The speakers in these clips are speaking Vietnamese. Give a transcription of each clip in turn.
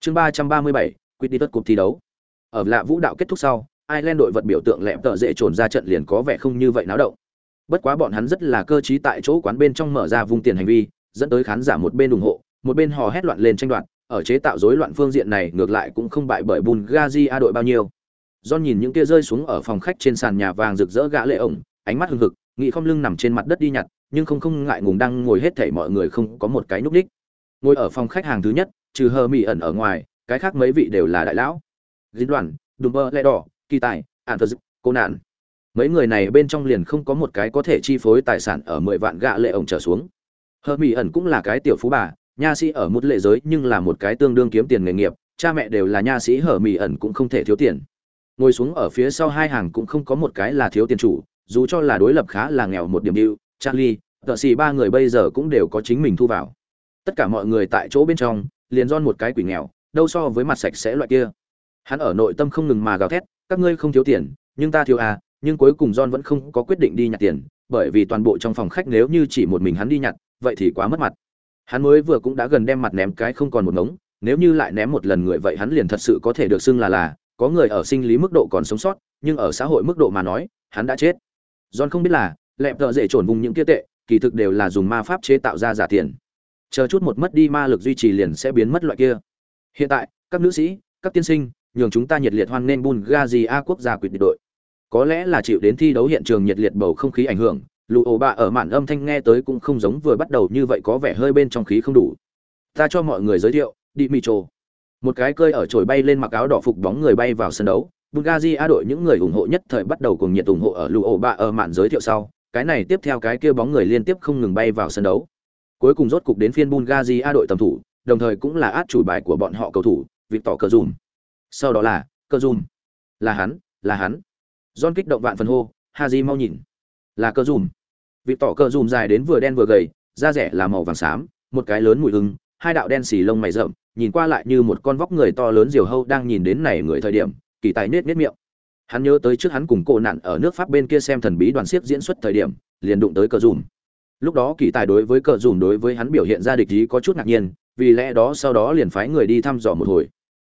chương ba trăm ba mươi bảy quyết đi tất cuộc thi đấu ở lạ vũ đạo kết thúc sau ireland đội vật biểu tượng lẹm tợ dễ trồn ra trận liền có vẻ không như vậy náo động bất quá bọn hắn rất là cơ trí tại chỗ quán bên trong mở ra vùng tiền hành vi dẫn tới khán giả một bên ủng hộ một bên hò hét loạn lên tranh đoạt ở chế tạo rối loạn phương diện này ngược lại cũng không bại bởi Bulgaria đội bao nhiêu. John nhìn những kia rơi xuống ở phòng khách trên sàn nhà vàng rực rỡ gã lệ ổng, ánh mắt hưng hực, nghị không lưng nằm trên mặt đất đi nhặt, nhưng không không ngại ngùng đang ngồi hết thảy mọi người không có một cái núp đích. Ngồi ở phòng khách hàng thứ nhất, trừ Hờ mỹ ẩn ở ngoài, cái khác mấy vị đều là đại lão. Dính đoàn, Đùm Bơ Lẹ Đỏ, Kỳ Tài, Ản Phật Cô Nạn. Mấy người này bên trong liền không có một cái có thể chi phối tài sản ở 10 vạn gạ lệ ổng trở xuống. Hờ mỹ ẩn cũng là cái tiểu phú bà, nha sĩ ở một lệ giới nhưng là một cái tương đương kiếm tiền nghề nghiệp cha mẹ đều là nha sĩ hở mỹ ẩn cũng không thể thiếu tiền ngồi xuống ở phía sau hai hàng cũng không có một cái là thiếu tiền chủ dù cho là đối lập khá là nghèo một điểm điệu charlie tợ xì ba người bây giờ cũng đều có chính mình thu vào tất cả mọi người tại chỗ bên trong liền don một cái quỷ nghèo đâu so với mặt sạch sẽ loại kia. Hắn ở nội tâm không ngừng mà gào thét các ngươi không thiếu tiền nhưng ta thiếu à nhưng cuối cùng John vẫn không có quyết định đi nhặt tiền, bởi vì toàn bộ trong phòng khách nếu như chỉ một mình hắn đi nhặt, vậy thì quá mất mặt. Hắn mới vừa cũng đã gần đem mặt ném cái không còn một ngống nếu như lại ném một lần người vậy hắn liền thật sự có thể được xưng là là có người ở sinh lý mức độ còn sống sót nhưng ở xã hội mức độ mà nói hắn đã chết. John không biết là lẹp tợ dễ trộn vùng những kia tệ kỳ thực đều là dùng ma pháp chế tạo ra giả tiền chờ chút một mất đi ma lực duy trì liền sẽ biến mất loại kia. Hiện tại, các nữ sĩ, các tiên sinh, nhường chúng ta nhiệt liệt hoan nghênh bulgaria quốc gia quyết định đội. Có lẽ là chịu đến thi đấu hiện trường nhiệt liệt bầu không khí ảnh hưởng lụ ổ bạ ở mạn âm thanh nghe tới cũng không giống vừa bắt đầu như vậy có vẻ hơi bên trong khí không đủ. Ta cho mọi người giới thiệu đi mitro một cái cơi ở trồi bay lên mặc áo đỏ phục bóng người bay vào sân đấu, bulgaria đội những người ủng hộ nhất thời bắt đầu cùng nhiệt ủng hộ ở lụ ổ bạ ở mạn giới thiệu sau. Cái này tiếp theo cái kia bóng người liên tiếp không ngừng bay vào sân đấu cuối cùng rốt cục đến phiên bulgaria đội tầm thủ, đồng thời cũng là át chủ bài của bọn họ cầu thủ, victor cờ dùm sau đó là cờ dùm là hắn là hắn. John kích động vạn phần hô, haji mau nhìn. Là cờ dùm Việc tỏ cờ dùm dài đến vừa đen vừa gầy, da rẻ là màu vàng xám, một cái lớn mùi hưng, hai đạo đen xì lông mày rậm, nhìn qua lại như một con vóc người to lớn diều hâu đang nhìn đến này người thời điểm, kỳ tài nết nết miệng. Hắn nhớ tới trước hắn cùng cô nạn ở nước pháp bên kia xem thần bí đoàn siếc diễn xuất thời điểm, liền đụng tới cờ dùm lúc đó kỳ tài đối với cờ dùm đối với hắn biểu hiện ra địch ý có chút ngạc nhiên vì lẽ đó sau đó liền phái người đi thăm dò một hồi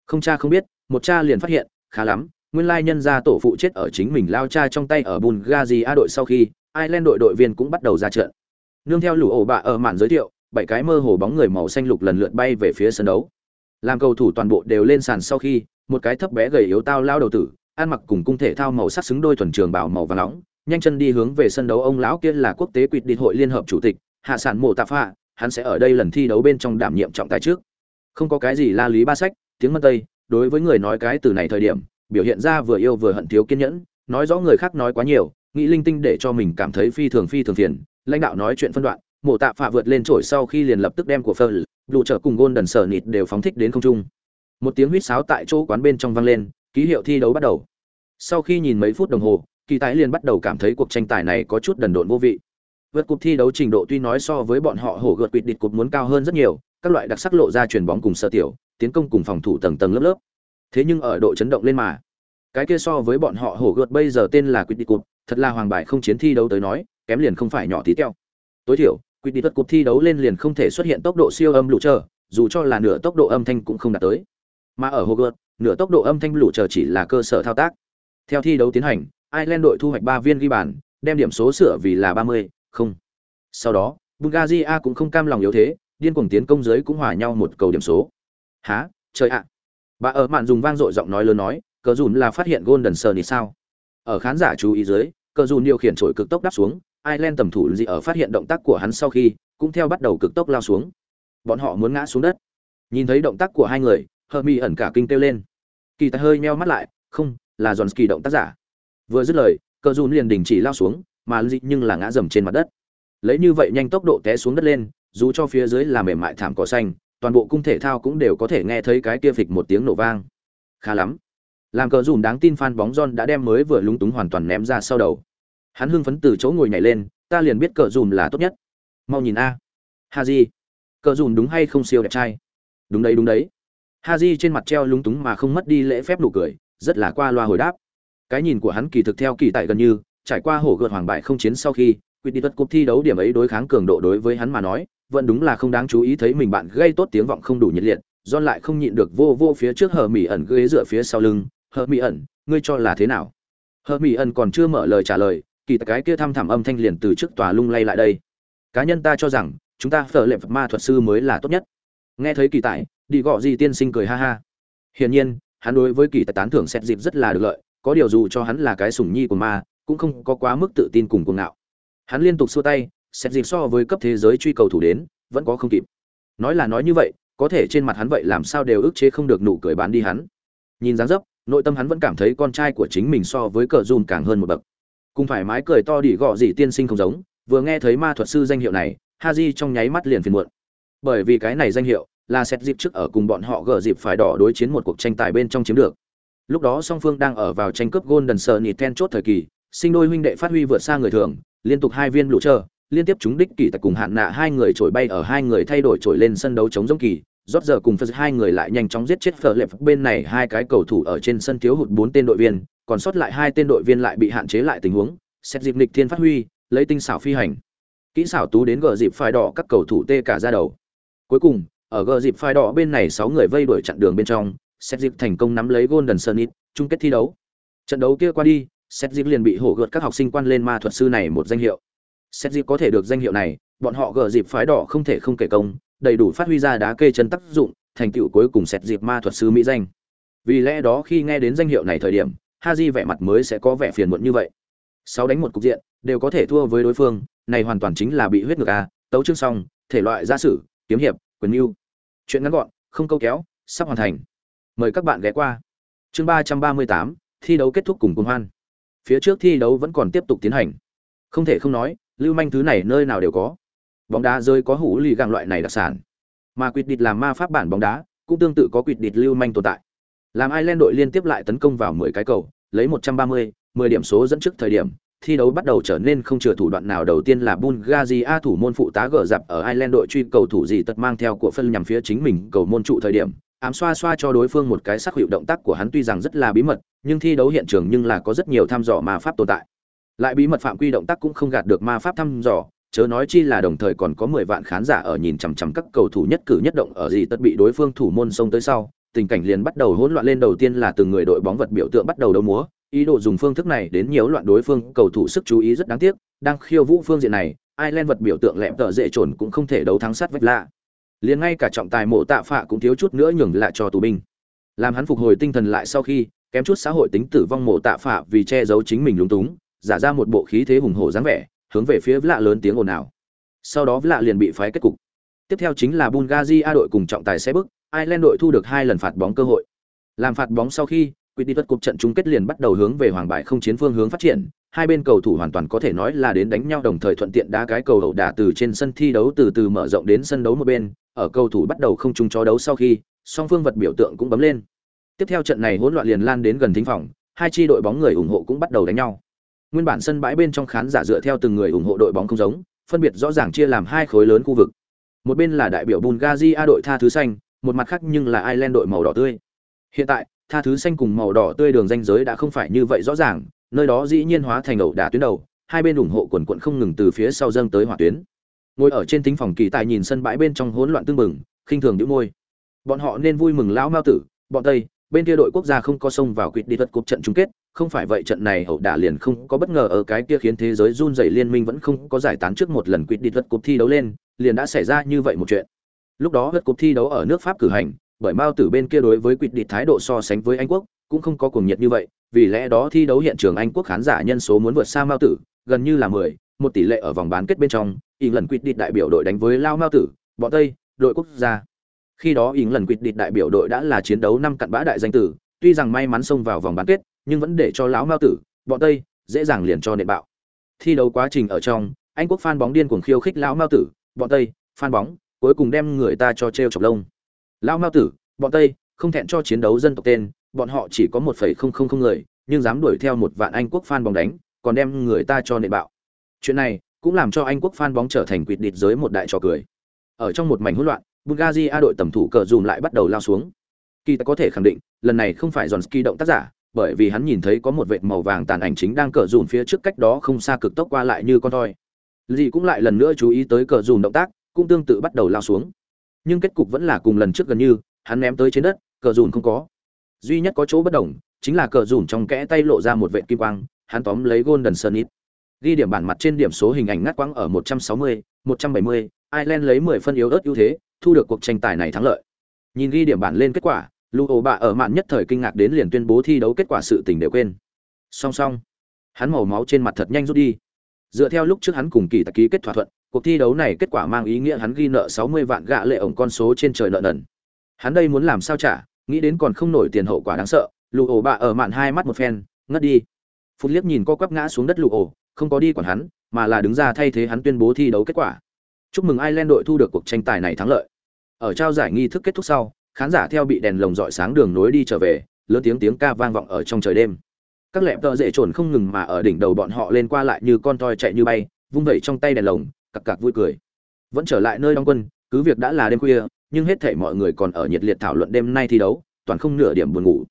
không cha không biết một cha liền phát hiện khá lắm nguyên lai nhân gia tổ phụ chết ở chính mình lao cha trong tay ở bulgaria đội sau khi Ireland đội đội viên cũng bắt đầu ra trận. Nương theo lũ ổ bạ ở màn giới thiệu, bảy cái mơ hồ bóng người màu xanh lục lần lượt bay về phía sân đấu. Làm cầu thủ toàn bộ đều lên sàn sau khi, một cái thấp bé gầy yếu tao lao đầu tử, ăn mặc cùng cung thể thao màu sắc xứng đôi thuần trường bảo màu vàng nóng, nhanh chân đi hướng về sân đấu ông lão kia là quốc tế quyết đi hội liên hợp chủ tịch, hạ sản mộ tạp phạ, hắn sẽ ở đây lần thi đấu bên trong đảm nhiệm trọng tài trước. Không có cái gì la lý ba sách, tiếng mân tây, đối với người nói cái từ này thời điểm, biểu hiện ra vừa yêu vừa hận thiếu kiên nhẫn, nói rõ người khác nói quá nhiều, nghĩ linh tinh để cho mình cảm thấy phi thường phi thường phiền lãnh đạo nói chuyện phân đoạn mộ tạ phạ vượt lên trổi sau khi liền lập tức đem của phơ lụ trở cùng gôn đần sở nịt đều phóng thích đến không trung một tiếng huýt sáo tại chỗ quán bên trong vang lên ký hiệu thi đấu bắt đầu sau khi nhìn mấy phút đồng hồ kỳ tái liền bắt đầu cảm thấy cuộc tranh tài này có chút đần độn vô vị. Vượt cục thi đấu trình độ tuy nói so với bọn họ hổ gợt quỵt địch cục muốn cao hơn rất nhiều các loại đặc sắc lộ ra chuyền bóng cùng sơ tiểu tiến công cùng phòng thủ tầng tầng lớp lớp. Thế nhưng ở độ chấn động lên mà cái kia so với bọn họ hổ gợt bây giờ tên là quỵt địch cục thật là hoàng bài không chiến thi đấu tới nói kém liền không phải nhỏ tí teo. Tối thiểu quỵt đi tất cuộc thi đấu lên liền không thể xuất hiện tốc độ siêu âm lũ chờ dù cho là nửa tốc độ âm thanh cũng không đạt tới. Mà ở Hogwarts, nửa tốc độ âm thanh lũ chờ chỉ là cơ sở thao tác. Theo thi đấu tiến hành Ireland đội thu hoạch ba viên ghi bàn đem điểm số sửa vì là ba mươi không. Sau đó Bulgaria cũng không cam lòng yếu thế điên cuồng tiến công dưới cũng hòa nhau một cầu điểm số. Hả, trời ạ! Bà ở mạn dùng vang dội giọng nói lớn nói cờ dùn là phát hiện golden Sun thì sao? Ở khán giả chú ý dưới cờ Dùn điều khiển trổi cực tốc đáp xuống ireland tầm thủ gì ở phát hiện động tác của hắn sau khi cũng theo bắt đầu cực tốc lao xuống. Bọn họ muốn ngã xuống đất. Nhìn thấy động tác của hai người hờ ẩn cả kinh kêu lên. Kỳ tài hơi meo mắt lại không là giòn động tác giả vừa dứt lời cờ dùn liền đình chỉ lao xuống mà dị nhưng là ngã dầm trên mặt đất lấy như vậy nhanh tốc độ té xuống đất lên dù cho phía dưới là mềm mại thảm cỏ xanh toàn bộ cung thể thao cũng đều có thể nghe thấy cái kia phịch một tiếng nổ vang khá lắm làm cờ dùn đáng tin fan bóng John đã đem mới vừa lúng túng hoàn toàn ném ra sau đầu. Hắn hưng phấn từ chỗ ngồi nhảy lên, ta liền biết cờ dùn là tốt nhất. Mau nhìn a. Haji, cờ dùn đúng hay không siêu đẹp trai? Đúng đấy đúng đấy. Haji trên mặt treo lúng túng mà không mất đi lễ phép nụ cười, rất là qua loa hồi đáp. Cái nhìn của hắn kỳ thực theo kỳ tại gần như, trải qua hổ gợt hoàng bại không chiến sau khi, quyết đi tất cúp thi đấu điểm ấy đối kháng cường độ đối với hắn mà nói, vẫn đúng là không đáng chú ý thấy mình bạn gây tốt tiếng vọng không đủ nhiệt liệt, do lại không nhịn được vô vô phía trước hờ mỹ ẩn ghế dựa phía sau lưng, "Hờ mỹ ẩn, ngươi cho là thế nào?" Hờ mỹ ẩn còn chưa mở lời trả lời, kỳ cái kia thăm thẳm âm thanh liền từ trước tòa lung lay lại đây. "Cá nhân ta cho rằng, chúng ta phở lệ ma thuật sư mới là tốt nhất." Nghe thấy kỳ tại, đi gọ gì tiên sinh cười ha ha. Hiển nhiên, hắn đối với kỳ tài tán thưởng xét dịp rất là được lợi, có điều dù cho hắn là cái sủng nhi của ma, cũng không có quá mức tự tin cùng cuồng ngạo. Hắn liên tục xua tay, xét dịp so với cấp thế giới truy cầu thủ đến, vẫn có không kịp. Nói là nói như vậy, có thể trên mặt hắn vậy làm sao đều ức chế không được nụ cười bán đi hắn nhìn dáng dấp nội tâm hắn vẫn cảm thấy con trai của chính mình so với cờ dùn càng hơn một bậc cùng thoải mái cười to đỉ gọ gì tiên sinh không giống vừa nghe thấy ma thuật sư danh hiệu này ha di trong nháy mắt liền phiền muộn bởi vì cái này danh hiệu là xét dịp trước ở cùng bọn họ gỡ dịp phải đỏ đối chiến một cuộc tranh tài bên trong chiếm được lúc đó song phương đang ở vào tranh cướp golden sờ nịt ten chốt thời kỳ, sinh đôi huynh đệ phát huy vượt xa người thường, liên tục hai viên lũ trơ, liên tiếp chúng đích kỳ tại cùng hạn nạ hai người trổi bay ở hai người thay đổi trổi lên sân đấu chống giống kỳ, rót giờ cùng phật hai người lại nhanh chóng giết chết phở lệp bên này hai cái cầu thủ ở trên sân thiếu hụt bốn tên đội viên, còn sót lại hai tên đội viên lại bị hạn chế lại tình huống, xét dịp lịch thiên phát huy, lấy tinh xảo phi hành. Kỹ xảo tú đến gờ dịp phai đỏ các cầu thủ tê cả ra đầu. Cuối cùng, ở gờ dịp phai đỏ bên này sáu người vây đuổi chặn đường bên trong Sét dịp thành công nắm lấy golden sunnit chung kết thi đấu. Trận đấu kia qua đi, Sét dịp liền bị hổ gợt các học sinh quan lên ma thuật sư này một danh hiệu. Sét dịp có thể được danh hiệu này, bọn họ gờ dịp phái đỏ không thể không kể công, đầy đủ phát huy ra đá kê chân tác dụng, thành tựu cuối cùng Sét dịp ma thuật sư mỹ danh. Vì lẽ đó khi nghe đến danh hiệu này thời điểm, Haji vẻ mặt mới sẽ có vẻ phiền muộn như vậy. Sáu đánh một cục diện, đều có thể thua với đối phương, này hoàn toàn chính là bị huyết ngược a tấu chương xong, thể loại gia sử, kiếm hiệp, quyền mưu. Chuyện ngắn gọn, không câu kéo, sắp hoàn thành mời các bạn ghé qua. Chương ba trăm ba mươi tám thi đấu kết thúc cùng cung hoan. Phía trước thi đấu vẫn còn tiếp tục tiến hành. Không thể không nói lưu manh thứ này nơi nào đều có. Bóng đá rơi có hủ lì gàng loại này đặc sản. Mà quyết địch làm ma pháp bản bóng đá cũng tương tự có quyết địch lưu manh tồn tại. Làm Ireland đội liên tiếp lại tấn công vào 10 cái cầu lấy 130, 10 điểm số dẫn trước thời điểm thi đấu bắt đầu trở nên không chừa thủ đoạn nào. Đầu tiên là Bulgaria thủ môn phụ tá gỡ dập ở Ireland đội truy cầu thủ gì tật mang theo của phân nhằm phía chính mình cầu môn trụ thời điểm ám xoa xoa cho đối phương một cái sắc hiệu động tác của hắn tuy rằng rất là bí mật nhưng thi đấu hiện trường nhưng là có rất nhiều thăm dò ma pháp tồn tại lại bí mật phạm quy động tác cũng không gạt được ma pháp thăm dò chớ nói chi là đồng thời còn có mười vạn khán giả ở nhìn chằm chằm các cầu thủ nhất cử nhất động ở gì tất bị đối phương thủ môn xông tới sau, tình cảnh liền bắt đầu hỗn loạn lên đầu tiên là từng người đội bóng vật biểu tượng bắt đầu đấu múa, ý đồ dùng phương thức này đến nhiễu loạn đối phương, cầu thủ sức chú ý rất đáng tiếc, đang khiêu vũ phương diện này, Ireland vật biểu tượng lẹm tợ dễ trồn cũng không thể đấu thắng sát vách lạ. Liền ngay cả trọng tài mộ tạ phạ cũng thiếu chút nữa nhường lại cho tù binh. Làm hắn phục hồi tinh thần lại sau khi, kém chút xã hội tính tử vong mộ tạ phạ vì che giấu chính mình lúng túng, giả ra một bộ khí thế hùng hổ dáng vẻ, hướng về phía Vlạ lớn tiếng ồn ào. Sau đó Vlạ liền bị phái kết cục. Tiếp theo chính là Bulgaria đội cùng trọng tài xe bước, Ireland đội thu được hai lần phạt bóng cơ hội. Làm phạt bóng sau khi, quyết định cục trận chung kết liền bắt đầu hướng về hoàng bại không chiến phương hướng phát triển, hai bên cầu thủ hoàn toàn có thể nói là đến đánh nhau đồng thời thuận tiện đá cái cầu hậu đả từ trên sân thi đấu từ từ mở rộng đến sân đấu một bên, ở cầu thủ bắt đầu không chung cho đấu sau khi, song phương vật biểu tượng cũng bấm lên. Tiếp theo trận này hỗn loạn liền lan đến gần thính phòng, hai chi đội bóng người ủng hộ cũng bắt đầu đánh nhau. Nguyên bản sân bãi bên trong khán giả dựa theo từng người ủng hộ đội bóng không giống, phân biệt rõ ràng chia làm hai khối lớn khu vực. Một bên là đại biểu Bulgaria đội tha thứ xanh, một mặt khác nhưng là Ireland đội màu đỏ tươi. Hiện tại, tha thứ xanh cùng màu đỏ tươi đường ranh giới đã không phải như vậy rõ ràng, nơi đó dĩ nhiên hóa thành ẩu đả tuyến đầu, hai bên ủng hộ quần quần không ngừng từ phía sau dâng tới hỏa tuyến. Ngồi ở trên tính phòng kỳ tài nhìn sân bãi bên trong hỗn loạn tương mừng, khinh thường đĩu môi. Bọn họ nên vui mừng lão mao tử, bọn Tây, bên kia đội quốc gia không có xông vào quyết đi thuật cuộc trận chung kết, không phải vậy trận này hậu đả liền không có bất ngờ ở cái kia khiến thế giới run rẩy liên minh vẫn không có giải tán trước một lần quyết đi thuật cuộc thi đấu lên, liền đã xảy ra như vậy một chuyện. Lúc đó vật cuộc thi đấu ở nước Pháp cử hành, bởi Mao tử bên kia đối với quyết đi thái độ so sánh với Anh quốc, cũng không có cuồng nhiệt như vậy, vì lẽ đó thi đấu hiện trường Anh quốc khán giả nhân số muốn vượt xa Mao tử, gần như là 10, một tỷ lệ ở vòng bán kết bên trong, lần quyết địch đại biểu đội đánh với Lao Mao tử, bọn Tây, đội quốc gia. Khi đó lần quyết địch đại biểu đội đã là chiến đấu năm cặn bã đại danh tử, tuy rằng may mắn xông vào vòng bán kết, nhưng vẫn để cho lão Mao tử, bọn Tây, dễ dàng liền cho nện bạo. Thi đấu quá trình ở trong, Anh quốc fan bóng điên cuồng khiêu khích lão Mao tử, bọn Tây, fan bóng, cuối cùng đem người ta cho treo chọc lông. Lão Mao tử, bọn Tây, không thẹn cho chiến đấu dân tộc tên, bọn họ chỉ có 1.000 người, nhưng dám đuổi theo một vạn Anh quốc fan bóng đánh, còn đem người ta cho nện bạo. Chuyện này cũng làm cho Anh quốc fan bóng trở thành quỷ địch giới một đại trò cười. Ở trong một mảnh hỗn loạn, Bulgaria đội tầm thủ cờ dùm lại bắt đầu lao xuống. Kỳ ta có thể khẳng định, lần này không phải Johnski động tác giả, bởi vì hắn nhìn thấy có một vệt màu vàng tàn ảnh chính đang cờ dùm phía trước cách đó không xa cực tốc qua lại như con thoi. Dì cũng lại lần nữa chú ý tới cờ dùm động tác, cũng tương tự bắt đầu lao xuống. Nhưng kết cục vẫn là cùng lần trước gần như, hắn ném tới trên đất cờ dùn không có duy nhất có chỗ bất đồng chính là cờ dùn trong kẽ tay lộ ra một vệt kim quang hắn tóm lấy golden Sunnit ghi điểm bản mặt trên điểm số hình ảnh ngắt quãng ở 160, 170, Ireland lấy 10 phân yếu ớt ưu thế, thu được cuộc tranh tài này thắng lợi. Nhìn ghi điểm bản lên kết quả, Luo bạ ở mạn nhất thời kinh ngạc đến liền tuyên bố thi đấu kết quả sự tình đều quên. Song song, hắn màu máu trên mặt thật nhanh rút đi. Dựa theo lúc trước hắn cùng kỳ tạc ký kết thỏa thuận, cuộc thi đấu này kết quả mang ý nghĩa hắn ghi nợ 60 vạn gạ lệ ổng con số trên trời nợ nần. Hắn đây muốn làm sao trả, nghĩ đến còn không nổi tiền hậu quả đáng sợ, Luo bạ ở mạn hai mắt một phen, ngất đi. Phút liếc nhìn co quắp ngã xuống đất Luo, không có đi quản hắn, mà là đứng ra thay thế hắn tuyên bố thi đấu kết quả. Chúc mừng Ireland đội thu được cuộc tranh tài này thắng lợi. Ở trao giải nghi thức kết thúc sau, khán giả theo bị đèn lồng dọi sáng đường nối đi trở về, lớn tiếng tiếng ca vang vọng ở trong trời đêm. Các lẹp tợ dễ trồn không ngừng mà ở đỉnh đầu bọn họ lên qua lại như con toy chạy như bay, vung vẩy trong tay đèn lồng, cặc cặc vui cười. Vẫn trở lại nơi đóng quân, cứ việc đã là đêm khuya, nhưng hết thảy mọi người còn ở nhiệt liệt thảo luận đêm nay thi đấu, toàn không nửa điểm buồn ngủ.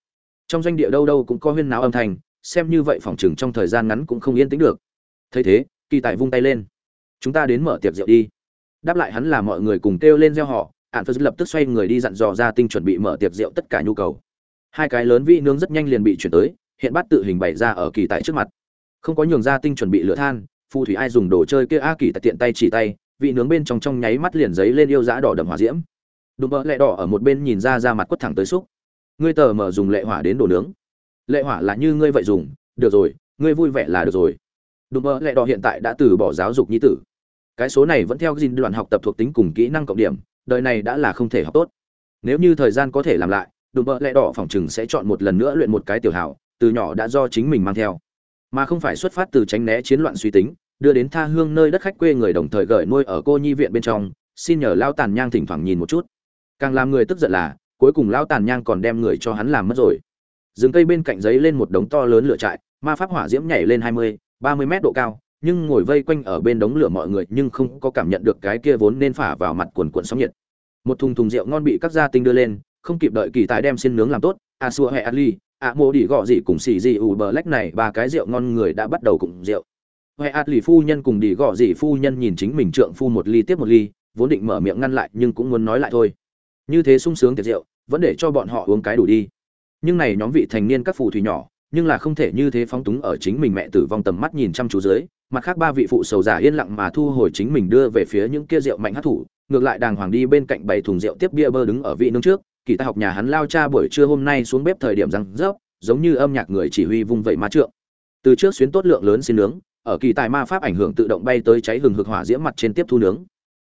Trong doanh địa đâu đâu cũng có huyên náo âm thanh, xem như vậy phòng trường trong thời gian ngắn cũng không yên tĩnh được. Thấy thế, kỳ tài vung tay lên. Chúng ta đến mở tiệc rượu đi. Đáp lại hắn là mọi người cùng kêu lên gieo họ ạn phật lập tức xoay người đi dặn dò ra tinh chuẩn bị mở tiệc rượu tất cả nhu cầu. Hai cái lớn vi nướng rất nhanh liền bị chuyển tới hiện bắt tự hình bày ra ở kỳ tại trước mặt. Không có nhường ra tinh chuẩn bị lửa than phù thủy ai dùng đồ chơi kia a kỳ tại tiện tay chỉ tay vị nướng bên trong trong nháy mắt liền giấy lên yêu dã đỏ đậm hỏa diễm. Đùm bỡ lẹ đỏ ở một bên nhìn ra ra mặt quất thẳng tới xúc. Ngươi tờ mở dùng lệ hỏa đến đồ nướng. Lệ hỏa là như ngươi vậy dùng được rồi ngươi vui vẻ là được rồi đùm mơ lẹ đỏ hiện tại đã từ bỏ giáo dục nhi tử. Cái số này vẫn theo gìn đoàn học tập thuộc tính cùng kỹ năng cộng điểm, đời này đã là không thể học tốt. Nếu như thời gian có thể làm lại, đùm mơ lẹ đỏ phòng chừng sẽ chọn một lần nữa luyện một cái tiểu hảo, từ nhỏ đã do chính mình mang theo. Mà không phải xuất phát từ tránh né chiến loạn suy tính, đưa đến tha hương nơi đất khách quê người đồng thời gởi nuôi ở cô nhi viện bên trong, xin nhờ lao tàn nhang thỉnh thoảng nhìn một chút. Càng làm người tức giận là, cuối cùng lao tàn nhang còn đem người cho hắn làm mất rồi. Rừng cây bên cạnh giấy lên một đống to lớn lửa trại, ma pháp hỏa diễm nhảy lên hai mươi ba mươi mét độ cao, nhưng ngồi vây quanh ở bên đống lửa mọi người nhưng không có cảm nhận được cái kia vốn nên phả vào mặt cuồn cuộn sóng nhiệt. Một thùng thùng rượu ngon bị các gia tinh đưa lên, không kịp đợi kỳ tài đem xin nướng làm tốt, a xua hệ ali a mô đi gọ gì cùng xì gì ủ bờ lách này ba cái rượu ngon người đã bắt đầu cùng rượu. Hệ ạt phu nhân cùng đi gọ gì phu nhân nhìn chính mình trượng phu một ly tiếp một ly, vốn định mở miệng ngăn lại nhưng cũng muốn nói lại thôi. Như thế sung sướng tiệc rượu, vẫn để cho bọn họ uống cái đủ đi. Nhưng này nhóm vị thành niên các phù thủy nhỏ nhưng là không thể như thế phóng túng ở chính mình mẹ tử vong tầm mắt nhìn chăm chú dưới, mặt khác ba vị phụ sầu giả yên lặng mà thu hồi chính mình đưa về phía những kia rượu mạnh hát thủ, ngược lại đàng hoàng đi bên cạnh bảy thùng rượu tiếp bia bơ đứng ở vị nương trước, kỳ ta học nhà hắn lao cha buổi trưa hôm nay xuống bếp thời điểm răng rớp, giống như âm nhạc người chỉ huy vung vẩy ma trượng. Từ trước xuyến tốt lượng lớn xin nướng, ở kỳ tài ma pháp ảnh hưởng tự động bay tới cháy hừng hực hỏa diễm mặt trên tiếp thu nướng.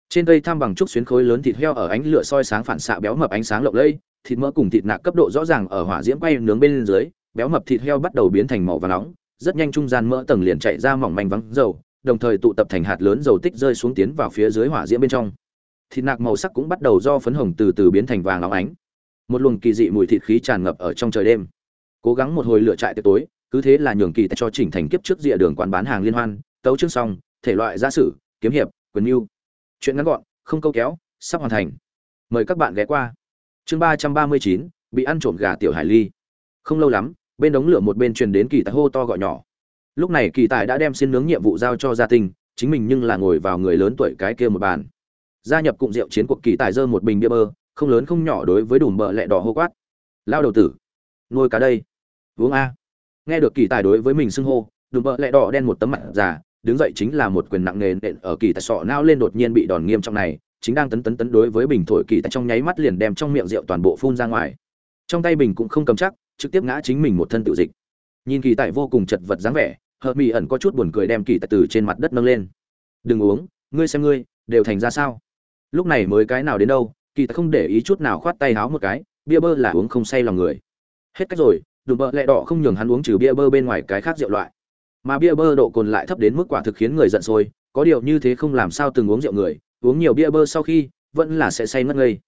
Trên cây tham bằng trúc xuyến khối lớn thịt heo ở ánh lửa soi sáng phản xạ béo mập ánh sáng lộng lẫy, thịt mỡ cùng thịt nạc cấp độ rõ ràng ở hỏa diễm quay nướng bên dưới béo mập thịt heo bắt đầu biến thành màu vàng nóng, rất nhanh trung gian mỡ tầng liền chạy ra mỏng manh vắng dầu, đồng thời tụ tập thành hạt lớn dầu tích rơi xuống tiến vào phía dưới hỏa diễm bên trong. Thịt nạc màu sắc cũng bắt đầu do phấn hồng từ từ biến thành vàng óng ánh. Một luồng kỳ dị mùi thịt khí tràn ngập ở trong trời đêm. Cố gắng một hồi lửa trại tới tối, cứ thế là nhường kỳ cho chỉnh thành kiếp trước rìa đường quán bán hàng liên hoan, tấu chương xong, thể loại gia sử, kiếm hiệp, quyền mưu. Chuyện ngắn gọn, không câu kéo, sắp hoàn thành. Mời các bạn ghé qua. Chương ba trăm ba mươi chín, bị ăn trộm gà tiểu hải ly. Không lâu lắm bên đống lửa một bên truyền đến kỳ tài hô to gọi nhỏ. Lúc này kỳ tài đã đem xin nướng nhiệm vụ giao cho gia tinh, chính mình nhưng là ngồi vào người lớn tuổi cái kia một bàn. Gia nhập cụm rượu chiến cuộc kỳ tài dơ một bình bia bơ, không lớn không nhỏ đối với đùm bợ lẹ đỏ hô quát. Lao đầu tử, nuôi cá đây. Uống a. Nghe được kỳ tài đối với mình xưng hô, đùm bợ lẹ đỏ đen một tấm mặt già, đứng dậy chính là một quyền nặng nề nện ở kỳ tài sọ nao lên đột nhiên bị đòn nghiêm trọng này, chính đang tấn tấn tấn đối với bình thổi kỳ tài trong nháy mắt liền đem trong miệng rượu toàn bộ phun ra ngoài. Trong tay bình cũng không cầm chắc trực tiếp ngã chính mình một thân tự dịch. Nhìn kỳ tài vô cùng chật vật dáng vẻ hờ mỹ ẩn có chút buồn cười đem kỳ tài từ trên mặt đất nâng lên. Đừng uống, ngươi xem ngươi, đều thành ra sao? Lúc này mới cái nào đến đâu, kỳ tài không để ý chút nào khoát tay háo một cái, bia bơ là uống không say lòng người. Hết cách rồi, đùm bơ lẹ đỏ không nhường hắn uống trừ bia bơ bên ngoài cái khác rượu loại. Mà bia bơ độ cồn lại thấp đến mức quả thực khiến người giận sôi, có điều như thế không làm sao từng uống rượu người, uống nhiều bia bơ sau khi, vẫn là sẽ say ngất ngây.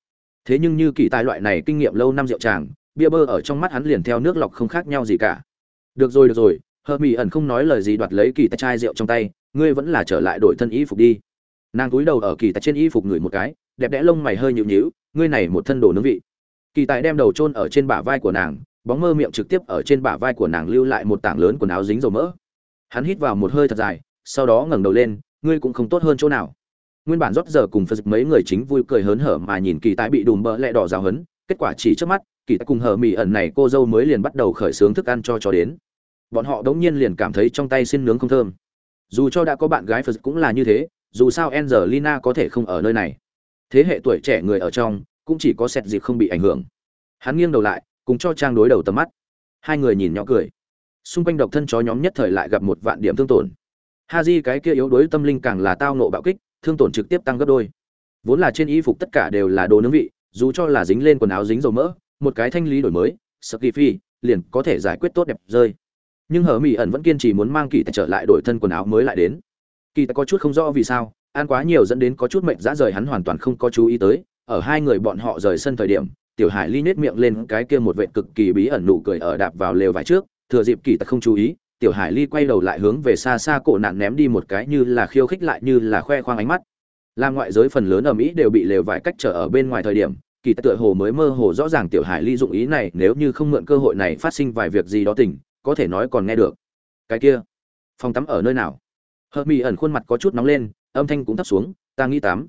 Thế nhưng như kỳ tài loại này kinh nghiệm lâu năm rượu tràng bia bơ ở trong mắt hắn liền theo nước lọc không khác nhau gì cả. Được rồi được rồi hờ mỹ ẩn không nói lời gì đoạt lấy kỳ tài chai rượu trong tay, ngươi vẫn là trở lại đổi thân y phục đi. Nàng cúi đầu ở kỳ tài trên y phục ngửi một cái, đẹp đẽ lông mày hơi nhịu nhịu ngươi này một thân đồ nướng vị. Kỳ tài đem đầu chôn ở trên bả vai của nàng, bóng mơ miệng trực tiếp ở trên bả vai của nàng lưu lại một tảng lớn quần áo dính dầu mỡ. Hắn hít vào một hơi thật dài, sau đó ngẩng đầu lên, ngươi cũng không tốt hơn chỗ nào. Nguyên bản rót giờ cùng phật mấy người chính vui cười hớn hở mà nhìn kỳ tài bị đùm bỡ lẹ đỏ rào hấn, kết quả chỉ trước mắt kỳ tại cùng hờ mỹ ẩn này cô dâu mới liền bắt đầu khởi xướng thức ăn cho cho đến. Bọn họ đống nhiên liền cảm thấy trong tay xin nướng không thơm. Dù cho đã có bạn gái phật cũng là như thế, dù sao angelina có thể không ở nơi này. Thế hệ tuổi trẻ người ở trong, cũng chỉ có sẹt dịp không bị ảnh hưởng. Hắn nghiêng đầu lại, cùng cho trang đối đầu tầm mắt. Hai người nhìn nhỏ cười. Xung quanh độc thân chó nhóm nhất thời lại gặp một vạn điểm thương tổn. Ha di cái kia yếu đuối tâm linh càng là tao nộ bạo kích, thương tổn trực tiếp tăng gấp đôi. Vốn là trên y phục tất cả đều là đồ nướng vị, dù cho là dính lên quần áo dính dầu mỡ một cái thanh lý đổi mới sợ kỳ phi, liền có thể giải quyết tốt đẹp rơi. Nhưng hờ mỹ ẩn vẫn kiên trì muốn mang kỳ tài trở lại đổi thân quần áo mới lại đến. Kỳ tài có chút không rõ vì sao, ăn quá nhiều dẫn đến có chút mệnh dã rời hắn hoàn toàn không có chú ý tới. Ở hai người bọn họ rời sân thời điểm, tiểu hải ly nết miệng lên cái kia một vệ cực kỳ bí ẩn nụ cười ở đạp vào lều vải trước. Thừa dịp kỳ tài không chú ý, tiểu hải ly quay đầu lại hướng về xa xa cổ nạn ném đi một cái như là khiêu khích lại như là khoe khoang ánh mắt. Làm ngoại giới phần lớn ở mỹ đều bị lều vải cách trở ở bên ngoài thời điểm kỳ tựa hồ mới mơ hồ rõ ràng tiểu hải ly dụng ý này, nếu như không mượn cơ hội này phát sinh vài việc gì đó tỉnh có thể nói còn nghe được. Cái kia, phòng tắm ở nơi nào? Hợp mỹ ẩn khuôn mặt có chút nóng lên, âm thanh cũng thấp xuống, ta nghĩ tắm.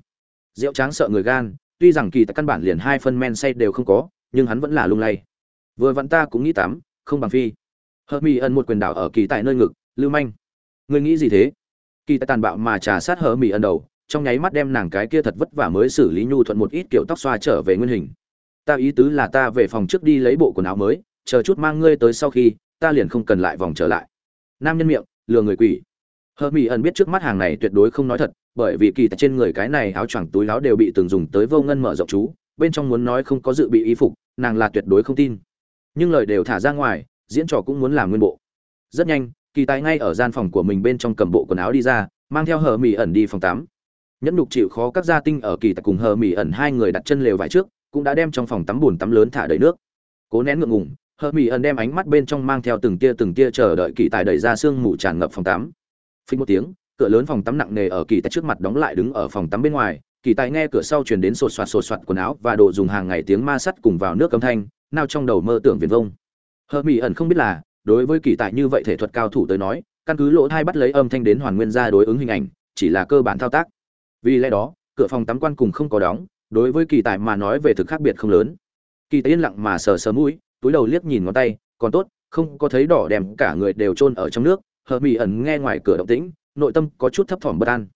Rượu tráng sợ người gan, tuy rằng kỳ tại căn bản liền hai phân men say đều không có, nhưng hắn vẫn là lung lay. Vừa vặn ta cũng nghĩ tắm, không bằng phi. Hợp mỹ ẩn một quyền đảo ở kỳ tại nơi ngực, lưu manh người nghĩ gì thế? Kỳ tại tàn bạo mà trà sát hở mỹ ẩn đầu trong nháy mắt đem nàng cái kia thật vất vả mới xử lý nhu thuận một ít kiểu tóc xoa trở về nguyên hình. Ta ý tứ là ta về phòng trước đi lấy bộ quần áo mới, chờ chút mang ngươi tới sau khi, ta liền không cần lại vòng trở lại. Nam nhân miệng, lừa người quỷ. Hờ mỹ ẩn biết trước mắt hàng này tuyệt đối không nói thật, bởi vì kỳ tại trên người cái này áo choàng túi áo đều bị từng dùng tới vô ngân mở rộng chú, bên trong muốn nói không có dự bị y phục, nàng là tuyệt đối không tin. Nhưng lời đều thả ra ngoài, diễn trò cũng muốn làm nguyên bộ. Rất nhanh, kỳ tài ngay ở gian phòng của mình bên trong cầm bộ quần áo đi ra, mang theo hờ mỹ ẩn đi phòng tắm nhẫn nhục chịu khó các gia tinh ở kỳ tại cùng hờ mỹ ẩn hai người đặt chân lều vải trước, cũng đã đem trong phòng tắm bùn tắm lớn thả đầy nước. Cố nén ngượng ngùng, hờ mỹ ẩn đem ánh mắt bên trong mang theo từng tia từng tia chờ đợi kỳ tài đẩy ra sương mù tràn ngập phòng tắm. Phình một tiếng, cửa lớn phòng tắm nặng nề ở kỳ tài trước mặt đóng lại đứng ở phòng tắm bên ngoài. Kỳ tài nghe cửa sau truyền đến sột soạt sột soạt quần áo và đồ dùng hàng ngày tiếng ma sắt cùng vào nước âm thanh, nao trong đầu mơ tưởng viền vông. Hờ mỹ ẩn không biết là, đối với kỳ tài như vậy thể thuật cao thủ tới nói, căn cứ lỗ thai bắt lấy âm thanh đến hoàn nguyên ra đối ứng hình ảnh, chỉ là cơ bản thao tác vì lẽ đó, cửa phòng tắm quan cùng không có đóng, đối với kỳ tài mà nói về thực khác biệt không lớn. Kỳ tài yên lặng mà sờ sờ mũi, túi đầu liếc nhìn ngón tay, còn tốt, không có thấy đỏ đèm, cả người đều chôn ở trong nước. Hờ mỹ ẩn nghe ngoài cửa động tĩnh, nội tâm có chút thấp thỏm bất an.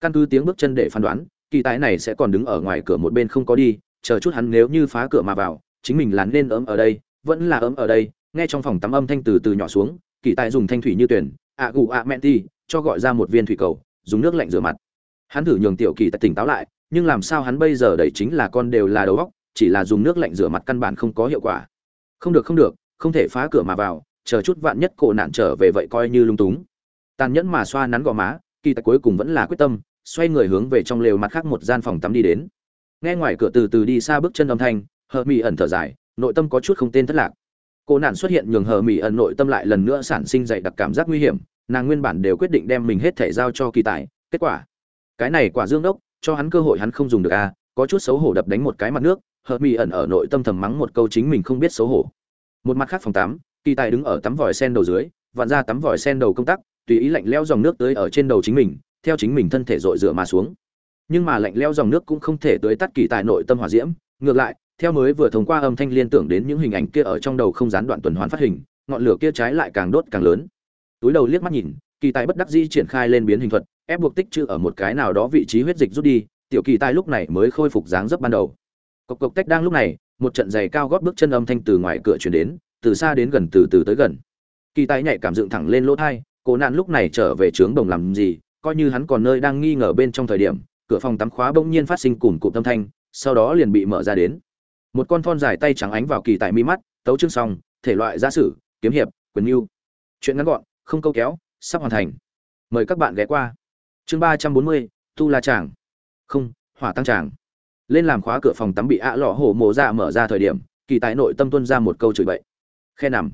Căn cứ tiếng bước chân để phán đoán, kỳ tài này sẽ còn đứng ở ngoài cửa một bên không có đi, chờ chút hắn nếu như phá cửa mà vào, chính mình là nên ấm ở đây, vẫn là ấm ở đây. Nghe trong phòng tắm âm thanh từ từ nhỏ xuống, kỳ tài dùng thanh thủy như tuyển ạ gù ạ mẹn ti cho gọi ra một viên thủy cầu, dùng nước lạnh rửa mặt hắn thử nhường tiểu kỳ tại tỉnh táo lại, nhưng làm sao hắn bây giờ đẩy chính là con đều là đầu góc chỉ là dùng nước lạnh rửa mặt căn bản không có hiệu quả. Không được không được, không thể phá cửa mà vào, chờ chút vạn nhất cổ nạn trở về vậy coi như lung túng. Tàn nhẫn mà xoa nắn gò má, kỳ tại cuối cùng vẫn là quyết tâm, xoay người hướng về trong lều mặt khác một gian phòng tắm đi đến. Nghe ngoài cửa từ từ đi xa bước chân âm thanh, hờ mỹ ẩn thở dài, nội tâm có chút không tên thất lạc. Cô nạn xuất hiện nhường hờ mỹ ẩn nội tâm lại lần nữa sản sinh dậy đặc cảm giác nguy hiểm, nàng nguyên bản đều quyết định đem mình hết thể giao cho kỳ tài, kết quả cái này quả dương đốc cho hắn cơ hội hắn không dùng được a à, có chút xấu hổ đập đánh một cái mặt nước hợp mỹ ẩn ở nội tâm thầm mắng một câu chính mình không biết xấu hổ. Một mặt khác phòng tắm kỳ tài đứng ở tắm vòi sen đầu dưới vặn ra tắm vòi sen đầu công tắc tùy ý lạnh leo dòng nước tới ở trên đầu chính mình theo chính mình thân thể dội rửa mà xuống. Nhưng mà lạnh leo dòng nước cũng không thể tới tắt kỳ tài nội tâm hỏa diễm ngược lại theo mới vừa thông qua âm thanh liên tưởng đến những hình ảnh kia ở trong đầu không gián đoạn tuần hoàn phát hình ngọn lửa kia trái lại càng đốt càng lớn. Túi đầu liếc mắt nhìn kỳ tài bất đắc dĩ triển khai lên biến hình thuật, ép buộc tích chữ ở một cái nào đó vị trí huyết dịch rút đi, tiểu kỳ tài lúc này mới khôi phục dáng dấp ban đầu. Cộc cộc tách đang lúc này, một trận giày cao gót bước chân âm thanh từ ngoài cửa chuyển đến, từ xa đến gần từ từ tới gần. Kỳ tài nhạy cảm dựng thẳng lên lỗ thai cổ nạn lúc này trở về trướng đồng làm gì, coi như hắn còn nơi đang nghi ngờ bên trong thời điểm, cửa phòng tắm khóa bỗng nhiên phát sinh cùng cụm âm thanh, sau đó liền bị mở ra đến. Một con thon dài tay trắng ánh vào kỳ tài mi mắt, tấu chương xong, thể loại gia sử, kiếm hiệp, quyền mưu chuyện ngắn gọn, không câu kéo sắp hoàn thành. Mời các bạn ghé qua. Chương ba trăm bốn mươi, tu la tràng không, hỏa tăng tràng lên làm khóa cửa phòng tắm bị ạ lọ hổ mộ dạ mở ra thời điểm, kỳ tài nội tâm tuân ra một câu chửi bậy. Khe nằm.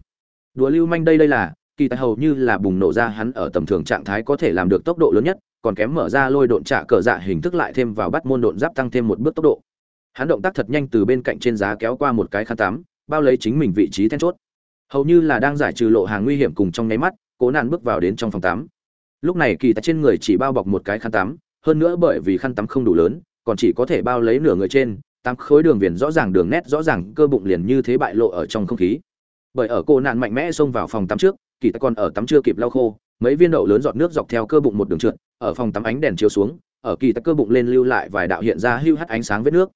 Đùa lưu manh đây đây là, kỳ tài hầu như là bùng nổ ra hắn ở tầm thường trạng thái có thể làm được tốc độ lớn nhất, còn kém mở ra lôi độn trả cờ dạ hình thức lại thêm vào bắt môn độn giáp tăng thêm một bước tốc độ. Hắn động tác thật nhanh từ bên cạnh trên giá kéo qua một cái khăn tắm, bao lấy chính mình vị trí then chốt. Hầu như là đang giải trừ lộ hàng nguy hiểm cùng trong nháy mắt cố nạn bước vào đến trong phòng tắm. Lúc này kỳ tại trên người chỉ bao bọc một cái khăn tắm, hơn nữa bởi vì khăn tắm không đủ lớn, còn chỉ có thể bao lấy nửa người trên, tám khối đường viền rõ ràng đường nét rõ ràng, cơ bụng liền như thế bại lộ ở trong không khí. Bởi ở cô nạn mạnh mẽ xông vào phòng tắm trước, kỳ tại còn ở tắm chưa kịp lau khô, mấy viên đậu lớn giọt nước dọc theo cơ bụng một đường trượt, ở phòng tắm ánh đèn chiếu xuống, ở kỳ tại cơ bụng lên lưu lại vài đạo hiện ra hưu hắt ánh sáng vết nước.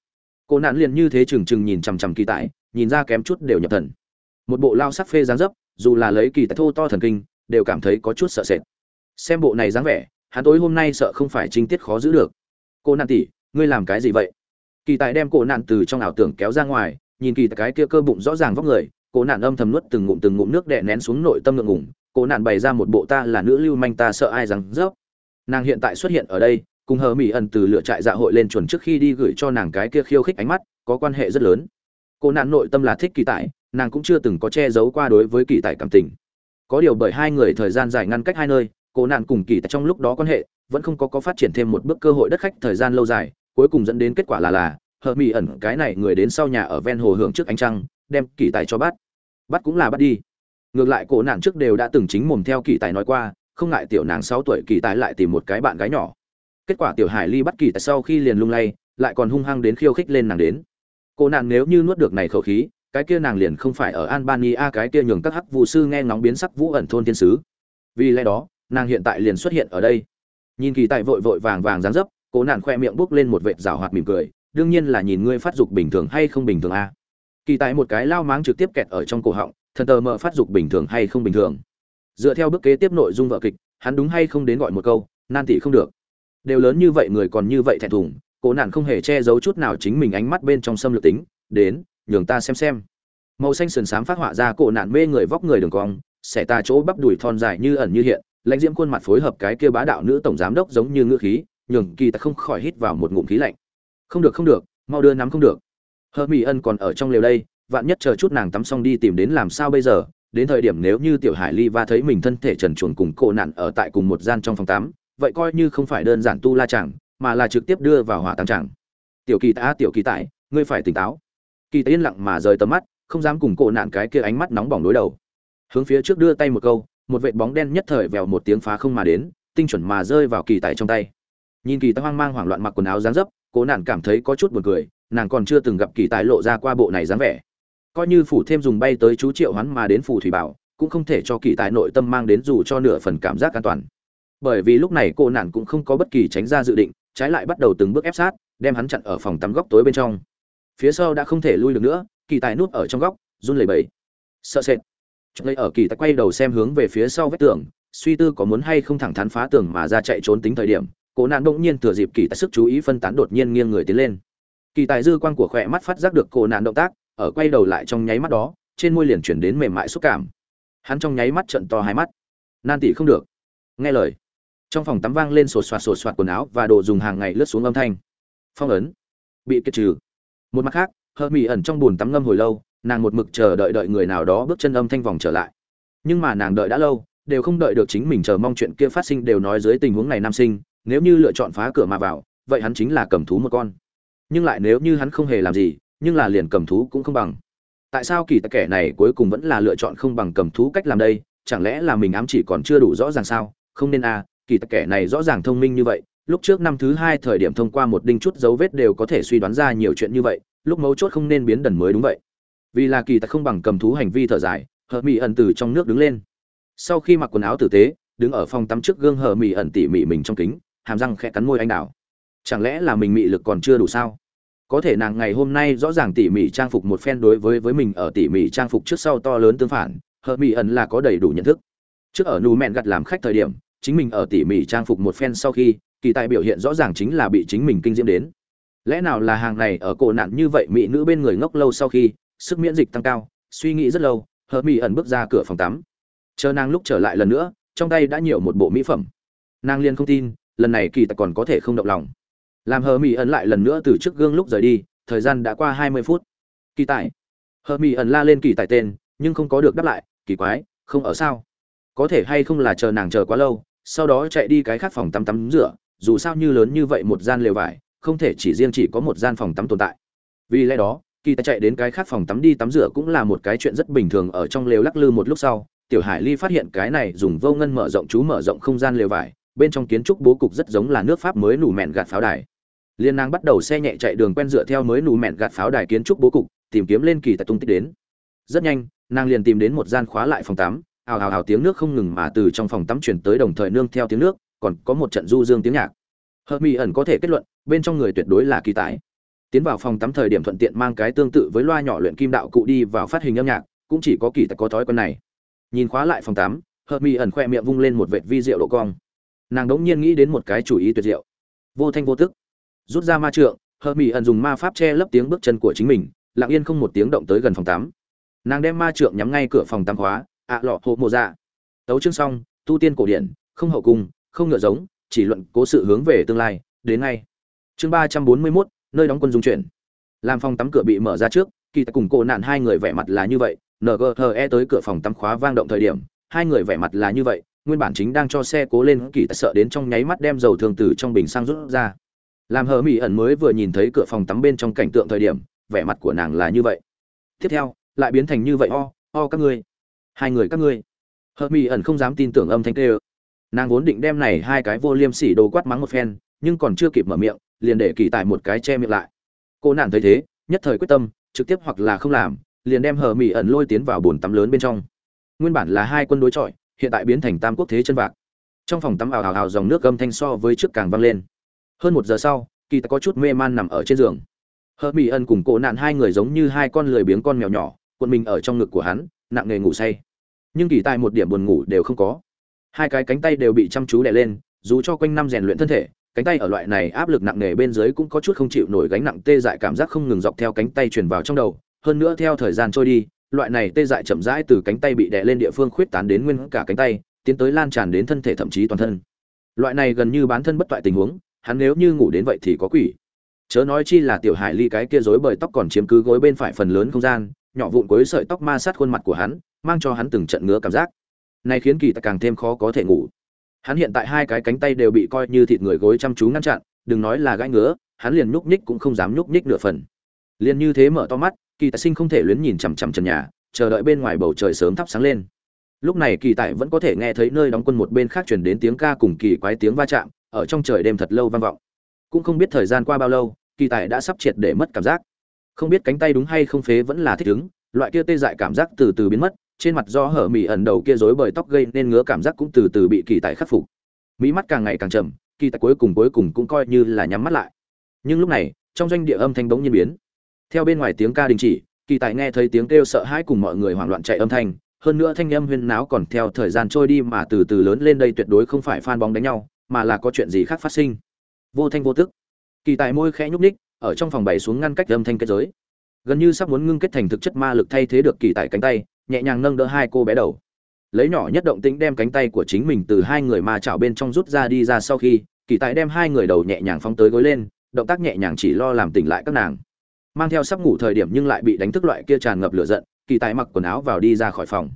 Cô nạn liền như thế trừng trừng nhìn chằm chằm kỳ tại nhìn ra kém chút đều nhập thần. Một bộ lao sắc phê dáng dấp, dù là lấy kỳ tại thô to thần kinh đều cảm thấy có chút sợ sệt. Xem bộ này dáng vẻ, hắn tối hôm nay sợ không phải trinh tiết khó giữ được. Cô nạn tỷ, ngươi làm cái gì vậy? Kỳ tài đem cổ nạn từ trong ảo tưởng kéo ra ngoài, nhìn kỳ tài cái kia cơ bụng rõ ràng vóc người cổ nạn âm thầm nuốt từng ngụm từng ngụm nước đè nén xuống nội tâm ngượng ngùng. Cổ nạn bày ra một bộ ta là nữ lưu manh ta sợ ai rằng rớp nàng hiện tại xuất hiện ở đây, cùng hờ mỹ ẩn từ lựa trại dạ hội lên chuẩn trước khi đi gửi cho nàng cái kia khiêu khích ánh mắt, có quan hệ rất lớn. Cô nạn nội tâm là thích kỳ tại nàng cũng chưa từng có che giấu qua đối với kỳ tại cảm tình có điều bởi hai người thời gian dài ngăn cách hai nơi cô nạn cùng kỳ tại trong lúc đó quan hệ, vẫn không có có phát triển thêm một bước cơ hội đất khách thời gian lâu dài, cuối cùng dẫn đến kết quả là là, hờ mỹ ẩn cái này người đến sau nhà ở ven hồ hưởng trước ánh trăng, đem kỳ tài cho bắt. Bắt cũng là bắt đi. Ngược lại cổ nạn trước đều đã từng chính mồm theo kỳ tài nói qua, không ngại tiểu nàng sáu tuổi kỳ tài lại tìm một cái bạn gái nhỏ. Kết quả tiểu hải ly bắt kỳ tài sau khi liền lung lay, lại còn hung hăng đến khiêu khích lên nàng đến. Cô nàng nếu như nuốt được này khẩu khí cái kia nàng liền không phải ở albania, cái kia nhường các hắc vụ sư nghe ngóng biến sắc vũ ẩn thôn thiên sứ. Vì lẽ đó, nàng hiện tại liền xuất hiện ở đây. Nhìn kỳ tại vội vội vàng vàng dáng dấp, cố nạn khoe miệng bước lên một vệt rào hoạt mỉm cười, đương nhiên là nhìn ngươi phát dục bình thường hay không bình thường a. Kỳ tại một cái lao máng trực tiếp kẹt ở trong cổ họng, thần tờ mờ phát dục bình thường hay không bình thường. Dựa theo bước kế tiếp nội dung vợ kịch, hắn đúng hay không đến gọi một câu, nan tỷ không được. Đều lớn như vậy người còn như vậy thẹn thùng, cố nạn không hề che giấu chút nào chính mình ánh mắt bên trong xâm lược tính, đến nhường ta xem xem. Màu xanh sườn xám phát họa ra cổ nạn mê người vóc người đường cong, xẻ ta chỗ bắp đùi thon dài như ẩn như hiện, lãnh diễm khuôn mặt phối hợp cái kia bá đạo nữ tổng giám đốc giống như ngữ khí, nhường kỳ ta không khỏi hít vào một ngụm khí lạnh. Không được không được, mau đưa nắm không được. Hơ mỹ ân còn ở trong lều đây, vạn nhất chờ chút nàng tắm xong đi tìm đến làm sao bây giờ, đến thời điểm nếu như tiểu hải ly va thấy mình thân thể trần chuồn cùng cổ nạn ở tại cùng một gian trong phòng tắm, vậy coi như không phải đơn giản tu la chẳng, mà là trực tiếp đưa vào hỏa tăng chẳng. Tiểu kỳ tá, tiểu kỳ tại, ngươi phải tỉnh táo kỳ tây yên lặng mà rời tầm mắt, không dám cùng cổ nạn cái kia ánh mắt nóng bỏng đối đầu. Hướng phía trước đưa tay một câu, một vệt bóng đen nhất thời vèo một tiếng phá không mà đến, tinh chuẩn mà rơi vào kỳ Tài trong tay. Nhìn kỳ tài hoang mang hoảng loạn mặc quần áo dáng dấp cố nạn cảm thấy có chút buồn cười, nàng còn chưa từng gặp kỳ tài lộ ra qua bộ này dáng vẻ. Coi như phủ thêm dùng bay tới chú triệu hoán mà đến phù thủy bảo, cũng không thể cho kỳ tài nội tâm mang đến dù cho nửa phần cảm giác an toàn. Bởi vì lúc này cô nạn cũng không có bất kỳ tránh ra dự định, trái lại bắt đầu từng bước ép sát, đem hắn chặn ở phòng tắm góc tối bên trong phía sau đã không thể lui được nữa, kỳ tài núp ở trong góc, run lẩy bẩy. Sợ sệt. Chúng lấy ở kỳ tài quay đầu xem hướng về phía sau vách tường, suy tư có muốn hay không thẳng thắn phá tường mà ra chạy trốn tính thời điểm cô nạn bỗng nhiên thừa dịp kỳ tài sức chú ý phân tán đột nhiên nghiêng người tiến lên. Kỳ tài dư quan của khỏe mắt phát giác được cô nạn động tác, ở quay đầu lại trong nháy mắt đó, trên môi liền chuyển đến mềm mại xúc cảm. Hắn trong nháy mắt trận to hai mắt. Nan tỷ không được. Nghe lời. Trong phòng tắm vang lên sột soạt sột soạt quần áo và đồ dùng hàng ngày lướt xuống âm thanh. Phong ấn. Bị kết trừ một mặt khác, hờ mỹ ẩn trong bùn tắm ngâm hồi lâu, nàng một mực chờ đợi đợi người nào đó bước chân âm thanh vòng trở lại. Nhưng mà nàng đợi đã lâu, đều không đợi được chính mình chờ mong chuyện kia phát sinh đều nói dưới tình huống này nam sinh, nếu như lựa chọn phá cửa mà vào, vậy hắn chính là cầm thú một con. Nhưng lại nếu như hắn không hề làm gì, nhưng là liền cầm thú cũng không bằng. Tại sao kỳ tài kẻ này cuối cùng vẫn là lựa chọn không bằng cầm thú cách làm đây? Chẳng lẽ là mình ám chỉ còn chưa đủ rõ ràng sao? Không nên à kỳ tài kẻ này rõ ràng thông minh như vậy lúc trước năm thứ hai thời điểm thông qua một đinh chút dấu vết đều có thể suy đoán ra nhiều chuyện như vậy, lúc mấu chốt không nên biến đần mới đúng vậy. Vì là kỳ tặc không bằng cầm thú hành vi thở dài hờ mỹ ẩn từ trong nước đứng lên. Sau khi mặc quần áo tử tế, đứng ở phòng tắm trước gương hờ mỹ ẩn tỉ mỉ mình trong kính, hàm răng khẽ cắn môi anh đào. Chẳng lẽ là mình mị lực còn chưa đủ sao? Có thể nàng ngày hôm nay rõ ràng tỉ mỉ trang phục một phen đối với với mình ở tỉ mỉ trang phục trước sau to lớn tương phản hờ mỹ ẩn là có đầy đủ nhận thức. Trước ở nù mẹn gặt làm khách thời điểm chính mình ở tỉ mỉ trang phục một phen sau khi, kỳ tài biểu hiện rõ ràng chính là bị chính mình kinh diễm đến. Lẽ nào là hàng này ở cổ nạn như vậy, mỹ nữ bên người ngốc lâu sau khi, sức miễn dịch tăng cao, suy nghĩ rất lâu hờ mỹ ẩn bước ra cửa phòng tắm. Chờ nàng lúc trở lại lần nữa, trong tay đã nhiều một bộ mỹ phẩm. Nàng liên không tin, lần này kỳ tài còn có thể không động lòng. Làm hờ mỹ ẩn lại lần nữa từ trước gương lúc rời đi, thời gian đã qua hai mươi phút. Kỳ tài. Hờ mỹ ẩn la lên kỳ tài tên, nhưng không có được đáp lại, kỳ quái, không ở sao? Có thể hay không là chờ nàng chờ quá lâu sau đó chạy đi cái khác phòng tắm tắm rửa, dù sao như lớn như vậy một gian lều vải, không thể chỉ riêng chỉ có một gian phòng tắm tồn tại. Vì lẽ đó khi ta chạy đến cái khác phòng tắm đi tắm rửa cũng là một cái chuyện rất bình thường ở trong lều lắc lư một lúc sau, tiểu hải ly phát hiện cái này dùng vô ngân mở rộng chú mở rộng không gian lều vải, bên trong kiến trúc bố cục rất giống là nước pháp mới nủ mẹn gạt pháo đài. Liên nàng bắt đầu xe nhẹ chạy đường quen dựa theo mới nủ mẹn gạt pháo đài kiến trúc bố cục, tìm kiếm lên kỳ tại tung tích đến. Rất nhanh, nàng liền tìm đến một gian khóa lại phòng tắm ào ào ào tiếng nước không ngừng mà từ trong phòng tắm chuyển tới đồng thời nương theo tiếng nước, còn có một trận du dương tiếng nhạc. Hợp mỹ ẩn có thể kết luận, bên trong người tuyệt đối là kỳ tài. Tiến vào phòng tắm thời điểm thuận tiện mang cái tương tự với loa nhỏ luyện kim đạo cụ đi vào phát hình âm nhạc, cũng chỉ có kỳ tài có thói quen này. Nhìn khóa lại phòng tắm, hợp mỹ ẩn khoe miệng vung lên một vệt vi rượu độ cong. Nàng đống nhiên nghĩ đến một cái chủ ý tuyệt diệu. Vô thanh vô tức. Rút ra ma trượng, hợp mỹ ẩn dùng ma pháp che lấp tiếng bước chân của chính mình, lặng yên không một tiếng động tới gần phòng tắm. Nàng đem ma trượng nhắm ngay cửa phòng tắm khóa ạ lọ hộ mộ dạ. Tấu chương xong, tu tiên cổ điển, không hậu cung, không ngựa giống, chỉ luận cố sự hướng về tương lai, đến ngay. Chương ba trăm bốn mươi mốt, nơi đóng quân dung chuyển. Làm phòng tắm cửa bị mở ra trước, kỳ ta cùng cô nạn hai người vẻ mặt là như vậy nge tới cửa phòng tắm khóa vang động thời điểm, hai người vẻ mặt là như vậy, nguyên bản chính đang cho xe cố lên, kỳ ta sợ đến trong nháy mắt đem dầu thường từ trong bình xăng rút ra. Làm hờ mỹ ẩn mới vừa nhìn thấy cửa phòng tắm bên trong cảnh tượng thời điểm, vẻ mặt của nàng là như vậy. Tiếp theo, lại biến thành như vậy, o o các ngươi hai người các ngươi. Hờ mỹ ẩn không dám tin tưởng âm thanh tê ơ nàng vốn định đem này hai cái vô liêm sỉ đồ quát mắng một phen, nhưng còn chưa kịp mở miệng, liền để kỳ tài một cái che miệng lại. Cô nàng thấy thế, nhất thời quyết tâm, trực tiếp hoặc là không làm, liền đem hờ mỹ ẩn lôi tiến vào bồn tắm lớn bên trong. Nguyên bản là hai quân đối chọi, hiện tại biến thành tam quốc thế chân vạc. Trong phòng tắm ảo ảo ào dòng nước gâm thanh so với trước càng vang lên. Hơn một giờ sau, kỳ tài có chút mê man nằm ở trên giường. Hờ mỹ ẩn cùng cổ nạn hai người giống như hai con lười biếng con mèo nhỏ, cuộn mình ở trong ngực của hắn nặng nề ngủ say. Nhưng kỳ tài một điểm buồn ngủ đều không có. Hai cái cánh tay đều bị chăm chú đè lên, dù cho quanh năm rèn luyện thân thể, cánh tay ở loại này áp lực nặng nề bên dưới cũng có chút không chịu nổi gánh nặng tê dại cảm giác không ngừng dọc theo cánh tay truyền vào trong đầu. Hơn nữa theo thời gian trôi đi, loại này tê dại chậm rãi từ cánh tay bị đè lên địa phương khuyết tán đến nguyên cả cánh tay, tiến tới lan tràn đến thân thể thậm chí toàn thân. Loại này gần như bán thân bất toại tình huống, hắn nếu như ngủ đến vậy thì có quỷ. Chớ nói chi là tiểu hải ly cái kia rối bời tóc còn chiếm cứ gối bên phải phần lớn không gian nhỏ vụn cuối sợi tóc ma sát khuôn mặt của hắn, mang cho hắn từng trận ngứa cảm giác. Này khiến kỳ ta càng thêm khó có thể ngủ. Hắn hiện tại hai cái cánh tay đều bị coi như thịt người gối chăm chú ngăn chặn, đừng nói là gãi ngứa, hắn liền nhúc nhích cũng không dám nhúc nhích nửa phần. Liền như thế mở to mắt, kỳ tài sinh không thể luyến nhìn chằm chằm trần nhà, chờ đợi bên ngoài bầu trời sớm thắp sáng lên. Lúc này kỳ tài vẫn có thể nghe thấy nơi đóng quân một bên khác truyền đến tiếng ca cùng kỳ quái tiếng va chạm, ở trong trời đêm thật lâu vang vọng. Cũng không biết thời gian qua bao lâu, kỳ tài đã sắp triệt để mất cảm giác không biết cánh tay đúng hay không phế vẫn là thích ứng, loại kia tê dại cảm giác từ từ biến mất, trên mặt do hở mỹ ẩn đầu kia rối bời tóc gây nên ngứa cảm giác cũng từ từ bị kỳ tài khắc phục. Mỹ mắt càng ngày càng chậm kỳ tài cuối cùng cuối cùng cũng coi như là nhắm mắt lại. Nhưng lúc này, trong doanh địa âm thanh bỗng nhiên biến. Theo bên ngoài tiếng ca đình chỉ, kỳ tài nghe thấy tiếng kêu sợ hãi cùng mọi người hoảng loạn chạy âm thanh, hơn nữa thanh âm huyên náo còn theo thời gian trôi đi mà từ từ lớn lên đây tuyệt đối không phải phan bóng đánh nhau, mà là có chuyện gì khác phát sinh. Vô thanh vô tức. Kỳ tài môi khẽ nhúc ních ở trong phòng bày xuống ngăn cách âm thanh kết giới. Gần như sắp muốn ngưng kết thành thực chất ma lực thay thế được kỳ tại cánh tay, nhẹ nhàng nâng đỡ hai cô bé đầu. Lấy nhỏ nhất động tĩnh đem cánh tay của chính mình từ hai người ma chảo bên trong rút ra đi ra sau khi, kỳ tại đem hai người đầu nhẹ nhàng phóng tới gối lên, động tác nhẹ nhàng chỉ lo làm tỉnh lại các nàng. Mang theo sắp ngủ thời điểm nhưng lại bị đánh thức loại kia tràn ngập lửa giận, kỳ tại mặc quần áo vào đi ra khỏi phòng.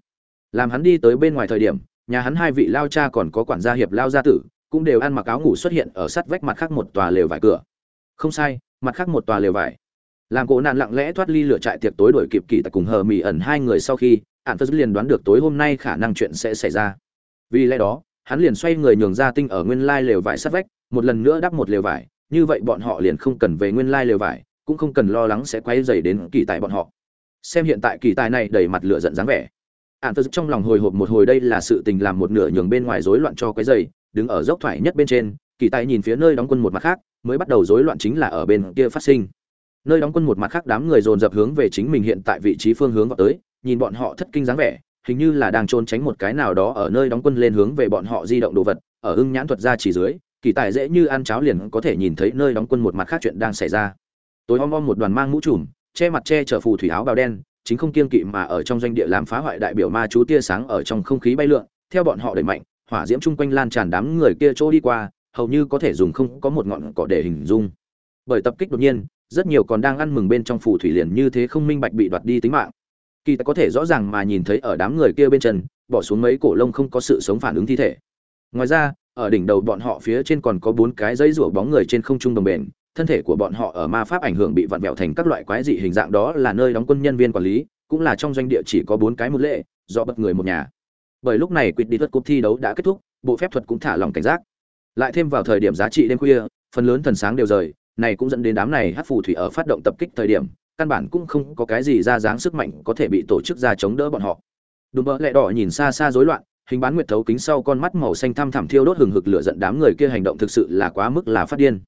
Làm hắn đi tới bên ngoài thời điểm, nhà hắn hai vị lao cha còn có quản gia hiệp lao gia tử, cũng đều ăn mặc áo ngủ xuất hiện ở sát vách mặt khác một tòa lều vải cửa. Không sai mặt khác một tòa lều vải. Làm cổ nạn lặng lẽ thoát ly lửa trại tiệc tối đổi kịp kỳ tại cùng hờ mỹ ẩn hai người sau khi ạn phật liền đoán được tối hôm nay khả năng chuyện sẽ xảy ra. Vì lẽ đó, hắn liền xoay người nhường ra tinh ở nguyên lai lều vải sát vách, một lần nữa đắp một lều vải, như vậy bọn họ liền không cần về nguyên lai lều vải, cũng không cần lo lắng sẽ quay dày đến kỳ tài bọn họ. Xem hiện tại kỳ tài này đầy mặt lửa giận dáng vẻ. Ạn phật trong lòng hồi hộp một hồi đây là sự tình làm một nửa nhường bên ngoài rối loạn cho quấy dày đứng ở dốc thoải nhất bên trên kỳ tài nhìn phía nơi đóng quân một mặt khác, mới bắt đầu rối loạn chính là ở bên kia phát sinh. Nơi đóng quân một mặt khác đám người dồn dập hướng về chính mình hiện tại vị trí phương hướng vào tới, nhìn bọn họ thất kinh dáng vẻ, hình như là đang trốn tránh một cái nào đó ở nơi đóng quân lên hướng về bọn họ di động đồ vật, ở hưng nhãn thuật ra chỉ dưới, kỳ tài dễ như ăn cháo liền có thể nhìn thấy nơi đóng quân một mặt khác chuyện đang xảy ra. Tối om om một đoàn mang mũ trùm, che mặt che chở phù thủy áo bào đen, chính không kiên kỵ mà ở trong doanh địa làm phá hoại đại biểu ma chú tia sáng ở trong không khí bay lượn, theo bọn họ đẩy mạnh, hỏa diễm chung quanh lan tràn đám người kia chỗ đi qua hầu như có thể dùng không có một ngọn cỏ để hình dung. Bởi tập kích đột nhiên, rất nhiều còn đang ăn mừng bên trong phù thủy liền như thế không minh bạch bị đoạt đi tính mạng. Kỳ ta có thể rõ ràng mà nhìn thấy ở đám người kia bên chân, bỏ xuống mấy cổ lông không có sự sống phản ứng thi thể. Ngoài ra, ở đỉnh đầu bọn họ phía trên còn có bốn cái dây rủa bóng người trên không trung đồng bền, thân thể của bọn họ ở ma pháp ảnh hưởng bị vặn vẹo thành các loại quái dị hình dạng đó là nơi đóng quân nhân viên quản lý, cũng là trong doanh địa chỉ có bốn cái một lệ, do bất người một nhà. Bởi lúc này quyết đi thuật cuộc thi đấu đã kết thúc, bộ phép thuật cũng thả lòng cảnh giác lại thêm vào thời điểm giá trị đêm khuya, phần lớn thần sáng đều rời, này cũng dẫn đến đám này hát phù thủy ở phát động tập kích thời điểm, căn bản cũng không có cái gì ra dáng sức mạnh có thể bị tổ chức ra chống đỡ bọn họ. Đùm bỡ lẹ đỏ nhìn xa xa rối loạn, hình bán nguyệt thấu kính sau con mắt màu xanh thăm thẳm thiêu đốt hừng hực lửa giận đám người kia hành động thực sự là quá mức là phát điên.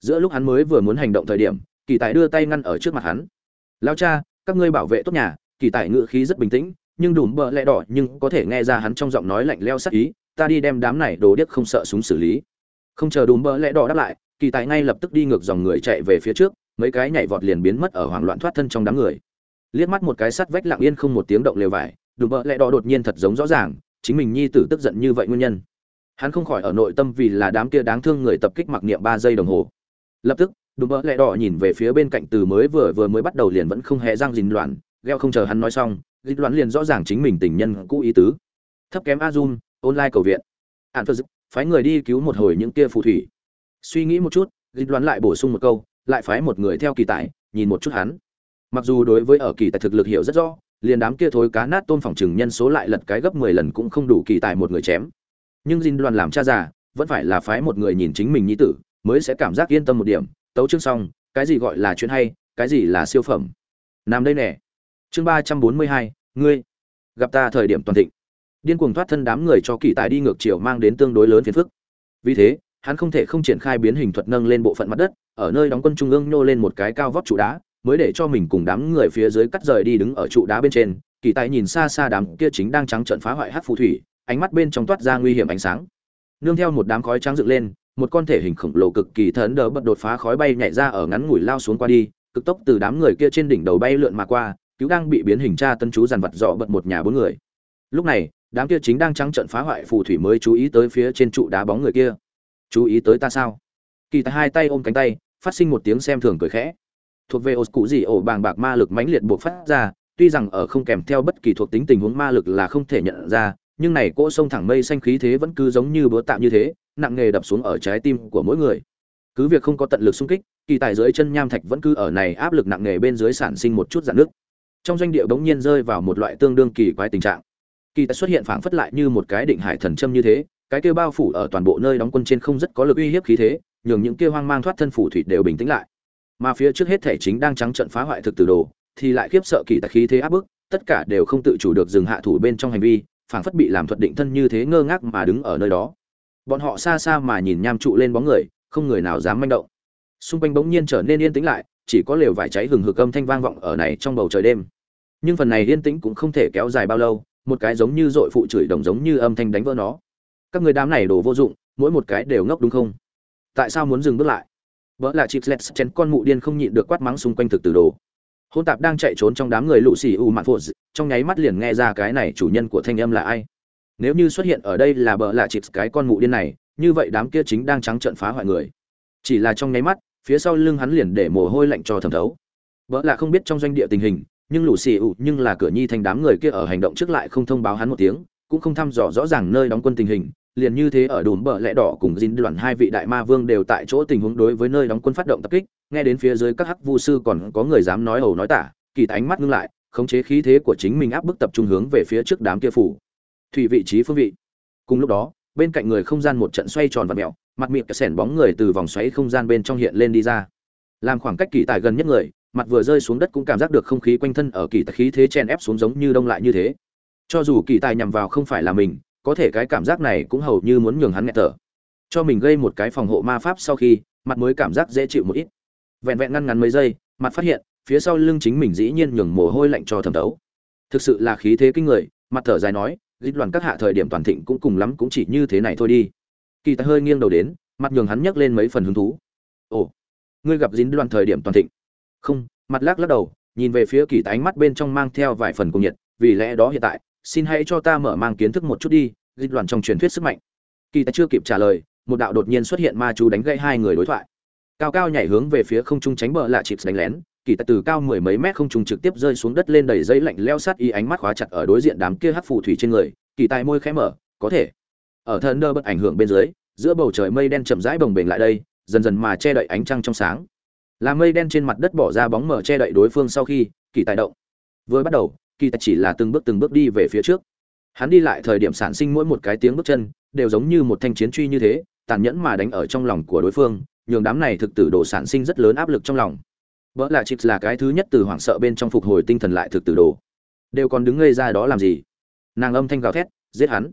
Giữa lúc hắn mới vừa muốn hành động thời điểm, kỳ tài đưa tay ngăn ở trước mặt hắn. Lao cha, các ngươi bảo vệ tốt nhà, kỳ tài ngự khí rất bình tĩnh, nhưng đùm bỡ lẹ đỏ nhưng có thể nghe ra hắn trong giọng nói lạnh leo sắc ý, ta đi đem đám này đồ điếc không sợ súng xử lý không chờ đùm bỡ lẹ đỏ đáp lại, kỳ tài ngay lập tức đi ngược dòng người chạy về phía trước, mấy cái nhảy vọt liền biến mất ở hoảng loạn thoát thân trong đám người. Liếc mắt một cái sắt vách lặng yên không một tiếng động lều vải, đùm bỡ lẹ đỏ đột nhiên thật giống rõ ràng, chính mình nhi tử tức giận như vậy nguyên nhân. Hắn không khỏi ở nội tâm vì là đám kia đáng thương người tập kích mặc niệm ba giây đồng hồ. Lập tức, đùm bỡ lẹ đỏ nhìn về phía bên cạnh từ mới vừa vừa mới bắt đầu liền vẫn không hề răng dình loạn, gheo không chờ hắn nói xong dịch loạn liền rõ ràng chính mình tình nhân cũ ý tứ. Thấp kém azun online cầu viện. Ạn phật phái người đi cứu một hồi những kia phù thủy. Suy nghĩ một chút dịch loạn lại bổ sung một câu, lại phái một người theo kỳ tài, nhìn một chút hắn. Mặc dù đối với ở kỳ tài thực lực hiểu rất rõ, liền đám kia thối cá nát tôm phòng trừng nhân số lại lật cái gấp mười lần cũng không đủ kỳ tài một người chém. Nhưng dinh đoàn làm cha già, vẫn phải là phái một người nhìn chính mình nhi tử, mới sẽ cảm giác yên tâm một điểm. Tấu chương xong, cái gì gọi là chuyện hay, cái gì là siêu phẩm? Nằm đây nè. Chương ba trăm bốn mươi hai, ngươi. Gặp ta thời điểm toàn thịnh điên cuồng thoát thân đám người cho kỳ tài đi ngược chiều mang đến tương đối lớn phiền phức. Vì thế, hắn không thể không triển khai biến hình thuật nâng lên bộ phận mặt đất, ở nơi đóng quân trung ương nhô lên một cái cao vóc trụ đá, mới để cho mình cùng đám người phía dưới cắt rời đi đứng ở trụ đá bên trên. Kỳ tài nhìn xa xa đám kia chính đang trắng trợn phá hoại hát phù thủy, ánh mắt bên trong toát ra nguy hiểm ánh sáng. Nương theo một đám khói trắng dựng lên, một con thể hình khổng lồ cực kỳ thấn đỡ bật đột phá khói bay nhảy ra ở ngắn ngủi lao xuống qua đi, cực tốc từ đám người kia trên đỉnh đầu bay lượn mà qua, cứu đang bị biến hình tra tân chú dàn vật dọ bật một nhà bốn người. Lúc này đám kia chính đang trắng trận phá hoại phù thủy mới chú ý tới phía trên trụ đá bóng người kia. Chú ý tới ta sao? Kỳ tài hai tay ôm cánh tay, phát sinh một tiếng xem thường cười khẽ. Thuộc về ô cụ gì ổ bàng bạc ma lực mãnh liệt buộc phát ra, tuy rằng ở không kèm theo bất kỳ thuộc tính tình huống ma lực là không thể nhận ra, nhưng này cỗ sông thẳng mây xanh khí thế vẫn cứ giống như búa tạm như thế, nặng nghề đập xuống ở trái tim của mỗi người. Cứ việc không có tận lực xung kích, kỳ tài dưới chân nham thạch vẫn cứ ở này áp lực nặng nghề bên dưới sản sinh một chút dạn nước trong doanh địa bỗng nhiên rơi vào một loại tương đương kỳ quái tình trạng kỳ tài xuất hiện phảng phất lại như một cái định hải thần châm như thế, cái kia bao phủ ở toàn bộ nơi đóng quân trên không rất có lực uy hiếp khí thế, nhường những kia hoang mang thoát thân phủ thủy đều bình tĩnh lại. Mà phía trước hết thể chính đang trắng trận phá hoại thực từ đồ, thì lại khiếp sợ kỳ tài khí thế áp bức, tất cả đều không tự chủ được dừng hạ thủ bên trong hành vi, phảng phất bị làm thuật định thân như thế ngơ ngác mà đứng ở nơi đó. Bọn họ xa xa mà nhìn nham trụ lên bóng người, không người nào dám manh động. Xung quanh bỗng nhiên trở nên yên tĩnh lại, chỉ có lều vải cháy hừng hực âm thanh vang vọng ở này trong bầu trời đêm. Nhưng phần này yên tĩnh cũng không thể kéo dài bao lâu một cái giống như dội phụ chửi đồng giống như âm thanh đánh vỡ nó. Các người đám này đồ vô dụng, mỗi một cái đều ngốc đúng không? Tại sao muốn dừng bước lại? Vợ là chịp lẹt chén con mụ điên không nhịn được quát mắng xung quanh thực từ đồ. Hôn tạp đang chạy trốn trong đám người lũ xì u mạn phụ trong nháy mắt liền nghe ra cái này chủ nhân của thanh âm là ai. Nếu như xuất hiện ở đây là bờ lạ chịp cái con mụ điên này, như vậy đám kia chính đang trắng trợn phá hoại người. Chỉ là trong nháy mắt, phía sau lưng hắn liền để mồ hôi lạnh cho thẩm thấu. Vợ lạ không biết trong doanh địa tình hình nhưng lũ xì ủ nhưng là cửa nhi thành đám người kia ở hành động trước lại không thông báo hắn một tiếng, cũng không thăm dò rõ ràng nơi đóng quân tình hình, liền như thế ở đùm bờ lẽ đỏ cùng dính đoàn hai vị đại ma vương đều tại chỗ tình huống đối với nơi đóng quân phát động tập kích, nghe đến phía dưới các hắc vu sư còn có người dám nói ẩu nói tả, kỳ ánh mắt ngưng lại, khống chế khí thế của chính mình áp bức tập trung hướng về phía trước đám kia phủ. Thủy vị trí phương vị. Cùng lúc đó, bên cạnh người không gian một trận xoay tròn và mẹo, mặt miệng sẻn bóng người từ vòng xoáy không gian bên trong hiện lên đi ra. Làm khoảng cách kỳ tài gần nhất người mặt vừa rơi xuống đất cũng cảm giác được không khí quanh thân ở kỳ tài khí thế chen ép xuống giống như đông lại như thế. Cho dù kỳ tài nhằm vào không phải là mình, có thể cái cảm giác này cũng hầu như muốn nhường hắn nghẹt thở. Cho mình gây một cái phòng hộ ma pháp sau khi, mặt mới cảm giác dễ chịu một ít. Vẹn vẹn ngăn ngắn mấy giây, mặt phát hiện, phía sau lưng chính mình dĩ nhiên nhường mồ hôi lạnh cho thẩm thấu. Thực sự là khí thế kinh người, mặt thở dài nói dịch đoàn các hạ thời điểm toàn thịnh cũng cùng lắm cũng chỉ như thế này thôi đi. Kỳ tài hơi nghiêng đầu đến, mặt nhường hắn nhấc lên mấy phần hứng thú. Ồ, ngươi gặp dính đoàn thời điểm toàn thịnh không, mặt lắc lắc đầu, nhìn về phía kỳ tá ánh mắt bên trong mang theo vài phần cùng nhiệt, vì lẽ đó hiện tại, xin hãy cho ta mở mang kiến thức một chút đi, dịch đoàn trong truyền thuyết sức mạnh. Kỳ tá chưa kịp trả lời, một đạo đột nhiên xuất hiện ma chú đánh gãy hai người đối thoại. Cao cao nhảy hướng về phía không trung tránh bờ lạ chịp đánh lén, kỳ tài từ cao mười mấy mét không trung trực tiếp rơi xuống đất lên đầy dây lạnh leo sát y ánh mắt khóa chặt ở đối diện đám kia hắc phù thủy trên người, kỳ tài môi khẽ mở, có thể. Ở thần nơ bất ảnh hưởng bên dưới, giữa bầu trời mây đen chậm rãi bồng bềnh lại đây, dần dần mà che đậy ánh trăng trong sáng là mây đen trên mặt đất bỏ ra bóng mở che đậy đối phương sau khi, kỳ tài động. Vừa bắt đầu, kỳ tài chỉ là từng bước từng bước đi về phía trước. Hắn đi lại thời điểm sản sinh mỗi một cái tiếng bước chân, đều giống như một thanh chiến truy như thế, tàn nhẫn mà đánh ở trong lòng của đối phương, nhường đám này thực tử đồ sản sinh rất lớn áp lực trong lòng. Vợ là chịp là cái thứ nhất từ hoảng sợ bên trong phục hồi tinh thần lại thực tử đồ. Đều còn đứng ngây ra đó làm gì? Nàng âm thanh gào thét, giết hắn.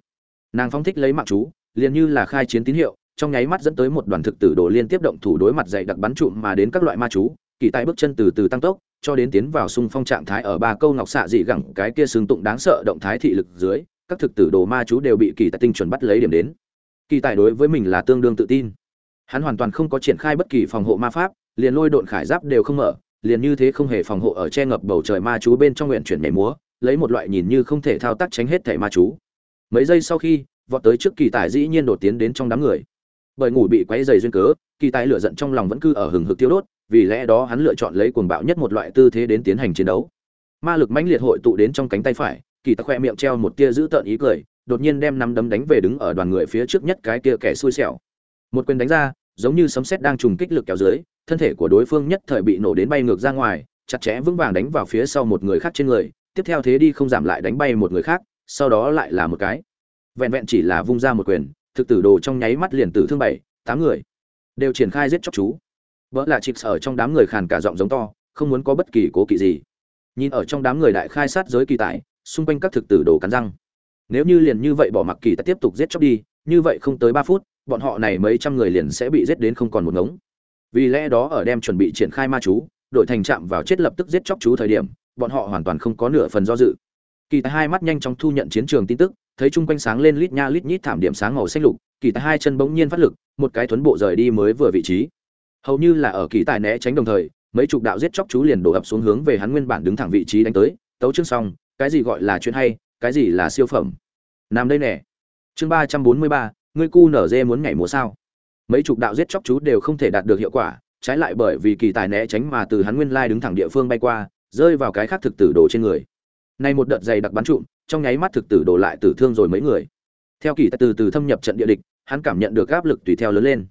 Nàng phóng thích lấy mạng chú, liền như là khai chiến tín hiệu trong nháy mắt dẫn tới một đoàn thực tử đồ liên tiếp động thủ đối mặt dày đặc bắn trụm mà đến các loại ma chú, kỳ tài bước chân từ từ tăng tốc, cho đến tiến vào xung phong trạng thái ở ba câu ngọc xạ dị gẳng cái kia xương tụng đáng sợ động thái thị lực dưới, các thực tử đồ ma chú đều bị kỳ tài tinh chuẩn bắt lấy điểm đến. Kỳ tài đối với mình là tương đương tự tin. Hắn hoàn toàn không có triển khai bất kỳ phòng hộ ma pháp, liền lôi độn khải giáp đều không mở, liền như thế không hề phòng hộ ở che ngập bầu trời ma chú bên trong nguyện chuyển nhảy múa, lấy một loại nhìn như không thể thao tác tránh hết thẻ ma chú. Mấy giây sau khi, vọt tới trước kỳ tài dĩ nhiên đột tiến đến trong đám người bởi ngủ bị quấy dày duyên cớ, kỳ tài lửa giận trong lòng vẫn cứ ở hừng hực tiêu đốt, vì lẽ đó hắn lựa chọn lấy cuồng bạo nhất một loại tư thế đến tiến hành chiến đấu. Ma lực mãnh liệt hội tụ đến trong cánh tay phải, kỳ tài khoe miệng treo một tia giữ tợn ý cười, đột nhiên đem nắm đấm đánh về đứng ở đoàn người phía trước nhất cái kia kẻ xui xẻo. Một quyền đánh ra, giống như sấm sét đang trùng kích lực kéo dưới, thân thể của đối phương nhất thời bị nổ đến bay ngược ra ngoài, chặt chẽ vững vàng đánh vào phía sau một người khác trên người, tiếp theo thế đi không giảm lại đánh bay một người khác, sau đó lại là một cái. Vẹn vẹn chỉ là vung ra một quyền thực tử đồ trong nháy mắt liền tử thương bảy, tám người. Đều triển khai giết chóc chú. Vợ là chịp ở trong đám người khàn cả giọng giống to, không muốn có bất kỳ cố kỵ gì. Nhìn ở trong đám người đại khai sát giới kỳ tài, xung quanh các thực tử đồ cắn răng. Nếu như liền như vậy bỏ mặc kỳ ta tiếp tục giết chóc đi, như vậy không tới ba phút, bọn họ này mấy trăm người liền sẽ bị giết đến không còn một ngống. Vì lẽ đó ở đem chuẩn bị triển khai ma chú, đội thành chạm vào chết lập tức giết chóc chú thời điểm, bọn họ hoàn toàn không có nửa phần do dự. Kỳ tài hai mắt nhanh chóng thu nhận chiến trường tin tức thấy chung quanh sáng lên lít nha lít nhít thảm điểm sáng màu xanh lục, kỳ tài hai chân bỗng nhiên phát lực, một cái thuấn bộ rời đi mới vừa vị trí. Hầu như là ở kỳ tài né tránh đồng thời, mấy chục đạo giết chóc chú liền đổ ập xuống hướng về hắn nguyên bản đứng thẳng vị trí đánh tới, tấu chương xong, cái gì gọi là chuyện hay, cái gì là siêu phẩm. Nằm đây nè. Chương ba trăm bốn mươi ba, ngươi cu nở dê muốn nhảy múa sao? Mấy chục đạo giết chóc chú đều không thể đạt được hiệu quả, trái lại bởi vì kỳ tài né tránh mà từ hắn nguyên lai đứng thẳng địa phương bay qua, rơi vào cái khác thực tử đồ trên người. Nay một đợt dày đặc bắn trụm trong nháy mắt thực tử đồ lại tử thương rồi mấy người. Theo kỳ tài từ từ thâm nhập trận địa địch, hắn cảm nhận được áp lực tùy theo lớn lên.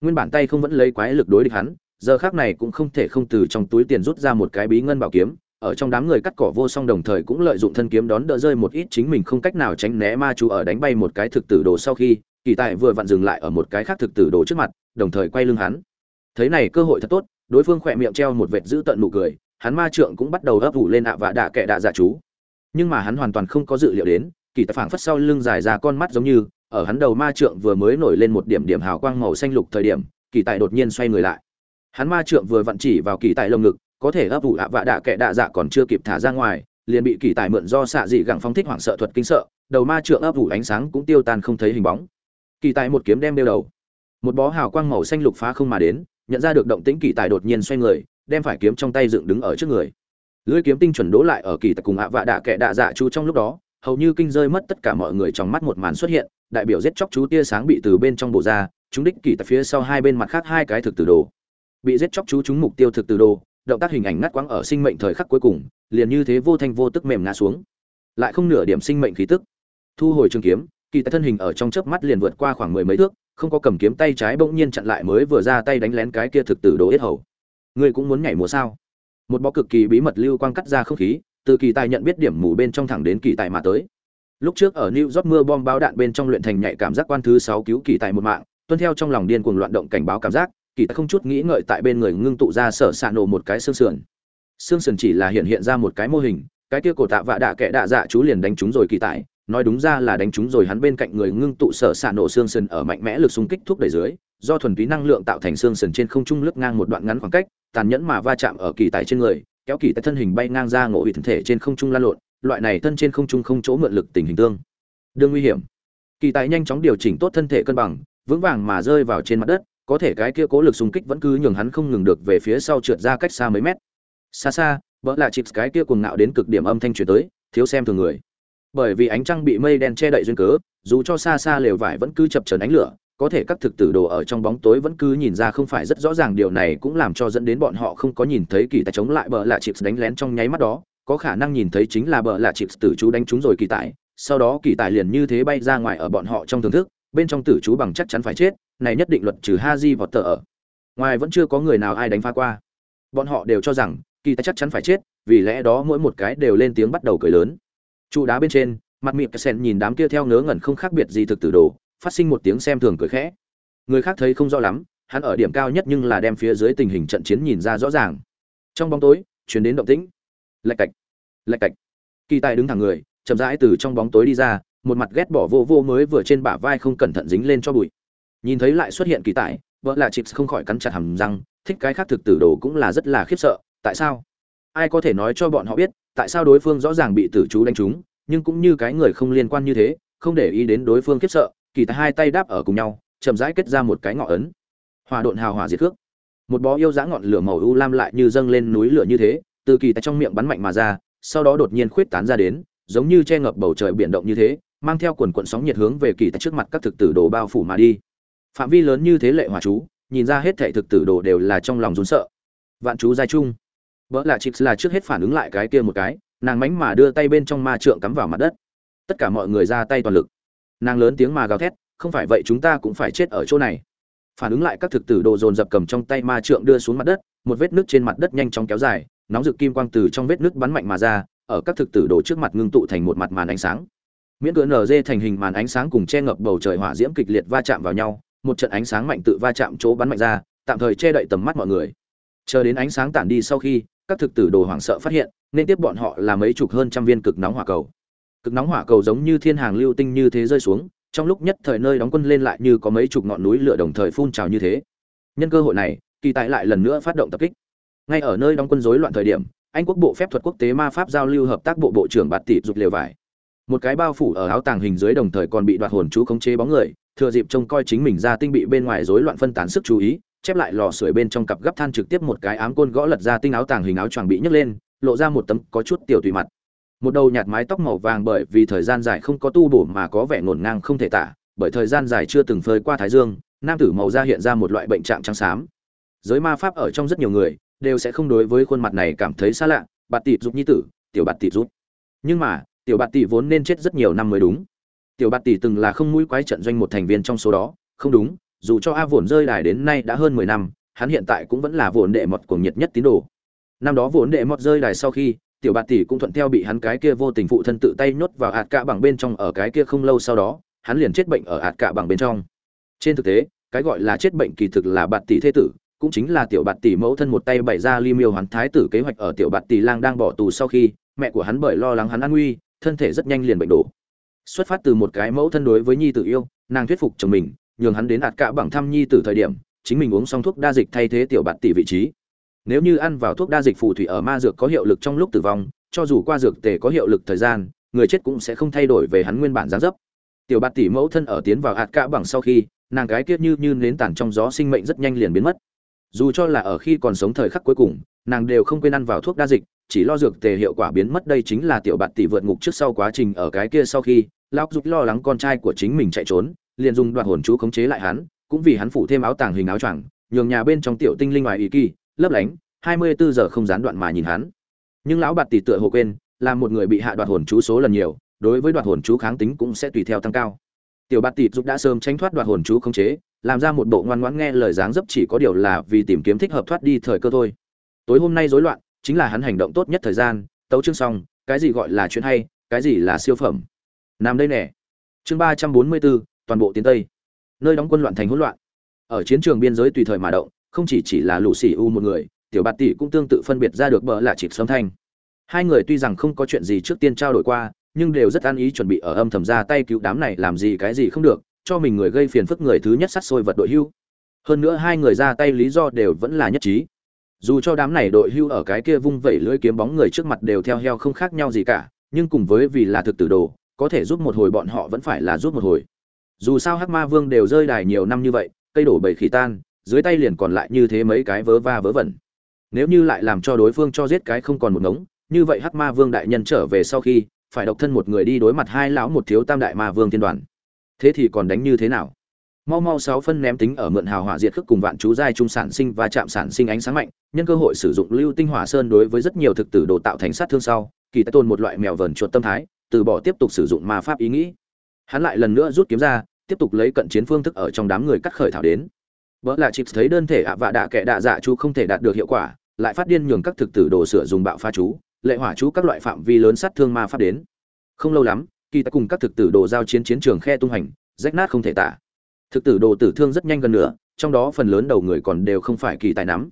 Nguyên bản tay không vẫn lấy quái lực đối địch hắn, giờ khác này cũng không thể không từ trong túi tiền rút ra một cái bí ngân bảo kiếm, ở trong đám người cắt cỏ vô song đồng thời cũng lợi dụng thân kiếm đón đỡ rơi một ít chính mình không cách nào tránh né ma chú ở đánh bay một cái thực tử đồ sau khi, kỳ tài vừa vặn dừng lại ở một cái khác thực tử đồ trước mặt, đồng thời quay lưng hắn. Thấy này cơ hội thật tốt, đối phương khỏe miệng treo một vệt giữ tận nụ cười, hắn ma trượng cũng bắt đầu ấp ủ lên ạ và đạ kệ đạ giả chú nhưng mà hắn hoàn toàn không có dự liệu đến, kỳ tài phảng phất sau lưng dài ra con mắt giống như, ở hắn đầu ma trượng vừa mới nổi lên một điểm điểm hào quang màu xanh lục thời điểm, kỳ tài đột nhiên xoay người lại. Hắn ma trượng vừa vặn chỉ vào kỳ tài lồng ngực, có thể ấp ủ ạ vạ đạ kệ đạ dạ còn chưa kịp thả ra ngoài, liền bị kỳ tài mượn do xạ dị gẳng phong thích hoảng sợ thuật kinh sợ, đầu ma trượng ấp ủ ánh sáng cũng tiêu tan không thấy hình bóng. Kỳ tài một kiếm đem đeo đầu. Một bó hào quang màu xanh lục phá không mà đến, nhận ra được động tĩnh kỳ tài đột nhiên xoay người, đem phải kiếm trong tay dựng đứng ở trước người lưỡi kiếm tinh chuẩn đỗ lại ở kỳ tài cùng ạ vạ đạ kệ đạ dạ chú trong lúc đó, hầu như kinh rơi mất tất cả mọi người trong mắt một màn xuất hiện, đại biểu giết chóc chú tia sáng bị từ bên trong bộ ra, chúng đích kỳ tặc phía sau hai bên mặt khác hai cái thực từ đồ. Bị giết chóc chú chúng mục tiêu thực từ đồ, động tác hình ảnh ngắt quãng ở sinh mệnh thời khắc cuối cùng, liền như thế vô thanh vô tức mềm ngã xuống. Lại không nửa điểm sinh mệnh khí tức. Thu hồi trường kiếm, kỳ tài thân hình ở trong chớp mắt liền vượt qua khoảng mười mấy thước, không có cầm kiếm tay trái bỗng nhiên chặn lại mới vừa ra tay đánh lén cái kia thực tử đồ yết hầu. Ngươi cũng muốn nhảy múa sao? Một bó cực kỳ bí mật lưu quang cắt ra không khí, từ kỳ tài nhận biết điểm mù bên trong thẳng đến kỳ tài mà tới. Lúc trước ở new york mưa bom báo đạn bên trong luyện thành nhạy cảm giác quan thứ sáu cứu kỳ tài một mạng, tuân theo trong lòng điên cuồng loạn động cảnh báo cảm giác, kỳ tài không chút nghĩ ngợi tại bên người ngưng tụ ra sở xạ nổ một cái xương sườn. Xương sườn chỉ là hiện hiện ra một cái mô hình, cái kia cổ tạ vạ đạ kệ đạ dạ chú liền đánh trúng rồi kỳ tài nói đúng ra là đánh trúng rồi hắn bên cạnh người ngưng tụ sở xạ nổ xương sườn ở mạnh mẽ lực xung kích thúc đẩy dưới, do thuần túy năng lượng tạo thành xương sườn trên không trung lướt ngang một đoạn ngắn khoảng cách, tàn nhẫn mà va chạm ở kỳ tài trên người, kéo kỳ tài thân hình bay ngang ra ngộ bị thân thể trên không trung lan lộn, loại này thân trên không trung không chỗ mượn lực tình hình tương đương nguy hiểm. Kỳ tài nhanh chóng điều chỉnh tốt thân thể cân bằng, vững vàng mà rơi vào trên mặt đất, có thể cái kia cố lực xung kích vẫn cứ nhường hắn không ngừng được về phía sau trượt ra cách xa mấy mét. Xa xa vỡ là chịp cái kia cuồng ngạo đến cực điểm âm thanh truyền tới, thiếu xem thường người bởi vì ánh trăng bị mây đen che đậy duyên cớ, dù cho xa xa lều vải vẫn cứ chập chờn ánh lửa, có thể các thực tử đồ ở trong bóng tối vẫn cứ nhìn ra không phải rất rõ ràng điều này cũng làm cho dẫn đến bọn họ không có nhìn thấy kỳ tài chống lại bờ lạ chịp đánh lén trong nháy mắt đó, có khả năng nhìn thấy chính là bờ lạ chịp tử chú đánh chúng rồi kỳ tài, sau đó kỳ tài liền như thế bay ra ngoài ở bọn họ trong thưởng thức, bên trong tử chú bằng chắc chắn phải chết, này nhất định luật trừ ha di vọt tờ ở. Ngoài vẫn chưa có người nào ai đánh phá qua. Bọn họ đều cho rằng, kỳ tài chắc chắn phải chết, vì lẽ đó mỗi một cái đều lên tiếng bắt đầu cười lớn trụ đá bên trên, mặt mịt sen nhìn đám kia theo ngớ ngẩn không khác biệt gì thực tử đồ, phát sinh một tiếng xem thường cười khẽ. Người khác thấy không rõ lắm, hắn ở điểm cao nhất nhưng là đem phía dưới tình hình trận chiến nhìn ra rõ ràng. Trong bóng tối, chuyển đến động tĩnh. Lạch cạch lạch cạch. Kỳ tài đứng thẳng người, chậm rãi từ trong bóng tối đi ra, một mặt ghét bỏ vô vô mới vừa trên bả vai không cẩn thận dính lên cho bụi. Nhìn thấy lại xuất hiện kỳ tài, vợ là chips không khỏi cắn chặt hầm răng, thích cái khác thực tử đồ cũng là rất là khiếp sợ, tại sao? Ai có thể nói cho bọn họ biết tại sao đối phương rõ ràng bị tử chú đánh trúng, nhưng cũng như cái người không liên quan như thế, không để ý đến đối phương khiếp sợ, kỳ tài hai tay đáp ở cùng nhau, chậm rãi kết ra một cái ngọ ấn. Hòa độn hào hỏa diệt cước một bó yêu dã ngọn lửa màu u lam lại như dâng lên núi lửa như thế, từ kỳ tài trong miệng bắn mạnh mà ra, sau đó đột nhiên khuyết tán ra đến, giống như che ngập bầu trời biển động như thế, mang theo quần quận sóng nhiệt hướng về kỳ tài trước mặt các thực tử đồ bao phủ mà đi. Phạm vi lớn như thế lệ hỏa chú, nhìn ra hết thảy thực tử đồ đều là trong lòng rốn sợ. Vạn chú giai chung vợ là chịp là trước hết phản ứng lại cái kia một cái, nàng mánh mà đưa tay bên trong ma trượng cắm vào mặt đất. Tất cả mọi người ra tay toàn lực. Nàng lớn tiếng mà gào thét, không phải vậy chúng ta cũng phải chết ở chỗ này. Phản ứng lại các thực tử đồ dồn dập cầm trong tay ma trượng đưa xuống mặt đất, một vết nước trên mặt đất nhanh chóng kéo dài, nóng rực kim quang từ trong vết nước bắn mạnh mà ra, ở các thực tử đồ trước mặt ngưng tụ thành một mặt màn ánh sáng. Miễn cửa nở dê thành hình màn ánh sáng cùng che ngập bầu trời hỏa diễm kịch liệt va chạm vào nhau, một trận ánh sáng mạnh tự va chạm chỗ bắn mạnh ra, tạm thời che đậy tầm mắt mọi người. Chờ đến ánh sáng tản đi sau khi các thực tử đồ hoảng sợ phát hiện, nên tiếp bọn họ là mấy chục hơn trăm viên cực nóng hỏa cầu. Cực nóng hỏa cầu giống như thiên hàng lưu tinh như thế rơi xuống, trong lúc nhất thời nơi đóng quân lên lại như có mấy chục ngọn núi lửa đồng thời phun trào như thế. Nhân cơ hội này, kỳ tại lại lần nữa phát động tập kích. Ngay ở nơi đóng quân rối loạn thời điểm, anh quốc bộ phép thuật quốc tế ma pháp giao lưu hợp tác bộ bộ trưởng bạt tỷ dục liều vải. Một cái bao phủ ở áo tàng hình dưới đồng thời còn bị đoạt hồn chú khống chế bóng người, thừa dịp trông coi chính mình ra tinh bị bên ngoài rối loạn phân tán sức chú ý chép lại lò sưởi bên trong cặp gấp than trực tiếp một cái ám côn gõ lật ra tinh áo tàng hình áo choàng bị nhấc lên, lộ ra một tấm có chút tiểu tùy mặt. Một đầu nhạt mái tóc màu vàng bởi vì thời gian dài không có tu bổ mà có vẻ ngổn ngang không thể tả, bởi thời gian dài chưa từng phơi qua thái dương, nam tử màu da hiện ra một loại bệnh trạng trắng xám. Giới ma pháp ở trong rất nhiều người, đều sẽ không đối với khuôn mặt này cảm thấy xa lạ, bạt tịt giúp nhi tử, tiểu bạt tịt giúp nhưng mà, tiểu bạt tỷ vốn nên chết rất nhiều năm mới đúng. Tiểu bạt tỷ từng là không mũi quái trận doanh một thành viên trong số đó, không đúng dù cho a vốn rơi đài đến nay đã hơn mười năm, hắn hiện tại cũng vẫn là vốn đệ mọt cuồng nhiệt nhất tín đồ. Năm đó vốn đệ mọt rơi đài sau khi, tiểu bạt tỷ cũng thuận theo bị hắn cái kia vô tình phụ thân tự tay nhốt vào hạt cạ bằng bên trong ở cái kia không lâu sau đó, hắn liền chết bệnh ở hạt cạ bằng bên trong. Trên thực tế, cái gọi là chết bệnh kỳ thực là bạt tỷ thế tử, cũng chính là tiểu bạt tỷ mẫu thân một tay bày ra ly miêu hắn thái tử kế hoạch ở tiểu bạt tỷ lang đang bỏ tù sau khi, mẹ của hắn bởi lo lắng hắn an nguy, thân thể rất nhanh liền bệnh đổ. Xuất phát từ một cái mẫu thân đối với nhi tử yêu, nàng thuyết phục chồng mình nhường hắn đến ạt cạ bằng thăm nhi tử thời điểm, chính mình uống xong thuốc đa dịch thay thế tiểu bạt tỷ vị trí. Nếu như ăn vào thuốc đa dịch phù thủy ở ma dược có hiệu lực trong lúc tử vong, cho dù qua dược tề có hiệu lực thời gian, người chết cũng sẽ không thay đổi về hắn nguyên bản gián dấp. Tiểu bạt tỷ mẫu thân ở tiến vào hạt cạ bằng sau khi, nàng gái kiết như như nến tàn trong gió sinh mệnh rất nhanh liền biến mất. Dù cho là ở khi còn sống thời khắc cuối cùng, nàng đều không quên ăn vào thuốc đa dịch, chỉ lo dược tề hiệu quả biến mất đây chính là tiểu bạt tỷ vượt ngục trước sau quá trình ở cái kia sau khi, lão dục lo lắng con trai của chính mình chạy trốn liền dùng đoạt hồn chú khống chế lại hắn, cũng vì hắn phủ thêm áo tàng hình áo choàng, nhường nhà bên trong tiểu tinh linh ngoài ý kỳ, lấp lánh, 24 giờ không gián đoạn mà nhìn hắn. Nhưng lão Bạt tỷ tựa hồ quên, là một người bị hạ đoạt hồn chú số lần nhiều, đối với đoạt hồn chú kháng tính cũng sẽ tùy theo tăng cao. Tiểu Bạt tỷ giúp đã sớm tránh thoát đoạt hồn chú khống chế, làm ra một bộ ngoan ngoãn nghe lời dáng dấp chỉ có điều là vì tìm kiếm thích hợp thoát đi thời cơ thôi. Tối hôm nay rối loạn, chính là hắn hành động tốt nhất thời gian, tấu chương xong, cái gì gọi là chuyện hay, cái gì là siêu phẩm. Nam đây nè. Chương 344, toàn bộ tiến tây. Nơi đóng quân loạn thành hỗn loạn. Ở chiến trường biên giới tùy thời mà động, không chỉ chỉ là lũ xỉ u một người, tiểu bạt tỷ cũng tương tự phân biệt ra được bỡ là trịch sớm thanh. Hai người tuy rằng không có chuyện gì trước tiên trao đổi qua, nhưng đều rất an ý chuẩn bị ở âm thầm ra tay cứu đám này làm gì cái gì không được, cho mình người gây phiền phức người thứ nhất sát sôi vật đội hưu. Hơn nữa hai người ra tay lý do đều vẫn là nhất trí. Dù cho đám này đội hưu ở cái kia vung vẩy lưỡi kiếm bóng người trước mặt đều theo heo không khác nhau gì cả, nhưng cùng với vì là thực tử đồ, có thể giúp một hồi bọn họ vẫn phải là giúp một hồi dù sao hắc ma vương đều rơi đài nhiều năm như vậy, cây đổ bầy khỉ tan, dưới tay liền còn lại như thế mấy cái vớ va vớ vẩn. Nếu như lại làm cho đối phương cho giết cái không còn một ngống, như vậy hắc ma vương đại nhân trở về sau khi, phải độc thân một người đi đối mặt hai lão một thiếu tam đại ma vương thiên đoàn. Thế thì còn đánh như thế nào? Mau mau sáu phân ném tính ở mượn hào hỏa diệt khước cùng vạn chú giai trung sản sinh và chạm sản sinh ánh sáng mạnh, nhân cơ hội sử dụng lưu tinh hỏa sơn đối với rất nhiều thực tử đồ tạo thành sát thương sau, kỳ tài tôn một loại mèo vờn chuột tâm thái, từ bỏ tiếp tục sử dụng ma pháp ý nghĩ hắn lại lần nữa rút kiếm ra, tiếp tục lấy cận chiến phương thức ở trong đám người cắt khởi thảo đến. Vợ là chịp thấy đơn thể ạ vạ đạ kẻ đạ dạ chú không thể đạt được hiệu quả, lại phát điên nhường các thực tử đồ sửa dùng bạo pha chú, lệ hỏa chú các loại phạm vi lớn sát thương ma pháp đến. Không lâu lắm, kỳ ta cùng các thực tử đồ giao chiến chiến trường khe tung hành, rách nát không thể tả. Thực tử đồ tử thương rất nhanh gần nữa trong đó phần lớn đầu người còn đều không phải kỳ tài nắm.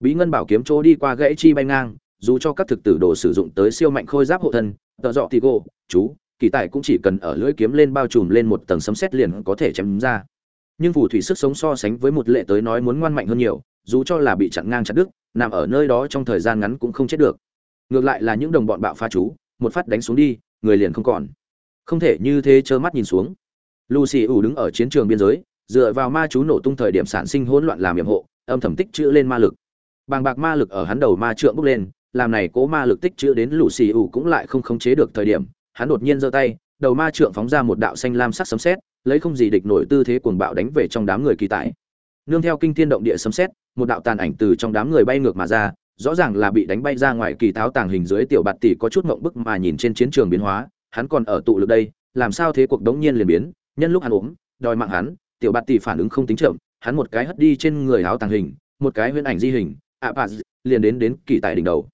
Bí ngân bảo kiếm chỗ đi qua gãy chi bay ngang, dù cho các thực tử đồ sử dụng tới siêu mạnh khôi giáp hộ thân, tợ dọ thì gỗ chú kỳ tài cũng chỉ cần ở lưỡi kiếm lên bao trùm lên một tầng sấm sét liền có thể chém ra. Nhưng phù thủy sức sống so sánh với một lệ tới nói muốn ngoan mạnh hơn nhiều, dù cho là bị chặn ngang chặt đứt, nằm ở nơi đó trong thời gian ngắn cũng không chết được. Ngược lại là những đồng bọn bạo pha chú, một phát đánh xuống đi, người liền không còn. Không thể như thế trơ mắt nhìn xuống. Lucy ủ đứng ở chiến trường biên giới, dựa vào ma chú nổ tung thời điểm sản sinh hỗn loạn làm nhiệm hộ, âm thầm tích chữ lên ma lực. Bàng bạc ma lực ở hắn đầu ma trượng bốc lên, làm này cố ma lực tích chữ đến lucy ủ cũng lại không khống chế được thời điểm hắn đột nhiên giơ tay đầu ma trượng phóng ra một đạo xanh lam sắc sấm sét lấy không gì địch nổi tư thế cuồng bạo đánh về trong đám người kỳ tài. nương theo kinh thiên động địa sấm sét một đạo tàn ảnh từ trong đám người bay ngược mà ra rõ ràng là bị đánh bay ra ngoài kỳ tháo tàng hình dưới tiểu bạt tỷ có chút ngộng bức mà nhìn trên chiến trường biến hóa hắn còn ở tụ lực đây làm sao thế cuộc đống nhiên liền biến nhân lúc hắn ốm đòi mạng hắn tiểu bạt tỷ phản ứng không tính chậm hắn một cái hất đi trên người áo tàng hình một cái huyễn ảnh di hình ạ à, liền đến đến kỳ tại đỉnh đầu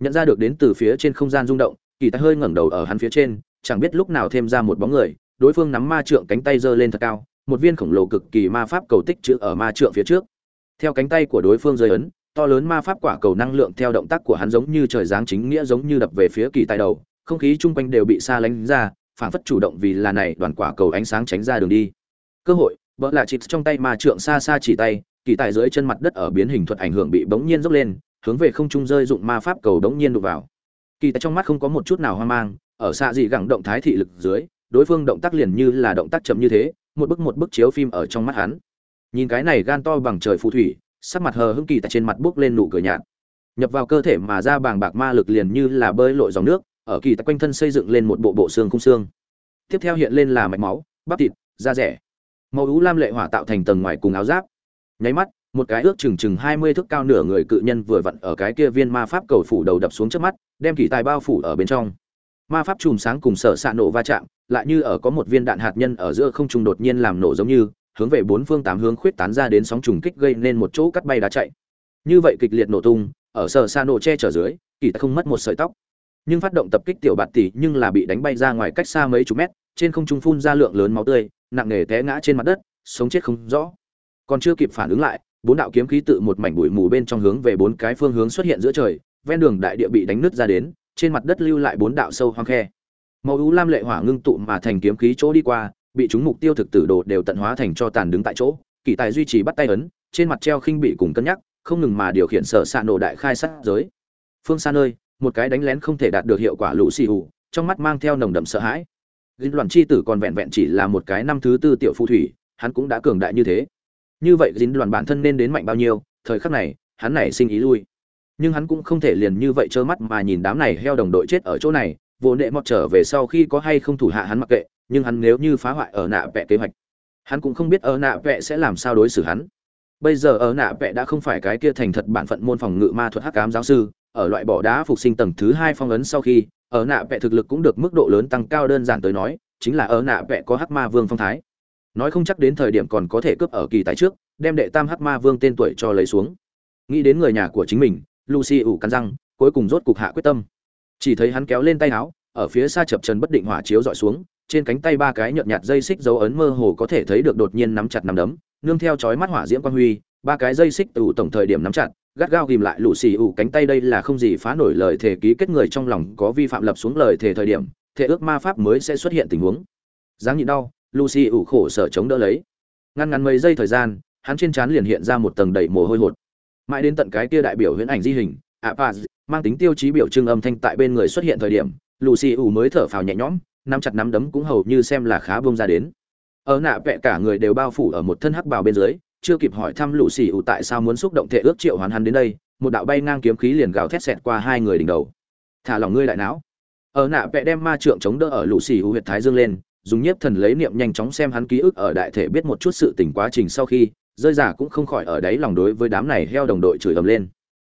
nhận ra được đến từ phía trên không gian rung động kỳ tài hơi ngẩng đầu ở hắn phía trên, chẳng biết lúc nào thêm ra một bóng người, đối phương nắm ma trượng cánh tay giơ lên thật cao, một viên khổng lồ cực kỳ ma pháp cầu tích chữ ở ma trượng phía trước. Theo cánh tay của đối phương rơi ấn, to lớn ma pháp quả cầu năng lượng theo động tác của hắn giống như trời giáng chính nghĩa giống như đập về phía kỳ tài đầu, không khí chung quanh đều bị xa lánh ra phản phất chủ động vì là này đoàn quả cầu ánh sáng tránh ra đường đi. Cơ hội, vợ là chịt trong tay ma trượng xa xa chỉ tay, kỳ tài dưới chân mặt đất ở biến hình thuật ảnh hưởng bị bỗng nhiên dốc lên, hướng về không trung rơi dụng ma pháp cầu bỗng nhiên đụng vào kỳ tài trong mắt không có một chút nào hoang mang, ở xa dị gẳng động thái thị lực dưới, đối phương động tác liền như là động tác chậm như thế, một bức một bức chiếu phim ở trong mắt hắn. Nhìn cái này gan to bằng trời phù thủy, sắc mặt hờ hững kỳ tại trên mặt bước lên nụ cười nhạt. Nhập vào cơ thể mà ra bàng bạc ma lực liền như là bơi lội dòng nước, ở kỳ tại quanh thân xây dựng lên một bộ bộ xương khung xương. Tiếp theo hiện lên là mạch máu, bắp thịt, da rẻ. Màu ú lam lệ hỏa tạo thành tầng ngoài cùng áo giáp. Nháy mắt, một cái ước chừng chừng hai mươi thước cao nửa người cự nhân vừa vặn ở cái kia viên ma pháp cầu phủ đầu đập xuống trước mắt đem kỳ tài bao phủ ở bên trong. Ma pháp chùm sáng cùng sở xạ nổ va chạm, lại như ở có một viên đạn hạt nhân ở giữa không trung đột nhiên làm nổ giống như, hướng về bốn phương tám hướng khuyết tán ra đến sóng trùng kích gây nên một chỗ cắt bay đá chạy. Như vậy kịch liệt nổ tung, ở sở xạ nổ che chở dưới, kỳ tài không mất một sợi tóc. Nhưng phát động tập kích tiểu bạt tỷ nhưng là bị đánh bay ra ngoài cách xa mấy chục mét, trên không trung phun ra lượng lớn máu tươi, nặng nề té ngã trên mặt đất, sống chết không rõ. Còn chưa kịp phản ứng lại, bốn đạo kiếm khí tự một mảnh bụi mù bên trong hướng về bốn cái phương hướng xuất hiện giữa trời ven đường đại địa bị đánh nứt ra đến trên mặt đất lưu lại bốn đạo sâu hoang khe. Màu u lam lệ hỏa ngưng tụ mà thành kiếm khí chỗ đi qua bị chúng mục tiêu thực tử đồ đều tận hóa thành cho tàn đứng tại chỗ. Kỳ tài duy trì bắt tay ấn trên mặt treo khinh bị cùng cân nhắc không ngừng mà điều khiển sở xạ nổ đại khai sát giới. Phương xa nơi một cái đánh lén không thể đạt được hiệu quả lũ xì ủ trong mắt mang theo nồng đậm sợ hãi. Linh loạn chi tử còn vẹn vẹn chỉ là một cái năm thứ tư tiểu phù thủy, hắn cũng đã cường đại như thế. Như vậy dính đoàn bản thân nên đến mạnh bao nhiêu, thời khắc này, hắn nảy sinh ý lui nhưng hắn cũng không thể liền như vậy trơ mắt mà nhìn đám này heo đồng đội chết ở chỗ này, vô nệ mọt trở về sau khi có hay không thủ hạ hắn mặc kệ, nhưng hắn nếu như phá hoại ở nạ vẽ kế hoạch, hắn cũng không biết ở nạ vẽ sẽ làm sao đối xử hắn. Bây giờ ở nạ vẽ đã không phải cái kia thành thật bản phận môn phòng ngự ma thuật hắc cám giáo sư, ở loại bỏ đá phục sinh tầng thứ hai phong ấn sau khi, ở nạ vẽ thực lực cũng được mức độ lớn tăng cao đơn giản tới nói, chính là ở nạ vẽ có hắc ma vương phong thái. Nói không chắc đến thời điểm còn có thể cướp ở kỳ tài trước, đem đệ tam hắc ma vương tên tuổi cho lấy xuống. Nghĩ đến người nhà của chính mình lucy ủ cắn răng, cuối cùng rốt cục hạ quyết tâm. Chỉ thấy hắn kéo lên tay áo, ở phía xa chập trần bất định hỏa chiếu dọi xuống, trên cánh tay ba cái nhợt nhạt dây xích dấu ấn mơ hồ có thể thấy được đột nhiên nắm chặt nắm đấm, nương theo chói mắt hỏa diễm quang huy, ba cái dây xích từ tổng thời điểm nắm chặt, gắt gao ghìm lại lũ xì ủ cánh tay đây là không gì phá nổi lời thể ký kết người trong lòng có vi phạm lập xuống lời thể thời điểm thể ước ma pháp mới sẽ xuất hiện tình huống. Dáng nhịn đau, lucy ủ khổ sở chống đỡ lấy. Ngăn ngắn mấy giây thời gian, hắn trên trán liền hiện ra một tầng đầy mồ hôi hột mãi đến tận cái kia đại biểu huyễn ảnh di hình, apaz, mang tính tiêu chí biểu trưng âm thanh tại bên người xuất hiện thời điểm, lucy ủ mới thở phào nhẹ nhõm, nắm chặt nắm đấm cũng hầu như xem là khá bông ra đến. Ở nạ vẹ cả người đều bao phủ ở một thân hắc bào bên dưới, chưa kịp hỏi thăm lù xì ủ tại sao muốn xúc động thể ước triệu hoàn hắn đến đây, một đạo bay ngang kiếm khí liền gào thét xẹt qua hai người đỉnh đầu. Thả lòng ngươi đại não. Ở nạ vẽ đem ma trượng chống đỡ ở lù xì ủ huyệt thái dương lên, dùng nhiếp thần lấy niệm nhanh chóng xem hắn ký ức ở đại thể biết một chút sự tình quá trình sau khi rơi giả cũng không khỏi ở đấy lòng đối với đám này heo đồng đội chửi ầm lên.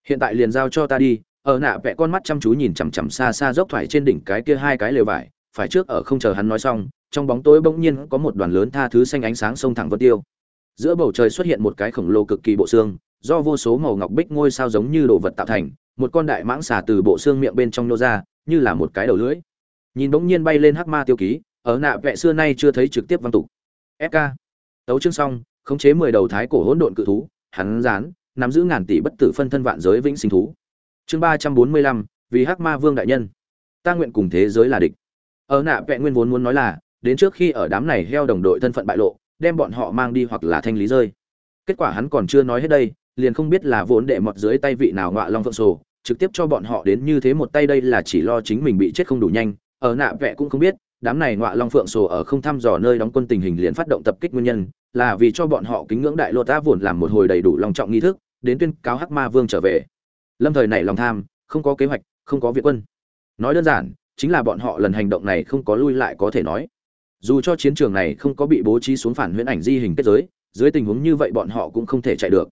Hiện tại liền giao cho ta đi, ở nạ vẽ con mắt chăm chú nhìn chằm chằm xa xa dốc thoải trên đỉnh cái kia hai cái lều vải, phải trước ở không chờ hắn nói xong, trong bóng tối bỗng nhiên có một đoàn lớn tha thứ xanh ánh sáng sông thẳng vân tiêu. Giữa bầu trời xuất hiện một cái khổng lồ cực kỳ bộ xương, do vô số màu ngọc bích ngôi sao giống như đồ vật tạo thành, một con đại mãng xà từ bộ xương miệng bên trong nô ra, như là một cái đầu lưỡi. Nhìn bỗng nhiên bay lên hắc ma tiêu ký, ở nạ vẽ xưa nay chưa thấy trực tiếp văn tục. Fk tấu chương xong khống chế mười đầu thái cổ hỗn độn cự thú, hắn dán, nắm giữ ngàn tỷ bất tử phân thân vạn giới vĩnh sinh thú. Chương ba trăm bốn mươi lăm, vì hắc ma vương đại nhân. Ta nguyện cùng thế giới là địch. Ở nạ vẽ nguyên vốn muốn nói là, đến trước khi ở đám này heo đồng đội thân phận bại lộ, đem bọn họ mang đi hoặc là thanh lý rơi. Kết quả hắn còn chưa nói hết đây, liền không biết là vốn đệ mọt dưới tay vị nào ngọa long phượng sổ, trực tiếp cho bọn họ đến như thế một tay đây là chỉ lo chính mình bị chết không đủ nhanh, ở nạ vẽ cũng không biết đám này ngọa long phượng sổ ở không thăm dò nơi đóng quân tình hình liền phát động tập kích nguyên nhân là vì cho bọn họ kính ngưỡng đại lô tá vốn làm một hồi đầy đủ lòng trọng nghi thức đến tuyên cáo hắc ma vương trở về. Lâm thời này lòng tham không có kế hoạch không có viện quân. Nói đơn giản chính là bọn họ lần hành động này không có lui lại có thể nói. Dù cho chiến trường này không có bị bố trí xuống phản huyễn ảnh di hình kết giới dưới tình huống như vậy bọn họ cũng không thể chạy được.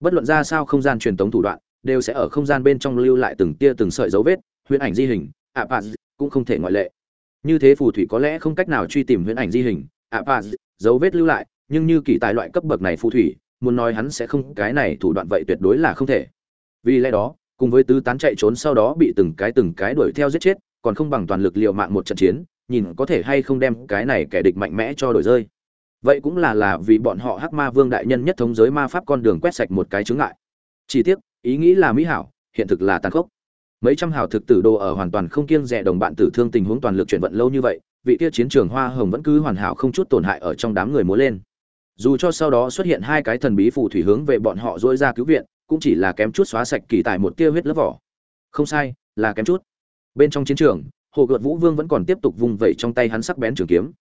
Bất luận ra sao không gian truyền tống thủ đoạn đều sẽ ở không gian bên trong lưu lại từng tia từng sợi dấu vết huyễn ảnh di hình ạ à, cũng không thể ngoại lệ như thế phù thủy có lẽ không cách nào truy tìm huyễn ảnh di hình, ạ pa dấu vết lưu lại, nhưng như kỳ tài loại cấp bậc này phù thủy, muốn nói hắn sẽ không, cái này thủ đoạn vậy tuyệt đối là không thể. Vì lẽ đó, cùng với tứ tán chạy trốn sau đó bị từng cái từng cái đuổi theo giết chết, còn không bằng toàn lực liều mạng một trận chiến, nhìn có thể hay không đem cái này kẻ địch mạnh mẽ cho đổi rơi. Vậy cũng là là vì bọn họ hắc ma vương đại nhân nhất thống giới ma pháp con đường quét sạch một cái chướng ngại. Chỉ tiếc, ý nghĩ là mỹ hảo, hiện thực là tàn khốc mấy trăm hào thực tử đồ ở hoàn toàn không kiêng rẻ đồng bạn tử thương tình huống toàn lực chuyển vận lâu như vậy, vị kia chiến trường hoa hồng vẫn cứ hoàn hảo không chút tổn hại ở trong đám người múa lên. Dù cho sau đó xuất hiện hai cái thần bí phù thủy hướng về bọn họ dỗi ra cứu viện, cũng chỉ là kém chút xóa sạch kỳ tài một tia huyết lớp vỏ. Không sai, là kém chút. Bên trong chiến trường, hồ gợt vũ vương vẫn còn tiếp tục vung vẩy trong tay hắn sắc bén trường kiếm.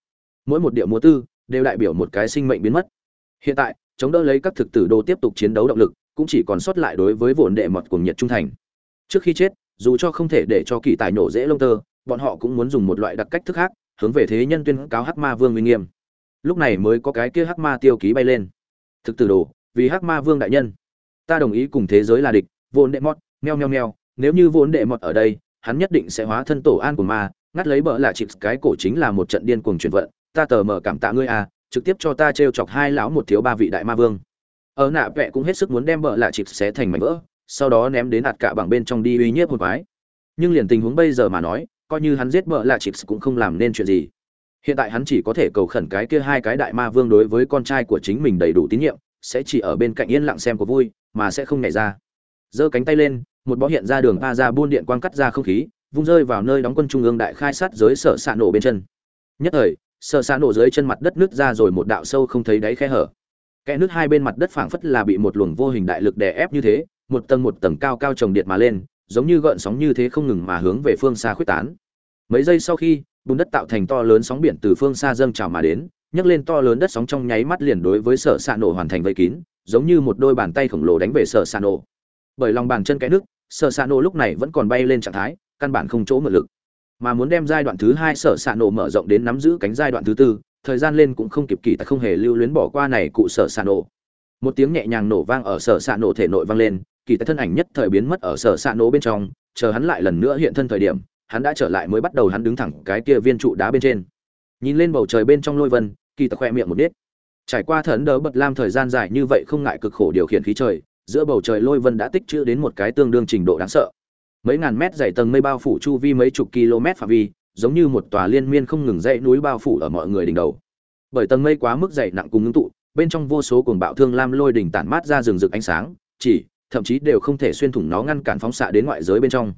Mỗi một điệu múa tư, đều đại biểu một cái sinh mệnh biến mất. Hiện tại, chống đỡ lấy các thực tử đồ tiếp tục chiến đấu động lực, cũng chỉ còn sót lại đối với vồn đệ mọt cùng nhiệt trung thành. Trước khi chết dù cho không thể để cho kỳ tài nổ dễ lông tơ, bọn họ cũng muốn dùng một loại đặc cách thức khác, hướng về thế nhân tuyên cáo hắc ma vương uy nghiêm. Lúc này mới có cái kia hắc ma tiêu ký bay lên. Thực từ đồ, vì hắc ma vương đại nhân, ta đồng ý cùng thế giới là địch, vốn đệ mọt, meo meo meo, nếu như vốn đệ mọt ở đây, hắn nhất định sẽ hóa thân tổ an của ma, ngắt lấy bỡ là chịp cái cổ chính là một trận điên cuồng chuyển vận. Ta tờ mở cảm tạ ngươi à trực tiếp cho ta t chọc hai lão một thiếu ba vị đại ma vương. Ở nạ vẽ cũng hết sức muốn đem bỡ là chịp xé thành mảnh vỡ sau đó ném đến ạt cả bằng bên trong đi uy nhiếp một quái. Nhưng liền tình huống bây giờ mà nói, coi như hắn giết vợ là chips cũng không làm nên chuyện gì. Hiện tại hắn chỉ có thể cầu khẩn cái kia hai cái đại ma vương đối với con trai của chính mình đầy đủ tín nhiệm, sẽ chỉ ở bên cạnh yên lặng xem có vui, mà sẽ không nhảy ra. Giơ cánh tay lên, một bó hiện ra đường pa ra buôn điện quang cắt ra không khí, vung rơi vào nơi đóng quân trung ương đại khai sát giới sở xạ nổ bên chân. Nhất thời, sở xạ nổ dưới chân mặt đất nứt ra rồi một đạo sâu không thấy đáy khe hở. Kẽ nước hai bên mặt đất phảng phất là bị một luồng vô hình đại lực đè ép như thế một tầng một tầng cao cao trồng điện mà lên, giống như gợn sóng như thế không ngừng mà hướng về phương xa khuếch tán. Mấy giây sau khi, bùn đất tạo thành to lớn sóng biển từ phương xa dâng trào mà đến, nhấc lên to lớn đất sóng trong nháy mắt liền đối với sở xạ nổ hoàn thành vây kín, giống như một đôi bàn tay khổng lồ đánh về sở xạ nổ. Bởi lòng bàn chân cái nước, sở xạ nổ lúc này vẫn còn bay lên trạng thái, căn bản không chỗ mượn lực. Mà muốn đem giai đoạn thứ hai sở xạ nổ mở rộng đến nắm giữ cánh giai đoạn thứ tư, thời gian lên cũng không kịp kỳ tại không hề lưu luyến bỏ qua này cụ sở xạ nổ. Một tiếng nhẹ nhàng nổ vang ở sở xạ nổ thể nội vang lên kỳ tại thân ảnh nhất thời biến mất ở sở xạ nổ bên trong, chờ hắn lại lần nữa hiện thân thời điểm, hắn đã trở lại mới bắt đầu hắn đứng thẳng cái kia viên trụ đá bên trên. Nhìn lên bầu trời bên trong lôi vân, kỳ tặc khoe miệng một biết trải qua thần đỡ bật lam thời gian dài như vậy không ngại cực khổ điều khiển khí trời, giữa bầu trời lôi vân đã tích trữ đến một cái tương đương trình độ đáng sợ. Mấy ngàn mét dày tầng mây bao phủ chu vi mấy chục km phạm vi, giống như một tòa liên miên không ngừng dãy núi bao phủ ở mọi người đỉnh đầu. Bởi tầng mây quá mức dày nặng cùng ngưng tụ, bên trong vô số cuồng bạo thương lam lôi đỉnh tản mát ra rừng rực ánh sáng, chỉ thậm chí đều không thể xuyên thủng nó ngăn cản phóng xạ đến ngoại giới bên trong.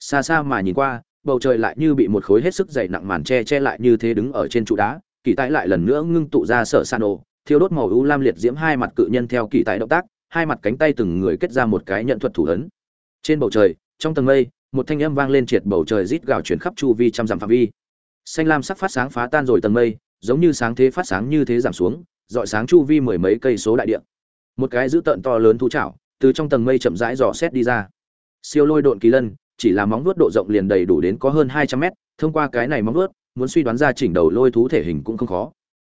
Xa xa mà nhìn qua, bầu trời lại như bị một khối hết sức dày nặng màn che che lại như thế đứng ở trên trụ đá, kỳ tại lại lần nữa ngưng tụ ra sở san ồ thiêu đốt màu u lam liệt diễm hai mặt cự nhân theo kỳ tại động tác, hai mặt cánh tay từng người kết ra một cái nhận thuật thủ ấn. Trên bầu trời, trong tầng mây, một thanh âm vang lên triệt bầu trời rít gào chuyển khắp chu vi trăm dặm phạm vi. Xanh lam sắc phát sáng phá tan rồi tầng mây, giống như sáng thế phát sáng như thế giảm xuống, dọi sáng chu vi mười mấy cây số đại địa. Một cái dữ tợn to lớn thú chảo từ trong tầng mây chậm rãi dò xét đi ra. Siêu lôi độn kỳ lân, chỉ là móng vuốt độ rộng liền đầy đủ đến có hơn hai trăm mét, thông qua cái này móng vuốt, muốn suy đoán ra chỉnh đầu lôi thú thể hình cũng không khó.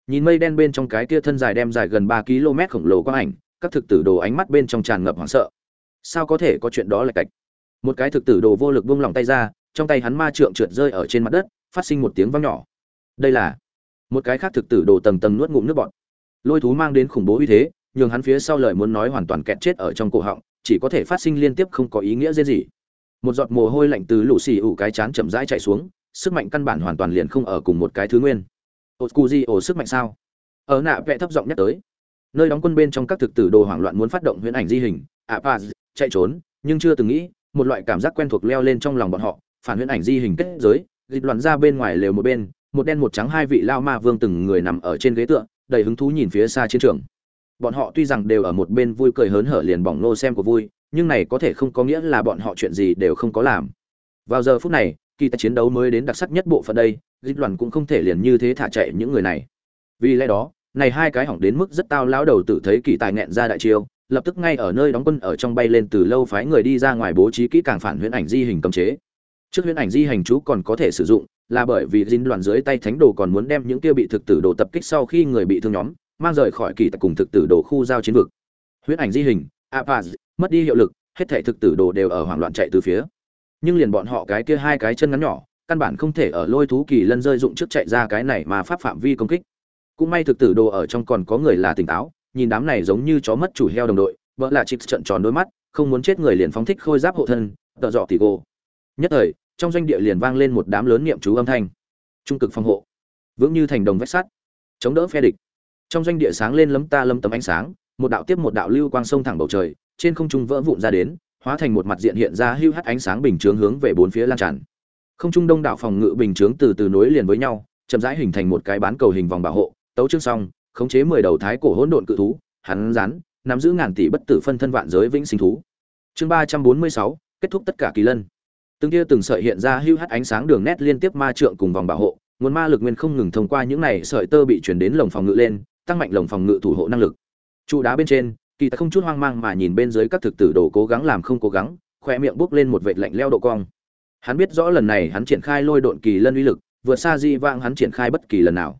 Nhìn mây đen bên trong cái kia thân dài đem dài gần ba km khổng lồ quang ảnh, các thực tử đồ ánh mắt bên trong tràn ngập hoảng sợ. Sao có thể có chuyện đó là cạch? Một cái thực tử đồ vô lực buông lỏng tay ra, trong tay hắn ma trượng trượt rơi ở trên mặt đất, phát sinh một tiếng vang nhỏ. Đây là một cái khác thực tử đồ tầng tầng nuốt ngụm nước bọt. Lôi thú mang đến khủng bố uy thế nhường hắn phía sau lời muốn nói hoàn toàn kẹt chết ở trong cổ họng, chỉ có thể phát sinh liên tiếp không có ý nghĩa gì gì. Một giọt mồ hôi lạnh từ lũ xì ủ cái chán chậm rãi chạy xuống, sức mạnh căn bản hoàn toàn liền không ở cùng một cái thứ nguyên. Ột cù di ổ sức mạnh sao? Ở nạ vẽ thấp giọng nhắc tới. Nơi đóng quân bên trong các thực tử đồ hoảng loạn muốn phát động huyễn ảnh di hình apaz chạy trốn, nhưng chưa từng nghĩ, một loại cảm giác quen thuộc leo lên trong lòng bọn họ, phản huyễn ảnh di hình kết giới, dịch loạn ra bên ngoài lều một bên, một đen một trắng hai vị lao ma vương từng người nằm ở trên ghế tựa, đầy hứng thú nhìn phía xa chiến trường bọn họ tuy rằng đều ở một bên vui cười hớn hở liền bỏng nô xem của vui, nhưng này có thể không có nghĩa là bọn họ chuyện gì đều không có làm. Vào giờ phút này, kỳ tài chiến đấu mới đến đặc sắc nhất bộ phận đây, dịch Đoàn cũng không thể liền như thế thả chạy những người này. Vì lẽ đó, này hai cái hỏng đến mức rất tao lão đầu tự thấy kỳ tài nghẹn ra đại chiêu, lập tức ngay ở nơi đóng quân ở trong bay lên từ lâu phái người đi ra ngoài bố trí kỹ càng phản huyễn ảnh di hình cấm chế. Trước huyễn ảnh di hành chú còn có thể sử dụng, là bởi vì dính đoàn dưới tay thánh đồ còn muốn đem những kia bị thực tử đồ tập kích sau khi người bị thương nhóm mang rời khỏi kỳ tặc cùng thực tử đồ khu giao chiến vực. Huyễn ảnh di hình, apaz, mất đi hiệu lực, hết thể thực tử đồ đều ở hoảng loạn chạy từ phía. Nhưng liền bọn họ cái kia hai cái chân ngắn nhỏ, căn bản không thể ở lôi thú kỳ lân rơi dụng trước chạy ra cái này mà pháp phạm vi công kích. Cũng may thực tử đồ ở trong còn có người là tỉnh táo, nhìn đám này giống như chó mất chủ heo đồng đội, vợ là chịp trận tròn đôi mắt, không muốn chết người liền phóng thích khôi giáp hộ thân, tợ dọ tỉ gô nhất thời, trong doanh địa liền vang lên một đám lớn niệm chú âm thanh. Trung cực phòng hộ. Vững như thành đồng vách sắt. Chống đỡ phe địch trong doanh địa sáng lên lấm ta lấm tấm ánh sáng, một đạo tiếp một đạo lưu quang sông thẳng bầu trời, trên không trung vỡ vụn ra đến, hóa thành một mặt diện hiện ra hưu hắt ánh sáng bình chướng hướng về bốn phía lan tràn. Không trung đông đạo phòng ngự bình chướng từ từ nối liền với nhau, chậm rãi hình thành một cái bán cầu hình vòng bảo hộ, tấu chương xong, khống chế mười đầu thái cổ hỗn độn cự thú, hắn rán, nắm giữ ngàn tỷ bất tử phân thân vạn giới vĩnh sinh thú. Chương ba trăm bốn mươi sáu, kết thúc tất cả kỳ lân. Từng tia từng sợi hiện ra hưu hắt ánh sáng đường nét liên tiếp ma trượng cùng vòng bảo hộ, nguồn ma lực nguyên không ngừng thông qua những này sợi tơ bị chuyển đến lồng phòng ngự lên tăng mạnh lồng phòng ngự thủ hộ năng lực. Trụ đá bên trên, kỳ tài không chút hoang mang mà nhìn bên dưới các thực tử đồ cố gắng làm không cố gắng, khoe miệng bốc lên một vệt lạnh leo độ cong. Hắn biết rõ lần này hắn triển khai lôi độn kỳ lân uy lực, vượt xa di vang hắn triển khai bất kỳ lần nào.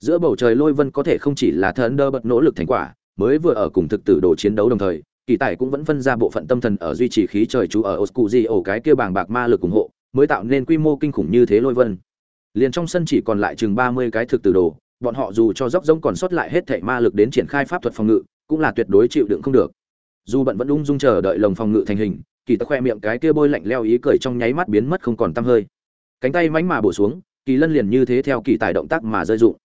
Giữa bầu trời lôi vân có thể không chỉ là thần đơ bật nỗ lực thành quả, mới vừa ở cùng thực tử đồ chiến đấu đồng thời, kỳ tài cũng vẫn phân ra bộ phận tâm thần ở duy trì khí trời chú ở oscuji ổ cái kia bàng bạc ma lực ủng hộ, mới tạo nên quy mô kinh khủng như thế lôi vân. Liền trong sân chỉ còn lại chừng ba mươi cái thực tử đồ bọn họ dù cho dốc rỗng còn sót lại hết thảy ma lực đến triển khai pháp thuật phòng ngự, cũng là tuyệt đối chịu đựng không được. Dù bận vẫn ung dung chờ đợi lồng phòng ngự thành hình, kỳ ta khoe miệng cái kia bôi lạnh leo ý cười trong nháy mắt biến mất không còn tăm hơi. Cánh tay mánh mà bổ xuống, kỳ lân liền như thế theo kỳ tài động tác mà rơi dụng.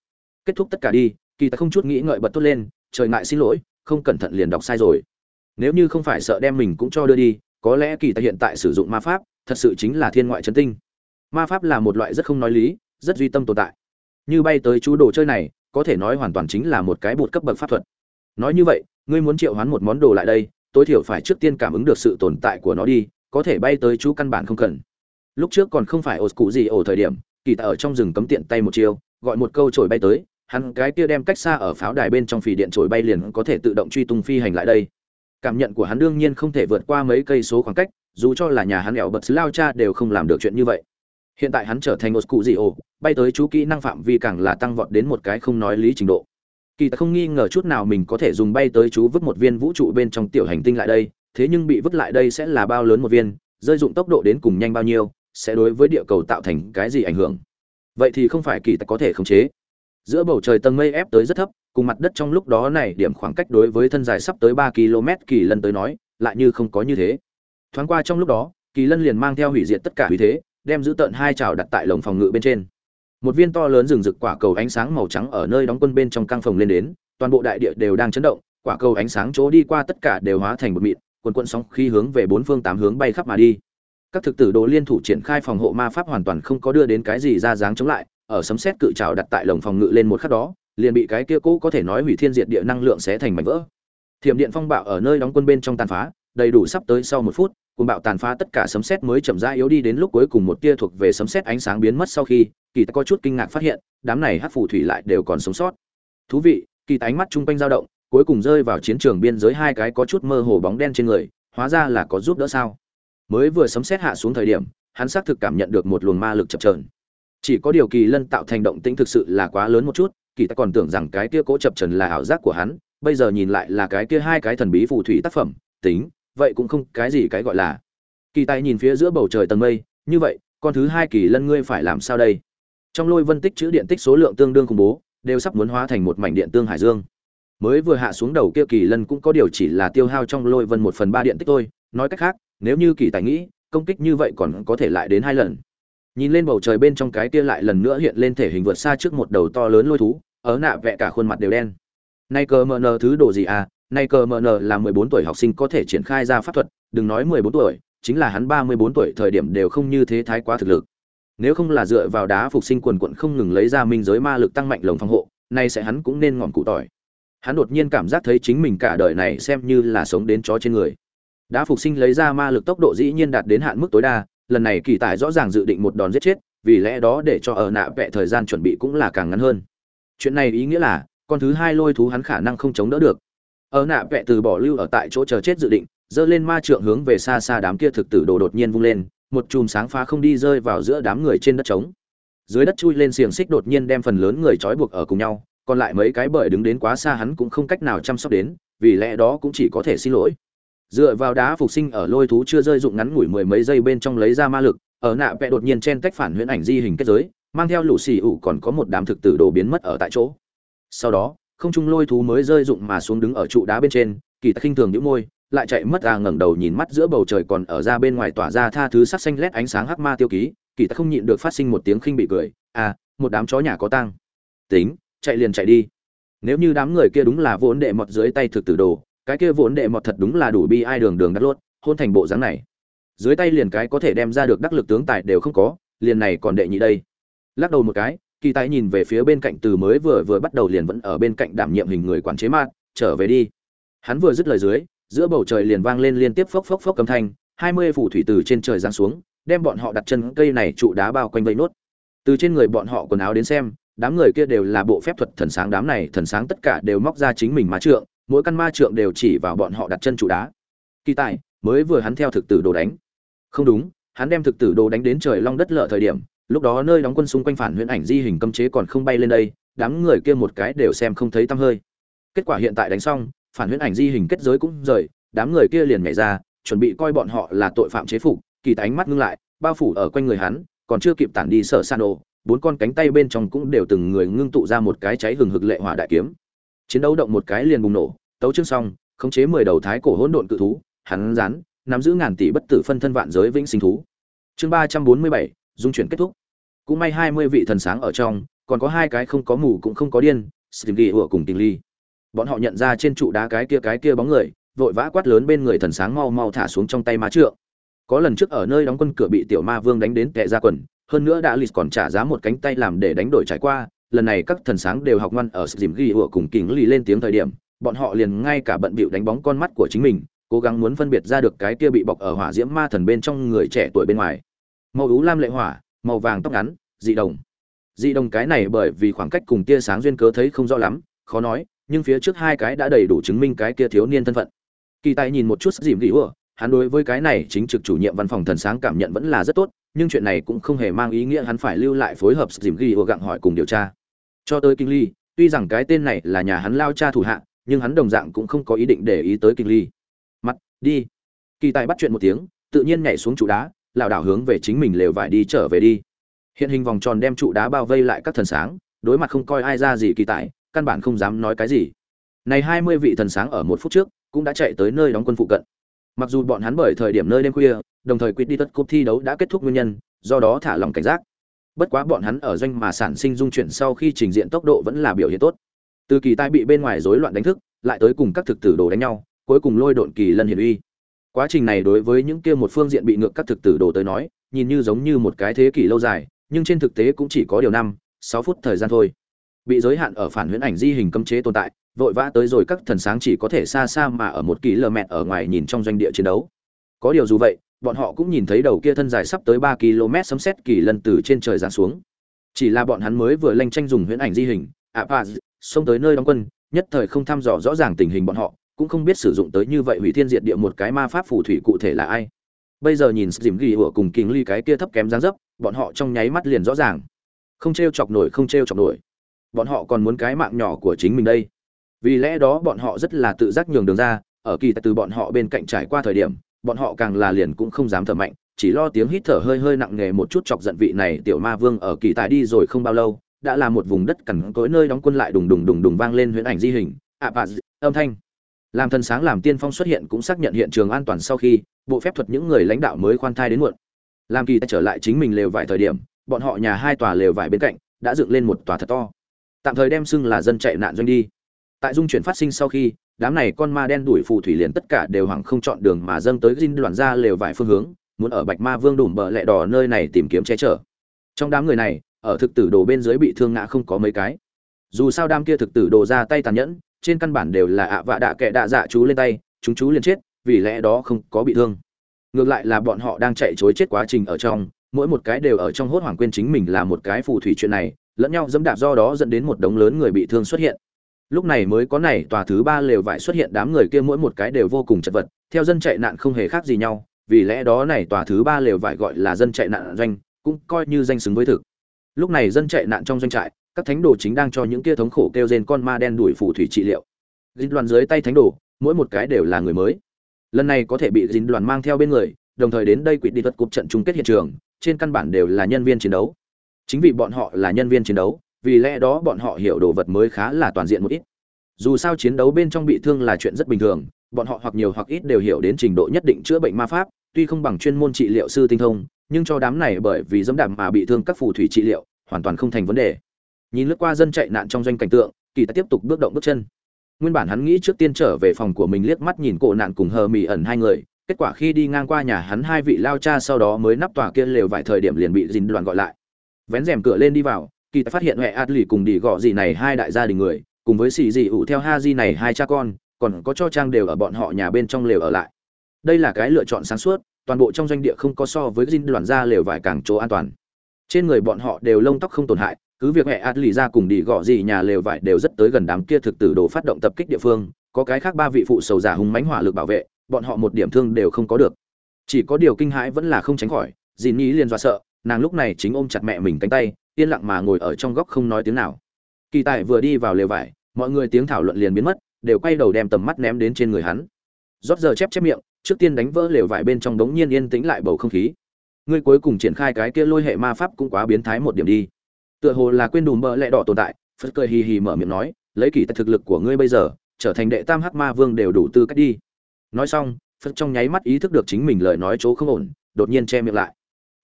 Kết thúc tất cả đi, kỳ ta không chút nghĩ ngợi bật tốt lên, trời ngại xin lỗi, không cẩn thận liền đọc sai rồi. Nếu như không phải sợ đem mình cũng cho đưa đi, có lẽ kỳ ta hiện tại sử dụng ma pháp, thật sự chính là thiên ngoại chân tinh. Ma pháp là một loại rất không nói lý, rất duy tâm tồn tại như bay tới chú đồ chơi này, có thể nói hoàn toàn chính là một cái bột cấp bậc pháp thuật. Nói như vậy, ngươi muốn triệu hoán một món đồ lại đây, tối thiểu phải trước tiên cảm ứng được sự tồn tại của nó đi, có thể bay tới chú căn bản không cần. Lúc trước còn không phải ổ cụ gì ổ thời điểm, kỳ ta ở trong rừng cấm tiện tay một chiêu, gọi một câu trổi bay tới, hắn cái kia đem cách xa ở pháo đài bên trong phì điện trổi bay liền có thể tự động truy tung phi hành lại đây. Cảm nhận của hắn đương nhiên không thể vượt qua mấy cây số khoảng cách, dù cho là nhà hắn ẻo bật lao cha đều không làm được chuyện như vậy hiện tại hắn trở thành một cụ dị ổ, bay tới chú kỹ năng phạm vi càng là tăng vọt đến một cái không nói lý trình độ. Kỳ ta không nghi ngờ chút nào mình có thể dùng bay tới chú vứt một viên vũ trụ bên trong tiểu hành tinh lại đây, thế nhưng bị vứt lại đây sẽ là bao lớn một viên, rơi dụng tốc độ đến cùng nhanh bao nhiêu, sẽ đối với địa cầu tạo thành cái gì ảnh hưởng. Vậy thì không phải kỳ ta có thể khống chế. Giữa bầu trời tầng mây ép tới rất thấp, cùng mặt đất trong lúc đó này, điểm khoảng cách đối với thân dài sắp tới ba km kỳ lân tới nói, lại như không có như thế. Thoáng qua trong lúc đó, kỳ lân liền mang theo hủy diệt tất cả vì thế đem giữ tận hai chảo đặt tại lồng phòng ngự bên trên. Một viên to lớn rừng rực quả cầu ánh sáng màu trắng ở nơi đóng quân bên trong căng phòng lên đến, toàn bộ đại địa đều đang chấn động, quả cầu ánh sáng chỗ đi qua tất cả đều hóa thành một mịn quần quận sóng khi hướng về bốn phương tám hướng bay khắp mà đi. Các thực tử đồ liên thủ triển khai phòng hộ ma pháp hoàn toàn không có đưa đến cái gì ra dáng chống lại, ở sấm xét cự trào đặt tại lồng phòng ngự lên một khắc đó, liền bị cái kia cũ có thể nói hủy thiên diệt địa năng lượng xé thành mảnh vỡ. Thiểm điện phong bạo ở nơi đóng quân bên trong tàn phá, đầy đủ sắp tới sau một phút cùng bạo tàn phá tất cả sấm sét mới chậm rãi yếu đi đến lúc cuối cùng một tia thuộc về sấm sét ánh sáng biến mất sau khi, kỳ ta có chút kinh ngạc phát hiện, đám này hát phù thủy lại đều còn sống sót. Thú vị, kỳ ta ánh mắt chung quanh dao động, cuối cùng rơi vào chiến trường biên giới hai cái có chút mơ hồ bóng đen trên người, hóa ra là có giúp đỡ sao. Mới vừa sấm sét hạ xuống thời điểm, hắn xác thực cảm nhận được một luồng ma lực chập trờn chỉ có điều kỳ lân tạo thành động tĩnh thực sự là quá lớn một chút, kỳ ta còn tưởng rằng cái kia cố chập trần là ảo giác của hắn, bây giờ nhìn lại là cái kia hai cái thần bí phù thủy tác phẩm, tính vậy cũng không cái gì cái gọi là. Kỳ tài nhìn phía giữa bầu trời tầng mây, như vậy, con thứ hai kỳ lân ngươi phải làm sao đây? Trong lôi vân tích chữ điện tích số lượng tương đương khủng bố, đều sắp muốn hóa thành một mảnh điện tương hải dương. Mới vừa hạ xuống đầu kia kỳ lân cũng có điều chỉ là tiêu hao trong lôi vân một phần ba điện tích thôi, nói cách khác, nếu như kỳ tài nghĩ, công kích như vậy còn có thể lại đến hai lần. Nhìn lên bầu trời bên trong cái kia lại lần nữa hiện lên thể hình vượt xa trước một đầu to lớn lôi thú ở nạ vẽ cả khuôn mặt đều đen. Nay cờ mờ nờ thứ đồ gì à nay cờ mờ nờ là mười bốn tuổi học sinh có thể triển khai ra pháp thuật, đừng nói mười bốn tuổi, chính là hắn ba mươi bốn tuổi thời điểm đều không như thế thái quá thực lực. Nếu không là dựa vào đá phục sinh quần quận không ngừng lấy ra minh giới ma lực tăng mạnh lồng phòng hộ, nay sẽ hắn cũng nên ngọn cụ tỏi. Hắn đột nhiên cảm giác thấy chính mình cả đời này xem như là sống đến chó trên người. Đá phục sinh lấy ra ma lực tốc độ dĩ nhiên đạt đến hạn mức tối đa, lần này kỳ tài rõ ràng dự định một đòn giết chết, vì lẽ đó để cho ở nạ vẽ thời gian chuẩn bị cũng là càng ngắn hơn. Chuyện này ý nghĩa là, con thứ hai lôi thú hắn khả năng không chống đỡ được ở nạ vẽ từ bỏ lưu ở tại chỗ chờ chết dự định, dơ lên ma trượng hướng về xa xa đám kia thực tử đồ đột nhiên vung lên, một chùm sáng phá không đi rơi vào giữa đám người trên đất trống. Dưới đất chui lên xiềng xích đột nhiên đem phần lớn người trói buộc ở cùng nhau, còn lại mấy cái bởi đứng đến quá xa hắn cũng không cách nào chăm sóc đến, vì lẽ đó cũng chỉ có thể xin lỗi. Dựa vào đá phục sinh ở lôi thú chưa rơi dụng ngắn ngủi mười mấy giây bên trong lấy ra ma lực, ở nạ vẽ đột nhiên chen tách phản huyễn ảnh di hình kết giới, mang theo lũ xì ủ còn có một đám thực tử đồ biến mất ở tại chỗ. Sau đó không trung lôi thú mới rơi dụng mà xuống đứng ở trụ đá bên trên, kỳ tắc khinh thường những môi, lại chạy mất ra ngẩng đầu nhìn mắt giữa bầu trời còn ở ra bên ngoài tỏa ra tha thứ sắc xanh lét ánh sáng hắc ma tiêu ký, kỳ tắc không nhịn được phát sinh một tiếng khinh bị cười à một đám chó nhà có tăng tính, chạy liền chạy đi. Nếu như đám người kia đúng là vốn đệ mọt dưới tay thực tử đồ, cái kia vốn đệ mọt thật đúng là đủ bi ai đường đường đắt lốt, hôn thành bộ dáng này. Dưới tay liền cái có thể đem ra được đắc lực tướng tài đều không có, liền này còn đệ nhị đây. Lắc đầu một cái kỳ tài nhìn về phía bên cạnh từ mới vừa vừa bắt đầu liền vẫn ở bên cạnh đảm nhiệm hình người quản chế mát trở về đi. Hắn vừa dứt lời dưới, giữa bầu trời liền vang lên liên tiếp phốc phốc phốc âm thanh, hai mươi phủ thủy từ trên trời giáng xuống, đem bọn họ đặt chân cây này trụ đá bao quanh vây nốt. Từ trên người bọn họ quần áo đến xem, đám người kia đều là bộ phép thuật thần sáng, đám này thần sáng tất cả đều móc ra chính mình ma trượng, mỗi căn ma trượng đều chỉ vào bọn họ đặt chân trụ đá. Kỳ tài, mới vừa hắn theo thực tử đồ đánh. Không đúng, hắn đem thực tử đồ đánh đến trời long đất lợ thời điểm lúc đó nơi đóng quân xung quanh phản huyễn ảnh di hình cấm chế còn không bay lên đây, đám người kia một cái đều xem không thấy tăm hơi. Kết quả hiện tại đánh xong, phản huyễn ảnh di hình kết giới cũng rời, đám người kia liền nhảy ra, chuẩn bị coi bọn họ là tội phạm chế phục, kỳ tánh ánh mắt ngưng lại, bao phủ ở quanh người hắn, còn chưa kịp tản đi sở san đồ bốn con cánh tay bên trong cũng đều từng người ngưng tụ ra một cái cháy hừng hực lệ hỏa đại kiếm. Chiến đấu động một cái liền bùng nổ, tấu chương xong, khống chế mười đầu thái cổ hỗn độn cự thú, hắn rán, nắm giữ ngàn tỷ bất tử phân thân vạn giới vĩnh sinh thú. Chương ba trăm bốn mươi bảy, dung chuyển kết thúc cũng may hai mươi vị thần sáng ở trong, còn có hai cái không có mù cũng không có điên stimgy ủa cùng tình ly bọn họ nhận ra trên trụ đá cái kia cái kia bóng người, vội vã quát lớn bên người thần sáng mau mau thả xuống trong tay ma trượng. Có lần trước ở nơi đóng quân cửa bị tiểu ma vương đánh đến tệ ra quần, hơn nữa đã lịch còn trả giá một cánh tay làm để đánh đổi trải qua, lần này các thần sáng đều học ngoan ở dìm ghi ủa cùng kính lì lên tiếng thời điểm, bọn họ liền ngay cả bận bịu đánh bóng con mắt của chính mình, cố gắng muốn phân biệt ra được cái kia bị bọc ở hỏa diễm ma thần bên trong người trẻ tuổi bên ngoài. Màu ú lam lệ hỏa màu vàng tóc ngắn, dị đồng. Dị đồng cái này bởi vì khoảng cách cùng tia sáng duyên cớ thấy không rõ lắm, khó nói, nhưng phía trước hai cái đã đầy đủ chứng minh cái kia thiếu niên thân phận. Kỳ tài nhìn một chút dìm ghi ủa, hắn đối với cái này chính trực chủ nhiệm văn phòng thần sáng cảm nhận vẫn là rất tốt, nhưng chuyện này cũng không hề mang ý nghĩa hắn phải lưu lại phối hợp dìm ghi ủa gặng hỏi cùng điều tra. Cho tới kinh ly, tuy rằng cái tên này là nhà hắn lao cha thủ hạ, nhưng hắn đồng dạng cũng không có ý định để ý tới kinh ly. Mặt, đi. Kỳ tài bắt chuyện một tiếng, tự nhiên nhảy xuống trụ đá lảo đảo hướng về chính mình lều vải đi trở về đi. Hiện hình vòng tròn đem trụ đá bao vây lại các thần sáng, đối mặt không coi ai ra gì kỳ tài căn bản không dám nói cái gì. Này hai mươi vị thần sáng ở một phút trước cũng đã chạy tới nơi đóng quân phụ cận. Mặc dù bọn hắn bởi thời điểm nơi đêm khuya, đồng thời quyết đi tất cúp thi đấu đã kết thúc nguyên nhân, do đó thả lòng cảnh giác. Bất quá bọn hắn ở doanh mà sản sinh dung chuyển sau khi trình diện tốc độ vẫn là biểu hiện tốt. Từ kỳ tai bị bên ngoài rối loạn đánh thức, lại tới cùng các thực tử đồ đánh nhau, cuối cùng lôi độn kỳ lân hiển uy quá trình này đối với những kia một phương diện bị ngược các thực tử đồ tới nói nhìn như giống như một cái thế kỷ lâu dài nhưng trên thực tế cũng chỉ có điều năm sáu phút thời gian thôi. Bị giới hạn ở phản huyễn ảnh di hình cấm chế tồn tại vội vã tới rồi các thần sáng chỉ có thể xa xa mà ở một kỳ lờ mẹt ở ngoài nhìn trong doanh địa chiến đấu. Có điều dù vậy bọn họ cũng nhìn thấy đầu kia thân dài sắp tới ba km sấm xét kỳ lần từ trên trời giáng xuống. Chỉ là bọn hắn mới vừa lanh tranh dùng huyễn ảnh di hình ạ à, xông tới nơi đóng quân nhất thời không thăm dò rõ ràng tình hình bọn họ cũng không biết sử dụng tới như vậy hủy thiên diệt địa một cái ma pháp phù thủy cụ thể là ai. Bây giờ nhìn dìm ghi ủa cùng kính ly cái kia thấp kém dáng dấp bọn họ trong nháy mắt liền rõ ràng. Không t r e o chọc nổi không t r e o chọc nổi. Bọn họ còn muốn cái mạng nhỏ của chính mình đây. Vì lẽ đó bọn họ rất là tự giác nhường đường ra ở kỳ từ bọn họ bên cạnh trải qua thời điểm bọn họ càng là liền cũng không dám thở mạnh chỉ lo tiếng hít thở hơi hơi nặng nề một chút chọc giận vị này tiểu ma vương ở kỳ tài đi rồi không bao lâu đã là một vùng đất cằn cỗi nơi đóng quân lại đùng đùng đùng đùng vang lên huyễn ảnh di hình. Ạ à, âm thanh làm thần sáng làm tiên phong xuất hiện cũng xác nhận hiện trường an toàn sau khi, bộ phép thuật những người lãnh đạo mới khoan thai đến muộn. Làm kỳ trở lại chính mình lều vải thời điểm, bọn họ nhà hai tòa lều vải bên cạnh đã dựng lên một tòa thật to. Tạm thời đem xưng là dân chạy nạn doanh đi. Tại dung chuyển phát sinh sau khi, đám này con ma đen đuổi phù thủy liền tất cả đều hoảng không chọn đường mà dâng tới dinh đoàn ra lều vài phương hướng, muốn ở bạch ma vương đủm bờ lẹ đỏ nơi này tìm kiếm che chở. Trong đám người này, ở thực tử đồ bên dưới bị thương ngã không có mấy cái. Dù sao đám kia thực tử đồ ra tay tàn nhẫn trên căn bản đều là ạ vạ đạ kệ đạ dạ chú lên tay, chúng chú liền chết, vì lẽ đó không có bị thương. Ngược lại là bọn họ đang chạy chối chết quá trình ở trong, mỗi một cái đều ở trong hốt hoảng quên chính mình là một cái phù thủy chuyện này, lẫn nhau dẫm đạp do đó dẫn đến một đống lớn người bị thương xuất hiện. Lúc này mới có này, tòa thứ ba lều vải xuất hiện đám người kia mỗi một cái đều vô cùng chật vật, theo dân chạy nạn không hề khác gì nhau, vì lẽ đó này tòa thứ ba lều vải gọi là dân chạy nạn doanh, cũng coi như danh xứng với thực. Lúc này dân chạy nạn trong doanh trại các thánh đồ chính đang cho những kia thống khổ kêu rên con ma đen đuổi phù thủy trị liệu. Dính đoàn dưới tay thánh đồ, mỗi một cái đều là người mới. Lần này có thể bị dính đoàn mang theo bên người, đồng thời đến đây quỷ đi vật cục trận chung kết hiện trường, trên căn bản đều là nhân viên chiến đấu. Chính vì bọn họ là nhân viên chiến đấu, vì lẽ đó bọn họ hiểu đồ vật mới khá là toàn diện một ít. Dù sao chiến đấu bên trong bị thương là chuyện rất bình thường, bọn họ hoặc nhiều hoặc ít đều hiểu đến trình độ nhất định chữa bệnh ma pháp, tuy không bằng chuyên môn trị liệu sư tinh thông, nhưng cho đám này bởi vì dẫm đạp mà bị thương các phù thủy trị liệu, hoàn toàn không thành vấn đề nhìn lướt qua dân chạy nạn trong doanh cảnh tượng, kỳ tài tiếp tục bước động bước chân. Nguyên bản hắn nghĩ trước tiên trở về phòng của mình liếc mắt nhìn cổ nạn cùng hờ mỉ ẩn hai người, kết quả khi đi ngang qua nhà hắn hai vị lao cha sau đó mới nắp tòa kia lều vài thời điểm liền bị dình đoàn gọi lại. Vén rèm cửa lên đi vào, kỳ tài phát hiện huệ ạt lì cùng đi gọ gì này hai đại gia đình người, cùng với xì dị ủ theo ha di này hai cha con, còn có cho trang đều ở bọn họ nhà bên trong lều ở lại. Đây là cái lựa chọn sáng suốt, toàn bộ trong doanh địa không có so với dinh đoàn ra lều vải càng chỗ an toàn. Trên người bọn họ đều lông tóc không tổn hại cứ việc mẹ ạt lì ra cùng đi gõ gì nhà lều vải đều rất tới gần đám kia thực tử đồ phát động tập kích địa phương, có cái khác ba vị phụ sầu giả hùng mánh hỏa lực bảo vệ, bọn họ một điểm thương đều không có được. Chỉ có điều kinh hãi vẫn là không tránh khỏi dì nhi liền do sợ, nàng lúc này chính ôm chặt mẹ mình cánh tay, yên lặng mà ngồi ở trong góc không nói tiếng nào. Kỳ tài vừa đi vào lều vải, mọi người tiếng thảo luận liền biến mất, đều quay đầu đem tầm mắt ném đến trên người hắn. Rót giờ chép chép miệng, trước tiên đánh vỡ lều vải bên trong đống nhiên yên tĩnh lại bầu không khí. Ngươi cuối cùng triển khai cái kia lôi hệ ma pháp cũng quá biến thái một điểm đi tựa hồ là quên đùm bợ lẹ đỏ tồn tại, phật cười hì hì mở miệng nói, lấy kỳ tài thực lực của ngươi bây giờ, trở thành đệ tam hắc ma vương đều đủ tư cách đi. Nói xong, phật trong nháy mắt ý thức được chính mình lời nói chỗ không ổn, đột nhiên che miệng lại.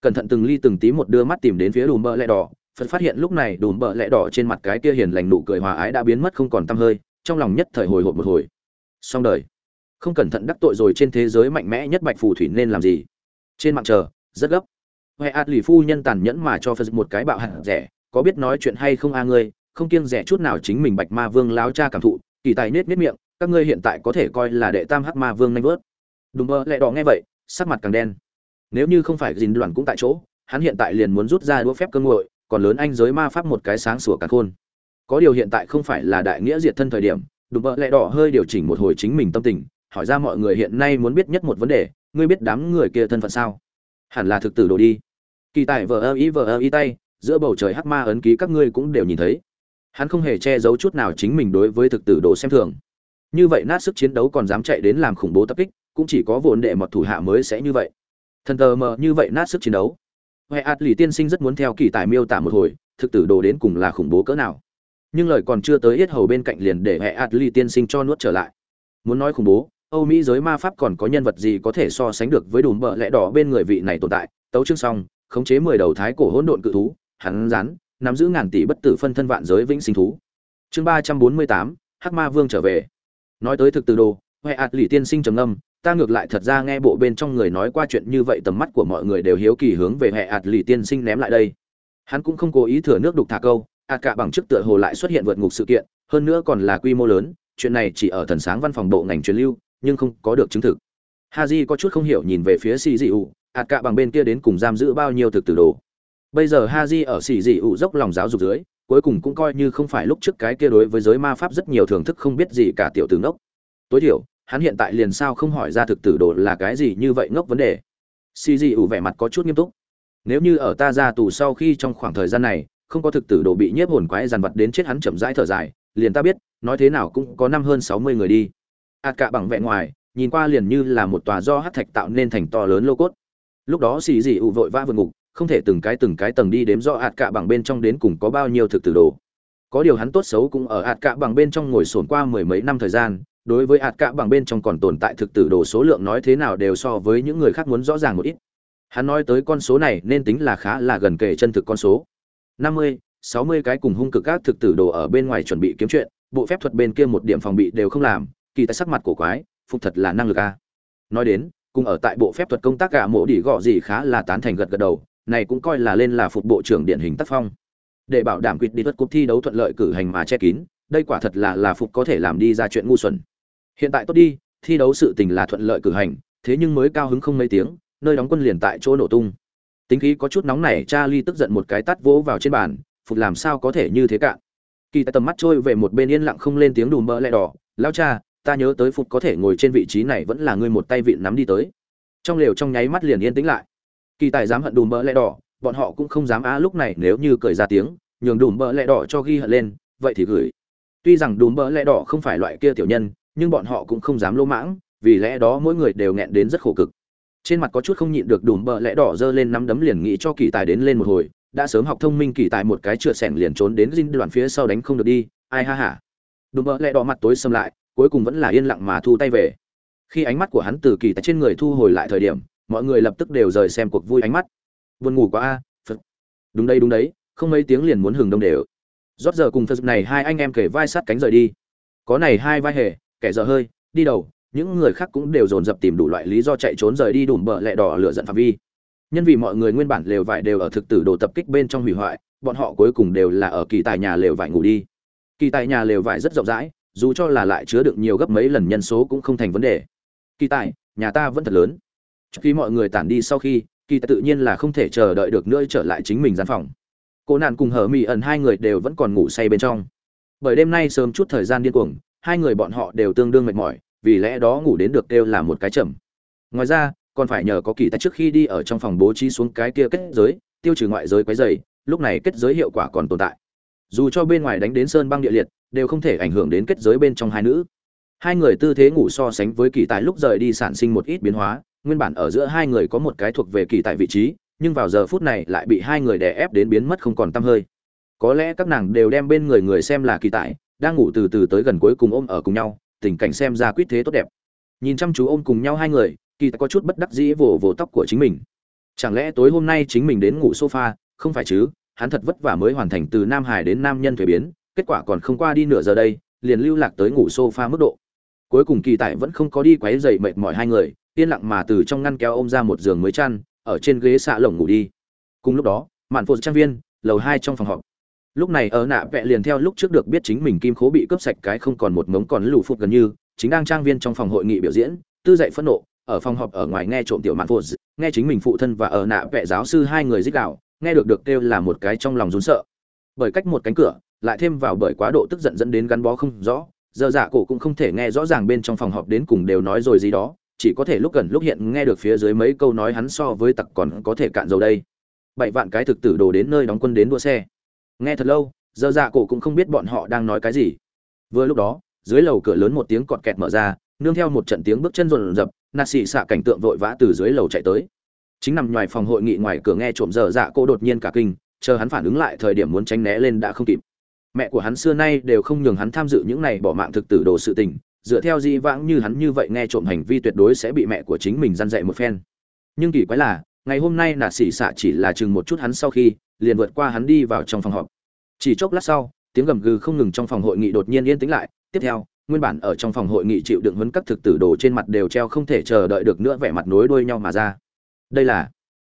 Cẩn thận từng ly từng tí một đưa mắt tìm đến phía đùm bợ lẹ đỏ, phật phát hiện lúc này đùm bợ lẹ đỏ trên mặt cái kia hiền lành nụ cười hòa ái đã biến mất không còn tăm hơi, trong lòng nhất thời hồi hộp một hồi. Xong đời. Không cẩn thận đắc tội rồi trên thế giới mạnh mẽ nhất bạch phù thủy nên làm gì? Trên mạng chờ, rất gấp. Huệ ạt lì phu nhân tàn nhẫn mà cho phật một cái bạo hạt rẻ có biết nói chuyện hay không a ngươi, không kiêng rẻ chút nào chính mình bạch ma vương láo cha cảm thụ, kỳ tài nết nết miệng, các ngươi hiện tại có thể coi là đệ tam hắc ma vương nanh vớt. Đùm bơ lẹ đỏ nghe vậy, sắc mặt càng đen. Nếu như không phải dìn đoàn cũng tại chỗ, hắn hiện tại liền muốn rút ra đũa phép cơ ngội, còn lớn anh giới ma pháp một cái sáng sủa cả khôn. Có điều hiện tại không phải là đại nghĩa diệt thân thời điểm đùm bơ lẹ đỏ hơi điều chỉnh một hồi chính mình tâm tình, hỏi ra mọi người hiện nay muốn biết nhất một vấn đề, ngươi biết đám người kia thân phận sao? Hẳn là thực tử đồ đi. Kỳ tài vờ ơ ý vờ ơ ý tay giữa bầu trời hắc ma ấn ký các ngươi cũng đều nhìn thấy. Hắn không hề che giấu chút nào chính mình đối với thực tử đồ xem thường. Như vậy nát sức chiến đấu còn dám chạy đến làm khủng bố tập kích, cũng chỉ có vốn đệ mọt thủ hạ mới sẽ như vậy. Thần tờ mờ như vậy nát sức chiến đấu. Huệ ạt lì tiên sinh rất muốn theo kỳ tài miêu tả một hồi, thực tử đồ đến cùng là khủng bố cỡ nào. Nhưng lời còn chưa tới yết hầu bên cạnh liền để huệ ạt lì tiên sinh cho nuốt trở lại. Muốn nói khủng bố, âu mỹ giới ma pháp còn có nhân vật gì có thể so sánh được với đùm bợ lẽ đỏ bên người vị này tồn tại? Tấu chương xong, khống chế mười đầu thái cổ hỗn độn cự thú hắn rán, nắm giữ ngàn tỷ bất tử phân thân vạn giới vĩnh sinh thú. Chương ba trăm bốn mươi tám, hắc ma vương trở về. Nói tới thực từ đồ, huệ ạt lì tiên sinh trầm ngâm, ta ngược lại thật ra nghe bộ bên trong người nói qua chuyện như vậy, tầm mắt của mọi người đều hiếu kỳ hướng về hệ ạt lì tiên sinh ném lại đây. Hắn cũng không cố ý thừa nước đục thả câu ạt cả bằng chức tựa hồ lại xuất hiện vượt ngục sự kiện, hơn nữa còn là quy mô lớn, chuyện này chỉ ở thần sáng văn phòng bộ ngành truyền lưu, nhưng không có được chứng thực. Haji có chút không hiểu nhìn về phía xì dị ụ ạt cả bằng bên kia đến cùng giam giữ bao nhiêu thực tử đồ bây giờ ha di ở xì dị ụ dốc lòng giáo dục dưới, cuối cùng cũng coi như không phải lúc trước cái kia đối với giới ma pháp rất nhiều thưởng thức không biết gì cả tiểu tử đốc tối thiểu, hắn hiện tại liền sao không hỏi ra thực tử đồ là cái gì như vậy ngốc vấn đề. Xì dị ủ vẻ mặt có chút nghiêm túc. Nếu như ở ta ra tù sau khi trong khoảng thời gian này, không có thực tử đồ bị nhiếp hồn quái dằn vặt đến chết hắn chậm rãi thở dài, liền ta biết, nói thế nào cũng có năm hơn sáu mươi người đi. Ạt cạ bằng vẹn ngoài, nhìn qua liền như là một tòa do hát thạch tạo nên thành to lớn lô cốt. Lúc đó xì dị ủ vội vã vượt ngục không thể từng cái từng cái tầng đi đếm rõ ạt cạ bằng bên trong đến cùng có bao nhiêu thực tử đồ. Có điều hắn tốt xấu cũng ở ạt cạ bằng bên trong ngồi sồn qua mười mấy năm thời gian, đối với ạt cạ bằng bên trong còn tồn tại thực tử đồ số lượng nói thế nào đều so với những người khác muốn rõ ràng một ít. Hắn nói tới con số này nên tính là khá là gần kề chân thực con số. Năm mươi, sáu mươi cái cùng hung cực các thực tử đồ ở bên ngoài chuẩn bị kiếm chuyện, bộ phép thuật bên kia một điểm phòng bị đều không làm, kỳ tại sắc mặt cổ quái, phục thật là năng lực a. Nói đến, cùng ở tại bộ phép thuật công tác cả mộ đỉ gọ gì khá là tán thành gật gật đầu này cũng coi là lên là phục bộ trưởng điển hình tác phong. Để bảo đảm quyết đi thuật cuộc thi đấu thuận lợi cử hành mà che kín, đây quả thật là là phục có thể làm đi ra chuyện ngu xuẩn. Hiện tại tốt đi, thi đấu sự tình là thuận lợi cử hành, thế nhưng mới cao hứng không mấy tiếng, nơi đóng quân liền tại chỗ nổ tung. Tính khí có chút nóng này charlie tức giận một cái tát vỗ vào trên bàn, phục làm sao có thể như thế cạn kỳ tại tầm mắt trôi về một bên yên lặng không lên tiếng đùm mỡ lẹ đỏ lao cha, ta nhớ tới phục có thể ngồi trên vị trí này vẫn là ngươi một tay vịn nắm đi tới. Trong lều trong nháy mắt liền yên tĩnh lại kỳ tài dám hận đùm bỡ lẽ đỏ, bọn họ cũng không dám á lúc này nếu như cười ra tiếng, nhường đùm bỡ lẽ đỏ cho ghi hận lên, vậy thì gửi. Tuy rằng đùm bỡ lẽ đỏ không phải loại kia tiểu nhân, nhưng bọn họ cũng không dám lỗ mãng, vì lẽ đó mỗi người đều nghẹn đến rất khổ cực. Trên mặt có chút không nhịn được đùm bỡ lẽ đỏ dơ lên nắm đấm liền nghĩ cho kỳ tài đến lên một hồi, đã sớm học thông minh kỳ tài một cái trượt sẻng liền trốn đến dinh đoàn phía sau đánh không được đi, ai ha hả đùm bỡ lẽ đỏ mặt tối xâm lại, cuối cùng vẫn là yên lặng mà thu tay về. Khi ánh mắt của hắn từ kỳ tài trên người thu hồi lại thời điểm mọi người lập tức đều rời xem cuộc vui ánh mắt. Buồn ngủ quá a, phật. Đúng đây, đúng đấy, không mấy tiếng liền muốn hừng đông đều. Rót giờ cùng phật này hai anh em kể vai sát cánh rời đi. Có này hai vai hề, kẻ dở hơi, đi đầu, những người khác cũng đều dồn dập tìm đủ loại lý do chạy trốn rời đi đùm bợ lẹ đỏ lửa giận phạm vi. Nhân vì mọi người nguyên bản lều vải đều ở thực tử đồ tập kích bên trong hủy hoại, bọn họ cuối cùng đều là ở kỳ tài nhà lều vải ngủ đi. Kỳ tài nhà lều vải rất rộng rãi, dù cho là lại chứa được nhiều gấp mấy lần nhân số cũng không thành vấn đề. Kỳ tài, nhà ta vẫn thật lớn khi mọi người tản đi sau khi kỳ tài tự nhiên là không thể chờ đợi được nữa trở lại chính mình gian phòng cô nạn cùng hở mỹ ẩn hai người đều vẫn còn ngủ say bên trong bởi đêm nay sớm chút thời gian điên cuồng hai người bọn họ đều tương đương mệt mỏi vì lẽ đó ngủ đến được đều là một cái chậm. Ngoài ra, còn phải nhờ có kỳ tài trước khi đi ở trong phòng bố trí xuống cái kia kết giới, tiêu trừ ngoại giới quấy dày lúc này kết giới hiệu quả còn tồn tại. Dù cho bên ngoài đánh đến sơn băng địa liệt, đều không thể ảnh hưởng đến kết giới bên trong hai nữ. Hai người tư thế ngủ so sánh với kỳ tài lúc rời đi sản sinh một ít biến hóa, nguyên bản ở giữa hai người có một cái thuộc về kỳ tại vị trí, nhưng vào giờ phút này lại bị hai người đè ép đến biến mất không còn tăm hơi. Có lẽ các nàng đều đem bên người người xem là kỳ tại đang ngủ từ từ tới gần cuối cùng ôm ở cùng nhau, tình cảnh xem ra quyết thế tốt đẹp. Nhìn chăm chú ôm cùng nhau hai người kỳ tại có chút bất đắc dĩ vồ vồ tóc của chính mình. Chẳng lẽ tối hôm nay chính mình đến ngủ sofa? Không phải chứ hắn thật vất vả mới hoàn thành từ nam hải đến nam nhân thuế biến kết quả còn không qua đi nửa giờ đây liền lưu lạc tới ngủ sofa mức độ. Cuối cùng kỳ tại vẫn không có đi quấy dậy mệt mỏi hai người yên lặng mà từ trong ngăn kéo ôm ra một giường mới chăn, ở trên ghế xạ lồng ngủ đi. Cùng lúc đó, mạn phụ trang viên, lầu hai trong phòng họp. Lúc này ở nạ vẽ liền theo lúc trước được biết chính mình kim khố bị cướp sạch cái không còn một ngống còn lù phục gần như, chính đang trang viên trong phòng hội nghị biểu diễn, tư dậy phẫn nộ, ở phòng họp ở ngoài nghe trộm tiểu mạn phụ nghe chính mình phụ thân và ở nạ vẽ giáo sư hai người dích đạo, nghe được được kêu là một cái trong lòng rốn sợ. Bởi cách một cánh cửa, lại thêm vào bởi quá độ tức giận dẫn đến gắn bó không rõ, giờ dạ cổ cũng không thể nghe rõ ràng bên trong phòng họp đến cùng đều nói rồi gì đó chỉ có thể lúc gần lúc hiện nghe được phía dưới mấy câu nói hắn so với tặc còn có thể cạn dầu đây. Bảy vạn cái thực tử đồ đến nơi đóng quân đến đua xe. Nghe thật lâu, giờ dạ cổ cũng không biết bọn họ đang nói cái gì. Vừa lúc đó, dưới lầu cửa lớn một tiếng cọt kẹt mở ra, nương theo một trận tiếng bước chân rộn rập nạ xị xạ cảnh tượng vội vã từ dưới lầu chạy tới. Chính nằm ngoài phòng hội nghị ngoài cửa nghe trộm giờ dạ cổ đột nhiên cả kinh, chờ hắn phản ứng lại thời điểm muốn tránh né lên đã không kịp. Mẹ của hắn xưa nay đều không nhường hắn tham dự những này bỏ mạng thực tử đồ sự tình dựa theo di vãng như hắn như vậy nghe trộm hành vi tuyệt đối sẽ bị mẹ của chính mình răn dạy một phen. Nhưng kỳ quái là, ngày hôm nay nạt xỉ xạ chỉ là chừng một chút hắn sau khi, liền vượt qua hắn đi vào trong phòng họp. Chỉ chốc lát sau, tiếng gầm gừ không ngừng trong phòng hội nghị đột nhiên yên tĩnh lại. Tiếp theo, nguyên bản ở trong phòng hội nghị chịu đựng huấn các thực tử đồ trên mặt đều treo không thể chờ đợi được nữa vẻ mặt nối đuôi nhau mà ra. Đây là,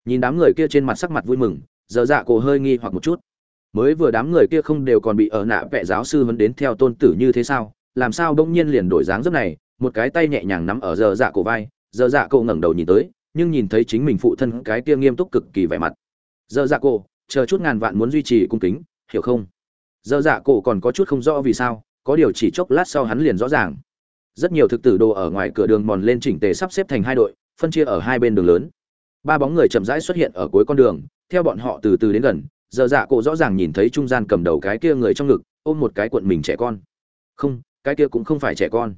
nhìn đám người kia trên mặt sắc mặt vui mừng, giờ dạ cổ hơi nghi hoặc một chút. Mới vừa đám người kia không đều còn bị ở nạ vẽ giáo sư vấn đến theo tôn tử như thế sao? Làm sao đông nhiên liền đổi dáng dấp này, một cái tay nhẹ nhàng nắm ở giờ dạ cổ vai, giờ dạ cổ ngẩng đầu nhìn tới, nhưng nhìn thấy chính mình phụ thân cái kia nghiêm túc cực kỳ vẻ mặt. Giờ dạ cổ, chờ chút ngàn vạn muốn duy trì cung kính, hiểu không? Giờ dạ cổ còn có chút không rõ vì sao, có điều chỉ chốc lát sau hắn liền rõ ràng. Rất nhiều thực tử đồ ở ngoài cửa đường mòn lên chỉnh tề sắp xếp thành hai đội, phân chia ở hai bên đường lớn. Ba bóng người chậm rãi xuất hiện ở cuối con đường, theo bọn họ từ từ đến gần, giờ dạ cổ rõ ràng nhìn thấy trung gian cầm đầu cái kia người trong ngực, ôm một cái cuộn mình trẻ con. Không cái kia cũng không phải trẻ con.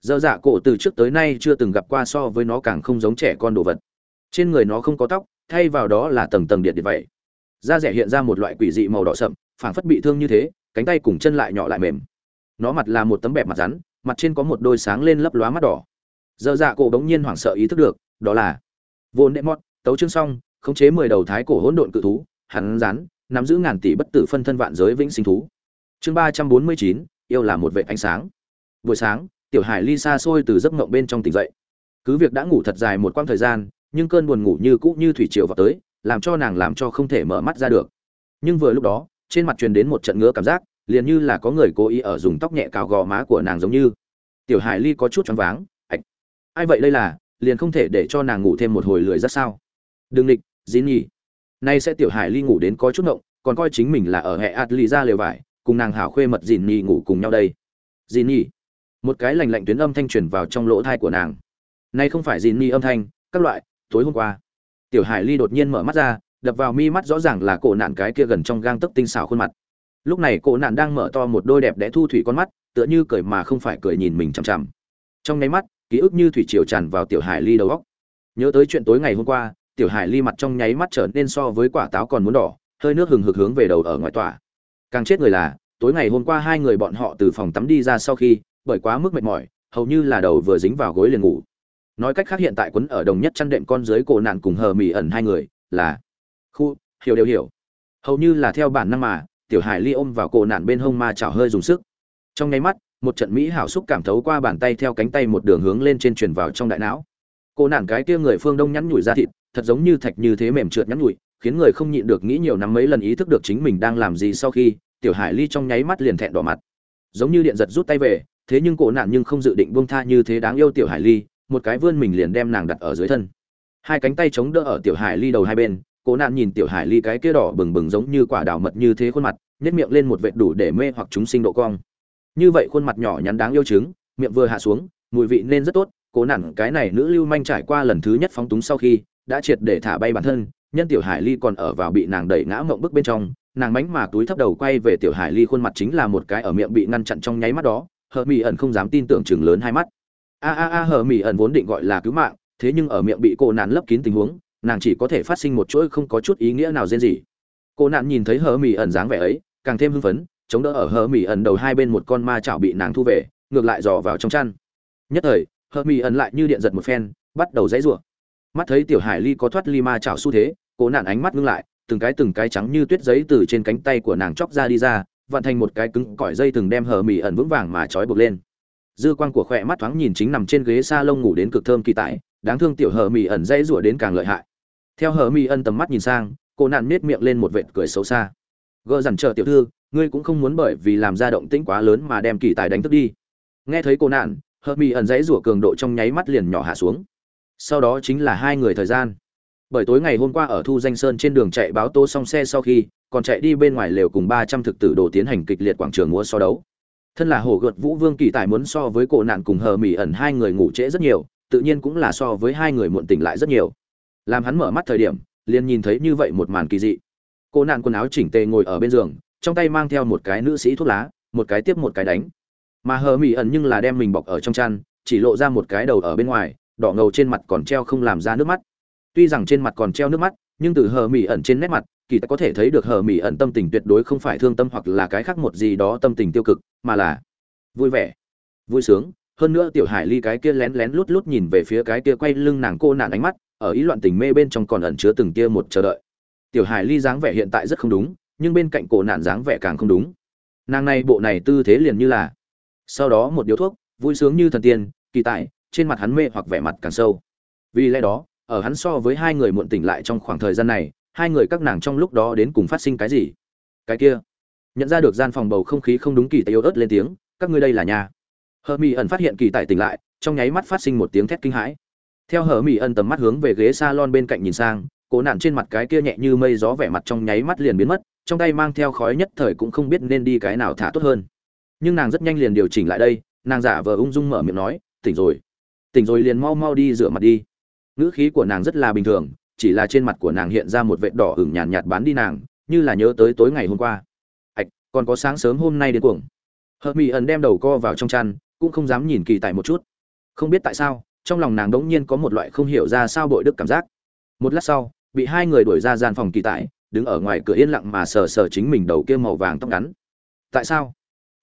Giờ dạ cổ từ trước tới nay chưa từng gặp qua so với nó càng không giống trẻ con đồ vật. Trên người nó không có tóc, thay vào đó là tầng tầng điện điện vậy. Da rẻ hiện ra một loại quỷ dị màu đỏ sậm, phảng phất bị thương như thế, cánh tay cùng chân lại nhỏ lại mềm. Nó mặt là một tấm bẹp mặt rắn, mặt trên có một đôi sáng lên lấp lóa mắt đỏ. Dơ dạ cổ bỗng nhiên hoảng sợ ý thức được, đó là vô nệ mót tấu chương xong, khống chế mười đầu thái cổ hỗn độn cự thú, hắn rắn, nắm giữ ngàn tỷ bất tử phân thân vạn giới vĩnh sinh thú. Chương ba trăm bốn mươi chín yêu là một vệ ánh sáng. Buổi sáng, tiểu hải ly xa xôi từ giấc ngộng bên trong tỉnh dậy. Cứ việc đã ngủ thật dài một quãng thời gian, nhưng cơn buồn ngủ như cũ như thủy triều vào tới, làm cho nàng làm cho không thể mở mắt ra được. Nhưng vừa lúc đó, trên mặt truyền đến một trận ngứa cảm giác, liền như là có người cố ý ở dùng tóc nhẹ cào gò má của nàng giống như. Tiểu hải ly có chút choáng váng ạch ai vậy đây là, liền không thể để cho nàng ngủ thêm một hồi lười ra sao? Đừng địch dĩ nhỉ nay sẽ tiểu hải ly ngủ đến có chút ngộng, còn coi chính mình là ở hệ ạt lì ra lều vải cùng nàng hảo khuê mật dìn nhì ngủ cùng nhau đây. Dìn nhì một cái lành lạnh tuyến âm thanh truyền vào trong lỗ thai của nàng. Nay không phải dìn nhì âm thanh, các loại, tối hôm qua. Tiểu hải ly đột nhiên mở mắt ra, đập vào mi mắt rõ ràng là cổ nạn cái kia gần trong gang tấc tinh xảo khuôn mặt. Lúc này cổ nạn đang mở to một đôi đẹp đẽ thu thủy con mắt, tựa như cười mà không phải cười nhìn mình chằm chằm. Trong nháy mắt, ký ức như thủy triều tràn vào tiểu hải ly đầu óc. Nhớ tới chuyện tối ngày hôm qua, tiểu hải ly mặt trong nháy mắt trở nên so với quả táo còn muốn đỏ, hơi nước hừng hực hướng về đầu ở ngoài tòa càng chết người là, tối ngày hôm qua hai người bọn họ từ phòng tắm đi ra sau khi, bởi quá mức mệt mỏi, hầu như là đầu vừa dính vào gối liền ngủ. Nói cách khác hiện tại quấn ở đồng nhất chăn đệm con dưới cổ nạn cùng hờ mỉ ẩn hai người, là khu, hiểu đều hiểu. Hầu như là theo bản năng mà, tiểu hải ly ôm vào cổ nạn bên hông ma chảo hơi dùng sức. Trong nháy mắt, một trận mỹ hảo xúc cảm thấu qua bàn tay theo cánh tay một đường hướng lên trên truyền vào trong đại não. Cô nạn cái kia người phương đông nhắn nhủi ra thịt, thật giống như thạch như thế mềm trượt nhắn nhủi khiến người không nhịn được nghĩ nhiều năm mấy lần ý thức được chính mình đang làm gì sau khi, tiểu hải ly trong nháy mắt liền thẹn đỏ mặt. Giống như điện giật rút tay về, thế nhưng cổ nạn nhưng không dự định buông tha như thế đáng yêu tiểu hải ly, một cái vươn mình liền đem nàng đặt ở dưới thân. Hai cánh tay chống đỡ ở tiểu hải ly đầu hai bên, cổ nạn nhìn tiểu hải ly cái kia đỏ bừng bừng giống như quả đào mật như thế khuôn mặt nhét miệng lên một vệt đủ để mê hoặc chúng sinh độ cong. Như vậy khuôn mặt nhỏ nhắn đáng yêu trứng, miệng vừa hạ xuống, mùi vị nên rất tốt cố nản cái này nữ lưu manh trải qua lần thứ nhất phóng túng sau khi, đã triệt để thả bay bản thân nhân tiểu hải ly còn ở vào bị nàng đẩy ngã mộng bức bên trong, nàng mánh mà túi thấp đầu quay về tiểu hải ly khuôn mặt chính là một cái ở miệng bị ngăn chặn trong nháy mắt đó, hờ mỹ ẩn không dám tin tưởng chừng lớn hai mắt. A a a, hờ mỹ ẩn vốn định gọi là cứu mạng, thế nhưng ở miệng bị cô nạn lấp kín tình huống, nàng chỉ có thể phát sinh một chuỗi không có chút ý nghĩa nào riêng gì. Cô nạn nhìn thấy hờ mỹ ẩn dáng vẻ ấy, càng thêm hưng phấn, chống đỡ ở hờ mỹ ẩn đầu hai bên một con ma chảo bị nàng thu về, ngược lại dò vào trong chăn. Nhất thời, hờ mỹ ẩn lại như điện giật một phen, bắt đầu dãy rủa mắt thấy tiểu hải ly có thoát ly ma chảo xu thế cố nạn ánh mắt ngưng lại từng cái từng cái trắng như tuyết giấy từ trên cánh tay của nàng chóc ra đi ra vặn thành một cái cứng cỏi dây từng đem hờ mỹ ẩn vững vàng mà trói buộc lên. Dư quang của khỏe mắt thoáng nhìn chính nằm trên ghế sa lông ngủ đến cực thơm kỳ tải, đáng thương tiểu hờ mỹ ẩn dãy rủa đến càng lợi hại. Theo hờ mỹ ẩn tầm mắt nhìn sang cô nạn nết miệng lên một vệt cười xấu xa. Gỡ dằn chờ tiểu thư ngươi cũng không muốn bởi vì làm ra động tĩnh quá lớn mà đem kỳ tài đánh thức đi. Nghe thấy cô nạn hờ mỹ ẩn dãy rủa cường độ trong nháy mắt liền nhỏ hạ xuống sau đó chính là hai người thời gian. Bởi tối ngày hôm qua ở thu danh sơn trên đường chạy báo tô xong xe sau khi, còn chạy đi bên ngoài lều cùng ba trăm thực tử đồ tiến hành kịch liệt quảng trường múa so đấu. Thân là hổ gợt vũ vương kỳ tài muốn so với cổ nạn cùng hờ mỹ ẩn hai người ngủ trễ rất nhiều, tự nhiên cũng là so với hai người muộn tỉnh lại rất nhiều. Làm hắn mở mắt thời điểm, liền nhìn thấy như vậy một màn kỳ dị. Cô nạn quần áo chỉnh tề ngồi ở bên giường, trong tay mang theo một cái nữ sĩ thuốc lá, một cái tiếp một cái đánh. Mà hờ mỹ ẩn nhưng là đem mình bọc ở trong chăn, chỉ lộ ra một cái đầu ở bên ngoài đỏ ngầu trên mặt còn treo không làm ra nước mắt. Tuy rằng trên mặt còn treo nước mắt, nhưng từ hờ mỹ ẩn trên nét mặt, kỳ ta có thể thấy được hờ mỹ ẩn tâm tình tuyệt đối không phải thương tâm hoặc là cái khác một gì đó tâm tình tiêu cực, mà là vui vẻ, vui sướng. Hơn nữa tiểu hải ly cái kia lén lén lút lút nhìn về phía cái kia quay lưng nàng cô nạn ánh mắt, ở ý loạn tình mê bên trong còn ẩn chứa từng kia một chờ đợi. Tiểu hải ly dáng vẻ hiện tại rất không đúng, nhưng bên cạnh cổ nạn dáng vẻ càng không đúng. Nàng này bộ này tư thế liền như là, sau đó một điếu thuốc, vui sướng như thần tiên, kỳ tại trên mặt hắn mê hoặc vẻ mặt càng sâu. Vì lẽ đó, ở hắn so với hai người muộn tỉnh lại trong khoảng thời gian này, hai người các nàng trong lúc đó đến cùng phát sinh cái gì? Cái kia, nhận ra được gian phòng bầu không khí không đúng kỳ tại yếu ớt lên tiếng, các ngươi đây là nhà. Hờ mỹ ẩn phát hiện kỳ tại tỉnh lại, trong nháy mắt phát sinh một tiếng thét kinh hãi. Theo hờ mỹ ẩn tầm mắt hướng về ghế s a lon bên cạnh nhìn sang, cố nạn trên mặt cái kia nhẹ như mây gió vẻ mặt trong nháy mắt liền biến mất, trong tay mang theo khói nhất thời cũng không biết nên đi cái nào thả tốt hơn. Nhưng nàng rất nhanh liền điều chỉnh lại đây, nàng giả vờ ung dung mở miệng nói, tỉnh rồi tỉnh rồi liền mau mau đi rửa mặt đi. Ngữ khí của nàng rất là bình thường chỉ là trên mặt của nàng hiện ra một vệt đỏ hửng nhàn nhạt, nhạt bán đi nàng như là nhớ tới tối ngày hôm qua. Ạch còn có sáng sớm hôm nay đến cuồng. Hợp mỹ ẩn đem đầu co vào trong chăn cũng không dám nhìn kỳ tại một chút. Không biết tại sao trong lòng nàng đống nhiên có một loại không hiểu ra sao bội đức cảm giác. Một lát sau bị hai người đuổi ra gian phòng kỳ tại đứng ở ngoài cửa yên lặng mà sờ sờ chính mình đầu kia màu vàng tóc ngắn. Tại sao?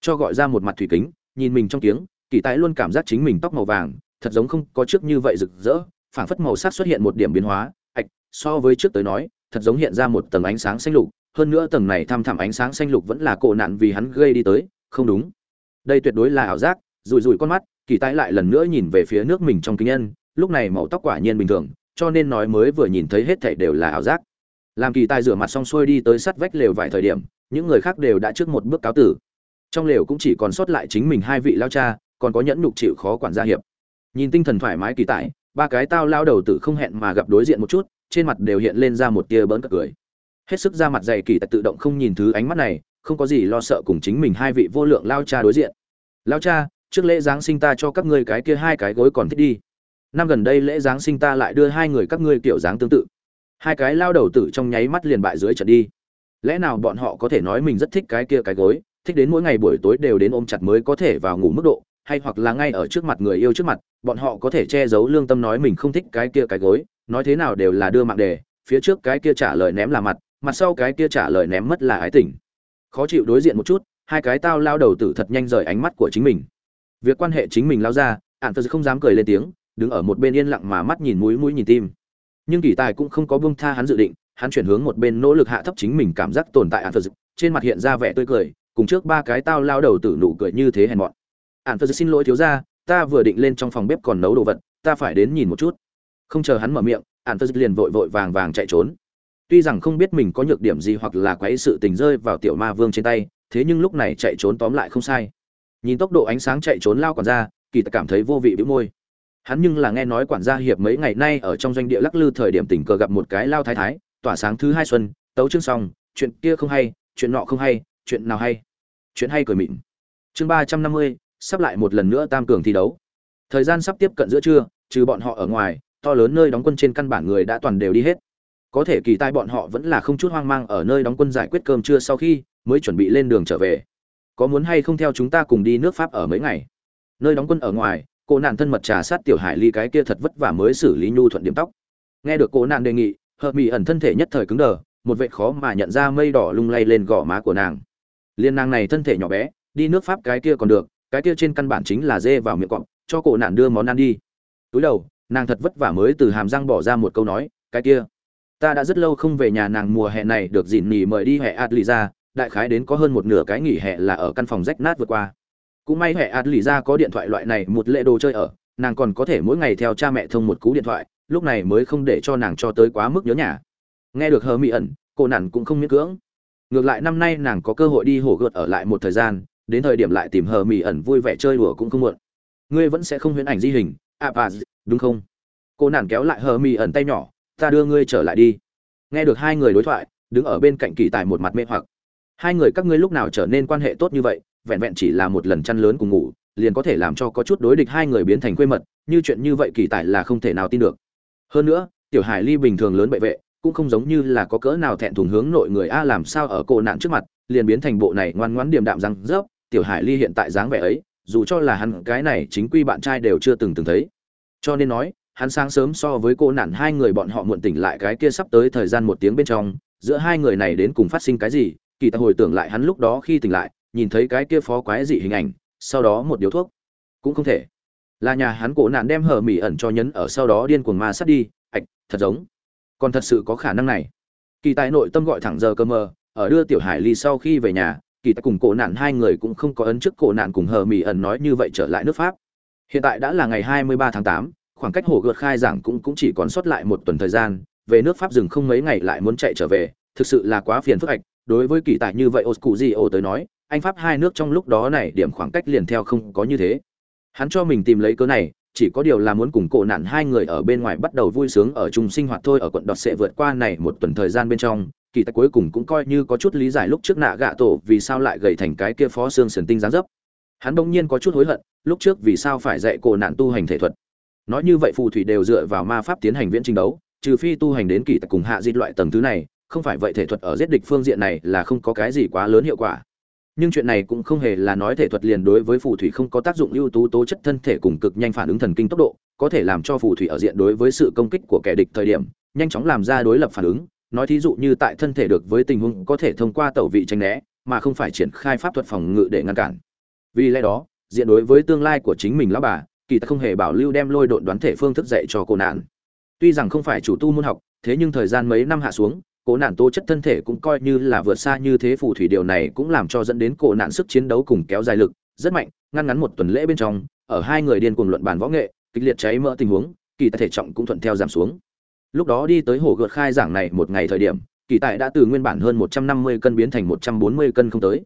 Cho gọi ra một mặt thủy kính nhìn mình trong tiếng kỳ tại luôn cảm giác chính mình tóc màu vàng thật giống không có trước như vậy rực rỡ, phảng phất màu sắc xuất hiện một điểm biến hóa, ạch, so với trước tới nói, thật giống hiện ra một tầng ánh sáng xanh lục, hơn nữa tầng này thăm thẳm ánh sáng xanh lục vẫn là cổ nạn vì hắn gây đi tới, không đúng. Đây tuyệt đối là ảo giác rùi rùi con mắt, kỳ tái lại lần nữa nhìn về phía nước mình trong kinh nhân, lúc này màu tóc quả nhiên bình thường, cho nên nói mới vừa nhìn thấy hết thảy đều là ảo giác. Làm kỳ tài rửa mặt xong xuôi đi tới sắt vách lều vài thời điểm, những người khác đều đã trước một bước cáo tử. Trong lều cũng chỉ còn sót lại chính mình hai vị lao cha, còn có nhẫn nhục chịu khó quản gia hiệp nhìn tinh thần thoải mái kỳ tài ba cái tao lao đầu tử không hẹn mà gặp đối diện một chút, trên mặt đều hiện lên ra một tia bỡn cợt cười. Hết sức ra mặt dày kỳ tài tự động không nhìn thứ ánh mắt này, không có gì lo sợ cùng chính mình hai vị vô lượng lao cha đối diện. Lao cha, trước lễ giáng sinh ta cho các ngươi cái kia hai cái gối còn thích đi. Năm gần đây lễ giáng sinh ta lại đưa hai người các ngươi kiểu dáng tương tự. Hai cái lao đầu tử trong nháy mắt liền bại dưới trận đi. Lẽ nào bọn họ có thể nói mình rất thích cái kia cái gối, thích đến mỗi ngày buổi tối đều đến ôm chặt mới có thể vào ngủ mức độ hay hoặc là ngay ở trước mặt người yêu trước mặt, bọn họ có thể che giấu lương tâm nói mình không thích cái kia cái gối, nói thế nào đều là đưa mạng đề, phía trước cái kia trả lời ném là mặt mặt sau cái kia trả lời ném mất là ái tình. Khó chịu đối diện một chút, hai cái tao lao đầu tử thật nhanh rời ánh mắt của chính mình. Việc quan hệ chính mình lao ra ạn phật không dám cười lên tiếng, đứng ở một bên yên lặng mà mắt nhìn mũi mũi nhìn tim. Nhưng kỳ tài cũng không có buông tha hắn dự định, hắn chuyển hướng một bên nỗ lực hạ thấp chính mình cảm giác tồn tại ạn phật. Trên mặt hiện ra vẻ tươi cười, cùng trước ba cái tao lao đầu tử nụ cười như thế hèn mọn ạn phật xin lỗi thiếu gia, ta vừa định lên trong phòng bếp còn nấu đồ vật, ta phải đến nhìn một chút. Không chờ hắn mở miệng ạn phật liền vội vội vàng vàng chạy trốn. Tuy rằng không biết mình có nhược điểm gì hoặc là quấy sự tình rơi vào tiểu ma vương trên tay, thế nhưng lúc này chạy trốn tóm lại không sai. Nhìn tốc độ ánh sáng chạy trốn lao còn ra kỳ ta cảm thấy vô vị bĩu môi. Hắn nhưng là nghe nói quản gia hiệp mấy ngày nay ở trong doanh địa lắc lư thời điểm tình cờ gặp một cái lao thái thái, tỏa sáng thứ hai xuân, tấu chương xong, chuyện kia không hay, chuyện nọ không hay, chuyện nào hay. Chuyện hay cười mịn. Chương ba trăm năm mươi sắp lại một lần nữa tam cường thi đấu. Thời gian sắp tiếp cận giữa trưa, trừ bọn họ ở ngoài, to lớn nơi đóng quân trên căn bản người đã toàn đều đi hết. Có thể kỳ tai bọn họ vẫn là không chút hoang mang ở nơi đóng quân giải quyết cơm trưa sau khi mới chuẩn bị lên đường trở về. Có muốn hay không theo chúng ta cùng đi nước pháp ở mấy ngày? Nơi đóng quân ở ngoài, cô nạn thân mật trà sát tiểu hải ly cái kia thật vất vả mới xử lý nhu thuận điểm tóc. Nghe được cô nạn đề nghị, hợp mỹ ẩn thân thể nhất thời cứng đờ, một vệt khó mà nhận ra mây đỏ lung lay lên gò má của nàng. Liên nàng này thân thể nhỏ bé, đi nước pháp cái kia còn được cái kia trên căn bản chính là dê vào miệng cọp, cho cổ nạn đưa món ăn đi. Túi đầu, nàng thật vất vả mới từ hàm răng bỏ ra một câu nói, cái kia, ta đã rất lâu không về nhà, nàng mùa hè này được dịn nghỉ mời đi hè lì ra đại khái đến có hơn một nửa cái nghỉ hè là ở căn phòng rách nát vượt qua. Cũng may hệ ạt lì ra có điện thoại loại này, một lệ đồ chơi ở, nàng còn có thể mỗi ngày theo cha mẹ thông một cú điện thoại, lúc này mới không để cho nàng cho tới quá mức nhớ nhà. Nghe được hờ mỹ ẩn, cô nản cũng không miễn cưỡng. Ngược lại năm nay nàng có cơ hội đi hổ gợt ở lại một thời gian đến thời điểm lại tìm hờ mỹ ẩn vui vẻ chơi đùa cũng không muộn. Ngươi vẫn sẽ không huyễn ảnh di hình à bà, đúng không? Cô nản kéo lại hờ mỹ ẩn tay nhỏ, ta đưa ngươi trở lại đi. Nghe được hai người đối thoại, đứng ở bên cạnh kỳ tài một mặt mê hoặc. Hai người, các ngươi lúc nào trở nên quan hệ tốt như vậy, vẹn vẹn chỉ là một lần chăn lớn cùng ngủ, liền có thể làm cho có chút đối địch hai người biến thành quê mật, như chuyện như vậy kỳ tài là không thể nào tin được. Hơn nữa, tiểu hải ly bình thường lớn bệ vệ, cũng không giống như là có cỡ nào thẹn thùng hướng nội người a làm sao ở cổ nạn trước mặt, liền biến thành bộ này ngoan ngoãn điềm đạm răng rớp tiểu hải ly hiện tại dáng vẻ ấy, dù cho là hắn cái này chính quy bạn trai đều chưa từng từng thấy. Cho nên nói, hắn sáng sớm so với cô nản hai người bọn họ muộn tỉnh lại cái kia sắp tới thời gian một tiếng bên trong, giữa hai người này đến cùng phát sinh cái gì, kỳ ta hồi tưởng lại hắn lúc đó khi tỉnh lại, nhìn thấy cái kia phó quái dị hình ảnh, sau đó một điếu thuốc. Cũng không thể. Là nhà hắn cổ nạn đem hở mỹ ẩn cho nhấn ở sau đó điên cuồng ma sát đi, ạch, thật giống. Còn thật sự có khả năng này. Kỳ tài nội tâm gọi thẳng giờ cơ mờ ở đưa tiểu hải ly sau khi về nhà kỳ tài cùng cổ nạn hai người cũng không có ấn trước cổ nạn cùng hờ mỹ ẩn nói như vậy trở lại nước pháp. Hiện tại đã là ngày 23 tháng 8, khoảng cách hồ gợt khai giảng cũng cũng chỉ còn sót lại một tuần thời gian về nước pháp dừng không mấy ngày lại muốn chạy trở về thực sự là quá phiền phức ạch. Đối với kỳ tài như vậy ô cụ gì ô tới nói anh pháp hai nước trong lúc đó này điểm khoảng cách liền theo không có như thế. Hắn cho mình tìm lấy cớ này chỉ có điều là muốn cùng cổ nạn hai người ở bên ngoài bắt đầu vui sướng ở chung sinh hoạt thôi ở quận đọt sẽ vượt qua này một tuần thời gian bên trong kỳ tài cuối cùng cũng coi như có chút lý giải lúc trước nạ gạ tổ vì sao lại gầy thành cái kia phó xương sườn tinh giáng dấp. Hắn bỗng nhiên có chút hối hận, lúc trước vì sao phải dạy cổ nạn tu hành thể thuật. Nói như vậy phù thủy đều dựa vào ma pháp tiến hành viễn trình đấu, trừ phi tu hành đến kỳ tài cùng hạ di loại tầng thứ này, không phải vậy thể thuật ở giết địch phương diện này là không có cái gì quá lớn hiệu quả. Nhưng chuyện này cũng không hề là nói thể thuật liền đối với phù thủy không có tác dụng ưu tú tố chất thân thể cùng cực nhanh phản ứng thần kinh tốc độ, có thể làm cho phù thủy ở diện đối với sự công kích của kẻ địch thời điểm, nhanh chóng làm ra đối lập phản ứng nói thí dụ như tại thân thể được với tình huống có thể thông qua tẩu vị tranh né, mà không phải triển khai pháp thuật phòng ngự để ngăn cản. Vì lẽ đó, diện đối với tương lai của chính mình lão bà, kỳ ta không hề bảo lưu đem lôi độn đoán thể phương thức dạy cho cô nạn. Tuy rằng không phải chủ tu môn học, thế nhưng thời gian mấy năm hạ xuống cổ nạn tố chất thân thể cũng coi như là vượt xa như thế phù thủy điều này cũng làm cho dẫn đến cổ nạn sức chiến đấu cùng kéo dài lực, rất mạnh, ngăn ngắn một tuần lễ bên trong, ở hai người điên cuồng luận bàn võ nghệ, kịch liệt cháy mỡ tình huống, kỳ tài thể trọng cũng thuận theo giảm xuống lúc đó đi tới hồ gợt khai giảng này một ngày thời điểm, kỳ tại đã từ nguyên bản hơn 150 cân biến thành 140 cân không tới.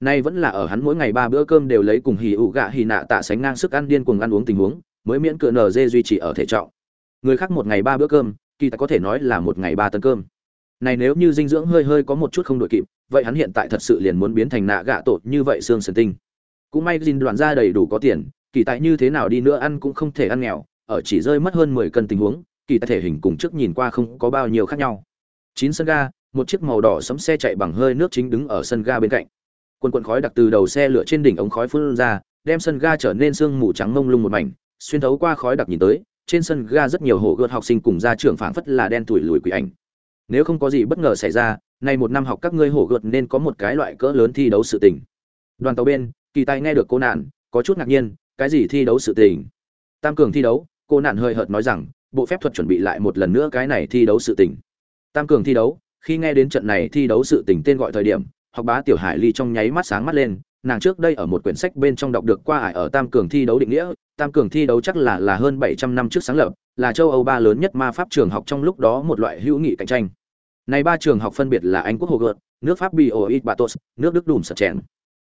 Nay vẫn là ở hắn mỗi ngày ba bữa cơm đều lấy cùng hì ụ gạ hì nạ tạ sánh ngang sức ăn điên cuồng ăn uống tình huống, mới miễn cựa nở dê duy trì ở thể trọng. Người khác một ngày ba bữa cơm, kỳ tại có thể nói là một ngày ba tấn cơm. Này nếu như dinh dưỡng hơi hơi có một chút không đội kịp, vậy hắn hiện tại thật sự liền muốn biến thành nạ gạ tột như vậy xương sần tinh. Cũng may dinh đoạn ra đầy đủ có tiền, kỳ tại như thế nào đi nữa ăn cũng không thể ăn nghèo, ở chỉ rơi mất hơn mười cân tình huống kỳ tài thể hình cùng trước nhìn qua không có bao nhiêu khác nhau. Chín sân ga, một chiếc màu đỏ sấm xe chạy bằng hơi nước chính đứng ở sân ga bên cạnh. Quần quần khói đặc từ đầu xe lửa trên đỉnh ống khói phun ra, đem sân ga trở nên sương mù trắng mông lung một mảnh, xuyên thấu qua khói đặc nhìn tới, trên sân ga rất nhiều hộ gươm học sinh cùng gia trưởng phảng phất là đen tuổi lùi quỷ ảnh. Nếu không có gì bất ngờ xảy ra, nay một năm học các ngươi hổ gợt nên có một cái loại cỡ lớn thi đấu sự tình. Đoàn tàu bên, kỳ tài nghe được cô nạn, có chút ngạc nhiên, cái gì thi đấu sự tình? Tam cường thi đấu, cô nạn hơi hợt nói rằng bộ phép thuật chuẩn bị lại một lần nữa cái này thi đấu sự tình. Tam cường thi đấu khi nghe đến trận này thi đấu sự tình tên gọi thời điểm học bá tiểu hải ly trong nháy mắt sáng mắt lên nàng trước đây ở một quyển sách bên trong đọc được qua ải ở tam cường thi đấu định nghĩa tam cường thi đấu chắc là là hơn 700 năm trước sáng lập là châu âu ba lớn nhất ma pháp trường học trong lúc đó một loại hữu nghị cạnh tranh. Này ba trường học phân biệt là Anh quốc Hogwarts, nước Pháp Bioit Batos, nước Đức Dùm Sật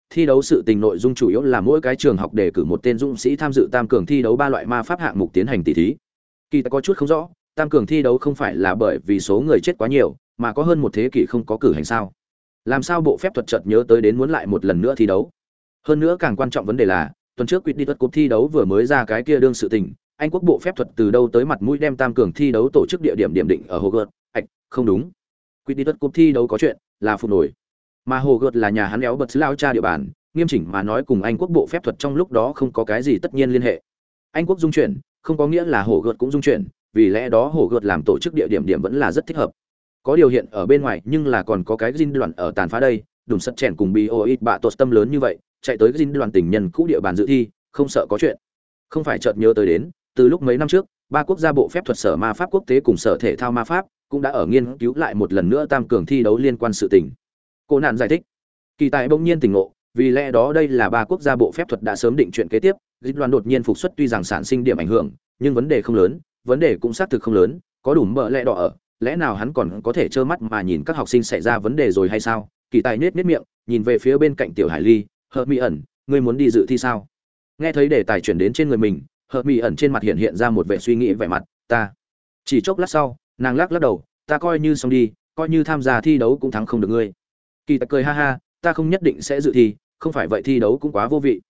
Thi đấu sự tình nội dung chủ yếu là mỗi cái trường học đề cử một tên dũng sĩ tham dự tam cường thi đấu ba loại ma pháp hạng mục tiến hành tỷ thí. Kỳ ta có chút không rõ, tam cường thi đấu không phải là bởi vì số người chết quá nhiều, mà có hơn một thế kỷ không có cử hành sao? Làm sao bộ phép thuật chợt nhớ tới đến muốn lại một lần nữa thi đấu? Hơn nữa càng quan trọng vấn đề là, tuần trước quyết đi thuật cuộc thi đấu vừa mới ra cái kia đương sự tình, Anh quốc bộ phép thuật từ đâu tới mặt mũi đem tam cường thi đấu tổ chức địa điểm điểm định ở Hồ Gợt? ạch không đúng Quy đi tất cuộc thi đấu có chuyện, là phụ nổi. Mà Hồ Gợt là nhà hắn éo bật lao cha địa bàn, nghiêm chỉnh mà nói cùng Anh quốc bộ phép thuật trong lúc đó không có cái gì tất nhiên liên hệ. Anh quốc dung chuyển, không có nghĩa là Hồ Gợt cũng dung chuyển, vì lẽ đó Hồ Gợt làm tổ chức địa điểm điểm vẫn là rất thích hợp. Có điều hiện ở bên ngoài, nhưng là còn có cái dinh đoạn ở tàn phá đây, đùng sắt chèn cùng Bioit bạ tột tâm lớn như vậy, chạy tới cái dinh đoạn tình nhân cũ địa bàn dự thi, không sợ có chuyện. Không phải chợt nhớ tới đến, từ lúc mấy năm trước, ba quốc gia bộ phép thuật sở ma pháp quốc tế cùng sở thể thao ma pháp cũng đã ở nghiên cứu lại một lần nữa tam cường thi đấu liên quan sự tình cô nạn giải thích kỳ tài bỗng nhiên tỉnh ngộ vì lẽ đó đây là ba quốc gia bộ phép thuật đã sớm định chuyện kế tiếp dịch đoàn đột nhiên phục xuất tuy rằng sản sinh điểm ảnh hưởng, nhưng vấn đề không lớn, vấn đề cũng xác thực không lớn, có đủ mỡ lẽ đỏ ở, lẽ nào hắn còn có thể trơ mắt mà nhìn các học sinh xảy ra vấn đề rồi hay sao? Kỳ tài nết nết miệng, nhìn về phía bên cạnh tiểu hải ly hợp mỹ ẩn, ngươi muốn đi dự thi sao? Nghe thấy đề tài chuyển đến trên người mình hợp mỹ ẩn trên mặt hiện hiện ra một vẻ suy nghĩ vẻ mặt, ta. Chỉ chốc lát sau, nàng lắc lắc đầu, ta coi như xong đi, coi như tham gia thi đấu cũng thắng không được ngươi. Kỳ tài cười ha ha, ta không nhất định sẽ dự thi, không phải vậy thi đấu cũng quá vô vị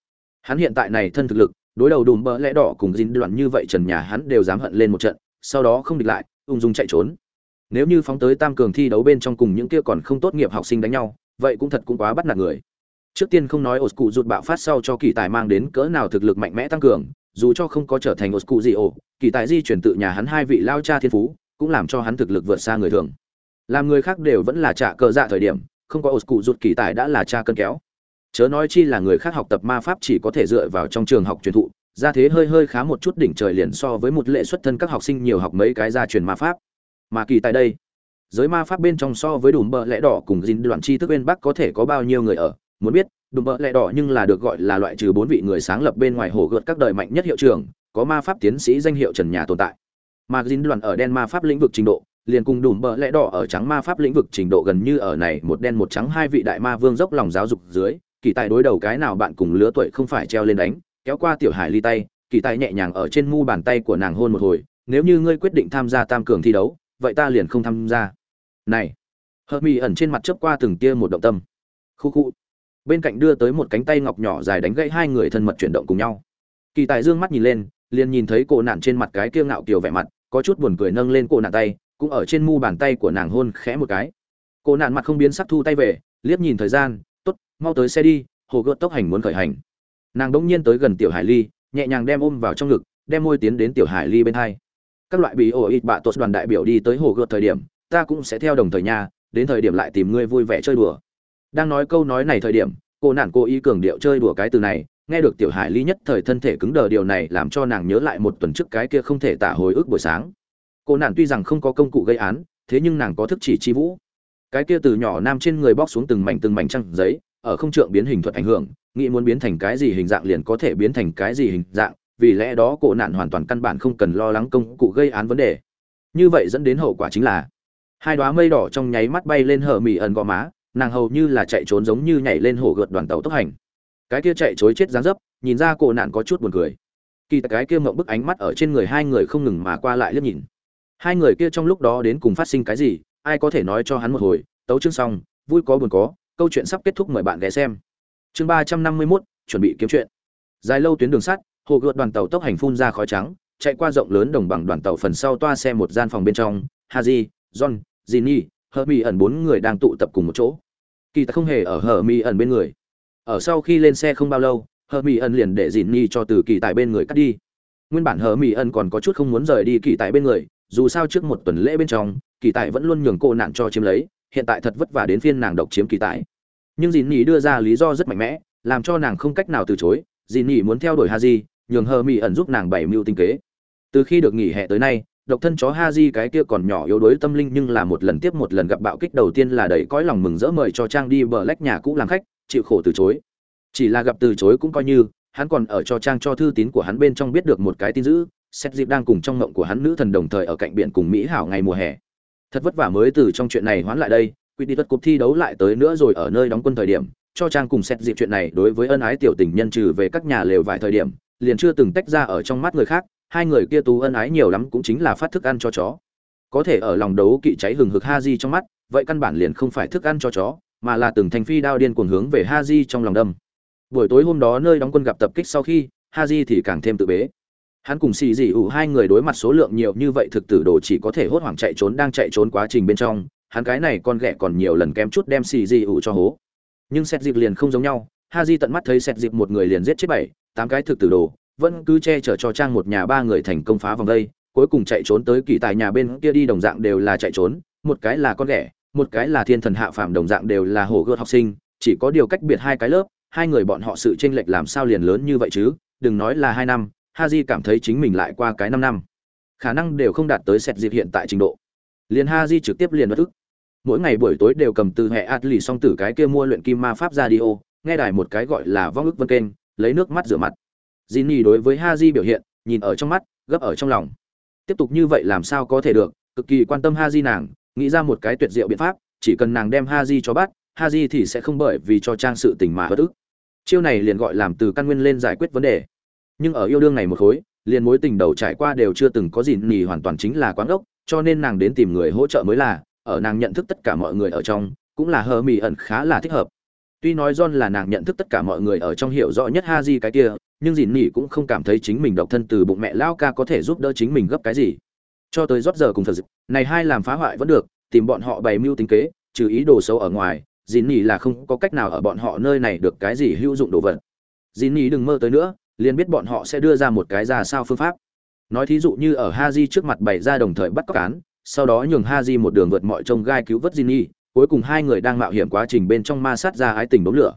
hắn hiện tại này thân thực lực, đối đầu đùm bỡ lẽ đỏ cùng dính đoạn như vậy trần nhà hắn đều dám hận lên một trận, sau đó không địch lại, ung dung chạy trốn. Nếu như phóng tới tam cường thi đấu bên trong cùng những kia còn không tốt nghiệp học sinh đánh nhau, vậy cũng thật cũng quá bắt nạt người. Trước tiên không nói ổ cụ rụt bạo phát sau cho kỳ tài mang đến cỡ nào thực lực mạnh mẽ tăng cường, dù cho không có trở thành ổ cụ gì ổ, kỳ tài di chuyển tự nhà hắn hai vị lao cha thiên phú, cũng làm cho hắn thực lực vượt xa người thường. Làm người khác đều vẫn là trả cờ dạ thời điểm, không có ổ cụ rụt kỳ tài đã là cha cân kéo chớ nói chi là người khác học tập ma pháp chỉ có thể dựa vào trong trường học truyền thụ, ra thế hơi hơi khá một chút đỉnh trời liền so với một lệ xuất thân các học sinh nhiều học mấy cái gia truyền ma pháp. Mà kỳ tại đây, giới ma pháp bên trong so với đùm bợ lẽ đỏ cùng dính đoạn chi thức bên bắc có thể có bao nhiêu người ở, muốn biết, đùm bợ lẽ đỏ nhưng là được gọi là loại trừ bốn vị người sáng lập bên ngoài hồ gợt các đời mạnh nhất hiệu trưởng, có ma pháp tiến sĩ danh hiệu trần nhà tồn tại. Mà dính đoàn ở đen ma pháp lĩnh vực trình độ, liền cùng đùm bợ lẽ đỏ ở trắng ma pháp lĩnh vực trình độ gần như ở này một đen một trắng hai vị đại ma vương dốc lòng giáo dục dưới kỳ tài đối đầu cái nào bạn cùng lứa tuổi không phải treo lên đánh, kéo qua tiểu hải ly tay, kỳ tài nhẹ nhàng ở trên mu bàn tay của nàng hôn một hồi, nếu như ngươi quyết định tham gia tam cường thi đấu, vậy ta liền không tham gia. Này, hợp mỹ ẩn trên mặt chớp qua từng tia một động tâm. Khu khu. Bên cạnh đưa tới một cánh tay ngọc nhỏ dài đánh gãy hai người thân mật chuyển động cùng nhau. Kỳ tài dương mắt nhìn lên, liền nhìn thấy cổ nạn trên mặt cái kia ngạo kiều vẻ mặt, có chút buồn cười nâng lên cổ nạn tay, cũng ở trên mu bàn tay của nàng hôn khẽ một cái. Cổ nạn mặt không biến sắc thu tay về, liếc nhìn thời gian tốt, mau tới xe đi, hồ gợt tốc hành muốn khởi hành. Nàng đỗng nhiên tới gần tiểu hải ly, nhẹ nhàng đem ôm vào trong ngực, đem môi tiến đến tiểu hải ly bên hai. Các loại bị ổ ít bạ tốt đoàn đại biểu đi tới hồ gợt thời điểm, ta cũng sẽ theo đồng thời nhà đến thời điểm lại tìm ngươi vui vẻ chơi đùa. Đang nói câu nói này thời điểm, cô nản cô ý cường điệu chơi đùa cái từ này, nghe được tiểu hải ly nhất thời thân thể cứng đờ, điều này làm cho nàng nhớ lại một tuần trước cái kia không thể tả hồi ức buổi sáng. Cô nản tuy rằng không có công cụ gây án, thế nhưng nàng có thức chỉ chi vũ cái kia từ nhỏ nam trên người bóc xuống từng mảnh từng mảnh trăng giấy, ở không trượng biến hình thuật ảnh hưởng, nghĩ muốn biến thành cái gì hình dạng liền có thể biến thành cái gì hình dạng, vì lẽ đó cổ nạn hoàn toàn căn bản không cần lo lắng công cụ gây án vấn đề. Như vậy dẫn đến hậu quả chính là, hai đoá mây đỏ trong nháy mắt bay lên hở mỉ ẩn gò má, nàng hầu như là chạy trốn giống như nhảy lên hổ gợt đoàn tàu tốc hành. Cái kia chạy chối chết dáng dấp, nhìn ra cổ nạn có chút buồn cười. Kỳ cái kia mộng bức ánh mắt ở trên người hai người không ngừng mà qua lại liếc nhìn. Hai người kia trong lúc đó đến cùng phát sinh cái gì ai có thể nói cho hắn một hồi, tấu chương xong, vui có buồn có, câu chuyện sắp kết thúc mời bạn ghé xem. Chương ba trăm năm mươi mốt, chuẩn bị kiếm chuyện. Dài lâu tuyến đường sắt, hồ gợt đoàn tàu tốc hành phun ra khói trắng, chạy qua rộng lớn đồng bằng đoàn tàu phần sau toa xe một gian phòng bên trong, haji, john jinny hờ mi ẩn bốn người đang tụ tập cùng một chỗ. Kỳ ta không hề ở hờ mi ẩn bên người. Ở sau khi lên xe không bao lâu hờ mi ẩn liền để jinny cho từ kỳ tại bên người cắt đi. Nguyên bản hờ mi ẩn còn có chút không muốn rời đi kỳ tại bên người, dù sao trước một tuần lễ bên trong kỳ Tài vẫn luôn nhường cô nạn cho chiếm lấy hiện tại thật vất vả đến phiên nàng độc chiếm kỳ Tài. nhưng dìn nỉ đưa ra lý do rất mạnh mẽ làm cho nàng không cách nào từ chối dìn nỉ muốn theo đuổi Ha Di, nhường hờ mỹ ẩn giúp nàng bảy mưu tinh kế. Từ khi được nghỉ hè tới nay độc thân chó Ha Di cái kia còn nhỏ yếu đuối tâm linh nhưng là một lần tiếp một lần gặp bạo kích đầu tiên là đẩy cõi lòng mừng rỡ mời cho trang đi bờ lách nhà cũ làm khách chịu khổ từ chối. Chỉ là gặp từ chối cũng coi như hắn còn ở cho trang cho thư tín của hắn bên trong biết được một cái tin dữ xét dịp đang cùng trong mộng của hắn nữ thần đồng thời ở cạnh biển cùng mỹ hảo ngày mùa hè thật vất vả mới từ trong chuyện này hoán lại đây, quy đi tất cuộc thi đấu lại tới nữa rồi ở nơi đóng quân thời điểm, cho trang cùng xét dịp chuyện này đối với ân ái tiểu tình nhân trừ về các nhà lều vài thời điểm, liền chưa từng tách ra ở trong mắt người khác, hai người kia tú ân ái nhiều lắm cũng chính là phát thức ăn cho chó. Có thể ở lòng đấu kỵ cháy hừng hực ha di trong mắt, vậy căn bản liền không phải thức ăn cho chó, mà là từng thành phi đao điên cuồng hướng về ha di trong lòng đâm. Buổi tối hôm đó nơi đóng quân gặp tập kích sau khi ha di thì càng thêm tự bế hắn cùng xì dị ủ hai người đối mặt số lượng nhiều như vậy thực tử đồ chỉ có thể hốt hoảng chạy trốn đang chạy trốn quá trình bên trong, hắn cái này con ghẻ còn nhiều lần kém chút đem xì dị ủ cho hố. Nhưng xét dịp liền không giống nhau, ha di tận mắt thấy xét dịp một người liền giết chết bảy, tám cái thực tử đồ, vẫn cứ che chở cho trang một nhà ba người thành công phá vòng đây, cuối cùng chạy trốn tới kỳ tài nhà bên kia đi đồng dạng đều là chạy trốn, một cái là con ghẻ, một cái là thiên thần hạ phàm đồng dạng đều là hổ gợt học sinh, chỉ có điều cách biệt hai cái lớp, hai người bọn họ sự chênh lệch làm sao liền lớn như vậy chứ, đừng nói là hai năm Haji cảm thấy chính mình lại qua cái 5 năm. Khả năng đều không đạt tới set dịp hiện tại trình độ. Liền Haji trực tiếp liền bất ức. Mỗi ngày buổi tối đều cầm từ hệ Atli song tử cái kia mua luyện kim ma pháp radio, nghe đài một cái gọi là vong ức vân kênh, lấy nước mắt rửa mặt. Jinny đối với Haji biểu hiện, nhìn ở trong mắt, gấp ở trong lòng. Tiếp tục như vậy làm sao có thể được, cực kỳ quan tâm Haji nàng, nghĩ ra một cái tuyệt diệu biện pháp, chỉ cần nàng đem Haji cho bắt, Haji thì sẽ không bởi vì cho trang sự tình mà bất ức. Chiêu này liền gọi làm từ căn nguyên lên giải quyết vấn đề nhưng ở yêu đương này một khối, liền mối tình đầu trải qua đều chưa từng có gì nỉ hoàn toàn chính là quán ốc, cho nên nàng đến tìm người hỗ trợ mới là, ở nàng nhận thức tất cả mọi người ở trong, cũng là hờ mỹ ẩn khá là thích hợp. Tuy nói john là nàng nhận thức tất cả mọi người ở trong hiểu rõ nhất ha di cái kia, nhưng dìn nỉ cũng không cảm thấy chính mình độc thân từ bụng mẹ lao ca có thể giúp đỡ chính mình gấp cái gì. Cho tới rót giờ cùng thật này hai làm phá hoại vẫn được, tìm bọn họ bày mưu tính kế, trừ ý đồ xấu ở ngoài dìn nỉ là không có cách nào ở bọn họ nơi này được cái gì hữu dụng đồ vật. Dìn nỉ đừng mơ tới nữa liền biết bọn họ sẽ đưa ra một cái ra sao phương pháp. Nói thí dụ như ở Haji trước mặt bày ra đồng thời bắt cóc cán sau đó nhường Haji một đường vượt mọi trông gai cứu vớt Jinny, cuối cùng hai người đang mạo hiểm quá trình bên trong ma sát ra ái tình đống lửa.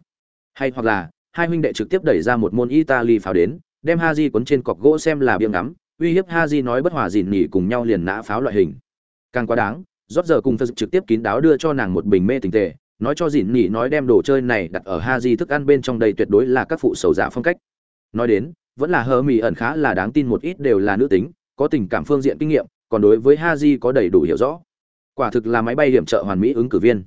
Hay hoặc là, hai huynh đệ trực tiếp đẩy ra một môn Italy pháo đến, đem Haji cuốn trên cọc gỗ xem là biếng ngắm, uy hiếp Haji nói bất hòa Jinny cùng nhau liền nã pháo loại hình. Càng quá đáng, rót giờ cùng phật trực tiếp kín đáo đưa cho nàng một bình mê tình tệ nói cho dìn nhỉ nói đem đồ chơi này đặt ở Haji thức ăn bên trong đây tuyệt đối là các phụ sầu giả phong cách nói đến, vẫn là hờ mỹ ẩn khá là đáng tin một ít đều là nữ tính, có tình cảm phương diện kinh nghiệm, còn đối với ha di có đầy đủ hiểu rõ. Quả thực là máy bay hiểm trợ hoàn mỹ ứng cử viên.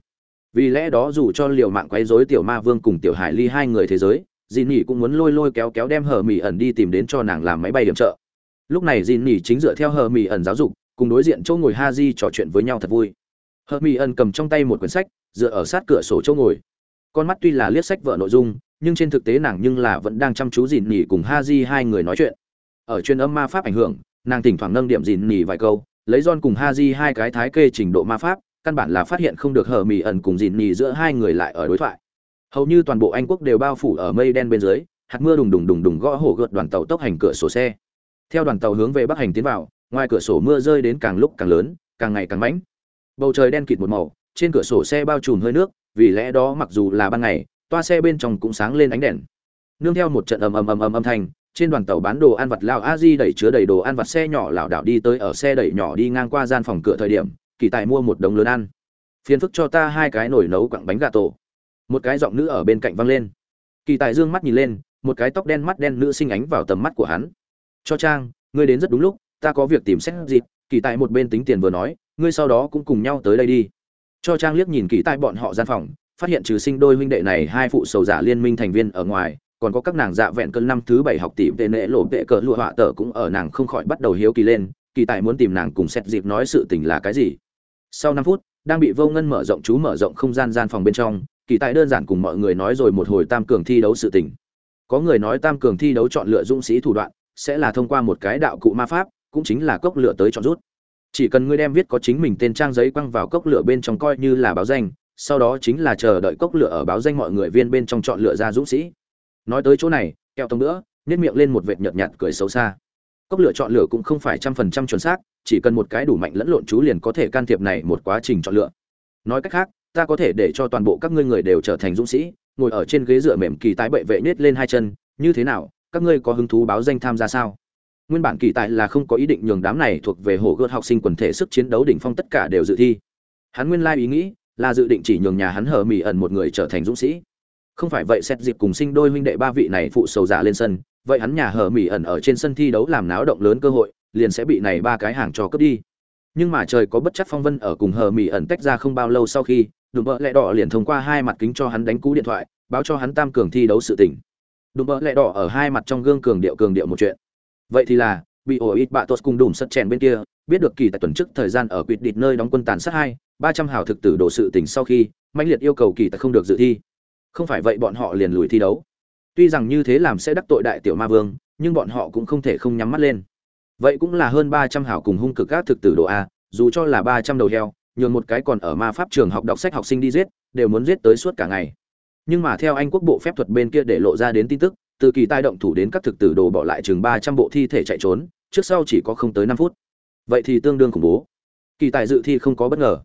Vì lẽ đó dù cho liều mạng quấy rối tiểu ma vương cùng tiểu hải ly hai người thế giới dì nỉ cũng muốn lôi lôi kéo kéo đem hờ mỹ ẩn đi tìm đến cho nàng làm máy bay hiểm trợ. Lúc này dì nỉ chính dựa theo hờ mỹ ẩn giáo dục, cùng đối diện chỗ ngồi ha di trò chuyện với nhau thật vui. Hờ mỹ ẩn cầm trong tay một quyển sách, dựa ở sát cửa sổ chỗ ngồi. Con mắt tuy là liếc sách vợ nội dung nhưng trên thực tế nàng nhưng là vẫn đang chăm chú dìn nhỉ cùng ha di hai người nói chuyện. Ở chuyên âm ma pháp ảnh hưởng, nàng thỉnh thoảng nâng điểm dìn nhỉ vài câu, lấy John cùng ha di hai cái thái kê trình độ ma pháp, căn bản là phát hiện không được hở mì ẩn cùng dìn nhỉ giữa hai người lại ở đối thoại. Hầu như toàn bộ anh quốc đều bao phủ ở mây đen bên dưới, hạt mưa đùng đùng đùng đùng gõ hổ gợt đoàn tàu tốc hành cửa sổ xe. Theo đoàn tàu hướng về bắc hành tiến vào, ngoài cửa sổ mưa rơi đến càng lúc càng lớn, càng ngày càng mãnh. Bầu trời đen kịt một màu, trên cửa sổ xe bao trùm hơi nước, vì lẽ đó mặc dù là ban ngày toa xe bên trong cũng sáng lên ánh đèn. Nương theo một trận ầm ầm ầm ầm âm thanh, trên đoàn tàu bán đồ ăn vặt lao a di đẩy chứa đầy đồ ăn vặt xe nhỏ lảo đảo đi tới ở xe đẩy nhỏ đi ngang qua gian phòng cửa thời điểm, kỳ tài mua một đống lớn ăn. Phiền phức cho ta hai cái nồi nấu quặng bánh gà tổ. Một cái giọng nữ ở bên cạnh văng lên. Kỳ tài dương mắt nhìn lên, một cái tóc đen mắt đen nữ sinh ánh vào tầm mắt của hắn. Cho trang, ngươi đến rất đúng lúc, ta có việc tìm xét dịp. Kỳ tài một bên tính tiền vừa nói, ngươi sau đó cũng cùng nhau tới đây đi. Cho trang liếc nhìn kỳ tài bọn họ gian phòng phát hiện trừ sinh đôi huynh đệ này, hai phụ sầu giả liên minh thành viên ở ngoài, còn có các nàng dạ vẹn cơn năm thứ bảy học tỷ vệ nệ lộ vệ cờ lụa họa tờ cũng ở nàng không khỏi bắt đầu hiếu kỳ lên, kỳ tài muốn tìm nàng cùng xét dịp nói sự tình là cái gì. Sau năm phút, đang bị vô ngân mở rộng chú mở rộng không gian gian phòng bên trong, kỳ tài đơn giản cùng mọi người nói rồi một hồi tam cường thi đấu sự tình. Có người nói tam cường thi đấu chọn lựa dũng sĩ thủ đoạn, sẽ là thông qua một cái đạo cụ ma pháp, cũng chính là cốc lửa tới chọn rút. Chỉ cần ngươi đem viết có chính mình tên trang giấy quăng vào cốc lửa bên trong coi như là báo danh sau đó chính là chờ đợi cốc lửa ở báo danh mọi người viên bên trong chọn lựa ra dũng sĩ. Nói tới chỗ này, kẹo tông nữa nhét miệng lên một vệt nhợt nhạt cười xấu xa. Cốc lửa chọn lựa cũng không phải trăm phần trăm chuẩn xác, chỉ cần một cái đủ mạnh lẫn lộn chú liền có thể can thiệp này một quá trình chọn lựa. Nói cách khác, ta có thể để cho toàn bộ các ngươi người đều trở thành dũng sĩ, ngồi ở trên ghế dựa mềm kỳ tái bệ vệ nhét lên hai chân, như thế nào, các ngươi có hứng thú báo danh tham gia sao? Nguyên bản kỳ tài là không có ý định nhường đám này thuộc về hồ gợt học sinh quần thể sức chiến đấu đỉnh phong tất cả đều dự thi. Hắn nguyên lai ý nghĩ là dự định chỉ nhường nhà hắn hờ mỹ ẩn một người trở thành dũng sĩ. Không phải vậy xét dịp cùng sinh đôi huynh đệ ba vị này phụ sầu giả lên sân, vậy hắn nhà hờ mỹ ẩn ở trên sân thi đấu làm náo động lớn cơ hội, liền sẽ bị này ba cái hàng cho cướp đi. Nhưng mà trời có bất chấp phong vân ở cùng hờ mỹ ẩn tách ra không bao lâu sau khi, đùm bợ lẹ đỏ liền thông qua hai mặt kính cho hắn đánh cú điện thoại, báo cho hắn tam cường thi đấu sự tỉnh đùm bợ lẹ đỏ ở hai mặt trong gương cường điệu cường điệu một chuyện. Vậy thì là, bị ổ ít bạ tốt cùng đùm sắt chèn bên kia, biết được kỳ tại tuần trước thời gian ở quyết địch nơi đóng quân tàn sát hai ba trăm hào thực tử đổ sự tỉnh sau khi, mãnh liệt yêu cầu kỳ tài không được dự thi. Không phải vậy bọn họ liền lùi thi đấu. Tuy rằng như thế làm sẽ đắc tội đại tiểu ma vương, nhưng bọn họ cũng không thể không nhắm mắt lên. Vậy cũng là hơn ba trăm hảo cùng hung cực các thực tử độ a, dù cho là ba trăm đầu heo, nhường một cái còn ở ma pháp trường học đọc sách học sinh đi giết, đều muốn giết tới suốt cả ngày. Nhưng mà theo anh quốc bộ phép thuật bên kia để lộ ra đến tin tức, từ kỳ tai động thủ đến các thực tử đồ bỏ lại chừng ba trăm bộ thi thể chạy trốn, trước sau chỉ có không tới năm phút. Vậy thì tương đương khủng bố. Kỳ tài dự thi không có bất ngờ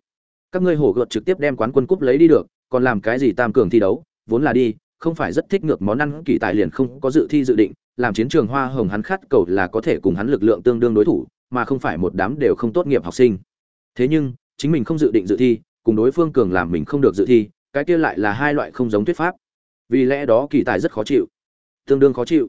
các ngươi hổ gợt trực tiếp đem quán quân cúp lấy đi được, còn làm cái gì tam cường thi đấu, vốn là đi, không phải rất thích ngược món ăn, kỳ tài liền không có dự thi dự định, làm chiến trường hoa hồng hắn khát cầu là có thể cùng hắn lực lượng tương đương đối thủ, mà không phải một đám đều không tốt nghiệp học sinh. Thế nhưng, chính mình không dự định dự thi, cùng đối phương cường làm mình không được dự thi, cái kia lại là hai loại không giống thuyết pháp. Vì lẽ đó kỳ tài rất khó chịu, tương đương khó chịu.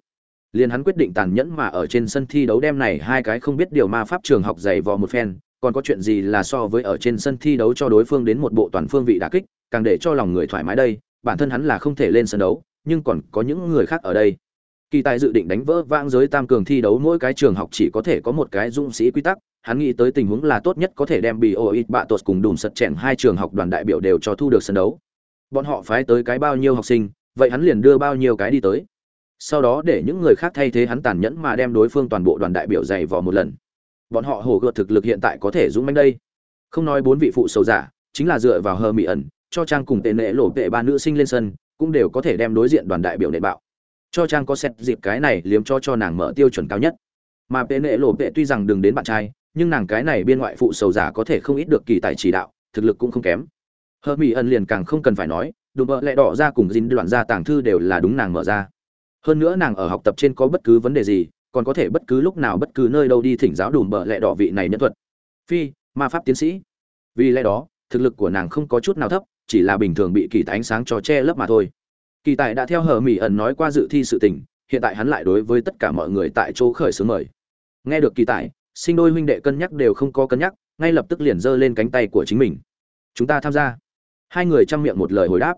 Liền hắn quyết định tàn nhẫn mà ở trên sân thi đấu đem này hai cái không biết điều ma pháp trường học dày vò một phen còn có chuyện gì là so với ở trên sân thi đấu cho đối phương đến một bộ toàn phương vị đả kích, càng để cho lòng người thoải mái đây, bản thân hắn là không thể lên sân đấu, nhưng còn có những người khác ở đây. Kỳ tài dự định đánh vỡ vãng giới tam cường thi đấu mỗi cái trường học chỉ có thể có một cái dũng sĩ quy tắc, hắn nghĩ tới tình huống là tốt nhất có thể đem bị ô ít bạ tuột cùng đùm sật chèn hai trường học đoàn đại biểu đều cho thu được sân đấu. Bọn họ phái tới cái bao nhiêu học sinh, vậy hắn liền đưa bao nhiêu cái đi tới. Sau đó để những người khác thay thế hắn tàn nhẫn mà đem đối phương toàn bộ đoàn đại biểu dày vò một lần bọn họ hổ gợt thực lực hiện tại có thể dũng manh đây. Không nói bốn vị phụ sầu giả, chính là dựa vào hờ mỹ ẩn, cho trang cùng tệ nệ lộ tệ ba nữ sinh lên sân, cũng đều có thể đem đối diện đoàn đại biểu nệ bạo. Cho trang có xét dịp cái này liếm cho cho nàng mở tiêu chuẩn cao nhất. Mà tệ nệ lộ tệ tuy rằng đừng đến bạn trai, nhưng nàng cái này biên ngoại phụ sầu giả có thể không ít được kỳ tài chỉ đạo, thực lực cũng không kém. Hờ mỹ ẩn liền càng không cần phải nói, đùm bợ lẹ đỏ ra cùng dính đoạn ra tàng thư đều là đúng nàng mở ra. Hơn nữa nàng ở học tập trên có bất cứ vấn đề gì còn có thể bất cứ lúc nào bất cứ nơi đâu đi thỉnh giáo đùm bợ lẹ đỏ vị này nhân thuật. Phi, ma pháp tiến sĩ. Vì lẽ đó, thực lực của nàng không có chút nào thấp, chỉ là bình thường bị kỳ tài ánh sáng cho che lấp mà thôi. Kỳ tài đã theo hờ mỹ ẩn nói qua dự thi sự tình, hiện tại hắn lại đối với tất cả mọi người tại chỗ khởi xướng mời. Nghe được kỳ tài, sinh đôi huynh đệ cân nhắc đều không có cân nhắc, ngay lập tức liền giơ lên cánh tay của chính mình. Chúng ta tham gia. Hai người chăm miệng một lời hồi đáp.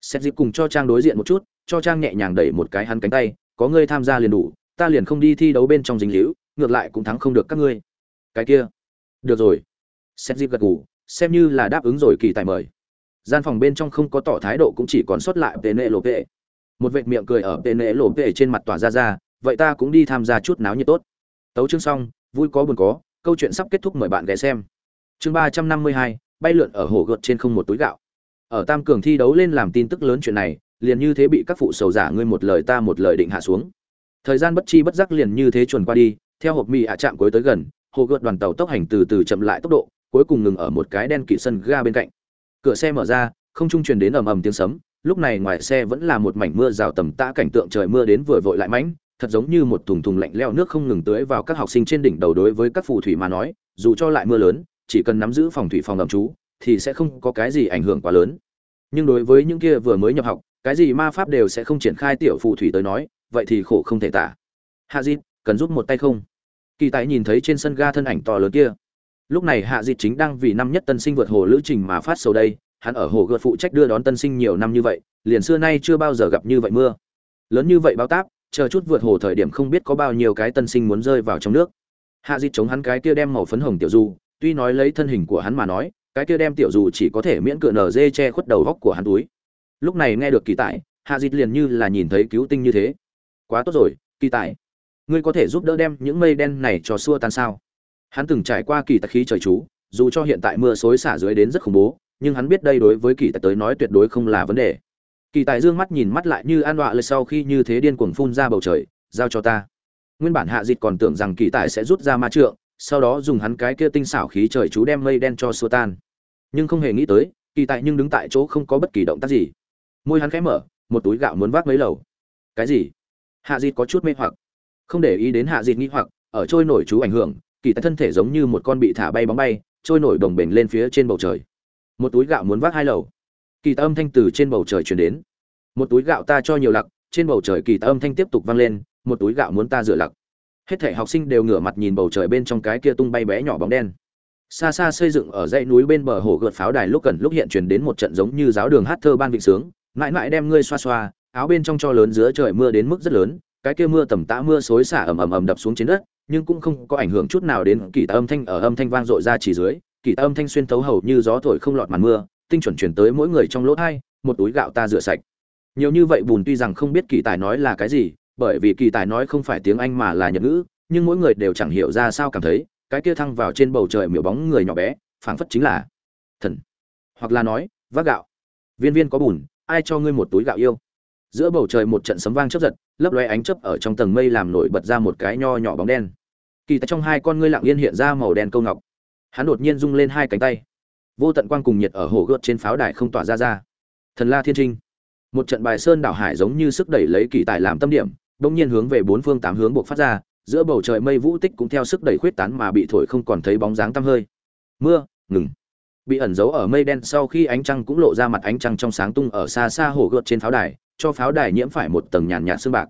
Xét dịp cùng cho trang đối diện một chút, cho trang nhẹ nhàng đẩy một cái hắn cánh tay, có ngươi tham gia liền đủ ta liền không đi thi đấu bên trong dính líu, ngược lại cũng thắng không được các ngươi. Cái kia. Được rồi. Xét dịp gật ngủ xem như là đáp ứng rồi kỳ tài mời. Gian phòng bên trong không có tỏ thái độ cũng chỉ còn sót lại tệ nệ lộ vệ một vệt miệng cười ở tệ nệ lộ vệ trên mặt tỏa ra ra, vậy ta cũng đi tham gia chút náo nhiệt tốt. Tấu chương xong, vui có buồn có, câu chuyện sắp kết thúc mời bạn ghé xem. Chương ba trăm năm mươi hai, bay lượn ở hồ gợt trên không một túi gạo. Ở tam cường thi đấu lên làm tin tức lớn chuyện này, liền như thế bị các phụ sầu giả ngươi một lời ta một lời định hạ xuống thời gian bất chi bất giác liền như thế chuẩn qua đi, theo hộp mì ạ chạm cuối tới gần, hồ gợt đoàn tàu tốc hành từ từ chậm lại tốc độ, cuối cùng ngừng ở một cái đen kỵ sân ga bên cạnh. Cửa xe mở ra, không trung truyền đến ầm ầm tiếng sấm, lúc này ngoài xe vẫn là một mảnh mưa rào tầm tã cảnh tượng trời mưa đến vừa vội lại mãnh, thật giống như một thùng thùng lạnh leo nước không ngừng tưới vào các học sinh trên đỉnh đầu đối với các phù thủy mà nói, dù cho lại mưa lớn, chỉ cần nắm giữ phòng thủy phòng đậm trú, thì sẽ không có cái gì ảnh hưởng quá lớn. Nhưng đối với những kia vừa mới nhập học, cái gì ma pháp đều sẽ không triển khai tiểu phù thủy tới nói vậy thì khổ không thể tả. Hạ dịt, cần giúp một tay không? Kỳ tài nhìn thấy trên sân ga thân ảnh to lớn kia. Lúc này hạ dịt chính đang vì năm nhất tân sinh vượt hồ lữ trình mà phát sầu đây, hắn ở hồ gợt phụ trách đưa đón tân sinh nhiều năm như vậy, liền xưa nay chưa bao giờ gặp như vậy mưa. Lớn như vậy bao táp, chờ chút vượt hồ thời điểm không biết có bao nhiêu cái tân sinh muốn rơi vào trong nước. Hạ dịt chống hắn cái kia đem màu phấn hồng tiểu du tuy nói lấy thân hình của hắn mà nói, cái kia đem tiểu dù chỉ có thể miễn cựa nở dê che khuất đầu góc của hắn túi. Lúc này nghe được kỳ tại hạ dịt liền như là nhìn thấy cứu tinh như thế quá tốt rồi, kỳ tại ngươi có thể giúp đỡ đem những mây đen này cho xua tan sao? Hắn từng trải qua kỳ tặc khí trời chú, dù cho hiện tại mưa xối xả dưới đến rất khủng bố, nhưng hắn biết đây đối với kỳ tài tới nói tuyệt đối không là vấn đề. Kỳ tài dương mắt nhìn mắt lại như an đọa lời sau khi như thế điên cuồng phun ra bầu trời, giao cho ta. Nguyên bản hạ dịt còn tưởng rằng kỳ tài sẽ rút ra ma trượng, sau đó dùng hắn cái kia tinh xảo khí trời chú đem mây đen cho xua tan. Nhưng không hề nghĩ tới, kỳ tài nhưng đứng tại chỗ không có bất kỳ động tác gì. Môi hắn khẽ mở, một túi gạo muốn vác mấy lầu. Cái gì? Hạ dịt có chút mê hoặc. Không để ý đến hạ dịch nghĩ hoặc, ở trôi nổi chú ảnh hưởng, kỳ tài thân thể giống như một con bị thả bay bóng bay, trôi nổi đồng bềnh lên phía trên bầu trời. Một túi gạo muốn vác hai lầu. Kỳ tài âm thanh từ trên bầu trời chuyển đến. Một túi gạo ta cho nhiều lặc, trên bầu trời kỳ tài âm thanh tiếp tục vang lên, một túi gạo muốn ta rửa lặc. Hết thể học sinh đều ngửa mặt nhìn bầu trời bên trong cái kia tung bay bé nhỏ bóng đen. Xa xa xây dựng ở dãy núi bên bờ hồ gợt pháo đài lúc gần lúc hiện truyền đến một trận giống như giáo đường hát thơ ban vịnh sướng, mãi mãi đem ngươi xoa xoa áo bên trong cho lớn giữa trời mưa đến mức rất lớn, cái kia mưa tầm tã mưa xối xả ầm ầm ầm đập xuống trên đất, nhưng cũng không có ảnh hưởng chút nào đến kỳ ta âm thanh ở âm thanh vang dội ra chỉ dưới, kỳ ta âm thanh xuyên thấu hầu như gió thổi không lọt màn mưa, tinh chuẩn chuyển tới mỗi người trong lỗ thai, một túi gạo ta rửa sạch. Nhiều như vậy bùn tuy rằng không biết kỳ tài nói là cái gì, bởi vì kỳ tài nói không phải tiếng anh mà là nhật ngữ, nhưng mỗi người đều chẳng hiểu ra sao cảm thấy, cái kia thăng vào trên bầu trời miểu bóng người nhỏ bé, phảng phất chính là thần. Hoặc là nói, vác gạo. Viên viên có bùn, ai cho ngươi một túi gạo yêu? Giữa bầu trời một trận sấm vang chớp giật, lấp loe ánh chớp ở trong tầng mây làm nổi bật ra một cái nho nhỏ bóng đen. Kỳ tại trong hai con ngươi lặng yên hiện ra màu đen câu ngọc. Hắn đột nhiên rung lên hai cánh tay. Vô tận quang cùng nhiệt ở hồ gợt trên pháo đài không tỏa ra ra. Thần la thiên trinh. Một trận bài sơn đảo hải giống như sức đẩy lấy kỳ tài làm tâm điểm, bỗng nhiên hướng về bốn phương tám hướng buộc phát ra, giữa bầu trời mây vũ tích cũng theo sức đẩy khuyết tán mà bị thổi không còn thấy bóng dáng tăm hơi. Mưa, ngừng bị ẩn giấu ở mây đen sau khi ánh trăng cũng lộ ra mặt ánh trăng trong sáng tung ở xa xa hồ gợt trên pháo đài, cho pháo đài nhiễm phải một tầng nhàn nhạt xương bạc.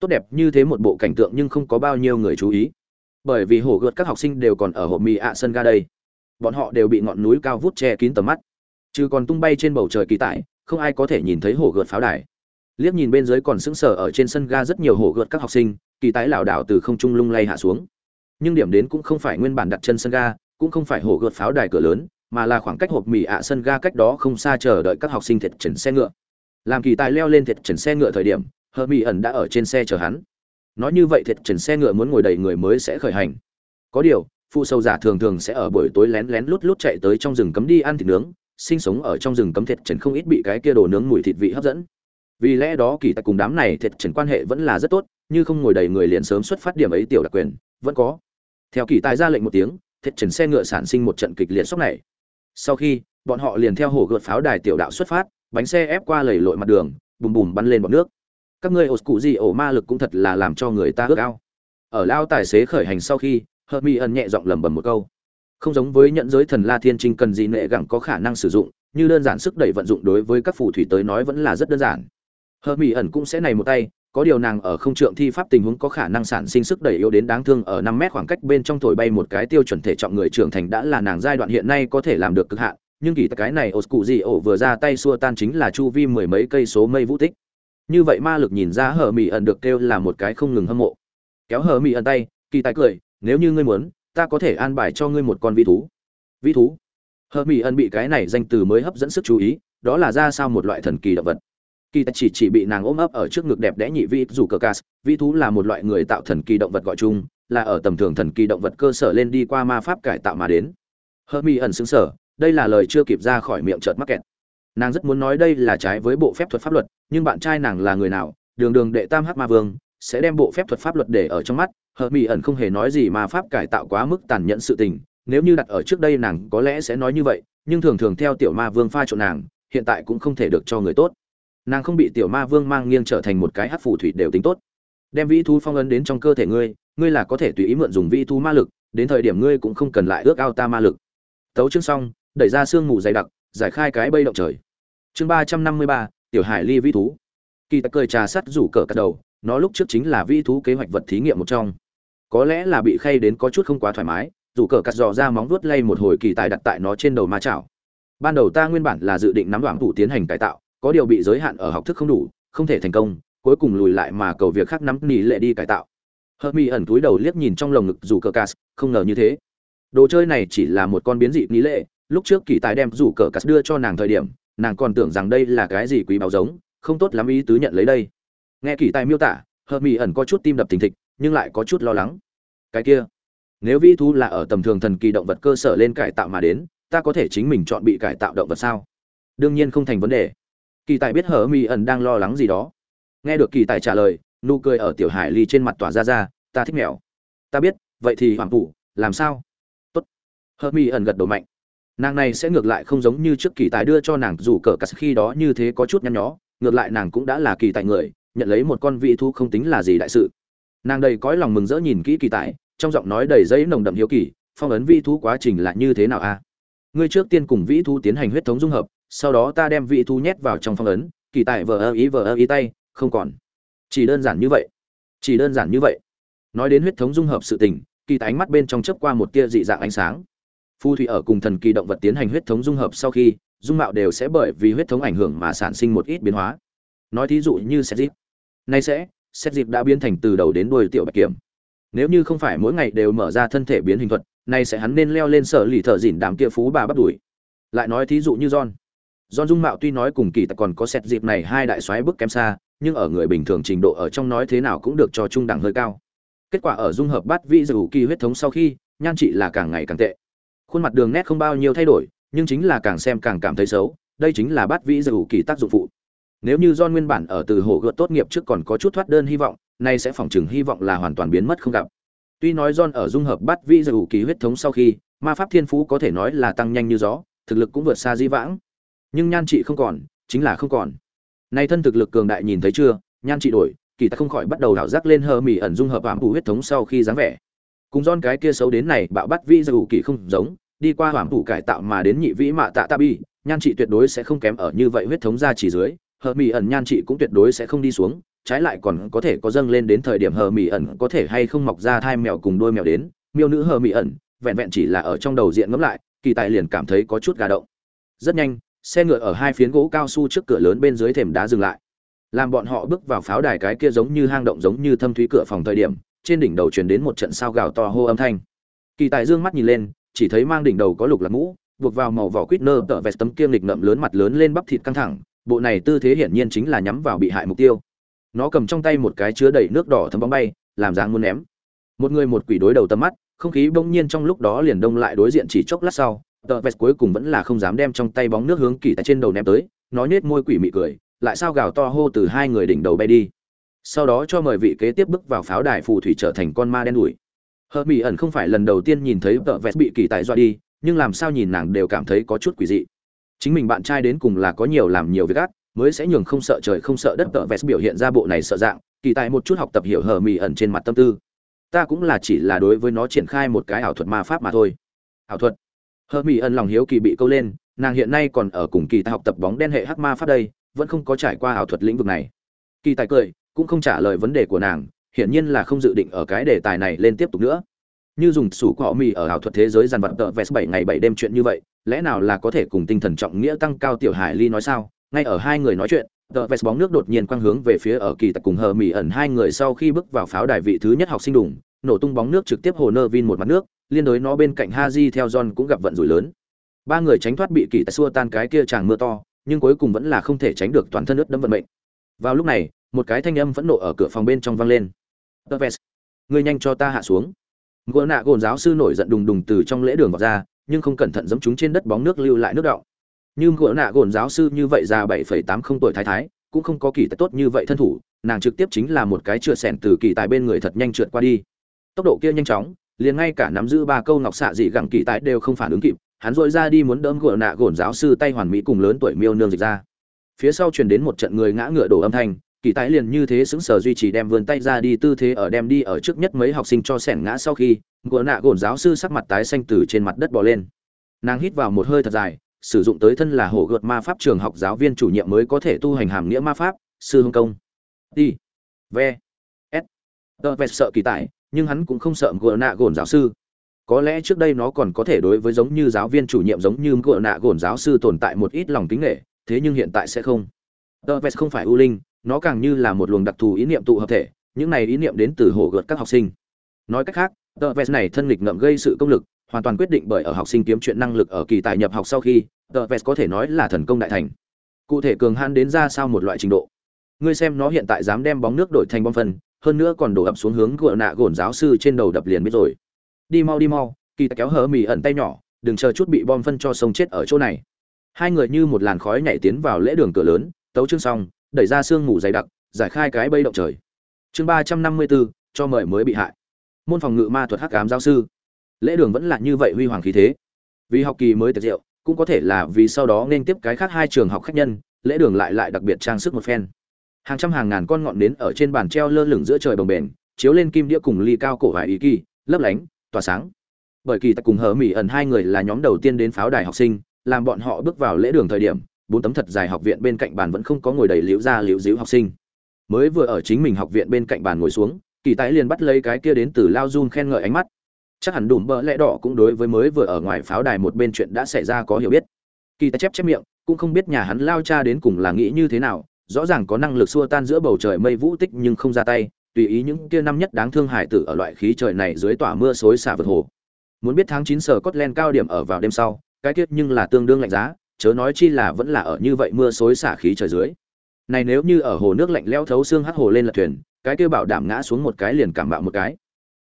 Tốt đẹp như thế một bộ cảnh tượng nhưng không có bao nhiêu người chú ý. Bởi vì hồ gợt các học sinh đều còn ở hộp mì ạ sân ga đây. Bọn họ đều bị ngọn núi cao vút che kín tầm mắt. Chứ còn tung bay trên bầu trời kỳ tải, không ai có thể nhìn thấy hồ gợt pháo đài. Liếc nhìn bên dưới còn sững sờ ở trên sân ga rất nhiều hồ gợt các học sinh, kỳ tái lảo đảo từ không trung lung lay hạ xuống. Nhưng điểm đến cũng không phải nguyên bản đặt chân sân ga, cũng không phải hồ gợt pháo đài cửa lớn mà là khoảng cách hộp mì ạ sân ga cách đó không xa chờ đợi các học sinh thiệt trần xe ngựa. Làm kỳ tài leo lên thiệt trần xe ngựa thời điểm, hờ mỹ ẩn đã ở trên xe chờ hắn. Nói như vậy thiệt trần xe ngựa muốn ngồi đầy người mới sẽ khởi hành. Có điều, phụ sâu giả thường thường sẽ ở buổi tối lén lén lút lút chạy tới trong rừng cấm đi ăn thịt nướng, sinh sống ở trong rừng cấm thiệt trần không ít bị cái kia đồ nướng mùi thịt vị hấp dẫn. Vì lẽ đó kỳ tài cùng đám này thiệt trần quan hệ vẫn là rất tốt, như không ngồi đầy người liền sớm xuất phát điểm ấy tiểu đặc quyền, vẫn có. Theo kỳ tài ra lệnh một tiếng, thiệt trần xe ngựa sản sinh một trận kịch liệt sốc này sau khi, bọn họ liền theo hồ gợt pháo đài tiểu đạo xuất phát, bánh xe ép qua lầy lội mặt đường, bùm bùm bắn lên bọt nước. Các ngươi ổ cụ gì ổ ma lực cũng thật là làm cho người ta ước ao. Ở lao tài xế khởi hành sau khi hợp mỹ ẩn nhẹ giọng lẩm bẩm một câu. Không giống với nhận giới thần la thiên trinh cần gì nệ gẳng có khả năng sử dụng, như đơn giản sức đẩy vận dụng đối với các phù thủy tới nói vẫn là rất đơn giản. Hợp mỹ ẩn cũng sẽ này một tay có điều nàng ở không trượng thi pháp tình huống có khả năng sản sinh sức đẩy yếu đến đáng thương ở năm mét khoảng cách bên trong thổi bay một cái tiêu chuẩn thể trọng người trưởng thành đã là nàng giai đoạn hiện nay có thể làm được cực hạn, nhưng kỳ cái này ổ cụ gì ổ vừa ra tay xua tan chính là chu vi mười mấy cây số mây vũ tích. Như vậy ma lực nhìn ra hờ mị ẩn được kêu là một cái không ngừng hâm mộ. Kéo hờ mị ẩn tay, kỳ tài cười, nếu như ngươi muốn, ta có thể an bài cho ngươi một con vi thú. Vi thú? Hờ mị ẩn bị cái này danh từ mới hấp dẫn sức chú ý, đó là ra sao một loại thần kỳ động vật kỳ tài chỉ chỉ bị nàng ôm ấp ở trước ngực đẹp đẽ nhị vi dù cờ cas vi thú là một loại người tạo thần kỳ động vật gọi chung, là ở tầm thường thần kỳ động vật cơ sở lên đi qua ma pháp cải tạo mà đến. Hơ mi ẩn xứng sở đây là lời chưa kịp ra khỏi miệng chợt mắc kẹt. Nàng rất muốn nói đây là trái với bộ phép thuật pháp luật, nhưng bạn trai nàng là người nào? Đường đường đệ tam hắc ma vương, sẽ đem bộ phép thuật pháp luật để ở trong mắt. Hờ mỹ ẩn không hề nói gì mà pháp cải tạo quá mức tàn nhẫn sự tình, nếu như đặt ở trước đây nàng có lẽ sẽ nói như vậy, nhưng thường thường theo tiểu ma vương pha trộn nàng, hiện tại cũng không thể được cho người tốt nàng không bị tiểu ma vương mang nghiêng trở thành một cái hát phù thủy đều tính tốt. Đem vĩ thú phong ấn đến trong cơ thể ngươi ngươi là có thể tùy ý mượn dùng vĩ thú ma lực, đến thời điểm ngươi cũng không cần lại ước ao ta ma lực. Tấu chương xong, đẩy ra sương mù dày đặc, giải khai cái bây động trời. Chương ba trăm năm mươi ba, tiểu hải ly vĩ thú. Kỳ tài cười trà sắt rủ cờ cắt đầu, nó lúc trước chính là vĩ thú kế hoạch vật thí nghiệm một trong. Có lẽ là bị khay đến có chút không quá thoải mái, rủ cờ cắt dò ra móng vuốt lay một hồi kỳ tài đặt tại nó trên đầu ma chảo. Ban đầu ta nguyên bản là dự định nắm đoạn thủ tiến hành cải tạo có điều bị giới hạn ở học thức không đủ, không thể thành công, cuối cùng lùi lại mà cầu việc khác nắm nỉ lệ đi cải tạo. Hợp mi ẩn túi đầu liếc nhìn trong lồng ngực dù cờ cắt không ngờ như thế. Đồ chơi này chỉ là một con biến dị nỉ lệ, lúc trước kỳ tài đem rủ cờ cắt đưa cho nàng thời điểm, nàng còn tưởng rằng đây là cái gì quý báo giống, không tốt lắm ý tứ nhận lấy đây. Nghe kỳ tài miêu tả, hợp mi ẩn có chút tim đập thình thịch, nhưng lại có chút lo lắng. Cái kia, nếu vi thú là ở tầm thường thần kỳ động vật cơ sở lên cải tạo mà đến, ta có thể chính mình chọn bị cải tạo động vật sao? Đương nhiên không thành vấn đề kỳ tài biết hở mi ẩn đang lo lắng gì đó. Nghe được kỳ tài trả lời, nụ cười ở tiểu hải ly trên mặt tỏa ra ra, ta thích mèo. Ta biết, vậy thì hoàng phủ, làm sao? Tốt. Hở mi ẩn gật đầu mạnh. Nàng này sẽ ngược lại không giống như trước kỳ tài đưa cho nàng dù cờ cắt khi đó như thế có chút nhăn nhó, ngược lại nàng cũng đã là kỳ tài người, nhận lấy một con vị thú không tính là gì đại sự. Nàng đầy cõi lòng mừng rỡ nhìn kỹ kỳ tài, trong giọng nói đầy giấy nồng đậm hiếu kỳ, phong ấn vị thú quá trình là như thế nào a? Ngươi trước tiên cùng vị thú tiến hành huyết thống dung hợp sau đó ta đem vị thú nhét vào trong phong ấn, kỳ tài vờ ơ ý vờ ơ ý tay, không còn. Chỉ đơn giản như vậy. Chỉ đơn giản như vậy. Nói đến huyết thống dung hợp sự tình, kỳ tài ánh mắt bên trong chớp qua một tia dị dạng ánh sáng. Phù thủy ở cùng thần kỳ động vật tiến hành huyết thống dung hợp sau khi, dung mạo đều sẽ bởi vì huyết thống ảnh hưởng mà sản sinh một ít biến hóa. Nói thí dụ như xét dịp nay sẽ xét dịp đã biến thành từ đầu đến đuôi tiểu bạch kiểm. Nếu như không phải mỗi ngày đều mở ra thân thể biến hình thuật, nay sẽ hắn nên leo lên sở lì thợ dỉn đám kia phú bà bắt đuổi lại nói thí dụ như john john dung mạo tuy nói cùng kỳ tài còn có xét dịp này hai đại soái bước kém xa, nhưng ở người bình thường trình độ ở trong nói thế nào cũng được cho trung đẳng hơi cao. Kết quả ở dung hợp bát vị dự kỳ huyết thống sau khi, nhan trị là càng ngày càng tệ. Khuôn mặt đường nét không bao nhiêu thay đổi, nhưng chính là càng xem càng cảm thấy xấu, đây chính là bát vị dự kỳ tác dụng phụ. Nếu như do nguyên bản ở từ hồ gợt tốt nghiệp trước còn có chút thoát đơn hy vọng, nay sẽ phòng chừng hy vọng là hoàn toàn biến mất không gặp. Tuy nói john ở dung hợp bát vị dự kỳ huyết thống sau khi, ma pháp thiên phú có thể nói là tăng nhanh như gió, thực lực cũng vượt xa di vãng nhưng nhan trị không còn, chính là không còn. Nay thân thực lực cường đại nhìn thấy chưa? Nhan trị đổi, kỳ ta không khỏi bắt đầu đảo giác lên hờ mỉ ẩn dung hợp ảm phủ huyết thống sau khi dáng vẻ. Cùng don cái kia xấu đến này, bạo bắt vi dù kỳ không giống, đi qua hoàng thủ cải tạo mà đến nhị vĩ mạ tạ tạ bi, nhan trị tuyệt đối sẽ không kém ở như vậy huyết thống ra chỉ dưới, hờ mỹ ẩn nhan trị cũng tuyệt đối sẽ không đi xuống, trái lại còn có thể có dâng lên đến thời điểm hờ mỹ ẩn có thể hay không mọc ra thai mèo cùng đôi mèo đến, miêu nữ hờ mỹ ẩn, vẹn vẹn chỉ là ở trong đầu diện ngẫm lại, kỳ tài liền cảm thấy có chút gà động. Rất nhanh xe ngựa ở hai phiến gỗ cao su trước cửa lớn bên dưới thềm đá dừng lại. Làm bọn họ bước vào pháo đài cái kia giống như hang động giống như thâm thúy cửa phòng thời điểm, trên đỉnh đầu truyền đến một trận sao gào to hô âm thanh. Kỳ tài dương mắt nhìn lên, chỉ thấy mang đỉnh đầu có lục lạc mũ, buộc vào màu vỏ quýt nơ tợ vest tấm kiêng lịch ngậm lớn mặt lớn lên bắp thịt căng thẳng, bộ này tư thế hiển nhiên chính là nhắm vào bị hại mục tiêu. Nó cầm trong tay một cái chứa đầy nước đỏ thấm bóng bay, làm dáng muốn ném. Một người một quỷ đối đầu tầm mắt, không khí bỗng nhiên trong lúc đó liền đông lại đối diện chỉ chốc lát sau Tờ vest cuối cùng vẫn là không dám đem trong tay bóng nước hướng kỳ tại trên đầu ném tới, nó nhếch môi quỷ mị cười, lại sao gào to hô từ hai người đỉnh đầu bay đi. Sau đó cho mời vị kế tiếp bước vào pháo đài phù thủy trở thành con ma đen đủi hờ mỹ ẩn không phải lần đầu tiên nhìn thấy Tờ vest bị kỳ tài dọa đi, nhưng làm sao nhìn nàng đều cảm thấy có chút quỷ dị. Chính mình bạn trai đến cùng là có nhiều làm nhiều việc ác, mới sẽ nhường không sợ trời không sợ đất tợ vest biểu hiện ra bộ này sợ dạng, kỳ tại một chút học tập hiểu hờ mỹ ẩn trên mặt tâm tư. Ta cũng là chỉ là đối với nó triển khai một cái ảo thuật ma pháp mà thôi. Ảo thuật? Hờ mỹ ẩn lòng hiếu kỳ bị câu lên, nàng hiện nay còn ở cùng kỳ tài học tập bóng đen hệ hắc ma pháp đây, vẫn không có trải qua ảo thuật lĩnh vực này. Kỳ tài cười, cũng không trả lời vấn đề của nàng, hiển nhiên là không dự định ở cái đề tài này lên tiếp tục nữa. Như dùng sủ cọ mì ở ảo thuật thế giới dàn vật tợ vest bảy ngày bảy đêm chuyện như vậy, lẽ nào là có thể cùng tinh thần trọng nghĩa tăng cao tiểu hải ly nói sao? Ngay ở hai người nói chuyện, tợ vest bóng nước đột nhiên quang hướng về phía ở kỳ Tài cùng hờ mì ẩn hai người sau khi bước vào pháo đài vị thứ nhất học sinh đủng nổ tung bóng nước trực tiếp hồ nơ vin một mặt nước liên đối nó bên cạnh haji theo john cũng gặp vận rủi lớn. Ba người tránh thoát bị kỳ tặc xua tan cái kia tràng mưa to, nhưng cuối cùng vẫn là không thể tránh được toàn thân ướt đẫm vận mệnh. Vào lúc này, một cái thanh âm phẫn nộ ở cửa phòng bên trong vang lên. Tơ ngươi nhanh cho ta hạ xuống. Gỗ nạ gồn giáo sư nổi giận đùng đùng từ trong lễ đường vào ra, nhưng không cẩn thận giẫm chúng trên đất bóng nước lưu lại nước đọng. Nhưng gỗ nạ gồn giáo sư như vậy già bảy phẩy tám không tuổi thái thái, cũng không có kỳ tài tốt như vậy thân thủ, nàng trực tiếp chính là một cái chừa sẻn từ kỳ tài bên người thật nhanh trượt qua đi. Tốc độ kia nhanh chóng liền ngay cả nắm giữ ba câu ngọc xạ dị gẳng kỳ tại đều không phản ứng kịp, hắn dội ra đi muốn đỡ gỗ nạ gồn giáo sư tay hoàn mỹ cùng lớn tuổi miêu nương dịch ra. Phía sau truyền đến một trận người ngã ngựa đổ âm thanh, kỳ tái liền như thế xứng sở duy trì đem vươn tay ra đi tư thế ở đem đi ở trước nhất mấy học sinh cho sẻn ngã sau khi gỗ nạ gồn giáo sư sắc mặt tái xanh từ trên mặt đất bò lên. Nàng hít vào một hơi thật dài, sử dụng tới thân là hổ gợt ma pháp trường học giáo viên chủ nhiệm mới có thể tu hành hàm nghĩa ma pháp, sư hồng công. Đi. Ve. S. Tờ vẹt sợ kỳ tại nhưng hắn cũng không sợ gỡ nạ gồn giáo sư. Có lẽ trước đây nó còn có thể đối với giống như giáo viên chủ nhiệm giống như gỡ nạ gồn giáo sư tồn tại một ít lòng kính nghệ, thế nhưng hiện tại sẽ không. Tờ vest không phải ưu linh, nó càng như là một luồng đặc thù ý niệm tụ hợp thể, những này ý niệm đến từ hổ gợt các học sinh. Nói cách khác, tờ vest này thân lịch ngậm gây sự công lực, hoàn toàn quyết định bởi ở học sinh kiếm chuyện năng lực ở kỳ tài nhập học sau khi, tờ vest có thể nói là thần công đại thành. Cụ thể cường han đến ra sao một loại trình độ. Ngươi xem nó hiện tại dám đem bóng nước đổi thành bom phân hơn nữa còn đổ ập xuống hướng gỡ nạ gồn giáo sư trên đầu đập liền biết rồi. Đi mau đi mau, kỳ tài kéo hở mì ẩn tay nhỏ, đừng chờ chút bị bom phân cho sông chết ở chỗ này. Hai người như một làn khói nhảy tiến vào lễ đường cửa lớn, tấu chương xong, đẩy ra sương mù dày đặc, giải khai cái bây động trời. Chương ba trăm năm mươi bốn cho mời mới bị hại. Môn phòng ngự ma thuật hắc cám giáo sư. Lễ đường vẫn là như vậy huy hoàng khí thế. Vì học kỳ mới tiệc rượu, cũng có thể là vì sau đó nên tiếp cái khác hai trường học khách nhân, lễ đường lại lại đặc biệt trang sức một phen hàng trăm hàng ngàn con ngọn nến ở trên bàn treo lơ lửng giữa trời bồng bềnh, chiếu lên kim đĩa cùng ly cao cổ vải ý kỳ, lấp lánh, tỏa sáng. Bởi kỳ tại cùng hở mỹ ẩn hai người là nhóm đầu tiên đến pháo đài học sinh, làm bọn họ bước vào lễ đường thời điểm, bốn tấm thật dài học viện bên cạnh bàn vẫn không có ngồi đầy liễu ra liễu díu học sinh. Mới vừa ở chính mình học viện bên cạnh bàn ngồi xuống, kỳ tái liền bắt lấy cái kia đến từ lao run khen ngợi ánh mắt. Chắc hẳn đùm bỡ lẽ đỏ cũng đối với mới vừa ở ngoài pháo đài một bên chuyện đã xảy ra có hiểu biết. Kỳ tài chép chép miệng, cũng không biết nhà hắn lao cha đến cùng là nghĩ như thế nào rõ ràng có năng lực xua tan giữa bầu trời mây vũ tích nhưng không ra tay, tùy ý những kia năm nhất đáng thương hải tử ở loại khí trời này dưới tỏa mưa xối xả vượt hồ. Muốn biết tháng chín sở Scotland cao điểm ở vào đêm sau, cái tiết nhưng là tương đương lạnh giá, chớ nói chi là vẫn là ở như vậy mưa xối xả khí trời dưới. Này nếu như ở hồ nước lạnh leo thấu xương hắt hồ lên lật thuyền, cái kia bảo đảm ngã xuống một cái liền cảm bạo một cái.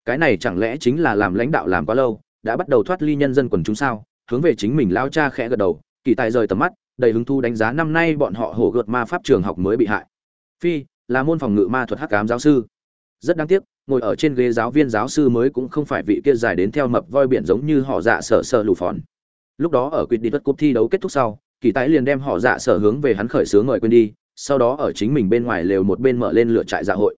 Cái này chẳng lẽ chính là làm lãnh đạo làm quá lâu, đã bắt đầu thoát ly nhân dân quần chúng sao? Hướng về chính mình lao cha khẽ gật đầu, kỳ tài rời tầm mắt đầy hứng thu đánh giá năm nay bọn họ hổ gợt ma pháp trường học mới bị hại. Phi, là môn phòng ngự ma thuật hắc cám giáo sư. Rất đáng tiếc, ngồi ở trên ghế giáo viên giáo sư mới cũng không phải vị kia dài đến theo mập voi biển giống như họ dạ sở sở lù phòn. Lúc đó ở quyết đi tất cúp thi đấu kết thúc sau, kỳ tài liền đem họ dạ sở hướng về hắn khởi sướng ngợi quên đi, sau đó ở chính mình bên ngoài lều một bên mở lên lửa trại dạ hội.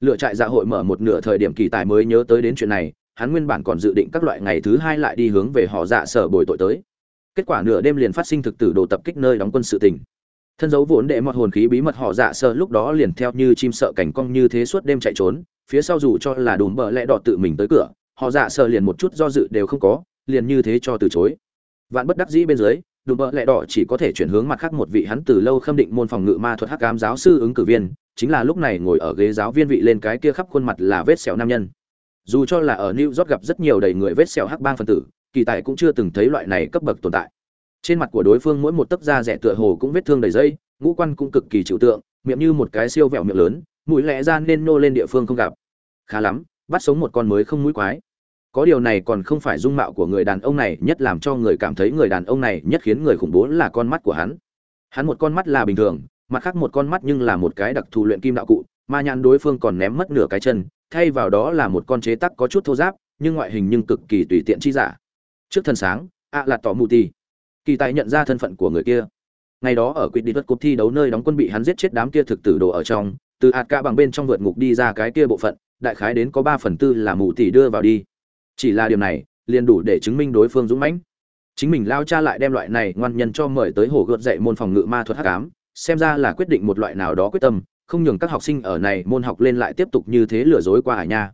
Lựa trại dạ hội mở một nửa thời điểm kỳ tài mới nhớ tới đến chuyện này, hắn nguyên bản còn dự định các loại ngày thứ hai lại đi hướng về họ dạ sở bồi tội tới kết quả nửa đêm liền phát sinh thực tử đồ tập kích nơi đóng quân sự tình. Thân dấu vốn đệ mọt hồn khí bí mật họ dạ sợ lúc đó liền theo như chim sợ cảnh cong như thế suốt đêm chạy trốn, phía sau dù cho là đùm bờ lẽ đỏ tự mình tới cửa, họ dạ sợ liền một chút do dự đều không có, liền như thế cho từ chối. Vạn bất đắc dĩ bên dưới, đùm bờ lẽ đỏ chỉ có thể chuyển hướng mặt khác một vị hắn từ lâu khâm định môn phòng ngự ma thuật hắc cám giáo sư ứng cử viên, chính là lúc này ngồi ở ghế giáo viên vị lên cái kia khắp khuôn mặt là vết sẹo nam nhân. Dù cho là ở new york gặp rất nhiều đầy người vết sẹo hắc bang phân tử kỳ tài cũng chưa từng thấy loại này cấp bậc tồn tại. Trên mặt của đối phương mỗi một tấc da rẻ tựa hồ cũng vết thương đầy dây, ngũ quan cũng cực kỳ chịu tượng, miệng như một cái siêu vẹo miệng lớn, mũi lẽ ra nên nô lên địa phương không gặp. Khá lắm, bắt sống một con mới không mũi quái. Có điều này còn không phải dung mạo của người đàn ông này nhất làm cho người cảm thấy người đàn ông này nhất khiến người khủng bố là con mắt của hắn. Hắn một con mắt là bình thường, mặt khác một con mắt nhưng là một cái đặc thù luyện kim đạo cụ, mà nhãn đối phương còn ném mất nửa cái chân, thay vào đó là một con chế tắc có chút thô giáp, nhưng ngoại hình nhưng cực kỳ tùy tiện chi giả trước thân sáng, ạ là tỏ mù ti kỳ tài nhận ra thân phận của người kia. Ngày đó ở quyết đi vật cuộc thi đấu nơi đóng quân bị hắn giết chết đám kia thực tử đồ ở trong, từ hạt ca bằng bên trong vượt ngục đi ra cái kia bộ phận, đại khái đến có ba phần tư là mù tỷ đưa vào đi. Chỉ là điều này, liền đủ để chứng minh đối phương dũng mãnh. Chính mình lao cha lại đem loại này ngoan nhân cho mời tới hồ gợt dạy môn phòng ngự ma thuật hắc ám, xem ra là quyết định một loại nào đó quyết tâm, không nhường các học sinh ở này môn học lên lại tiếp tục như thế lừa dối qua hải nha.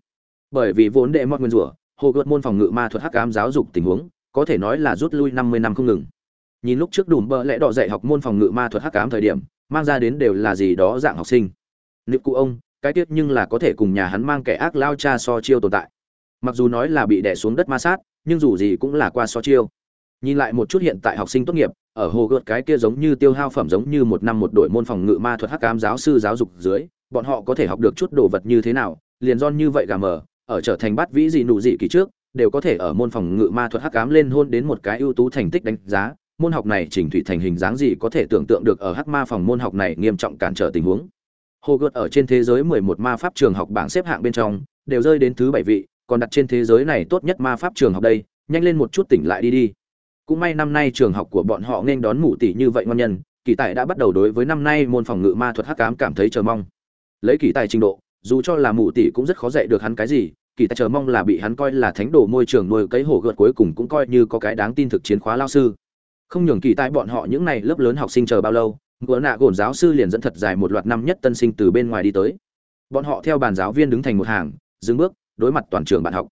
Bởi vì vốn đệ mọt nguyên rủa hồ gợt môn phòng ngự ma thuật hắc ám giáo dục tình huống, có thể nói là rút lui năm mươi năm không ngừng. Nhìn lúc trước đùm bơ lẽ đỏ dạy học môn phòng ngự ma thuật hắc ám thời điểm, mang ra đến đều là gì đó dạng học sinh. Nữ cụ ông, cái tiết nhưng là có thể cùng nhà hắn mang kẻ ác lao cha so chiêu tồn tại. Mặc dù nói là bị đè xuống đất ma sát, nhưng dù gì cũng là qua so chiêu. Nhìn lại một chút hiện tại học sinh tốt nghiệp, ở hồ gợt cái kia giống như tiêu hao phẩm giống như một năm một đội môn phòng ngự ma thuật hắc ám giáo sư giáo dục dưới, bọn họ có thể học được chút đồ vật như thế nào, liền don như vậy gà mờ ở trở thành bát vĩ gì nụ dị kỳ trước, đều có thể ở môn phòng ngự ma thuật hắc ám lên hôn đến một cái ưu tú thành tích đánh giá. Môn học này chỉnh thủy thành hình dáng gì có thể tưởng tượng được ở hắc ma phòng môn học này nghiêm trọng cản trở tình huống. Hồ gợt ở trên thế giới 11 ma pháp trường học bảng xếp hạng bên trong, đều rơi đến thứ bảy vị, còn đặt trên thế giới này tốt nhất ma pháp trường học đây, nhanh lên một chút tỉnh lại đi đi. Cũng may năm nay trường học của bọn họ nên đón mụ tỷ như vậy ngon nhân, kỳ tài đã bắt đầu đối với năm nay môn phòng ngự ma thuật hắc ám cảm thấy chờ mong. Lấy kỳ tài trình độ, dù cho là mụ tỷ cũng rất khó dạy được hắn cái gì kỳ tài chờ mong là bị hắn coi là thánh đồ môi trường nuôi cấy hổ gợt cuối cùng cũng coi như có cái đáng tin thực chiến khóa lao sư. Không nhường kỳ tại bọn họ những này lớp lớn học sinh chờ bao lâu, ngựa nạ gồn giáo sư liền dẫn thật dài một loạt năm nhất tân sinh từ bên ngoài đi tới. Bọn họ theo bàn giáo viên đứng thành một hàng, dừng bước, đối mặt toàn trường bạn học.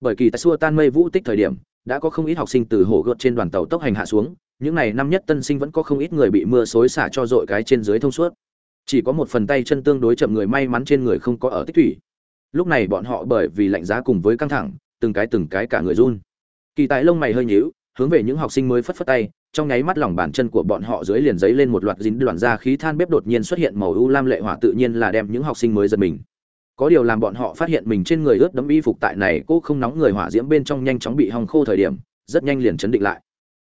Bởi kỳ tại xua tan mây vũ tích thời điểm, đã có không ít học sinh từ hổ gợt trên đoàn tàu tốc hành hạ xuống, những này năm nhất tân sinh vẫn có không ít người bị mưa xối xả cho dội cái trên dưới thông suốt. Chỉ có một phần tay chân tương đối chậm người may mắn trên người không có ở tích thủy lúc này bọn họ bởi vì lạnh giá cùng với căng thẳng, từng cái từng cái cả người run. Kỳ tài lông mày hơi nhíu, hướng về những học sinh mới phất phất tay, trong nháy mắt lòng bàn chân của bọn họ dưới liền giấy lên một loạt dính đoạn ra khí than bếp đột nhiên xuất hiện màu u lam lệ hỏa tự nhiên là đem những học sinh mới giật mình. Có điều làm bọn họ phát hiện mình trên người ướt đẫm y phục tại này cô không nóng người hỏa diễm bên trong nhanh chóng bị hong khô thời điểm, rất nhanh liền chấn định lại.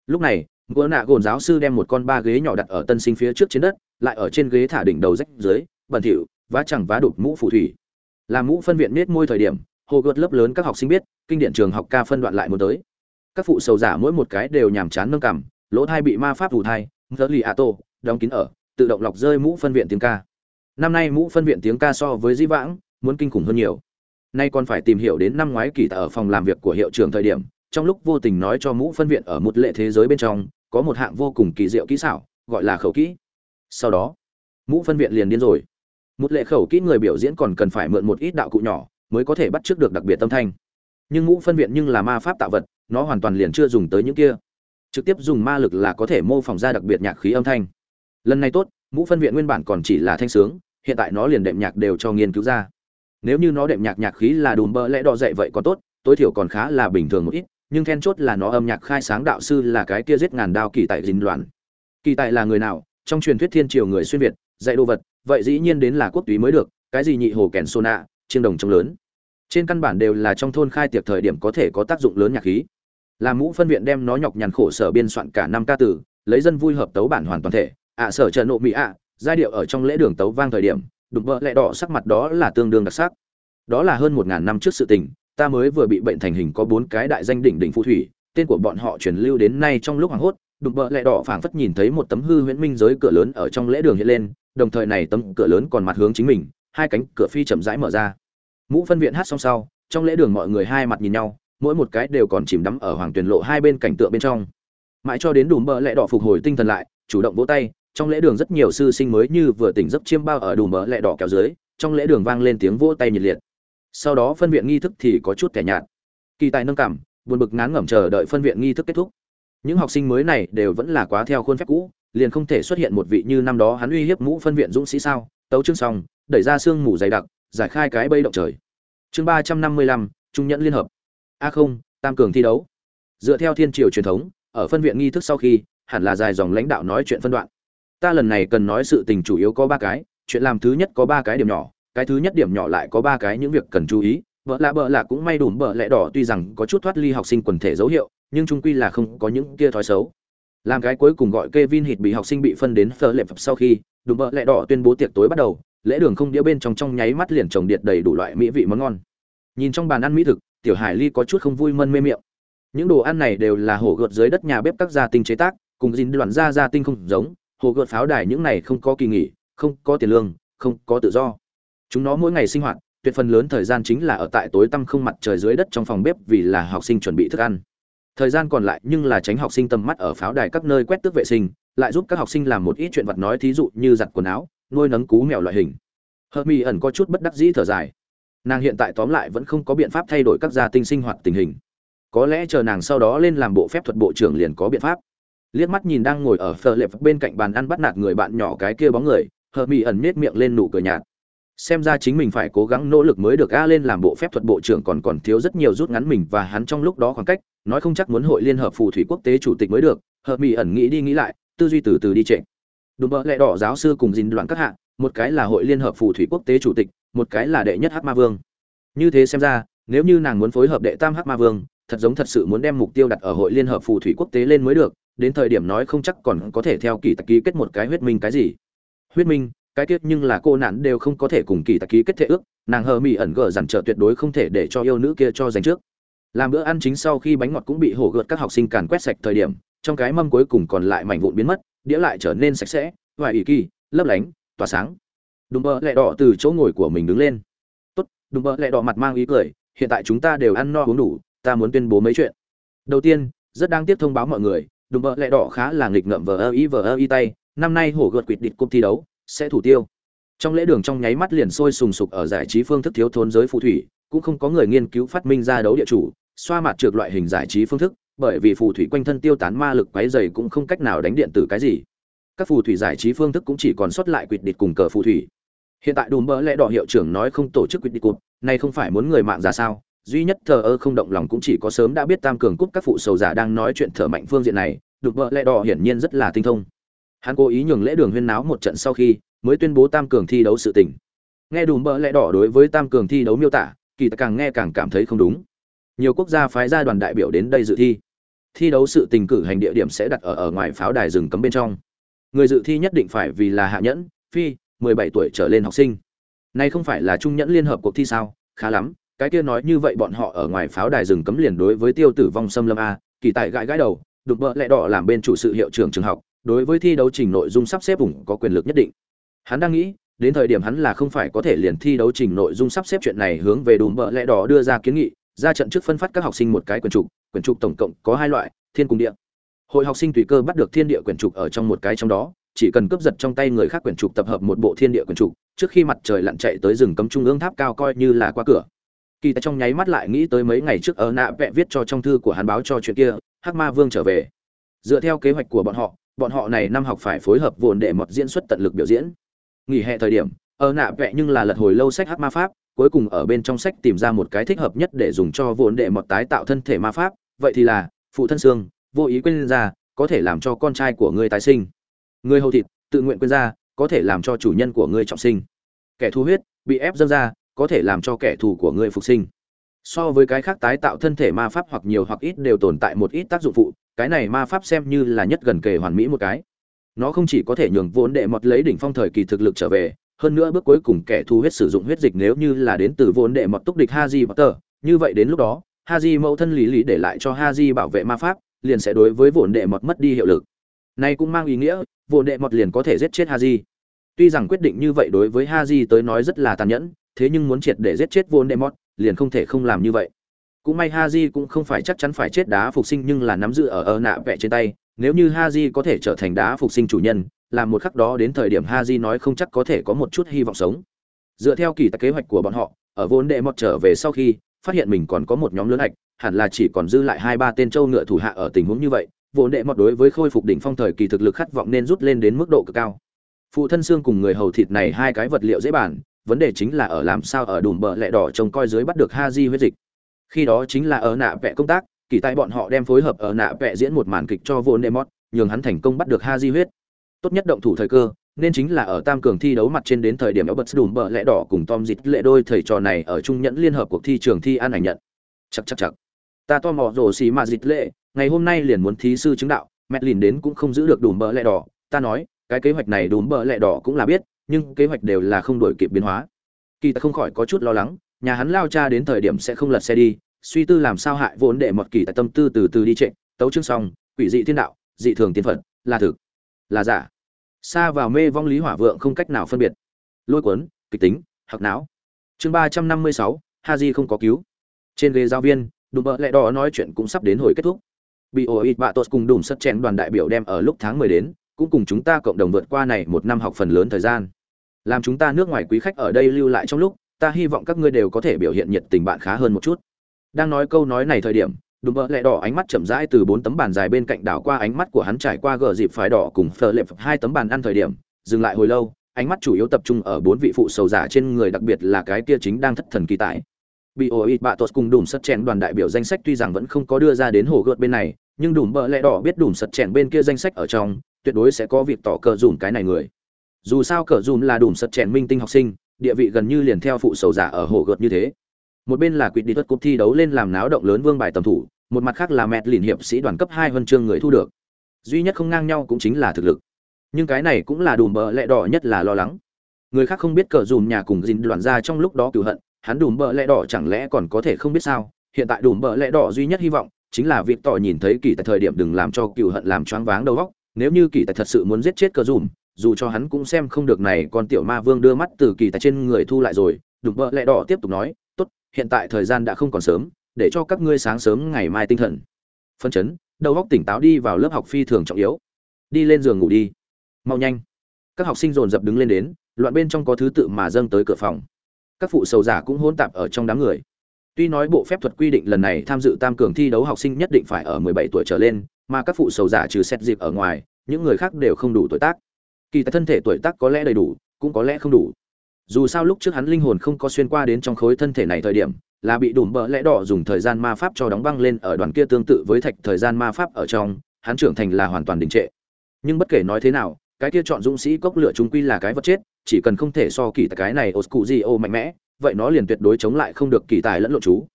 Lúc này gỡ nạ gồn giáo sư đem một con ba ghế nhỏ đặt ở tân sinh phía trước trên đất, lại ở trên ghế thả đỉnh đầu rách dưới, bẩn thỉu, vá chẳng vá đục mũ phù thủy làm mũ phân viện nết môi thời điểm hồ gợt lớp lớn các học sinh biết kinh điển trường học ca phân đoạn lại muốn tới. Các phụ sầu giả mỗi một cái đều nhàm chán nâng cảm, lỗ thai bị ma pháp thủ thai ngỡ lì a tô đóng kín ở tự động lọc rơi mũ phân viện tiếng ca. Năm nay mũ phân viện tiếng ca so với dĩ vãng muốn kinh khủng hơn nhiều. Nay còn phải tìm hiểu đến năm ngoái kỳ tại ở phòng làm việc của hiệu trưởng thời điểm trong lúc vô tình nói cho mũ phân viện ở một lệ thế giới bên trong có một hạng vô cùng kỳ diệu kỹ xảo gọi là khẩu kỹ. Sau đó mũ phân viện liền điên rồi một lệ khẩu kỹ người biểu diễn còn cần phải mượn một ít đạo cụ nhỏ mới có thể bắt trước được đặc biệt tâm thanh. Nhưng ngũ phân viện nhưng là ma pháp tạo vật, nó hoàn toàn liền chưa dùng tới những kia. Trực tiếp dùng ma lực là có thể mô phỏng ra đặc biệt nhạc khí âm thanh. Lần này tốt, ngũ phân viện nguyên bản còn chỉ là thanh sướng, hiện tại nó liền đệm nhạc đều cho nghiên cứu ra. Nếu như nó đệm nhạc nhạc khí là đùm bơ lẽ đỏ dậy vậy còn tốt, tối thiểu còn khá là bình thường một ít, nhưng then chốt là nó âm nhạc khai sáng đạo sư là cái kia giết ngàn đao kỳ tại dính loạn. Kỳ tại là người nào? Trong truyền thuyết thiên triều người xuyên việt, dạy đồ vật vậy dĩ nhiên đến là quốc túy mới được, cái gì nhị hồ kèn sô nạ, chiêng đồng trông lớn. Trên căn bản đều là trong thôn khai tiệc thời điểm có thể có tác dụng lớn nhạc khí. Làm mũ phân viện đem nó nhọc nhằn khổ sở biên soạn cả năm ca tử lấy dân vui hợp tấu bản hoàn toàn thể. Ạ sở trợ nộ mỹ ạ, giai điệu ở trong lễ đường tấu vang thời điểm, đục vợ lẹ đỏ sắc mặt đó là tương đương đặc sắc. Đó là hơn một ngàn năm trước sự tình, ta mới vừa bị bệnh thành hình có bốn cái đại danh đỉnh đỉnh phù thủy, tên của bọn họ truyền lưu đến nay trong lúc hoàng hốt, đục vợ lẹ đỏ phảng phất nhìn thấy một tấm hư huyễn minh giới cửa lớn ở trong lễ đường hiện lên đồng thời này tấm cửa lớn còn mặt hướng chính mình, hai cánh cửa phi chậm rãi mở ra. Mũ phân viện hát xong sau, trong lễ đường mọi người hai mặt nhìn nhau, mỗi một cái đều còn chìm đắm ở hoàng tuyển lộ hai bên cảnh tượng bên trong. Mãi cho đến đùm bờ lẹ đỏ phục hồi tinh thần lại, chủ động vỗ tay, trong lễ đường rất nhiều sư sinh mới như vừa tỉnh giấc chiêm bao ở đùm bờ lẹ đỏ kéo dưới, trong lễ đường vang lên tiếng vỗ tay nhiệt liệt. Sau đó phân viện nghi thức thì có chút kẻ nhạt. Kỳ tài nâng cảm, buồn bực ngán ngẩm chờ đợi phân viện nghi thức kết thúc. Những học sinh mới này đều vẫn là quá theo khuôn phép cũ liền không thể xuất hiện một vị như năm đó hắn uy hiếp mũ phân viện dũng sĩ sao? Tấu chương xong, đẩy ra xương mù dày đặc, giải khai cái bây động trời. Chương ba trăm năm mươi lăm, trung nhẫn liên hợp. A không, tam cường thi đấu. Dựa theo thiên triều truyền thống, ở phân viện nghi thức sau khi, hẳn là dài dòng lãnh đạo nói chuyện phân đoạn. Ta lần này cần nói sự tình chủ yếu có ba cái, chuyện làm thứ nhất có ba cái điểm nhỏ, cái thứ nhất điểm nhỏ lại có ba cái những việc cần chú ý. Vợ lạ bợ lạ cũng may đủ bợ lẽ đỏ tuy rằng có chút thoát ly học sinh quần thể dấu hiệu, nhưng trung quy là không có những kia thói xấu làm cái cuối cùng gọi Kevin Hịt bị học sinh bị phân đến phở lệ phập sau khi đúng bợ lẹ đỏ tuyên bố tiệc tối bắt đầu, lễ đường không đĩa bên trong trong nháy mắt liền trồng điện đầy đủ loại mỹ vị món ngon. Nhìn trong bàn ăn mỹ thực, tiểu hải ly có chút không vui mân mê miệng. Những đồ ăn này đều là hổ gợt dưới đất nhà bếp các gia tinh chế tác, cùng dính đoàn gia gia tinh không giống hồ gợt pháo đài những này không có kỳ nghỉ, không có tiền lương, không có tự do. Chúng nó mỗi ngày sinh hoạt, tuyệt phần lớn thời gian chính là ở tại tối tăm không mặt trời dưới đất trong phòng bếp vì là học sinh chuẩn bị thức ăn thời gian còn lại nhưng là tránh học sinh tầm mắt ở pháo đài các nơi quét tước vệ sinh, lại giúp các học sinh làm một ít chuyện vật nói thí dụ như giặt quần áo, nuôi nấng cú mèo loại hình. Hợp mỹ ẩn có chút bất đắc dĩ thở dài. Nàng hiện tại tóm lại vẫn không có biện pháp thay đổi các gia tinh sinh hoạt tình hình. Có lẽ chờ nàng sau đó lên làm bộ phép thuật bộ trưởng liền có biện pháp. Liếc mắt nhìn đang ngồi ở phờ lệp bên cạnh bàn ăn bắt nạt người bạn nhỏ cái kia bóng người hờ mỹ ẩn nết miệng lên nụ cười nhạt xem ra chính mình phải cố gắng nỗ lực mới được a lên làm bộ phép thuật bộ trưởng còn còn thiếu rất nhiều rút ngắn mình và hắn trong lúc đó khoảng cách, nói không chắc muốn hội liên hợp phù thủy quốc tế chủ tịch mới được, hợp mỹ ẩn nghĩ đi nghĩ lại, tư duy từ từ đi trệ. Đùm bợ lẹ đỏ giáo sư cùng dình đoạn các hạ, một cái là hội liên hợp phù thủy quốc tế chủ tịch, một cái là đệ nhất hắc ma vương. Như thế xem ra, nếu như nàng muốn phối hợp đệ tam hắc ma vương, thật giống thật sự muốn đem mục tiêu đặt ở hội liên hợp phù thủy quốc tế lên mới được, đến thời điểm nói không chắc còn có thể theo kỳ tặc ký kết một cái huyết minh cái gì. Huyết minh cái tiết nhưng là cô nạn đều không có thể cùng kỳ tặc ký kết thể ước, nàng hờ mỹ ẩn gờ dằn trợ tuyệt đối không thể để cho yêu nữ kia cho giành trước. Làm bữa ăn chính sau khi bánh ngọt cũng bị hổ gợt các học sinh càn quét sạch thời điểm, trong cái mâm cuối cùng còn lại mảnh vụn biến mất, đĩa lại trở nên sạch sẽ và ỷ kỳ, lấp lánh, tỏa sáng. Đùm bơ lẹ đỏ từ chỗ ngồi của mình đứng lên. Tốt, đùm bơ lẹ đỏ mặt mang ý cười, hiện tại chúng ta đều ăn no uống đủ, ta muốn tuyên bố mấy chuyện. Đầu tiên, rất đáng tiếc thông báo mọi người, đùm bơ lẹ đỏ khá là nghịch ngợm vờ ơ ý vờ ơ y tay, năm nay hổ gợt quỵt địch cúp thi đấu sẽ thủ tiêu. Trong lễ đường trong nháy mắt liền sôi sùng sục ở giải trí phương thức thiếu thốn giới phù thủy, cũng không có người nghiên cứu phát minh ra đấu địa chủ, xoa mặt trượt loại hình giải trí phương thức, bởi vì phù thủy quanh thân tiêu tán ma lực quái dày cũng không cách nào đánh điện tử cái gì. Các phù thủy giải trí phương thức cũng chỉ còn xuất lại quỵt địch cùng cờ phù thủy. Hiện tại đùm bỡ lẽ đỏ hiệu trưởng nói không tổ chức quỵt địch cụt nay không phải muốn người mạng ra sao? Duy nhất thờ ơ không động lòng cũng chỉ có sớm đã biết tam cường cúp các phụ sầu giả đang nói chuyện thở mạnh phương diện này, đùm bỡ lẽ đỏ hiển nhiên rất là tinh thông hắn cố ý nhường lễ đường huyên náo một trận sau khi mới tuyên bố tam cường thi đấu sự tình. Nghe đùm bỡ lẽ đỏ đối với tam cường thi đấu miêu tả, kỳ càng nghe càng cảm thấy không đúng. Nhiều quốc gia phái ra đoàn đại biểu đến đây dự thi. Thi đấu sự tình cử hành địa điểm sẽ đặt ở ở ngoài pháo đài rừng cấm bên trong. Người dự thi nhất định phải vì là hạ nhẫn, phi 17 tuổi trở lên học sinh. Này không phải là trung nhẫn liên hợp cuộc thi sao? Khá lắm, cái kia nói như vậy bọn họ ở ngoài pháo đài rừng cấm liền đối với tiêu tử vong xâm lâm a, kỳ tại gãi gãi đầu đục bợ lẹ đỏ làm bên chủ sự hiệu trưởng trường học đối với thi đấu trình nội dung sắp xếp vùng có quyền lực nhất định. Hắn đang nghĩ, đến thời điểm hắn là không phải có thể liền thi đấu trình nội dung sắp xếp chuyện này hướng về đùm bợ lẽ đỏ đưa ra kiến nghị, ra trận trước phân phát các học sinh một cái quyển trục quyển trục tổng cộng có hai loại, thiên cùng địa. Hội học sinh tùy cơ bắt được thiên địa quyển trục ở trong một cái trong đó, chỉ cần cướp giật trong tay người khác quyển trục tập hợp một bộ thiên địa quyển trục, trước khi mặt trời lặn chạy tới rừng cấm trung ương tháp cao coi như là qua cửa. Kỳ tại trong nháy mắt lại nghĩ tới mấy ngày trước ở nạ vẽ viết cho trong thư của hắn báo cho chuyện kia, hắc ma vương trở về. Dựa theo kế hoạch của bọn họ bọn họ này năm học phải phối hợp vốn để mọt diễn xuất tận lực biểu diễn. Nghỉ hè thời điểm, ở nạ vẽ nhưng là lật hồi lâu sách hắc ma pháp, cuối cùng ở bên trong sách tìm ra một cái thích hợp nhất để dùng cho vốn để mọt tái tạo thân thể ma pháp, vậy thì là, phụ thân xương, vô ý quên ra, có thể làm cho con trai của ngươi tái sinh. Người hầu thịt, tự nguyện quên ra, có thể làm cho chủ nhân của ngươi trọng sinh. Kẻ thù huyết, bị ép dâng ra, có thể làm cho kẻ thù của ngươi phục sinh. So với cái khác tái tạo thân thể ma pháp hoặc nhiều hoặc ít đều tồn tại một ít tác dụng phụ cái này ma pháp xem như là nhất gần kề hoàn mỹ một cái. Nó không chỉ có thể nhường vốn đệ mọt lấy đỉnh phong thời kỳ thực lực trở về, hơn nữa bước cuối cùng kẻ thu huyết sử dụng huyết dịch nếu như là đến từ vốn đệ mọt túc địch haji potter, như vậy đến lúc đó, haji mẫu thân lý lý để lại cho haji bảo vệ ma pháp, liền sẽ đối với vốn đệ mọt mất đi hiệu lực. Này cũng mang ý nghĩa, vốn đệ mọt liền có thể giết chết haji. Tuy rằng quyết định như vậy đối với haji tới nói rất là tàn nhẫn, thế nhưng muốn triệt để giết chết vốn đệ mọt, liền không thể không làm như vậy cũng may haji cũng không phải chắc chắn phải chết đá phục sinh nhưng là nắm giữ ở ơ nạ vẽ trên tay. Nếu như haji có thể trở thành đá phục sinh chủ nhân làm một khắc đó đến thời điểm haji nói không chắc có thể có một chút hy vọng sống. Dựa theo kỳ tắc kế hoạch của bọn họ, ở vốn đệ mọt trở về sau khi, phát hiện mình còn có một nhóm lớn hạch hẳn là chỉ còn dư lại hai ba tên châu ngựa thủ hạ ở tình huống như vậy, vốn đệ mọt đối với khôi phục đỉnh phong thời kỳ thực lực khát vọng nên rút lên đến mức độ cực cao. Phụ thân xương cùng người hầu thịt này hai cái vật liệu dễ bản vấn đề chính là ở làm sao ở đùm bờ lẹ đỏ trông coi dưới bắt được ha huyết dịch khi đó chính là ở nạ vẽ công tác, kỳ tại bọn họ đem phối hợp ở nạ vẽ diễn một màn kịch cho vô nê mót nhường hắn thành công bắt được ha di huyết. Tốt nhất động thủ thời cơ, nên chính là ở tam cường thi đấu mặt trên đến thời điểm bật đùm bờ lẽ đỏ cùng tom dịch lệ đôi thầy trò này ở trung nhẫn liên hợp cuộc thi trường thi an ảnh nhận. Chắc chắc chắc ta to mò rồ xì mà dịch lệ, ngày hôm nay liền muốn thí sư chứng đạo mẹ lìn đến cũng không giữ được đùm bờ lẽ đỏ. Ta nói, cái kế hoạch này đùm bờ lẽ đỏ cũng là biết, nhưng kế hoạch đều là không đổi kịp biến hóa. Kỳ ta không khỏi có chút lo lắng nhà hắn lao cha đến thời điểm sẽ không lật xe đi, suy tư làm sao hại vốn để mật kỳ tại tâm tư từ từ đi trệ tấu chương xong, quỷ dị thiên đạo, dị thường tiên phật, là thực, là giả. Xa vào mê vong lý hỏa vượng không cách nào phân biệt. Lôi cuốn, kịch tính hoặc não. Chương ba trăm năm mươi sáu, ha di không có cứu. Trên ghế giáo viên, đùm bợ lẹ đỏ nói chuyện cũng sắp đến hồi kết thúc. Bị ổ ít bạ tốt cùng đùm sất chèn đoàn đại biểu đem ở lúc tháng mười đến, cũng cùng chúng ta cộng đồng vượt qua này một năm học phần lớn thời gian. Làm chúng ta nước ngoài quý khách ở đây lưu lại trong lúc ta hy vọng các ngươi đều có thể biểu hiện nhiệt tình bạn khá hơn một chút. Đang nói câu nói này thời điểm, đùm bỡ lẹ đỏ ánh mắt chậm rãi từ bốn tấm bàn dài bên cạnh đảo qua ánh mắt của hắn trải qua gờ dịp phái đỏ cùng phờ lệp hai tấm bàn ăn thời điểm, dừng lại hồi lâu, ánh mắt chủ yếu tập trung ở bốn vị phụ sầu giả trên người đặc biệt là cái kia chính đang thất thần kỳ tại bị bạ tốt cùng đùm sật chèn đoàn đại biểu danh sách tuy rằng vẫn không có đưa ra đến hồ gợt bên này, nhưng đùm bợ lẹ đỏ biết đùm sật chèn bên kia danh sách ở trong, tuyệt đối sẽ có việc tỏ cờ dùm cái này người. Dù sao cờ dùm là đùm sật chèn minh tinh học sinh địa vị gần như liền theo phụ sầu giả ở hồ gợt như thế. Một bên là quyết đi thuật cúp thi đấu lên làm náo động lớn vương bài tầm thủ, một mặt khác là mẹt lìn hiệp sĩ đoàn cấp hai huân chương người thu được. Duy nhất không ngang nhau cũng chính là thực lực. Nhưng cái này cũng là đùm bợ lẹ đỏ nhất là lo lắng. Người khác không biết cờ dùm nhà cùng dìn đoàn ra trong lúc đó cựu hận, hắn đùm bợ lẹ đỏ chẳng lẽ còn có thể không biết sao? Hiện tại đùm bợ lẹ đỏ duy nhất hy vọng chính là việc tỏ nhìn thấy kỳ tại thời điểm đừng làm cho cựu hận làm choáng váng đầu óc. Nếu như kỳ tại thật sự muốn giết chết cờ dùm dù cho hắn cũng xem không được này, con tiểu ma vương đưa mắt từ kỳ tại trên người thu lại rồi đùm bợ lẹ đỏ tiếp tục nói, tốt, hiện tại thời gian đã không còn sớm, để cho các ngươi sáng sớm ngày mai tinh thần. Phân chấn, đầu óc tỉnh táo đi vào lớp học phi thường trọng yếu. Đi lên giường ngủ đi. Mau nhanh. Các học sinh dồn dập đứng lên đến, loạn bên trong có thứ tự mà dâng tới cửa phòng. Các phụ sầu giả cũng hỗn tạp ở trong đám người. Tuy nói bộ phép thuật quy định lần này tham dự tam cường thi đấu học sinh nhất định phải ở 17 tuổi trở lên, mà các phụ sầu giả trừ xét dịp ở ngoài, những người khác đều không đủ tuổi tác kỳ tại thân thể tuổi tác có lẽ đầy đủ, cũng có lẽ không đủ. Dù sao lúc trước hắn linh hồn không có xuyên qua đến trong khối thân thể này thời điểm, là bị đùm bỡ lẽ đỏ dùng thời gian ma pháp cho đóng băng lên ở đoàn kia tương tự với thạch thời gian ma pháp ở trong, hắn trưởng thành là hoàn toàn đình trệ. Nhưng bất kể nói thế nào, cái kia chọn dũng sĩ cốc lửa chúng quy là cái vật chết, chỉ cần không thể so kỳ tại cái này oscu di ô mạnh mẽ, vậy nó liền tuyệt đối chống lại không được kỳ tài lẫn lộn chú.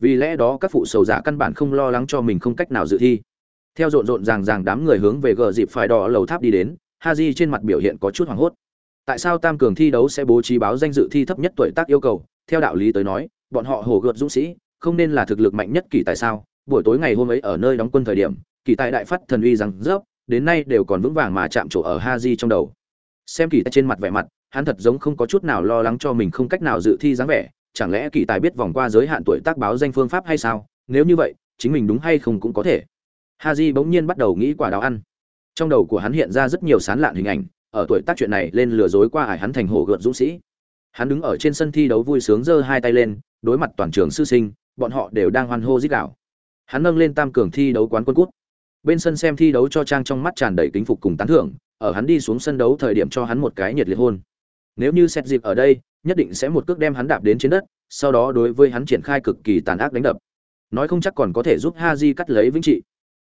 Vì lẽ đó các phụ sầu giả căn bản không lo lắng cho mình không cách nào dự thi. Theo rộn rộn ràng ràng đám người hướng về gờ dịp phải đỏ lầu tháp đi đến ha trên mặt biểu hiện có chút hoảng hốt. Tại sao tam cường thi đấu sẽ bố trí báo danh dự thi thấp nhất tuổi tác yêu cầu? Theo đạo lý tới nói, bọn họ hồ gợt dũng sĩ, không nên là thực lực mạnh nhất kỳ tại sao? Buổi tối ngày hôm ấy ở nơi đóng quân thời điểm, kỳ tài đại phát thần uy rằng rớp, đến nay đều còn vững vàng mà chạm chỗ ở ha trong đầu. Xem kỳ tài trên mặt vẻ mặt, hắn thật giống không có chút nào lo lắng cho mình không cách nào dự thi dáng vẻ. Chẳng lẽ kỳ tài biết vòng qua giới hạn tuổi tác báo danh phương pháp hay sao? Nếu như vậy, chính mình đúng hay không cũng có thể. Ha bỗng nhiên bắt đầu nghĩ quả đào ăn trong đầu của hắn hiện ra rất nhiều sán lạn hình ảnh, ở tuổi tác chuyện này lên lừa dối qua ải hắn thành hổ gợn dũng sĩ. Hắn đứng ở trên sân thi đấu vui sướng giơ hai tay lên, đối mặt toàn trường sư sinh, bọn họ đều đang hoan hô dích đạo hắn nâng lên tam cường thi đấu quán quân cút. Bên sân xem thi đấu cho trang trong mắt tràn đầy kính phục cùng tán thưởng, ở hắn đi xuống sân đấu thời điểm cho hắn một cái nhiệt liệt hôn. Nếu như xét dịp ở đây, nhất định sẽ một cước đem hắn đạp đến trên đất, sau đó đối với hắn triển khai cực kỳ tàn ác đánh đập. Nói không chắc còn có thể giúp ha di cắt lấy vĩnh trị.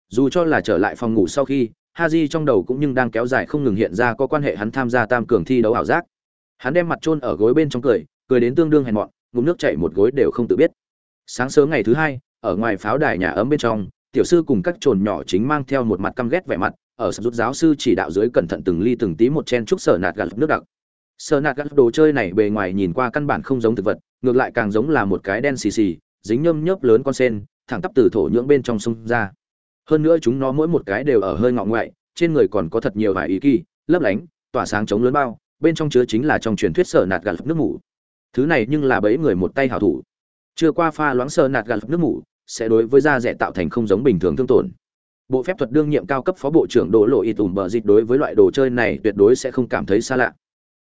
Dù cho là trở lại phòng ngủ sau khi Haji trong đầu cũng nhưng đang kéo dài không ngừng hiện ra có quan hệ hắn tham gia tam cường thi đấu ảo giác. Hắn đem mặt trôn ở gối bên trong cười cười đến tương đương hèn mọn, ngụm nước chảy một gối đều không tự biết. Sáng sớm ngày thứ hai, ở ngoài pháo đài nhà ấm bên trong, tiểu sư cùng các trồn nhỏ chính mang theo một mặt căm ghét vẻ mặt, ở sập rút giáo sư chỉ đạo dưới cẩn thận từng ly từng tí một chen trúc sở nạt gạt nước đặc. Sở nạt gạt đồ chơi này bề ngoài nhìn qua căn bản không giống thực vật, ngược lại càng giống là một cái đen xì xì, dính nhâm nhớp lớn con sen, thẳng tắp từ thổ nhưỡng bên trong sông ra hơn nữa chúng nó mỗi một cái đều ở hơi ngọ ngoại, trên người còn có thật nhiều vài ý kỳ, lấp lánh, tỏa sáng chống lớn bao, bên trong chứa chính là trong truyền thuyết sở nạt gạt nước ngủ thứ này nhưng là bấy người một tay hảo thủ. Chưa qua pha loãng sơ nạt gạt nước ngủ sẽ đối với da rẻ tạo thành không giống bình thường thương tổn. Bộ phép thuật đương nhiệm cao cấp phó bộ trưởng đỗ lộ y tùm bờ dịch đối với loại đồ chơi này tuyệt đối sẽ không cảm thấy xa lạ.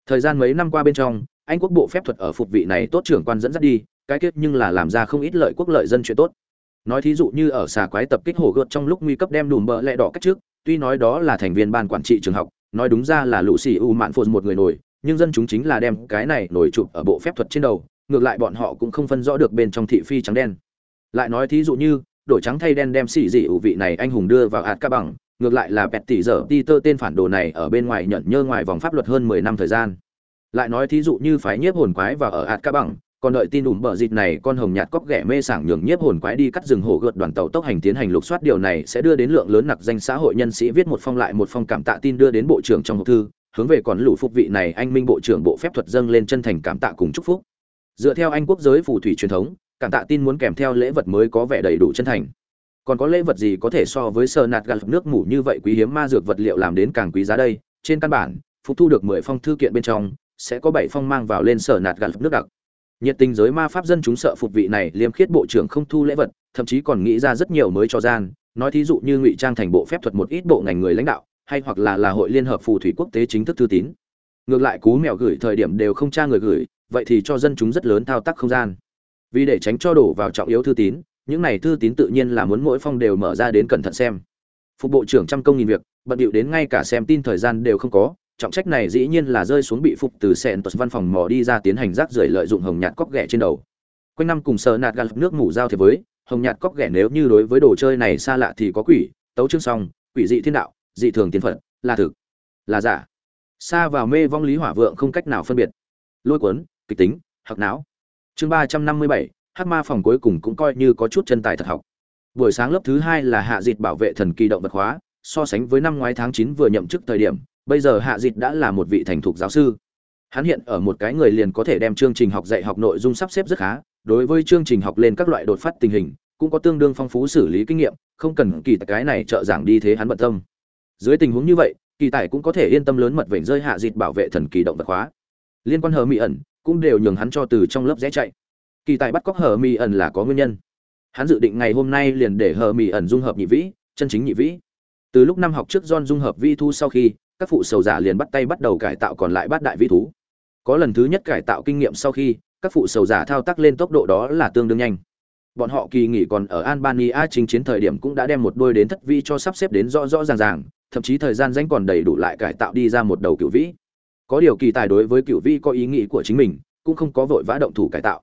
Thời gian mấy năm qua bên trong, anh quốc bộ phép thuật ở phục vị này tốt trưởng quan dẫn dắt đi, cái kết nhưng là làm ra không ít lợi quốc lợi dân chuyện tốt nói thí dụ như ở xà quái tập kích hổ gợt trong lúc nguy cấp đem đùm bờ lẹ đỏ cách trước, tuy nói đó là thành viên ban quản trị trường học, nói đúng ra là lũ xì u mạn phồn một người nổi, nhưng dân chúng chính là đem cái này nổi chụp ở bộ phép thuật trên đầu, ngược lại bọn họ cũng không phân rõ được bên trong thị phi trắng đen. Lại nói thí dụ như, đổi trắng thay đen đem xì dị ủ vị này anh hùng đưa vào hạt ca bằng, ngược lại là bẹt tỷ dở ti tơ tên phản đồ này ở bên ngoài nhận nhơ ngoài vòng pháp luật hơn mười năm thời gian. Lại nói thí dụ như phái nhiếp hồn quái vào ở hạt ca bằng còn đợi tin ủm bờ dịt này con hồng nhạt cóc ghẻ mê sảng nhường nhiếp hồn quái đi cắt rừng hổ gợt đoàn tàu tốc hành tiến hành lục soát. Điều này sẽ đưa đến lượng lớn nặc danh xã hội nhân sĩ viết một phong lại một phong cảm tạ tin đưa đến bộ trưởng trong hộp thư. Hướng về còn lũ phục vị này, anh minh bộ trưởng bộ phép thuật dâng lên chân thành cảm tạ cùng chúc phúc. Dựa theo anh quốc giới phù thủy truyền thống, cảm tạ tin muốn kèm theo lễ vật mới có vẻ đầy đủ chân thành. Còn có lễ vật gì có thể so với sơ nạt gạt nước mủ như vậy quý hiếm ma dược vật liệu làm đến càng quý giá đây? Trên căn bản, phục thu được mười phong thư kiện bên trong, sẽ có bảy phong mang vào lên sở nạt gạt nước đặc nhiệt tình giới ma pháp dân chúng sợ phục vị này liêm khiết bộ trưởng không thu lễ vật, thậm chí còn nghĩ ra rất nhiều mới cho gian, nói thí dụ như ngụy trang thành bộ phép thuật một ít bộ ngành người lãnh đạo, hay hoặc là là hội liên hợp phù thủy quốc tế chính thức thư tín. Ngược lại cú mèo gửi thời điểm đều không tra người gửi, vậy thì cho dân chúng rất lớn thao tác không gian. Vì để tránh cho đổ vào trọng yếu thư tín, những này thư tín tự nhiên là muốn mỗi phong đều mở ra đến cẩn thận xem. Phục bộ trưởng trăm công nghìn việc, bận điệu đến ngay cả xem tin thời gian đều không có trọng trách này dĩ nhiên là rơi xuống bị phục từ sẹn tuật văn phòng mò đi ra tiến hành rác rưởi lợi dụng hồng nhạt cóc ghẻ trên đầu. Quanh năm cùng sờ nạt gạt nước ngủ giao thiệp với, hồng nhạt cóc ghẻ nếu như đối với đồ chơi này xa lạ thì có quỷ, tấu chương song quỷ dị thiên đạo, dị thường tiến phật, là thực, là giả. Xa vào mê vong lý hỏa vượng không cách nào phân biệt. Lôi cuốn, kịch tính hoặc não. Chương ba trăm năm mươi bảy hát ma phòng cuối cùng cũng coi như có chút chân tài thật học. Buổi sáng lớp thứ hai là hạ dịt bảo vệ thần kỳ động vật hóa, so sánh với năm ngoái tháng chín vừa nhậm chức thời điểm bây giờ hạ dịt đã là một vị thành thục giáo sư. Hắn hiện ở một cái người liền có thể đem chương trình học dạy học nội dung sắp xếp rất khá, đối với chương trình học lên các loại đột phát tình hình, cũng có tương đương phong phú xử lý kinh nghiệm, không cần kỳ tài cái này trợ giảng đi thế hắn bận tâm. Dưới tình huống như vậy, kỳ tài cũng có thể yên tâm lớn mật vểnh rơi hạ dịt bảo vệ thần kỳ động vật hóa. Liên quan hờ mỹ ẩn, cũng đều nhường hắn cho từ trong lớp rẽ chạy. Kỳ tài bắt cóc hờ mỹ ẩn là có nguyên nhân. Hắn dự định ngày hôm nay liền để hờ mỹ ẩn dung hợp nhị vĩ, chân chính nhị vĩ. Từ lúc năm học trước John dung hợp vi thu sau khi các phụ sầu giả liền bắt tay bắt đầu cải tạo còn lại bát đại vi thú. Có lần thứ nhất cải tạo kinh nghiệm sau khi, các phụ sầu giả thao tác lên tốc độ đó là tương đương nhanh. Bọn họ kỳ nghỉ còn ở albania chính chiến thời điểm cũng đã đem một đôi đến thất vi cho sắp xếp đến rõ rõ ràng ràng, thậm chí thời gian danh còn đầy đủ lại cải tạo đi ra một đầu cựu vĩ. Có điều kỳ tài đối với cựu vĩ có ý nghĩ của chính mình, cũng không có vội vã động thủ cải tạo.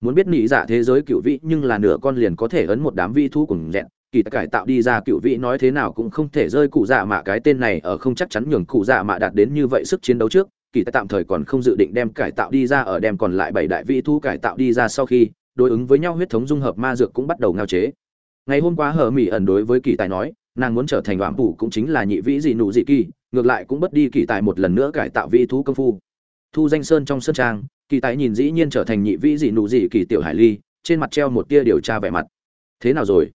Muốn biết nghĩ giả dạ thế giới cựu vĩ nhưng là nửa con liền có thể ấn một đám vi thú cùng lẹn kỳ cải tạo đi ra cựu vị nói thế nào cũng không thể rơi cụ dạ mạ, cái tên này ở không chắc chắn nhường cụ dạ mạ đạt đến như vậy sức chiến đấu trước. Kỳ tạm thời còn không dự định đem cải tạo đi ra, ở đem còn lại bảy đại vị thú cải tạo đi ra sau khi đối ứng với nhau huyết thống dung hợp ma dược cũng bắt đầu ngao chế. Ngày hôm qua hờ mỹ ẩn đối với kỳ tài nói, nàng muốn trở thành đoạn phủ cũng chính là nhị vĩ dị nụ dị kỳ, ngược lại cũng bất đi kỳ tài một lần nữa cải tạo vị thú công phu. Thu danh sơn trong sơn trang, kỳ tài nhìn dĩ nhiên trở thành nhị vĩ dị nụ dị kỳ tiểu hải ly, trên mặt treo một tia điều tra vẻ mặt. Thế nào rồi?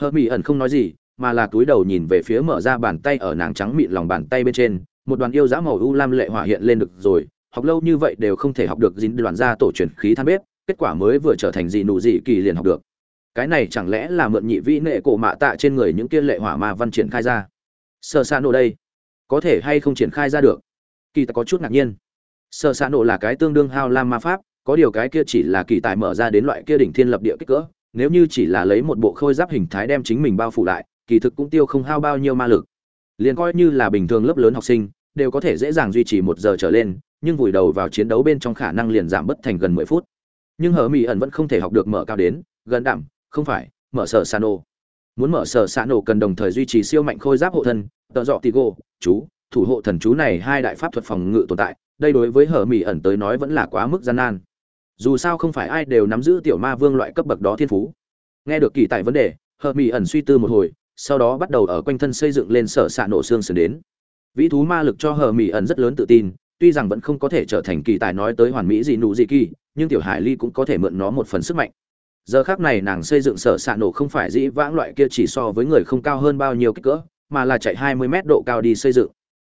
Hờ mỹ ẩn không nói gì, mà là túi đầu nhìn về phía mở ra bàn tay ở nàng trắng mịn lòng bàn tay bên trên, một đoàn yêu dã màu u lam lệ hỏa hiện lên được rồi, học lâu như vậy đều không thể học được dính đoàn ra tổ truyền khí than bếp, kết quả mới vừa trở thành gì nụ gì kỳ liền học được. Cái này chẳng lẽ là mượn nhị vĩ nệ cổ mạ tạ trên người những kia lệ hỏa mà văn triển khai ra? Sơ xa nổ đây, có thể hay không triển khai ra được? Kỳ ta có chút ngạc nhiên. Sơ xa nổ là cái tương đương hao lam ma pháp, có điều cái kia chỉ là kỳ tài mở ra đến loại kia đỉnh thiên lập địa kích cỡ nếu như chỉ là lấy một bộ khôi giáp hình thái đem chính mình bao phủ lại, kỳ thực cũng tiêu không hao bao nhiêu ma lực. Liền coi như là bình thường lớp lớn học sinh, đều có thể dễ dàng duy trì một giờ trở lên, nhưng vùi đầu vào chiến đấu bên trong khả năng liền giảm bất thành gần mười phút. Nhưng hờ mỹ ẩn vẫn không thể học được mở cao đến, gần đảm không phải, mở sở sano nổ. Muốn mở sở sa nổ cần đồng thời duy trì siêu mạnh khôi giáp hộ thân, tợ dọ tigo chú, thủ hộ thần chú này hai đại pháp thuật phòng ngự tồn tại, đây đối với Hở mỹ ẩn tới nói vẫn là quá mức gian nan dù sao không phải ai đều nắm giữ tiểu ma vương loại cấp bậc đó thiên phú. Nghe được kỳ tại vấn đề hờ mỹ ẩn suy tư một hồi, sau đó bắt đầu ở quanh thân xây dựng lên sở xạ nổ xương sườn đến. Vĩ thú ma lực cho hờ mỹ ẩn rất lớn tự tin, tuy rằng vẫn không có thể trở thành kỳ tài nói tới hoàn mỹ gì nụ gì kỳ, nhưng tiểu hải ly cũng có thể mượn nó một phần sức mạnh. Giờ khác này nàng xây dựng sở xạ nổ không phải dĩ vãng loại kia chỉ so với người không cao hơn bao nhiêu kích cỡ, mà là chạy hai mươi mét độ cao đi xây dựng.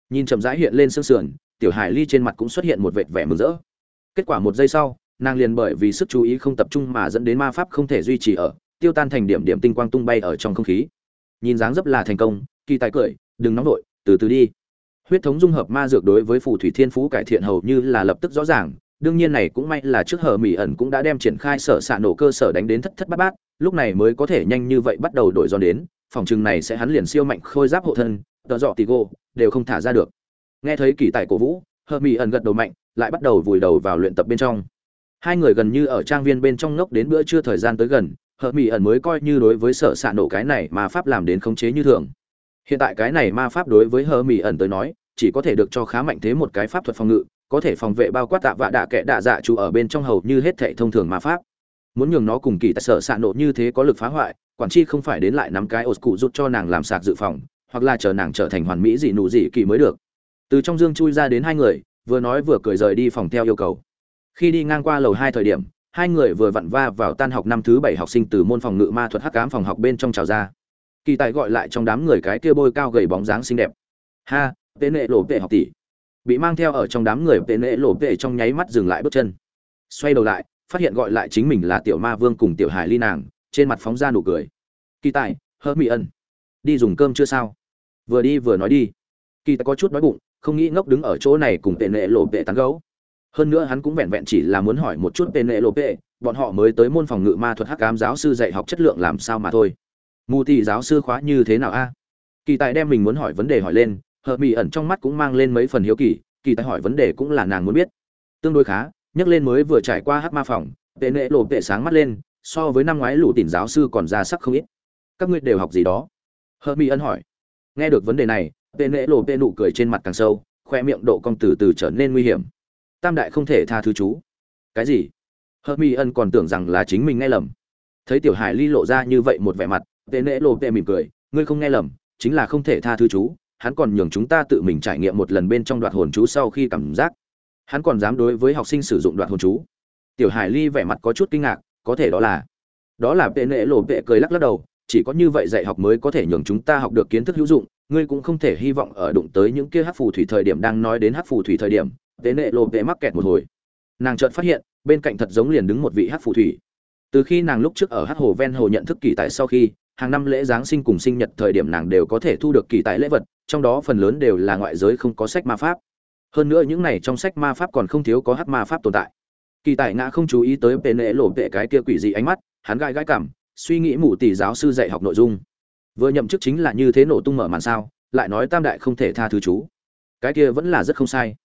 Nhìn chậm rãi hiện lên xương sườn, tiểu hải ly trên mặt cũng xuất hiện một vệt vẻ mừng rỡ. Kết quả một giây sau nàng liền bởi vì sức chú ý không tập trung mà dẫn đến ma pháp không thể duy trì ở, tiêu tan thành điểm điểm tinh quang tung bay ở trong không khí. Nhìn dáng dấp là thành công, kỳ tài cười, đừng nóng vội, từ từ đi. Huyết thống dung hợp ma dược đối với phù thủy thiên phú cải thiện hầu như là lập tức rõ ràng, đương nhiên này cũng may là trước hờ mỹ ẩn cũng đã đem triển khai sở xạ nổ cơ sở đánh đến thất thất bát bát, lúc này mới có thể nhanh như vậy bắt đầu đổi giòn đến, phòng chừng này sẽ hắn liền siêu mạnh khôi giáp hộ thân, tợ dọ tì gô, đều không thả ra được. Nghe thấy kỳ tài cổ vũ hờ mỹ ẩn gật đầu mạnh, lại bắt đầu vùi đầu vào luyện tập bên trong hai người gần như ở trang viên bên trong ngốc đến bữa trưa thời gian tới gần hờ mỹ ẩn mới coi như đối với sở xạ nổ cái này mà pháp làm đến khống chế như thường. Hiện tại cái này ma pháp đối với hờ mỹ ẩn tới nói, chỉ có thể được cho khá mạnh thế một cái pháp thuật phòng ngự, có thể phòng vệ bao quát tạ vạ đạ kệ đạ dạ trụ ở bên trong hầu như hết thệ thông thường ma pháp. Muốn nhường nó cùng kỳ tại sở xạ nổ như thế có lực phá hoại, quản chi không phải đến lại nắm cái ột cụ rút cho nàng làm sạc dự phòng, hoặc là chờ nàng trở thành hoàn mỹ dị nụ dị kỳ mới được. Từ trong dương chui ra đến hai người, vừa nói vừa cười rời đi phòng theo yêu cầu khi đi ngang qua lầu hai thời điểm, hai người vừa vặn va vào tan học năm thứ bảy học sinh từ môn phòng ngự ma thuật hắc cám phòng học bên trong trào ra. Kỳ tài gọi lại trong đám người cái kia bôi cao gầy bóng dáng xinh đẹp. Ha, tệ nệ lộ tệ học tỷ. Bị mang theo ở trong đám người tệ nệ lộ tệ trong nháy mắt dừng lại bước chân. Xoay đầu lại, phát hiện gọi lại chính mình là tiểu ma vương cùng tiểu hải ly nàng, trên mặt phóng ra nụ cười. Kỳ tài, hớp mỹ ân. Đi dùng cơm chưa sao? Vừa đi vừa nói đi. Kỳ tài có chút đói bụng, không nghĩ ngốc đứng ở chỗ này cùng tệ nệ lộ tệ tán gấu hơn nữa hắn cũng vẹn vẹn chỉ là muốn hỏi một chút tên nệ lộ vệ bọn họ mới tới môn phòng ngự ma thuật hắc cám giáo sư dạy học chất lượng làm sao mà thôi. Mù tì giáo sư khóa như thế nào a? Kỳ tài đem mình muốn hỏi vấn đề hỏi lên, hợp mỹ ẩn trong mắt cũng mang lên mấy phần hiếu kỳ kỳ tài hỏi vấn đề cũng là nàng muốn biết. Tương đối khá, nhắc lên mới vừa trải qua hát ma phòng tệ nệ lộ tệ sáng mắt lên, so với năm ngoái lũ tìm giáo sư còn ra sắc không ít. Các ngươi đều học gì đó? Hợp mỹ ẩn hỏi. Nghe được vấn đề này tệ nệ lộ tệ nụ cười trên mặt càng sâu, khoe miệng độ cong từ từ trở nên nguy hiểm tam đại không thể tha thứ chú. Cái gì? Hờ Mi Ân còn tưởng rằng là chính mình nghe lầm. Thấy tiểu hải ly lộ ra như vậy một vẻ mặt tệ Nễ lộ tệ mỉm cười, ngươi không nghe lầm, chính là không thể tha thứ chú, hắn còn nhường chúng ta tự mình trải nghiệm một lần bên trong đoạt hồn chú sau khi cảm giác. Hắn còn dám đối với học sinh sử dụng đoạt hồn chú. Tiểu hải ly vẻ mặt có chút kinh ngạc, có thể đó là đó là tệ nệ lộ tệ cười lắc lắc đầu, chỉ có như vậy dạy học mới có thể nhường chúng ta học được kiến thức hữu dụng, ngươi cũng không thể hy vọng ở đụng tới những kia hát phù thủy thời điểm đang nói đến hát phù thủy thời điểm Tế nệ lộ vệ mắc kẹt một hồi. Nàng chợt phát hiện, bên cạnh thật giống liền đứng một vị hát phù thủy. Từ khi nàng lúc trước ở hát hồ ven hồ nhận thức kỳ tại sau khi, hàng năm lễ giáng sinh cùng sinh nhật thời điểm nàng đều có thể thu được kỳ tại lễ vật, trong đó phần lớn đều là ngoại giới không có sách ma pháp. Hơn nữa những này trong sách ma pháp còn không thiếu có hắc ma pháp tồn tại. Kỳ tại ngã không chú ý tới Tế nệ lộ vệ cái kia quỷ dị ánh mắt, hắn gai gai cảm, suy nghĩ mụ tỷ giáo sư dạy học nội dung. Vừa nhậm chức chính là như thế nổ tung mở màn sao, lại nói tam đại không thể tha thứ chú. Cái kia vẫn là rất không sai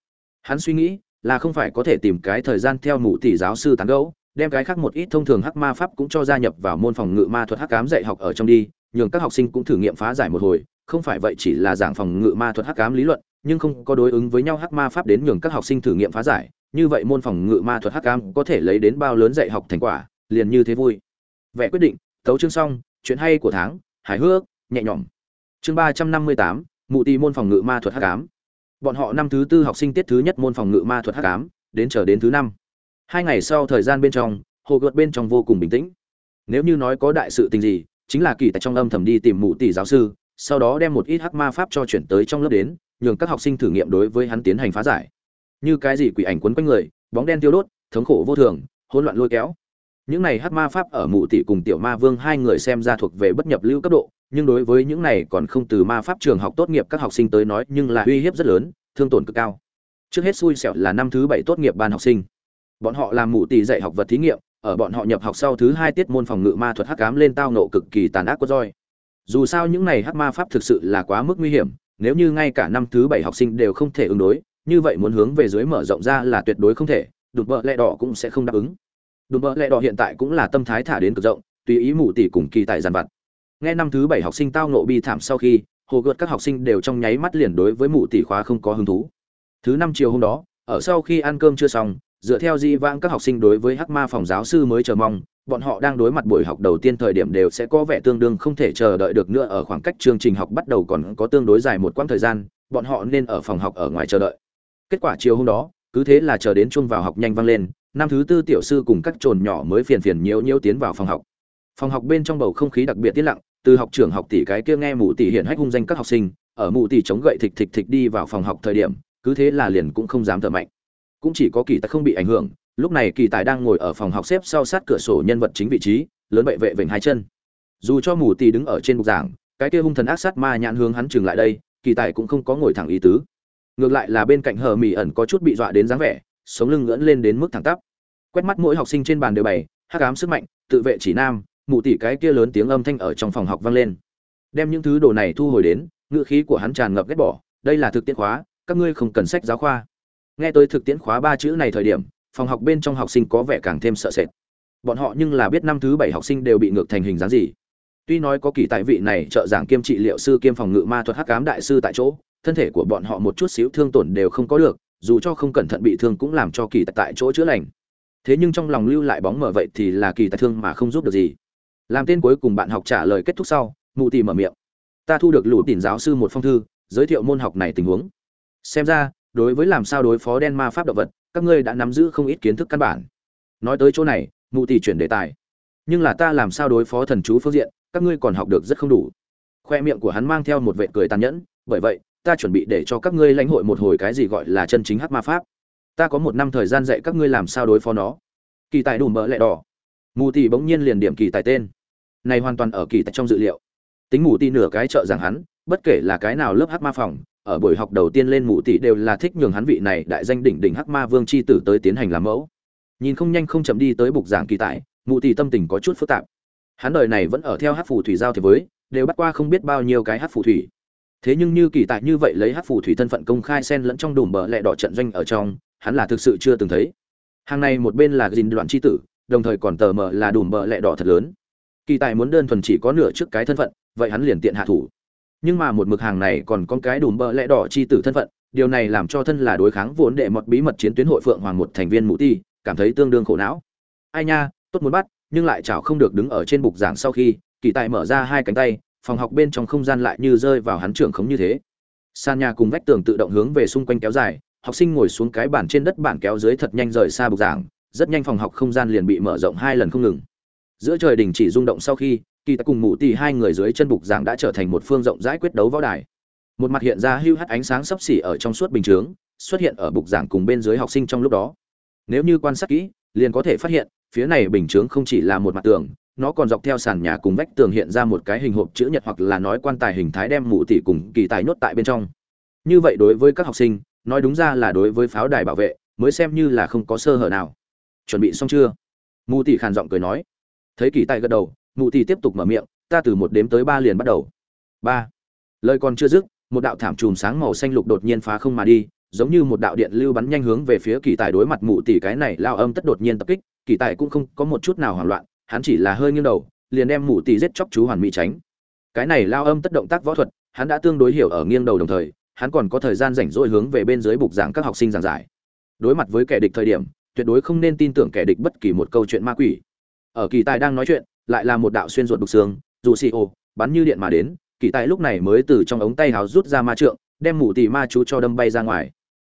hắn suy nghĩ là không phải có thể tìm cái thời gian theo mụ tỷ giáo sư tán gẫu, đem cái khác một ít thông thường hắc ma pháp cũng cho gia nhập vào môn phòng ngự ma thuật hắc cám dạy học ở trong đi, nhường các học sinh cũng thử nghiệm phá giải một hồi, không phải vậy chỉ là giảng phòng ngự ma thuật hắc cám lý luận, nhưng không có đối ứng với nhau hắc ma pháp đến nhường các học sinh thử nghiệm phá giải, như vậy môn phòng ngự ma thuật hắc cám có thể lấy đến bao lớn dạy học thành quả, liền như thế vui. Vẽ quyết định, tấu chương xong, chuyện hay của tháng, hài hước, nhẹ nhõm. Chương ba trăm năm mươi tám, mụ tỷ môn phòng ngự ma thuật hắc cám bọn họ năm thứ tư học sinh tiết thứ nhất môn phòng ngự ma thuật hắc cám đến chờ đến thứ năm. Hai ngày sau thời gian bên trong, hồ gợt bên trong vô cùng bình tĩnh. Nếu như nói có đại sự tình gì, chính là kỳ tại trong âm thầm đi tìm mụ tỷ giáo sư, sau đó đem một ít hắc ma pháp cho chuyển tới trong lớp đến, nhường các học sinh thử nghiệm đối với hắn tiến hành phá giải. Như cái gì quỷ ảnh quấn quanh người, bóng đen tiêu đốt, thống khổ vô thường, hỗn loạn lôi kéo những này hắc ma pháp ở mụ tỷ cùng tiểu ma vương hai người xem ra thuộc về bất nhập lưu cấp độ, nhưng đối với những này còn không từ ma pháp trường học tốt nghiệp các học sinh tới nói nhưng là uy hiếp rất lớn, thương tổn cực cao. Trước hết xui xẻo là năm thứ bảy tốt nghiệp ban học sinh. Bọn họ làm mụ tỷ dạy học vật thí nghiệm, ở bọn họ nhập học sau thứ hai tiết môn phòng ngự ma thuật hắc cám lên tao nộ cực kỳ tàn ác của roi. Dù sao những này hắc ma pháp thực sự là quá mức nguy hiểm, nếu như ngay cả năm thứ bảy học sinh đều không thể ứng đối, như vậy muốn hướng về dưới mở rộng ra là tuyệt đối không thể đùm bợ lẹ đỏ cũng sẽ không đáp ứng đùm bợ lẹ đỏ hiện tại cũng là tâm thái thả đến cực rộng, tùy ý mù tỷ cùng kỳ tại giàn vặt. Nghe năm thứ bảy học sinh tao nộ bi thảm sau khi, hồ gợt các học sinh đều trong nháy mắt liền đối với mù tỷ khóa không có hứng thú. Thứ năm chiều hôm đó, ở sau khi ăn cơm chưa xong, dựa theo di vãng các học sinh đối với hắc ma phòng giáo sư mới chờ mong, bọn họ đang đối mặt buổi học đầu tiên thời điểm đều sẽ có vẻ tương đương không thể chờ đợi được nữa ở khoảng cách chương trình học bắt đầu còn có tương đối dài một quãng thời gian, bọn họ nên ở phòng học ở ngoài chờ đợi. Kết quả chiều hôm đó, cứ thế là chờ đến chung vào học nhanh vang lên năm thứ tư tiểu sư cùng các trồn nhỏ mới phiền phiền nhiễu nhiễu tiến vào phòng học. Phòng học bên trong bầu không khí đặc biệt tiết lặng, từ học trưởng học tỷ cái kia nghe mụ tỷ hiện hách hung danh các học sinh, ở mụ tỷ chống gậy thịch thịch thịch đi vào phòng học thời điểm, cứ thế là liền cũng không dám thở mạnh. Cũng chỉ có kỳ tài không bị ảnh hưởng, lúc này kỳ tài đang ngồi ở phòng học xếp sau sát cửa sổ nhân vật chính vị trí, lớn bệ vệ vểnh hai chân. Dù cho mù tì đứng ở trên bục giảng, cái kia hung thần ác sát ma nhãn hướng hắn chừng lại đây, kỳ tài cũng không có ngồi thẳng ý tứ. Ngược lại là bên cạnh hờ mỹ ẩn có chút bị dọa đến dáng vẻ sống lưng ngưỡng lên đến mức thẳng tắp. Quét mắt mỗi học sinh trên bàn đều bày, hắc ám sức mạnh, tự vệ chỉ nam, mụ tỷ cái kia lớn tiếng âm thanh ở trong phòng học vang lên. Đem những thứ đồ này thu hồi đến, ngữ khí của hắn tràn ngập ghét bỏ, đây là thực tiễn khóa, các ngươi không cần sách giáo khoa. Nghe tới thực tiễn khóa ba chữ này thời điểm, phòng học bên trong học sinh có vẻ càng thêm sợ sệt. Bọn họ nhưng là biết năm thứ bảy học sinh đều bị ngược thành hình dáng gì. Tuy nói có kỳ tại vị này trợ giảng kiêm trị liệu sư kiêm phòng ngự ma thuật hắc ám đại sư tại chỗ, thân thể của bọn họ một chút xíu thương tổn đều không có được dù cho không cẩn thận bị thương cũng làm cho kỳ tại tại chỗ chữa lành. Thế nhưng trong lòng lưu lại bóng mở vậy thì là kỳ tại thương mà không giúp được gì. Làm tên cuối cùng bạn học trả lời kết thúc sau, mụ tì mở miệng. Ta thu được lũ tìm giáo sư một phong thư, giới thiệu môn học này tình huống. Xem ra, đối với làm sao đối phó đen ma pháp động vật, các ngươi đã nắm giữ không ít kiến thức căn bản. Nói tới chỗ này, mụ Tì chuyển đề tài. Nhưng là ta làm sao đối phó thần chú phương diện, các ngươi còn học được rất không đủ. Khoe miệng của hắn mang theo một vệ cười tàn nhẫn, bởi vậy ta chuẩn bị để cho các ngươi lãnh hội một hồi cái gì gọi là chân chính hắc ma pháp. Ta có một năm thời gian dạy các ngươi làm sao đối phó nó. Kỳ tài đủ mỡ lẹ đỏ. Mù tỷ bỗng nhiên liền điểm kỳ tài tên. Này hoàn toàn ở kỳ tài trong dự liệu. Tính mù tỷ nửa cái trợ rằng hắn, bất kể là cái nào lớp hắc ma phòng, ở buổi học đầu tiên lên mù tỷ đều là thích nhường hắn vị này đại danh đỉnh đỉnh hắc ma vương chi tử tới tiến hành làm mẫu. Nhìn không nhanh không chậm đi tới bục giảng kỳ tài, mù tỷ tâm tình có chút phức tạp. Hắn đời này vẫn ở theo hát phù thủy giao thì với, đều bắt qua không biết bao nhiêu cái hát phù thủy thế nhưng như kỳ tại như vậy lấy hát phù thủy thân phận công khai xen lẫn trong đùm bờ lẹ đỏ trận doanh ở trong, hắn là thực sự chưa từng thấy. Hàng này một bên là dình đoạn chi tử, đồng thời còn tờ mờ là đùm bờ lẹ đỏ thật lớn. Kỳ tài muốn đơn thuần chỉ có nửa trước cái thân phận, vậy hắn liền tiện hạ thủ. Nhưng mà một mực hàng này còn có cái đùm bờ lẹ đỏ chi tử thân phận, điều này làm cho thân là đối kháng vốn đệ mọt bí mật chiến tuyến hội phượng hoàng một thành viên mũ ti, cảm thấy tương đương khổ não. Ai nha, tốt muốn bắt, nhưng lại chảo không được đứng ở trên bục giảng sau khi, kỳ tài mở ra hai cánh tay phòng học bên trong không gian lại như rơi vào hắn trưởng khống như thế. Sàn nhà cùng vách tường tự động hướng về xung quanh kéo dài, học sinh ngồi xuống cái bản trên đất bản kéo dưới thật nhanh rời xa bục giảng, rất nhanh phòng học không gian liền bị mở rộng hai lần không ngừng. Giữa trời đình chỉ rung động sau khi, kỳ ta cùng mụ tỷ hai người dưới chân bục giảng đã trở thành một phương rộng rãi quyết đấu võ đài. Một mặt hiện ra hưu hắt ánh sáng sấp xỉ ở trong suốt bình chướng, xuất hiện ở bục giảng cùng bên dưới học sinh trong lúc đó. Nếu như quan sát kỹ, liền có thể phát hiện, phía này bình chướng không chỉ là một mặt tường nó còn dọc theo sàn nhà cùng vách tường hiện ra một cái hình hộp chữ nhật hoặc là nói quan tài hình thái đem mụ tỷ cùng kỳ tài nhốt tại bên trong. Như vậy đối với các học sinh, nói đúng ra là đối với pháo đài bảo vệ, mới xem như là không có sơ hở nào. Chuẩn bị xong chưa? Mụ tỷ khàn giọng cười nói. Thấy kỳ tài gật đầu, mụ tỷ tiếp tục mở miệng, ta từ một đếm tới ba liền bắt đầu. Ba. Lời còn chưa dứt, một đạo thảm chùm sáng màu xanh lục đột nhiên phá không mà đi, giống như một đạo điện lưu bắn nhanh hướng về phía kỳ tài đối mặt mụ tỷ cái này lao âm tất đột nhiên tập kích, kỳ tài cũng không có một chút nào hoảng loạn hắn chỉ là hơi nghiêng đầu, liền đem mụ tỷ giết chóc chú hoàn mỹ tránh. Cái này lao âm tất động tác võ thuật, hắn đã tương đối hiểu ở nghiêng đầu đồng thời, hắn còn có thời gian rảnh rỗi hướng về bên dưới bục giảng các học sinh giảng giải. Đối mặt với kẻ địch thời điểm, tuyệt đối không nên tin tưởng kẻ địch bất kỳ một câu chuyện ma quỷ. Ở kỳ tài đang nói chuyện, lại là một đạo xuyên ruột đục xương, dù xì ô bắn như điện mà đến, kỳ tài lúc này mới từ trong ống tay hào rút ra ma trượng, đem mụ tỷ ma chú cho đâm bay ra ngoài.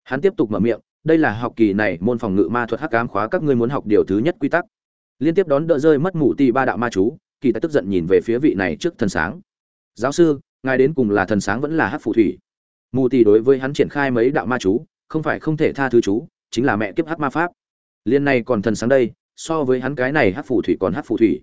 Hắn tiếp tục mở miệng, đây là học kỳ này môn phòng ngự ma thuật hắc ám khóa các ngươi muốn học điều thứ nhất quy tắc liên tiếp đón đỡ rơi mất mụ tì ba đạo ma chú, kỳ tài tức giận nhìn về phía vị này trước thần sáng. Giáo sư, ngài đến cùng là thần sáng vẫn là hát phù thủy? Mù tì đối với hắn triển khai mấy đạo ma chú, không phải không thể tha thứ chú, chính là mẹ kiếp hát ma pháp. Liên này còn thần sáng đây, so với hắn cái này hát phù thủy còn hát phù thủy.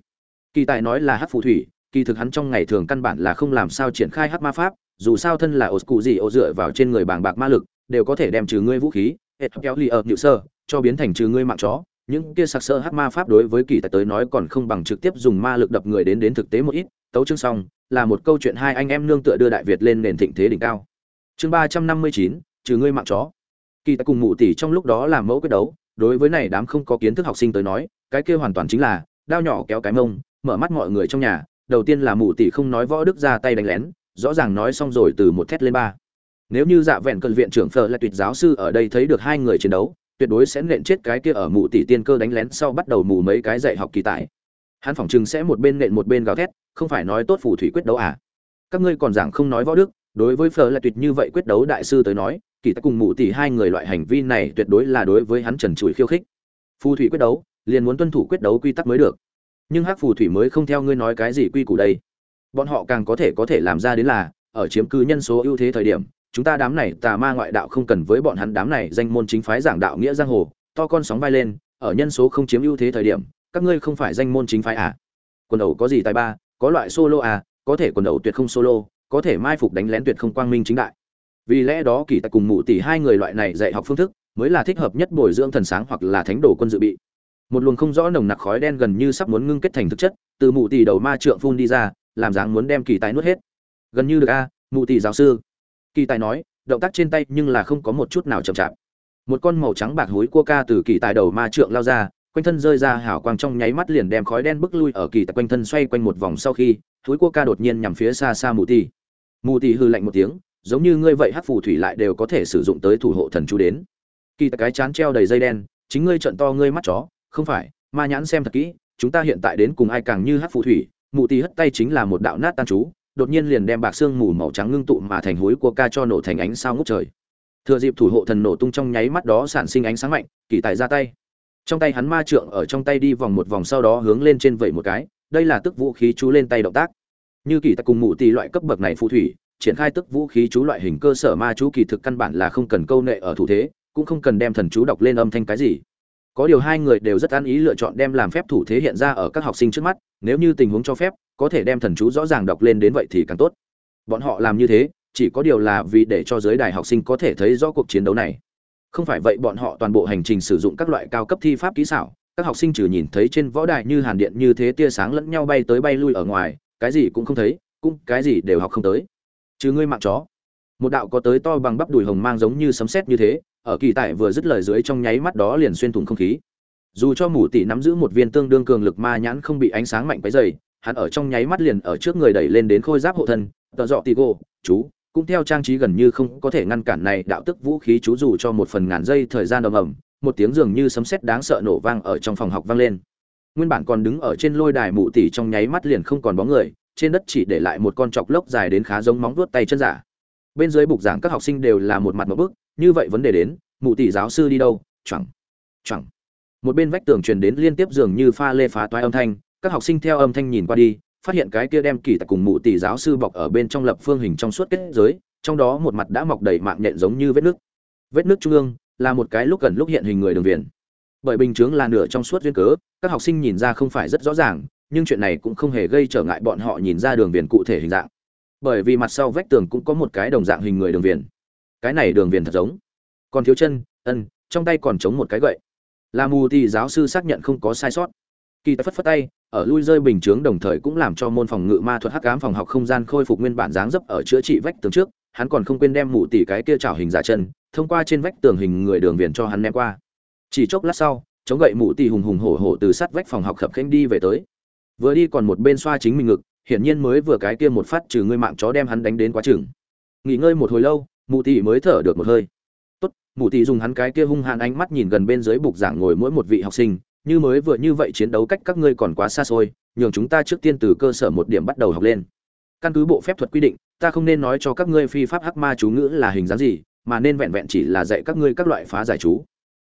Kỳ tài nói là hát phù thủy, kỳ thực hắn trong ngày thường căn bản là không làm sao triển khai hát ma pháp, dù sao thân là ổ cụ gì ổ dựa vào trên người bàng bạc ma lực, đều có thể đem trừ ngươi vũ khí hết kéo ly ợp nhự sơ, cho biến thành trừ ngươi mạng chó những kia sặc sỡ hắc ma pháp đối với kỳ tài tới nói còn không bằng trực tiếp dùng ma lực đập người đến đến thực tế một ít. Tấu chương xong, là một câu chuyện hai anh em nương tựa đưa đại việt lên nền thịnh thế đỉnh cao. Chương ba trăm năm mươi chín, trừ ngươi mạng chó. Kỳ tài cùng mụ tỷ trong lúc đó làm mẫu quyết đấu. Đối với này đám không có kiến thức học sinh tới nói, cái kia hoàn toàn chính là đao nhỏ kéo cái mông, mở mắt mọi người trong nhà. Đầu tiên là mụ tỷ không nói võ đức ra tay đánh lén, rõ ràng nói xong rồi từ một thét lên ba. Nếu như dạ vẹn cận viện trưởng phở là tuyệt giáo sư ở đây thấy được hai người chiến đấu tuyệt đối sẽ nện chết cái kia ở mụ tỷ tiên cơ đánh lén sau bắt đầu mù mấy cái dạy học kỳ tài. Hắn phỏng chừng sẽ một bên nện một bên gào thét, không phải nói tốt phù thủy quyết đấu à. Các ngươi còn giảng không nói võ đức, đối với phở là tuyệt như vậy quyết đấu đại sư tới nói, kỳ ta cùng mụ tỷ hai người loại hành vi này tuyệt đối là đối với hắn trần trụi khiêu khích. Phù thủy quyết đấu, liền muốn tuân thủ quyết đấu quy tắc mới được. Nhưng hắc phù thủy mới không theo ngươi nói cái gì quy củ đây. Bọn họ càng có thể có thể làm ra đến là, ở chiếm cứ nhân số ưu thế thời điểm chúng ta đám này tà ma ngoại đạo không cần với bọn hắn đám này danh môn chính phái giảng đạo nghĩa giang hồ, to con sóng vai lên, ở nhân số không chiếm ưu thế thời điểm, các ngươi không phải danh môn chính phái à? Quần đầu có gì tài ba, có loại solo à có thể quần đầu tuyệt không solo, có thể mai phục đánh lén tuyệt không quang minh chính đại. Vì lẽ đó kỳ tại cùng mụ tỷ hai người loại này dạy học phương thức, mới là thích hợp nhất bồi dưỡng thần sáng hoặc là thánh đồ quân dự bị. Một luồng không rõ nồng nặc khói đen gần như sắp muốn ngưng kết thành thực chất, từ mụ tỷ đầu ma trượng phun đi ra, làm dáng muốn đem kỳ tài nuốt hết. Gần như được a, mụ tỷ giáo sư kỳ tài nói, động tác trên tay nhưng là không có một chút nào chậm chạp. Một con màu trắng bạc hối cua ca từ kỳ tài đầu ma trượng lao ra, quanh thân rơi ra hào quang trong nháy mắt liền đem khói đen bức lui ở kỳ tài quanh thân xoay quanh một vòng sau khi, hối cua ca đột nhiên nhằm phía xa xa mù tỷ mù tỷ hư lạnh một tiếng, giống như ngươi vậy hát phù thủy lại đều có thể sử dụng tới thủ hộ thần chú đến. Kỳ tài cái chán treo đầy dây đen, chính ngươi trận to ngươi mắt chó, không phải, ma nhãn xem thật kỹ, chúng ta hiện tại đến cùng ai càng như hát phù thủy? Mụ tỷ hất tay chính là một đạo nát tan chú đột nhiên liền đem bạc xương mù màu trắng ngưng tụ mà thành hối của ca cho nổ thành ánh sao ngút trời. Thừa dịp thủ hộ thần nổ tung trong nháy mắt đó sản sinh ánh sáng mạnh, kỳ tài ra tay. Trong tay hắn ma trượng ở trong tay đi vòng một vòng sau đó hướng lên trên vẩy một cái, đây là tức vũ khí chú lên tay động tác. Như kỳ tài cùng mụ tỷ loại cấp bậc này phù thủy, triển khai tức vũ khí chú loại hình cơ sở ma chú kỳ thực căn bản là không cần câu nệ ở thủ thế, cũng không cần đem thần chú đọc lên âm thanh cái gì. Có điều hai người đều rất ăn ý lựa chọn đem làm phép thủ thế hiện ra ở các học sinh trước mắt, nếu như tình huống cho phép có thể đem thần chú rõ ràng đọc lên đến vậy thì càng tốt. Bọn họ làm như thế, chỉ có điều là vì để cho giới đài học sinh có thể thấy rõ cuộc chiến đấu này. Không phải vậy bọn họ toàn bộ hành trình sử dụng các loại cao cấp thi pháp kỹ xảo, các học sinh trừ nhìn thấy trên võ đài như hàn điện như thế tia sáng lẫn nhau bay tới bay lui ở ngoài, cái gì cũng không thấy, cũng cái gì đều học không tới. Chứ ngươi mạng chó. Một đạo có tới to bằng bắp đùi hồng mang giống như sấm sét như thế, ở kỳ tại vừa dứt lời dưới trong nháy mắt đó liền xuyên thủng không khí. Dù cho mù tỷ nắm giữ một viên tương đương cường lực ma nhãn không bị ánh sáng mạnh quấy dày hắn ở trong nháy mắt liền ở trước người đẩy lên đến khôi giáp hộ thân, tợ dọ tì gô, chú, cũng theo trang trí gần như không có thể ngăn cản này đạo tức vũ khí chú dù cho một phần ngàn giây thời gian ầm ầm, một tiếng dường như sấm sét đáng sợ nổ vang ở trong phòng học vang lên. Nguyên bản còn đứng ở trên lôi đài mụ tỷ trong nháy mắt liền không còn bóng người, trên đất chỉ để lại một con chọc lốc dài đến khá giống móng vuốt tay chân giả. Bên dưới bục giảng các học sinh đều là một mặt một bức, như vậy vấn đề đến, mụ tỷ giáo sư đi đâu? Chẳng chẳng một bên vách tường truyền đến liên tiếp dường như pha lê phá toái âm thanh các học sinh theo âm thanh nhìn qua đi, phát hiện cái kia đem kỳ tại cùng mụ tỷ giáo sư bọc ở bên trong lập phương hình trong suốt kết giới, trong đó một mặt đã mọc đầy mạng nhện giống như vết nước. Vết nước trung ương là một cái lúc gần lúc hiện hình người đường viền. Bởi bình chướng là nửa trong suốt duyên cớ, các học sinh nhìn ra không phải rất rõ ràng, nhưng chuyện này cũng không hề gây trở ngại bọn họ nhìn ra đường viền cụ thể hình dạng. Bởi vì mặt sau vách tường cũng có một cái đồng dạng hình người đường viền. Cái này đường viền thật giống. Còn thiếu chân, ân, trong tay còn chống một cái gậy. Là mù thì giáo sư xác nhận không có sai sót kỳ tài phất phất tay, ở lui rơi bình chướng đồng thời cũng làm cho môn phòng ngự ma thuật hắc ám phòng học không gian khôi phục nguyên bản dáng dấp ở chữa trị vách tường trước, hắn còn không quên đem mụ tỉ cái kia trảo hình giả chân, thông qua trên vách tường hình người đường viền cho hắn ném qua. Chỉ chốc lát sau, chống gậy mụ tỉ hùng hùng hổ hổ từ sát vách phòng học khập khênh đi về tới. Vừa đi còn một bên xoa chính mình ngực, hiển nhiên mới vừa cái kia một phát trừ ngươi mạng chó đem hắn đánh đến quá chừng. Nghỉ ngơi một hồi lâu mụ tỉ mới thở được một hơi. Tốt mụ tỉ dùng hắn cái kia hung hãn ánh mắt nhìn gần bên dưới bục giảng ngồi mỗi một vị học sinh như mới vừa như vậy chiến đấu cách các ngươi còn quá xa xôi, nhường chúng ta trước tiên từ cơ sở một điểm bắt đầu học lên. Căn cứ bộ phép thuật quy định, ta không nên nói cho các ngươi phi pháp hắc ma chú ngữ là hình dáng gì, mà nên vẹn vẹn chỉ là dạy các ngươi các loại phá giải chú.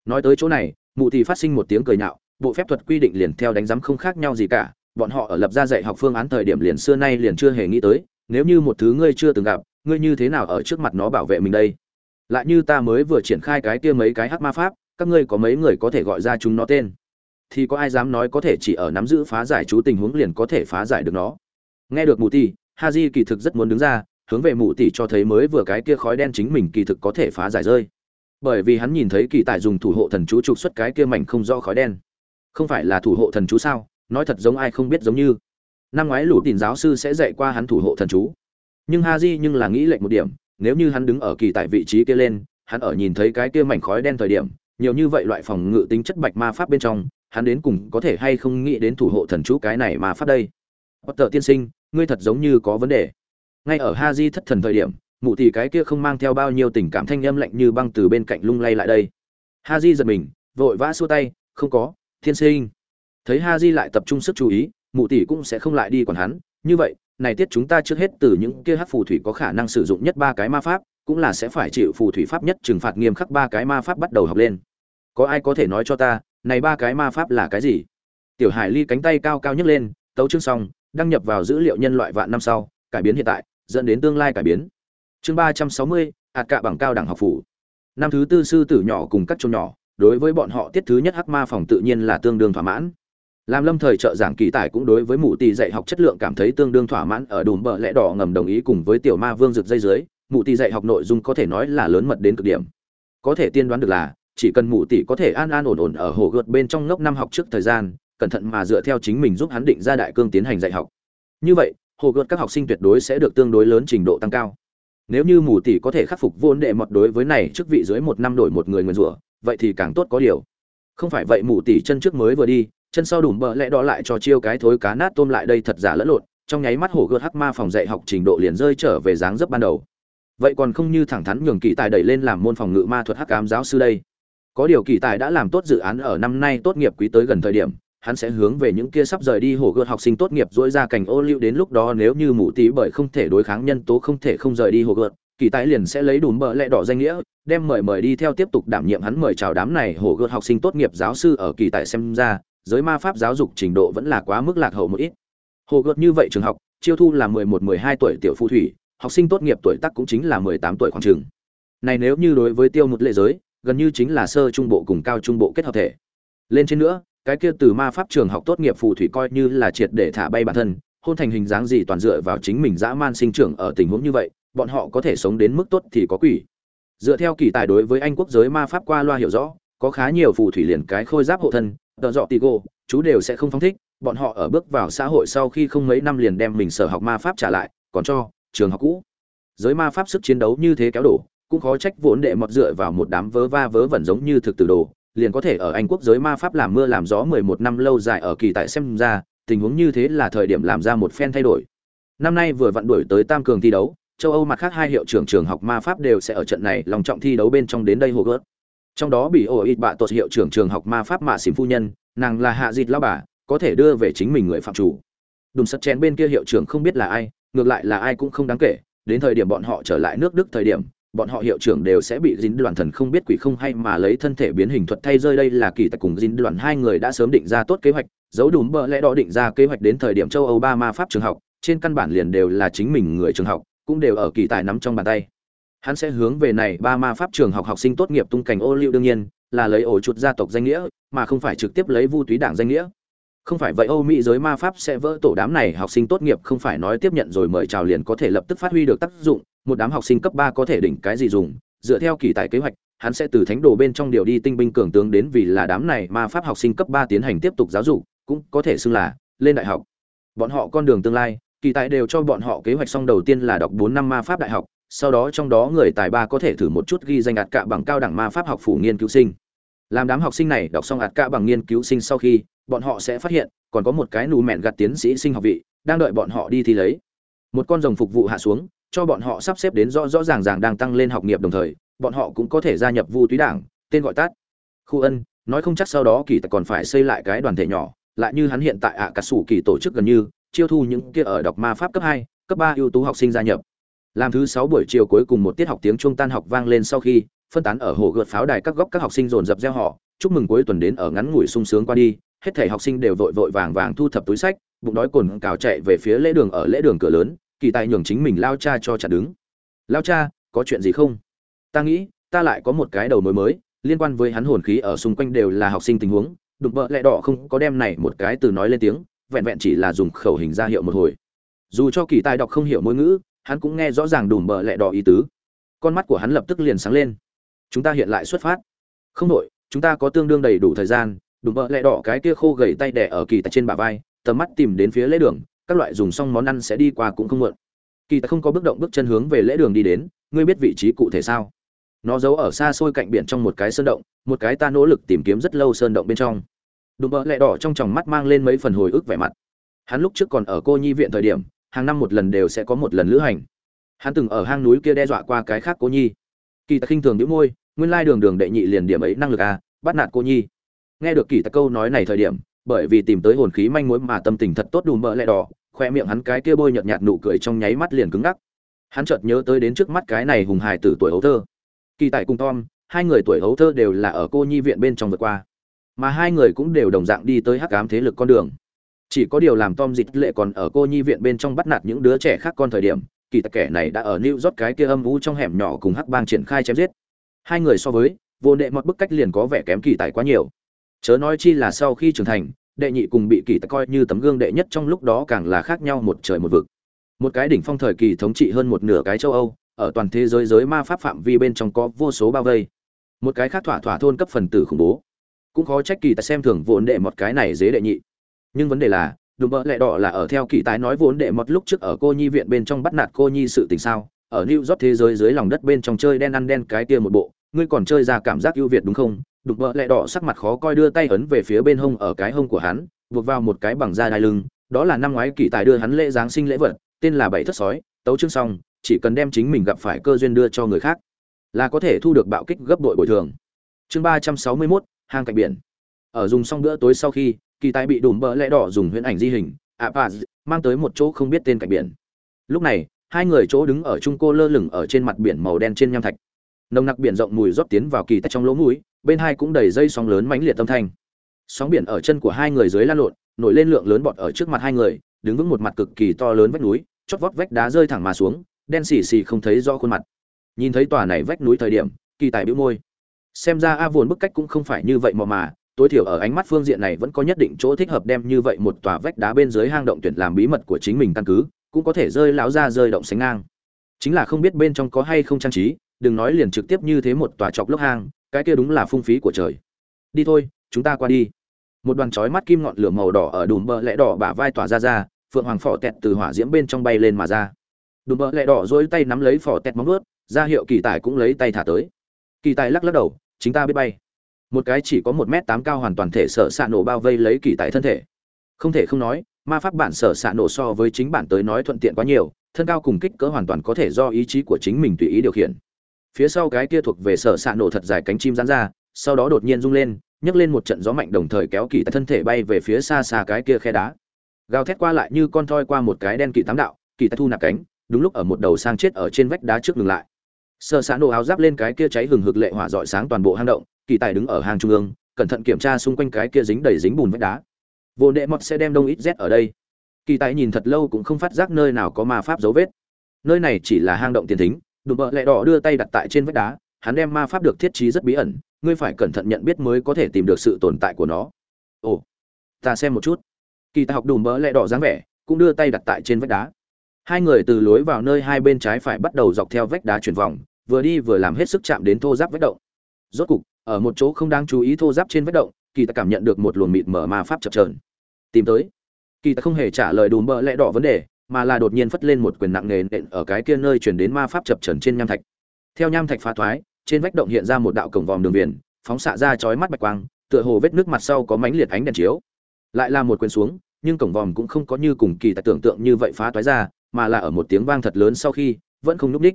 Nói tới chỗ này, mụ thì phát sinh một tiếng cười nhạo, bộ phép thuật quy định liền theo đánh giám không khác nhau gì cả, bọn họ ở lập ra dạy học phương án thời điểm liền xưa nay liền chưa hề nghĩ tới, nếu như một thứ ngươi chưa từng gặp, ngươi như thế nào ở trước mặt nó bảo vệ mình đây? Lại như ta mới vừa triển khai cái kia mấy cái hắc ma pháp, các ngươi có mấy người có thể gọi ra chúng nó tên? Thì có ai dám nói có thể chỉ ở nắm giữ phá giải chú tình huống liền có thể phá giải được nó? Nghe được mù tỷ ha di kỳ thực rất muốn đứng ra, hướng về mù tỷ cho thấy mới vừa cái kia khói đen chính mình kỳ thực có thể phá giải rơi. Bởi vì hắn nhìn thấy kỳ tài dùng thủ hộ thần chú trục xuất cái kia mảnh không do khói đen. Không phải là thủ hộ thần chú sao? Nói thật giống ai không biết giống như. Năm ngoái lũ tìm giáo sư sẽ dạy qua hắn thủ hộ thần chú. Nhưng ha di nhưng là nghĩ lệnh một điểm, nếu như hắn đứng ở kỳ tại vị trí kia lên, hắn ở nhìn thấy cái kia mảnh khói đen thời điểm, nhiều như vậy loại phòng ngự tính chất bạch ma pháp bên trong hắn đến cùng có thể hay không nghĩ đến thủ hộ thần chú cái này mà phát đây? Bất tờ tiên sinh, ngươi thật giống như có vấn đề. Ngay ở ha di thất thần thời điểm, mụ thì cái kia không mang theo bao nhiêu tình cảm thanh âm lạnh như băng từ bên cạnh lung lay lại đây. Ha di giật mình, vội vã xua tay, không có thiên sinh. Thấy ha di lại tập trung sức chú ý, mụ tỷ cũng sẽ không lại đi còn hắn. Như vậy, này tiết chúng ta trước hết từ những kia hát phù thủy có khả năng sử dụng nhất ba cái ma pháp, cũng là sẽ phải chịu phù thủy pháp nhất trừng phạt nghiêm khắc ba cái ma pháp bắt đầu học lên. Có ai có thể nói cho ta này ba cái ma pháp là cái gì? Tiểu hải ly cánh tay cao cao nhấc lên, tấu chương xong, đăng nhập vào dữ liệu nhân loại vạn năm sau, cải biến hiện tại, dẫn đến tương lai cải biến. Chương ba trăm sáu mươi ạt cạ bằng cao đẳng học phủ. Năm thứ tư sư tử nhỏ cùng các chôn nhỏ, đối với bọn họ tiết thứ nhất hắc ma phòng tự nhiên là tương đương thỏa mãn. Làm lâm thời trợ giảng kỳ tài cũng đối với mụ tỷ dạy học chất lượng cảm thấy tương đương thỏa mãn ở đùm bờ lẽ đỏ ngầm đồng ý cùng với tiểu ma vương rực dây dưới, mụ tỷ dạy học nội dung có thể nói là lớn mật đến cực điểm. Có thể tiên đoán được là chỉ cần mụ tỷ có thể an an ổn ổn ở hồ gợt bên trong ngốc năm học trước thời gian, cẩn thận mà dựa theo chính mình giúp hắn định ra đại cương tiến hành dạy học. Như vậy, hồ gợt các học sinh tuyệt đối sẽ được tương đối lớn trình độ tăng cao. Nếu như mù tỷ có thể khắc phục vốn đệ mọt đối với này trước vị dưới một năm đổi một người nguyên rủa, vậy thì càng tốt có điều. Không phải vậy mù tỷ chân trước mới vừa đi, chân sau đùm bờ lẽ đó lại cho chiêu cái thối cá nát tôm lại đây thật giả lẫn lộn, trong nháy mắt hổ gợt hắc ma phòng dạy học trình độ liền rơi trở về dáng dấp ban đầu. Vậy còn không như thẳng thắn nhường kỳ tài đẩy lên làm môn phòng ngự ma thuật hắc ám giáo sư đây có điều kỳ tài đã làm tốt dự án ở năm nay tốt nghiệp quý tới gần thời điểm, hắn sẽ hướng về những kia sắp rời đi hồ gươm học sinh tốt nghiệp dỗi ra cảnh ô liu đến lúc đó nếu như mụ tí bởi không thể đối kháng nhân tố không thể không rời đi hồ gươm kỳ tài liền sẽ lấy đùm bờ lẹ đỏ danh nghĩa, đem mời mời đi theo tiếp tục đảm nhiệm hắn mời chào đám này hồ gươm học sinh tốt nghiệp giáo sư ở kỳ tài xem ra, giới ma pháp giáo dục trình độ vẫn là quá mức lạc hậu một ít. Hồ gươm như vậy trường học, chiêu thu là mười một, mười hai tuổi tiểu phù thủy, học sinh tốt nghiệp tuổi tác cũng chính là mười tám tuổi khoảng trường. Này nếu như đối với tiêu một lệ giới gần như chính là sơ trung bộ cùng cao trung bộ kết hợp thể. Lên trên nữa, cái kia từ ma pháp trường học tốt nghiệp phù thủy coi như là triệt để thả bay bản thân, hôn thành hình dáng gì toàn dựa vào chính mình dã man sinh trưởng ở tình huống như vậy, bọn họ có thể sống đến mức tốt thì có quỷ. Dựa theo kỳ tài đối với anh quốc giới ma pháp qua loa hiểu rõ, có khá nhiều phù thủy liền cái khôi giáp hộ thân, tợ dọ tigo chú đều sẽ không phóng thích, bọn họ ở bước vào xã hội sau khi không mấy năm liền đem mình sở học ma pháp trả lại, còn cho trường học cũ. Giới ma pháp sức chiến đấu như thế kéo đổ cũng khó trách vốn đệ mọt dựa vào một đám vớ va vớ vẩn giống như thực tử đồ, liền có thể ở anh quốc giới ma pháp làm mưa làm gió mười một năm lâu dài ở kỳ tại xem ra, tình huống như thế là thời điểm làm ra một phen thay đổi. Năm nay vừa vặn đuổi tới tam cường thi đấu, châu âu mặt khác hai hiệu trưởng trường học ma pháp đều sẽ ở trận này lòng trọng thi đấu bên trong đến đây hồ gớt. Trong đó bị ổ ít bạ tột hiệu trưởng trường học ma pháp mạ xỉm phu nhân, nàng là hạ dịt lao bà, có thể đưa về chính mình người phạm chủ. Đùm sắt chén bên kia hiệu trưởng không biết là ai, ngược lại là ai cũng không đáng kể, đến thời điểm bọn họ trở lại nước đức thời điểm bọn họ hiệu trưởng đều sẽ bị dính đoàn thần không biết quỷ không hay mà lấy thân thể biến hình thuật thay rơi đây là kỳ tài cùng dính đoàn. Hai người đã sớm định ra tốt kế hoạch, giấu đùm bờ lẽ đó định ra kế hoạch đến thời điểm châu âu ba ma pháp trường học, trên căn bản liền đều là chính mình người trường học, cũng đều ở kỳ tài nắm trong bàn tay. Hắn sẽ hướng về này ba ma pháp trường học học sinh tốt nghiệp tung cảnh ô liu đương nhiên, là lấy ổ chuột gia tộc danh nghĩa, mà không phải trực tiếp lấy vu túy đảng danh nghĩa không phải vậy âu mỹ giới ma pháp sẽ vỡ tổ đám này, học sinh tốt nghiệp không phải nói tiếp nhận rồi mời chào liền có thể lập tức phát huy được tác dụng, một đám học sinh cấp ba có thể đỉnh cái gì dùng, dựa theo kỳ tài kế hoạch, hắn sẽ từ thánh đồ bên trong điều đi tinh binh cường tướng đến vì là đám này ma pháp học sinh cấp ba tiến hành tiếp tục giáo dục, cũng có thể xưng là lên đại học. Bọn họ con đường tương lai, kỳ tài đều cho bọn họ kế hoạch xong đầu tiên là đọc bốn năm ma pháp đại học, sau đó trong đó người tài ba có thể thử một chút ghi danh ạt cạ bằng cao đẳng ma pháp học phủ nghiên cứu sinh. Làm đám học sinh này đọc xong ạt cạ bằng nghiên cứu sinh sau khi bọn họ sẽ phát hiện, còn có một cái nù mẹn gặt tiến sĩ sinh học vị, đang đợi bọn họ đi thi lấy. Một con rồng phục vụ hạ xuống, cho bọn họ sắp xếp đến rõ rõ ràng ràng đang tăng lên học nghiệp đồng thời, bọn họ cũng có thể gia nhập vu túy đảng, tên gọi tắt khu ân, nói không chắc sau đó kỳ tài còn phải xây lại cái đoàn thể nhỏ, lại như hắn hiện tại ạ à cả sủ kỳ tổ chức gần như, chiêu thu những kia ở đọc ma pháp cấp hai, cấp ba ưu tú học sinh gia nhập. Làm thứ sáu buổi chiều cuối cùng một tiết học tiếng trung tan học vang lên sau khi, phân tán ở hồ gợt pháo đài các góc các học sinh dồn dập gieo họ, chúc mừng cuối tuần đến ở ngắn ngủi sung sướng qua đi hết thảy học sinh đều vội vội vàng vàng thu thập túi sách bụng đói cồn cào chạy về phía lễ đường ở lễ đường cửa lớn kỳ tài nhường chính mình lao cha cho chặn đứng. Lao cha có chuyện gì không? Ta nghĩ ta lại có một cái đầu mối mới liên quan với hắn hồn khí ở xung quanh đều là học sinh tình huống đụng vợ lẹ đỏ không có đem này một cái từ nói lên tiếng vẹn vẹn chỉ là dùng khẩu hình ra hiệu một hồi. Dù cho kỳ tài đọc không hiểu ngôn ngữ hắn cũng nghe rõ ràng đùm bờ lẹ đỏ ý tứ. Con mắt của hắn lập tức liền sáng lên. Chúng ta hiện lại xuất phát. Không đổi, chúng ta có tương đương đầy đủ thời gian đùm bợ lẹ đỏ cái kia khô gầy tay đẻ ở kỳ tài trên bả vai, tầm mắt tìm đến phía lễ đường, các loại dùng xong món ăn sẽ đi qua cũng không muộn. Kỳ tài không có bước động bước chân hướng về lễ đường đi đến, ngươi biết vị trí cụ thể sao? Nó giấu ở xa xôi cạnh biển trong một cái sơn động, một cái ta nỗ lực tìm kiếm rất lâu sơn động bên trong. Đùm bợ lẹ đỏ trong tròng mắt mang lên mấy phần hồi ức vẻ mặt. Hắn lúc trước còn ở cô nhi viện thời điểm, hàng năm một lần đều sẽ có một lần lữ hành. Hắn từng ở hang núi kia đe dọa qua cái khác cô nhi. Kỳ tặc khinh thường đĩu môi, nguyên lai đường đường đệ nhị liền điểm ấy năng lực à bắt nạt cô nhi nghe được kỳ tặc câu nói này thời điểm, bởi vì tìm tới hồn khí manh mối mà tâm tình thật tốt đùm bợ lẹ đỏ, khoe miệng hắn cái kia bôi nhợt nhạt nụ cười trong nháy mắt liền cứng ngắc. Hắn chợt nhớ tới đến trước mắt cái này hùng hài tử tuổi hấu thơ. Kỳ tại cùng tom, hai người tuổi hấu thơ đều là ở cô nhi viện bên trong vượt qua, mà hai người cũng đều đồng dạng đi tới hắc ám thế lực con đường. Chỉ có điều làm tom dịch lệ còn ở cô nhi viện bên trong bắt nạt những đứa trẻ khác con thời điểm, kỳ tài kẻ này đã ở new york cái kia âm u trong hẻm nhỏ cùng hắc bang triển khai chém giết. Hai người so với, vô đệ một bức cách liền có vẻ kém kỳ tài quá nhiều chớ nói chi là sau khi trưởng thành, đệ nhị cùng bị kỳ tặc coi như tấm gương đệ nhất trong lúc đó càng là khác nhau một trời một vực. Một cái đỉnh phong thời kỳ thống trị hơn một nửa cái châu âu, ở toàn thế giới giới ma pháp phạm vi bên trong có vô số bao vây. Một cái khác thỏa thỏa thôn cấp phần tử khủng bố. Cũng khó trách kỳ tài xem thường vốn đệ một cái này dế đệ nhị. Nhưng vấn đề là, đùm bỡ lẹ đỏ là ở theo kỳ tài nói vốn đệ một lúc trước ở cô nhi viện bên trong bắt nạt cô nhi sự tình sao? Ở new york thế giới dưới lòng đất bên trong chơi đen ăn đen cái kia một bộ, ngươi còn chơi ra cảm giác ưu việt đúng không? Đục bợ lẹ đỏ sắc mặt khó coi đưa tay ấn về phía bên hông ở cái hông của hắn, buộc vào một cái bằng da đai lưng, đó là năm ngoái kỳ tài đưa hắn lễ giáng sinh lễ vật, tên là bảy thất sói, tấu chương xong, chỉ cần đem chính mình gặp phải cơ duyên đưa cho người khác, là có thể thu được bạo kích gấp đội bồi thường. Chương ba trăm sáu mươi mốt, hang cạnh biển. Ở dùng xong bữa tối sau khi, kỳ tài bị đùm bỡ lẽ đỏ dùng huyễn ảnh di hình apaz mang tới một chỗ không biết tên cạnh biển. Lúc này, hai người chỗ đứng ở trung cô lơ lửng ở trên mặt biển màu đen trên nham thạch nồng nặc biển rộng mùi rót tiến vào kỳ tại trong lỗ mũi, bên hai cũng đầy dây sóng lớn mãnh liệt tâm thanh. Sóng biển ở chân của hai người dưới lan lộn, nổi lên lượng lớn bọt ở trước mặt hai người, đứng vững một mặt cực kỳ to lớn vách núi, chót vót vách đá rơi thẳng mà xuống, đen xì xì không thấy rõ khuôn mặt. Nhìn thấy tòa này vách núi thời điểm, kỳ tài bĩu môi. Xem ra a vồn bức cách cũng không phải như vậy mà mà, tối thiểu ở ánh mắt phương diện này vẫn có nhất định chỗ thích hợp đem như vậy một tòa vách đá bên dưới hang động tuyển làm bí mật của chính mình căn cứ, cũng có thể rơi lão ra rơi động sánh ngang. Chính là không biết bên trong có hay không trang trí đừng nói liền trực tiếp như thế một tòa chọc lốc hang, cái kia đúng là phung phí của trời. Đi thôi, chúng ta qua đi. Một đoàn chói mắt kim ngọn lửa màu đỏ ở đùm bờ lẽ đỏ bả vai tỏa ra ra, phượng hoàng phỏ tẹt từ hỏa diễm bên trong bay lên mà ra. Đùm bờ lẽ đỏ dỗi tay nắm lấy phỏ tẹt móng vuốt, ra hiệu kỳ tài cũng lấy tay thả tới. Kỳ tài lắc lắc đầu, chính ta biết bay. Một cái chỉ có một m tám cao hoàn toàn thể sở s ạ nổ bao vây lấy kỳ tài thân thể. Không thể không nói, ma pháp bản sở s ạ nổ so với chính bản tới nói thuận tiện quá nhiều, thân cao cùng kích cỡ hoàn toàn có thể do ý chí của chính mình tùy ý điều khiển phía sau cái kia thuộc về sở s ạ nổ thật dài cánh chim rán ra, sau đó đột nhiên rung lên, nhấc lên một trận gió mạnh đồng thời kéo kỳ tài thân thể bay về phía xa xa cái kia khe đá. Gào thét qua lại như con thoi qua một cái đen kỵ tám đạo, kỳ tài thu nạp cánh, đúng lúc ở một đầu sang chết ở trên vách đá trước ngừng lại. Sợ xã nổ áo giáp lên cái kia cháy hừng hực lệ hỏa dọi sáng toàn bộ hang động, kỳ tài đứng ở hang trung ương, cẩn thận kiểm tra xung quanh cái kia dính đầy dính bùn vách đá. Vô đệ mọt sẽ đem đông ít rét ở đây. Kỳ tài nhìn thật lâu cũng không phát giác nơi nào có ma pháp dấu vết. Nơi này chỉ là hang động tiền thính đùm bợ lẹ đỏ đưa tay đặt tại trên vách đá, hắn đem ma pháp được thiết trí rất bí ẩn, ngươi phải cẩn thận nhận biết mới có thể tìm được sự tồn tại của nó. Ồ, ta xem một chút. Kỳ ta học đùm bỡ lẹ đỏ dáng vẻ, cũng đưa tay đặt tại trên vách đá. Hai người từ lối vào nơi hai bên trái phải bắt đầu dọc theo vách đá chuyển vòng, vừa đi vừa làm hết sức chạm đến thô giáp vách động. Rốt cục, ở một chỗ không đáng chú ý thô giáp trên vách động, kỳ ta cảm nhận được một luồng mịt mở ma pháp chập trờn tìm tới. Kỳ ta không hề trả lời đùm bỡ lẹ đỏ vấn đề mà là đột nhiên phất lên một quyền nặng nề nện ở cái kia nơi chuyển đến ma pháp chập trần trên nham thạch. Theo nham thạch phá thoái, trên vách động hiện ra một đạo cổng vòm đường viền, phóng xạ ra chói mắt bạch quang, tựa hồ vết nước mặt sau có mánh liệt ánh đèn chiếu. Lại là một quyền xuống, nhưng cổng vòm cũng không có như cùng kỳ tại tưởng tượng như vậy phá toái ra, mà là ở một tiếng vang thật lớn sau khi, vẫn không núp đích.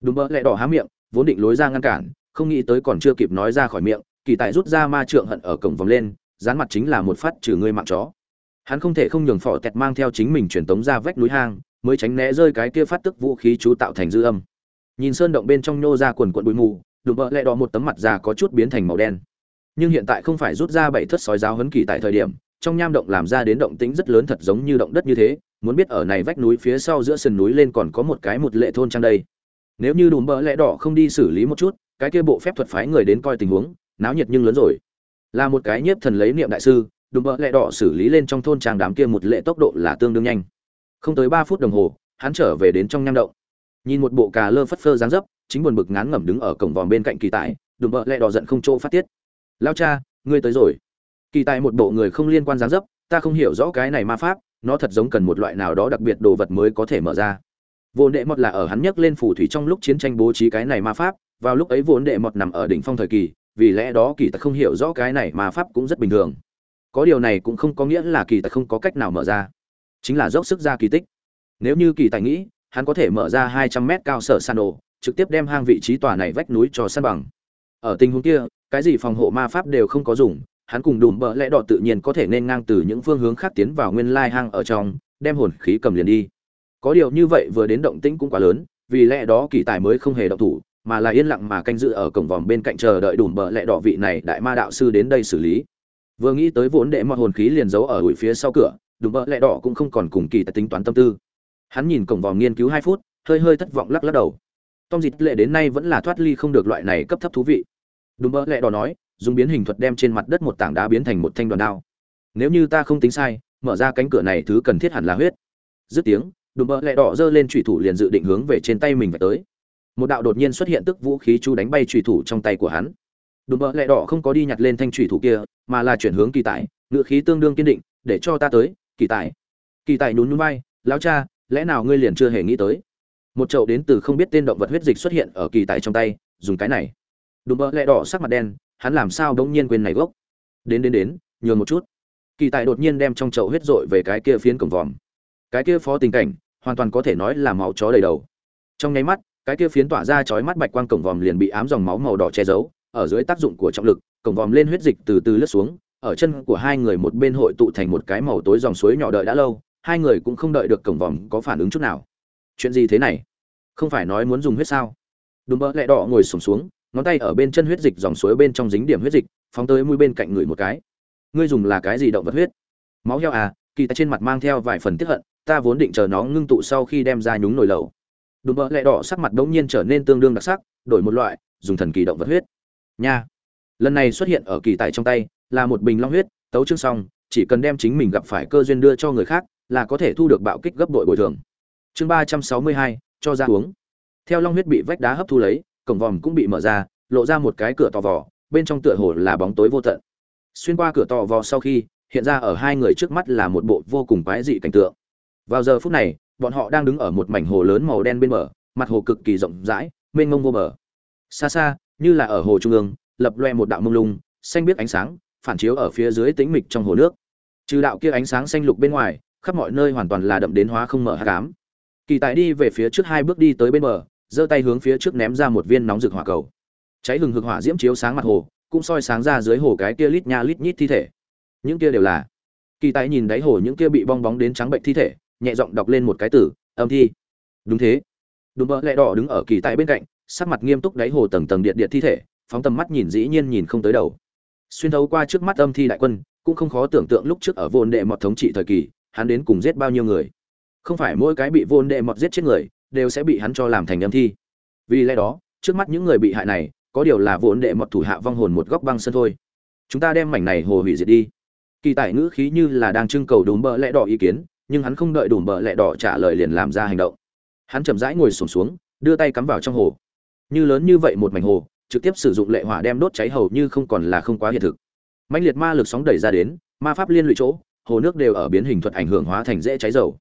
Đúng mơ lẹ đỏ há miệng, vốn định lối ra ngăn cản, không nghĩ tới còn chưa kịp nói ra khỏi miệng, kỳ tài rút ra ma trượng hận ở cổng vòng lên, dán mặt chính là một phát trừ ngươi mạng chó hắn không thể không nhường phỏ tẹt mang theo chính mình truyền tống ra vách núi hang, mới tránh né rơi cái kia phát tức vũ khí chú tạo thành dư âm. Nhìn sơn động bên trong nhô ra quần quận bụi mù, đùm vợ lẹ đỏ một tấm mặt già có chút biến thành màu đen. Nhưng hiện tại không phải rút ra bảy thất sói giáo hấn kỳ tại thời điểm, trong nham động làm ra đến động tĩnh rất lớn thật giống như động đất như thế, muốn biết ở này vách núi phía sau giữa sườn núi lên còn có một cái một lệ thôn trang đây. Nếu như đùm bỡ lẹ đỏ không đi xử lý một chút, cái kia bộ phép thuật phái người đến coi tình huống, náo nhiệt nhưng lớn rồi. Là một cái nhiếp thần lấy niệm đại sư đùm bợ lẹ đỏ xử lý lên trong thôn trang đám kia một lệ tốc độ là tương đương nhanh. Không tới ba phút đồng hồ, hắn trở về đến trong nham động. Nhìn một bộ cà lơ phất phơ dáng dấp, chính buồn bực ngán ngẩm đứng ở cổng vòm bên cạnh kỳ tài đùm bợ lẹ đỏ giận không chỗ phát tiết. Lao cha, ngươi tới rồi. Kỳ tài một bộ người không liên quan dáng dấp, ta không hiểu rõ cái này ma pháp, nó thật giống cần một loại nào đó đặc biệt đồ vật mới có thể mở ra. Vốn đệ mọt là ở hắn nhấc lên phù thủy trong lúc chiến tranh bố trí cái này ma pháp, vào lúc ấy vốn đệ mọt nằm ở đỉnh phong thời kỳ, vì lẽ đó kỳ tài không hiểu rõ cái này ma pháp cũng rất bình thường có điều này cũng không có nghĩa là kỳ tài không có cách nào mở ra. Chính là dốc sức ra kỳ tích. Nếu như kỳ tài nghĩ, hắn có thể mở ra hai trăm mét cao sở san đồ trực tiếp đem hang vị trí tòa này vách núi cho san bằng. Ở tình huống kia, cái gì phòng hộ ma pháp đều không có dùng, hắn cùng đùm bợ lẽ đỏ tự nhiên có thể nên ngang từ những phương hướng khác tiến vào nguyên lai hang ở trong, đem hồn khí cầm liền đi. Có điều như vậy vừa đến động tĩnh cũng quá lớn, vì lẽ đó kỳ tài mới không hề động thủ, mà là yên lặng mà canh giữ ở cổng vòm bên cạnh chờ đợi đùm bợ lẽ đỏ vị này đại ma đạo sư đến đây xử lý vừa nghĩ tới vốn đệ mọi hồn khí liền giấu ở ủi phía sau cửa, đùm bợ lẽ đỏ cũng không còn cùng kỳ tài tính toán tâm tư. Hắn nhìn cổng vòm nghiên cứu hai phút, hơi hơi thất vọng lắc lắc đầu. Tom dịch lệ đến nay vẫn là thoát ly không được loại này cấp thấp thú vị. Đùm bợ lẽ đỏ nói, dùng biến hình thuật đem trên mặt đất một tảng đá biến thành một thanh đoàn đao. Nếu như ta không tính sai, mở ra cánh cửa này thứ cần thiết hẳn là huyết. Dứt tiếng, đùm bợ lẹ đỏ giơ lên trùy thủ liền dự định hướng về trên tay mình và tới. Một đạo đột nhiên xuất hiện tức vũ khí chú đánh bay trùy thủ trong tay của hắn đùm bợ lẹ đỏ không có đi nhặt lên thanh thủy thủ kia, mà là chuyển hướng kỳ tài ngựa khí tương đương kiên định, để cho ta tới, kỳ tài. Kỳ tài nhún nhún vai, lão cha, lẽ nào ngươi liền chưa hề nghĩ tới? Một chậu đến từ không biết tên động vật huyết dịch xuất hiện ở kỳ tài trong tay, dùng cái này. Đùm bợ lẹ đỏ sắc mặt đen, hắn làm sao đống nhiên quên này gốc? Đến đến đến, nhường một chút. Kỳ tài đột nhiên đem trong chậu huyết dội về cái kia phiến cổng vòm. Cái kia phó tình cảnh, hoàn toàn có thể nói là máu chó đầy đầu. Trong nháy mắt, cái kia phiến tỏa ra chói mắt bạch quang cổng vòm liền bị ám dòng máu màu đỏ che giấu ở dưới tác dụng của trọng lực cổng vòm lên huyết dịch từ từ lướt xuống ở chân của hai người một bên hội tụ thành một cái màu tối dòng suối nhỏ đợi đã lâu hai người cũng không đợi được cổng vòm có phản ứng chút nào. Chuyện gì thế này? Không phải nói muốn dùng huyết sao? Đùm bỡ lẹ đỏ ngồi sùng xuống, xuống ngón tay ở bên chân huyết dịch dòng suối bên trong dính điểm huyết dịch phóng tới mũi bên cạnh người một cái. Ngươi dùng là cái gì động vật huyết? Máu heo à kỳ ta trên mặt mang theo vài phần tiếp hận ta vốn định chờ nó ngưng tụ sau khi đem ra nhúng nồi lẩu. Đùm bỡ lẹ đỏ sắc mặt đống nhiên trở nên tương đương đặc sắc đổi một loại dùng thần kỳ động vật huyết nha. Lần này xuất hiện ở kỳ tài trong tay, là một bình long huyết, tấu chương xong, chỉ cần đem chính mình gặp phải cơ duyên đưa cho người khác, là có thể thu được bạo kích gấp đội bồi thường. Chương ba trăm sáu mươi hai, cho ra uống. Theo long huyết bị vách đá hấp thu lấy, cổng vòm cũng bị mở ra, lộ ra một cái cửa to vò. bên trong tựa hồ là bóng tối vô tận. Xuyên qua cửa to vò sau khi, hiện ra ở hai người trước mắt là một bộ vô cùng quái dị cảnh tượng. Vào giờ phút này, bọn họ đang đứng ở một mảnh hồ lớn màu đen bên bờ, mặt hồ cực kỳ rộng rãi, mênh mông vô bờ. Xa xa như là ở hồ trung ương lập loe một đạo mông lung xanh biết ánh sáng phản chiếu ở phía dưới tĩnh mịch trong hồ nước. Trừ đạo kia ánh sáng xanh lục bên ngoài khắp mọi nơi hoàn toàn là đậm đến hóa không mở hạ cám kỳ tài đi về phía trước hai bước đi tới bên bờ giơ tay hướng phía trước ném ra một viên nóng rực hỏa cầu. Cháy hừng hực hỏa diễm chiếu sáng mặt hồ cũng soi sáng ra dưới hồ cái kia lít nha lít nhít thi thể. Những kia đều là. Kỳ tài nhìn đáy hồ những kia bị bong bóng đến trắng bệnh thi thể nhẹ giọng đọc lên một cái tử, âm thi. Đúng thế. Đùm vợ lẹ đỏ đứng ở kỳ tài bên cạnh sắc mặt nghiêm túc đáy hồ tầng tầng điện điện thi thể phóng tầm mắt nhìn dĩ nhiên nhìn không tới đầu. Xuyên thấu qua trước mắt âm thi đại quân cũng không khó tưởng tượng lúc trước ở vôn đệ mọt thống trị thời kỳ hắn đến cùng giết bao nhiêu người. Không phải mỗi cái bị vôn đệ mọt giết chết người đều sẽ bị hắn cho làm thành âm thi. Vì lẽ đó trước mắt những người bị hại này có điều là vốn đệ mọt thủ hạ vong hồn một góc băng sân thôi. Chúng ta đem mảnh này hồ hủy diệt đi. Kỳ tài ngữ khí như là đang trưng cầu đùm bợ lẽ đỏ ý kiến nhưng hắn không đợi đùm bợ lẽ đỏ trả lời liền làm ra hành động. Hắn chậm rãi ngồi sổm xuống, xuống đưa tay cắm vào trong hồ như lớn như vậy một mảnh hồ, trực tiếp sử dụng lệ hỏa đem đốt cháy hầu như không còn là không quá hiện thực. Mạnh liệt ma lực sóng đẩy ra đến, ma pháp liên lụy chỗ, hồ nước đều ở biến hình thuật ảnh hưởng hóa thành dễ cháy dầu.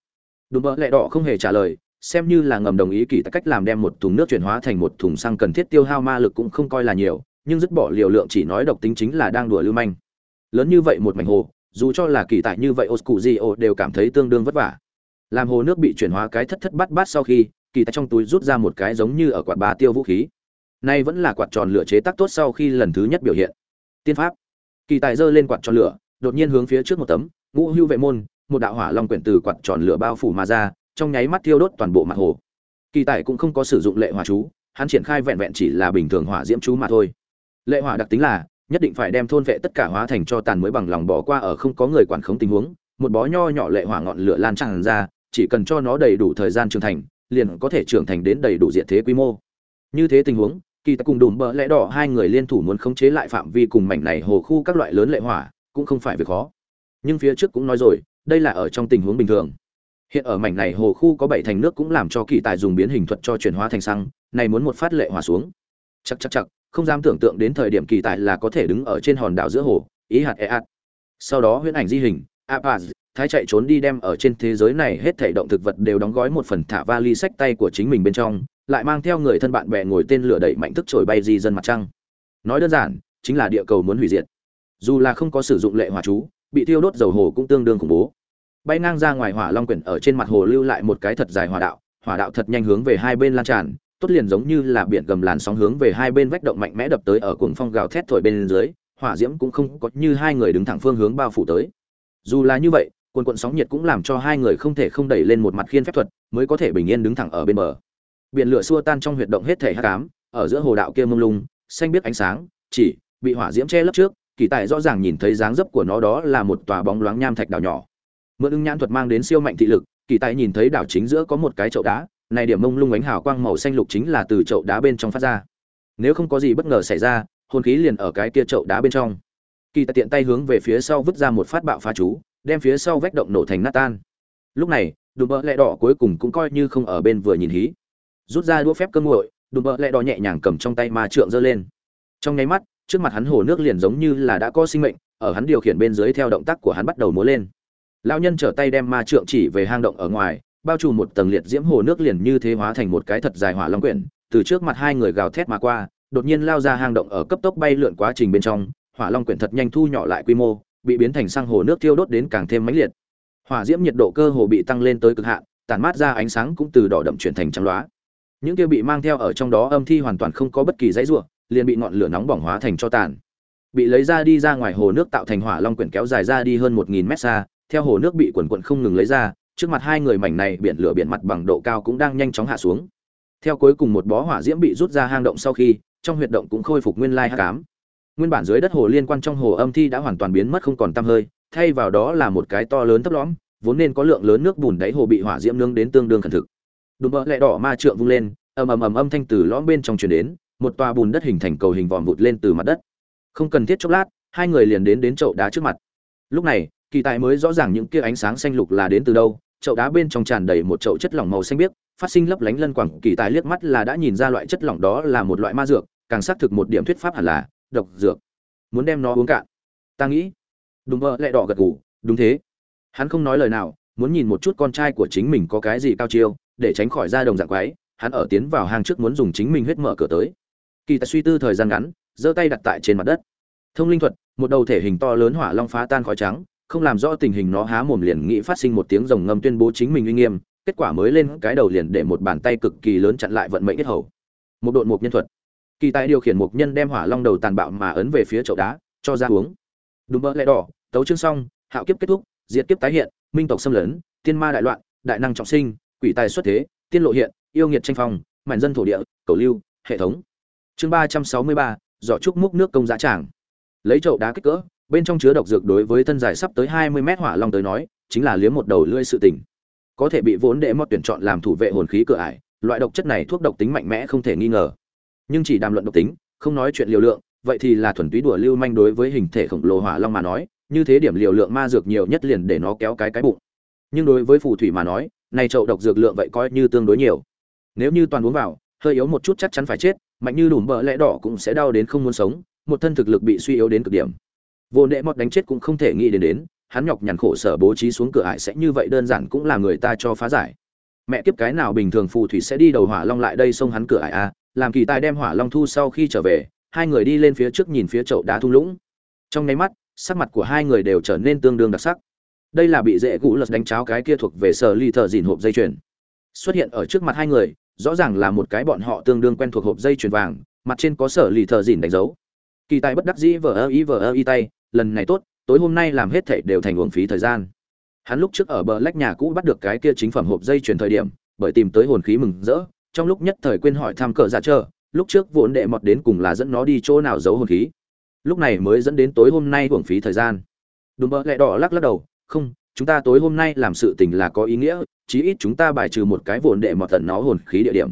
Đùm bỡ lẹ đỏ không hề trả lời, xem như là ngầm đồng ý kỳ cách làm đem một thùng nước chuyển hóa thành một thùng xăng cần thiết tiêu hao ma lực cũng không coi là nhiều, nhưng dứt bỏ liều lượng chỉ nói độc tính chính là đang đùa lưu manh. Lớn như vậy một mảnh hồ, dù cho là kỳ tại như vậy Oscurio đều cảm thấy tương đương vất vả làm hồ nước bị chuyển hóa cái thất thất bát bát sau khi, kỳ tại trong túi rút ra một cái giống như ở quạt ba tiêu vũ khí. Nay vẫn là quạt tròn lửa chế tác tốt sau khi lần thứ nhất biểu hiện. Tiên pháp. Kỳ tài giơ lên quạt tròn lửa, đột nhiên hướng phía trước một tấm, ngũ hưu vệ môn, một đạo hỏa long quyển từ quạt tròn lửa bao phủ mà ra, trong nháy mắt thiêu đốt toàn bộ mặt hồ. Kỳ tài cũng không có sử dụng lệ hỏa chú, hắn triển khai vẹn vẹn chỉ là bình thường hỏa diễm chú mà thôi. Lệ hỏa đặc tính là, nhất định phải đem thôn vệ tất cả hóa thành cho tàn mới bằng lòng bỏ qua ở không có người quản khống tình huống, một bó nho nhỏ lệ hỏa ngọn lửa lan tràn ra chỉ cần cho nó đầy đủ thời gian trưởng thành, liền có thể trưởng thành đến đầy đủ diện thế quy mô. Như thế tình huống, kỳ ta cùng đùm bỡ lẽ đỏ hai người liên thủ muốn khống chế lại phạm vi cùng mảnh này hồ khu các loại lớn lệ hỏa, cũng không phải việc khó. Nhưng phía trước cũng nói rồi, đây là ở trong tình huống bình thường. Hiện ở mảnh này hồ khu có bảy thành nước cũng làm cho kỳ tài dùng biến hình thuật cho chuyển hóa thành xăng, này muốn một phát lệ hỏa xuống. Chắc chắc chắc không dám tưởng tượng đến thời điểm kỳ tài là có thể đứng ở trên hòn đảo giữa hồ, ý hạt e ạt. Sau đó huyễn ảnh di hình, apaz thái chạy trốn đi đem ở trên thế giới này hết thảy động thực vật đều đóng gói một phần thả vali sách tay của chính mình bên trong, lại mang theo người thân bạn bè ngồi tên lửa đẩy mạnh thức trồi bay di dân mặt trăng. Nói đơn giản, chính là địa cầu muốn hủy diệt. Dù là không có sử dụng lệ hỏa chú, bị tiêu đốt dầu hồ cũng tương đương khủng bố. Bay ngang ra ngoài hỏa long quyển ở trên mặt hồ lưu lại một cái thật dài hỏa đạo hỏa đạo thật nhanh hướng về hai bên lan tràn, tốt liền giống như là biển gầm làn sóng hướng về hai bên vách động mạnh mẽ đập tới ở cuồng phong gào thét thổi bên dưới, hỏa diễm cũng không có như hai người đứng thẳng phương hướng bao phủ tới. Dù là như vậy cuồn cuộn sóng nhiệt cũng làm cho hai người không thể không đẩy lên một mặt khiên phép thuật, mới có thể bình yên đứng thẳng ở bên bờ. Biển lửa xua tan trong huyệt động hết thể hát cám ở giữa hồ đạo kia mông lung, xanh biết ánh sáng, chỉ bị hỏa diễm che lấp trước, kỳ tài rõ ràng nhìn thấy dáng dấp của nó đó là một tòa bóng loáng nham thạch đảo nhỏ. Mượn ưng nhãn thuật mang đến siêu mạnh thị lực, kỳ tài nhìn thấy đảo chính giữa có một cái chậu đá, này điểm mông lung ánh hào quang màu xanh lục chính là từ chậu đá bên trong phát ra. Nếu không có gì bất ngờ xảy ra, hồn khí liền ở cái kia chậu đá bên trong. Kỳ tài tiện tay hướng về phía sau vứt ra một phát bạo phá chú đem phía sau vách động nổ thành nát tan. Lúc này, đùm bợ lẹ đỏ cuối cùng cũng coi như không ở bên vừa nhìn hí. Rút ra đũa phép cơ nguội, đùm bợ lẹ đỏ nhẹ nhàng cầm trong tay ma trượng giơ lên. Trong nháy mắt, trước mặt hắn hồ nước liền giống như là đã có sinh mệnh, ở hắn điều khiển bên dưới theo động tác của hắn bắt đầu múa lên. Lão nhân trở tay đem ma trượng chỉ về hang động ở ngoài, bao trùm một tầng liệt diễm hồ nước liền như thế hóa thành một cái thật dài hỏa long quyển, từ trước mặt hai người gào thét mà qua, đột nhiên lao ra hang động ở cấp tốc bay lượn quá trình bên trong, hỏa long quyển thật nhanh thu nhỏ lại quy mô bị biến thành sang hồ nước thiêu đốt đến càng thêm mãnh liệt. Hỏa diễm nhiệt độ cơ hồ bị tăng lên tới cực hạn, tản mát ra ánh sáng cũng từ đỏ đậm chuyển thành trắng loá. Những kia bị mang theo ở trong đó âm thi hoàn toàn không có bất kỳ dãy rủa, liền bị ngọn lửa nóng bỏng hóa thành cho tàn. Bị lấy ra đi ra ngoài hồ nước tạo thành hỏa long quyển kéo dài ra đi hơn một nghìn mét xa, theo hồ nước bị quần quận không ngừng lấy ra, trước mặt hai người mảnh này biển lửa biển mặt bằng độ cao cũng đang nhanh chóng hạ xuống. Theo cuối cùng một bó hỏa diễm bị rút ra hang động sau khi, trong huyệt động cũng khôi phục nguyên lai hắc ám nguyên bản dưới đất hồ liên quan trong hồ âm thi đã hoàn toàn biến mất không còn tăm hơi, thay vào đó là một cái to lớn thấp lõm, vốn nên có lượng lớn nước bùn đáy hồ bị hỏa diễm nướng đến tương đương khẩn thực. Đùm bỡ lẹ đỏ ma trượng vung lên, ầm ầm ầm âm thanh từ lõm bên trong truyền đến, một tòa bùn đất hình thành cầu hình vòm vụt lên từ mặt đất. Không cần thiết chốc lát, hai người liền đến đến chậu đá trước mặt. Lúc này, kỳ tài mới rõ ràng những kia ánh sáng xanh lục là đến từ đâu, chậu đá bên trong tràn đầy một chậu chất lỏng màu xanh biếc, phát sinh lấp lánh lân quẳng, kỳ tài liếc mắt là đã nhìn ra loại chất lỏng đó là một loại ma dược, càng xác thực một điểm thuyết pháp hẳn là độc dược. Muốn đem nó uống cạn. Ta nghĩ. Đúng vợ lại đỏ gật gù. Đúng thế. Hắn không nói lời nào, muốn nhìn một chút con trai của chính mình có cái gì cao chiêu, để tránh khỏi ra đồng dạng quái. Hắn ở tiến vào hang trước muốn dùng chính mình huyết mở cửa tới. Kỳ tài suy tư thời gian ngắn, giơ tay đặt tại trên mặt đất. Thông linh thuật, một đầu thể hình to lớn hỏa long phá tan khói trắng, không làm rõ tình hình nó há mồm liền nghĩ phát sinh một tiếng rồng ngâm tuyên bố chính mình uy nghiêm, kết quả mới lên cái đầu liền để một bàn tay cực kỳ lớn chặn lại vận mệnh kết hầu. Một đội một nhân thuật kỳ tài điều khiển một nhân đem hỏa long đầu tàn bạo mà ấn về phía chậu đá, cho ra uống. Đúng mơ lẽ đỏ, tấu chương xong, hạo kiếp kết thúc, diệt kiếp tái hiện, minh tộc xâm lấn, tiên ma đại loạn, đại năng trọng sinh, quỷ tài xuất thế, tiên lộ hiện, yêu nghiệt tranh phong, mảnh dân thổ địa, cầu lưu, hệ thống. Chương ba trăm sáu mươi ba, giỏ trúc múc nước công giá tràng. Lấy chậu đá kích cỡ, bên trong chứa độc dược đối với thân dài sắp tới hai mươi mét hỏa long tới nói, chính là liếm một đầu lưỡi sự tình. Có thể bị vốn đệ mọt tuyển chọn làm thủ vệ hồn khí cửa ải, loại độc chất này thuốc độc tính mạnh mẽ không thể nghi ngờ nhưng chỉ đàm luận độc tính, không nói chuyện liều lượng, vậy thì là thuần túy đùa lưu manh đối với hình thể khổng lồ hỏa long mà nói, như thế điểm liều lượng ma dược nhiều nhất liền để nó kéo cái cái bụng. Nhưng đối với phù thủy mà nói, này chậu độc dược lượng vậy coi như tương đối nhiều. Nếu như toàn uống vào, hơi yếu một chút chắc chắn phải chết, mạnh như đùm bờ lẽ đỏ cũng sẽ đau đến không muốn sống, một thân thực lực bị suy yếu đến cực điểm. Vô nệ mọt đánh chết cũng không thể nghĩ đến đến, hắn nhọc nhằn khổ sở bố trí xuống cửa ải sẽ như vậy đơn giản cũng là người ta cho phá giải mẹ kiếp cái nào bình thường phù thủy sẽ đi đầu hỏa long lại đây xông hắn cửa ải a à, làm kỳ tài đem hỏa long thu sau khi trở về hai người đi lên phía trước nhìn phía chậu đá thung lũng. Trong nháy mắt sắc mặt của hai người đều trở nên tương đương đặc sắc. Đây là bị dễ gũ lật đánh cháo cái kia thuộc về sở ly thợ dìn hộp dây chuyền. Xuất hiện ở trước mặt hai người rõ ràng là một cái bọn họ tương đương quen thuộc hộp dây chuyền vàng mặt trên có sở lì thợ dìn đánh dấu. Kỳ tài bất đắc dĩ vờ ơ ý vờ ơ y tay lần này tốt tối hôm nay làm hết thảy đều thành uổng phí thời gian hắn lúc trước ở bờ lách nhà cũ bắt được cái kia chính phẩm hộp dây chuyển thời điểm, bởi tìm tới hồn khí mừng rỡ, trong lúc nhất thời quên hỏi tham cờ giả chờ, lúc trước vốn đệ mọt đến cùng là dẫn nó đi chỗ nào giấu hồn khí. Lúc này mới dẫn đến tối hôm nay uổng phí thời gian. Đùm bờ lẹ đỏ lắc lắc đầu, không, chúng ta tối hôm nay làm sự tình là có ý nghĩa, chí ít chúng ta bài trừ một cái vốn đệ mọt tận nó hồn khí địa điểm.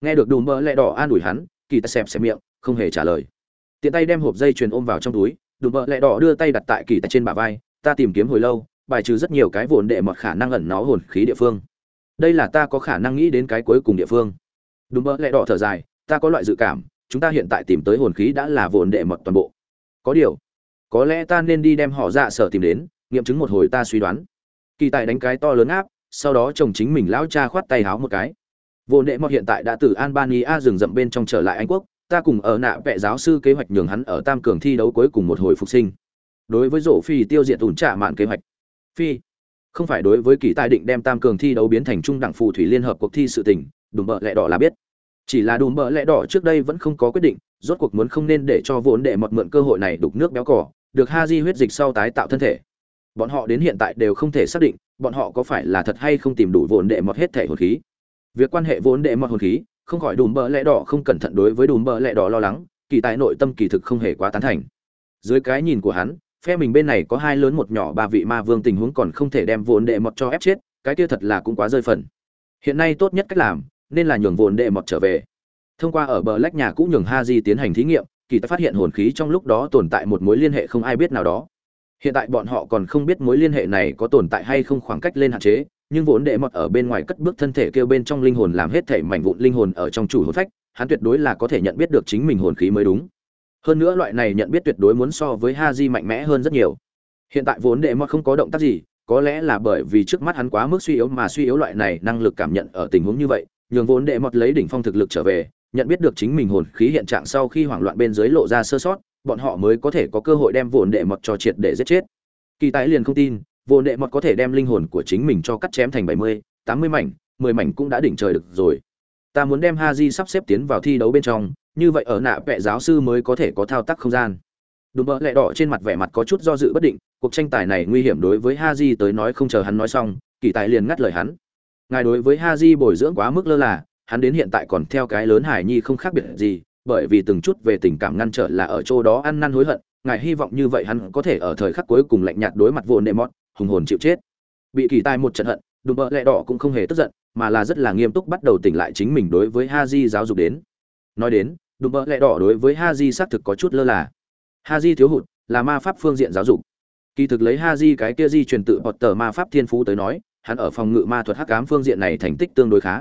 Nghe được đùm bờ lẹ đỏ an ủi hắn, kỳ ta xem xem miệng, không hề trả lời. Tiện tay đem hộp dây chuyền ôm vào trong túi, đùm bờ lẹ đỏ đưa tay đặt tại kỳ ta trên bả vai, ta tìm kiếm hồi lâu bài trừ rất nhiều cái vồn đệ mọt khả năng ẩn nó hồn khí địa phương. Đây là ta có khả năng nghĩ đến cái cuối cùng địa phương. Đúng mơ lẹ đỏ thở dài, ta có loại dự cảm, chúng ta hiện tại tìm tới hồn khí đã là vồn đệ mọt toàn bộ. Có điều, có lẽ ta nên đi đem họ dạ sở tìm đến, nghiệm chứng một hồi ta suy đoán. Kỳ tài đánh cái to lớn áp, sau đó chồng chính mình lão cha khoát tay háo một cái. Vô nệ mọt hiện tại đã từ albania rừng rậm bên trong trở lại anh quốc, ta cùng ở nạ vệ giáo sư kế hoạch nhường hắn ở tam cường thi đấu cuối cùng một hồi phục sinh. Đối với rổ phi tiêu diệt ủn trả mạn kế hoạch phi, không phải đối với kỳ tài định đem tam cường thi đấu biến thành trung đẳng phù thủy liên hợp cuộc thi sự tình, đùm bợ lẹ đỏ là biết. Chỉ là đùm bợ lẹ đỏ trước đây vẫn không có quyết định, rốt cuộc muốn không nên để cho vốn đệ mọt mượn cơ hội này đục nước béo cỏ được ha di huyết dịch sau tái tạo thân thể. Bọn họ đến hiện tại đều không thể xác định, bọn họ có phải là thật hay không tìm đủ vốn đệ mọt hết thể hồn khí. Việc quan hệ vốn đệ mọt hồn khí, không khỏi đùm bợ lẹ đỏ không cẩn thận đối với đùm bợ lẹ đỏ lo lắng, kỳ tài nội tâm kỳ thực không hề quá tán thành. Dưới cái nhìn của hắn phe mình bên này có hai lớn một nhỏ ba vị ma vương tình huống còn không thể đem vốn đệ mọt cho ép chết, cái kia thật là cũng quá rơi phần. Hiện nay tốt nhất cách làm, nên là nhường vốn đệ mọt trở về. Thông qua ở bờ lách nhà cũ nhường ha di tiến hành thí nghiệm, kỳ ta phát hiện hồn khí trong lúc đó tồn tại một mối liên hệ không ai biết nào đó. Hiện tại bọn họ còn không biết mối liên hệ này có tồn tại hay không khoảng cách lên hạn chế, nhưng vốn đệ mọt ở bên ngoài cất bước thân thể kêu bên trong linh hồn làm hết thể mảnh vụn linh hồn ở trong chủ hồn phách, hắn tuyệt đối là có thể nhận biết được chính mình hồn khí mới đúng hơn nữa loại này nhận biết tuyệt đối muốn so với ha di mạnh mẽ hơn rất nhiều. Hiện tại vốn đệ mọt không có động tác gì, có lẽ là bởi vì trước mắt hắn quá mức suy yếu mà suy yếu loại này năng lực cảm nhận ở tình huống như vậy, nhường vốn đệ mọt lấy đỉnh phong thực lực trở về, nhận biết được chính mình hồn khí hiện trạng sau khi hoảng loạn bên dưới lộ ra sơ sót, bọn họ mới có thể có cơ hội đem vốn đệ mọt cho triệt để giết chết. Kỳ tái liền không tin, vốn đệ mọt có thể đem linh hồn của chính mình cho cắt chém thành bảy mươi, tám mươi mảnh, mười mảnh cũng đã đỉnh trời được rồi. Ta muốn đem ha di sắp xếp tiến vào thi đấu bên trong như vậy ở nạ vệ giáo sư mới có thể có thao tác không gian. Đùm bỡ lẹ đỏ trên mặt vẻ mặt có chút do dự bất định, cuộc tranh tài này nguy hiểm đối với ha di tới nói không chờ hắn nói xong, kỳ tài liền ngắt lời hắn. Ngài đối với ha di bồi dưỡng quá mức lơ là, hắn đến hiện tại còn theo cái lớn hải nhi không khác biệt gì, bởi vì từng chút về tình cảm ngăn trở là ở chỗ đó ăn năn hối hận, ngài hy vọng như vậy hắn có thể ở thời khắc cuối cùng lạnh nhạt đối mặt vô nệ mót hùng hồn chịu chết. Bị kỳ tài một trận hận, đùm bợ lẹ đỏ cũng không hề tức giận, mà là rất là nghiêm túc bắt đầu tỉnh lại chính mình đối với ha di giáo dục đến. Nói đến đùm bợ lẹ đỏ đối với ha di xác thực có chút lơ là. Ha di thiếu hụt, là ma pháp phương diện giáo dục. Kỳ thực lấy ha di cái kia di truyền tự bọt tờ ma pháp thiên phú tới nói, hắn ở phòng ngự ma thuật hắc ám phương diện này thành tích tương đối khá.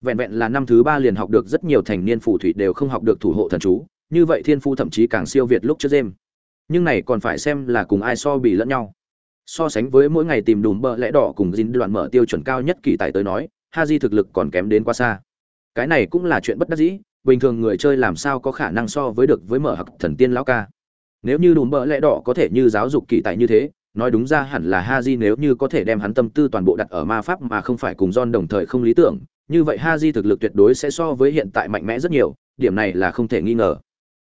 Vẹn vẹn là năm thứ ba liền học được rất nhiều thành niên phù thủy đều không học được thủ hộ thần chú, như vậy thiên phu thậm chí càng siêu việt lúc trước đêm. Nhưng này còn phải xem là cùng ai so bì lẫn nhau. So sánh với mỗi ngày tìm đùm bợ lẽ đỏ cùng dính đoạn mở tiêu chuẩn cao nhất kỳ tài tới nói ha di thực lực còn kém đến quá xa. Cái này cũng là chuyện bất đắc dĩ bình thường người chơi làm sao có khả năng so với được với mở hặc thần tiên lão ca nếu như đùm bờ lẽ đỏ có thể như giáo dục kỳ tài như thế nói đúng ra hẳn là ha di nếu như có thể đem hắn tâm tư toàn bộ đặt ở ma pháp mà không phải cùng John đồng thời không lý tưởng như vậy ha di thực lực tuyệt đối sẽ so với hiện tại mạnh mẽ rất nhiều, điểm này là không thể nghi ngờ.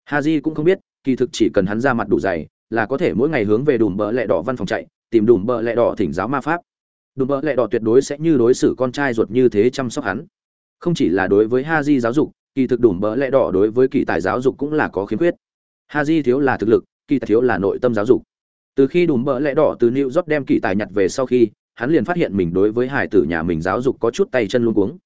ha di cũng không biết, kỳ thực chỉ cần hắn ra mặt đủ dày, là có thể mỗi ngày hướng về đùm bờ lẹ đỏ văn phòng chạy, tìm đùm bờ lẹ đỏ thỉnh giáo ma pháp. Đùm bờ lẹ đỏ tuyệt đối sẽ như đối xử con trai ruột như thế chăm sóc hắn. Không chỉ là đối với ha di giáo dục, kỳ thực đùm bỡ lẽ đỏ đối với kỳ tài giáo dục cũng là có khiếm khuyết. Haji thiếu là thực lực, kỳ tài thiếu là nội tâm giáo dục. Từ khi đùm bỡ lẽ đỏ từ New York đem kỳ tài nhặt về sau khi, hắn liền phát hiện mình đối với hải tử nhà mình giáo dục có chút tay chân luôn cuống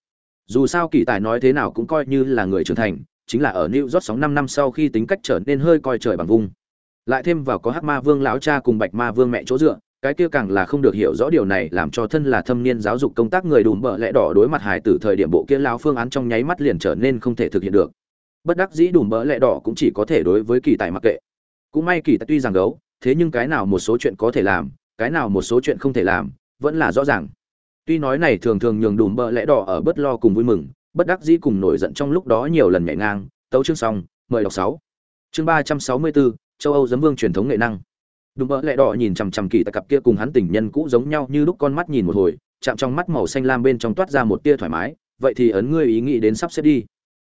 dù sao kỳ tài nói thế nào cũng coi như là người trưởng thành chính là ở new york sóng năm năm sau khi tính cách trở nên hơi coi trời bằng vung lại thêm vào có hắc ma vương lão cha cùng bạch ma vương mẹ chỗ dựa cái kia càng là không được hiểu rõ điều này, làm cho thân là thâm niên giáo dục công tác người đùm bợ lẽ đỏ đối mặt hải tử thời điểm bộ kia lão phương án trong nháy mắt liền trở nên không thể thực hiện được. Bất đắc dĩ đùm bợ lẽ đỏ cũng chỉ có thể đối với kỳ tài mặc kệ. Cũng may kỳ tài tuy rằng gấu, thế nhưng cái nào một số chuyện có thể làm, cái nào một số chuyện không thể làm, vẫn là rõ ràng. Tuy nói này thường thường nhường đùm bợ lẽ đỏ ở bất lo cùng vui mừng, bất đắc dĩ cùng nổi giận trong lúc đó nhiều lần nhảy ngang. Tấu chương xong, mời đọc sáu. Chương ba trăm sáu mươi bốn, châu âu giấm vương truyền thống nghệ năng đùm bợ lẹ đỏ nhìn chằm chằm kỳ tại cặp kia cùng hắn tình nhân cũ giống nhau như lúc con mắt nhìn một hồi, chạm trong mắt màu xanh lam bên trong toát ra một tia thoải mái. Vậy thì ấn ngươi ý nghĩ đến sắp xếp đi.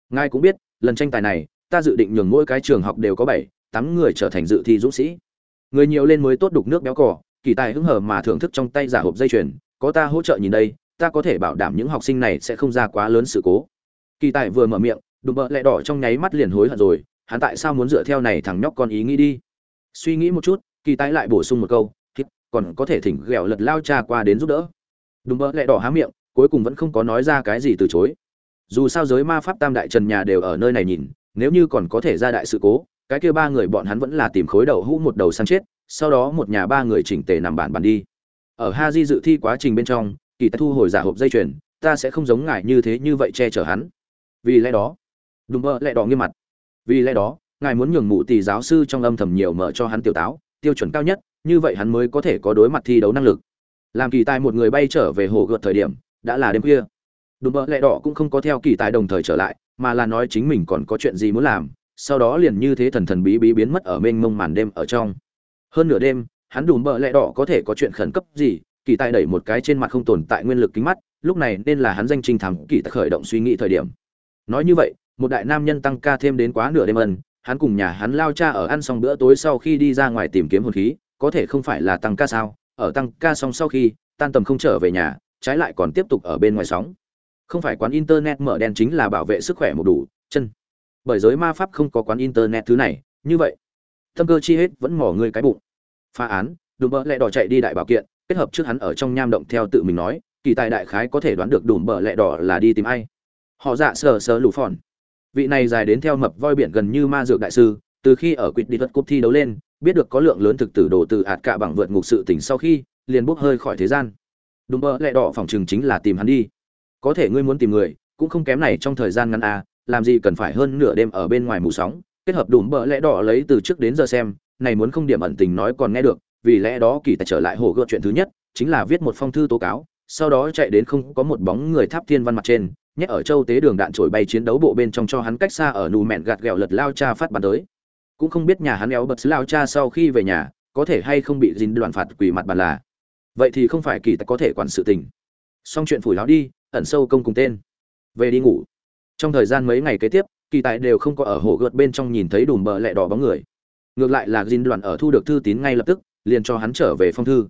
Ngài cũng biết, lần tranh tài này, ta dự định nhường mỗi cái trường học đều có bảy, tám người trở thành dự thi dũng sĩ. Người nhiều lên mới tốt đục nước béo cỏ kỳ tài hứng hở mà thưởng thức trong tay giả hộp dây chuyền. Có ta hỗ trợ nhìn đây, ta có thể bảo đảm những học sinh này sẽ không ra quá lớn sự cố. Kỳ tài vừa mở miệng, đùm bợ lẹ đỏ trong nháy mắt liền hối hận rồi, hắn tại sao muốn dựa theo này thằng nhóc con ý nghĩ đi? Suy nghĩ một chút kỳ tái lại bổ sung một câu thích còn có thể thỉnh ghẹo lật lao cha qua đến giúp đỡ. Đúng mơ lẹ đỏ há miệng, cuối cùng vẫn không có nói ra cái gì từ chối. Dù sao giới ma pháp tam đại trần nhà đều ở nơi này nhìn, nếu như còn có thể ra đại sự cố, cái kia ba người bọn hắn vẫn là tìm khối đầu hũ một đầu sang chết, sau đó một nhà ba người chỉnh tề nằm bản bàn đi. Ở ha di dự thi quá trình bên trong, kỳ ta thu hồi giả hộp dây chuyền, ta sẽ không giống ngài như thế như vậy che chở hắn. Vì lẽ đó, đúng mơ lại đỏ nghiêm mặt. Vì lẽ đó, ngài muốn nhường mụ tỷ giáo sư trong âm thầm nhiều mở cho hắn tiểu táo tiêu chuẩn cao nhất, như vậy hắn mới có thể có đối mặt thi đấu năng lực. Làm kỳ tài một người bay trở về hồ gợt thời điểm, đã là đêm khuya. Đùm bỡ lẹ đỏ cũng không có theo kỳ tài đồng thời trở lại, mà là nói chính mình còn có chuyện gì muốn làm, sau đó liền như thế thần thần bí bí biến mất ở mênh mông màn đêm ở trong. Hơn nửa đêm, hắn đùm bợ lẹ đỏ có thể có chuyện khẩn cấp gì, kỳ tài đẩy một cái trên mặt không tồn tại nguyên lực kính mắt, lúc này nên là hắn danh trinh thắng kỳ tài khởi động suy nghĩ thời điểm. Nói như vậy, một đại nam nhân tăng ca thêm đến quá nửa đêm ân hắn cùng nhà hắn lao cha ở ăn xong bữa tối sau khi đi ra ngoài tìm kiếm hồn khí, có thể không phải là tăng ca sao? Ở tăng ca xong sau khi, tan tầm không trở về nhà, trái lại còn tiếp tục ở bên ngoài sóng. Không phải quán internet mở đen chính là bảo vệ sức khỏe một đủ, chân. Bởi giới ma pháp không có quán internet thứ này, như vậy, tâm cơ chi hết vẫn mỏ người cái bụng. Phá án, đùm bỡ lẹ đỏ chạy đi đại bảo kiện, kết hợp trước hắn ở trong nham động theo tự mình nói, kỳ tài đại khái có thể đoán được đùm bỡ lẹ đỏ là đi tìm ai. Họ dạ sờ sờ lù phòn vị này dài đến theo mập voi biển gần như ma dược đại sư, từ khi ở quýt đi vật cúp thi đấu lên, biết được có lượng lớn thực tử đồ từ ạt cạ bằng vượt ngục sự tỉnh sau khi, liền bốc hơi khỏi thế gian. Đúng mơ lẹ đỏ phòng chừng chính là tìm hắn đi. Có thể ngươi muốn tìm người, cũng không kém này trong thời gian ngắn à làm gì cần phải hơn nửa đêm ở bên ngoài mù sóng. Kết hợp đùm bợ lẽ đỏ lấy từ trước đến giờ xem, này muốn không điểm ẩn tình nói còn nghe được, vì lẽ đó kỳ tài trở lại hồ gợt chuyện thứ nhất, chính là viết một phong thư tố cáo, sau đó chạy đến không có một bóng người tháp thiên văn mặt trên nhét ở châu tế đường đạn trổi bay chiến đấu bộ bên trong cho hắn cách xa ở nù mẹn gạt ghẹo lật lao cha phát bắn tới. Cũng không biết nhà hắn éo bật lao cha sau khi về nhà, có thể hay không bị dính đoàn phạt quỷ mặt bàn là. Vậy thì không phải kỳ tài có thể quản sự tình. Xong chuyện phủi láo đi, ẩn sâu công cùng tên. Về đi ngủ. Trong thời gian mấy ngày kế tiếp, kỳ tài đều không có ở hồ gợt bên trong nhìn thấy đùm bờ lẹ đỏ bóng người. Ngược lại là dính đoàn ở thu được thư tín ngay lập tức, liền cho hắn trở về phong thư.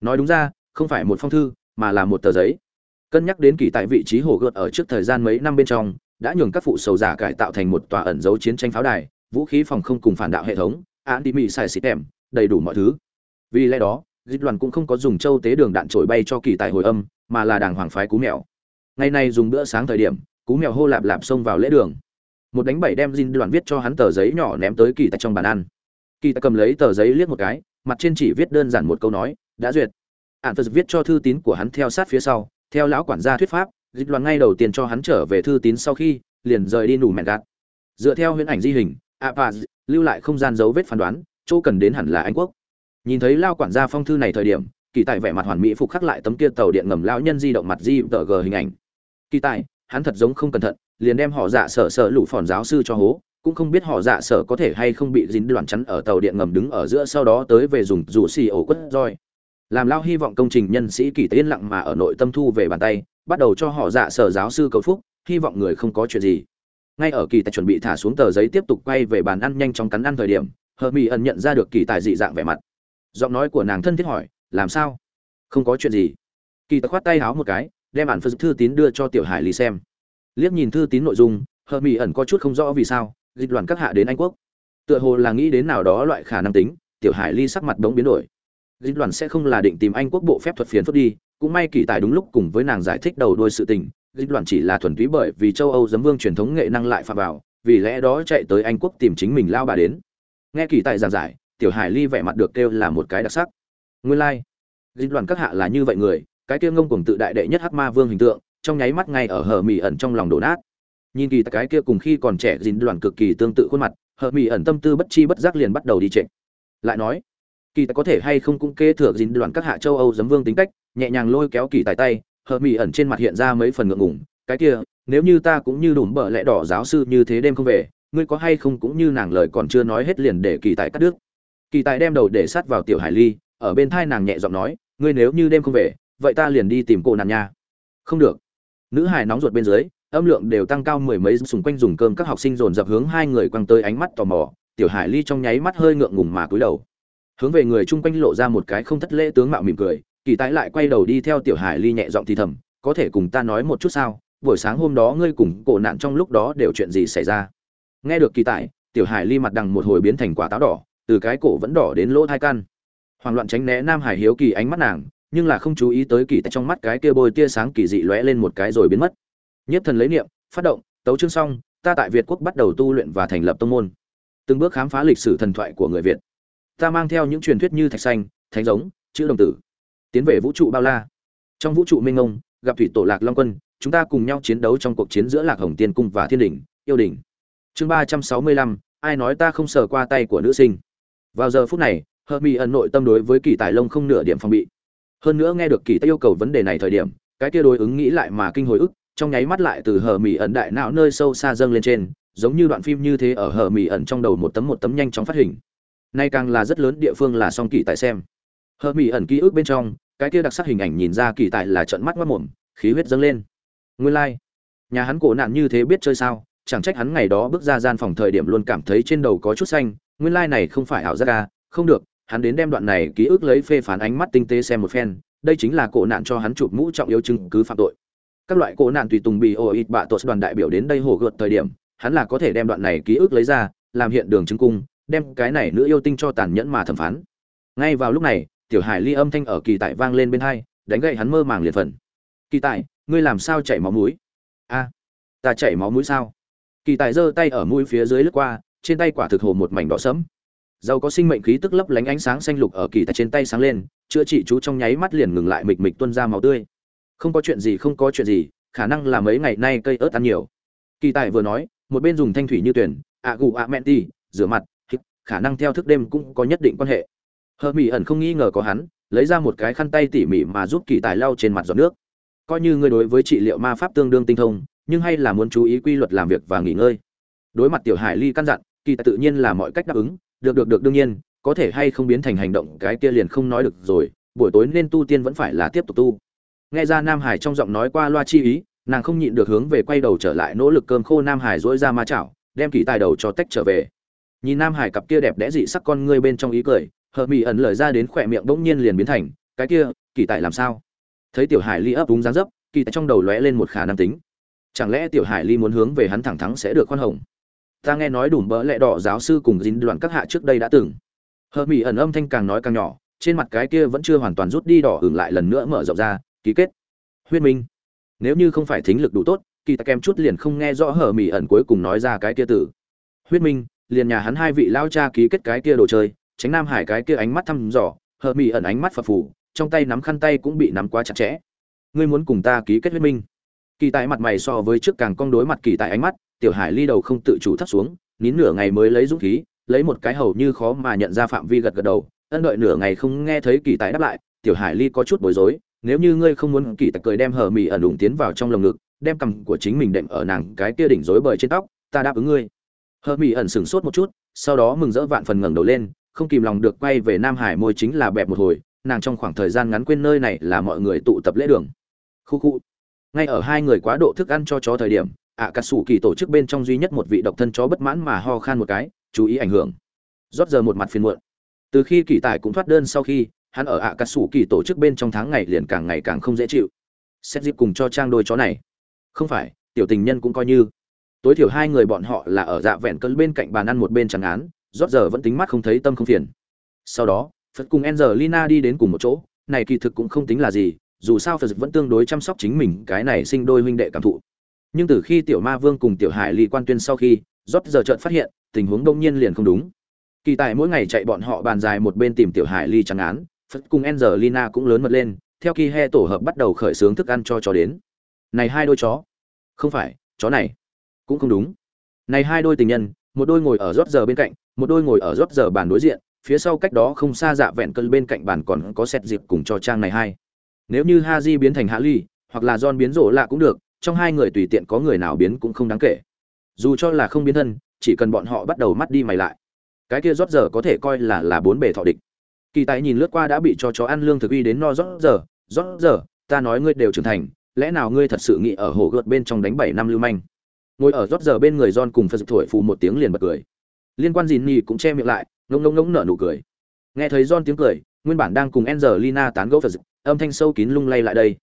Nói đúng ra, không phải một phong thư, mà là một tờ giấy cân nhắc đến kỳ tại vị trí hồ gợt ở trước thời gian mấy năm bên trong, đã nhường các phụ sầu giả cải tạo thành một tòa ẩn dấu chiến tranh pháo đài, vũ khí phòng không cùng phản đạo hệ thống án đi mỹ xài xịt em, đầy đủ mọi thứ. Vì lẽ đó, dịch đoàn cũng không có dùng châu tế đường đạn trổi bay cho kỳ tài hồi âm, mà là đàng hoàng phái cú mèo. Ngày nay dùng bữa sáng thời điểm, cú mèo hô lạp lạp xông vào lễ đường. Một đánh bảy đem dinh đoàn viết cho hắn tờ giấy nhỏ ném tới kỳ tại trong bàn ăn. Kỳ tại cầm lấy tờ giấy liếc một cái, mặt trên chỉ viết đơn giản một câu nói, đã duyệt. Ạn phật viết cho thư tín của hắn theo sát phía sau theo lão quản gia thuyết pháp dịch đoàn ngay đầu tiên cho hắn trở về thư tín sau khi liền rời đi nủ mẹn gạt. Dựa theo huyễn ảnh di hình apaz lưu lại không gian dấu vết phán đoán chỗ cần đến hẳn là anh quốc. Nhìn thấy lao quản gia phong thư này thời điểm kỳ tài vẻ mặt hoàn mỹ phục khắc lại tấm kia tàu điện ngầm lão nhân di động mặt di tờ g hình ảnh. Kỳ tài, hắn thật giống không cẩn thận liền đem họ dạ sở sở lũ phòn giáo sư cho hố cũng không biết họ dạ sở có thể hay không bị dính đoàn chắn ở tàu điện ngầm đứng ở giữa sau đó tới về dùng rủ xì ổ quất roi làm lao hy vọng công trình nhân sĩ kỳ tế yên lặng mà ở nội tâm thu về bàn tay, bắt đầu cho họ dạ sở giáo sư cầu phúc, hy vọng người không có chuyện gì. Ngay ở kỳ tài chuẩn bị thả xuống tờ giấy tiếp tục quay về bàn ăn nhanh trong cắn ăn thời điểm hờ mỹ ẩn nhận ra được kỳ tài dị dạng vẻ mặt. Giọng nói của nàng thân thiết hỏi, làm sao? Không có chuyện gì? Kỳ tài khoát tay háo một cái, đem bản phật thư tín đưa cho tiểu hải lý xem. Liếc nhìn thư tín nội dung hờ mỹ ẩn có chút không rõ vì sao, dịch đoàn các hạ đến anh quốc. Tựa hồ là nghĩ đến nào đó loại khả năng tính, tiểu hải ly sắc mặt đống biến đổi dịch đoàn sẽ không là định tìm anh quốc bộ phép thuật phiến phức đi, cũng may kỳ tài đúng lúc cùng với nàng giải thích đầu đuôi sự tình dịch đoàn chỉ là thuần túy bởi vì châu âu giấm vương truyền thống nghệ năng lại phạm vào, vì lẽ đó chạy tới anh quốc tìm chính mình lao bà đến. Nghe kỳ tài giảng giải, tiểu hải ly vẻ mặt được kêu là một cái đặc sắc. Nguyên lai、like. dịch đoàn các hạ là như vậy người, cái kia ngông cùng tự đại đệ nhất hắc ma vương hình tượng, trong nháy mắt ngay ở hờ mỹ ẩn trong lòng đổ nát. Nhìn kỳ tài cái kia cùng khi còn trẻ dính đoàn cực kỳ tương tự khuôn mặt hờ mỹ ẩn tâm tư bất chi bất giác liền bắt đầu đi trệ. Lại nói kỳ tài có thể hay không cũng kế thừa dính đoàn các hạ châu âu giấm vương tính cách, nhẹ nhàng lôi kéo kỳ tài tay, hờ mỹ ẩn trên mặt hiện ra mấy phần ngượng ngủng cái kia, nếu như ta cũng như đùm bợ lẽ đỏ giáo sư như thế đêm không về, ngươi có hay không cũng như nàng lời còn chưa nói hết liền để kỳ tài cắt đứt. Kỳ tài đem đầu để sát vào tiểu hải ly, ở bên thai nàng nhẹ giọng nói, ngươi nếu như đêm không về, vậy ta liền đi tìm cô nàng nha. Không được. Nữ hải nóng ruột bên dưới, âm lượng đều tăng cao mười mấy, xung quanh dùng cơm các học sinh dồn dập hướng hai người quăng tới ánh mắt tò mò. Tiểu hải ly trong nháy mắt hơi ngượng ngùng mà cúi đầu hướng về người chung quanh lộ ra một cái không thất lễ tướng mạo mỉm cười, kỳ tái lại quay đầu đi theo tiểu hải ly nhẹ giọng thì thầm, có thể cùng ta nói một chút sao? Buổi sáng hôm đó ngươi cùng cổ nạn trong lúc đó đều chuyện gì xảy ra? Nghe được kỳ tại tiểu hải ly mặt đằng một hồi biến thành quả táo đỏ, từ cái cổ vẫn đỏ đến lỗ thai căn. Hoảng loạn tránh né nam hải hiếu kỳ ánh mắt nàng, nhưng là không chú ý tới kỳ tại trong mắt cái kia bôi tia sáng kỳ dị lóe lên một cái rồi biến mất. Nhất thần lấy niệm, phát động, tấu chương xong, ta tại việt quốc bắt đầu tu luyện và thành lập tông môn. Từng bước khám phá lịch sử thần thoại của người việt ta mang theo những truyền thuyết như thạch xanh, thánh giống, chữ đồng tử, tiến về vũ trụ bao la. Trong vũ trụ minh ngông, gặp thủy tổ lạc long quân, chúng ta cùng nhau chiến đấu trong cuộc chiến giữa lạc hồng tiên cung và thiên đình yêu đình chương ba trăm sáu mươi lăm, ai nói ta không sờ qua tay của nữ sinh? Vào giờ phút này hờ mỹ ẩn nội tâm đối với kỳ tài lông không nửa điểm phòng bị. Hơn nữa nghe được kỳ tài yêu cầu vấn đề này thời điểm, cái kia đối ứng nghĩ lại mà kinh hồi ức, trong nháy mắt lại từ hờ mỹ ẩn đại não nơi sâu xa dâng lên trên, giống như đoạn phim như thế ở hờ mỹ ẩn trong đầu một tấm một tấm nhanh chóng phát hình nay càng là rất lớn địa phương là song kỳ tại xem hờ mỹ ẩn ký ức bên trong, cái kia đặc sắc hình ảnh nhìn ra kỳ tại là trận mắt mất mồm, khí huyết dâng lên nguyên lai、like. nhà hắn cổ nạn như thế biết chơi sao, chẳng trách hắn ngày đó bước ra gian phòng thời điểm luôn cảm thấy trên đầu có chút xanh, nguyên lai này không phải ảo giác à không được, hắn đến đem đoạn này ký ức lấy phê phán ánh mắt tinh tế xem một phen, đây chính là cổ nạn cho hắn chụp mũ trọng yếu chứng cứ phạm tội các loại cổ nạn tùy tùng bị ô ít bạ tột đoàn đại biểu đến đây hồ gợt thời điểm, hắn là có thể đem đoạn này ký ức lấy ra, làm hiện đường chứng cung đem cái này nữ yêu tinh cho tàn nhẫn mà thẩm phán. Ngay vào lúc này, tiểu hải ly âm thanh ở kỳ tại vang lên bên hai, đánh gậy hắn mơ màng liệt phần. Kỳ tại, ngươi làm sao chảy máu mũi? A, ta chảy máu mũi sao? Kỳ tại giơ tay ở mũi phía dưới lướt qua, trên tay quả thực hồ một mảnh đỏ sẫm. Dầu có sinh mệnh khí tức lấp lánh ánh sáng xanh lục ở kỳ tại trên tay sáng lên, chữa trị chú trong nháy mắt liền ngừng lại mịch mịch tuôn ra máu tươi. Không có chuyện gì, không có chuyện gì, khả năng là mấy ngày nay cây ớt ăn nhiều. Kỳ tài vừa nói, một bên dùng thanh thủy như tuyển ạ gù ạ mẹn ti rửa mặt khả năng theo thức đêm cũng có nhất định quan hệ. Hờ mỹ ẩn không nghi ngờ có hắn, lấy ra một cái khăn tay tỉ mỉ mà giúp kỳ tài lau trên mặt giọt nước. Coi như ngươi đối với trị liệu ma pháp tương đương tinh thông, nhưng hay là muốn chú ý quy luật làm việc và nghỉ ngơi. Đối mặt tiểu hải ly căn dặn, kỳ tài tự nhiên là mọi cách đáp ứng, được được được, đương nhiên, có thể hay không biến thành hành động cái kia liền không nói được rồi, buổi tối nên tu tiên vẫn phải là tiếp tục tu. Nghe ra nam hải trong giọng nói qua loa chi ý, nàng không nhịn được hướng về quay đầu trở lại nỗ lực cơm khô nam hải dỗi ra ma chảo, đem kỳ tài đầu cho tách trở về nhìn nam hải cặp kia đẹp đẽ dị sắc con ngươi bên trong ý cười hờ mỹ ẩn lời ra đến khỏe miệng bỗng nhiên liền biến thành, cái kia, kỳ tài làm sao? Thấy tiểu hải ly ấp đúng dáng dấp, kỳ tại trong đầu lóe lên một khả năng tính. Chẳng lẽ tiểu hải ly muốn hướng về hắn thẳng thắng sẽ được khoan hồng? Ta nghe nói đủ bỡ lẽ đỏ giáo sư cùng dính đoạn các hạ trước đây đã từng. Hờ mỹ ẩn âm thanh càng nói càng nhỏ, trên mặt cái kia vẫn chưa hoàn toàn rút đi đỏ hưởng lại lần nữa mở rộng ra, ký kết. Huyết minh. Nếu như không phải thính lực đủ tốt, kỳ ta kèm chút liền không nghe rõ hờ mỹ ẩn cuối cùng nói ra cái kia tử huyết minh liền nhà hắn hai vị lao cha ký kết cái kia đồ chơi, tránh nam hải cái kia ánh mắt thăm dò, hờ mỹ ẩn ánh mắt phập phù, trong tay nắm khăn tay cũng bị nắm quá chặt chẽ. Ngươi muốn cùng ta ký kết huyết minh? Kỳ tại mặt mày so với trước càng cong đối mặt kỳ tại ánh mắt, tiểu hải ly đầu không tự chủ thấp xuống, nín nửa ngày mới lấy dũng khí, lấy một cái hầu như khó mà nhận ra phạm vi gật gật đầu, ân đợi nửa ngày không nghe thấy kỳ tại đáp lại, tiểu hải ly có chút bối rối, nếu như ngươi không muốn kỳ tại cười đem hờ mỹ ẩn đụng tiến vào trong lồng ngực, đem cằm của chính mình đệm ở nàng cái kia đỉnh rối bời trên tóc, ta đáp ứng ngươi hờ mỹ ẩn sửng sốt một chút, sau đó mừng rỡ vạn phần ngẩng đầu lên, không kìm lòng được quay về nam hải môi chính là bẹp một hồi, nàng trong khoảng thời gian ngắn quên nơi này là mọi người tụ tập lễ đường. Khu khu. Ngay ở hai người quá độ thức ăn cho chó thời điểm ạ cà sủ kỳ tổ chức bên trong duy nhất một vị độc thân chó bất mãn mà ho khan một cái, chú ý ảnh hưởng. Rót giờ một mặt phiền muộn. Từ khi kỳ tài cũng thoát đơn sau khi, hắn ở ạ cà sủ kỳ tổ chức bên trong tháng ngày liền càng ngày càng không dễ chịu. Xét dịp cùng cho trang đôi chó này. Không phải, tiểu tình nhân cũng coi như tối thiểu hai người bọn họ là ở dạ vẹn cơn bên cạnh bàn ăn một bên chẳng án rót giờ vẫn tính mắt không thấy tâm không phiền. Sau đó, phật cùng angelina đi đến cùng một chỗ, này kỳ thực cũng không tính là gì, dù sao phật vẫn tương đối chăm sóc chính mình, cái này sinh đôi huynh đệ cảm thụ. Nhưng từ khi tiểu ma vương cùng tiểu hải ly quan tuyên sau khi, rót giờ chợt phát hiện, tình huống đông nhiên liền không đúng. Kỳ tài mỗi ngày chạy bọn họ bàn dài một bên tìm tiểu hải ly trắng án phật cùng angelina cũng lớn mật lên, theo kỳ he tổ hợp bắt đầu khởi xướng thức ăn cho chó đến. Này hai đôi chó. Không phải, chó này cũng không đúng. Này hai đôi tình nhân, một đôi ngồi ở rót giờ bên cạnh, một đôi ngồi ở rót giờ bàn đối diện, phía sau cách đó không xa dạ vẹn cân bên cạnh bàn còn có sẹt dịp cùng cho trang này hai. Nếu như ha di biến thành hạ ly, hoặc là don biến rổ lạ cũng được, trong hai người tùy tiện có người nào biến cũng không đáng kể. Dù cho là không biến thân, chỉ cần bọn họ bắt đầu mắt đi mày lại. Cái kia rót giờ có thể coi là là bốn bề thọ địch. Kỳ tài nhìn lướt qua đã bị cho chó ăn lương thực uy đến no rót giờ rót giờ, ta nói ngươi đều trưởng thành, lẽ nào ngươi thật sự nghĩ ở hồ gợt bên trong đánh bảy năm lưu manh? Ngồi ở rót giờ bên người John cùng phật thổi phù một tiếng liền bật cười. Liên quan gì nhì cũng che miệng lại, ngông ngông ngông nở nụ cười. Nghe thấy John tiếng cười, nguyên bản đang cùng Angelina tán gẫu phật âm thanh sâu kín lung lay lại đây.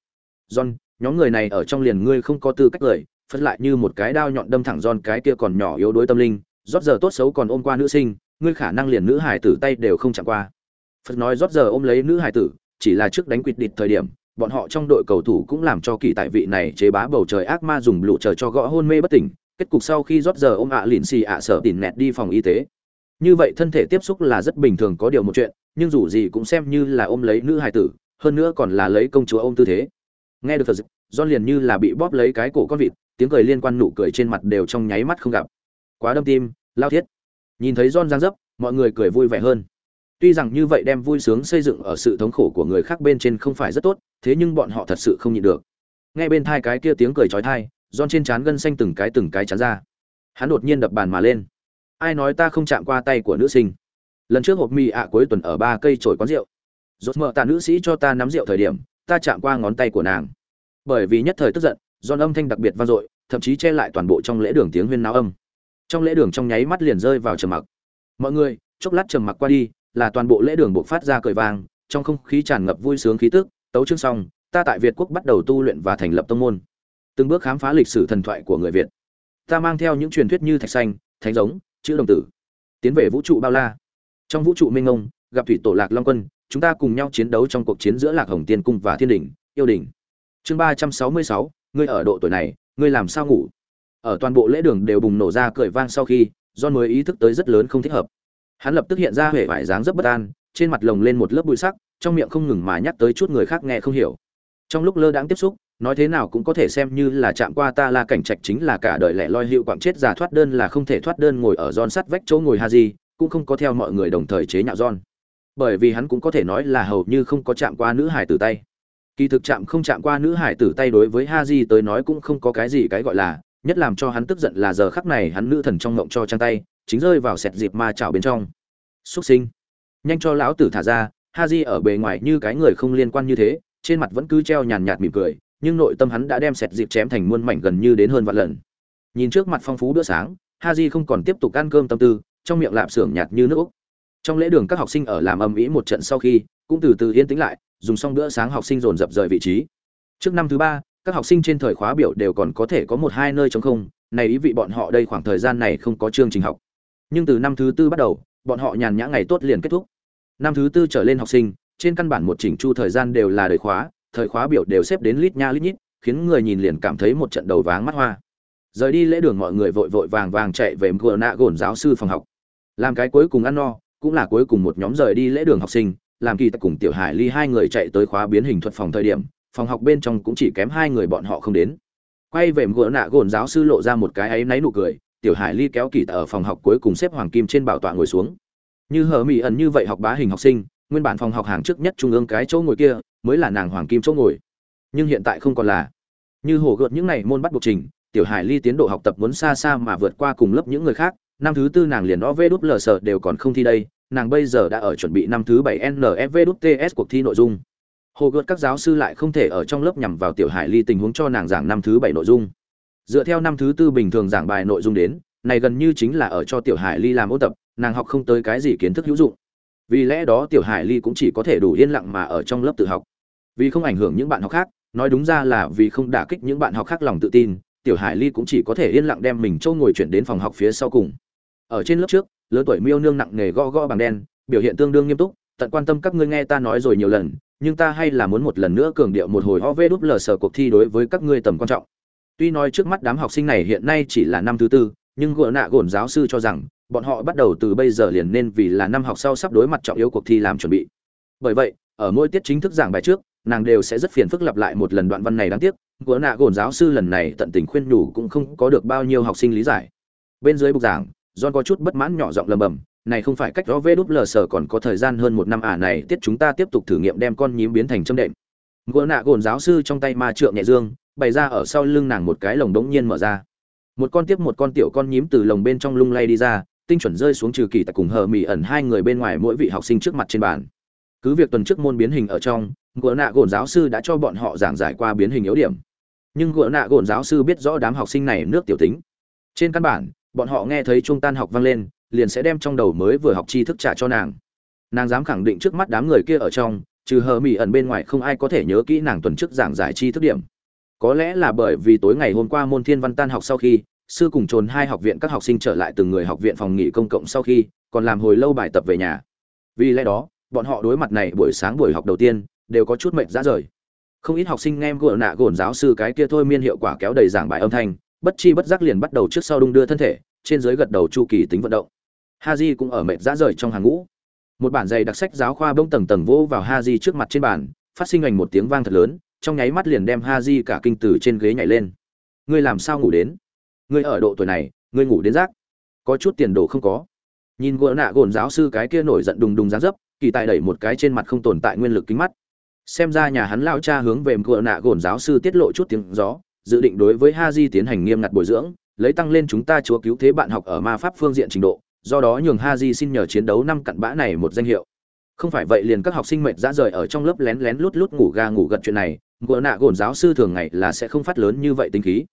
John, nhóm người này ở trong liền ngươi không có tư cách cười, phật lại như một cái đao nhọn đâm thẳng John cái kia còn nhỏ yếu đuối tâm linh, rót giờ tốt xấu còn ôm qua nữ sinh, ngươi khả năng liền nữ hải tử tay đều không chạm qua. Phật nói rót giờ ôm lấy nữ hải tử, chỉ là trước đánh quỵt địch thời điểm bọn họ trong đội cầu thủ cũng làm cho kỳ tại vị này chế bá bầu trời ác ma dùng lũ trời cho gõ hôn mê bất tỉnh, kết cục sau khi rót giờ ôm ạ lìn xì ạ sợ tỉn nẹt đi phòng y tế. Như vậy thân thể tiếp xúc là rất bình thường có điều một chuyện, nhưng dù gì cũng xem như là ôm lấy nữ hài tử, hơn nữa còn là lấy công chúa ôm tư thế. Nghe được thật do liền như là bị bóp lấy cái cổ con vịt, tiếng cười liên quan nụ cười trên mặt đều trong nháy mắt không gặp. Quá đâm tim, lao thiết. Nhìn thấy John giang dấp, mọi người cười vui vẻ hơn. Tuy rằng như vậy đem vui sướng xây dựng ở sự thống khổ của người khác bên trên không phải rất tốt, thế nhưng bọn họ thật sự không nhịn được. Nghe bên thai cái kia tiếng cười chói tai, John trên trán gân xanh từng cái từng cái chán ra. Hắn đột nhiên đập bàn mà lên. Ai nói ta không chạm qua tay của nữ sinh? Lần trước hộp mì ạ cuối tuần ở ba cây chổi quán rượu. Rốt mở ta nữ sĩ cho ta nắm rượu thời điểm, ta chạm qua ngón tay của nàng. Bởi vì nhất thời tức giận, John âm thanh đặc biệt vang dội, thậm chí che lại toàn bộ trong lễ đường tiếng huyên náo âm. Trong lễ đường trong nháy mắt liền rơi vào trầm mặc. Mọi người, chốc lát trầm mặc qua đi, là toàn bộ lễ đường buộc phát ra cười vang, trong không khí tràn ngập vui sướng khí tức, tấu chương xong, ta tại Việt quốc bắt đầu tu luyện và thành lập tông môn. Từng bước khám phá lịch sử thần thoại của người Việt. Ta mang theo những truyền thuyết như thạch xanh, thánh giống, chữ đồng tử, tiến về vũ trụ bao la. Trong vũ trụ mênh mông, gặp thủy tổ Lạc Long Quân, chúng ta cùng nhau chiến đấu trong cuộc chiến giữa Lạc Hồng Tiên cung và Thiên đình. yêu đình Chương ba trăm sáu mươi sáu, ngươi ở độ tuổi này, ngươi làm sao ngủ? Ở toàn bộ lễ đường đều bùng nổ ra cười vang sau khi, John mới ý thức tới rất lớn không thích hợp hắn lập tức hiện ra huệ vải dáng rất bất an, trên mặt lồng lên một lớp bụi sắc, trong miệng không ngừng mà nhắc tới chút người khác nghe không hiểu. Trong lúc lơ đãng tiếp xúc, nói thế nào cũng có thể xem như là chạm qua ta la cảnh trạch chính là cả đời lẻ loi hiệu quặng chết giả thoát đơn là không thể thoát đơn ngồi ở giòn sắt vách chỗ ngồi ha gì cũng không có theo mọi người đồng thời chế nhạo giòn. Bởi vì hắn cũng có thể nói là hầu như không có chạm qua nữ hải tử tay. Kỳ thực chạm không chạm qua nữ hải tử tay đối với ha di tới nói cũng không có cái gì cái gọi là, nhất làm cho hắn tức giận là giờ khắc này hắn nữ thần trong ngộng cho trang tay chính rơi vào sẹt dịp ma chảo bên trong. Xuất sinh. Nhanh cho lão tử thả ra ha di ở bề ngoài như cái người không liên quan như thế, trên mặt vẫn cứ treo nhàn nhạt mỉm cười, nhưng nội tâm hắn đã đem sẹt dịp chém thành muôn mảnh gần như đến hơn vạn lần. Nhìn trước mặt phong phú bữa sáng ha di không còn tiếp tục ăn cơm tâm tư, trong miệng lạp xưởng nhạt như nước úc. Trong lễ đường các học sinh ở làm âm ĩ một trận sau khi, cũng từ từ yên tĩnh lại, dùng xong bữa sáng học sinh dồn dập rời vị trí. Trước năm thứ ba, các học sinh trên thời khóa biểu đều còn có thể có một hai nơi trống không, này ý vị bọn họ đây khoảng thời gian này không có chương trình học nhưng từ năm thứ tư bắt đầu, bọn họ nhàn nhã ngày tốt liền kết thúc. Năm thứ tư trở lên học sinh, trên căn bản một chỉnh chu thời gian đều là đời khóa, thời khóa biểu đều xếp đến lít nha lít nhít, khiến người nhìn liền cảm thấy một trận đầu váng mắt hoa. Rời đi lễ đường mọi người vội vội vàng vàng chạy về mgờ nạ gồn giáo sư phòng học. Làm cái cuối cùng ăn no, cũng là cuối cùng một nhóm rời đi lễ đường học sinh, làm kỳ tại cùng tiểu hải ly hai người chạy tới khóa biến hình thuật phòng thời điểm, phòng học bên trong cũng chỉ kém hai người bọn họ không đến. Quay về mgờ nạ gồn giáo sư lộ ra một cái áy náy nụ cười tiểu hải ly kéo kỳ ở phòng học cuối cùng xếp hoàng kim trên bảo tọa ngồi xuống. Như hờ mỹ ẩn như vậy học bá hình học sinh, nguyên bản phòng học hàng trước nhất trung ương cái chỗ ngồi kia, mới là nàng hoàng kim chỗ ngồi. Nhưng hiện tại không còn là. Như hồ gợt những này môn bắt buộc trình, tiểu hải ly tiến độ học tập muốn xa xa mà vượt qua cùng lớp những người khác, năm thứ tư nàng liền đó vê đút lờ sợ đều còn không thi đây, nàng bây giờ đã ở chuẩn bị năm thứ bảy nfv đút ts cuộc thi nội dung. Hồ gợt các giáo sư lại không thể ở trong lớp nhằm vào tiểu hải ly tình huống cho nàng giảng năm thứ bảy nội dung dựa theo năm thứ tư bình thường giảng bài nội dung đến, này gần như chính là ở cho tiểu hải ly làm ôn tập, nàng học không tới cái gì kiến thức hữu dụng. Vì lẽ đó tiểu hải ly cũng chỉ có thể đủ yên lặng mà ở trong lớp tự học. Vì không ảnh hưởng những bạn học khác, nói đúng ra là vì không đả kích những bạn học khác lòng tự tin, tiểu hải ly cũng chỉ có thể yên lặng đem mình trâu ngồi chuyển đến phòng học phía sau cùng. Ở trên lớp trước lớn tuổi miêu nương nặng nề gõ gõ bằng đen, biểu hiện tương đương nghiêm túc, tận quan tâm các ngươi nghe ta nói rồi nhiều lần, nhưng ta hay là muốn một lần nữa cường điệu một hồi ho vê đúp lờ sở cuộc thi đối với các ngươi tầm quan trọng. Tuy nói trước mắt đám học sinh này hiện nay chỉ là năm thứ tư, nhưng gỡ nạ gổn giáo sư cho rằng, bọn họ bắt đầu từ bây giờ liền nên vì là năm học sau sắp đối mặt trọng yếu cuộc thi làm chuẩn bị. Bởi vậy ở mỗi tiết chính thức giảng bài trước nàng đều sẽ rất phiền phức lặp lại một lần đoạn văn này đáng tiếc gỡ nạ gổn giáo sư lần này tận tình khuyên nhủ cũng không có được bao nhiêu học sinh lý giải. Bên dưới bục giảng john có chút bất mãn nhỏ giọng lầm bầm này không phải cách đó vê đúp lờ sở còn có thời gian hơn một năm à này tiết chúng ta tiếp tục thử nghiệm đem con nhím biến thành châm đệm. Gỡ nạ gồn giáo sư trong tay ma trượng nhẹ dương bày ra ở sau lưng nàng một cái lồng đống nhiên mở ra. Một con tiếp một con tiểu con nhím từ lồng bên trong lung lay đi ra, tinh chuẩn rơi xuống trừ kỳ tại cùng hờ mỹ ẩn hai người bên ngoài mỗi vị học sinh trước mặt trên bàn. Cứ việc tuần trước môn biến hình ở trong gỡ nạ gồn giáo sư đã cho bọn họ giảng giải qua biến hình yếu điểm. Nhưng gỡ nạ gồn giáo sư biết rõ đám học sinh này nước tiểu tính. Trên căn bản, bọn họ nghe thấy trung tan học vang lên, liền sẽ đem trong đầu mới vừa học tri thức trả cho nàng. Nàng dám khẳng định trước mắt đám người kia ở trong, trừ hờ mỹ ẩn bên ngoài không ai có thể nhớ kỹ nàng tuần trước giảng giải tri thức điểm có lẽ là bởi vì tối ngày hôm qua môn thiên văn tan học sau khi, sư cùng trồn hai học viện các học sinh trở lại từng người học viện phòng nghỉ công cộng sau khi, còn làm hồi lâu bài tập về nhà. Vì lẽ đó, bọn họ đối mặt này buổi sáng buổi học đầu tiên, đều có chút mệt ra rời. Không ít học sinh nghe gỡ nạ gồn giáo sư cái kia thôi miên hiệu quả kéo đầy giảng bài âm thanh, bất chi bất giác liền bắt đầu trước sau đung đưa thân thể, trên dưới gật đầu chu kỳ tính vận động. Haji cũng ở mệt ra rời trong hàng ngũ. Một bản dày đặc sách giáo khoa bông tầng tầng vỗ vào haji trước mặt trên bàn, phát sinh ảnh một tiếng vang thật lớn trong nháy mắt liền đem ha di cả kinh từ trên ghế nhảy lên. Ngươi làm sao ngủ đến? Ngươi ở độ tuổi này, ngươi ngủ đến rác. Có chút tiền đồ không có. Nhìn gỡ nạ gồn giáo sư cái kia nổi giận đùng đùng dáng dấp, kỳ tài đẩy một cái trên mặt không tồn tại nguyên lực kính mắt. Xem ra nhà hắn lao cha hướng về gỡ nạ gồn giáo sư tiết lộ chút tiếng gió, dự định đối với ha di tiến hành nghiêm ngặt bồi dưỡng, lấy tăng lên chúng ta chúa cứu thế bạn học ở ma pháp phương diện trình độ, do đó nhường ha di xin nhờ chiến đấu năm cặn bã này một danh hiệu. Không phải vậy liền các học sinh mệt dã rời ở trong lớp lén lén lút lút ngủ ga ngủ gật chuyện này gỡ nạ gồn giáo sư thường ngày là sẽ không phát lớn như vậy tính khí.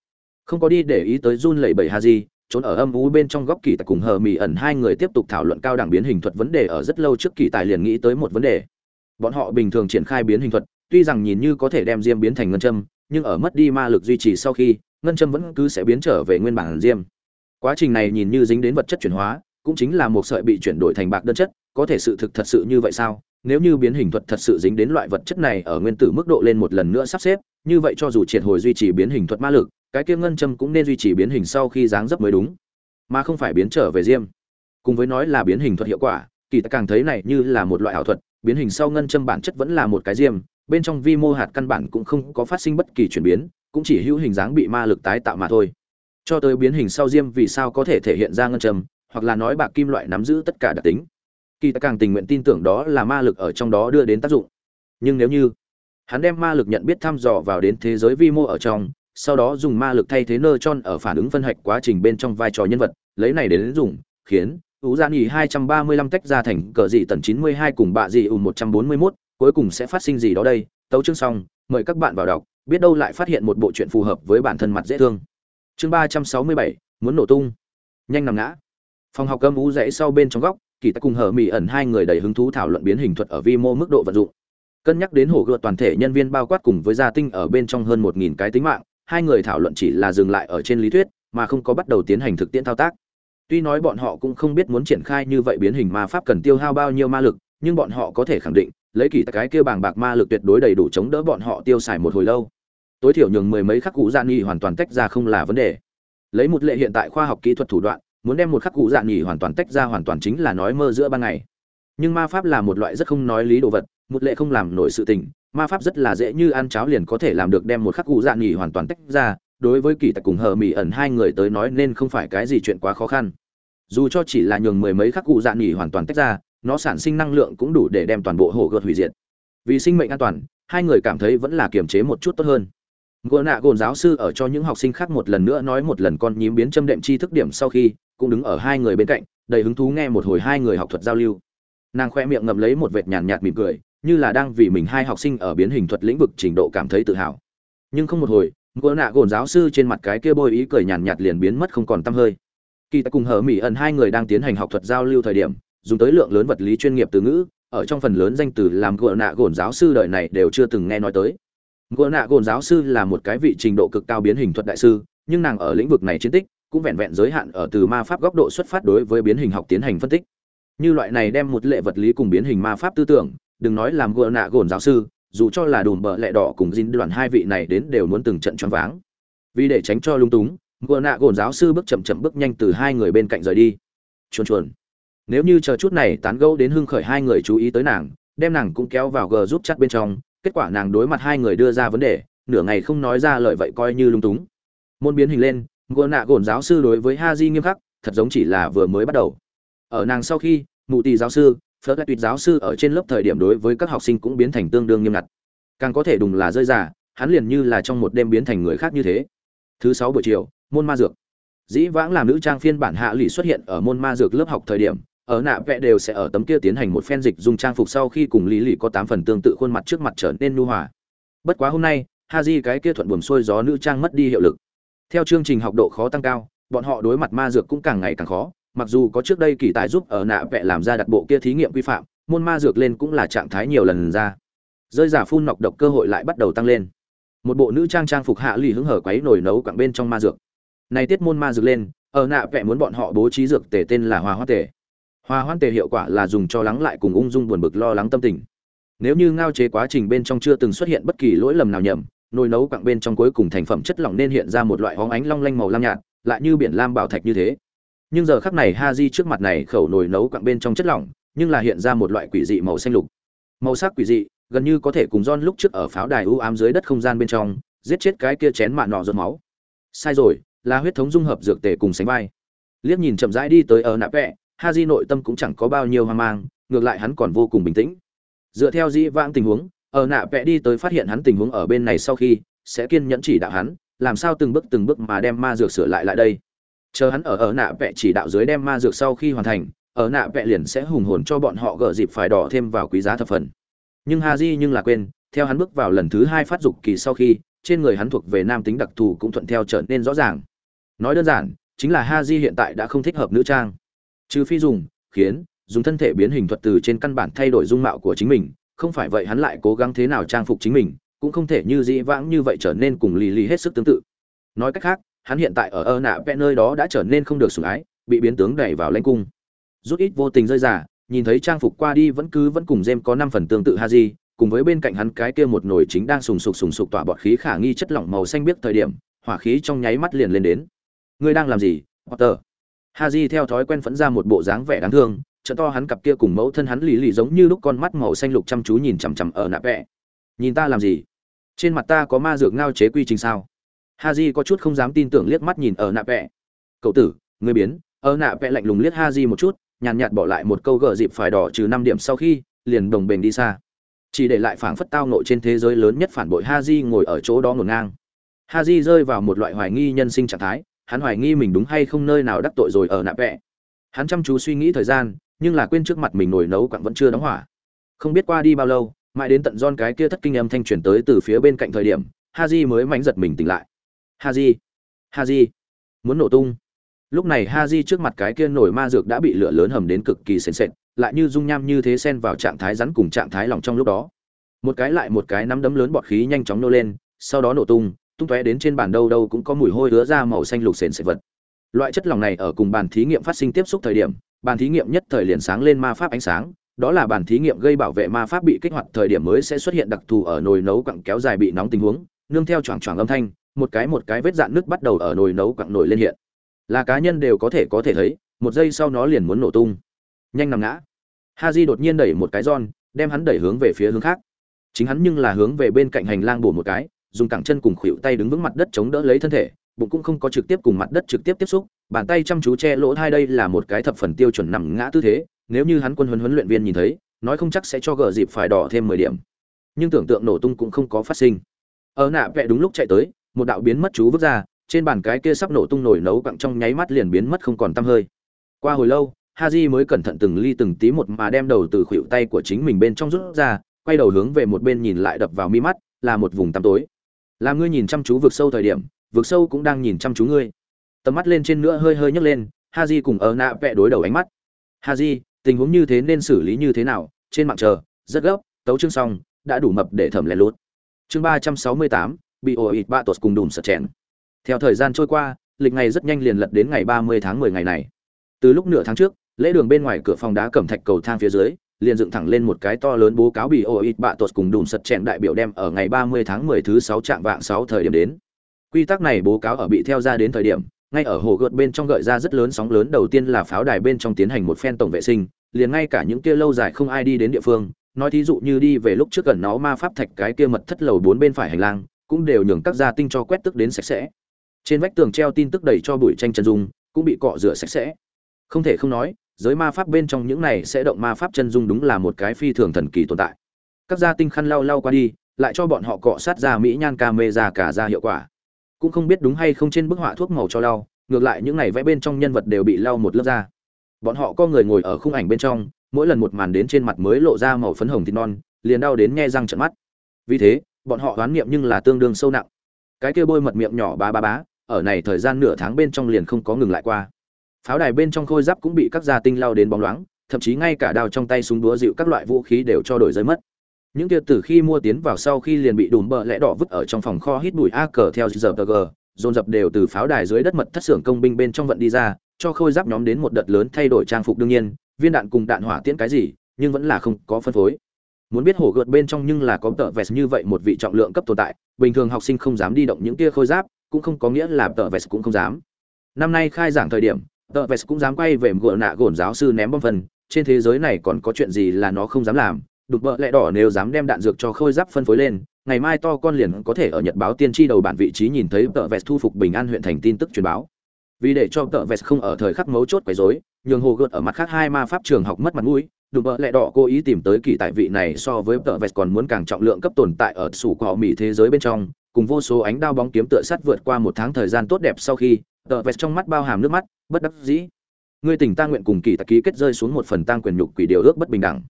Không có đi để ý tới run lẩy bẩy ha di trốn ở âm u bên trong góc kỳ tài cùng hờ mỹ ẩn hai người tiếp tục thảo luận cao đẳng biến hình thuật vấn đề ở rất lâu trước kỳ tài liền nghĩ tới một vấn đề. Bọn họ bình thường triển khai biến hình thuật, tuy rằng nhìn như có thể đem diêm biến thành ngân châm, nhưng ở mất đi ma lực duy trì sau khi, ngân châm vẫn cứ sẽ biến trở về nguyên bản diêm. Quá trình này nhìn như dính đến vật chất chuyển hóa, cũng chính là một sợi bị chuyển đổi thành bạc đơn chất, có thể sự thực thật sự như vậy sao? Nếu như biến hình thuật thật sự dính đến loại vật chất này ở nguyên tử mức độ lên một lần nữa sắp xếp, như vậy cho dù triệt hồi duy trì biến hình thuật ma lực, cái kia ngân châm cũng nên duy trì biến hình sau khi dáng dấp mới đúng, mà không phải biến trở về diêm. Cùng với nói là biến hình thuật hiệu quả, kỳ ta càng thấy này như là một loại ảo thuật, biến hình sau ngân châm bản chất vẫn là một cái diêm, bên trong vi mô hạt căn bản cũng không có phát sinh bất kỳ chuyển biến, cũng chỉ hữu hình dáng bị ma lực tái tạo mà thôi. Cho tới biến hình sau diêm vì sao có thể thể hiện ra ngân châm, hoặc là nói bạc kim loại nắm giữ tất cả đặc tính kỳ ta càng tình nguyện tin tưởng đó là ma lực ở trong đó đưa đến tác dụng. Nhưng nếu như hắn đem ma lực nhận biết thăm dò vào đến thế giới vi mô ở trong sau đó dùng ma lực thay thế nơ tròn ở phản ứng phân hạch quá trình bên trong vai trò nhân vật lấy này đến dùng khiến ú ba nghỉ 235 tách ra thành cờ dị tần 92 cùng bạ dị ù 141, cuối cùng sẽ phát sinh gì đó đây? Tấu chương xong mời các bạn vào đọc biết đâu lại phát hiện một bộ truyện phù hợp với bản thân mặt dễ thương. Chương 367, muốn nổ tung. Nhanh nằm ngã. Phòng học âm ú rẽ sau bên trong góc kỳ ta cùng hở mỹ ẩn hai người đầy hứng thú thảo luận biến hình thuật ở vi mô mức độ vận dụng. Cân nhắc đến hổ gợt toàn thể nhân viên bao quát cùng với gia tinh ở bên trong hơn một nghìn cái tính mạng, hai người thảo luận chỉ là dừng lại ở trên lý thuyết, mà không có bắt đầu tiến hành thực tiễn thao tác. Tuy nói bọn họ cũng không biết muốn triển khai như vậy biến hình ma pháp cần tiêu hao bao nhiêu ma lực, nhưng bọn họ có thể khẳng định, lấy kỳ cái kia bàng bạc ma lực tuyệt đối đầy đủ chống đỡ bọn họ tiêu xài một hồi lâu. Tối thiểu nhường mười mấy khắc cụ gian nghi hoàn toàn tách ra không là vấn đề. Lấy một lệ hiện tại khoa học kỹ thuật thủ đoạn muốn đem một khắc cụ dạ nghỉ hoàn toàn tách ra hoàn toàn chính là nói mơ giữa ban ngày. Nhưng ma pháp là một loại rất không nói lý đồ vật, một lệ không làm nổi sự tình, ma pháp rất là dễ như ăn cháo liền có thể làm được đem một khắc cụ dạ nghỉ hoàn toàn tách ra, đối với kỳ tặc cùng hờ mỹ ẩn hai người tới nói nên không phải cái gì chuyện quá khó khăn. Dù cho chỉ là nhường mười mấy khắc cụ dạ nghỉ hoàn toàn tách ra, nó sản sinh năng lượng cũng đủ để đem toàn bộ hồ gợt hủy diệt. Vì sinh mệnh an toàn, hai người cảm thấy vẫn là kiềm chế một chút tốt hơn. Gỗ nạ gồn giáo sư ở cho những học sinh khác một lần nữa nói một lần con nhím biến châm đệm chi thức điểm sau khi cũng đứng ở hai người bên cạnh, đầy hứng thú nghe một hồi hai người học thuật giao lưu. Nàng khoe miệng ngậm lấy một vệt nhàn nhạt mỉm cười, như là đang vì mình hai học sinh ở biến hình thuật lĩnh vực trình độ cảm thấy tự hào. Nhưng không một hồi, ngô nạ gồn giáo sư trên mặt cái kia bôi ý cười nhàn nhạt liền biến mất không còn t hơi. Kỳ tại cùng hở mỹ ẩn hai người đang tiến hành học thuật giao lưu thời điểm, dùng tới lượng lớn vật lý chuyên nghiệp từ ngữ, ở trong phần lớn danh từ làm ngô nạ gồn giáo sư đời này đều chưa từng nghe nói tới. Ngô nạ gồn giáo sư là một cái vị trình độ cực cao biến hình thuật đại sư, nhưng nàng ở lĩnh vực này chiến tích cũng vẹn vẹn giới hạn ở từ ma pháp góc độ xuất phát đối với biến hình học tiến hành phân tích. Như loại này đem một lệ vật lý cùng biến hình ma pháp tư tưởng, đừng nói làm gỡ nạ gồn giáo sư, dù cho là đùm bợ lẹ đỏ cùng dính đoàn hai vị này đến đều muốn từng trận choáng váng. Vì để tránh cho lung túng gỡ nạ gồn giáo sư bước chậm chậm bước nhanh từ hai người bên cạnh rời đi. Chuồn chuồn. Nếu như chờ chút này tán gẫu đến hưng khởi hai người chú ý tới nàng, đem nàng cũng kéo vào gờ giúp chặt bên trong, kết quả nàng đối mặt hai người đưa ra vấn đề, nửa ngày không nói ra lời vậy coi như lung túng. Môn biến hình lên ngựa nạ gồn giáo sư đối với ha di nghiêm khắc, thật giống chỉ là vừa mới bắt đầu. Ở nàng sau khi, mụ tỷ giáo sư, phớt tuyệt giáo sư ở trên lớp thời điểm đối với các học sinh cũng biến thành tương đương nghiêm ngặt. Càng có thể đùng là rơi giả hắn liền như là trong một đêm biến thành người khác như thế. Thứ sáu buổi chiều, môn ma dược. Dĩ vãng làm nữ trang phiên bản hạ lụy xuất hiện ở môn ma dược lớp học thời điểm, ở nạ vẽ đều sẽ ở tấm kia tiến hành một phen dịch dùng trang phục sau khi cùng lý lì có tám phần tương tự khuôn mặt trước mặt trở nên nu hòa. Bất quá hôm nay ha di cái kia thuận buồm xuôi gió nữ trang mất đi hiệu lực theo chương trình học độ khó tăng cao, bọn họ đối mặt ma dược cũng càng ngày càng khó. Mặc dù có trước đây kỳ tài giúp ở nạ vẽ làm ra đặt bộ kia thí nghiệm quy phạm, môn ma dược lên cũng là trạng thái nhiều lần ra. Rơi giả phun nọc độc cơ hội lại bắt đầu tăng lên. Một bộ nữ trang trang phục hạ lì hứng hở quấy nổi nấu quặng bên trong ma dược. Này tiết môn ma dược lên, ở nạ vẽ muốn bọn họ bố trí dược tề tên là hòa hoa tề. Hòa hoan tề hiệu quả là dùng cho lắng lại cùng ung dung buồn bực lo lắng tâm tình. Nếu như ngao chế quá trình bên trong chưa từng xuất hiện bất kỳ lỗi lầm nào nhầm nồi nấu quặng bên trong cuối cùng thành phẩm chất lỏng nên hiện ra một loại hóng ánh long lanh màu lam nhạt, lại như biển lam bảo thạch như thế. Nhưng giờ khắc này ha di trước mặt này khẩu nồi nấu quặng bên trong chất lỏng, nhưng là hiện ra một loại quỷ dị màu xanh lục. Màu sắc quỷ dị, gần như có thể cùng don lúc trước ở pháo đài u ám dưới đất không gian bên trong, giết chết cái kia chén mạ nọ giọt máu. Sai rồi, là huyết thống dung hợp dược tề cùng sánh vai. Liếc nhìn chậm rãi đi tới ở nạp vẹ ha di nội tâm cũng chẳng có bao nhiêu hoang mang, ngược lại hắn còn vô cùng bình tĩnh. Dựa theo dĩ vãng tình huống ở nạ vẽ đi tới phát hiện hắn tình huống ở bên này sau khi, sẽ kiên nhẫn chỉ đạo hắn, làm sao từng bước từng bước mà đem ma dược sửa lại lại đây. Chờ hắn ở ở nạ vẽ chỉ đạo dưới đem ma dược sau khi hoàn thành, ở nạ vẽ liền sẽ hùng hồn cho bọn họ gỡ dịp phải đỏ thêm vào quý giá thập phần. Nhưng ha di nhưng là quên, theo hắn bước vào lần thứ hai phát dục kỳ sau khi, trên người hắn thuộc về nam tính đặc thù cũng thuận theo trở nên rõ ràng. Nói đơn giản, chính là ha di hiện tại đã không thích hợp nữ trang. Trừ phi dùng, khiến, dùng thân thể biến hình thuật từ trên căn bản thay đổi dung mạo của chính mình không phải vậy hắn lại cố gắng thế nào trang phục chính mình cũng không thể như dĩ vãng như vậy trở nên cùng lì lì hết sức tương tự. Nói cách khác hắn hiện tại ở ơ nạ vẽ nơi đó đã trở nên không được sủng ái bị biến tướng đẩy vào lãnh cung. Rút ít vô tình rơi giả nhìn thấy trang phục qua đi vẫn cứ vẫn cùng jem có năm phần tương tự ha di cùng với bên cạnh hắn cái kia một nồi chính đang sùng sục sùng sục tỏa bọt khí khả nghi chất lỏng màu xanh biếc thời điểm hỏa khí trong nháy mắt liền lên đến. Ngươi đang làm gì potter? Haji theo thói quen phẫn ra một bộ dáng vẻ đáng thương, trợ to hắn cặp kia cùng mẫu thân hắn lì lì giống như lúc con mắt màu xanh lục chăm chú nhìn chằm chằm ở nạp vẽ. Nhìn ta làm gì? Trên mặt ta có ma dược ngao chế quy trình sao? Ha Haji có chút không dám tin tưởng liếc mắt nhìn ở nạp vẽ. Cậu tử, người biến, ở nạp vẽ lạnh lùng liếc Ha Haji một chút, nhàn nhạt bỏ lại một câu gở dịp phải đỏ trừ năm điểm sau khi, liền đồng bền đi xa. Chỉ để lại phảng phất tao nội trên thế giới lớn nhất phản bội Ha Haji ngồi ở chỗ đó ngổn ngang. Ha Haji rơi vào một loại hoài nghi nhân sinh trạng thái, hắn hoài nghi mình đúng hay không nơi nào đắc tội rồi ở nạ vẽ hắn chăm chú suy nghĩ thời gian nhưng là quên trước mặt mình nồi nấu quặng vẫn chưa đóng hỏa. Không biết qua đi bao lâu, mãi đến tận don cái kia thất kinh âm thanh truyền tới từ phía bên cạnh thời điểm, Haji mới mánh giật mình tỉnh lại. Haji Haji, muốn nổ tung. Lúc này Haji trước mặt cái kia nổi ma dược đã bị lửa lớn hầm đến cực kỳ sền sệt, lại như dung nham như thế xen vào trạng thái rắn cùng trạng thái lỏng trong lúc đó. Một cái lại một cái nắm đấm lớn bọt khí nhanh chóng nô lên, sau đó nổ tung tung tóe đến trên bàn đâu đâu cũng có mùi hôi hứa ra màu xanh lục sền sệt vật. Loại chất lỏng này ở cùng bàn thí nghiệm phát sinh tiếp xúc thời điểm bàn thí nghiệm nhất thời liền sáng lên ma pháp ánh sáng, đó là bàn thí nghiệm gây bảo vệ ma pháp bị kích hoạt thời điểm mới sẽ xuất hiện đặc thù ở nồi nấu quặng kéo dài bị nóng tình huống, nương theo choảng choảng âm thanh, một cái một cái vết dạn nước bắt đầu ở nồi nấu quặng nổi lên hiện. Là cá nhân đều có thể có thể thấy, một giây sau nó liền muốn nổ tung. Nhanh nằm ngã. Ha di đột nhiên đẩy một cái giòn, đem hắn đẩy hướng về phía hướng khác. Chính hắn nhưng là hướng về bên cạnh hành lang bổ một cái, dùng cẳng chân cùng khuỷu tay đứng vững mặt đất chống đỡ lấy thân thể, bụng cũng không có trực tiếp cùng mặt đất trực tiếp tiếp xúc bàn tay chăm chú che lỗ hai đây là một cái thập phần tiêu chuẩn nằm ngã tư thế, nếu như hắn quân huấn huấn luyện viên nhìn thấy, nói không chắc sẽ cho gờ dịp phải đỏ thêm mười điểm. Nhưng tưởng tượng nổ tung cũng không có phát sinh. Ở nạ vẽ đúng lúc chạy tới, một đạo biến mất chú vứt ra, trên bàn cái kia sắp nổ tung nổi nấu cặng trong nháy mắt liền biến mất không còn tăm hơi. Qua hồi lâu, haji mới cẩn thận từng ly từng tí một mà đem đầu từ khuỷu tay của chính mình bên trong rút ra, quay đầu hướng về một bên nhìn lại đập vào mi mắt, là một vùng tăm tối. Làm ngươi nhìn chăm chú vực sâu thời điểm, vực sâu cũng đang nhìn chăm chú ngươi tầm mắt lên trên nữa hơi hơi nhấc lên ha j cùng ở nạ vẽ đối đầu ánh mắt. Ha j tình huống như thế nên xử lý như thế nào? Trên mạng chờ rất gấp tấu chương xong đã đủ mập để thẩm lẻ lút chương ba trăm sáu mươi tám bị ổ ịt ba tột cùng đùm sật chèn. Theo thời gian trôi qua lịch ngày rất nhanh liền lật đến ngày ba mươi tháng mười ngày này. Từ lúc nửa tháng trước lễ đường bên ngoài cửa phòng đá cẩm thạch cầu thang phía dưới liền dựng thẳng lên một cái to lớn bố cáo bị ô ít bạ tuột cùng đùm sật chèn đại biểu đem ở ngày 30 tháng 10 thứ 6 trạng vạng 6 thời điểm đến. Quy tắc này bố cáo ở bị theo ra đến thời điểm, ngay ở hồ gợt bên trong gợi ra rất lớn sóng lớn đầu tiên là pháo đài bên trong tiến hành một phen tổng vệ sinh, liền ngay cả những kia lâu dài không ai đi đến địa phương, nói thí dụ như đi về lúc trước gần nó ma pháp thạch cái kia mật thất lầu bốn bên phải hành lang, cũng đều nhường các gia tinh cho quét tức đến sạch sẽ. Trên vách tường treo tin tức đầy cho bụi tranh chân dung, cũng bị cọ rửa sạch sẽ. Không thể không nói, giới ma pháp bên trong những này sẽ động ma pháp chân dung đúng là một cái phi thường thần kỳ tồn tại. Các gia tinh khăn lau lau qua đi, lại cho bọn họ cọ sát ra mỹ nhan ca mê ra cả ra hiệu quả cũng không biết đúng hay không trên bức họa thuốc màu cho lau, ngược lại những này vẽ bên trong nhân vật đều bị lau một lớp da. Bọn họ có người ngồi ở khung ảnh bên trong, mỗi lần một màn đến trên mặt mới lộ ra màu phấn hồng thịt non, liền đau đến nghe răng trận mắt. Vì thế, bọn họ đoán niệm nhưng là tương đương sâu nặng. Cái kia bôi mật miệng nhỏ bá bá bá, ở này thời gian nửa tháng bên trong liền không có ngừng lại qua. Pháo đài bên trong khôi giáp cũng bị các gia tinh lao đến bóng loáng, thậm chí ngay cả đao trong tay súng đúa dịu các loại vũ khí đều cho đổi rơi mất những kia từ khi mua tiến vào sau khi liền bị đùm bờ lẽ đỏ vứt ở trong phòng kho hít bụi a cờ theo giờ g dồn dập đều từ pháo đài dưới đất mật thất xưởng công binh bên trong vận đi ra, cho khôi giáp nhóm đến một đợt lớn thay đổi trang phục đương nhiên, viên đạn cùng đạn hỏa tiễn cái gì, nhưng vẫn là không có phân phối. Muốn biết hổ gợt bên trong nhưng là có tợ vest như vậy một vị trọng lượng cấp tồn tại, bình thường học sinh không dám đi động những kia khôi giáp, cũng không có nghĩa là tợ vest cũng không dám. Năm nay khai giảng thời điểm tợ vest cũng dám quay về gỡ nạ gổn giáo sư ném bom phần, trên thế giới này còn có chuyện gì là nó không dám làm? Đục bợ lẽ đỏ nếu dám đem đạn dược cho khôi giáp phân phối lên, ngày mai to con liền có thể ở nhật báo tiên tri đầu bản vị trí nhìn thấy tợ vest thu phục bình an huyện thành tin tức truyền báo. Vì để cho tợ vest không ở thời khắc mấu chốt quấy rối, nhường hồ gợt ở mặt khác hai ma pháp trường học mất mặt mũi đùm bợ lẹ đỏ cố ý tìm tới kỳ tại vị này so với tợ vest còn muốn càng trọng lượng cấp tồn tại ở sủ cỏ mỹ thế giới bên trong, cùng vô số ánh đao bóng kiếm tựa sắt vượt qua một tháng thời gian tốt đẹp sau khi tợ vest trong mắt bao hàm nước mắt, bất đắc dĩ. Ngươi tỉnh ta nguyện cùng kỳ tại ký kết rơi xuống một phần tăng quyền nhục quỷ điều ước bất bình đẳng.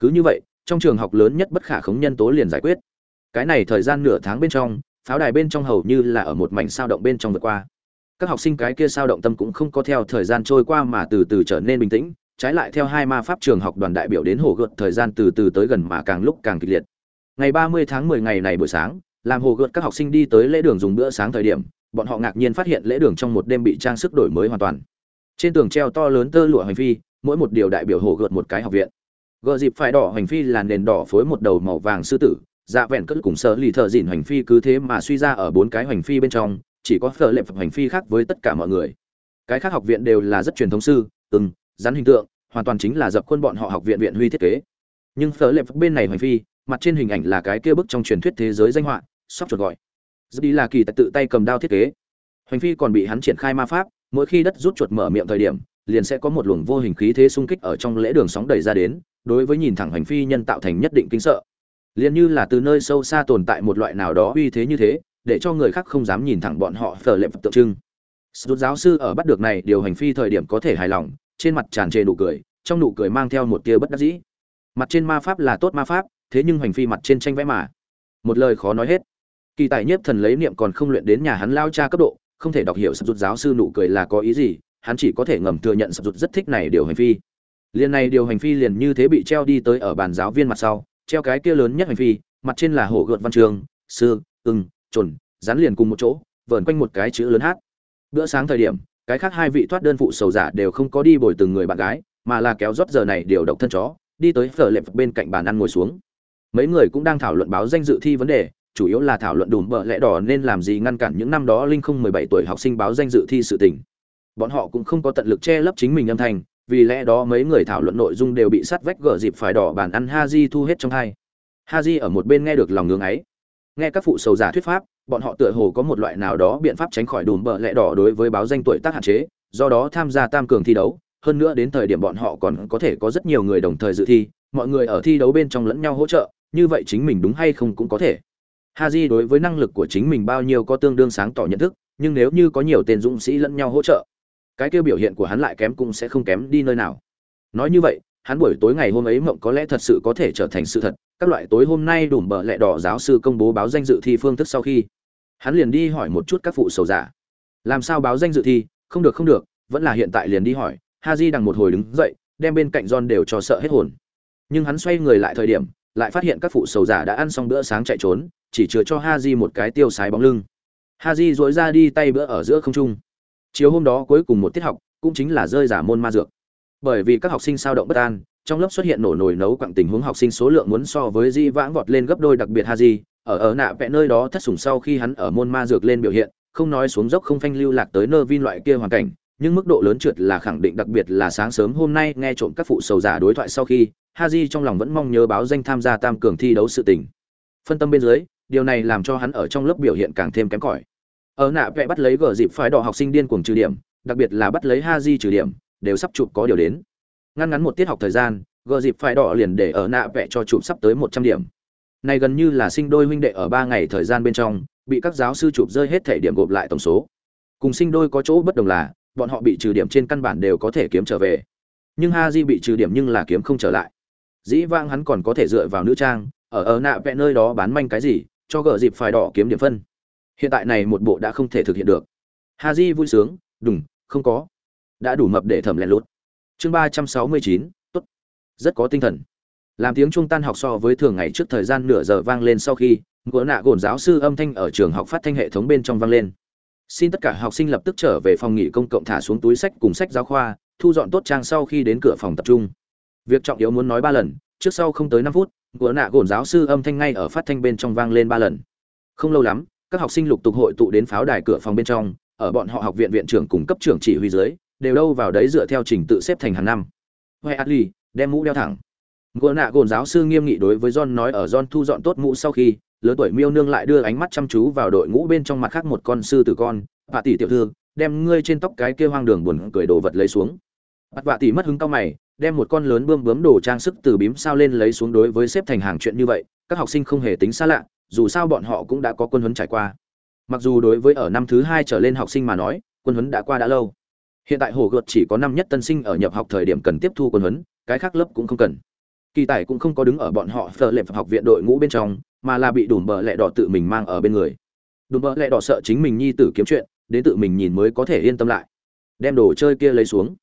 Cứ như vậy trong trường học lớn nhất bất khả khống nhân tố liền giải quyết. Cái này thời gian nửa tháng bên trong, pháo đài bên trong hầu như là ở một mảnh sao động bên trong vượt qua. Các học sinh cái kia sao động tâm cũng không có theo thời gian trôi qua mà từ từ trở nên bình tĩnh, trái lại theo hai ma pháp trường học đoàn đại biểu đến hồ gợt thời gian từ từ tới gần mà càng lúc càng kịch liệt. Ngày ba mươi tháng mười ngày này buổi sáng, làm hồ gợt các học sinh đi tới lễ đường dùng bữa sáng thời điểm, bọn họ ngạc nhiên phát hiện lễ đường trong một đêm bị trang sức đổi mới hoàn toàn. Trên tường treo to lớn tơ lụa hành phi, mỗi một điều đại biểu hồ gợt một cái học viện gợ dịp phải đỏ hành phi là nền đỏ phối một đầu màu vàng sư tử dạ vẹn cất cùng sợ lì thợ dìn hành phi cứ thế mà suy ra ở bốn cái hành phi bên trong, chỉ có phở lệ phật hành phi khác với tất cả mọi người. Cái khác học viện đều là rất truyền thống sư ưng rắn hình tượng, hoàn toàn chính là dập khuôn bọn họ học viện viện huy thiết kế. Nhưng phở lệ phật bên này hành phi, mặt trên hình ảnh là cái kia bức trong truyền thuyết thế giới danh họa, sóc chuột gọi. Giúp đi là kỳ tự tay cầm đao thiết kế. Hành phi còn bị hắn triển khai ma pháp, mỗi khi đất rút chuột mở miệng thời điểm, liền sẽ có một luồng vô hình khí thế xung kích ở trong lễ đường sóng đẩy ra đến đối với nhìn thẳng hành phi nhân tạo thành nhất định kinh sợ liền như là từ nơi sâu xa tồn tại một loại nào đó uy thế như thế để cho người khác không dám nhìn thẳng bọn họ phở lệ tượng trưng Sút giáo sư ở bắt được này điều hành phi thời điểm có thể hài lòng, trên mặt tràn trề nụ cười, trong nụ cười mang theo một tia bất đắc dĩ. Mặt trên ma pháp là tốt ma pháp, thế nhưng hành phi mặt trên tranh vẽ mà. Một lời khó nói hết. Kỳ tài nhiếp thần lấy niệm còn không luyện đến nhà hắn lao cha cấp độ, không thể đọc hiểu sập rụt giáo sư nụ cười là có ý gì, hắn chỉ có thể ngầm thừa nhận sập rụt rất thích này điều hành phi. Liên này điều hành phi liền như thế bị treo đi tới ở bàn giáo viên mặt sau, treo cái kia lớn nhất hành phi, mặt trên là hổ gợn văn trường, sư, ưng, trồn, dán liền cùng một chỗ, vờn quanh một cái chữ lớn hát. Bữa sáng thời điểm, cái khác hai vị thoát đơn phụ sầu giả đều không có đi bồi từng người bạn gái, mà là kéo rót giờ này điều độc thân chó, đi tới phở lệp bên cạnh bàn ăn ngồi xuống. Mấy người cũng đang thảo luận báo danh dự thi vấn đề, chủ yếu là thảo luận đùm bợ lẽ đỏ nên làm gì ngăn cản những năm đó linh không 17 tuổi học sinh báo danh dự thi sự tình. Bọn họ cũng không có tận lực che lấp chính mình âm thanh, vì lẽ đó mấy người thảo luận nội dung đều bị sắt vách gở dịp phải đỏ bàn ăn Haji thu hết trong hai. Haji ở một bên nghe được lòng ngưỡng ấy. Nghe các phụ sầu giả thuyết pháp, bọn họ tựa hồ có một loại nào đó biện pháp tránh khỏi đùm bợ lẽ đỏ đối với báo danh tuổi tác hạn chế, do đó tham gia tam cường thi đấu, hơn nữa đến thời điểm bọn họ còn có thể có rất nhiều người đồng thời dự thi, mọi người ở thi đấu bên trong lẫn nhau hỗ trợ, như vậy chính mình đúng hay không cũng có thể. Haji đối với năng lực của chính mình bao nhiêu có tương đương sáng tỏ nhận thức, nhưng nếu như có nhiều tên dũng sĩ lẫn nhau hỗ trợ, cái kêu biểu hiện của hắn lại kém cũng sẽ không kém đi nơi nào. Nói như vậy, hắn buổi tối ngày hôm ấy mộng có lẽ thật sự có thể trở thành sự thật, các loại tối hôm nay đủ bờ lẹ đỏ giáo sư công bố báo danh dự thi phương thức sau khi, hắn liền đi hỏi một chút các phụ sầu giả. Làm sao báo danh dự thi? Không được không được, vẫn là hiện tại liền đi hỏi. Ha di đằng một hồi đứng dậy, đem bên cạnh john đều cho sợ hết hồn. Nhưng hắn xoay người lại thời điểm, lại phát hiện các phụ sầu giả đã ăn xong bữa sáng chạy trốn, chỉ chừa cho ha di một cái tiêu sái bóng lưng. Ha di dối ra đi tay bữa ở giữa không trung chiều hôm đó cuối cùng một tiết học cũng chính là rơi giả môn ma dược. Bởi vì các học sinh sao động bất an, trong lớp xuất hiện nổ nồi nấu quặng tình huống học sinh số lượng muốn so với di vãng vọt lên gấp đôi đặc biệt ha di ở ở nạ vẽ nơi đó thất sủng sau khi hắn ở môn ma dược lên biểu hiện, không nói xuống dốc không phanh lưu lạc tới nơ vin loại kia hoàn cảnh, nhưng mức độ lớn trượt là khẳng định đặc biệt là sáng sớm hôm nay nghe trộm các phụ sầu giả đối thoại sau khi, haji trong lòng vẫn mong nhớ báo danh tham gia tam cường thi đấu sự tình. Phân tâm bên dưới, điều này làm cho hắn ở trong lớp biểu hiện càng thêm kém cỏi ở nạ vẽ bắt lấy gờ dịp phái đỏ học sinh điên cuồng trừ điểm, đặc biệt là bắt lấy ha di trừ điểm, đều sắp chụp có điều đến. Ngăn ngắn một tiết học thời gian, gờ dịp phái đỏ liền để ở nạ vẽ cho chụp sắp tới một trăm điểm. Này gần như là sinh đôi huynh đệ ở ba ngày thời gian bên trong, bị các giáo sư chụp rơi hết thể điểm gộp lại tổng số. Cùng sinh đôi có chỗ bất đồng là, bọn họ bị trừ điểm trên căn bản đều có thể kiếm trở về. Nhưng ha di bị trừ điểm nhưng là kiếm không trở lại. Dĩ vãng hắn còn có thể dựa vào nữ trang, ở ở nạ vẽ nơi đó bán manh cái gì, cho gờ dịp phải đỏ kiếm điểm phân hiện tại này một bộ đã không thể thực hiện được. Ha di vui sướng, đùng, không có. Đã đủ mập để thẩm lén lút. Chương ba trăm sáu mươi chín, tốt. Rất có tinh thần. Làm tiếng trung tan học so với thường ngày trước thời gian nửa giờ vang lên sau khi ngựa nạ gồn giáo sư âm thanh ở trường học phát thanh hệ thống bên trong vang lên. Xin tất cả học sinh lập tức trở về phòng nghỉ công cộng thả xuống túi sách cùng sách giáo khoa, thu dọn tốt trang sau khi đến cửa phòng tập trung. Việc trọng yếu muốn nói ba lần, trước sau không tới năm phút ngựa nạ gồn giáo sư âm thanh ngay ở phát thanh bên trong vang lên ba lần. Không lâu lắm các học sinh lục tục hội tụ đến pháo đài cửa phòng bên trong, ở bọn họ học viện viện trưởng cùng cấp trưởng chỉ huy dưới, đều đâu vào đấy dựa theo trình tự xếp thành hàng năm. Huệ adli đem mũ đeo thẳng. Ngựa nạ gồn giáo sư nghiêm nghị đối với john nói ở john thu dọn tốt mũ sau khi, lớn tuổi miêu nương lại đưa ánh mắt chăm chú vào đội ngũ bên trong mặt khác một con sư tử con bà tỷ tiểu thư, đem ngươi trên tóc cái kia hoang đường buồn cười đồ vật lấy xuống. Bắt vạ tỷ mất hứng cao mày, đem một con lớn bươm bướm đồ trang sức từ bím sao lên lấy xuống đối với xếp thành hàng chuyện như vậy, các học sinh không hề tính xa lạ dù sao bọn họ cũng đã có quân huấn trải qua. Mặc dù đối với ở năm thứ hai trở lên học sinh mà nói, quân huấn đã qua đã lâu. Hiện tại hồ gợt chỉ có năm nhất tân sinh ở nhập học thời điểm cần tiếp thu quân huấn, cái khác lớp cũng không cần. Kỳ tài cũng không có đứng ở bọn họ sợ lệ học viện đội ngũ bên trong, mà là bị đùm bờ lẹ đỏ tự mình mang ở bên người. Đùm bờ lẹ đỏ sợ chính mình nhi tử kiếm chuyện, đến tự mình nhìn mới có thể yên tâm lại. Đem đồ chơi kia lấy xuống.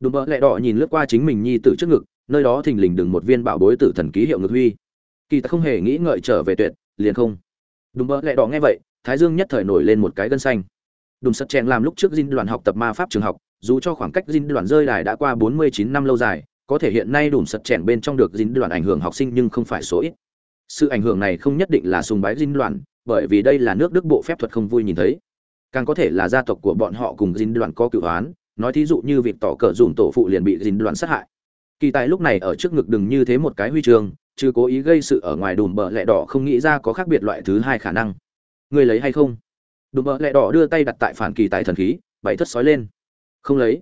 Đùm bờ lẹ đỏ nhìn lướt qua chính mình nhi tử trước ngực, nơi đó thình lình đừng một viên bảo bối tử thần ký hiệu ngực huy. Kỳ Tài không hề nghĩ ngợi trở về tuyệt liền không. Đùm bờ lẹ đỏ nghe vậy, thái dương nhất thời nổi lên một cái gân xanh. Đùm sật chèn làm lúc trước dinh đoàn học tập ma pháp trường học, dù cho khoảng cách dinh đoàn rơi đài đã qua bốn mươi chín năm lâu dài, có thể hiện nay đùm sật chèn bên trong được dinh đoàn ảnh hưởng học sinh nhưng không phải số ít. Sự ảnh hưởng này không nhất định là sùng bái dinh đoàn, bởi vì đây là nước đức bộ phép thuật không vui nhìn thấy. Càng có thể là gia tộc của bọn họ cùng dinh đoàn có cựu hoán nói thí dụ như việc tỏ cờ dùm tổ phụ liền bị dinh đoàn sát hại. Kỳ tài lúc này ở trước ngực đừng như thế một cái huy chương trừ cố ý gây sự ở ngoài đùm bờ lẹ đỏ không nghĩ ra có khác biệt loại thứ hai khả năng. Người lấy hay không? Đùm bờ lẹ đỏ đưa tay đặt tại phản kỳ tài thần khí bảy thất sói lên. Không lấy.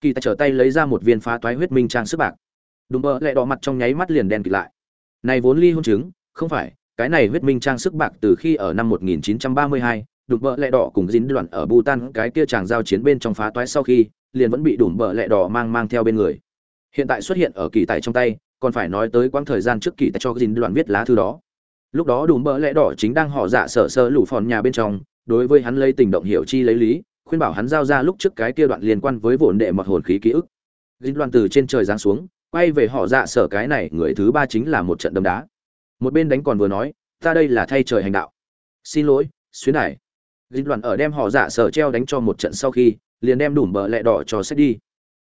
Kỳ tài trở tay lấy ra một viên phá toái huyết minh trang sức bạc. Đùm bờ lẹ đỏ mặt trong nháy mắt liền đen kịt lại. Này vốn ly hôn chứng không phải cái này huyết minh trang sức bạc từ khi ở năm 1932, đùm bờ lẹ đỏ cùng dính đoạn ở Bhutan cái kia chàng giao chiến bên trong phá toái sau khi liền vẫn bị đùm bờ lẹ đỏ mang mang theo bên người. Hiện tại xuất hiện ở kỳ tài trong tay còn phải nói tới quãng thời gian trước kỳ tại cho gìn đoạn viết lá thư đó. Lúc đó đùm bỡ lẽ đỏ chính đang họ dạ sở sơ lũ phòn nhà bên trong, đối với hắn lấy tình động hiểu chi lấy lý, khuyên bảo hắn giao ra lúc trước cái kia đoạn liên quan với vụn đệ mật hồn khí ký ức. Gìn đoạn từ trên trời giáng xuống, quay về họ dạ sở cái này, người thứ ba chính là một trận đấm đá. Một bên đánh còn vừa nói, ta đây là thay trời hành đạo. Xin lỗi, xuyến đài. Dính Đoàn ở đem họ dạ sở treo đánh cho một trận sau khi, liền đem đùm bờ lẹ đỏ cho xét đi.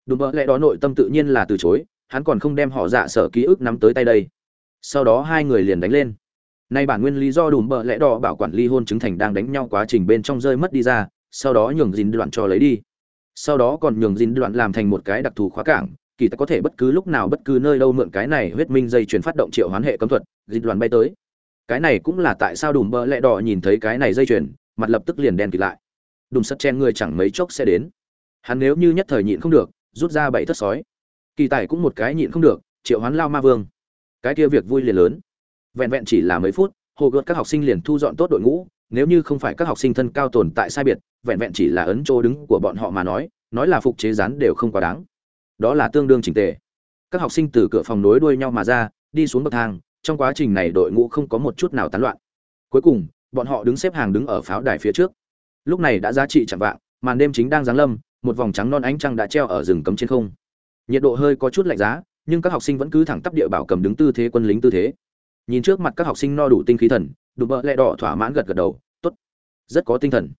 Đùm bờ lẹ đỏ nội tâm tự nhiên là từ chối hắn còn không đem họ dạ sở ký ức nắm tới tay đây. Sau đó hai người liền đánh lên. Nay bản nguyên lý do đùm bờ lẽ đỏ bảo quản ly hôn chứng thành đang đánh nhau quá trình bên trong rơi mất đi ra, sau đó nhường dính đoạn cho lấy đi. Sau đó còn nhường dính đoạn làm thành một cái đặc thù khóa cảng, kỳ ta có thể bất cứ lúc nào bất cứ nơi đâu mượn cái này huyết minh dây chuyển phát động triệu hoán hệ cấm thuật dính đoạn bay tới. Cái này cũng là tại sao đùm bợ lẽ đỏ nhìn thấy cái này dây chuyển, mặt lập tức liền đen kịt lại. Đùm sắt chen người chẳng mấy chốc sẽ đến. Hắn nếu như nhất thời nhịn không được, rút ra bảy thất sói kỳ tài cũng một cái nhịn không được, triệu hoán lao ma vương. Cái kia việc vui liền lớn. Vẹn vẹn chỉ là mấy phút, hồ gợt các học sinh liền thu dọn tốt đội ngũ, nếu như không phải các học sinh thân cao tồn tại sai biệt, vẹn vẹn chỉ là ấn chỗ đứng của bọn họ mà nói nói là phục chế rán đều không quá đáng. Đó là tương đương chỉnh tề. Các học sinh từ cửa phòng nối đuôi nhau mà ra, đi xuống bậc thang, trong quá trình này đội ngũ không có một chút nào tán loạn. Cuối cùng, bọn họ đứng xếp hàng đứng ở pháo đài phía trước. Lúc này đã giá trị chẳng vạng, màn đêm chính đang giáng lâm, một vòng trắng non ánh trăng đã treo ở rừng cấm trên không nhiệt độ hơi có chút lạnh giá, nhưng các học sinh vẫn cứ thẳng tắp địa bảo cầm đứng tư thế quân lính tư thế. Nhìn trước mặt các học sinh no đủ tinh khí thần, đùm bợ lẹ đỏ thỏa mãn gật gật đầu, tốt, rất có tinh thần.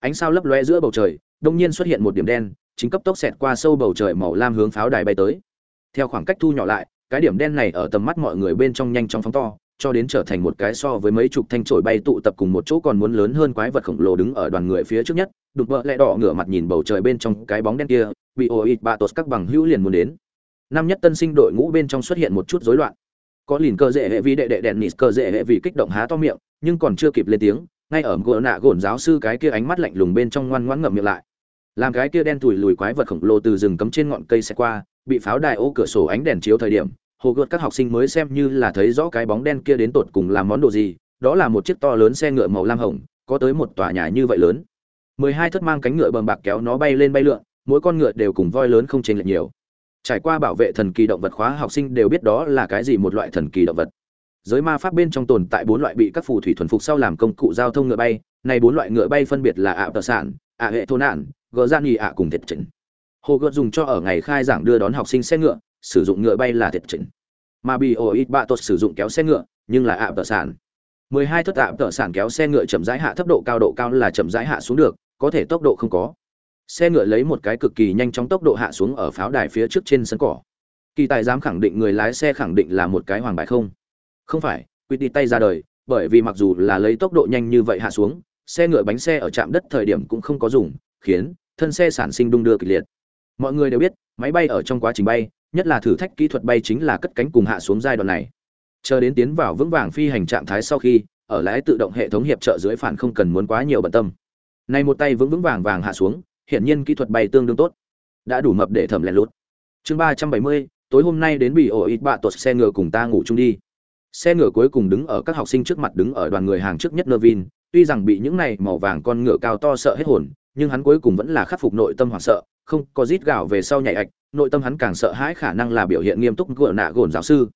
Ánh sao lấp lóe giữa bầu trời, đông nhiên xuất hiện một điểm đen, chính cấp tốc xẹt qua sâu bầu trời màu lam hướng pháo đài bay tới. Theo khoảng cách thu nhỏ lại, cái điểm đen này ở tầm mắt mọi người bên trong nhanh chóng phóng to cho đến trở thành một cái so với mấy chục thanh trổi bay tụ tập cùng một chỗ còn muốn lớn hơn quái vật khổng lồ đứng ở đoàn người phía trước nhất, đục vợ lẹ đỏ ngửa mặt nhìn bầu trời bên trong cái bóng đen kia, bị ô ít bạ tột các bằng hữu liền muốn đến. Năm nhất tân sinh đội ngũ bên trong xuất hiện một chút rối loạn. Có lìn cơ dễ hệ vì đệ đệ đèn nịt cơ dễ hệ vì kích động há to miệng, nhưng còn chưa kịp lên tiếng, ngay ở gỗ nạ gồn giáo sư cái kia ánh mắt lạnh lùng bên trong ngoan ngoãn ngậm miệng lại. Làm cái kia đen tủi lùi quái vật khổng lồ từ rừng cấm trên ngọn cây xe qua, bị pháo đài ô cửa sổ ánh đèn chiếu thời điểm hồ gợt các học sinh mới xem như là thấy rõ cái bóng đen kia đến tột cùng làm món đồ gì, đó là một chiếc to lớn xe ngựa màu lam hồng, có tới một tòa nhà như vậy lớn. Mười hai thất mang cánh ngựa bầm bạc kéo nó bay lên bay lượn, mỗi con ngựa đều cùng voi lớn không chênh lệch nhiều. Trải qua bảo vệ thần kỳ động vật khóa học sinh đều biết đó là cái gì một loại thần kỳ động vật. Giới ma pháp bên trong tồn tại bốn loại bị các phù thủy thuần phục sau làm công cụ giao thông ngựa bay, này bốn loại ngựa bay phân biệt là ạ tờ sản, ạ hệ thôn nạn, gờ gian nghỉ ạ cùng thiệt chỉnh. Hồ gợt dùng cho ở ngày khai giảng đưa đón học sinh xe ngựa sử dụng ngựa bay là thiệt chỉnh. Mà bị ổ ít bạ sử dụng kéo xe ngựa, nhưng là ạ tờ sản. mười hai thất ạ tờ sản kéo xe ngựa chậm rãi hạ thấp độ cao độ cao là chậm rãi hạ xuống được, có thể tốc độ không có. Xe ngựa lấy một cái cực kỳ nhanh chóng tốc độ hạ xuống ở pháo đài phía trước trên sân cỏ. Kỳ tài dám khẳng định người lái xe khẳng định là một cái hoàng bại không? Không phải, quyết đi tay ra đời, bởi vì mặc dù là lấy tốc độ nhanh như vậy hạ xuống, xe ngựa bánh xe ở trạm đất thời điểm cũng không có dùng, khiến thân xe sản sinh đung đưa kịch liệt. Mọi người đều biết, máy bay ở trong quá trình bay nhất là thử thách kỹ thuật bay chính là cất cánh cùng hạ xuống giai đoạn này. Chờ đến tiến vào vững vàng phi hành trạng thái sau khi, ở lái tự động hệ thống hiệp trợ dưới phản không cần muốn quá nhiều bận tâm. Này một tay vững vững vàng vàng hạ xuống, hiển nhiên kỹ thuật bay tương đương tốt. Đã đủ mập để thẩm lén lút. Chương ba trăm bảy mươi, tối hôm nay đến bị ổ ít bạ tuột xe ngựa cùng ta ngủ chung đi. Xe ngựa cuối cùng đứng ở các học sinh trước mặt đứng ở đoàn người hàng trước nhất nơ vin tuy rằng bị những này màu vàng con ngựa cao to sợ hết hồn, nhưng hắn cuối cùng vẫn là khắc phục nội tâm hoảng sợ, không có rít gạo về sau nhảy ạch nội tâm hắn càng sợ hãi khả năng là biểu hiện nghiêm túc gỡ nạ gồn giáo sư.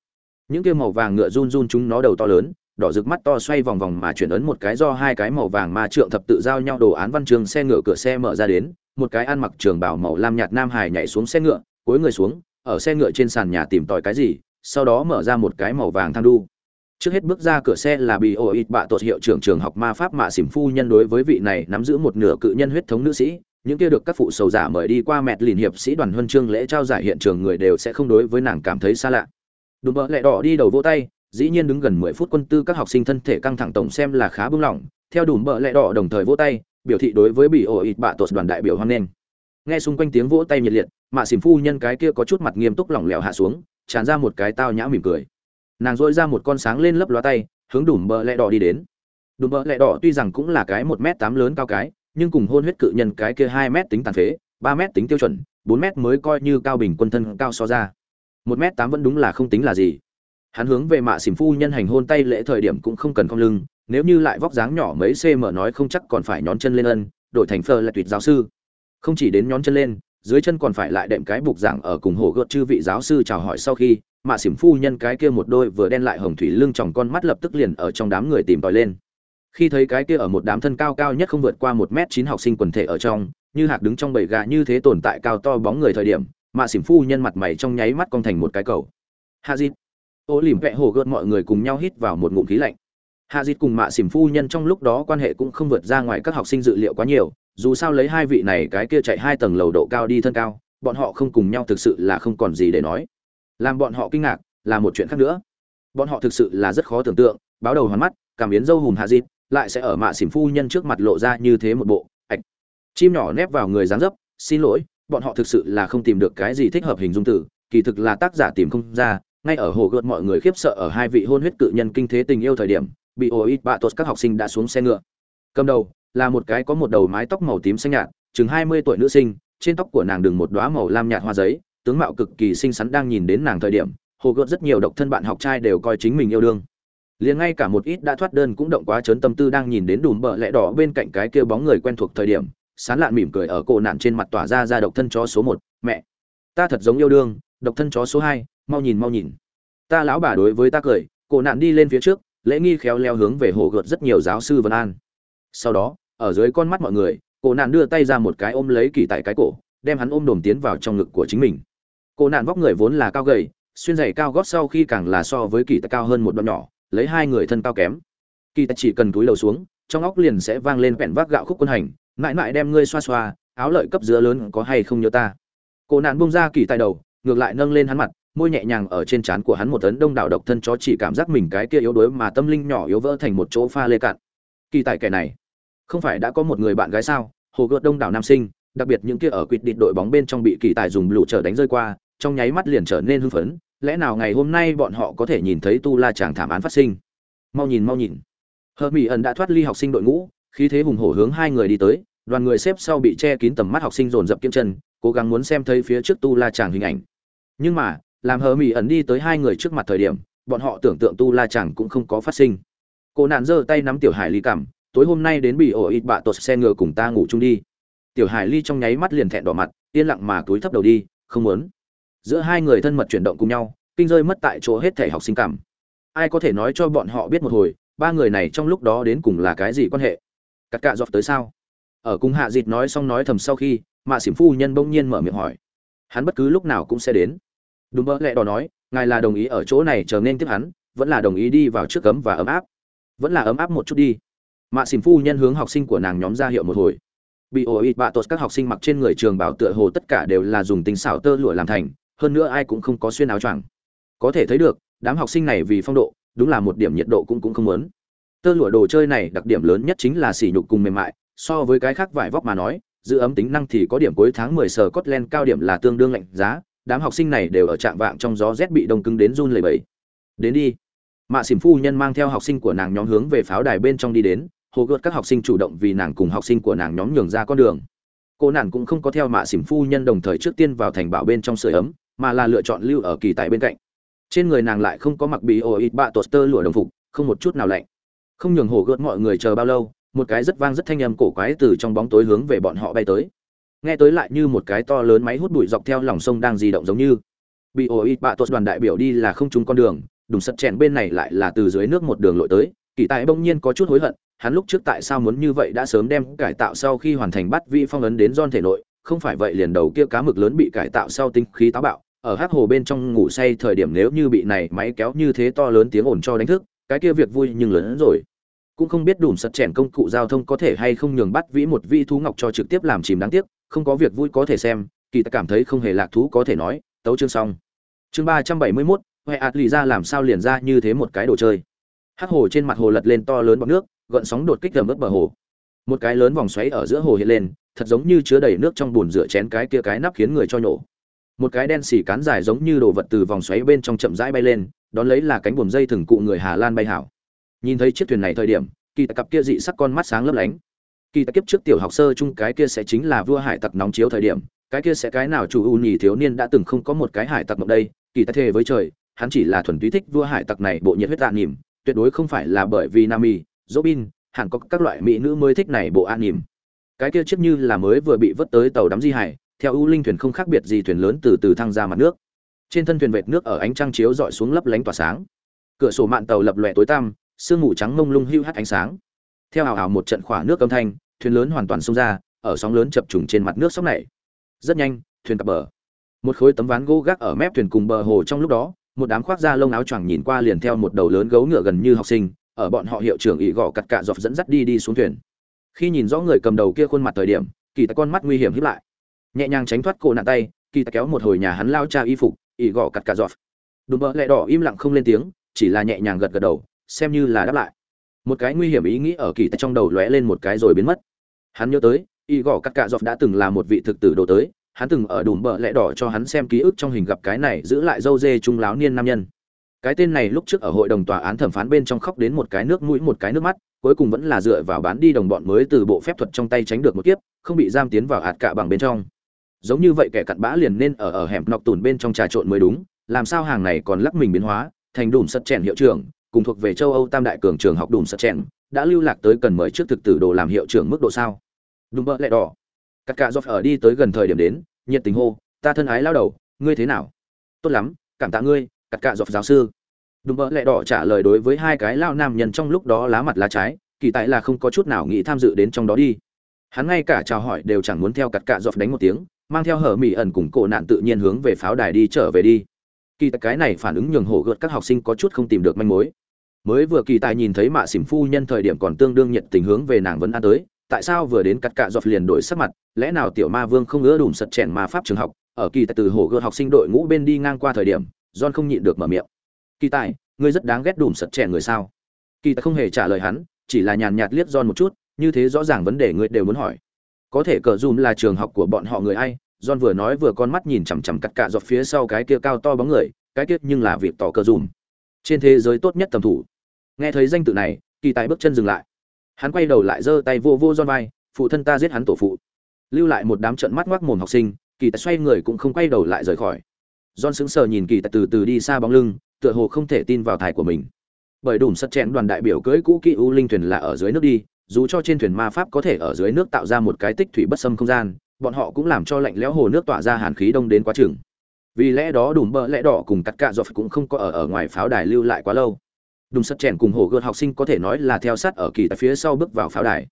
Những kia màu vàng ngựa run run chúng nó đầu to lớn, đỏ rực mắt to xoay vòng vòng mà chuyển ấn một cái do hai cái màu vàng ma trượng thập tự giao nhau đồ án văn trường xe ngựa cửa xe mở ra đến, một cái ăn mặc trường bảo màu lam nhạt nam hải nhảy xuống xe ngựa cuối người xuống, ở xe ngựa trên sàn nhà tìm tòi cái gì, sau đó mở ra một cái màu vàng thang đu. Trước hết bước ra cửa xe là bị ô ít bạ tột hiệu trưởng trường học ma pháp mạ xỉm phu nhân đối với vị này nắm giữ một nửa cự nhân huyết thống nữ sĩ những kia được các phụ sầu giả mời đi qua mẹt lìn hiệp sĩ đoàn huân chương lễ trao giải hiện trường người đều sẽ không đối với nàng cảm thấy xa lạ. Đùm bỡ lẹ đỏ đi đầu vỗ tay, dĩ nhiên đứng gần mười phút quân tư các học sinh thân thể căng thẳng tổng xem là khá bưng lỏng. Theo đùm bỡ lẹ đỏ đồng thời vỗ tay, biểu thị đối với bị ổ ít bạ tột đoàn đại biểu hoan nghênh. Nghe xung quanh tiếng vỗ tay nhiệt liệt, mạ xỉm phu nhân cái kia có chút mặt nghiêm túc lỏng lẻo hạ xuống, tràn ra một cái tao nhã mỉm cười. Nàng dội ra một con sáng lên lấp lóa tay, hướng đùm bợ lẹ đỏ đi đến. Đùm bợ lẹ đỏ tuy rằng cũng là cái một m tám lớn cao cái nhưng cùng hôn huyết cự nhân cái kia hai m tính tàn phế, ba m tính tiêu chuẩn, bốn m mới coi như cao bình quân thân cao so ra. Một m tám vẫn đúng là không tính là gì. Hắn hướng về mạ xỉm phu nhân hành hôn tay lễ thời điểm cũng không cần cong lưng, nếu như lại vóc dáng nhỏ mấy cm nói không chắc còn phải nhón chân lên ân, đổi thành phơ là tuyệt giáo sư. Không chỉ đến nhón chân lên, dưới chân còn phải lại đệm cái bục giảng ở cùng hồ gợt chư vị giáo sư chào hỏi sau khi, mạ xỉm phu nhân cái kia một đôi vừa đen lại hồng thủy lưng tròng con mắt lập tức liền ở trong đám người tìm tòi lên khi thấy cái kia ở một đám thân cao cao nhất không vượt qua một m chín học sinh quần thể ở trong, như hạc đứng trong bầy gà như thế tồn tại cao to bóng người thời điểm, mà xỉm phu nhân mặt mày trong nháy mắt cong thành một cái cầu. Hạ dịt. Ô lìm vẹ hồ gợt mọi người cùng nhau hít vào một ngụm khí lạnh. Hạ dịt cùng mạ xỉm phu nhân trong lúc đó quan hệ cũng không vượt ra ngoài các học sinh dự liệu quá nhiều, dù sao lấy hai vị này cái kia chạy hai tầng lầu độ cao đi thân cao, bọn họ không cùng nhau thực sự là không còn gì để nói. Làm bọn họ kinh ngạc là một chuyện khác nữa. Bọn họ thực sự là rất khó tưởng tượng, báo đầu hoàn mắt, cảm biến dâu hùm hạ dịt lại sẽ ở mạ xỉm phu nhân trước mặt lộ ra như thế một bộ, ạch. Chim nhỏ nép vào người dáng dấp, xin lỗi, bọn họ thực sự là không tìm được cái gì thích hợp hình dung tử kỳ thực là tác giả tìm không ra. Ngay ở hồ gợt mọi người khiếp sợ ở hai vị hôn huyết cự nhân kinh thế tình yêu thời điểm, bị ồ ít bạ tuột các học sinh đã xuống xe ngựa. Cầm đầu là một cái có một đầu mái tóc màu tím xanh nhạt, chừng hai mươi tuổi nữ sinh, trên tóc của nàng đừng một đoá màu lam nhạt hoa giấy, tướng mạo cực kỳ xinh xắn đang nhìn đến nàng thời điểm, hồ gợt rất nhiều độc thân bạn học trai đều coi chính mình yêu đương liền ngay cả một ít đã thoát đơn cũng động quá chấn tâm tư đang nhìn đến đùm bợ lẽ đỏ bên cạnh cái kia bóng người quen thuộc thời điểm, sán lạn mỉm cười ở cổ nạn trên mặt tỏa ra ra độc thân chó số một, mẹ, ta thật giống yêu đương, độc thân chó số hai, mau nhìn mau nhìn. Ta lão bà đối với ta cười. Cổ nạn đi lên phía trước, lễ nghi khéo leo hướng về hồ gợt rất nhiều giáo sư vân an. Sau đó, ở dưới con mắt mọi người, cổ nạn đưa tay ra một cái ôm lấy kỳ tại cái cổ, đem hắn ôm đồm tiến vào trong ngực của chính mình. Cổ nạn vóc người vốn là cao gầy, xuyên giày cao gót sau khi càng là so với kỳ tại cao hơn một đoạn nhỏ lấy hai người thân cao kém. Kỳ tài chỉ cần túi đầu xuống, trong óc liền sẽ vang lên vẹn vác gạo khúc quân hành, mãi mãi đem ngươi xoa xoa, áo lợi cấp dứa lớn có hay không nhớ ta. Cổ nạn bung ra kỳ tài đầu, ngược lại nâng lên hắn mặt, môi nhẹ nhàng ở trên trán của hắn một tấn đông đảo độc thân chó chỉ cảm giác mình cái kia yếu đuối mà tâm linh nhỏ yếu vỡ thành một chỗ pha lê cạn. Kỳ tài kẻ này, không phải đã có một người bạn gái sao? Hồ gợt đông đảo nam sinh, đặc biệt những kia ở quỵt định đội bóng bên trong bị kỳ tài dùng lũ trở đánh rơi qua, trong nháy mắt liền trở nên hưng phấn lẽ nào ngày hôm nay bọn họ có thể nhìn thấy tu la chàng thảm án phát sinh? Mau nhìn mau nhìn. Hờ mỹ ẩn đã thoát ly học sinh đội ngũ, khí thế hùng hổ hướng hai người đi tới, đoàn người xếp sau bị che kín tầm mắt học sinh dồn dập kiếm chân, cố gắng muốn xem thấy phía trước tu la chàng hình ảnh. Nhưng mà, làm hờ mỹ ẩn đi tới hai người trước mặt thời điểm, bọn họ tưởng tượng tu la chàng cũng không có phát sinh. Cô nạn giơ tay nắm tiểu hải ly cảm, tối hôm nay đến bị ổ ít bạ tột xe ngựa cùng ta ngủ chung đi. Tiểu hải ly trong nháy mắt liền thẹn đỏ mặt, yên lặng mà túi thấp đầu đi, không muốn giữa hai người thân mật chuyển động cùng nhau, kinh rơi mất tại chỗ hết thể học sinh cảm. Ai có thể nói cho bọn họ biết một hồi, ba người này trong lúc đó đến cùng là cái gì quan hệ? Cắt cạ dọc tới sao? Ở cùng hạ dịt nói xong nói thầm sau khi, mạ xỉm phu nhân bỗng nhiên mở miệng hỏi. Hắn bất cứ lúc nào cũng sẽ đến. Đúng mơ lẹ đỏ nói, ngài là đồng ý ở chỗ này chờ nên tiếp hắn, vẫn là đồng ý đi vào trước cấm và ấm áp. Vẫn là ấm áp một chút đi. Mạ xỉm phu nhân hướng học sinh của nàng nhóm ra hiệu một hồi. Bị ổ ít bạ tột các học sinh mặc trên người trường bảo tựa hồ tất cả đều là dùng tính xảo tơ lụa làm thành hơn nữa ai cũng không có xuyên áo choàng có thể thấy được đám học sinh này vì phong độ đúng là một điểm nhiệt độ cũng cũng không muốn tơ lụa đồ chơi này đặc điểm lớn nhất chính là sỉ nhục cùng mềm mại so với cái khác vải vóc mà nói giữ ấm tính năng thì có điểm cuối tháng 10 sở Scotland cao điểm là tương đương lạnh giá, đám học sinh này đều ở trạng vạng trong gió rét bị đông cứng đến run lẩy bẩy. Đến đi. Mạ Xỉm phu nhân mang theo học sinh của nàng nhóm hướng về pháo đài bên trong đi đến, hồ gợt các học sinh chủ động vì nàng cùng học sinh của nàng nhóm nhường ra con đường. Cô nàng cũng không có theo Mạ Xỉm phu nhân đồng thời trước tiên vào thành bảo bên trong sưởi ấm, mà là lựa chọn lưu ở kỳ tại bên cạnh. Trên người nàng lại không có mặc bị ổ ít bạ tột tơ lụa đồng phục, không một chút nào lạnh. Không nhường hồ gợt mọi người chờ bao lâu, một cái rất vang rất thanh âm cổ quái từ trong bóng tối hướng về bọn họ bay tới nghe tới lại như một cái to lớn máy hút bụi dọc theo lòng sông đang di động giống như bị ổ ít bạ tốt đoàn đại biểu đi là không trúng con đường đùng sật chèn bên này lại là từ dưới nước một đường lội tới kỳ tài bỗng nhiên có chút hối hận hắn lúc trước tại sao muốn như vậy đã sớm đem cải tạo sau khi hoàn thành bắt vi phong ấn đến don thể nội không phải vậy liền đầu kia cá mực lớn bị cải tạo sau tinh khí táo bạo ở hắc hồ bên trong ngủ say thời điểm nếu như bị này máy kéo như thế to lớn tiếng ồn cho đánh thức, cái kia việc vui nhưng lớn hơn rồi. Cũng không biết đủ sật chèn công cụ giao thông có thể hay không nhường bắt vĩ một vi thú ngọc cho trực tiếp làm chìm đáng tiếc, không có việc vui có thể xem, kỳ ta cảm thấy không hề lạc thú có thể nói, tấu chương xong. Chương ba trăm bảy mươi mốt, huệ ạt lì ra làm sao liền ra như thế một cái đồ chơi. Hắc hồ trên mặt hồ lật lên to lớn bọc nước gợn sóng đột kích gầm ướt bờ hồ. Một cái lớn vòng xoáy ở giữa hồ hiện lên, thật giống như chứa đầy nước trong bùn rửa chén cái kia cái nắp khiến người cho nhổ một cái đen xỉ cán dài giống như đồ vật từ vòng xoáy bên trong chậm rãi bay lên, đón lấy là cánh buồm dây thừng cụ người hà lan bay hảo. Nhìn thấy chiếc thuyền này thời điểm, kỳ tặc cặp kia dị sắc con mắt sáng lấp lánh. Kỳ tặc kiếp trước tiểu học sơ chung cái kia sẽ chính là vua hải tặc nóng chiếu thời điểm, cái kia sẽ cái nào chủ ưu nhì thiếu niên đã từng không có một cái hải tặc mộng đây, kỳ tặc thề với trời, hắn chỉ là thuần túy thích vua hải tặc này bộ nhiệt huyết tạ nỉm, tuyệt đối không phải là bởi vì nam y robin, hẳn có các loại mỹ nữ mới thích này bộ an nỉm. Cái kia chiếc như là mới vừa bị vớt tới tàu đắm di hải theo ưu linh thuyền không khác biệt gì thuyền lớn từ từ thăng ra mặt nước. Trên thân thuyền vệt nước ở ánh trăng chiếu dọi xuống lấp lánh tỏa sáng. Cửa sổ mạn tàu lập lòe tối tăm, sương mù trắng mông lung hưu hắt ánh sáng. Theo hào hào một trận khỏa nước âm thanh, thuyền lớn hoàn toàn xông ra, ở sóng lớn chập trùng trên mặt nước sóc này. Rất nhanh, thuyền cập bờ. Một khối tấm ván gỗ gác ở mép thuyền cùng bờ hồ trong lúc đó, một đám khoác da lông áo choàng nhìn qua liền theo một đầu lớn gấu ngựa gần như học sinh, ở bọn họ hiệu trưởng ỉ gõ cặt cạ dọc dẫn dắt đi đi xuống thuyền. Khi nhìn rõ người cầm đầu kia khuôn mặt thời điểm, kỳ tại con mắt nguy hiểm hiếp lại nhẹ nhàng tránh thoát cổ nạn tay, kỳ ta kéo một hồi nhà hắn lao cha y phục ỉ gõ cặt cả giọt. Đùm bợ lẹ đỏ im lặng không lên tiếng, chỉ là nhẹ nhàng gật gật đầu, xem như là đáp lại. Một cái nguy hiểm ý nghĩ ở kỳ ta trong đầu lóe lên một cái rồi biến mất. Hắn nhớ tới y gõ cắt cạ dọc đã từng là một vị thực tử đồ tới, hắn từng ở đùm bợ lẽ đỏ cho hắn xem ký ức trong hình gặp cái này giữ lại dâu dê trung láo niên nam nhân. Cái tên này lúc trước ở hội đồng tòa án thẩm phán bên trong khóc đến một cái nước mũi một cái nước mắt, cuối cùng vẫn là dựa vào bán đi đồng bọn mới từ bộ phép thuật trong tay tránh được một kiếp, không bị giam tiến vào hạt cạ bằng bên trong giống như vậy kẻ cặn bã liền nên ở ở hẻm nọc tùn bên trong trà trộn mới đúng làm sao hàng này còn lắc mình biến hóa thành đùm sật chèn hiệu trưởng cùng thuộc về châu Âu Tam đại cường trường học đùm sật chèn, đã lưu lạc tới cần mời trước thực tử đồ làm hiệu trưởng mức độ sao? đùm bỡ lẹ đỏ. Các cả dọc ở đi tới gần thời điểm đến, nhiệt tình hô, ta thân ái lao đầu, ngươi thế nào? Tốt lắm, cảm tạ ngươi, các cả dọc giáo sư. đùm bỡ lẹ đỏ trả lời đối với hai cái lao nam nhân trong lúc đó lá mặt lá trái, kỳ tại là không có chút nào nghĩ tham dự đến trong đó đi. Hắn ngay cả chào hỏi đều chẳng muốn theo cặt cạ dọc đánh một tiếng, mang theo hở mỹ ẩn cùng cổ nạn tự nhiên hướng về pháo đài đi trở về đi. Kỳ tài cái này phản ứng nhường hổ gợt các học sinh có chút không tìm được manh mối. Mới vừa kỳ tài nhìn thấy mạ xỉm phu nhân thời điểm còn tương đương nhiệt tình hướng về nàng vẫn an tới, tại sao vừa đến cắt cạ dọc liền đổi sắc mặt, lẽ nào tiểu ma vương không ngỡ đùm sật chèn ma pháp trường học, ở kỳ tài từ hổ gợt học sinh đội ngũ bên đi ngang qua thời điểm, john không nhịn được mở miệng. Kỳ tài, ngươi rất đáng ghét đùm sật trẻ người sao? Kỳ tài không hề trả lời hắn, chỉ là nhàn nhạt liếc john một chút, như thế rõ ràng vấn đề ngươi đều muốn hỏi. Có thể cờ dùm là trường học của bọn họ người ai john vừa nói vừa con mắt nhìn chằm chằm cắt cạ dọc phía sau cái kia cao to bóng người, cái kia nhưng là việc tỏ cơ dùm. Trên thế giới tốt nhất tầm thủ. Nghe thấy danh tự này, kỳ tài bước chân dừng lại. Hắn quay đầu lại giơ tay vô vô John vai, phụ thân ta giết hắn tổ phụ. Lưu lại một đám trận mắt ngoác mồm học sinh, kỳ tài xoay người cũng không quay đầu lại rời khỏi. John sững sờ nhìn kỳ tài từ từ đi xa bóng lưng, tựa hồ không thể tin vào thải của mình. Bởi đủ sắt chẹn đoàn đại biểu cưỡi cũ kỹ u linh thuyền là ở dưới nước đi, dù cho trên thuyền ma pháp có thể ở dưới nước tạo ra một cái tích thủy bất xâm không gian bọn họ cũng làm cho lạnh lẽo hồ nước tỏa ra hàn khí đông đến quá chừng. Vì lẽ đó đùm bơ lẽ đỏ cùng cắt cạ dọc cũng không có ở ở ngoài pháo đài lưu lại quá lâu. Đùm sắt chèn cùng hồ gợt học sinh có thể nói là theo sát ở kỳ tại phía sau bước vào pháo đài.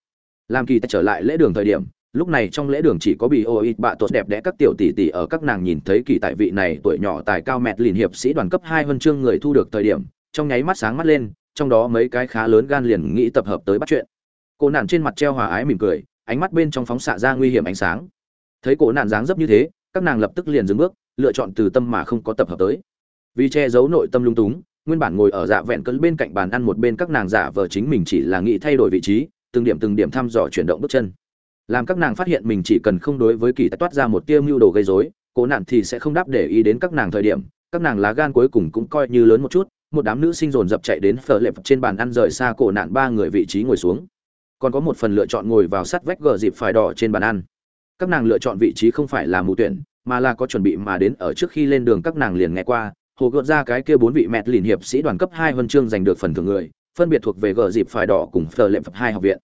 Làm kỳ tại trở lại lễ đường thời điểm, lúc này trong lễ đường chỉ có bị ô ít bạ tốt đẹp đẽ các tiểu tỷ tỷ ở các nàng nhìn thấy kỳ tại vị này tuổi nhỏ tài cao mẹt lìn hiệp sĩ đoàn cấp hai huân chương người thu được thời điểm, trong nháy mắt sáng mắt lên, trong đó mấy cái khá lớn gan liền nghĩ tập hợp tới bắt chuyện. Cô nàng trên mặt treo hòa ái mỉm cười, ánh mắt bên trong phóng xạ ra nguy hiểm ánh sáng thấy cổ nạn dáng dấp như thế, các nàng lập tức liền dừng bước, lựa chọn từ tâm mà không có tập hợp tới. Vì che giấu nội tâm lung túng, nguyên bản ngồi ở dạ vẹn cấn bên cạnh bàn ăn một bên các nàng giả vờ chính mình chỉ là nghĩ thay đổi vị trí, từng điểm từng điểm thăm dò chuyển động bước chân. Làm các nàng phát hiện mình chỉ cần không đối với kỳ toát ra một tiêu mưu đồ gây rối cố nạn thì sẽ không đáp để ý đến các nàng thời điểm, các nàng lá gan cuối cùng cũng coi như lớn một chút, một đám nữ sinh dồn dập chạy đến phở lệp trên bàn ăn rời xa cổ nạn ba người vị trí ngồi xuống. Còn có một phần lựa chọn ngồi vào sát vách gờ dịp phải đỏ trên bàn ăn các nàng lựa chọn vị trí không phải là mù tuyển, mà là có chuẩn bị mà đến ở trước khi lên đường các nàng liền nghe qua, hồ gợt ra cái kia bốn vị mẹt lìn hiệp sĩ đoàn cấp hai huân chương giành được phần thưởng người, phân biệt thuộc về gờ dịp phải đỏ cùng phờ lệm phật hai học viện.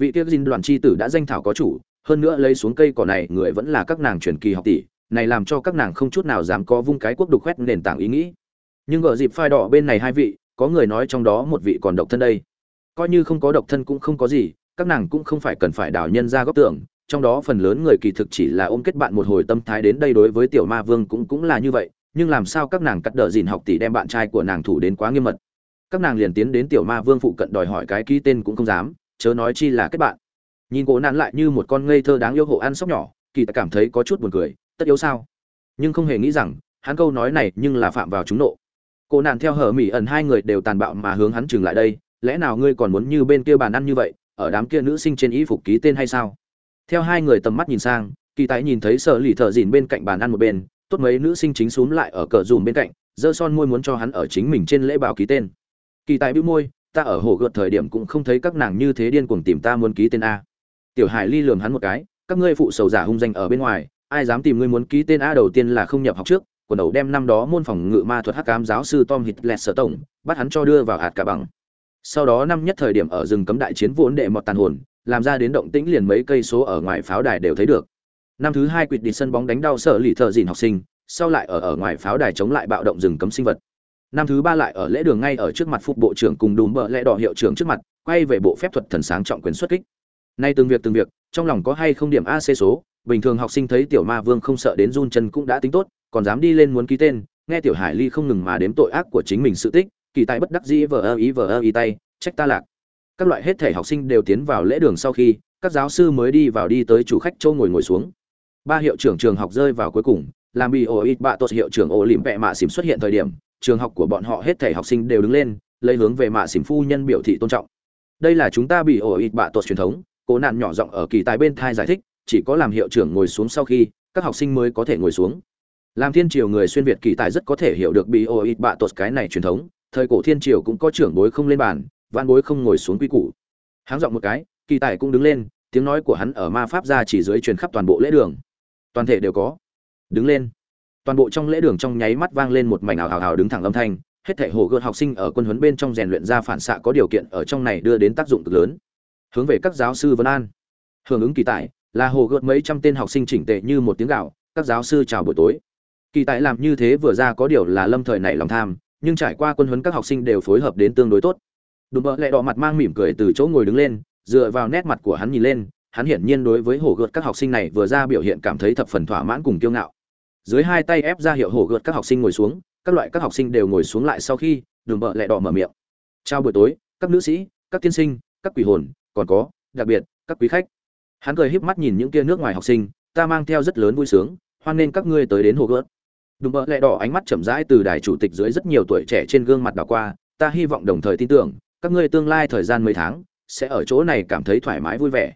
Vị kia dinh đoàn chi tử đã danh thảo có chủ, hơn nữa lấy xuống cây cỏ này, người vẫn là các nàng truyền kỳ học tỷ, này làm cho các nàng không chút nào dám có vung cái quốc đục khoét nền tảng ý nghĩ. Nhưng gờ dịp phai đỏ bên này hai vị, có người nói trong đó một vị còn độc thân đây. Coi như không có độc thân cũng không có gì, các nàng cũng không phải cần phải đảo nhân ra góc tưởng trong đó phần lớn người kỳ thực chỉ là ôm kết bạn một hồi tâm thái đến đây đối với tiểu ma vương cũng cũng là như vậy, nhưng làm sao các nàng cắt đờ dìn học tỷ đem bạn trai của nàng thủ đến quá nghiêm mật. Các nàng liền tiến đến tiểu ma vương phụ cận đòi hỏi cái ký tên cũng không dám, chớ nói chi là kết bạn. Nhìn cổ nạn lại như một con ngây thơ đáng yêu hộ ăn sóc nhỏ, kỳ ta cảm thấy có chút buồn cười, tất yếu sao? Nhưng không hề nghĩ rằng, hắn câu nói này nhưng là phạm vào chúng nộ. Cô nạn theo hở mỹ ẩn hai người đều tàn bạo mà hướng hắn chừng lại đây, lẽ nào ngươi còn muốn như bên kia bàn ăn như vậy, ở đám kia nữ sinh trên y phục ký tên hay sao? Theo hai người tầm mắt nhìn sang, kỳ tái nhìn thấy sợ lì thợ dìn bên cạnh bàn ăn một bên, tốt mấy nữ sinh chính xúm lại ở cờ dùm bên cạnh dơ son môi muốn cho hắn ở chính mình trên lễ báo ký tên. Kỳ tài bĩu môi, ta ở hồ gợt thời điểm cũng không thấy các nàng như thế điên cuồng tìm ta muốn ký tên a. Tiểu hải ly lườm hắn một cái, các ngươi phụ sầu giả hung danh ở bên ngoài, ai dám tìm ngươi muốn ký tên a đầu tiên là không nhập học trước, quần đầu đem năm đó môn phòng ngự ma thuật hắc cám giáo sư tom hitler sở tổng, bắt hắn cho đưa vào hạt cả bằng. Sau đó năm nhất thời điểm ở rừng cấm đại chiến vốn đệ mọt tàn hồn làm ra đến động tĩnh liền mấy cây số ở ngoài pháo đài đều thấy được. Năm thứ hai quỵt đi sân bóng đánh đau sở lì thợ dìn học sinh, sau lại ở ở ngoài pháo đài chống lại bạo động rừng cấm sinh vật. Năm thứ ba lại ở lễ đường ngay ở trước mặt phục bộ trưởng cùng đùm bờ lẽ đỏ hiệu trưởng trước mặt, quay về bộ phép thuật thần sáng trọng quyền xuất kích. Nay từng việc từng việc, trong lòng có hay không điểm ac số, bình thường học sinh thấy tiểu ma vương không sợ đến run chân cũng đã tính tốt, còn dám đi lên muốn ký tên, nghe tiểu hải ly không ngừng mà đếm tội ác của chính mình sự tích, kỳ tại bất đắc dĩ vờ ơ ý vờ ơ ý tay, trách ta lạc các loại hết thể học sinh đều tiến vào lễ đường sau khi, các giáo sư mới đi vào đi tới chủ khách châu ngồi ngồi xuống. Ba hiệu trưởng trường học rơi vào cuối cùng, làm bị ổ ít bạ tốt hiệu trưởng ổ lìm vẹ mạ xỉm xuất hiện thời điểm, trường học của bọn họ hết thể học sinh đều đứng lên, lấy hướng về mạ xỉm phu nhân biểu thị tôn trọng. Đây là chúng ta bị ổ ít bạ tốt truyền thống, cố nạn nhỏ giọng ở kỳ tài bên thai giải thích, chỉ có làm hiệu trưởng ngồi xuống sau khi, các học sinh mới có thể ngồi xuống. Làm thiên triều người xuyên việt kỳ tài rất có thể hiểu được bị ổ ít bạ tốt cái này truyền thống, thời cổ thiên triều cũng có trưởng bối không lên bàn văn bối không ngồi xuống quy củ. Háng giọng một cái, kỳ tài cũng đứng lên, tiếng nói của hắn ở ma pháp ra chỉ dưới truyền khắp toàn bộ lễ đường. Toàn thể đều có. Đứng lên. Toàn bộ trong lễ đường trong nháy mắt vang lên một mảnh ảo hào hào đứng thẳng âm thanh, hết thảy hồ gợt học sinh ở quân huấn bên trong rèn luyện ra phản xạ có điều kiện ở trong này đưa đến tác dụng cực lớn. Hướng về các giáo sư vân an. Hưởng ứng kỳ tài, là hồ gợt mấy trăm tên học sinh chỉnh tệ như một tiếng gạo, các giáo sư chào buổi tối. Kỳ tài làm như thế vừa ra có điều là lâm thời này lòng tham, nhưng trải qua quân huấn các học sinh đều phối hợp đến tương đối tốt đùm bợ lẹ đỏ mặt mang mỉm cười từ chỗ ngồi đứng lên, dựa vào nét mặt của hắn nhìn lên, hắn hiển nhiên đối với hồ gợt các học sinh này vừa ra biểu hiện cảm thấy thập phần thỏa mãn cùng kiêu ngạo. Dưới hai tay ép ra hiệu hồ gợt các học sinh ngồi xuống, các loại các học sinh đều ngồi xuống lại sau khi đường bợ lẹ đỏ mở miệng. Chào buổi tối, các nữ sĩ, các tiên sinh, các quỷ hồn, còn có, đặc biệt, các quý khách. Hắn cười híp mắt nhìn những kia nước ngoài học sinh, ta mang theo rất lớn vui sướng, hoan nên các ngươi tới đến hồ gợt. Đùm bợ lẹ đỏ ánh mắt chậm rãi từ đài chủ tịch dưới rất nhiều tuổi trẻ trên gương mặt đảo qua, ta hy vọng đồng thời tin tưởng các ngươi tương lai thời gian mấy tháng, sẽ ở chỗ này cảm thấy thoải mái vui vẻ.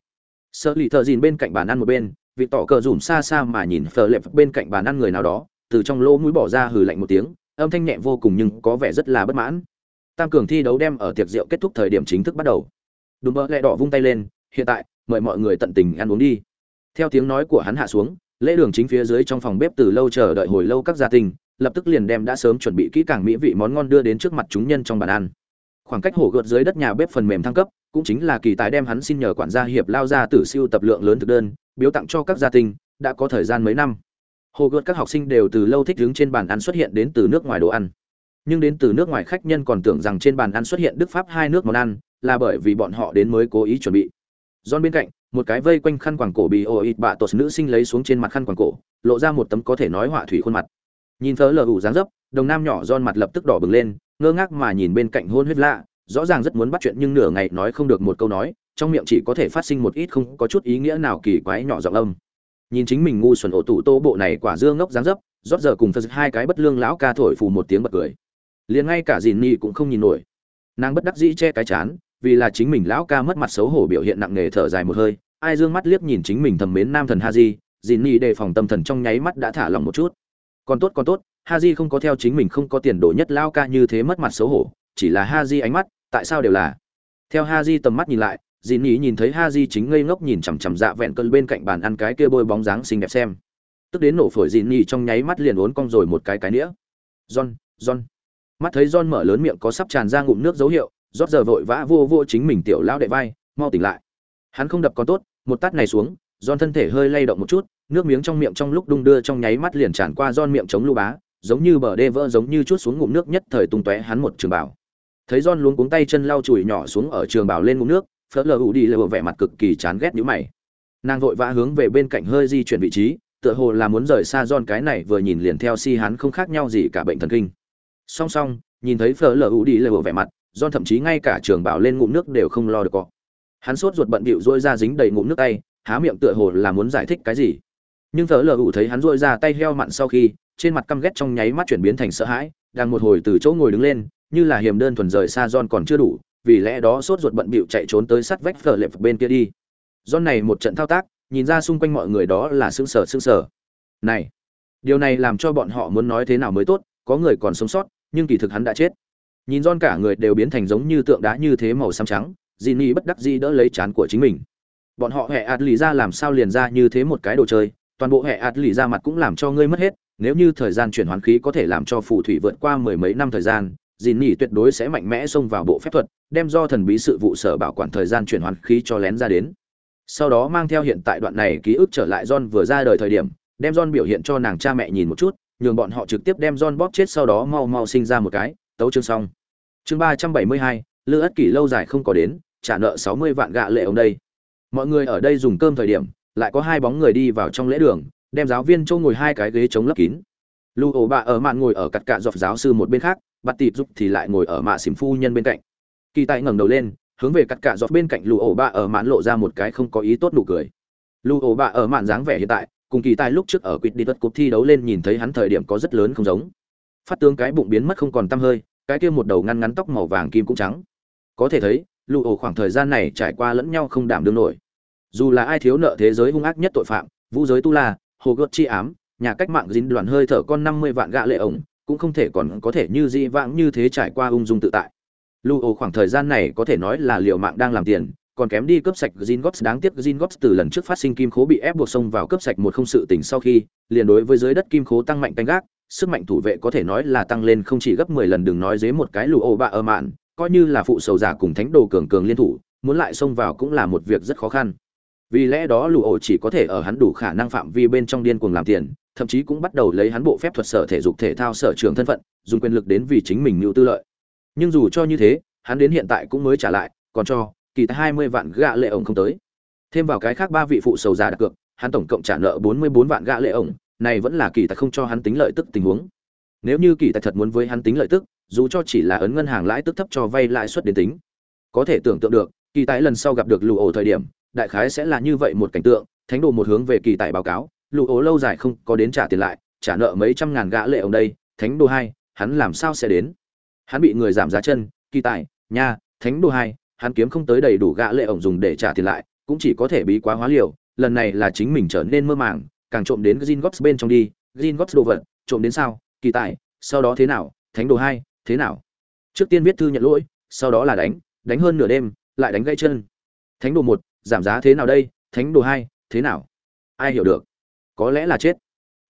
Sợ lì thợ dìn bên cạnh bàn ăn một bên, vị tỏ cờ dùm xa xa mà nhìn phờ lệp bên cạnh bàn ăn người nào đó, từ trong lỗ mũi bỏ ra hừ lạnh một tiếng, âm thanh nhẹ vô cùng nhưng có vẻ rất là bất mãn. Tam cường thi đấu đem ở tiệc rượu kết thúc thời điểm chính thức bắt đầu. Đùm bơ lẹ đỏ vung tay lên, hiện tại, mời mọi người tận tình ăn uống đi. Theo tiếng nói của hắn hạ xuống, lễ đường chính phía dưới trong phòng bếp từ lâu chờ đợi hồi lâu các gia đình lập tức liền đem đã sớm chuẩn bị kỹ càng mỹ vị món ngon đưa đến trước mặt chúng nhân trong bàn ăn khoảng cách hổ gợt dưới đất nhà bếp phần mềm thăng cấp cũng chính là kỳ tài đem hắn xin nhờ quản gia hiệp lao ra tử siêu tập lượng lớn thực đơn biếu tặng cho các gia đình đã có thời gian mấy năm. Hồ gợt các học sinh đều từ lâu thích đứng trên bàn ăn xuất hiện đến từ nước ngoài đồ ăn. Nhưng đến từ nước ngoài khách nhân còn tưởng rằng trên bàn ăn xuất hiện đức pháp hai nước món ăn là bởi vì bọn họ đến mới cố ý chuẩn bị. John bên cạnh, một cái vây quanh khăn quàng cổ bị oit bạ tột nữ sinh lấy xuống trên mặt khăn quàng cổ, lộ ra một tấm có thể nói họa thủy khuôn mặt. Nhìn thớ lờ ủ dáng dấp, đồng nam nhỏ John mặt lập tức đỏ bừng lên, ngơ ngác mà nhìn bên cạnh hôn huyết lạ, rõ ràng rất muốn bắt chuyện nhưng nửa ngày nói không được một câu nói, trong miệng chỉ có thể phát sinh một ít không có chút ý nghĩa nào kỳ quái nhỏ giọng âm. Nhìn chính mình ngu xuẩn ổ tủ tô bộ này quả dương ngốc dáng dấp, rót giờ cùng phật hai cái bất lương lão ca thổi phù một tiếng bật cười. Liền ngay cả Dìn Nhi cũng không nhìn nổi. Nàng bất đắc dĩ che cái chán, vì là chính mình lão ca mất mặt xấu hổ biểu hiện nặng nề thở dài một hơi ai dương mắt liếc nhìn chính mình thầm mến nam thần ha di dìn nhi đề phòng tâm thần trong nháy mắt đã thả lòng một chút còn tốt còn tốt ha di không có theo chính mình không có tiền đồ nhất lao ca như thế mất mặt xấu hổ, chỉ là ha di ánh mắt, tại sao đều là? Theo ha di tầm mắt nhìn lại dìn nhi nhìn thấy ha di chính ngây ngốc nhìn chằm chằm dạ vẹn cơn bên cạnh bàn ăn cái kia bôi bóng dáng xinh đẹp xem. Tức đến nổ phổi dìn nhi trong nháy mắt liền uốn cong rồi một cái cái nĩa. John john. Mắt thấy john mở lớn miệng có sắp tràn ra ngụm nước dấu hiệu, rót giờ vội vã vô vô chính mình tiểu lao đệ vai, mau tỉnh lại. Hắn không đập còn tốt, một tát này xuống Jon thân thể hơi lay động một chút, nước miếng trong miệng trong lúc đung đưa trong nháy mắt liền tràn qua Jon miệng chống lưu bá giống như bờ đê vỡ giống như chút xuống ngụm nước nhất thời tung tóe hắn một trường bảo thấy john luống cuống tay chân lau chùi nhỏ xuống ở trường bảo lên ngụm nước phớt lờ ủ đi lờ vẻ mặt cực kỳ chán ghét nhíu mày nàng vội vã hướng về bên cạnh hơi di chuyển vị trí tựa hồ là muốn rời xa john cái này vừa nhìn liền theo si hắn không khác nhau gì cả bệnh thần kinh song song nhìn thấy phở lờ ủ đi lờ vẻ mặt John thậm chí ngay cả trường bảo lên ngụm nước đều không lo được cọ. Hắn sốt ruột bận bịu rũa ra dính đầy ngụm nước tay, há miệng tựa hồ là muốn giải thích cái gì. Nhưng thợ lờ ủ thấy hắn dội ra tay heo mặn sau khi, trên mặt căm ghét trong nháy mắt chuyển biến thành sợ hãi, đang một hồi từ chỗ ngồi đứng lên, như là hiểm đơn thuần rời xa John còn chưa đủ, vì lẽ đó sốt ruột bận bịu chạy trốn tới sát vách phở lệp bên kia đi. John này một trận thao tác, nhìn ra xung quanh mọi người đó là sững sờ sững sờ. Này, điều này làm cho bọn họ muốn nói thế nào mới tốt, có người còn sống sót, nhưng kỳ thực hắn đã chết nhìn John cả người đều biến thành giống như tượng đá như thế màu xám trắng Jinny bất đắc dĩ đỡ lấy chán của chính mình bọn họ hệ ạt lì ra làm sao liền ra như thế một cái đồ chơi toàn bộ hệ ạt lì ra mặt cũng làm cho ngươi mất hết, nếu như thời gian chuyển hoán khí có thể làm cho phù thủy vượt qua mười mấy năm thời gian Jinny tuyệt đối sẽ mạnh mẽ xông vào bộ phép thuật, đem do thần bí sự vụ sở bảo quản thời gian chuyển hoán khí cho lén ra đến. Sau đó mang theo hiện tại đoạn này ký ức trở lại John vừa ra đời thời điểm, đem John biểu hiện cho nàng cha mẹ nhìn một chút, nhường bọn họ trực tiếp đem John bóp chết sau đó mau mau sinh ra một cái, tấu chương xong. Chương ba trăm bảy mươi hai, lư ất kỷ lâu dài không có đến, trả nợ sáu mươi vạn gạ lệ ông đây. Mọi người ở đây dùng cơm thời điểm lại có hai bóng người đi vào trong lễ đường, đem giáo viên châu ngồi hai cái ghế chống lấp kín. Lưu ổ bạ ở mạn ngồi ở cặt cạ dọc giáo sư một bên khác bắt tịp giúp thì lại ngồi ở mạ xỉm phu nhân bên cạnh. Kỳ tài ngẩng đầu lên, hướng về cặt cạ dọc bên cạnh lưu ổ bạ ở mạn lộ ra một cái không có ý tốt nụ cười. Lưu ổ bạ ở mạn dáng vẻ hiện tại, cùng kỳ tài lúc trước ở quýt đi tất cục thi đấu lên nhìn thấy hắn thời điểm có rất lớn không giống. Phát tướng cái bụng biến mất không còn tăm hơi, cái kia một đầu ngăn ngắn tóc màu vàng kim cũng trắng. Có thể thấy Lưu ổ khoảng thời gian này trải qua lẫn nhau không đảm đương nổi dù là ai thiếu nợ thế giới hung ác nhất tội phạm vũ giới tu la hồ gợt chi ám nhà cách mạng dính đoàn hơi thở con năm mươi vạn gạ lệ ổng cũng không thể còn có thể như di vãng như thế trải qua ung dung tự tại Lưu ổ khoảng thời gian này có thể nói là liệu mạng đang làm tiền còn kém đi cướp sạch Zingots đáng tiếc Zingots từ lần trước phát sinh kim khố bị ép buộc xông vào cướp sạch một không sự tình sau khi, liền đối với dưới đất kim khố tăng mạnh canh gác, sức mạnh thủ vệ có thể nói là tăng lên không chỉ gấp 10 lần đừng nói dế một cái lù ô bạ ở mạn, coi như là phụ sầu giả cùng thánh đồ cường cường liên thủ, muốn lại xông vào cũng là một việc rất khó khăn. Vì lẽ đó lụ ổ chỉ có thể ở hắn đủ khả năng phạm vi bên trong điên cuồng làm tiền, thậm chí cũng bắt đầu lấy hắn bộ phép thuật sở thể dục thể thao sở trường thân phận, dùng quyền lực đến vì chính mình mưu tư lợi. Nhưng dù cho như thế, hắn đến hiện tại cũng mới trả lại, còn cho kỳ tài hai mươi vạn gạ lệ ổng không tới. Thêm vào cái khác ba vị phụ sầu già đặt cược, hắn tổng cộng trả nợ 44 vạn gạ lệ ổng, này vẫn là kỳ tài không cho hắn tính lợi tức tình huống nếu như kỳ tài thật muốn với hắn tính lợi tức dù cho chỉ là ấn ngân hàng lãi tức thấp cho vay lãi suất đến tính có thể tưởng tượng được kỳ tài lần sau gặp được lụ ổ thời điểm đại khái sẽ là như vậy một cảnh tượng, thánh đồ một hướng về kỳ tài báo cáo lụ ố lâu dài không có đến trả tiền lại, trả nợ mấy trăm ngàn gã lệ ông đây, thánh đồ hai, hắn làm sao sẽ đến? Hắn bị người giảm giá chân, kỳ tài, nha, thánh đồ hai, hắn kiếm không tới đầy đủ gã lệ ổng dùng để trả tiền lại, cũng chỉ có thể bí quá hóa liều, lần này là chính mình trở nên mơ màng, càng trộm đến Green Gops bên trong đi, Green Gops đồ vật, trộm đến sao, kỳ tài, sau đó thế nào, thánh đồ hai, thế nào? Trước tiên viết thư nhận lỗi, sau đó là đánh đánh hơn nửa đêm, lại đánh gãy chân. Thánh đồ một giảm giá thế nào đây, thánh đồ hai, thế nào? Ai hiểu được? Có lẽ là chết.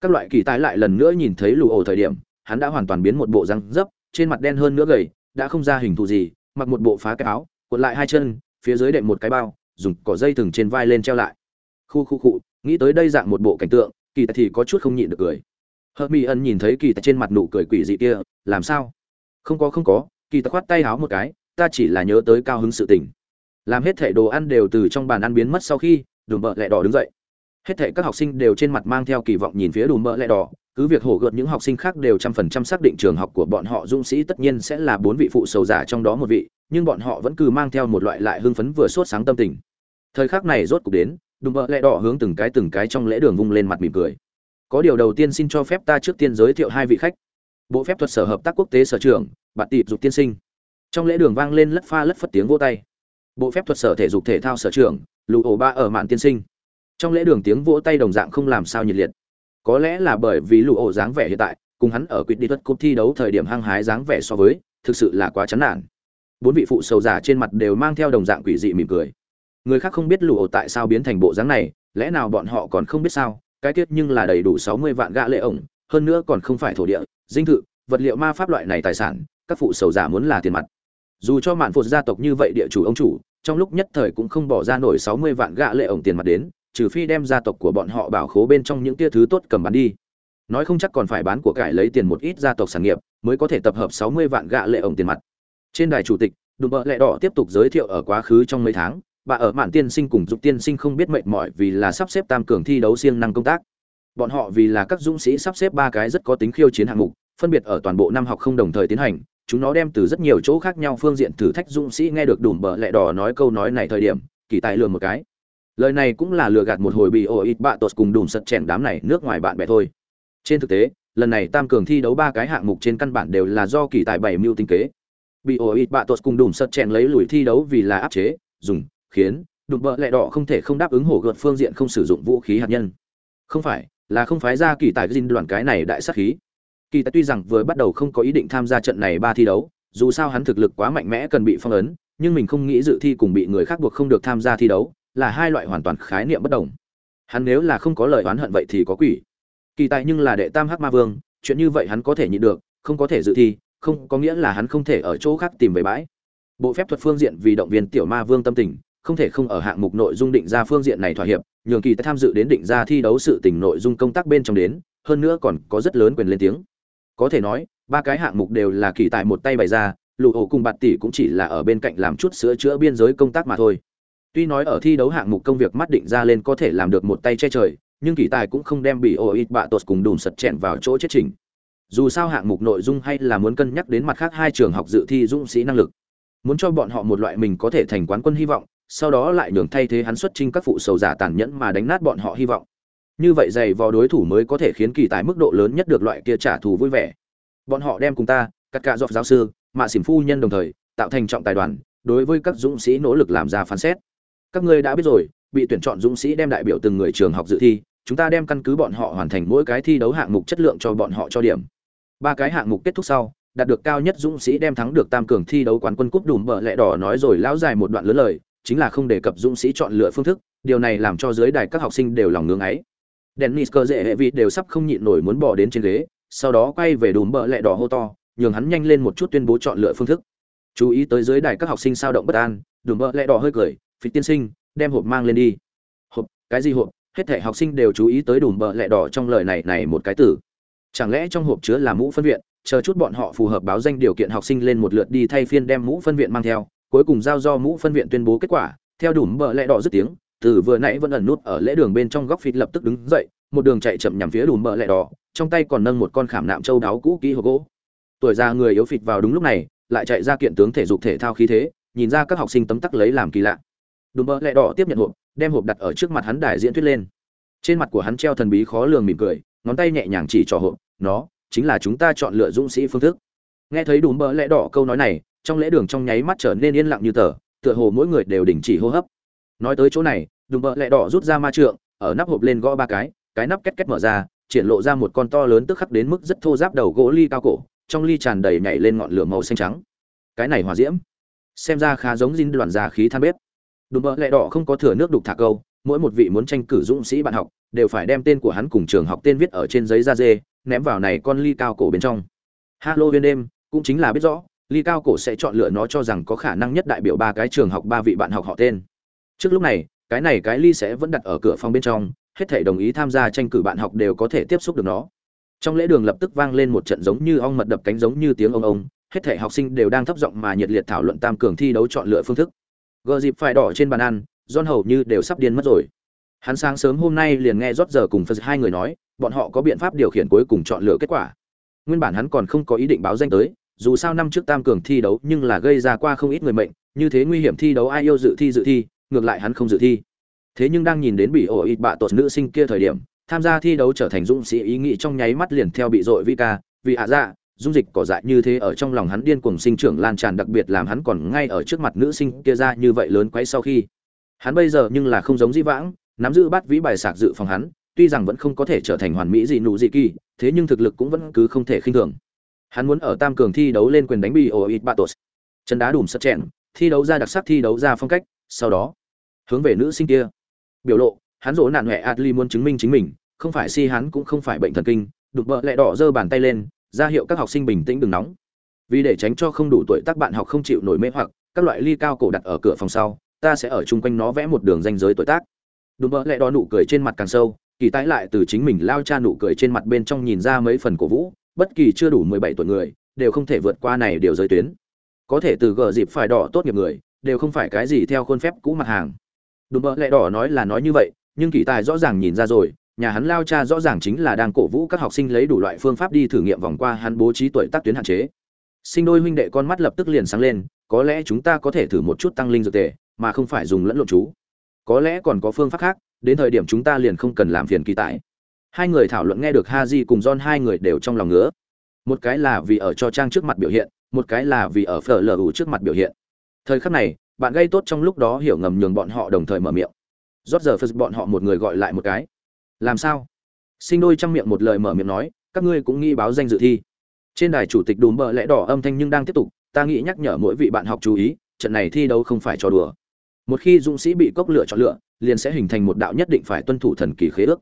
Các loại kỳ tài lại lần nữa nhìn thấy lù ổ thời điểm, hắn đã hoàn toàn biến một bộ răng dấp, trên mặt đen hơn nữa gầy, đã không ra hình thù gì, mặc một bộ phá cái áo, cuộn lại hai chân, phía dưới đệm một cái bao, dùng cỏ dây thừng trên vai lên treo lại. Khu khu cụ nghĩ tới đây dạng một bộ cảnh tượng, kỳ tài thì có chút không nhịn được cười. Hớt mỹ ân nhìn thấy kỳ tài trên mặt nụ cười quỷ dị kia, làm sao? Không có không có, kỳ tài khoát tay háo một cái, ta chỉ là nhớ tới cao hứng sự tình làm hết thảy đồ ăn đều từ trong bàn ăn biến mất sau khi, đùm bợ lẹ đỏ đứng dậy. Hết thảy các học sinh đều trên mặt mang theo kỳ vọng nhìn phía đùm bợ lẹ đỏ, cứ việc hổ gợt những học sinh khác đều trăm phần trăm xác định trường học của bọn họ dũng sĩ tất nhiên sẽ là bốn vị phụ sầu giả trong đó một vị, nhưng bọn họ vẫn cứ mang theo một loại lại hưng phấn vừa sốt sáng tâm tình. Thời khắc này rốt cục đến, đùm bợ lẹ đỏ hướng từng cái từng cái trong lễ đường vung lên mặt mỉm cười. Có điều đầu tiên xin cho phép ta trước tiên giới thiệu hai vị khách. Bộ phép thuật sở hợp tác quốc tế sở trưởng bạn tịp dục tiên sinh. Trong lễ đường vang lên lất pha lất phất tiếng vô tay bộ phép thuật sở thể dục thể thao sở trưởng lụ ổ ba ở mạn tiên sinh. Trong lễ đường tiếng vỗ tay đồng dạng không làm sao nhiệt liệt. Có lẽ là bởi vì lụ ổ dáng vẻ hiện tại, cùng hắn ở quyết đi thuật cúp thi đấu thời điểm hăng hái dáng vẻ so với, thực sự là quá chán nản. Bốn vị phụ sầu giả trên mặt đều mang theo đồng dạng quỷ dị mỉm cười. Người khác không biết lụ ổ tại sao biến thành bộ dáng này, lẽ nào bọn họ còn không biết sao? Cái tiết nhưng là đầy đủ sáu mươi vạn gã lệ ổng, hơn nữa còn không phải thổ địa, dinh thự, vật liệu ma pháp loại này tài sản, các phụ sầu giả muốn là tiền mặt dù cho mạn phụt gia tộc như vậy địa chủ ông chủ, trong lúc nhất thời cũng không bỏ ra nổi sáu mươi vạn gạ lệ ổng tiền mặt đến, trừ phi đem gia tộc của bọn họ bảo khố bên trong những tia thứ tốt cầm bán đi. Nói không chắc còn phải bán của cải lấy tiền một ít gia tộc sản nghiệp, mới có thể tập hợp sáu mươi vạn gạ lệ ổng tiền mặt. Trên đài chủ tịch, đùm bợ lệ đỏ tiếp tục giới thiệu ở quá khứ trong mấy tháng, bà ở mạn tiên sinh cùng dục tiên sinh không biết mệt mỏi vì là sắp xếp tam cường thi đấu siêng năng công tác. Bọn họ vì là các dũng sĩ sắp xếp ba cái rất có tính khiêu chiến hạng mục, phân biệt ở toàn bộ năm học không đồng thời tiến hành chúng nó đem từ rất nhiều chỗ khác nhau phương diện thử thách dũng sĩ nghe được đùm bờ lẹ đỏ nói câu nói này thời điểm, kỳ tài lừa một cái. Lời này cũng là lừa gạt một hồi bị ổ ít bạ tột cùng đùm sật chèn đám này nước ngoài bạn bè thôi. Trên thực tế, lần này tam cường thi đấu ba cái hạng mục trên căn bản đều là do kỳ tài bảy mưu tinh kế. Bị ổ ít bạ tột cùng đùm sật chèn lấy lùi thi đấu vì là áp chế, dùng, khiến, đùm bờ lẹ đỏ không thể không đáp ứng hổ gợt phương diện không sử dụng vũ khí hạt nhân. Không phải, là không phái ra kỳ tài dinh đoàn cái này đại sát khí kỳ tài tuy rằng vừa bắt đầu không có ý định tham gia trận này ba thi đấu, dù sao hắn thực lực quá mạnh mẽ cần bị phong ấn, nhưng mình không nghĩ dự thi cùng bị người khác buộc không được tham gia thi đấu là hai loại hoàn toàn khái niệm bất đồng. Hắn nếu là không có lời oán hận vậy thì có quỷ. Kỳ tài nhưng là đệ tam hắc ma vương, chuyện như vậy hắn có thể nhịn được, không có thể dự thi, không có nghĩa là hắn không thể ở chỗ khác tìm về bãi. Bộ phép thuật phương diện vì động viên tiểu ma vương tâm tình, không thể không ở hạng mục nội dung định ra phương diện này thỏa hiệp, nhường kỳ tài tham dự đến định ra thi đấu sự tình nội dung công tác bên trong đến, hơn nữa còn có rất lớn quyền lên tiếng có thể nói, ba cái hạng mục đều là kỳ tài một tay bày ra lụ ổ cùng bạt tỷ cũng chỉ là ở bên cạnh làm chút sửa chữa biên giới công tác mà thôi. Tuy nói ở thi đấu hạng mục công việc mắt định ra lên có thể làm được một tay che trời, nhưng kỳ tài cũng không đem bị ổ ít bạ tột cùng đùm sật chẹn vào chỗ chết trình dù sao hạng mục nội dung hay là muốn cân nhắc đến mặt khác hai trường học dự thi dũng sĩ năng lực. Muốn cho bọn họ một loại mình có thể thành quán quân hy vọng, sau đó lại nhường thay thế hắn xuất trình các phụ sầu giả tàn nhẫn mà đánh nát bọn họ hy vọng như vậy dày vò đối thủ mới có thể khiến kỳ tài mức độ lớn nhất được loại kia trả thù vui vẻ. Bọn họ đem cùng ta các cạ dọc giáo sư, mạ xỉm phu nhân đồng thời, tạo thành trọng tài đoàn, đối với các dũng sĩ nỗ lực làm ra phán xét. Các ngươi đã biết rồi, bị tuyển chọn dũng sĩ đem đại biểu từng người trường học dự thi, chúng ta đem căn cứ bọn họ hoàn thành mỗi cái thi đấu hạng mục chất lượng cho bọn họ cho điểm. Ba cái hạng mục kết thúc sau, đạt được cao nhất dũng sĩ đem thắng được tam cường thi đấu quán quân cúp đùm bờ lẹ đỏ nói rồi lão dài một đoạn lớn lời, chính là không đề cập dũng sĩ chọn lựa phương thức, điều này làm cho dưới đài các học sinh đều lòng ngưỡng ấy dennis cơ dễ hệ vị đều sắp không nhịn nổi muốn bỏ đến trên ghế, sau đó quay về đùm bờ lẹ đỏ hô to, nhường hắn nhanh lên một chút tuyên bố chọn lựa phương thức. Chú ý tới dưới đài các học sinh sao động bất an, đùm bờ lẹ đỏ hơi cười phí tiên sinh, đem hộp mang lên đi. Hộp? Cái gì hộp? Hết thể học sinh đều chú ý tới đùm bờ lẹ đỏ trong lời này này một cái từ. Chẳng lẽ trong hộp chứa là mũ phân viện? Chờ chút bọn họ phù hợp báo danh điều kiện học sinh lên một lượt đi thay phiên đem mũ phân viện mang theo, cuối cùng giao do mũ phân viện tuyên bố kết quả, theo đùm bờ lẹ đỏ dứt tiếng từ vừa nãy vẫn ẩn nút ở lễ đường bên trong góc phịt lập tức đứng dậy, một đường chạy chậm nhằm phía đùm bờ lẹ đỏ, trong tay còn nâng một con khảm nạm châu đáo cũ kỹ hộp gỗ. Tuổi già người yếu phịt vào đúng lúc này, lại chạy ra kiện tướng thể dục thể thao khí thế, nhìn ra các học sinh tấm tắc lấy làm kỳ lạ. Đùm bờ lẹ đỏ tiếp nhận hộp, đem hộp đặt ở trước mặt hắn đại diễn thuyết lên. Trên mặt của hắn treo thần bí khó lường mỉm cười, ngón tay nhẹ nhàng chỉ trò hộp, nó chính là chúng ta chọn lựa dũng sĩ phương thức. Nghe thấy đùm bờ lẹ đỏ câu nói này, trong lễ đường trong nháy mắt trở nên yên lặng như tờ, tựa hồ mỗi người đều đình chỉ hô hấp nói tới chỗ này, đùm bỡ lẹ đỏ rút ra ma trượng, ở nắp hộp lên gõ ba cái cái nắp két két mở ra, triển lộ ra một con to lớn tức khắc đến mức rất thô giáp đầu gỗ ly cao cổ, trong ly tràn đầy nhảy lên ngọn lửa màu xanh trắng. Cái này hòa diễm, xem ra khá giống dinh đoàn già khí than bếp. Đùm bỡ lẹ đỏ không có thừa nước đục thả câu, mỗi một vị muốn tranh cử dũng sĩ bạn học, đều phải đem tên của hắn cùng trường học tên viết ở trên giấy da dê, ném vào này con ly cao cổ bên trong. Halloween đêm, cũng chính là biết rõ, ly cao cổ sẽ chọn lựa nó cho rằng có khả năng nhất đại biểu ba cái trường học ba vị bạn học họ tên trước lúc này cái này cái ly sẽ vẫn đặt ở cửa phòng bên trong hết thể đồng ý tham gia tranh cử bạn học đều có thể tiếp xúc được nó trong lễ đường lập tức vang lên một trận giống như ong mật đập cánh giống như tiếng ông ông hết thể học sinh đều đang thấp giọng mà nhiệt liệt thảo luận tam cường thi đấu chọn lựa phương thức gờ dịp phải đỏ trên bàn ăn John hầu như đều sắp điên mất rồi. Hắn sáng sớm hôm nay liền nghe rót giờ cùng Phật hai người nói, bọn họ có biện pháp điều khiển cuối cùng chọn lựa kết quả. Nguyên bản hắn còn không có ý định báo danh tới, dù sao năm trước tam cường thi đấu nhưng là gây ra qua không ít người mệnh, như thế nguy hiểm thi đấu ai yêu dự thi dự thi, ngược lại hắn không dự thi. Thế nhưng đang nhìn đến bị ổ ít bạ tuột nữ sinh kia thời điểm, tham gia thi đấu trở thành dũng sĩ ý nghĩ trong nháy mắt liền theo bị dội vi ca, vì hạ dạ, dung dịch cỏ dại như thế ở trong lòng hắn điên cuồng sinh trưởng lan tràn đặc biệt làm hắn còn ngay ở trước mặt nữ sinh kia ra như vậy lớn quấy sau khi Hắn bây giờ nhưng là không giống Di Vãng, nắm giữ bát vĩ bài sạc dự phòng hắn, tuy rằng vẫn không có thể trở thành hoàn mỹ gì nụ gì kỳ, thế nhưng thực lực cũng vẫn cứ không thể khinh thường. Hắn muốn ở tam cường thi đấu lên quyền đánh bị Oit Batos. Chân đá đùm sắt chèn, thi đấu ra đặc sắc thi đấu ra phong cách, sau đó hướng về nữ sinh kia. Biểu lộ, hắn rỗ nạn huệ adli muốn chứng minh chính mình, không phải si hắn cũng không phải bệnh thần kinh, đục vợ lẹ đỏ giơ bàn tay lên, ra hiệu các học sinh bình tĩnh đừng nóng. Vì để tránh cho không đủ tuổi tác bạn học không chịu nổi mê hoặc, các loại ly cao cổ đặt ở cửa phòng sau, ta sẽ ở chung quanh nó vẽ một đường ranh giới tuổi tác đùm bỡ lẹ đỏ nụ cười trên mặt càng sâu kỳ tái lại từ chính mình lao cha nụ cười trên mặt bên trong nhìn ra mấy phần cổ vũ bất kỳ chưa đủ mười bảy tuổi người đều không thể vượt qua này điều giới tuyến có thể từ gờ dịp phải đỏ tốt nghiệp người đều không phải cái gì theo khuôn phép cũ mặt hàng đùm bợ lẹ đỏ nói là nói như vậy, nhưng kỳ tài rõ ràng nhìn ra rồi, nhà hắn lao cha rõ ràng chính là đang cổ vũ các học sinh lấy đủ loại phương pháp đi thử nghiệm vòng qua hắn bố trí tuổi tác tuyến hạn chế. Sinh đôi huynh đệ con mắt lập tức liền sáng lên, có lẽ chúng ta có thể thử một chút tăng linh dược tề, mà không phải dùng lẫn lộn chú. Có lẽ còn có phương pháp khác, đến thời điểm chúng ta liền không cần làm phiền kỳ tài. hai người thảo luận nghe được ha di cùng don hai người đều trong lòng ngứa. Một cái là vì ở cho trang trước mặt biểu hiện, một cái là vì ở phở lờ ủ trước mặt biểu hiện. Thời khắc này bạn gây tốt trong lúc đó hiểu ngầm nhường bọn họ đồng thời mở miệng. Rót giờ phật bọn họ một người gọi lại một cái. Làm sao? Sinh đôi trong miệng một lời mở miệng nói, các ngươi cũng nghi báo danh dự thi. Trên đài chủ tịch đùm bờ lẽ đỏ âm thanh nhưng đang tiếp tục, ta nghĩ nhắc nhở mỗi vị bạn học chú ý, trận này thi đấu không phải trò đùa. Một khi dũng sĩ bị cốc lựa chọn lựa, liền sẽ hình thành một đạo nhất định phải tuân thủ thần kỳ khế ước.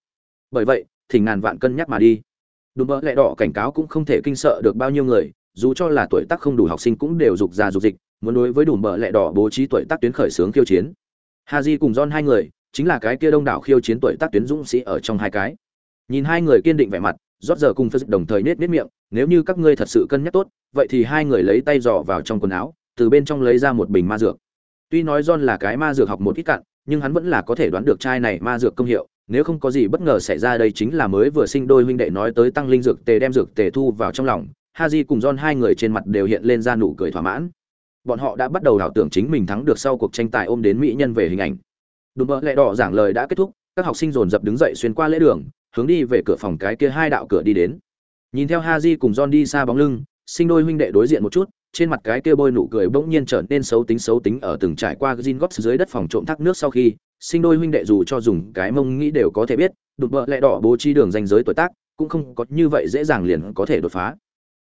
Bởi vậy thỉnh ngàn vạn cân nhắc mà đi. Đùm bợ lẽ đỏ cảnh cáo cũng không thể kinh sợ được bao nhiêu người, dù cho là tuổi tác không đủ học sinh cũng đều dục ra dục dịch muốn đối với đùm bờ lẹ đỏ bố trí tuổi tác tuyến khởi xướng khiêu chiến ha cùng don hai người chính là cái kia đông đảo khiêu chiến tuổi tác tuyến dũng sĩ ở trong hai cái nhìn hai người kiên định vẻ mặt rót giờ cùng phật đồng thời nết nết miệng nếu như các ngươi thật sự cân nhắc tốt vậy thì hai người lấy tay dò vào trong quần áo từ bên trong lấy ra một bình ma dược Tuy nói John là cái ma dược học một ít cặn, nhưng hắn vẫn là có thể đoán được chai này ma dược công hiệu, nếu không có gì bất ngờ xảy ra đây chính là mới vừa sinh đôi huynh đệ nói tới tăng linh dược tề đem dược tề thu vào trong lòng. Haji cùng Don hai người trên mặt đều hiện lên ra nụ cười thỏa mãn. Bọn họ đã bắt đầu ảo tưởng chính mình thắng được sau cuộc tranh tài ôm đến mỹ nhân về hình ảnh. Đúng bỡ lẽ đỏ giảng lời đã kết thúc, các học sinh dồn dập đứng dậy xuyên qua lễ đường, hướng đi về cửa phòng cái kia hai đạo cửa đi đến. Nhìn theo Haji cùng John đi xa bóng lưng, sinh đôi huynh đệ đối diện một chút, trên mặt cái kia bôi nụ cười bỗng nhiên trở nên xấu tính xấu tính ở từng trải qua Gin Gops dưới đất phòng trộm thác nước sau khi, sinh đôi huynh đệ dù cho dùng cái mông nghĩ đều có thể biết, đột vợ lẹ đỏ bố trí đường danh giới tuổi tác, cũng không có như vậy dễ dàng liền có thể đột phá.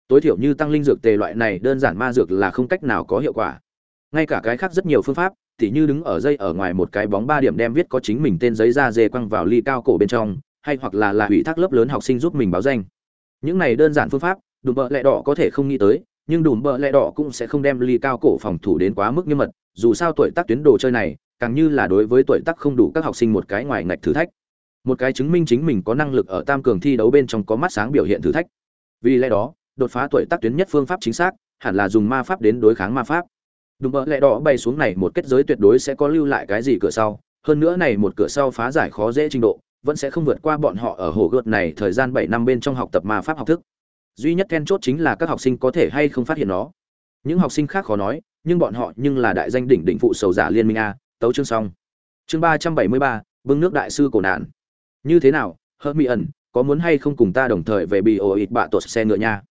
Tối thiểu như tăng linh dược tề loại này đơn giản ma dược là không cách nào có hiệu quả. Ngay cả cái khác rất nhiều phương pháp, tỉ như đứng ở dây ở ngoài một cái bóng ba điểm đem viết có chính mình tên giấy ra dê quăng vào ly cao cổ bên trong, hay hoặc là là hủy thác lớp lớn học sinh giúp mình báo danh. Những này đơn giản phương pháp, đùm bợ lẹ đỏ có thể không nghĩ tới, nhưng đùm bợ lẹ đỏ cũng sẽ không đem ly cao cổ phòng thủ đến quá mức nghiêm mật dù sao tuổi tác tuyến đồ chơi này càng như là đối với tuổi tác không đủ các học sinh một cái ngoài ngạch thử thách một cái chứng minh chính mình có năng lực ở tam cường thi đấu bên trong có mắt sáng biểu hiện thử thách vì lẽ đó đột phá tuổi tác tuyến nhất phương pháp chính xác, hẳn là dùng ma pháp đến đối kháng ma pháp. Đùm bợ lẹ đỏ bay xuống này một kết giới tuyệt đối sẽ có lưu lại cái gì cửa sau. Hơn nữa này một cửa sau phá giải khó dễ trình độ, vẫn sẽ không vượt qua bọn họ ở hồ gợt này thời gian bảy năm bên trong học tập ma pháp học thức. Duy nhất then chốt chính là các học sinh có thể hay không phát hiện nó. Những học sinh khác khó nói, nhưng bọn họ nhưng là đại danh đỉnh đỉnh phụ sầu giả liên minh a, tấu chương xong. Chương ba trăm bảy mươi ba, bưng nước đại sư cổ nạn. Như thế nào hớt mỹ ẩn có muốn hay không cùng ta đồng thời về bị ổ ít bạ tuột xe ngựa nha?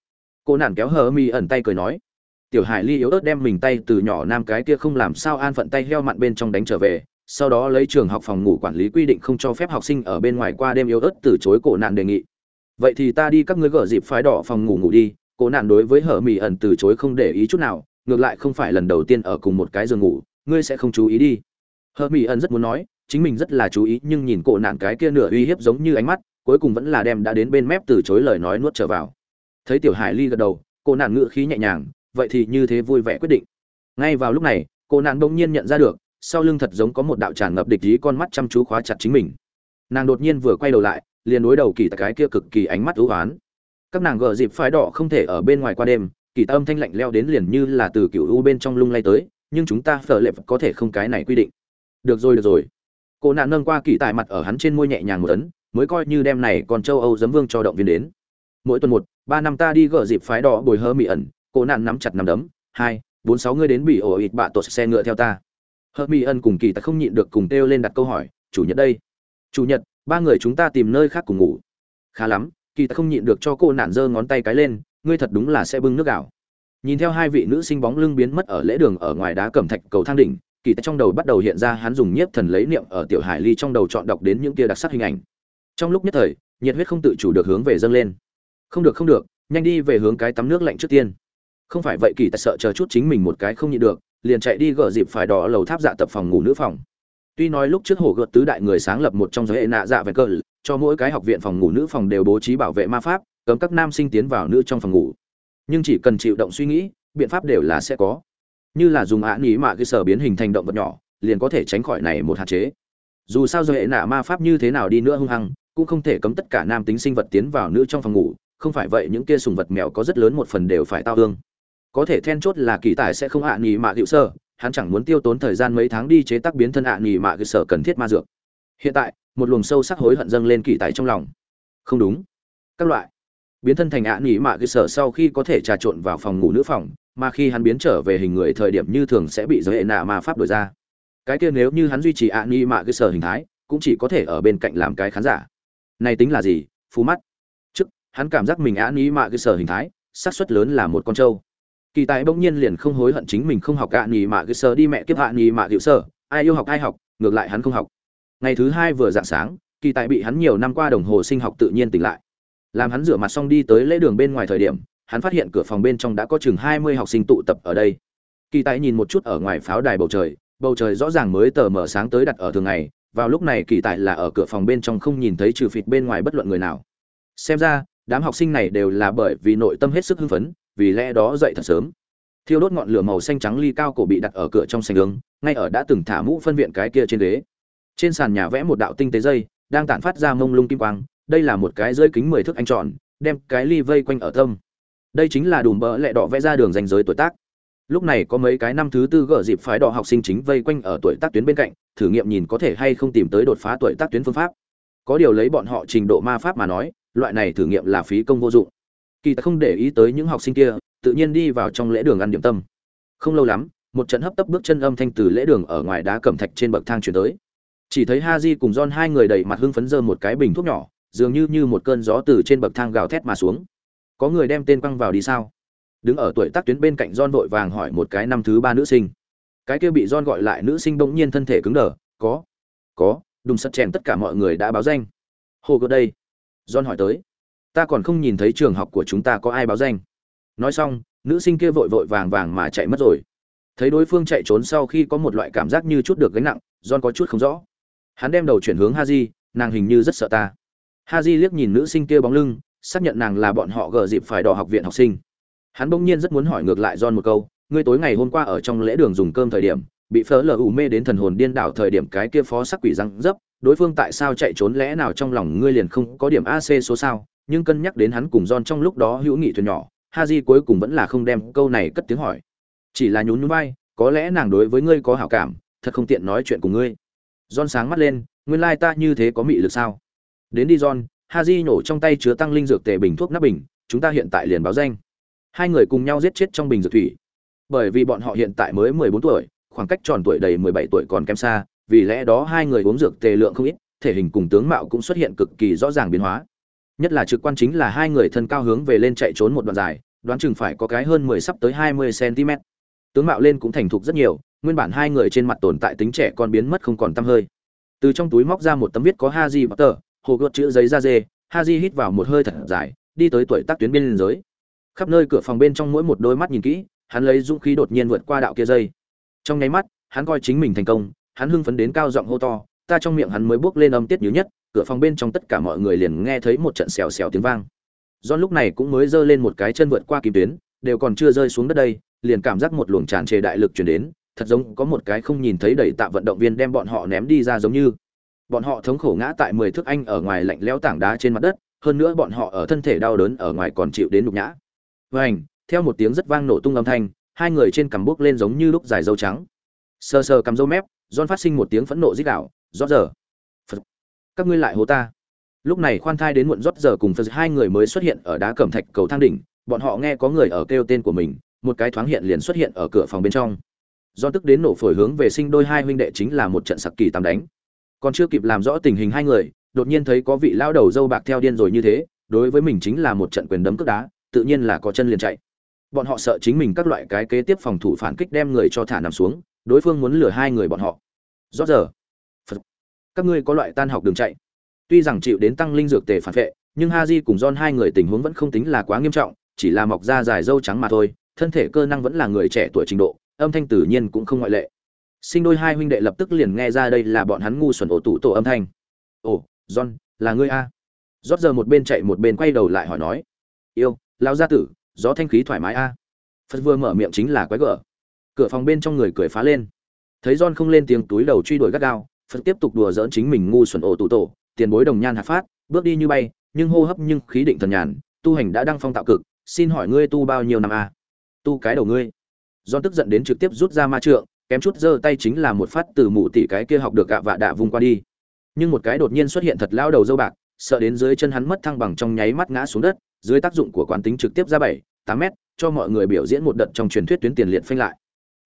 Cô nản kéo hờ mi ẩn tay cười nói, tiểu hải ly yếu ớt đem mình tay từ nhỏ nam cái kia không làm sao an phận tay heo mặn bên trong đánh trở về, sau đó lấy trường học phòng ngủ quản lý quy định không cho phép học sinh ở bên ngoài qua đêm yếu ớt từ chối cổ nạn đề nghị. Vậy thì ta đi các ngươi gỡ dịp phái đỏ phòng ngủ ngủ đi. Cổ nạn đối với hở mỹ ẩn từ chối không để ý chút nào, ngược lại không phải lần đầu tiên ở cùng một cái giường ngủ, ngươi sẽ không chú ý đi. Hở mỹ ẩn rất muốn nói, chính mình rất là chú ý, nhưng nhìn cổ nạn cái kia nửa uy hiếp giống như ánh mắt, cuối cùng vẫn là đem đã đến bên mép từ chối lời nói nuốt trở vào thấy tiểu hải ly gật đầu, cô nạn ngựa khí nhẹ nhàng, vậy thì như thế vui vẻ quyết định. Ngay vào lúc này, cô nạn bỗng nhiên nhận ra được, sau lưng thật giống có một đạo tràn ngập địch ý con mắt chăm chú khóa chặt chính mình. Nàng đột nhiên vừa quay đầu lại, liền đối đầu kỳ tại cái kia cực kỳ ánh mắt ưu oán các nàng gờ dịp phái đỏ không thể ở bên ngoài qua đêm, kỳ tâm thanh lạnh leo đến liền như là từ cựu u bên trong lung lay tới, nhưng chúng ta phở lệ có thể không cái này quy định. Được rồi được rồi. Cô nạn nâng qua kỳ tài mặt ở hắn trên môi nhẹ nhàng một tấn, mới coi như đem này còn châu âu giấm vương cho động viên đến mỗi tuần một, ba năm ta đi gỡ dịp phái đỏ bồi hơ mị ẩn, cô nạn nắm chặt nắm đấm, hai, bốn sáu ngươi đến bị ổ ịt bạ tuột xe ngựa theo ta. Hơ mị ẩn cùng kỳ ta không nhịn được cùng kêu lên đặt câu hỏi, chủ nhật đây. Chủ nhật, ba người chúng ta tìm nơi khác cùng ngủ. Khá lắm, kỳ ta không nhịn được cho cô nạn giơ ngón tay cái lên, ngươi thật đúng là sẽ bưng nước gạo. Nhìn theo hai vị nữ sinh bóng lưng biến mất ở lễ đường ở ngoài đá cẩm thạch cầu thang đỉnh, kỳ tại trong đầu bắt đầu hiện ra hắn dùng nhiếp thần lấy niệm ở tiểu hải ly trong đầu chọn đọc đến những kia đặc sắc hình ảnh. Trong lúc nhất thời, nhiệt huyết không tự chủ được hướng về dâng lên không được không được, nhanh đi về hướng cái tắm nước lạnh trước tiên. Không phải vậy kỳ tài sợ chờ chút chính mình một cái không nhịn được, liền chạy đi gỡ dịp phải đỏ lầu tháp dạ tập phòng ngủ nữ phòng. Tuy nói lúc trước hồ gợt tứ đại người sáng lập một trong giới hệ nạ dạ về cơ, cho mỗi cái học viện phòng ngủ nữ phòng đều bố trí bảo vệ ma pháp, cấm các nam sinh tiến vào nữ trong phòng ngủ. Nhưng chỉ cần chịu động suy nghĩ, biện pháp đều là sẽ có. Như là dùng ạ nghĩ mạ cơ sở biến hình thành động vật nhỏ, liền có thể tránh khỏi này một hạn chế. Dù sao giới hệ nạ ma pháp như thế nào đi nữa hung hăng, cũng không thể cấm tất cả nam tính sinh vật tiến vào nữ trong phòng ngủ không phải vậy những kia sùng vật mèo có rất lớn một phần đều phải tao hương có thể then chốt là kỳ tài sẽ không ạ nghỉ mạ hữu sơ, hắn chẳng muốn tiêu tốn thời gian mấy tháng đi chế tác biến thân ạ nghỉ mạ cơ sở cần thiết ma dược. Hiện tại, một luồng sâu sắc hối hận dâng lên kỳ tài trong lòng. Không đúng. Các loại. Biến thân thành ạ nghỉ mạ cơ sở sau khi có thể trà trộn vào phòng ngủ nữ phòng, mà khi hắn biến trở về hình người thời điểm như thường sẽ bị giới hệ nạ mà pháp đổi ra. Cái kia nếu như hắn duy trì ạ nghỉ mạ cơ sở hình thái, cũng chỉ có thể ở bên cạnh làm cái khán giả. Này tính là gì? Phú mắt hắn cảm giác mình án ý mạ cái sở hình thái, xác suất lớn là một con trâu. Kỳ tài bỗng nhiên liền không hối hận chính mình không học ạ nghỉ mạ cái sở đi mẹ kiếp hạ nghỉ mạ hiệu sở, ai yêu học ai học, ngược lại hắn không học. Ngày thứ hai vừa dạng sáng, kỳ tài bị hắn nhiều năm qua đồng hồ sinh học tự nhiên tỉnh lại. Làm hắn rửa mặt xong đi tới lễ đường bên ngoài thời điểm, hắn phát hiện cửa phòng bên trong đã có chừng hai mươi học sinh tụ tập ở đây. Kỳ tài nhìn một chút ở ngoài pháo đài bầu trời bầu trời rõ ràng mới tờ mở sáng tới đặt ở thường ngày, vào lúc này kỳ tài là ở cửa phòng bên trong không nhìn thấy trừ phịt bên ngoài bất luận người nào. Xem ra đám học sinh này đều là bởi vì nội tâm hết sức hưng phấn, vì lẽ đó dậy thật sớm. Thiêu đốt ngọn lửa màu xanh trắng ly cao cổ bị đặt ở cửa trong sành đường, ngay ở đã từng thả mũ phân viện cái kia trên ghế. Trên sàn nhà vẽ một đạo tinh tế dây, đang tản phát ra mông lung kim quang, đây là một cái rơi kính mười thước anh tròn, đem cái ly vây quanh ở tâm đây chính là đùm bỡ lẹ đỏ vẽ ra đường danh giới tuổi tác. Lúc này có mấy cái năm thứ tư gỡ dịp phái đỏ học sinh chính vây quanh ở tuổi tác tuyến bên cạnh, thử nghiệm nhìn có thể hay không tìm tới đột phá tuổi tác tuyến phương pháp. Có điều lấy bọn họ trình độ ma pháp mà nói loại này thử nghiệm là phí công vô dụng. Kỳ ta không để ý tới những học sinh kia, tự nhiên đi vào trong lễ đường ăn điểm tâm. Không lâu lắm, một trận hấp tấp bước chân âm thanh từ lễ đường ở ngoài đá cẩm thạch trên bậc thang chuyển tới. Chỉ thấy ha di cùng don hai người đầy mặt hưng phấn dơ một cái bình thuốc nhỏ, dường như như một cơn gió từ trên bậc thang gào thét mà xuống. Có người đem tên quăng vào đi sao? Đứng ở tuổi tác tuyến bên cạnh don vội vàng hỏi một cái năm thứ ba nữ sinh. Cái kia bị don gọi lại nữ sinh bỗng nhiên thân thể cứng đờ. Có có đùng sắt chèn tất cả mọi người đã báo danh. Hồ cơ đây. John hỏi tới ta còn không nhìn thấy trường học của chúng ta có ai báo danh. Nói xong nữ sinh kia vội vội vàng vàng mà chạy mất rồi. Thấy đối phương chạy trốn sau khi có một loại cảm giác như chút được gánh nặng john có chút không rõ. Hắn đem đầu chuyển hướng Haji, nàng hình như rất sợ ta. Haji liếc nhìn nữ sinh kia bóng lưng xác nhận nàng là bọn họ gờ dịp phải đỏ học viện học sinh. Hắn bỗng nhiên rất muốn hỏi ngược lại john một câu ngươi tối ngày hôm qua ở trong lễ đường dùng cơm thời điểm bị phớ lờ ủ mê đến thần hồn điên đảo thời điểm cái kia phó sắc quỷ răng dấp đối phương tại sao chạy trốn lẽ nào trong lòng ngươi liền không có điểm ac số sao nhưng cân nhắc đến hắn cùng John trong lúc đó hữu nghị thuyền nhỏ, Haji cuối cùng vẫn là không đem câu này cất tiếng hỏi. Chỉ là nhún nhún vai, có lẽ nàng đối với ngươi có hảo cảm, thật không tiện nói chuyện cùng ngươi. John sáng mắt lên, nguyên lai ta như thế có mị lực sao? Đến đi John, Haji nổ trong tay chứa tăng linh dược tề bình thuốc nắp bình, chúng ta hiện tại liền báo danh. Hai người cùng nhau giết chết trong bình dược thủy. Bởi vì bọn họ hiện tại mới 14 tuổi, khoảng cách tròn tuổi đầy 17 tuổi còn kém xa, vì lẽ đó hai người uống dược tề lượng không ít, thể hình cùng tướng mạo cũng xuất hiện cực kỳ rõ ràng biến hóa. Nhất là trực quan chính là hai người thân cao hướng về lên chạy trốn một đoạn dài đoán chừng phải có cái hơn mười sắp tới hai mươi cm. Tướng mạo lên cũng thành thục rất nhiều nguyên bản hai người trên mặt tồn tại tính trẻ con biến mất không còn tăm hơi. Từ trong túi móc ra một tấm viết có haji tờ hồ gợt chữ giấy da dê haji hít vào một hơi thật dài đi tới tuổi tác tuyến biên giới. Khắp nơi cửa phòng bên trong mỗi một đôi mắt nhìn kỹ hắn lấy dũng khí đột nhiên vượt qua đạo kia dây. Trong nháy mắt hắn coi chính mình thành công hắn hưng phấn đến cao giọng hô to, ta trong miệng hắn mới bước lên âm tiết nhứ nhất, cửa phòng bên trong tất cả mọi người liền nghe thấy một trận xèo xèo tiếng vang. John lúc này cũng mới giơ lên một cái chân vượt qua kim tuyến, đều còn chưa rơi xuống đất đây, liền cảm giác một luồng tràn trề đại lực truyền đến, thật giống có một cái không nhìn thấy đẩy tạ vận động viên đem bọn họ ném đi ra giống như. Bọn họ thống khổ ngã tại mười thước anh ở ngoài lạnh lẽo tảng đá trên mặt đất, hơn nữa bọn họ ở thân thể đau đớn ở ngoài còn chịu đến nhục nhã. Vảnh theo một tiếng rất vang nổ tung âm thanh, hai người trên cằm bước lên giống như lúc dài dâu trắng. Sờ sờ cằm dâu mép John phát sinh một tiếng phẫn nộ rít gào, "Rốt giờ Phật. các ngươi lại hố ta. Lúc này khoan thai đến muộn rốt giờ cùng Phật hai người mới xuất hiện ở đá cẩm thạch cầu thang đỉnh bọn họ nghe có người ở kêu tên của mình một cái thoáng hiện liền xuất hiện ở cửa phòng bên trong. Do tức đến nổ phổi hướng về sinh đôi hai huynh đệ chính là một trận sặc kỳ tam đánh. Còn chưa kịp làm rõ tình hình hai người đột nhiên thấy có vị lão đầu dâu bạc theo điên rồi như thế đối với mình chính là một trận quyền đấm cước đá tự nhiên là có chân liền chạy bọn họ sợ chính mình các loại cái kế tiếp phòng thủ phản kích đem người cho thả nằm xuống, đối phương muốn lừa hai người bọn họ. Rót giờ, Phật. các ngươi có loại tan học đường chạy. Tuy rằng chịu đến tăng linh dược tề phản vệ, nhưng haji cùng john hai người tình huống vẫn không tính là quá nghiêm trọng, chỉ là mọc da dài dâu trắng mà thôi, thân thể cơ năng vẫn là người trẻ tuổi trình độ, âm thanh tự nhiên cũng không ngoại lệ. Sinh đôi hai huynh đệ lập tức liền nghe ra đây là bọn hắn ngu xuẩn ổ tủ tổ âm thanh. Ồ, john, là ngươi a. Rót giờ một bên chạy một bên quay đầu lại hỏi nói, yêu lao gia tử gió thanh khí thoải mái a. Phật vừa mở miệng chính là quái gở. Cửa phòng bên trong người cười phá lên. Thấy john không lên tiếng túi đầu truy đuổi gắt gao, phật tiếp tục đùa dỡn chính mình ngu xuẩn ổ tụ tổ, tiền bối đồng nhan hạt phát, bước đi như bay, nhưng hô hấp nhưng khí định thần nhàn, tu hành đã đăng phong tạo cực, xin hỏi ngươi tu bao nhiêu năm a? Tu cái đầu ngươi. John tức giận đến trực tiếp rút ra ma trượng, kém chút giơ tay chính là một phát từ mụ tỷ cái kia học được gạ vạ đạ vùng qua đi. Nhưng một cái đột nhiên xuất hiện thật lao đầu dâu bạc, sợ đến dưới chân hắn mất thăng bằng trong nháy mắt ngã xuống đất dưới tác dụng của quán tính trực tiếp ra bảy, tám mét, cho mọi người biểu diễn một đợt trong truyền thuyết tuyến tiền liệt phanh lại.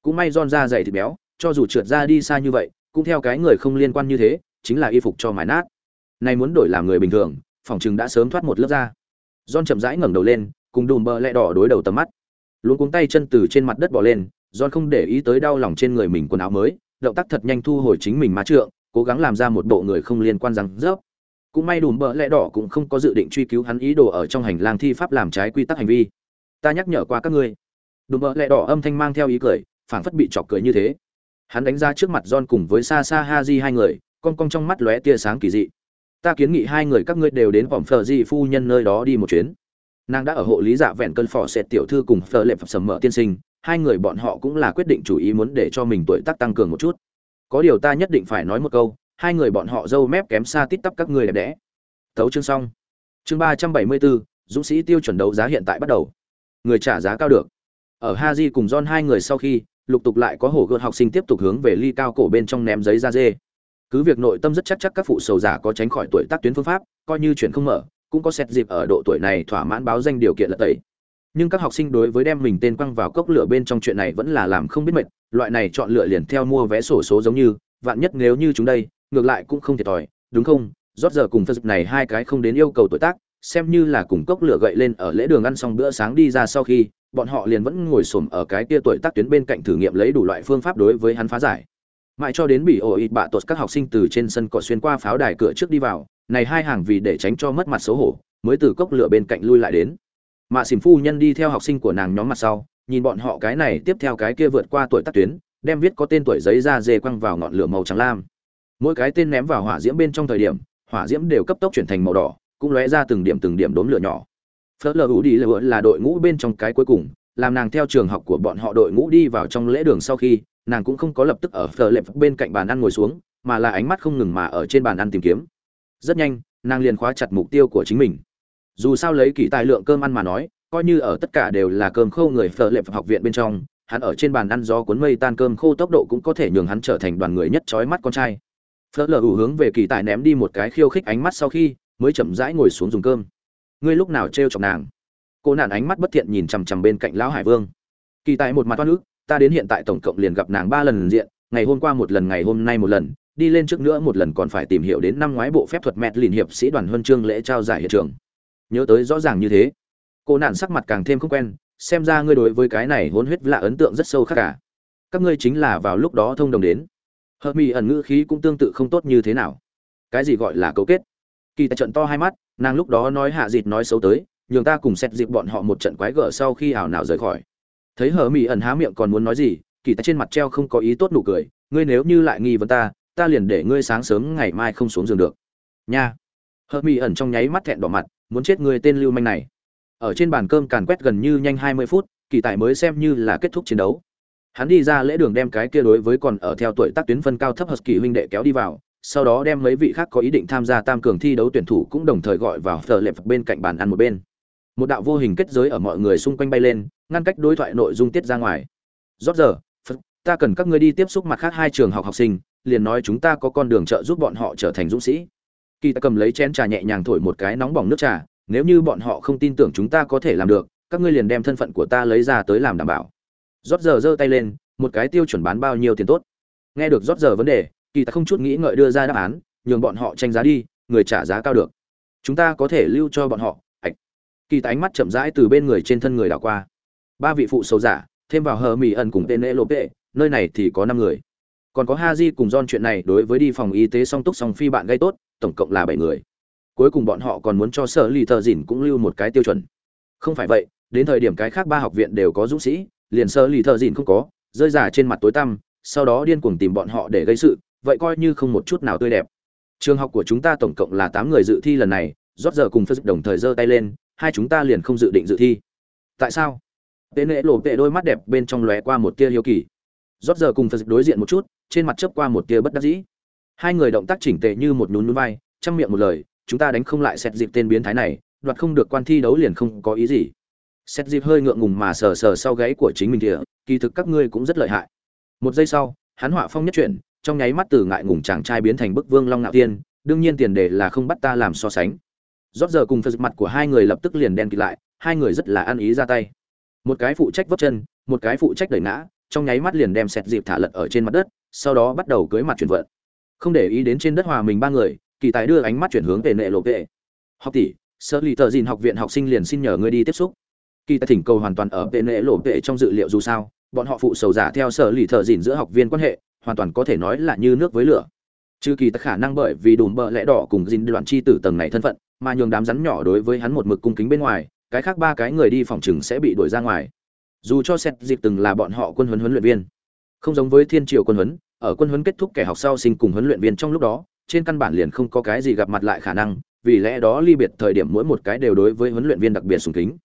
Cũng may John ra dày thịt béo, cho dù trượt ra đi xa như vậy, cũng theo cái người không liên quan như thế, chính là y phục cho mài nát. Nay muốn đổi làm người bình thường, phòng chừng đã sớm thoát một lớp da. John chậm rãi ngẩng đầu lên, cùng đùm bờ lẹ đỏ đối đầu tầm mắt. Luôn cuống tay chân từ trên mặt đất bỏ lên, John không để ý tới đau lòng trên người mình quần áo mới, động tác thật nhanh thu hồi chính mình má trượng, cố gắng làm ra một bộ người không liên quan rằng rớp cũng may đùm bợ lẽ đỏ cũng không có dự định truy cứu hắn ý đồ ở trong hành lang thi pháp làm trái quy tắc hành vi. Ta nhắc nhở qua các ngươi. Đùm bợ lẽ đỏ âm thanh mang theo ý cười, phảng phất bị chọc cười như thế. Hắn đánh ra trước mặt john cùng với xa xa ha di hai người, con cong trong mắt lóe tia sáng kỳ dị. Ta kiến nghị hai người các ngươi đều đến vòng phờ di phu nhân nơi đó đi một chuyến. Nàng đã ở hộ lý dạ vẹn cơn phò xẹt tiểu thư cùng phờ lệ phật sầm mỡ tiên sinh, hai người bọn họ cũng là quyết định chủ ý muốn để cho mình tuổi tác tăng cường một chút. Có điều ta nhất định phải nói một câu hai người bọn họ dâu mép kém xa tít tắp các người đẹp đẽ. Tấu chương xong. Chương ba trăm bảy mươi bốn dũng sĩ tiêu chuẩn đấu giá hiện tại bắt đầu. Người trả giá cao được. Ở haji cùng john hai người sau khi, lục tục lại có hổ gợn học sinh tiếp tục hướng về ly cao cổ bên trong ném giấy ra dê. Cứ việc nội tâm rất chắc chắc các phụ sầu giả có tránh khỏi tuổi tác tuyến phương pháp, coi như chuyện không mở, cũng có xét dịp ở độ tuổi này thỏa mãn báo danh điều kiện là tẩy. Nhưng các học sinh đối với đem mình tên quăng vào cốc lửa bên trong chuyện này vẫn là làm không biết mệt, loại này chọn lựa liền theo mua vé sổ số giống như, vạn nhất nếu như chúng đây ngược lại cũng không thiệt thòi, đúng không? Rót giờ cùng phật này hai cái không đến yêu cầu tuổi tác, xem như là cùng cốc lửa gậy lên ở lễ đường ăn xong bữa sáng đi ra sau khi, bọn họ liền vẫn ngồi xổm ở cái kia tuổi tác tuyến bên cạnh thử nghiệm lấy đủ loại phương pháp đối với hắn phá giải. Mãi cho đến bị ổ ịt bạ tột các học sinh từ trên sân cỏ xuyên qua pháo đài cửa trước đi vào, này hai hàng vì để tránh cho mất mặt xấu hổ, mới từ cốc lửa bên cạnh lui lại đến. Mạ xỉm phu nhân đi theo học sinh của nàng nhóm mặt sau, nhìn bọn họ cái này tiếp theo cái kia vượt qua tuổi tác tuyến, đem viết có tên tuổi giấy ra dê quăng vào ngọn lửa màu trắng lam mỗi cái tên ném vào hỏa diễm bên trong thời điểm, hỏa diễm đều cấp tốc chuyển thành màu đỏ, cũng lóe ra từng điểm từng điểm đốm lửa nhỏ. Phớt lờ hữu đi lửa là đội ngũ bên trong cái cuối cùng, làm nàng theo trường học của bọn họ đội ngũ đi vào trong lễ đường sau khi, nàng cũng không có lập tức ở phở lệp bên cạnh bàn ăn ngồi xuống, mà là ánh mắt không ngừng mà ở trên bàn ăn tìm kiếm. Rất nhanh, nàng liền khóa chặt mục tiêu của chính mình. Dù sao lấy kỳ tài lượng cơm ăn mà nói, coi như ở tất cả đều là cơm khô người phở lệp học viện bên trong, hắn ở trên bàn ăn do cuốn mây tan cơm khô tốc độ cũng có thể nhường hắn trở thành đoàn người nhất trói mắt con trai phớt lờ ủ hướng về kỳ tài ném đi một cái khiêu khích ánh mắt sau khi, mới chậm rãi ngồi xuống dùng cơm. Ngươi lúc nào trêu chọc nàng? Cô nạn ánh mắt bất thiện nhìn chằm chằm bên cạnh lão hải vương. Kỳ tài một mặt toan ức, ta đến hiện tại tổng cộng liền gặp nàng ba lần diện, ngày hôm qua một lần, ngày hôm nay một lần, đi lên trước nữa một lần còn phải tìm hiểu đến năm ngoái bộ phép thuật mẹt liền hiệp sĩ đoàn huân chương lễ trao giải hiện trường. Nhớ tới rõ ràng như thế, cô nạn sắc mặt càng thêm không quen, xem ra ngươi đối với cái này hôn huyết lạ ấn tượng rất sâu khác cả. Các ngươi chính là vào lúc đó thông đồng đến hợp mỹ ẩn ngữ khí cũng tương tự không tốt như thế nào. Cái gì gọi là cấu kết? Kỳ tại trận to hai mắt, nàng lúc đó nói hạ dịt nói xấu tới, nhường ta cùng xét dịp bọn họ một trận quái gở sau khi ảo nào rời khỏi. Thấy hờ mỹ ẩn há miệng còn muốn nói gì, kỳ tại trên mặt treo không có ý tốt nụ cười, ngươi nếu như lại nghi vấn ta ta liền để ngươi sáng sớm ngày mai không xuống giường được. Nha. Hờ mỹ ẩn trong nháy mắt thẹn đỏ mặt, muốn chết ngươi tên lưu manh này. Ở trên bàn cơm càn quét gần như nhanh hai mươi phút, kỳ tài mới xem như là kết thúc chiến đấu hắn đi ra lễ đường đem cái kia đối với còn ở theo tuổi tác tuyến phân cao thấp hợp kỳ huynh đệ kéo đi vào, sau đó đem mấy vị khác có ý định tham gia tam cường thi đấu tuyển thủ cũng đồng thời gọi vào thờ lệp bên cạnh bàn ăn một bên. Một đạo vô hình kết giới ở mọi người xung quanh bay lên, ngăn cách đối thoại nội dung tiết ra ngoài. Rót giờ ta cần các ngươi đi tiếp xúc mặt khác hai trường học học sinh, liền nói chúng ta có con đường trợ giúp bọn họ trở thành dũng sĩ. Kỳ ta cầm lấy chén trà nhẹ nhàng thổi một cái nóng bỏng nước trà, nếu như bọn họ không tin tưởng chúng ta có thể làm được, các ngươi liền đem thân phận của ta lấy ra tới làm đảm bảo rót giờ giơ tay lên, một cái tiêu chuẩn bán bao nhiêu tiền tốt. Nghe được rót giờ vấn đề, kỳ ta không chút nghĩ ngợi đưa ra đáp án, nhường bọn họ tranh giá đi, người trả giá cao được. Chúng ta có thể lưu cho bọn họ, ạch. Kỳ ta ánh mắt chậm rãi từ bên người trên thân người đảo qua. Ba vị phụ sầu giả, thêm vào hờ mỹ ẩn cùng tên lễ lộp tệ, nơi này thì có năm người. Còn có ha di cùng don chuyện này đối với đi phòng y tế song túc song phi bạn gây tốt, tổng cộng là bảy người. Cuối cùng bọn họ còn muốn cho sở lì thợ dìn cũng lưu một cái tiêu chuẩn. Không phải vậy, đến thời điểm cái khác ba học viện đều có dũng sĩ liền sơ lì thợ dịn không có, rơi giả trên mặt tối tăm, sau đó điên cuồng tìm bọn họ để gây sự, vậy coi như không một chút nào tươi đẹp. Trường học của chúng ta tổng cộng là tám người dự thi lần này, rót giờ cùng phật đồng thời giơ tay lên, hai chúng ta liền không dự định dự thi. Tại sao? Tên lễ lộ tệ đôi mắt đẹp bên trong lóe qua một tia hiếu kỳ. Rót giờ cùng phật đối diện một chút, trên mặt chớp qua một tia bất đắc dĩ. Hai người động tác chỉnh tề như một nhún núi vai, chăm miệng một lời, chúng ta đánh không lại xét dịp tên biến thái này, đoạt không được quan thi đấu liền không có ý gì xét dịp hơi ngượng ngùng mà sờ sờ sau gáy của chính mình kìa, kỳ thực các ngươi cũng rất lợi hại. Một giây sau, hắn họa phong nhất chuyển, trong nháy mắt từ ngại ngùng chàng trai biến thành bức vương long ngạo tiên, đương nhiên tiền đề là không bắt ta làm so sánh. Rót giờ cùng phật mặt của hai người lập tức liền đen kịt lại, hai người rất là ăn ý ra tay. Một cái phụ trách vấp chân, một cái phụ trách đẩy ngã, trong nháy mắt liền đem sẹt dịp thả lật ở trên mặt đất, sau đó bắt đầu cưới mặt chuyển vận. Không để ý đến trên đất hòa mình ba người, kỳ tài đưa ánh mắt chuyển hướng về nệ lộ vệ. Học tỷ, sơ lì tờ dìn học viện học sinh liền xin nhờ ngươi đi tiếp xúc kỳ tài thỉnh cầu hoàn toàn ở vệ nệ lộ vệ trong dự liệu dù sao, bọn họ phụ sầu giả theo sở lì thợ dìn giữa học viên quan hệ, hoàn toàn có thể nói là như nước với lửa. Chứ kỳ tài khả năng bởi vì đùm bợ lẽ đỏ cùng dìn đoạn chi tử tầng này thân phận, mà nhường đám rắn nhỏ đối với hắn một mực cung kính bên ngoài, cái khác ba cái người đi phòng chừng sẽ bị đuổi ra ngoài. Dù cho xét dịp từng là bọn họ quân huấn huấn luyện viên, không giống với thiên triều quân huấn, ở quân huấn kết thúc kẻ học sau sinh cùng huấn luyện viên trong lúc đó, trên căn bản liền không có cái gì gặp mặt lại khả năng, vì lẽ đó ly biệt thời điểm mỗi một cái đều đối với huấn luyện viên đặc biệt sùng kính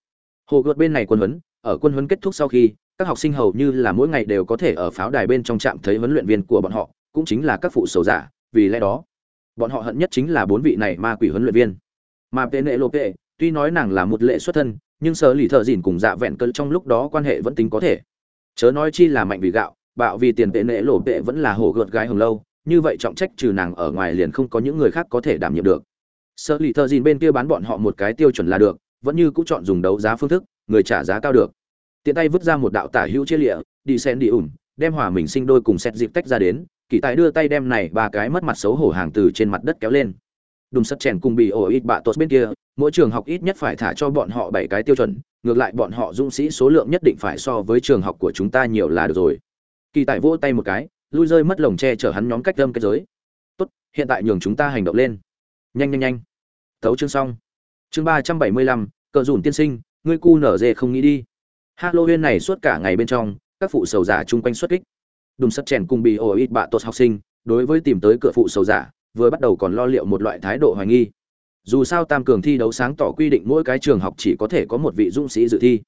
hồ gợt bên này quân huấn, ở quân huấn kết thúc sau khi, các học sinh hầu như là mỗi ngày đều có thể ở pháo đài bên trong trạm thấy huấn luyện viên của bọn họ, cũng chính là các phụ sầu giả, vì lẽ đó, bọn họ hận nhất chính là bốn vị này ma quỷ huấn luyện viên. Mà penelope, tuy nói nàng là một lệ xuất thân, nhưng sở lì thợ dìn cùng dạ vẹn cơn trong lúc đó quan hệ vẫn tính có thể. Chớ nói chi là mạnh vì gạo, bạo vì tiền tệ nệ lộ tệ vẫn là hổ gợt gái hồng lâu, như vậy trọng trách trừ nàng ở ngoài liền không có những người khác có thể đảm nhiệm được. Sở lì thợ dìn bên kia bán bọn họ một cái tiêu chuẩn là được vẫn như cũng chọn dùng đấu giá phương thức, người trả giá cao được. Tiện tay vứt ra một đạo tả hữu chia lịa, đi sen đi ủng đem hòa mình sinh đôi cùng xét dịp tách ra đến, kỳ tài đưa tay đem này ba cái mất mặt xấu hổ hàng từ trên mặt đất kéo lên. Đùm sắt chèn cùng bị ổ ít bạ tốt bên kia, mỗi trường học ít nhất phải thả cho bọn họ bảy cái tiêu chuẩn, ngược lại bọn họ dũng sĩ số lượng nhất định phải so với trường học của chúng ta nhiều là được rồi. Kỳ tài vỗ tay một cái, lui rơi mất lồng tre chở hắn nhóm cách đâm cái giới. Tốt, hiện tại nhường chúng ta hành động lên. Nhanh nhanh nhanh. Thấu chương xong chương ba trăm bảy mươi lăm, cờ dùn tiên sinh, ngươi cu nở dê không nghĩ đi. Halloween này suốt cả ngày bên trong, các phụ sầu giả chung quanh xuất kích. Đùm sắt chèn cùng bị ổ ít bạ tốt học sinh, đối với tìm tới cửa phụ sầu giả, vừa bắt đầu còn lo liệu một loại thái độ hoài nghi. Dù sao tam cường thi đấu sáng tỏ quy định mỗi cái trường học chỉ có thể có một vị dũng sĩ dự thi.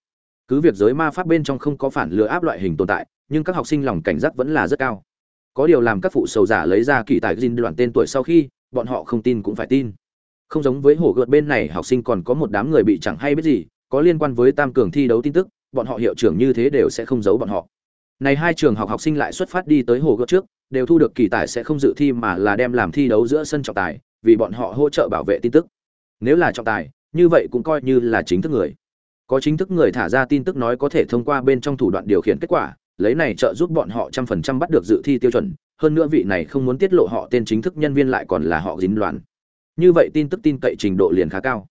Cứ việc giới ma pháp bên trong không có phản lừa áp loại hình tồn tại, nhưng các học sinh lòng cảnh giác vẫn là rất cao. Có điều làm các phụ sầu giả lấy ra kỳ tài dinh đoạn tên tuổi sau khi, bọn họ không tin cũng phải tin không giống với hổ gợt bên này, học sinh còn có một đám người bị chẳng hay biết gì, có liên quan với tam cường thi đấu tin tức, bọn họ hiệu trưởng như thế đều sẽ không giấu bọn họ. Này hai trường học học sinh lại xuất phát đi tới hồ gợt trước, đều thu được kỳ tài sẽ không dự thi mà là đem làm thi đấu giữa sân trọng tài, vì bọn họ hỗ trợ bảo vệ tin tức. Nếu là trọng tài, như vậy cũng coi như là chính thức người. Có chính thức người thả ra tin tức nói có thể thông qua bên trong thủ đoạn điều khiển kết quả, lấy này trợ giúp bọn họ trăm phần trăm bắt được dự thi tiêu chuẩn, hơn nữa vị này không muốn tiết lộ họ tên chính thức nhân viên lại còn là họ dính loạn như vậy tin tức tin cậy trình độ liền khá cao.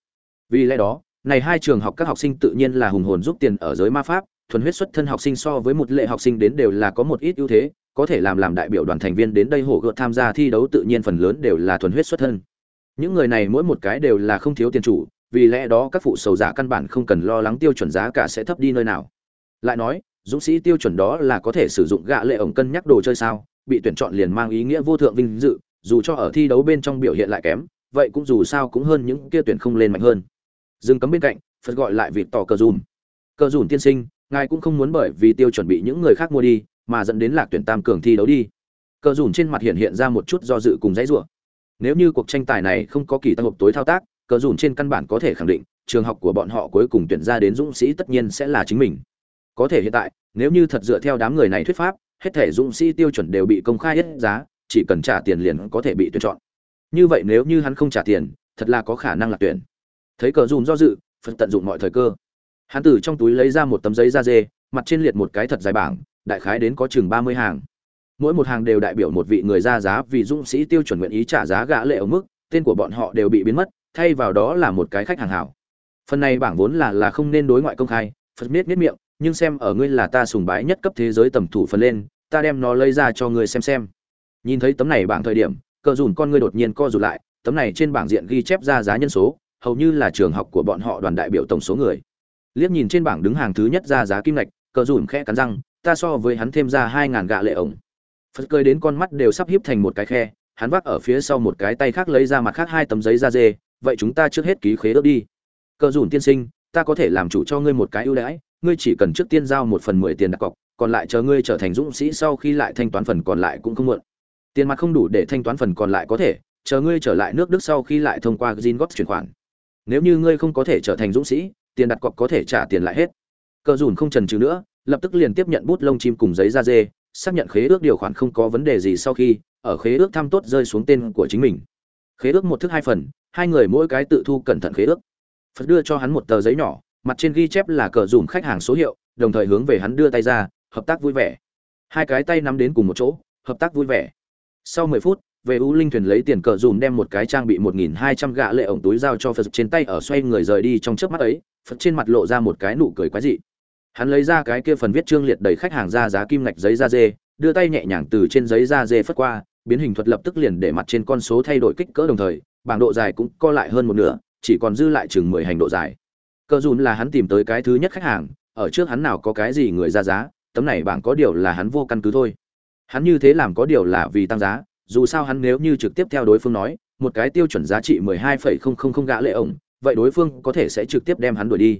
Vì lẽ đó, này hai trường học các học sinh tự nhiên là hùng hồn giúp tiền ở giới ma pháp, thuần huyết xuất thân học sinh so với một lệ học sinh đến đều là có một ít ưu thế, có thể làm làm đại biểu đoàn thành viên đến đây hổ gợt tham gia thi đấu tự nhiên phần lớn đều là thuần huyết xuất thân. Những người này mỗi một cái đều là không thiếu tiền chủ, vì lẽ đó các phụ sầu giả căn bản không cần lo lắng tiêu chuẩn giá cả sẽ thấp đi nơi nào. Lại nói, dũng sĩ tiêu chuẩn đó là có thể sử dụng gạ lệ ổng cân nhắc đồ chơi sao, bị tuyển chọn liền mang ý nghĩa vô thượng vinh dự, dù cho ở thi đấu bên trong biểu hiện lại kém vậy cũng dù sao cũng hơn những kia tuyển không lên mạnh hơn. Dừng cấm bên cạnh, phật gọi lại vịt tỏ cờ dùm cờ dùm tiên sinh, ngài cũng không muốn bởi vì tiêu chuẩn bị những người khác mua đi, mà dẫn đến lạc tuyển tam cường thi đấu đi. Cờ dùm trên mặt hiện hiện ra một chút do dự cùng dãy rủa. Nếu như cuộc tranh tài này không có kỳ tăng hộp tối thao tác, cờ dùm trên căn bản có thể khẳng định, trường học của bọn họ cuối cùng tuyển ra đến dũng sĩ tất nhiên sẽ là chính mình. Có thể hiện tại, nếu như thật dựa theo đám người này thuyết pháp, hết thể dũng sĩ tiêu chuẩn đều bị công khai hết giá, chỉ cần trả tiền liền có thể bị tuyển chọn như vậy nếu như hắn không trả tiền, thật là có khả năng là tuyển. Thấy cờ dùm do dự, phật tận dụng mọi thời cơ. Hắn từ trong túi lấy ra một tấm giấy da dê, mặt trên liệt một cái thật dài bảng, đại khái đến có chừng ba mươi hàng. Mỗi một hàng đều đại biểu một vị người ra giá vì dũng sĩ tiêu chuẩn nguyện ý trả giá gã lệ ở mức, tên của bọn họ đều bị biến mất, thay vào đó là một cái khách hàng hảo. Phần này bảng vốn là là không nên đối ngoại công khai, phật miết miết miệng, nhưng xem ở ngươi là ta sùng bái nhất cấp thế giới tầm thủ phần lên, ta đem nó lấy ra cho ngươi xem xem. Nhìn thấy tấm này bảng thời điểm cờ dùn con ngươi đột nhiên co rụt lại, tấm này trên bảng diện ghi chép ra giá nhân số, hầu như là trường học của bọn họ đoàn đại biểu tổng số người. Liếc nhìn trên bảng đứng hàng thứ nhất ra giá kim ngạch, cờ dùn khẽ cắn răng, ta so với hắn thêm ra hai ngàn gạ lệ ổng. Phật cười đến con mắt đều sắp híp thành một cái khe, hắn vác ở phía sau một cái tay khác lấy ra mặt khác hai tấm giấy da dê, vậy chúng ta trước hết ký khế ước đi. Cờ dùn tiên sinh, ta có thể làm chủ cho ngươi một cái ưu đãi, ngươi chỉ cần trước tiên giao một phần mười tiền đặt cọc, còn lại chờ ngươi trở thành dũng sĩ sau khi lại thanh toán phần còn lại cũng không muộn tiền mặt không đủ để thanh toán phần còn lại có thể, chờ ngươi trở lại nước đức sau khi lại thông qua gin góp chuyển khoản. Nếu như ngươi không có thể trở thành dũng sĩ, tiền đặt cọc có thể trả tiền lại hết. Cờ dùn không trần trừ nữa, lập tức liền tiếp nhận bút lông chim cùng giấy da dê, xác nhận khế ước điều khoản không có vấn đề gì sau khi, ở khế ước thăm tốt rơi xuống tên của chính mình. Khế ước một thức hai phần, hai người mỗi cái tự thu cẩn thận khế ước. Phật đưa cho hắn một tờ giấy nhỏ, mặt trên ghi chép là cờ dùm khách hàng số hiệu, đồng thời hướng về hắn đưa tay ra, hợp tác vui vẻ. Hai cái tay nắm đến cùng một chỗ, hợp tác vui vẻ sau mười phút, về u linh thuyền lấy tiền cờ dùm đem một cái trang bị một nghìn hai trăm gạ lệ ổng túi giao cho phật trên tay ở xoay người rời đi trong trước mắt ấy, phật trên mặt lộ ra một cái nụ cười quái dị. Hắn lấy ra cái kia phần viết trương liệt đầy khách hàng ra giá kim ngạch giấy da dê, đưa tay nhẹ nhàng từ trên giấy da dê phất qua, biến hình thuật lập tức liền để mặt trên con số thay đổi kích cỡ đồng thời, bảng độ dài cũng co lại hơn một nửa, chỉ còn dư lại chừng mười hành độ dài. Cờ dùm là hắn tìm tới cái thứ nhất khách hàng, ở trước hắn nào có cái gì người ra giá, tấm này bảng có điều là hắn vô căn cứ thôi hắn như thế làm có điều là vì tăng giá, dù sao hắn nếu như trực tiếp theo đối phương nói, một cái tiêu chuẩn giá trị mười hai phẩy không không không gã lệ ổng, vậy đối phương có thể sẽ trực tiếp đem hắn đuổi đi.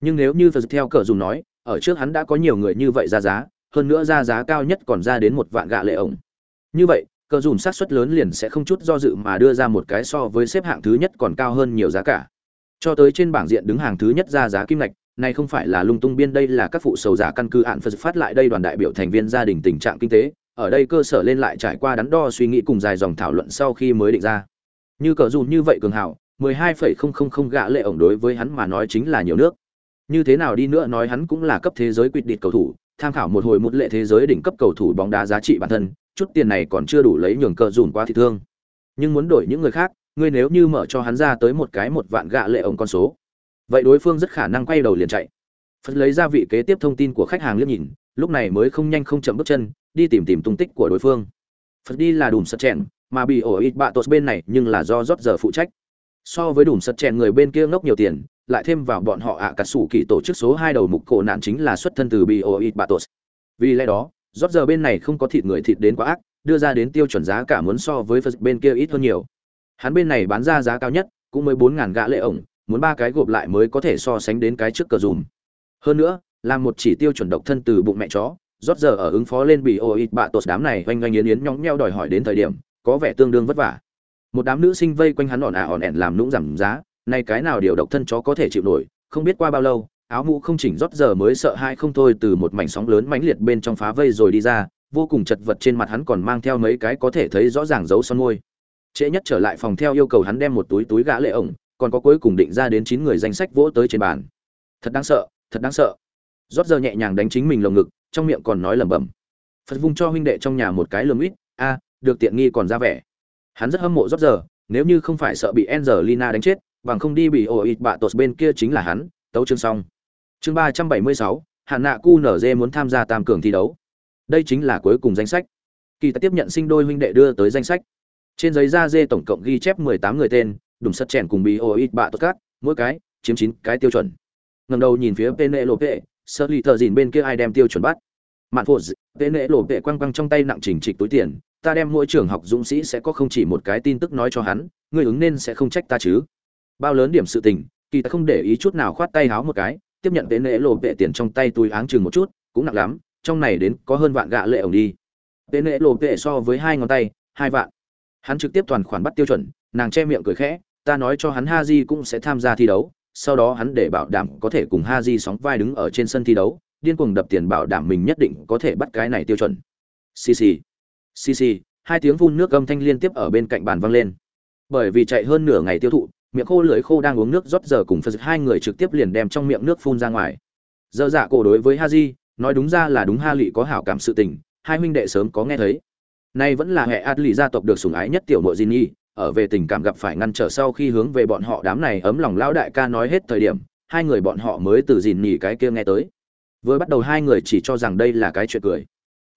Nhưng nếu như phật theo cờ dùng nói, ở trước hắn đã có nhiều người như vậy ra giá, hơn nữa ra giá cao nhất còn ra đến một vạn gạ lệ ổng. Như vậy, cờ dùm sát suất lớn liền sẽ không chút do dự mà đưa ra một cái so với xếp hạng thứ nhất còn cao hơn nhiều giá cả. Cho tới trên bảng diện đứng hàng thứ nhất ra giá kim ngạch, này không phải là lung tung biên đây là các phụ sầu giả căn cứ hạn phật phát lại đây đoàn đại biểu thành viên gia đình tình trạng kinh tế ở đây cơ sở lên lại trải qua đắn đo suy nghĩ cùng dài dòng thảo luận sau khi mới định ra. Như cờ dù như vậy cường hảo 12,000 gạ lệ ổng đối với hắn mà nói chính là nhiều nước. Như thế nào đi nữa nói hắn cũng là cấp thế giới quyết định cầu thủ tham khảo một hồi một lệ thế giới đỉnh cấp cầu thủ bóng đá giá trị bản thân chút tiền này còn chưa đủ lấy nhường cờ dùn qua thị thương. Nhưng muốn đổi những người khác ngươi nếu như mở cho hắn ra tới một cái một vạn gạ lệ ổng con số. Vậy đối phương rất khả năng quay đầu liền chạy. Phật lấy ra vị kế tiếp thông tin của khách hàng liếc nhìn lúc này mới không nhanh không chậm bước chân, đi tìm tìm tung tích của đối phương. Phật đi là đùm sật chèn, mà bị ổ ít bạ tốt bên này nhưng là do rót giờ phụ trách. So với đùm sật chèn người bên kia ngốc nhiều tiền, lại thêm vào bọn họ ạ à cà sủ kỳ tổ chức số hai đầu mục cổ nạn chính là xuất thân từ bị ổ ít bạ tốt vì lẽ đó, rót giờ bên này không có thịt người thịt đến quá ác, đưa ra đến tiêu chuẩn giá cả muốn so với phật bên kia ít hơn nhiều. Hắn bên này bán ra giá cao nhất, cũng mới bốn ngàn gã lệ ổng, muốn ba cái gộp lại mới có thể so sánh đến cái trước cờ dùm. Hơn nữa làm một chỉ tiêu chuẩn độc thân từ bụng mẹ chó, rót giờ ở ứng phó lên bị ô ít bạ tột đám này oanh oanh yến yến nhõng nheo đòi hỏi đến thời điểm, có vẻ tương đương vất vả. Một đám nữ sinh vây quanh hắn ỏn ả ỏn ẻn làm nũng giảm giá, nay cái nào điều độc thân chó có thể chịu nổi, không biết qua bao lâu, áo mũ không chỉnh rót giờ mới sợ hai không thôi từ một mảnh sóng lớn mãnh liệt bên trong phá vây rồi đi ra, vô cùng chật vật trên mặt hắn còn mang theo mấy cái có thể thấy rõ ràng dấu son môi. Trễ nhất trở lại phòng theo yêu cầu hắn đem một túi túi gã lệ ổng, còn có cuối cùng định ra đến chín người danh sách vỗ tới trên bàn. Thật đáng sợ, thật đáng sợ rót giờ nhẹ nhàng đánh chính mình lồng ngực, trong miệng còn nói lẩm bẩm. Phật vung cho huynh đệ trong nhà một cái lườm ít, a, được tiện nghi còn ra vẻ. Hắn rất hâm mộ rót giờ nếu như không phải sợ bị Angelina đánh chết, bằng không đi bị ổ ít bạ tột bên kia chính là hắn, tấu chương xong. Chương ba trăm bảy mươi sáu hạn nạ cu N G muốn tham gia tam cường thi đấu. Đây chính là cuối cùng danh sách. Kỳ ta tiếp nhận sinh đôi huynh đệ đưa tới danh sách. Trên giấy da dê tổng cộng ghi chép mười tám người tên đùng sắt chèn cùng bị ổ ít bạ tột cát mỗi cái chiếm chín cái tiêu chuẩn. Ngầm đầu nhìn phía penelope Sợ ly thợ dìn bên kia ai đem tiêu chuẩn bắt? Mạn phụ vệ quăng quăng trong tay nặng chỉnh trịch túi tiền, ta đem mỗi trường học dũng sĩ sẽ có không chỉ một cái tin tức nói cho hắn người ứng nên sẽ không trách ta chứ? Bao lớn điểm sự tình, kỳ ta không để ý chút nào khoát tay háo một cái, tiếp nhận tệ nệ lộ vệ tiền trong tay túi áng chừng một chút, cũng nặng lắm, trong này đến có hơn vạn gạ lệ ổng đi. Tệ nệ lộ vệ so với hai ngón tay, hai vạn. Hắn trực tiếp toàn khoản bắt tiêu chuẩn, nàng che miệng cười khẽ, ta nói cho hắn ha di cũng sẽ tham gia thi đấu sau đó hắn để bảo đảm có thể cùng ha sóng vai đứng ở trên sân thi đấu, điên cuồng đập tiền bảo đảm mình nhất định có thể bắt cái này tiêu chuẩn. Xì xì. Xì xì, hai tiếng phun nước âm thanh liên tiếp ở bên cạnh bàn vang lên. Bởi vì chạy hơn nửa ngày tiêu thụ, miệng khô lưỡi khô đang uống nước rót giờ cùng phật hai người trực tiếp liền đem trong miệng nước phun ra ngoài. Dở dạ cổ đối với ha nói đúng ra là đúng ha lị có hảo cảm sự tình, hai huynh đệ sớm có nghe thấy. Nay vẫn là hệ át gia tộc được sủng ái nhất tiểu muội di ở về tình cảm gặp phải ngăn trở sau khi hướng về bọn họ đám này ấm lòng lão đại ca nói hết thời điểm, hai người bọn họ mới từ dìn nhỉ cái kia nghe tới. Vừa bắt đầu hai người chỉ cho rằng đây là cái chuyện cười.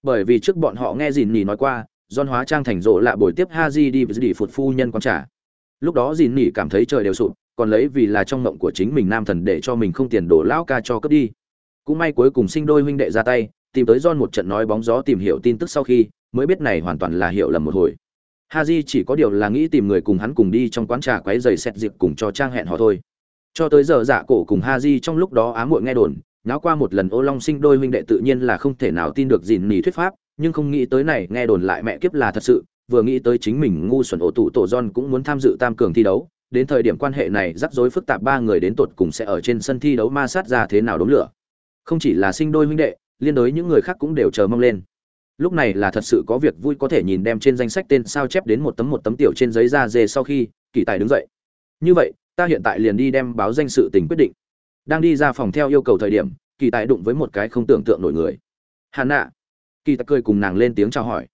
Bởi vì trước bọn họ nghe dìn nhỉ nói qua don hóa trang thành rộ lạ buổi tiếp haji đi với đi phụt phu nhân con trả lúc đó dìn nhỉ cảm thấy trời đều sụp, còn lấy vì là trong mộng của chính mình nam thần để cho mình không tiền đổ lão ca cho cướp đi. Cũng may cuối cùng sinh đôi huynh đệ ra tay, tìm tới don một trận nói bóng gió tìm hiểu tin tức sau khi, mới biết này hoàn toàn là hiểu lầm một hồi. Haji chỉ có điều là nghĩ tìm người cùng hắn cùng đi trong quán trà quấy giày xét dịp cùng cho trang hẹn họ thôi. Cho tới giờ dạ cổ cùng Haji trong lúc đó ám muội nghe đồn, náo qua một lần ô long sinh đôi huynh đệ tự nhiên là không thể nào tin được gìn nỉ thuyết pháp, nhưng không nghĩ tới này nghe đồn lại mẹ kiếp là thật sự, vừa nghĩ tới chính mình ngu xuẩn ổ tụ tổ John cũng muốn tham dự tam cường thi đấu, đến thời điểm quan hệ này rắc rối phức tạp ba người đến tột cùng sẽ ở trên sân thi đấu ma sát ra thế nào đống lửa. Không chỉ là sinh đôi huynh đệ, liên đối những người khác cũng đều chờ mong lên lúc này là thật sự có việc vui có thể nhìn đem trên danh sách tên sao chép đến một tấm một tấm tiểu trên giấy da dê sau khi, kỳ tài đứng dậy. Như vậy, ta hiện tại liền đi đem báo danh sự tình quyết định. Đang đi ra phòng theo yêu cầu thời điểm, kỳ tài đụng với một cái không tưởng tượng nổi người. Hàn nạ. Kỳ tài cười cùng nàng lên tiếng chào hỏi.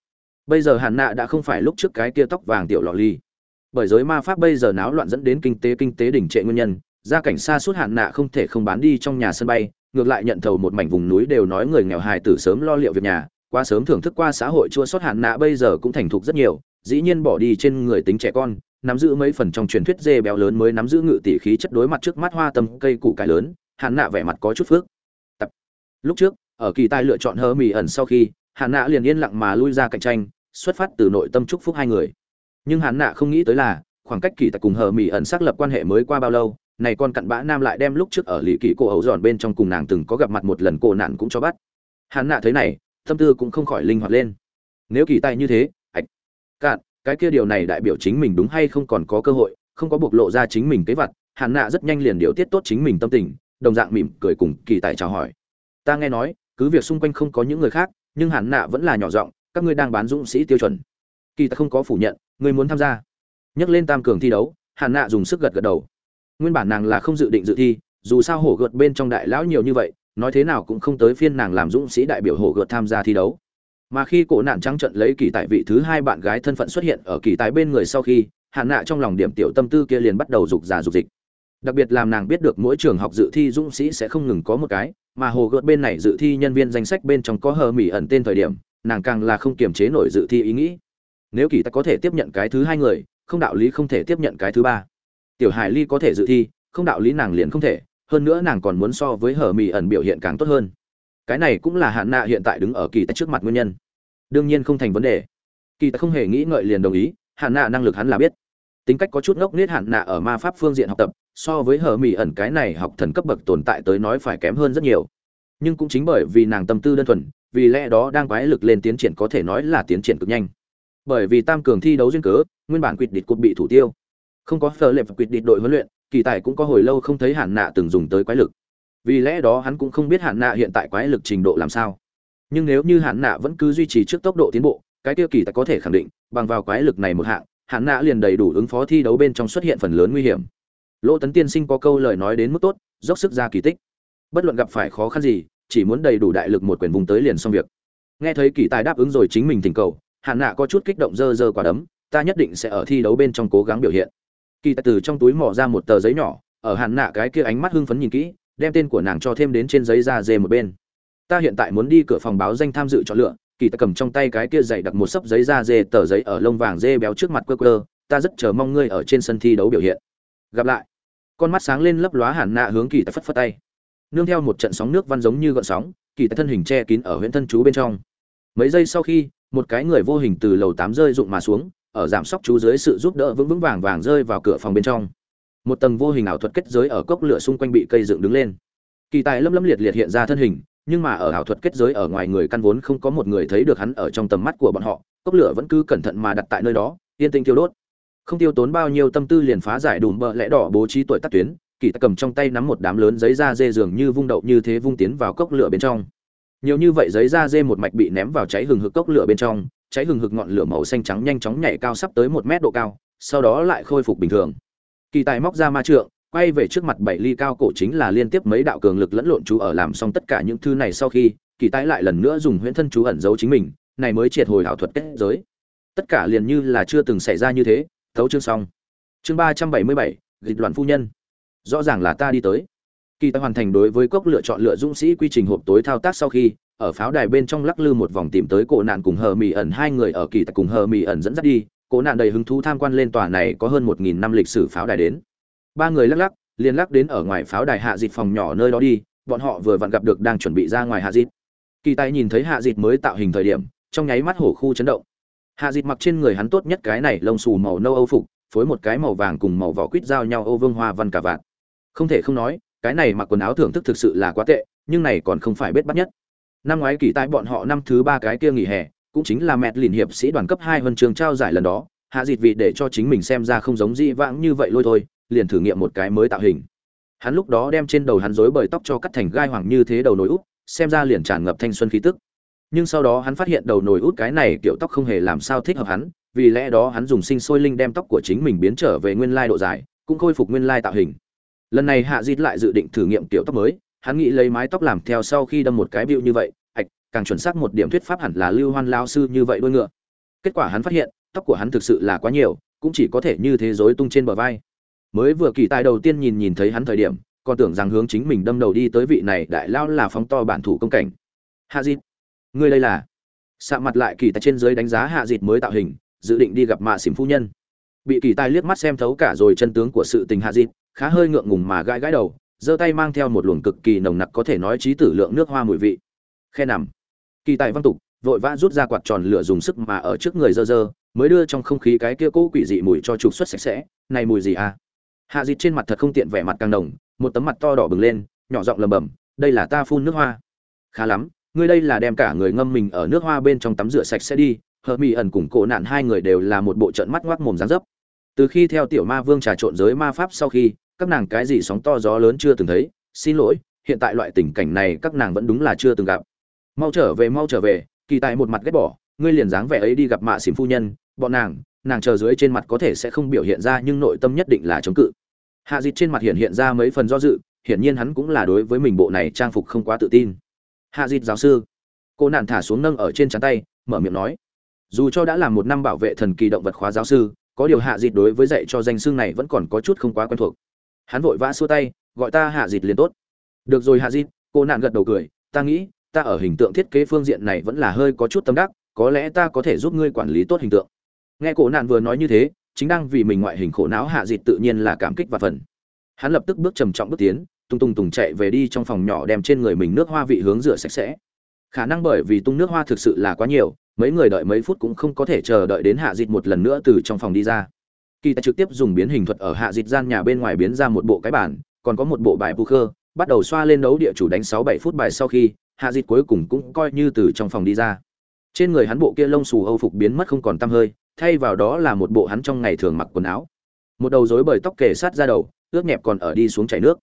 Bây giờ hàn nạ đã không phải lúc trước cái kia tóc vàng tiểu lọ ly. Bởi giới ma pháp bây giờ náo loạn dẫn đến kinh tế kinh tế đỉnh trệ nguyên nhân, gia cảnh xa suốt hạn nạ không thể không bán đi trong nhà sân bay, ngược lại nhận thầu một mảnh vùng núi đều nói người nghèo hài tử sớm lo liệu việc nhà quá sớm thưởng thức qua xã hội chua sót hạn nạ, bây giờ cũng thành thục rất nhiều, dĩ nhiên bỏ đi trên người tính trẻ con, nắm giữ mấy phần trong truyền thuyết dê béo lớn mới nắm giữ ngự tỷ khí chất đối mặt trước mắt hoa tâm cây củ cải lớn, hạn nạ vẻ mặt có chút phước tập lúc trước, ở kỳ tài lựa chọn hơ mì ẩn sau khi, hạn nạ liền yên lặng mà lui ra cạnh tranh, xuất phát từ nội tâm chúc phúc hai người. Nhưng hạn nạ không nghĩ tới là, khoảng cách kỳ tài cùng hờ mì ẩn xác lập quan hệ mới qua bao lâu, này con cặn bã nam lại đem lúc trước ở lì kỳ cô ấu giòn bên trong cùng nàng từng có gặp mặt một lần cô nạn cũng cho bắt. Hạn nạ thấy này tâm tư cũng không khỏi linh hoạt lên. Nếu kỳ tài như thế, hạch, cạn, cái kia điều này đại biểu chính mình đúng hay không còn có cơ hội, không có bộc lộ ra chính mình kế vật hạn nạ rất nhanh liền điều tiết tốt chính mình tâm tình, đồng dạng mỉm cười cùng kỳ tài chào hỏi. Ta nghe nói, cứ việc xung quanh không có những người khác, nhưng hạn nạ vẫn là nhỏ giọng, các ngươi đang bán dũng sĩ tiêu chuẩn. Kỳ tài không có phủ nhận, ngươi muốn tham gia. Nhắc lên tam cường thi đấu hạn nạ dùng sức gật gật đầu. Nguyên bản nàng là không dự định dự thi, dù sao hổ gợt bên trong đại lão nhiều như vậy nói thế nào cũng không tới phiên nàng làm dũng sĩ đại biểu hổ gợt tham gia thi đấu. Mà khi cổ nạn trắng trận lấy kỳ tại vị thứ hai bạn gái thân phận xuất hiện ở kỳ tài bên người sau khi hạn nạ trong lòng điểm tiểu tâm tư kia liền bắt đầu rục giả rục dịch. Đặc biệt làm nàng biết được mỗi trường học dự thi dũng sĩ sẽ không ngừng có một cái, mà hồ gợt bên này dự thi nhân viên danh sách bên trong có hờ mỹ ẩn tên thời điểm, nàng càng là không kiềm chế nổi dự thi ý nghĩ. Nếu kỳ ta có thể tiếp nhận cái thứ hai người, không đạo lý không thể tiếp nhận cái thứ ba. Tiểu hải ly có thể dự thi, không đạo lý nàng liền không thể hơn nữa nàng còn muốn so với hở mỹ ẩn biểu hiện càng tốt hơn. Cái này cũng là hạn nạ hiện tại đứng ở kỳ tài trước mặt nguyên nhân. Đương nhiên không thành vấn đề. Kỳ tài không hề nghĩ ngợi liền đồng ý, hạn nạ năng lực hắn là biết. Tính cách có chút ngốc nết hạn nạ ở ma pháp phương diện học tập, so với hở mỹ ẩn cái này học thần cấp bậc tồn tại tới nói phải kém hơn rất nhiều. Nhưng cũng chính bởi vì nàng tâm tư đơn thuần, vì lẽ đó đang quái lực lên tiến triển có thể nói là tiến triển cực nhanh. Bởi vì tam cường thi đấu duyên cớ, nguyên bản quỵt địch cột bị thủ tiêu. Không có phờ lệp quỵt địch đội huấn luyện kỳ tài cũng có hồi lâu không thấy hạn nạ từng dùng tới quái lực. Vì lẽ đó hắn cũng không biết hạn nạ hiện tại quái lực trình độ làm sao. Nhưng nếu như hạn nạ vẫn cứ duy trì trước tốc độ tiến bộ, cái tiêu kỳ tài có thể khẳng định, bằng vào quái lực này một hạng hạn nạ liền đầy đủ ứng phó thi đấu bên trong xuất hiện phần lớn nguy hiểm. Lỗ tấn tiên sinh có câu lời nói đến mức tốt, dốc sức ra kỳ tích. Bất luận gặp phải khó khăn gì, chỉ muốn đầy đủ đại lực một quyền vùng tới liền xong việc. Nghe thấy kỳ tài đáp ứng rồi chính mình thỉnh cầu hạn nạ có chút kích động dơ dơ quả đấm, ta nhất định sẽ ở thi đấu bên trong cố gắng biểu hiện kỳ tài từ trong túi mỏ ra một tờ giấy nhỏ, ở hạn nạ cái kia ánh mắt hưng phấn nhìn kỹ, đem tên của nàng cho thêm đến trên giấy da dê một bên. Ta hiện tại muốn đi cửa phòng báo danh tham dự chọn lựa, kỳ tài cầm trong tay cái kia dày đặt một sấp giấy da dê tờ giấy ở lông vàng dê béo trước mặt quơ quơ, ta rất chờ mong ngươi ở trên sân thi đấu biểu hiện. Gặp lại. Con mắt sáng lên lấp lóa hàn nạ hướng kỳ tài phất phất tay. Nương theo một trận sóng nước văn giống như gợn sóng, kỳ tài thân hình che kín ở huyện thân chú bên trong. Mấy giây sau khi, một cái người vô hình từ lầu tám rơi rụng mà xuống ở giảm sóc chú dưới sự giúp đỡ vững vững vàng vàng rơi vào cửa phòng bên trong. Một tầng vô hình ảo thuật kết giới ở cốc lửa xung quanh bị cây dựng đứng lên. Kỳ tài lâm lâm liệt liệt hiện ra thân hình, nhưng mà ở ảo thuật kết giới ở ngoài người căn vốn không có một người thấy được hắn ở trong tầm mắt của bọn họ, cốc lửa vẫn cứ cẩn thận mà đặt tại nơi đó, yên tĩnh tiêu đốt. Không tiêu tốn bao nhiêu tâm tư liền phá giải đùm bợ lẽ đỏ bố trí tuổi tắt tuyến, kỳ tài cầm trong tay nắm một đám lớn giấy da dê dường như vung đậu như thế vung tiến vào cốc lửa bên trong. Nhiều như vậy giấy da dê một mạch bị ném vào cháy hừng hực cốc lửa bên trong cháy hừng hực ngọn lửa màu xanh trắng nhanh chóng nhảy cao sắp tới một mét độ cao, sau đó lại khôi phục bình thường. Kỳ tài móc ra ma trượng, quay về trước mặt bảy ly cao cổ chính là liên tiếp mấy đạo cường lực lẫn lộn chú ở làm xong tất cả những thứ này sau khi, kỳ tài lại lần nữa dùng huyễn thân chú ẩn giấu chính mình, này mới triệt hồi ảo thuật kết giới. Tất cả liền như là chưa từng xảy ra như thế, thấu chương xong. Chương ba trăm bảy mươi bảy, dịch loạn phu nhân. Rõ ràng là ta đi tới kỳ tài hoàn thành đối với cốc lựa chọn lựa dũng sĩ quy trình hộp tối thao tác sau khi, ở pháo đài bên trong lắc lư một vòng tìm tới cổ nạn cùng hờ mỹ ẩn, hai người ở kỳ tài cùng hờ mỹ ẩn dẫn dắt đi, cổ nạn đầy hứng thú tham quan lên tòa này có hơn một nghìn năm lịch sử pháo đài đến. Ba người lắc lắc, liền lắc đến ở ngoài pháo đài hạ dịt phòng nhỏ nơi đó đi, bọn họ vừa vặn gặp được đang chuẩn bị ra ngoài hạ dịt. Kỳ tài nhìn thấy hạ dịt mới tạo hình thời điểm, trong nháy mắt hổ khu chấn động. Hạ dịt mặc trên người hắn tốt nhất cái này lông xù màu nâu âu phục, phối một cái màu vàng cùng màu vỏ quýt giao nhau ô vương hoa văn cả vạn không thể không nói cái này mặc quần áo thưởng thức thực sự là quá tệ, nhưng này còn không phải biết bắt nhất. Năm ngoái kỳ tại bọn họ năm thứ ba cái kia nghỉ hè, cũng chính là mẹ lìn hiệp sĩ đoàn cấp hai huân trường trao giải lần đó, hạ dịt vị để cho chính mình xem ra không giống di vãng như vậy lôi thôi, liền thử nghiệm một cái mới tạo hình. Hắn lúc đó đem trên đầu hắn rối bời tóc cho cắt thành gai hoàng như thế đầu nồi út, xem ra liền tràn ngập thanh xuân khí tức. Nhưng sau đó hắn phát hiện đầu nồi út cái này kiểu tóc không hề làm sao thích hợp hắn, vì lẽ đó hắn dùng sinh sôi linh đem tóc của chính mình biến trở về nguyên lai độ dài, cũng khôi phục nguyên lai tạo hình lần này hạ dịt lại dự định thử nghiệm kiểu tóc mới, hắn nghĩ lấy mái tóc làm theo sau khi đâm một cái bịu như vậy, ạch, càng chuẩn xác một điểm thuyết pháp hẳn là lưu hoan lao sư như vậy đôi ngựa. Kết quả hắn phát hiện, tóc của hắn thực sự là quá nhiều, cũng chỉ có thể như thế rối tung trên bờ vai. Mới vừa kỳ tài đầu tiên nhìn nhìn thấy hắn thời điểm, còn tưởng rằng hướng chính mình đâm đầu đi tới vị này đại lao là phóng to bản thủ công cảnh. Hạ dịt, ngươi đây là? Sạ mặt lại kỳ tài trên dưới đánh giá hạ dịt mới tạo hình, dự định đi gặp mạ xỉm phu nhân. Bị kỳ tài liếc mắt xem thấu cả rồi chân tướng của sự tình hạ dịt khá hơi ngượng ngùng mà gãi gãi đầu, giơ tay mang theo một luồng cực kỳ nồng nặc có thể nói trí tử lượng nước hoa mùi vị. Khe nằm. Kỳ tài văn tục, vội vã rút ra quạt tròn lửa dùng sức mà ở trước người dơ dơ, mới đưa trong không khí cái kia cũ quỷ dị mùi cho trục xuất sạch sẽ. Này mùi gì à? Hạ dịt trên mặt thật không tiện vẻ mặt càng nồng, một tấm mặt to đỏ bừng lên, nhỏ giọng lầm bầm đây là ta phun nước hoa. Khá lắm, ngươi đây là đem cả người ngâm mình ở nước hoa bên trong tắm rửa sạch sẽ đi. Hờ mỹ ẩn cùng cổ nạn hai người đều là một bộ trận mắt ngoác mồm dán dấp từ khi theo tiểu ma vương trà trộn giới ma pháp sau khi, các nàng cái gì sóng to gió lớn chưa từng thấy, xin lỗi, hiện tại loại tình cảnh này các nàng vẫn đúng là chưa từng gặp. Mau trở về, mau trở về, kỳ tài một mặt ghét bỏ, ngươi liền dáng vẻ ấy đi gặp mạ xỉm phu nhân, bọn nàng nàng chờ dưới trên mặt có thể sẽ không biểu hiện ra nhưng nội tâm nhất định là chống cự. Hạ dịch trên mặt hiện hiện ra mấy phần do dự, hiển nhiên hắn cũng là đối với mình bộ này trang phục không quá tự tin. Hạ dịch giáo sư, cô nạn thả xuống nâng ở trên trán tay, mở miệng nói, dù cho đã là một năm bảo vệ thần kỳ động vật khóa giáo sư có điều hạ dịt đối với dạy cho danh xương này vẫn còn có chút không quá quen thuộc. Hắn vội vã xua tay, gọi ta hạ dịt liền tốt. Được rồi hạ dịt, cô nạn gật đầu cười, ta nghĩ, ta ở hình tượng thiết kế phương diện này vẫn là hơi có chút tâm đắc, có lẽ ta có thể giúp ngươi quản lý tốt hình tượng. Nghe cổ nạn vừa nói như thế, chính đang vì mình ngoại hình khổ não hạ dịt tự nhiên là cảm kích và phần. Hắn lập tức bước trầm trọng bước tiến, tung tung tùng chạy về đi trong phòng nhỏ đem trên người mình nước hoa vị hướng rửa sạch sẽ. Khả năng bởi vì tung nước hoa thực sự là quá nhiều mấy người đợi mấy phút cũng không có thể chờ đợi đến hạ dịch một lần nữa từ trong phòng đi ra. Kỳ tài trực tiếp dùng biến hình thuật ở hạ dịch gian nhà bên ngoài biến ra một bộ cái bản còn có một bộ bài poker bắt đầu xoa lên đấu địa chủ đánh sáu bảy phút bài sau khi, hạ dịch cuối cùng cũng coi như từ trong phòng đi ra. Trên người hắn bộ kia lông xù âu phục biến mất không còn tăm hơi, thay vào đó là một bộ hắn trong ngày thường mặc quần áo. Một đầu rối bời tóc kề sát ra đầu, ướt nhẹp còn ở đi xuống chảy nước.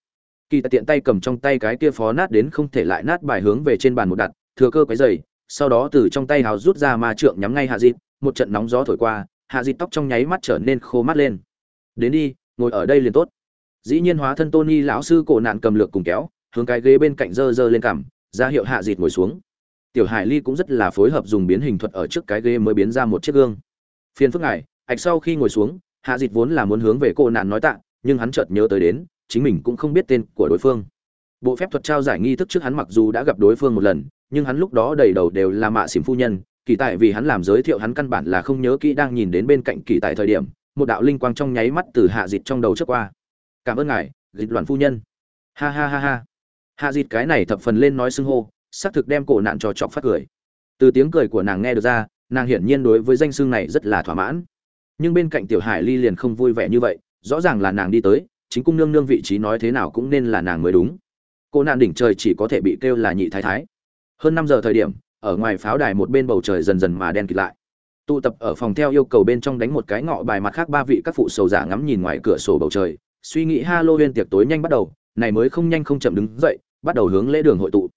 Kỳ tài tiện tay cầm trong tay cái kia phó nát đến không thể lại nát bài hướng về trên bàn một đặt, thừa cơ quấy dày sau đó từ trong tay hào rút ra ma trượng nhắm ngay hạ dịt một trận nóng gió thổi qua, hạ dịt tóc trong nháy mắt trở nên khô mắt lên. Đến đi, ngồi ở đây liền tốt. Dĩ nhiên hóa thân tony lão sư cổ nạn cầm lược cùng kéo, hướng cái ghế bên cạnh dơ dơ lên cằm, ra hiệu hạ dịt ngồi xuống. Tiểu hải ly cũng rất là phối hợp dùng biến hình thuật ở trước cái ghế mới biến ra một chiếc gương. Phiền phức ngài ạch sau khi ngồi xuống, hạ dịt vốn là muốn hướng về cổ nạn nói tạ, nhưng hắn chợt nhớ tới đến, chính mình cũng không biết tên của đối phương bộ phép thuật trao giải nghi thức trước hắn mặc dù đã gặp đối phương một lần, nhưng hắn lúc đó đầy đầu đều là mạ xỉm phu nhân, kỳ tại vì hắn làm giới thiệu hắn căn bản là không nhớ kỹ đang nhìn đến bên cạnh kỳ tại thời điểm, một đạo linh quang trong nháy mắt từ hạ dịt trong đầu trước qua. Cảm ơn ngài dịch đoàn phu nhân. Ha ha ha ha. Hạ dịt cái này thập phần lên nói xưng hô, xác thực đem cổ nạn trò chọc phát cười. Từ tiếng cười của nàng nghe được ra, nàng hiển nhiên đối với danh xưng này rất là thỏa mãn. Nhưng bên cạnh tiểu hải ly liền không vui vẻ như vậy, rõ ràng là nàng đi tới, chính cung nương nương vị trí nói thế nào cũng nên là nàng mới đúng cô nạn đỉnh trời chỉ có thể bị kêu là nhị thái thái. Hơn năm giờ thời điểm, ở ngoài pháo đài một bên bầu trời dần dần mà đen kịt lại. Tụ tập ở phòng theo yêu cầu bên trong đánh một cái ngọ bài mặt khác ba vị các phụ sầu giả ngắm nhìn ngoài cửa sổ bầu trời, suy nghĩ halloween tiệc tối nhanh bắt đầu, này mới không nhanh không chậm đứng dậy, bắt đầu hướng lễ đường hội tụ.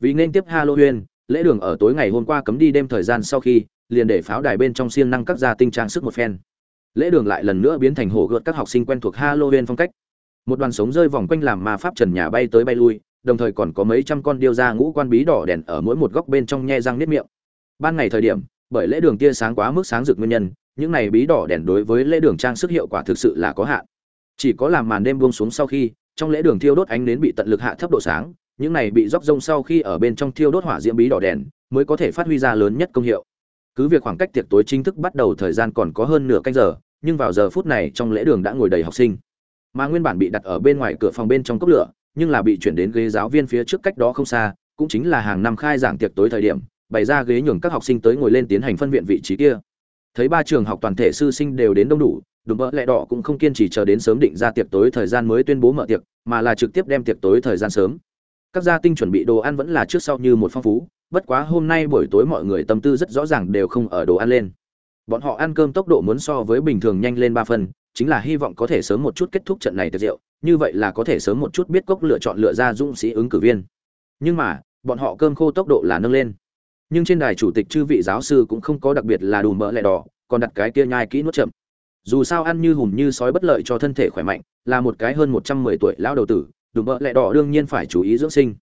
Vì nên tiếp halloween lễ đường ở tối ngày hôm qua cấm đi đêm thời gian sau khi, liền để pháo đài bên trong siêng năng các gia tinh trang sức một phen. Lễ đường lại lần nữa biến thành hồ gợt các học sinh quen thuộc halloween phong cách một đoàn sống rơi vòng quanh làm ma pháp trần nhà bay tới bay lui, đồng thời còn có mấy trăm con điêu ra ngũ quan bí đỏ đèn ở mỗi một góc bên trong nhe răng nếp miệng. Ban ngày thời điểm, bởi lễ đường tia sáng quá mức sáng rực nguyên nhân, những này bí đỏ đèn đối với lễ đường trang sức hiệu quả thực sự là có hạn. Chỉ có làm màn đêm buông xuống sau khi, trong lễ đường thiêu đốt ánh nến bị tận lực hạ thấp độ sáng, những này bị róc rông sau khi ở bên trong thiêu đốt hỏa diễm bí đỏ đèn, mới có thể phát huy ra lớn nhất công hiệu. Cứ việc khoảng cách tiệc tối chính thức bắt đầu thời gian còn có hơn nửa canh giờ, nhưng vào giờ phút này trong lễ đường đã ngồi đầy học sinh mà nguyên bản bị đặt ở bên ngoài cửa phòng bên trong cốc lửa, nhưng là bị chuyển đến ghế giáo viên phía trước cách đó không xa, cũng chính là hàng năm khai giảng tiệc tối thời điểm, bày ra ghế nhường các học sinh tới ngồi lên tiến hành phân viện vị trí kia. Thấy ba trường học toàn thể sư sinh đều đến đông đủ, đùm bỡ lẹ đỏ cũng không kiên trì chờ đến sớm định ra tiệc tối thời gian mới tuyên bố mở tiệc, mà là trực tiếp đem tiệc tối thời gian sớm. Các gia tinh chuẩn bị đồ ăn vẫn là trước sau như một phong phú, bất quá hôm nay buổi tối mọi người tâm tư rất rõ ràng đều không ở đồ ăn lên. Bọn họ ăn cơm tốc độ muốn so với bình thường nhanh lên ba phần chính là hy vọng có thể sớm một chút kết thúc trận này tiệc rượu, như vậy là có thể sớm một chút biết cốc lựa chọn lựa ra dũng sĩ ứng cử viên. Nhưng mà, bọn họ cơm khô tốc độ là nâng lên. Nhưng trên đài chủ tịch chư vị giáo sư cũng không có đặc biệt là đùm mỡ lẹ đỏ, còn đặt cái kia nhai kỹ nuốt chậm. Dù sao ăn như hùm như sói bất lợi cho thân thể khỏe mạnh, là một cái hơn một trăm mười tuổi lão đầu tử, đùm mỡ lẹ đỏ đương nhiên phải chú ý dưỡng sinh.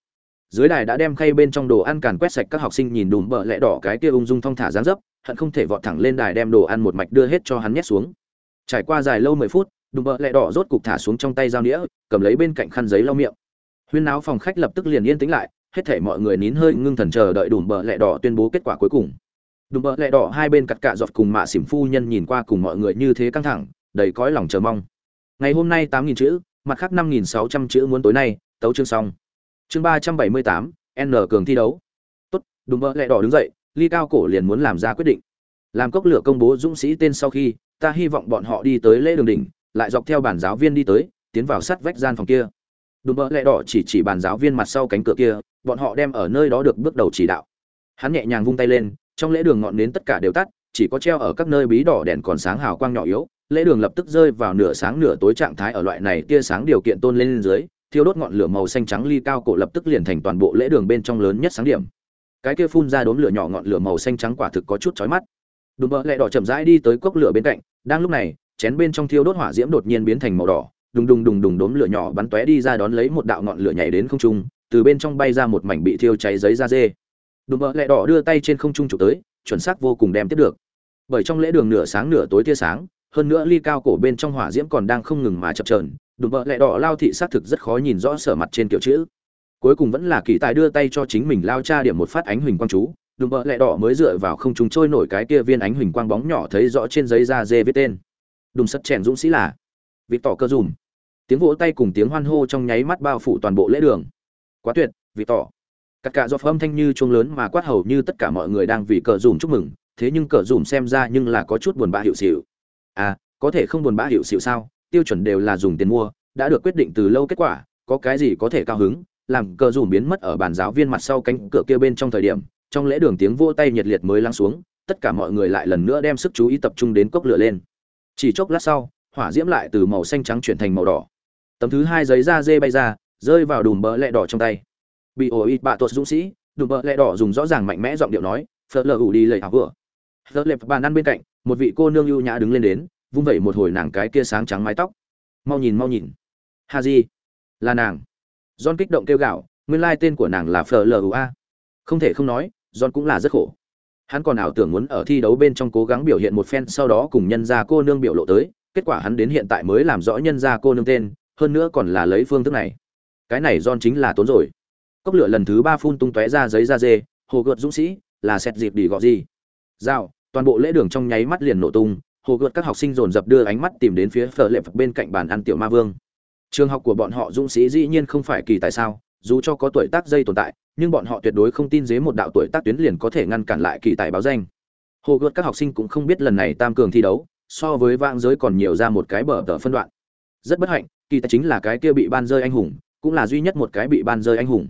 Dưới đài đã đem khay bên trong đồ ăn càn quét sạch các học sinh nhìn đùm bợ lẹ đỏ cái kia ung dung thong thả dáng dấp, hận không thể vọt thẳng lên đài đem đồ ăn một mạch đưa hết cho hắn nhét xuống trải qua dài lâu mười phút đùm bợ lẹ đỏ rốt cục thả xuống trong tay dao nĩa, cầm lấy bên cạnh khăn giấy lau miệng. Huyên náo phòng khách lập tức liền yên tĩnh lại, hết thể mọi người nín hơi ngưng thần chờ đợi đùm bợ lẹ đỏ tuyên bố kết quả cuối cùng. Đùm bợ lẹ đỏ hai bên cặt cạ giọt cùng mạ xỉm phu nhân nhìn qua cùng mọi người như thế căng thẳng, đầy cõi lòng chờ mong. Ngày hôm nay tám nghìn chữ, mặt khác năm nghìn sáu trăm chữ muốn tối nay, tấu chương xong. Chương ba trăm bảy mươi tám, n cường thi đấu. Tốt đùm bợ lẹ đỏ đứng dậy, ly cao cổ liền muốn làm ra quyết định. Làm cốc lửa công bố dũng sĩ tên sau khi ta hy vọng bọn họ đi tới lễ đường đỉnh, lại dọc theo bản giáo viên đi tới, tiến vào sát vách gian phòng kia. Đùm bỡ lẹ đỏ chỉ chỉ bàn giáo viên mặt sau cánh cửa kia, bọn họ đem ở nơi đó được bước đầu chỉ đạo. Hắn nhẹ nhàng vung tay lên, trong lễ đường ngọn nến tất cả đều tắt, chỉ có treo ở các nơi bí đỏ đèn còn sáng hào quang nhỏ yếu, lễ đường lập tức rơi vào nửa sáng nửa tối trạng thái ở loại này tia sáng điều kiện tôn lên dưới, thiêu đốt ngọn lửa màu xanh trắng ly cao cổ lập tức liền thành toàn bộ lễ đường bên trong lớn nhất sáng điểm. Cái kia phun ra đốm lửa nhỏ ngọn lửa màu xanh trắng quả thực có chút chói mắt đùm bợ lẹ đỏ chậm rãi đi tới cốc lửa bên cạnh, đang lúc này, chén bên trong thiêu đốt hỏa diễm đột nhiên biến thành màu đỏ, đùng đùng đùng đùng đốm lửa nhỏ bắn tóe đi ra đón lấy một đạo ngọn lửa nhảy đến không trung, từ bên trong bay ra một mảnh bị thiêu cháy giấy da dê. Đùm bợ lẹ đỏ đưa tay trên không trung chụp tới, chuẩn xác vô cùng đem tiếp được. Bởi trong lễ đường nửa sáng nửa tối tia sáng, hơn nữa ly cao cổ bên trong hỏa diễm còn đang không ngừng mà chập trờn đùm bợ lẹ đỏ lao thị xác thực rất khó nhìn rõ sở mặt trên kiểu chữ. Cuối cùng vẫn là kỳ tài đưa tay cho chính mình lao cha điểm một phát ánh huỳnh quang chú đùm bợ lẹ đỏ mới dựa vào không chúng trôi nổi cái kia viên ánh huỳnh quang bóng nhỏ thấy rõ trên giấy da dê viết tên. Đùm sắt chèn dũng sĩ là vịt tỏ cơ dùm. Tiếng vỗ tay cùng tiếng hoan hô trong nháy mắt bao phủ toàn bộ lễ đường. Quá tuyệt vịt tỏ cắt cả do âm thanh như chuông lớn mà quát hầu như tất cả mọi người đang vì cờ dùm chúc mừng, thế nhưng cờ dùm xem ra nhưng là có chút buồn bã hiệu xịu. À có thể không buồn bã hiệu xịu sao? Tiêu chuẩn đều là dùng tiền mua, đã được quyết định từ lâu kết quả, có cái gì có thể cao hứng? Làm cờ dùm biến mất ở bàn giáo viên mặt sau cánh cửa kia bên trong thời điểm trong lễ đường tiếng vỗ tay nhiệt liệt mới lắng xuống, tất cả mọi người lại lần nữa đem sức chú ý tập trung đến cốc lửa lên. Chỉ chốc lát sau, hỏa diễm lại từ màu xanh trắng chuyển thành màu đỏ. Tấm thứ hai giấy da dê bay ra, rơi vào đùm bờ lẹ đỏ trong tay. Bị ổ ít bạ tuột dũng sĩ, đùm bờ lẹ đỏ dùng rõ ràng mạnh mẽ giọng điệu nói phớt lờ ủ đi lầy ảo vừa. Phớt lệp bàn ăn bên cạnh, một vị cô nương ưu nhã đứng lên đến, vung vẩy một hồi nàng cái kia sáng trắng mái tóc. Mau nhìn mau nhìn. Ha di. Là nàng. John kích động kêu gạo nguyên lai tên của nàng là phờ lua không thể không nói john cũng là rất khổ. Hắn còn ảo tưởng muốn ở thi đấu bên trong cố gắng biểu hiện một phen sau đó cùng nhân gia cô nương biểu lộ tới kết quả hắn đến hiện tại mới làm rõ nhân gia cô nương tên hơn nữa còn là lấy phương thức này. Cái này John chính là tốn rồi. Cốc lửa lần thứ ba phun tung tóe ra giấy da dê hồ gợt dũng sĩ là xét dịp đi gọi gì. Rào, toàn bộ lễ đường trong nháy mắt liền nổ tung hồ gợt các học sinh dồn dập đưa ánh mắt tìm đến phía phở lệ phật bên cạnh bàn ăn tiểu ma vương. Trường học của bọn họ dũng sĩ dĩ nhiên không phải kỳ tại sao dù cho có tuổi tác dây tồn tại, nhưng bọn họ tuyệt đối không tin dế một đạo tuổi tác tuyến liền có thể ngăn cản lại kỳ tài báo danh. Hồ gợt các học sinh cũng không biết lần này tam cường thi đấu, so với vang giới còn nhiều ra một cái bờ tờ phân đoạn. Rất bất hạnh, kỳ tài chính là cái kia bị ban rơi anh hùng, cũng là duy nhất một cái bị ban rơi anh hùng.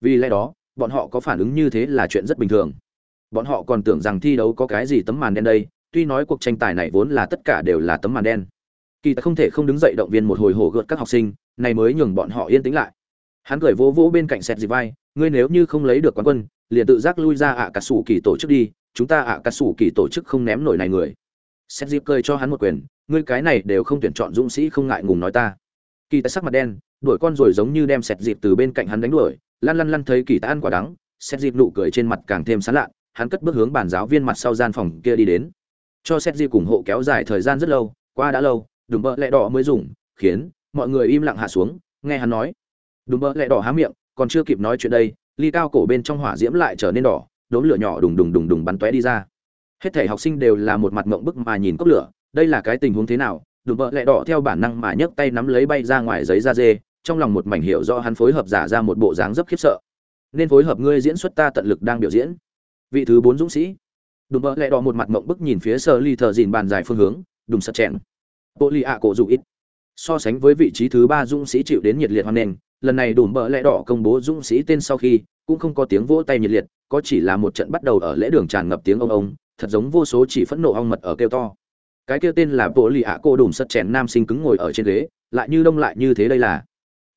Vì lẽ đó, bọn họ có phản ứng như thế là chuyện rất bình thường. Bọn họ còn tưởng rằng thi đấu có cái gì tấm màn đen đây, tuy nói cuộc tranh tài này vốn là tất cả đều là tấm màn đen. Kỳ tài không thể không đứng dậy động viên một hồi hổ gợt các học sinh, này mới nhường bọn họ yên tĩnh lại hắn cười vỗ vỗ bên cạnh sẹt dịp vai, ngươi nếu như không lấy được quán quân, liền tự giác lui ra ạ à cà sủ kỳ tổ chức đi, chúng ta ạ à cà sủ kỳ tổ chức không ném nổi này người. Sẹt dịp cười cho hắn một quyền, ngươi cái này đều không tuyển chọn dũng sĩ không ngại ngùng nói ta. Kỳ tại sắc mặt đen, đuổi con rồi giống như đem sẹt dịp từ bên cạnh hắn đánh đuổi, lăn lăn lăn thấy kỳ ta ăn quả đắng sẹt dịp nụ cười trên mặt càng thêm sán lạ hắn cất bước hướng bàn giáo viên mặt sau gian phòng kia đi đến. Cho sẹt dịp ủng hộ kéo dài thời gian rất lâu, qua đã lâu, đừng bợ lẹ đỏ mới dùng, khiến mọi người im lặng hạ xuống, nghe hắn nói đùm bơ lẹ đỏ há miệng, còn chưa kịp nói chuyện đây, ly cao cổ bên trong hỏa diễm lại trở nên đỏ, đốm lửa nhỏ đùng đùng đùng đùng bắn tóe đi ra. Hết thể học sinh đều là một mặt mộng bức mà nhìn cốc lửa, đây là cái tình huống thế nào? Đùm bơ lẹ đỏ theo bản năng mà nhấc tay nắm lấy bay ra ngoài giấy da dê, trong lòng một mảnh hiểu do hắn phối hợp giả ra một bộ dáng rất khiếp sợ. Nên phối hợp ngươi diễn xuất ta tận lực đang biểu diễn. Vị thứ bốn dũng sĩ. Đùm bơ lẹ đỏ một mặt mộng bức nhìn phía sơ ly thờ dìn bàn dài phương hướng đùm sật chèn. Bộ ly ạ cổ dù ít. So sánh với vị trí thứ ba dũng sĩ chịu đến nhiệt liệt hoan nghênh lần này đủ bợ lẽ đỏ công bố dũng sĩ tên sau khi, cũng không có tiếng vỗ tay nhiệt liệt, có chỉ là một trận bắt đầu ở lễ đường tràn ngập tiếng ông ông, thật giống vô số chỉ phẫn nộ ong mật ở kêu to. Cái kêu tên là bộ lì ạ, cô đùm sật chèn nam sinh cứng ngồi ở trên ghế, lại như đông lại như thế đây là.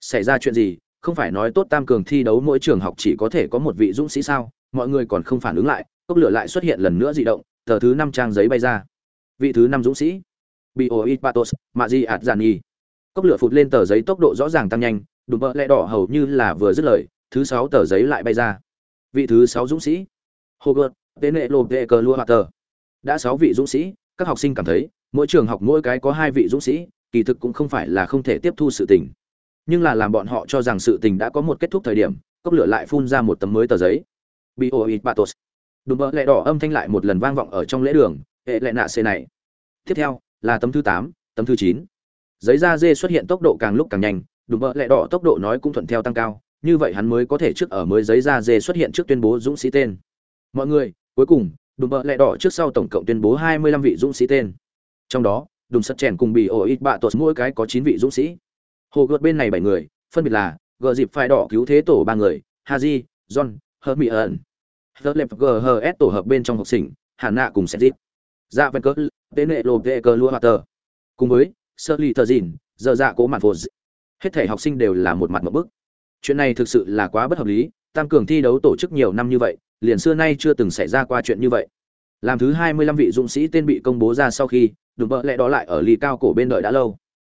Xảy ra chuyện gì? Không phải nói tốt tam cường thi đấu mỗi trường học chỉ có thể có một vị dũng sĩ sao? Mọi người còn không phản ứng lại, cốc lửa lại xuất hiện lần nữa dị động, tờ thứ năm trang giấy bay ra. Vị thứ năm dũng sĩ. Bị ô patos mạ di ạt giàn nhi. Cốc lửa phụt lên tờ giấy tốc độ rõ ràng tăng nhanh đùm bợ lẹ đỏ hầu như là vừa dứt lời, thứ sáu tờ giấy lại bay ra. Vị thứ sáu dũng sĩ hogurt tên nệ lộp tệ cờ lua hoạt tờ. Đã sáu vị dũng sĩ, các học sinh cảm thấy, mỗi trường học mỗi cái có hai vị dũng sĩ, kỳ thực cũng không phải là không thể tiếp thu sự tình. Nhưng là làm bọn họ cho rằng sự tình đã có một kết thúc thời điểm, cốc lửa lại phun ra một tấm mới tờ giấy. Bị ô ít patos đùm bợ lẹ đỏ âm thanh lại một lần vang vọng ở trong lễ đường, hệ lệ nạ xê này. Tiếp theo, là tấm thứ tám, tấm thứ chín. Giấy da dê xuất hiện tốc độ càng lúc càng nhanh đùm bợ lẹ đỏ tốc độ nói cũng thuận theo tăng cao như vậy hắn mới có thể trước ở mới giấy ra dê xuất hiện trước tuyên bố dũng sĩ tên. Mọi người cuối cùng đùm bợ lẹ đỏ trước sau tổng cộng tuyên bố hai mươi lăm vị dũng sĩ tên. Trong đó đùm sắt chèn cùng bị ổ ít bạ tuột mỗi cái có chín vị dũng sĩ. Hồ gợt bên này bảy người phân biệt là gờ dịp phai đỏ cứu thế tổ ba người haji john hơ mỹ ẩn. The Lep GHS tổ hợp bên trong học sinh, Hàn Nạ cùng Seth Dạ Ven Cỡ, Tên Nệ lộp Tê Cờ Lua Hoạt Tờ. Cùng với, Sơ Lì thờ Dìn, Giờ Dạ Cố Mạn Phổ Hết thể học sinh đều là một mặt một bức. Chuyện này thực sự là quá bất hợp lý, tam cường thi đấu tổ chức nhiều năm như vậy, liền xưa nay chưa từng xảy ra qua chuyện như vậy. Làm thứ 25 vị dũng sĩ tên bị công bố ra sau khi, đùm bợ lẽ đó lại ở ly cao cổ bên đợi đã lâu.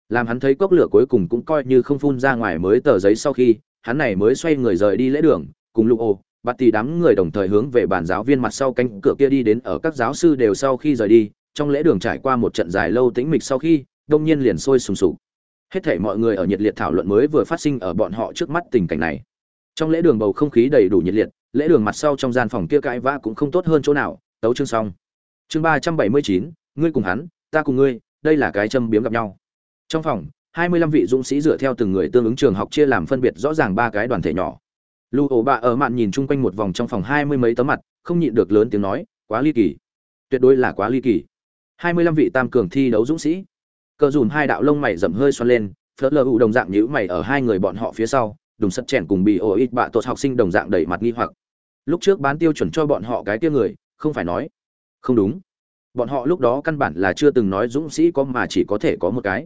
Làm hắn thấy cốc lửa cuối cùng cũng coi như không phun ra ngoài mới tờ giấy sau khi, hắn này mới xoay người rời đi lễ đường, cùng Lục Ô, bạt tỷ đám người đồng thời hướng về bàn giáo viên mặt sau cánh cửa kia đi đến ở các giáo sư đều sau khi rời đi trong lễ đường trải qua một trận dài lâu tĩnh mịch sau khi đông nhiên liền sôi sùng sục hết thể mọi người ở nhiệt liệt thảo luận mới vừa phát sinh ở bọn họ trước mắt tình cảnh này. Trong lễ đường bầu không khí đầy đủ nhiệt liệt, lễ đường mặt sau trong gian phòng kia cãi vã cũng không tốt hơn chỗ nào. Tấu chương xong. Chương ba trăm bảy mươi chín, ngươi cùng hắn, ta cùng ngươi, đây là cái châm biếm gặp nhau. Trong phòng, hai mươi lăm vị dũng sĩ dựa theo từng người tương ứng trường học chia làm phân biệt rõ ràng ba cái đoàn thể nhỏ. Lưu ổ bạ ở mạn nhìn chung quanh một vòng trong phòng hai mươi mấy tấm mặt, không nhịn được lớn tiếng nói, quá ly kỳ. Tuyệt đối là quá ly kỳ. hai mươi lăm vị tam cường thi đấu dũng sĩ cờ dùn hai đạo lông mày rậm hơi xoăn lên phớt lờ ụ đồng dạng nhữ mày ở hai người bọn họ phía sau, đùng sắt chèn cùng bị ổ ít bạ tốt học sinh đồng dạng đẩy mặt nghi hoặc. Lúc trước bán tiêu chuẩn cho bọn họ cái kia người, không phải nói. Không đúng. Bọn họ lúc đó căn bản là chưa từng nói dũng sĩ có mà chỉ có thể có một cái.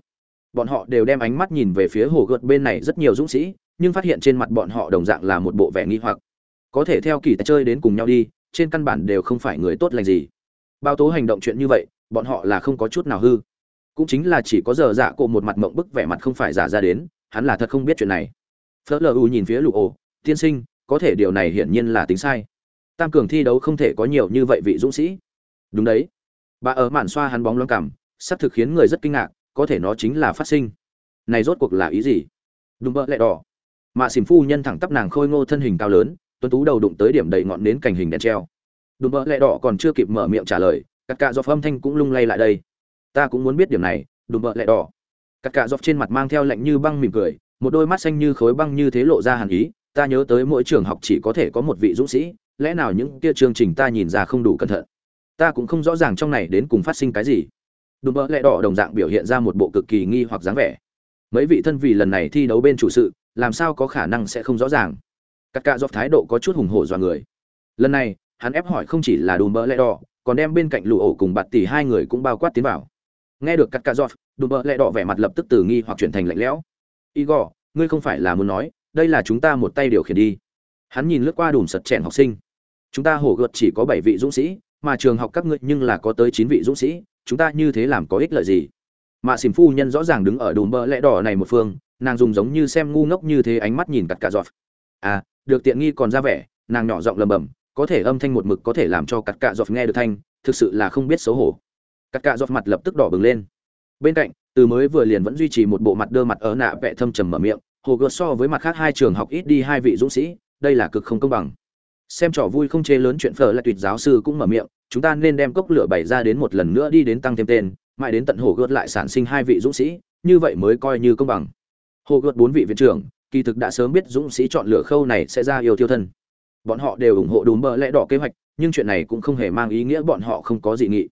Bọn họ đều đem ánh mắt nhìn về phía hồ gợt bên này rất nhiều dũng sĩ, nhưng phát hiện trên mặt bọn họ đồng dạng là một bộ vẻ nghi hoặc. Có thể theo kỳ chơi đến cùng nhau đi, trên căn bản đều không phải người tốt lành gì. Bao tố hành động chuyện như vậy, bọn họ là không có chút nào hư cũng chính là chỉ có giờ dạ cổ một mặt mộng bức vẻ mặt không phải giả ra đến, hắn là thật không biết chuyện này. Phớt lờ u nhìn phía lụ ổ, tiên sinh, có thể điều này hiển nhiên là tính sai. Tam cường thi đấu không thể có nhiều như vậy vị dũng sĩ. Đúng đấy. Bà ở mạn xoa hắn bóng loáng cảm xác thực khiến người rất kinh ngạc, có thể nó chính là phát sinh. Này rốt cuộc là ý gì? Đùm bỡ lẹ đỏ. Mạ xìm phu nhân thẳng tắp nàng khôi ngô thân hình cao lớn, tuấn tú đầu đụng tới điểm đầy ngọn nến cành hình đèn treo. Đùm bỡ lẹ đỏ còn chưa kịp mở miệng trả lời các cạ do âm thanh cũng lung lay lại đây ta cũng muốn biết điểm này, đùm bợ lẹ đỏ. Cắt cạ dọc trên mặt mang theo lạnh như băng mỉm cười, một đôi mắt xanh như khối băng như thế lộ ra hàn ý, ta nhớ tới mỗi trường học chỉ có thể có một vị dũng sĩ, lẽ nào những kia chương trình ta nhìn ra không đủ cẩn thận? Ta cũng không rõ ràng trong này đến cùng phát sinh cái gì. Đùm bợ lẹ đỏ đồng dạng biểu hiện ra một bộ cực kỳ nghi hoặc dáng vẻ. Mấy vị thân vì lần này thi đấu bên chủ sự, làm sao có khả năng sẽ không rõ ràng? Cắt cạ dọc thái độ có chút hùng hổ dọa người. Lần này, hắn ép hỏi không chỉ là đùm bơ lẹ đỏ, còn đem bên cạnh lụ ổ cùng bạt tỷ hai người cũng bao quát tiến vào nghe được cắt cạ giọt, đùm bơ lẹ đỏ vẻ mặt lập tức từ nghi hoặc chuyển thành lạnh lẽo. Igor, ngươi không phải là muốn nói, đây là chúng ta một tay điều khiển đi. Hắn nhìn lướt qua đùm sật chèn học sinh. Chúng ta hổ gợt chỉ có bảy vị dũng sĩ, mà trường học các ngươi nhưng là có tới chín vị dũng sĩ, chúng ta như thế làm có ích lợi gì? Mà xìm phu nhân rõ ràng đứng ở đùm bơ lẹ đỏ này một phương, nàng dùng giống như xem ngu ngốc như thế ánh mắt nhìn cắt cà giọt. À được tiện nghi còn ra vẻ, nàng nhỏ giọng lầm bầm có thể âm thanh một mực có thể làm cho cắt cà giọt nghe được thanh, thực sự là không biết xấu hổ cắt cạ giọt mặt lập tức đỏ bừng lên. Bên cạnh, từ mới vừa liền vẫn duy trì một bộ mặt đơ mặt ở nạ vẽ thâm trầm mở miệng, hồ gợt so với mặt khác hai trường học ít đi hai vị dũng sĩ, đây là cực không công bằng. Xem trò vui không chê lớn chuyện phở là tuyệt giáo sư cũng mở miệng, chúng ta nên đem cốc lửa bày ra đến một lần nữa đi đến tăng thêm tên, mãi đến tận hồ gợt lại sản sinh hai vị dũng sĩ, như vậy mới coi như công bằng. Hồ gợt bốn vị viện trưởng, kỳ thực đã sớm biết dũng sĩ chọn lựa khâu này sẽ ra yêu tiêu thân. Bọn họ đều ủng hộ đúng bờ lẽ đỏ kế hoạch, nhưng chuyện này cũng không hề mang ý nghĩa bọn họ không có dị nghị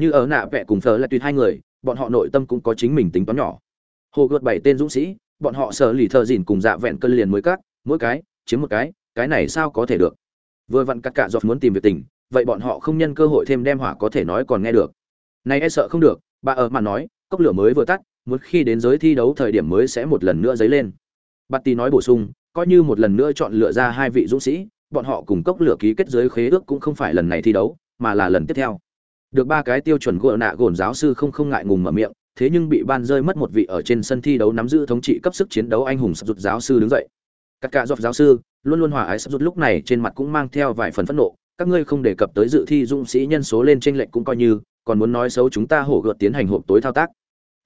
như ở nạ vẽ cùng phở là tuyệt hai người, bọn họ nội tâm cũng có chính mình tính toán nhỏ. Hồ gợt bảy tên dũng sĩ, bọn họ sở lì thợ dìn cùng dạ vẹn cân liền mới cắt, mỗi cái, chiếm một cái cái này sao có thể được? Vừa vặn cắt cả giọt muốn tìm việc tình, vậy bọn họ không nhân cơ hội thêm đem hỏa có thể nói còn nghe được. Này e sợ không được, bà ở mà nói, cốc lửa mới vừa tắt, muốn khi đến giới thi đấu thời điểm mới sẽ một lần nữa dấy lên. Bà tì nói bổ sung, coi như một lần nữa chọn lựa ra hai vị dũng sĩ, bọn họ cùng cốc lửa ký kết giới khế ước cũng không phải lần này thi đấu, mà là lần tiếp theo được ba cái tiêu chuẩn gội nạ gồn giáo sư không không ngại ngùng mở miệng, thế nhưng bị ban rơi mất một vị ở trên sân thi đấu nắm giữ thống trị cấp sức chiến đấu anh hùng sập rụt giáo sư đứng dậy. Các cả dọc giáo sư, luôn luôn hòa ái sắp rút lúc này trên mặt cũng mang theo vài phần phẫn nộ. Các ngươi không đề cập tới dự thi dũng sĩ nhân số lên trên lệnh cũng coi như, còn muốn nói xấu chúng ta hổ gợt tiến hành hộp tối thao tác.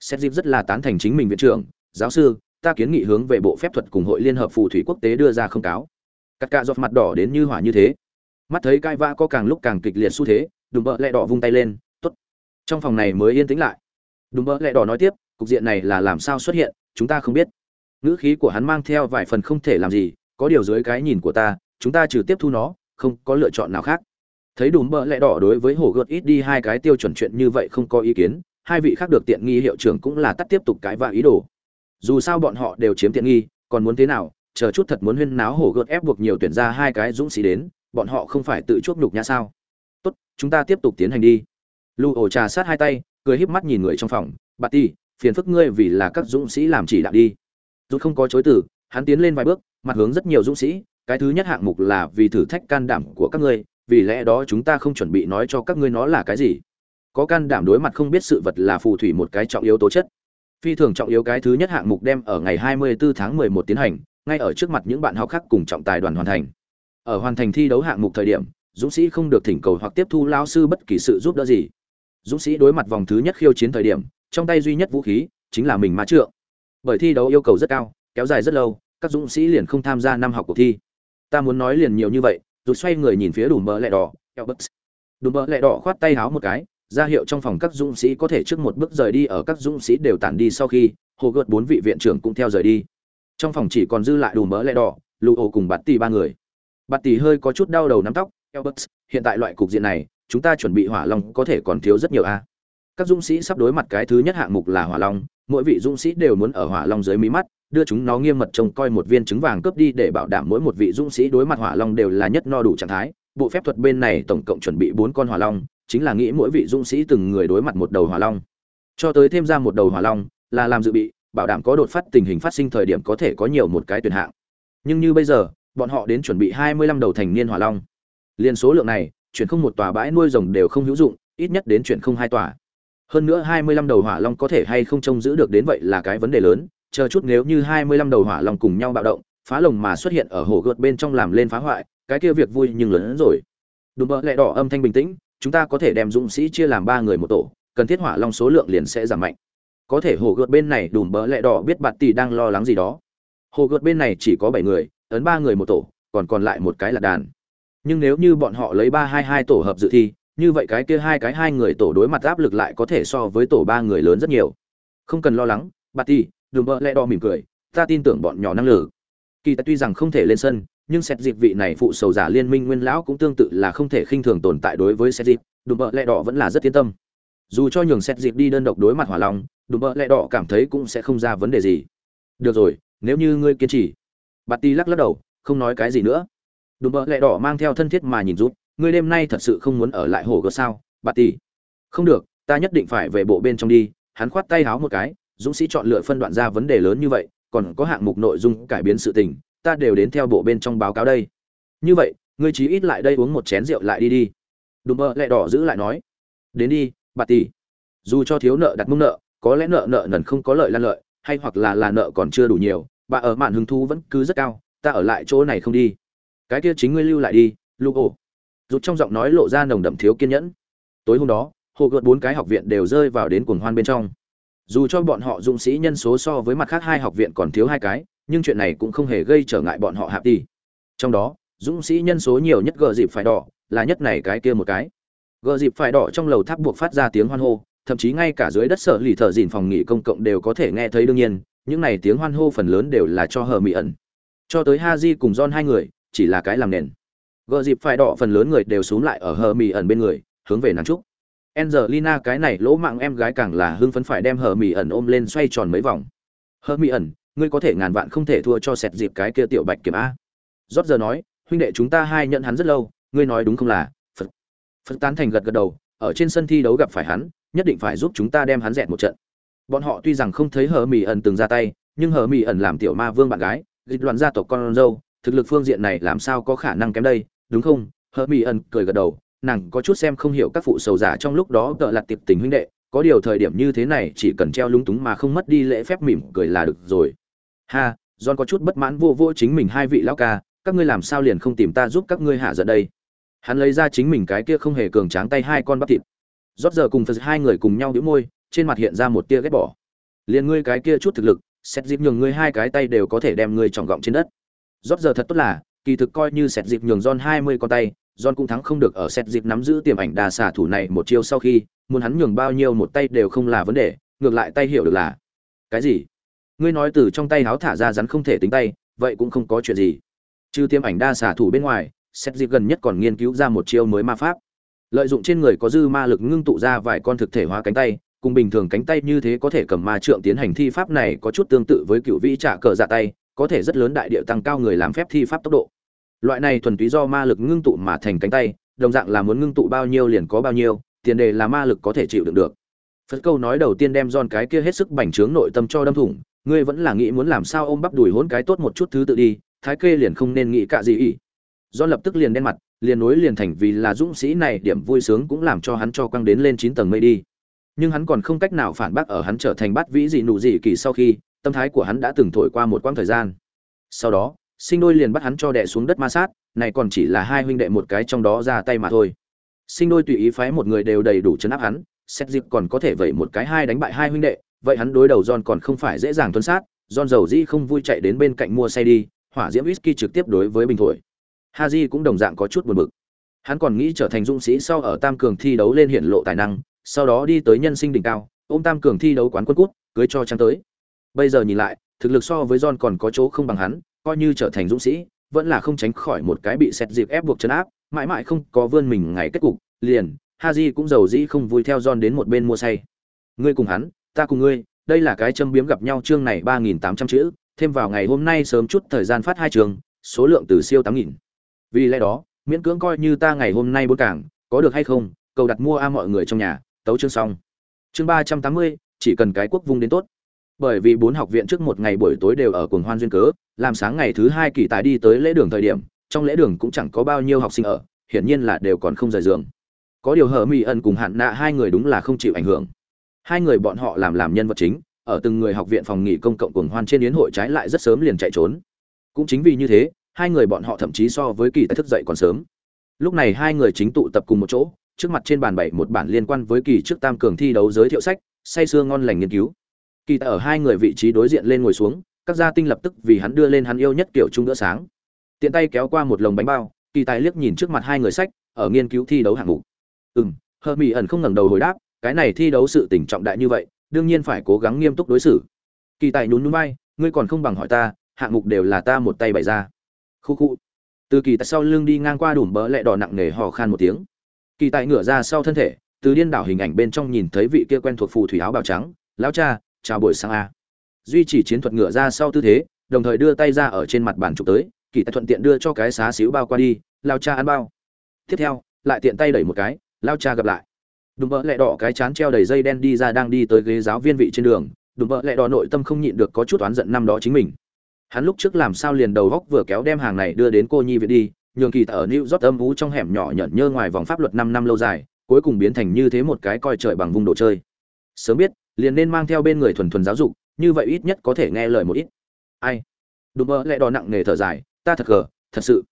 Xét dịp rất là tán thành chính mình viện trưởng, giáo sư, ta kiến nghị hướng về bộ phép thuật cùng hội liên hợp phù thủy quốc tế đưa ra không cáo. Các cạ dọc mặt đỏ đến như hỏa như thế. Mắt thấy cai vã có càng lúc càng kịch liệt xu thế đùm bợ lẹ đỏ vung tay lên t ố t trong phòng này mới yên tĩnh lại. Đùm bợ lẹ đỏ nói tiếp, cục diện này là làm sao xuất hiện, chúng ta không biết. Ngữ khí của hắn mang theo vài phần không thể làm gì, có điều dưới cái nhìn của ta, chúng ta trừ tiếp thu nó, không có lựa chọn nào khác. Thấy đùm bợ lẹ đỏ đối với hổ gợt ít đi hai cái tiêu chuẩn chuyện như vậy không có ý kiến, hai vị khác được tiện nghi hiệu trưởng cũng là tắt tiếp tục cãi vã ý đồ. Dù sao bọn họ đều chiếm tiện nghi, còn muốn thế nào, chờ chút thật muốn huyên náo hổ gợt ép buộc nhiều tuyển ra hai cái dũng sĩ đến, bọn họ không phải tự chuốc nhục nhã sao? Tốt, chúng ta tiếp tục tiến hành đi. Lu ổ trà sát hai tay, cười híp mắt nhìn người trong phòng. Bà ti phiền phức ngươi vì là các dũng sĩ làm chỉ đạo đi. Rút không có chối từ, hắn tiến lên vài bước, mặt hướng rất nhiều dũng sĩ. Cái thứ nhất hạng mục là vì thử thách can đảm của các ngươi, vì lẽ đó chúng ta không chuẩn bị nói cho các ngươi nó là cái gì. Có can đảm đối mặt không biết sự vật là phù thủy một cái trọng yếu tố chất. Phi thường trọng yếu cái thứ nhất hạng mục đem ở ngày 24 tháng 11 tiến hành, ngay ở trước mặt những bạn học khác cùng trọng tài đoàn hoàn thành. Ở hoàn thành thi đấu hạng mục thời điểm dũng sĩ không được thỉnh cầu hoặc tiếp thu lao sư bất kỳ sự giúp đỡ gì. Dũng sĩ đối mặt vòng thứ nhất khiêu chiến thời điểm, trong tay duy nhất vũ khí chính là mình ma trượng. Bởi thi đấu yêu cầu rất cao, kéo dài rất lâu, các dũng sĩ liền không tham gia năm học cuộc thi. Ta muốn nói liền nhiều như vậy rồi xoay người nhìn phía đủ mỡ lẹ đỏ Elbert. đủ mỡ lẹ đỏ khoát tay háo một cái, ra hiệu trong phòng các dũng sĩ có thể trước một bước rời đi ở các dũng sĩ đều tản đi sau khi, hồ gợt bốn vị viện trưởng cũng theo rời đi. Trong phòng chỉ còn dư lại đủ mỡ lẹ đỏ lụ ổ cùng bạt tỷ ba người. Bạt tỷ hơi có chút đau đầu nắm tóc Elbert, hiện tại loại cục diện này chúng ta chuẩn bị hỏa long có thể còn thiếu rất nhiều a. Các dũng sĩ sắp đối mặt cái thứ nhất hạng mục là hỏa long mỗi vị dũng sĩ đều muốn ở hỏa long dưới mí mắt đưa chúng nó nghiêm mật trông coi một viên trứng vàng cướp đi để bảo đảm mỗi một vị dũng sĩ đối mặt hỏa long đều là nhất no đủ trạng thái. Bộ phép thuật bên này tổng cộng chuẩn bị bốn con hỏa long chính là nghĩ mỗi vị dũng sĩ từng người đối mặt một đầu hỏa long. Cho tới thêm ra một đầu hỏa long là làm dự bị bảo đảm có đột phát tình hình phát sinh thời điểm có thể có nhiều một cái tuyển hạng. Nhưng như bây giờ bọn họ đến chuẩn bị hai mươi lăm đầu thành niên hỏa long liên số lượng này, chuyển không một tòa bãi nuôi rồng đều không hữu dụng, ít nhất đến chuyển không hai tòa. Hơn nữa hai mươi lăm đầu hỏa long có thể hay không trông giữ được đến vậy là cái vấn đề lớn, chờ chút nếu như hai mươi lăm đầu hỏa long cùng nhau bạo động, phá lồng mà xuất hiện ở hồ gợt bên trong làm lên phá hoại, cái kia việc vui nhưng lớn hơn rồi. Đùm bỡ lẹ đỏ âm thanh bình tĩnh, chúng ta có thể đem dũng sĩ chia làm ba người một tổ, cần thiết hỏa long số lượng liền sẽ giảm mạnh. Có thể hồ gợt bên này đùm bỡ lẹ đỏ biết bạt tỷ đang lo lắng gì đó. Hồ gợt bên này chỉ có bảy người, ấn ba người một tổ, còn còn lại một cái là đàn nhưng nếu như bọn họ lấy ba hai hai tổ hợp dự thi, như vậy cái kia hai cái hai người tổ đối mặt áp lực lại có thể so với tổ ba người lớn rất nhiều. Không cần lo lắng bạt ti đùm bỡ lẹ đo mỉm cười, ta tin tưởng bọn nhỏ năng lực. Kỳ ta tuy rằng không thể lên sân, nhưng xét dịp vị này phụ sầu giả liên minh nguyên lão cũng tương tự là không thể khinh thường tồn tại đối với xét dịp đùm bợ lẹ đỏ vẫn là rất yên tâm. Dù cho nhường xét dịp đi đơn độc đối mặt hỏa long đùm bợ lẹ đỏ cảm thấy cũng sẽ không ra vấn đề gì. Được rồi, nếu như ngươi kiên trì. Bạt ti lắc lắc đầu, không nói cái gì nữa đùm bợ lẹ đỏ mang theo thân thiết mà nhìn rút, ngươi đêm nay thật sự không muốn ở lại hồ gợt sao? Bà tỷ. Không được, ta nhất định phải về bộ bên trong đi. Hắn khoát tay háo một cái, dũng sĩ chọn lựa phân đoạn ra vấn đề lớn như vậy, còn có hạng mục nội dung cải biến sự tình, ta đều đến theo bộ bên trong báo cáo đây. Như vậy, ngươi chí ít lại đây uống một chén rượu lại đi đi. Đùm bợ lẹ đỏ giữ lại nói. Đến đi, bà tỷ. Dù cho thiếu nợ đặt mông nợ, có lẽ nợ nợ nần không có lợi lan lợi, hay hoặc là là nợ còn chưa đủ nhiều, bà ở mạn hứng thú vẫn cứ rất cao, ta ở lại chỗ này không đi cái kia chính ngươi lưu lại đi lưu ổ rút trong giọng nói lộ ra nồng đậm thiếu kiên nhẫn. Tối hôm đó, hồ gợt bốn cái học viện đều rơi vào đến cuồng hoan bên trong. Dù cho bọn họ dũng sĩ nhân số so với mặt khác hai học viện còn thiếu hai cái, nhưng chuyện này cũng không hề gây trở ngại bọn họ hạp đi trong đó, dũng sĩ nhân số nhiều nhất gờ dịp phải đỏ, là nhất này cái kia một cái. Gờ dịp phải đỏ trong lầu tháp buộc phát ra tiếng hoan hô, thậm chí ngay cả dưới đất sở lì thợ dìn phòng nghỉ công cộng đều có thể nghe thấy đương nhiên, những này tiếng hoan hô phần lớn đều là cho hờ mỹ ẩn. Cho tới ha di cùng don hai người chỉ là cái làm nền. Gợ dịp phải đỏ phần lớn người đều xuống lại ở hờ mì ẩn bên người, hướng về nàng trúc Angelina, cái này lỗ mạng em gái càng là hưng phấn phải đem hờ mì ẩn ôm lên xoay tròn mấy vòng. Hờ mì ẩn, ngươi có thể ngàn vạn không thể thua cho sẹt dịp cái kia tiểu bạch kiểm a. Rót giờ nói, huynh đệ chúng ta hai nhận hắn rất lâu, ngươi nói đúng không là? Phật. Phật tán thành gật gật đầu, ở trên sân thi đấu gặp phải hắn, nhất định phải giúp chúng ta đem hắn dẹt một trận. Bọn họ tuy rằng không thấy hờ mì ẩn từng ra tay, nhưng hờ mì ẩn làm tiểu ma vương bạn gái, dịch loạn gia tộc con dâu thực lực phương diện này làm sao có khả năng kém đây, đúng không? Hờ mỹ ẩn cười gật đầu, nàng có chút xem không hiểu các phụ sầu giả trong lúc đó tợ lặt tiệp tình huynh đệ, có điều thời điểm như thế này chỉ cần treo lúng túng mà không mất đi lễ phép mỉm cười là được rồi. Ha, john có chút bất mãn vô vô chính mình hai vị lão ca, các ngươi làm sao liền không tìm ta giúp các ngươi hạ giận đây? Hắn lấy ra chính mình cái kia không hề cường tráng tay hai con bắp thịt. Rót giờ cùng phật hai người cùng nhau đĩu môi, trên mặt hiện ra một tia ghét bỏ. Liền ngươi cái kia chút thực lực, xét dịp nhường ngươi hai cái tay đều có thể đem ngươi tròng gọng trên đất rót giờ thật tốt là, kỳ thực coi như sẹt dịp nhường John hai mươi con tay, John cũng thắng không được ở sẹt dịp nắm giữ tiềm ảnh đà xả thủ này một chiêu sau khi, muốn hắn nhường bao nhiêu một tay đều không là vấn đề, ngược lại tay hiểu được là. Cái gì? Ngươi nói từ trong tay háo thả ra rắn không thể tính tay, vậy cũng không có chuyện gì. Trừ tiêm ảnh đa xả thủ bên ngoài, sẹt dịp gần nhất còn nghiên cứu ra một chiêu mới ma pháp. Lợi dụng trên người có dư ma lực ngưng tụ ra vài con thực thể hóa cánh tay, cùng bình thường cánh tay như thế có thể cầm ma trượng tiến hành thi pháp này có chút tương tự với cựu vĩ trả cờ dạ tay có thể rất lớn đại địa tăng cao người làm phép thi pháp tốc độ. Loại này thuần túy do ma lực ngưng tụ mà thành cánh tay, đồng dạng là muốn ngưng tụ bao nhiêu liền có bao nhiêu, tiền đề là ma lực có thể chịu đựng được. Phật câu nói đầu tiên đem giòn cái kia hết sức bành trướng nội tâm cho đâm thủng, ngươi vẫn là nghĩ muốn làm sao ôm bắp đùi hỗn cái tốt một chút thứ tự đi, thái kê liền không nên nghĩ cả gì ý. Do lập tức liền đen mặt, liền nối liền thành vì là dũng sĩ này điểm vui sướng cũng làm cho hắn cho quăng đến lên chín tầng mây đi. Nhưng hắn còn không cách nào phản bác ở hắn trở thành bát vĩ dị nụ dị kỳ sau khi tâm thái của hắn đã từng thổi qua một quãng thời gian sau đó sinh đôi liền bắt hắn cho đè xuống đất ma sát này còn chỉ là hai huynh đệ một cái trong đó ra tay mà thôi sinh đôi tùy ý phái một người đều đầy đủ chấn áp hắn xét dịp còn có thể vậy một cái hai đánh bại hai huynh đệ vậy hắn đối đầu John còn không phải dễ dàng tuân sát, John dầu dĩ không vui chạy đến bên cạnh mua say đi, hỏa diễm whisky trực tiếp đối với bình thổi. Haji cũng đồng dạng có chút buồn bực. Hắn còn nghĩ trở thành dũng sĩ sau ở Tam cường thi đấu lên hiện lộ tài năng, sau đó đi tới nhân sinh đỉnh cao, ôm Tam cường thi đấu quán quân cút, cưới cho trang tới. Bây giờ nhìn lại, thực lực so với John còn có chỗ không bằng hắn, coi như trở thành dũng sĩ, vẫn là không tránh khỏi một cái bị xét dịp ép buộc chấn áp, mãi mãi không có vươn mình ngày kết cục, liền, Haji cũng dầu dĩ không vui theo John đến một bên mua say. Ngươi cùng hắn, ta cùng ngươi, đây là cái châm biếm gặp nhau chương này ba nghìn tám trăm chữ, thêm vào ngày hôm nay sớm chút thời gian phát hai trường, số lượng từ siêu tám nghìn. Vì lẽ đó, miễn cưỡng coi như ta ngày hôm nay bốn cảng, có được hay không, cầu đặt mua a mọi người trong nhà, tấu chương xong. Chương ba trăm tám mươi, chỉ cần cái quốc vung đến tốt. Bởi vì bốn học viện trước một ngày buổi tối đều ở cuồng hoan duyên cớ, làm sáng ngày thứ hai kỳ tài đi tới lễ đường thời điểm, trong lễ đường cũng chẳng có bao nhiêu học sinh ở, hiển nhiên là đều còn không rời giường. Có điều hở mỹ ẩn cùng hạn nạ hai người đúng là không chịu ảnh hưởng. Hai người bọn họ làm làm nhân vật chính ở từng người học viện phòng nghỉ công cộng cuồng hoan trên yến hội trái lại rất sớm liền chạy trốn. Cũng chính vì như thế hai người bọn họ thậm chí so với kỳ tài thức dậy còn sớm. Lúc này hai người chính tụ tập cùng một chỗ trước mặt trên bàn bảy một bản liên quan với kỳ trước tam cường thi đấu giới thiệu sách say sưa ngon lành nghiên cứu kỳ tại ở hai người vị trí đối diện lên ngồi xuống, các gia tinh lập tức vì hắn đưa lên hắn yêu nhất kiểu chung bữa sáng. Tiện tay kéo qua một lồng bánh bao, kỳ tài liếc nhìn trước mặt hai người sách, ở nghiên cứu thi đấu hạng mục. Ừ m hờ mỹ ẩn không ngẩng đầu hồi đáp, cái này thi đấu sự tỉnh trọng đại như vậy, đương nhiên phải cố gắng nghiêm túc đối xử. Kỳ tài nhún núi bay ngươi còn không bằng hỏi ta, hạng mục đều là ta một tay bày ra. Khu khu. Từ kỳ tại sau lưng đi ngang qua đùm bỡ lẹ đỏ nặng nề hò khan một tiếng. Kỳ tài ngửa ra sau thân thể, từ điên đảo hình ảnh bên trong nhìn thấy vị kia quen thuộc phù thủy áo bào trắng, lão cha chào buổi sáng a. Duy trì chiến thuật ngựa ra sau tư thế đồng thời đưa tay ra ở trên mặt bàn chụp tới kỳ tài thuận tiện đưa cho cái xá xíu bao qua đi lao cha ăn bao. Tiếp theo lại tiện tay đẩy một cái lao cha gặp lại. Đùm bỡ lẹ đỏ cái chán treo đầy dây đen đi ra đang đi tới ghế giáo viên vị trên đường đùm bỡ lẹ đỏ nội tâm không nhịn được có chút oán giận năm đó chính mình. Hắn lúc trước làm sao liền đầu góc vừa kéo đem hàng này đưa đến cô nhi viện đi nhường kỳ tại ở New York âm vú trong hẻm nhỏ nhẫn nhơ ngoài vòng pháp luật năm năm lâu dài, cuối cùng biến thành như thế một cái coi trời bằng vùng đồ chơi. Sớm biết, liền nên mang theo bên người thuần thuần giáo dục, như vậy ít nhất có thể nghe lời một ít. Ai? Đùm mơ lẹ đỏ nặng nề thở dài, ta thật gờ, thật sự.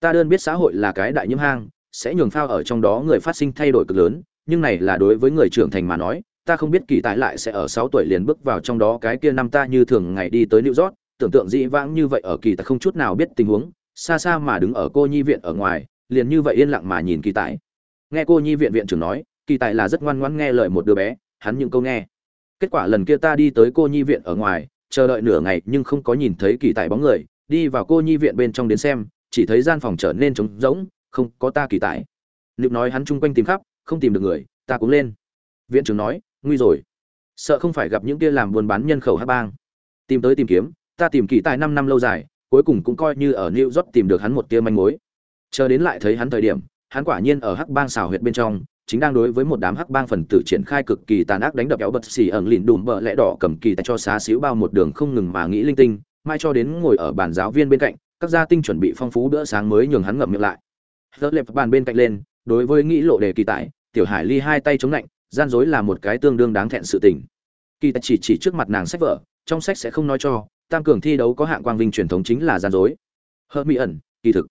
Ta đơn biết xã hội là cái đại nhiễm hang, sẽ nhường phao ở trong đó người phát sinh thay đổi cực lớn, nhưng này là đối với người trưởng thành mà nói, ta không biết kỳ tại lại sẽ ở 6 tuổi liền bước vào trong đó cái kia năm ta như thường ngày đi tới New York, tưởng tượng dĩ vãng như vậy ở kỳ ta không chút nào biết tình huống, xa xa mà đứng ở cô nhi viện ở ngoài liền như vậy yên lặng mà nhìn kỳ tài nghe cô nhi viện viện trưởng nói kỳ tài là rất ngoan ngoãn nghe lời một đứa bé hắn những câu nghe kết quả lần kia ta đi tới cô nhi viện ở ngoài chờ đợi nửa ngày nhưng không có nhìn thấy kỳ tài bóng người đi vào cô nhi viện bên trong đến xem chỉ thấy gian phòng trở nên trống rỗng không có ta kỳ tài. Liệu nói hắn chung quanh tìm khắp không tìm được người ta cũng lên. Viện trưởng nói nguy rồi. Sợ không phải gặp những kia làm buôn bán nhân khẩu hát bang. Tìm tới tìm kiếm ta tìm kỳ tài năm năm lâu dài cuối cùng cũng coi như ở New York tìm được hắn một tia manh mối. Chờ đến lại thấy hắn thời điểm, hắn quả nhiên ở Hắc Bang xào huyệt bên trong, chính đang đối với một đám Hắc Bang phần tử triển khai cực kỳ tàn ác đánh đập kéo bật xì ẩn lìn đùm bợ lẽ đỏ cầm kỳ tại cho xá xíu bao một đường không ngừng mà nghĩ linh tinh, mai cho đến ngồi ở bàn giáo viên bên cạnh, các gia tinh chuẩn bị phong phú bữa sáng mới nhường hắn ngậm miệng lại. Giơ lẹp bàn bên cạnh lên, đối với nghĩ lộ đề kỳ tại, Tiểu Hải Ly hai tay chống lạnh, gian dối là một cái tương đương đáng thẹn sự tình. Kỳ tại chỉ chỉ trước mặt nàng sách vở, trong sách sẽ không nói cho, tam cường thi đấu có hạng quang vinh truyền thống chính là gian dối hớt mỹ ẩn kỳ thực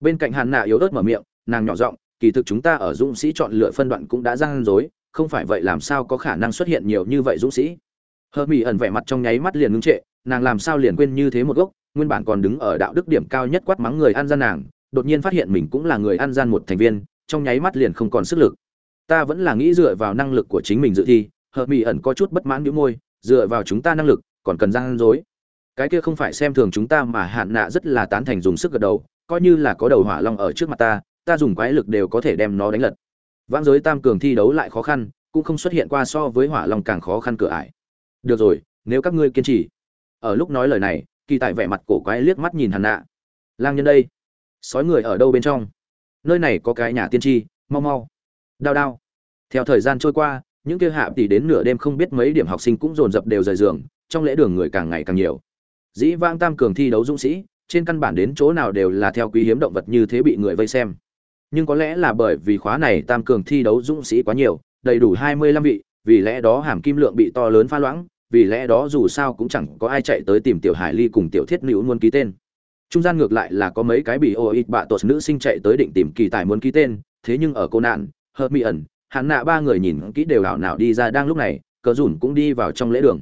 bên cạnh hàn nạ yếu ớt mở miệng nàng nhỏ giọng kỳ thực chúng ta ở dũng sĩ chọn lựa phân đoạn cũng đã gian dối không phải vậy làm sao có khả năng xuất hiện nhiều như vậy dũng sĩ? Hờ mỹ ẩn vẻ mặt trong nháy mắt liền ngưng trệ, nàng làm sao liền quên như thế một gốc, nguyên bản còn đứng ở đạo đức điểm cao nhất quát mắng người ăn gian nàng, đột nhiên phát hiện mình cũng là người ăn gian một thành viên, trong nháy mắt liền không còn sức lực. Ta vẫn là nghĩ dựa vào năng lực của chính mình dự thi hờ mỹ ẩn có chút bất mãn đĩu môi, dựa vào chúng ta năng lực, còn cần gian dối cái kia không phải xem thường chúng ta mà hạn nạ rất là tán thành dùng sức gật đầu, coi như là có đầu hỏa long ở trước mặt ta ta dùng quái lực đều có thể đem nó đánh lật. Vãng giới tam cường thi đấu lại khó khăn, cũng không xuất hiện qua so với hỏa long càng khó khăn cửa ải. Được rồi, nếu các ngươi kiên trì. Ở lúc nói lời này, kỳ tại vẻ mặt cổ quái liếc mắt nhìn hàn nạ. Lang nhân đây. Sói người ở đâu bên trong? Nơi này có cái nhà tiên tri, mau mau. Đao đao. Theo thời gian trôi qua, những kia hạ tỷ đến nửa đêm không biết mấy điểm học sinh cũng dồn dập đều rời giường, trong lễ đường người càng ngày càng nhiều. Dĩ vãng tam cường thi đấu dũng sĩ, trên căn bản đến chỗ nào đều là theo quý hiếm động vật như thế bị người vây xem nhưng có lẽ là bởi vì khóa này tam cường thi đấu dũng sĩ quá nhiều, đầy đủ hai mươi lăm vị, vì lẽ đó hàm kim lượng bị to lớn pha loãng, vì lẽ đó dù sao cũng chẳng có ai chạy tới tìm tiểu hải ly cùng tiểu thiết nữ muốn ký tên. Trung gian ngược lại là có mấy cái bị ô ít bạ tột nữ sinh chạy tới định tìm kỳ tài muốn ký tên, thế nhưng ở cô nạn hơ mỹ ẩn, hắn nạ ba người nhìn kỹ đều ảo nào đi ra đang lúc này, cờ dùn cũng đi vào trong lễ đường.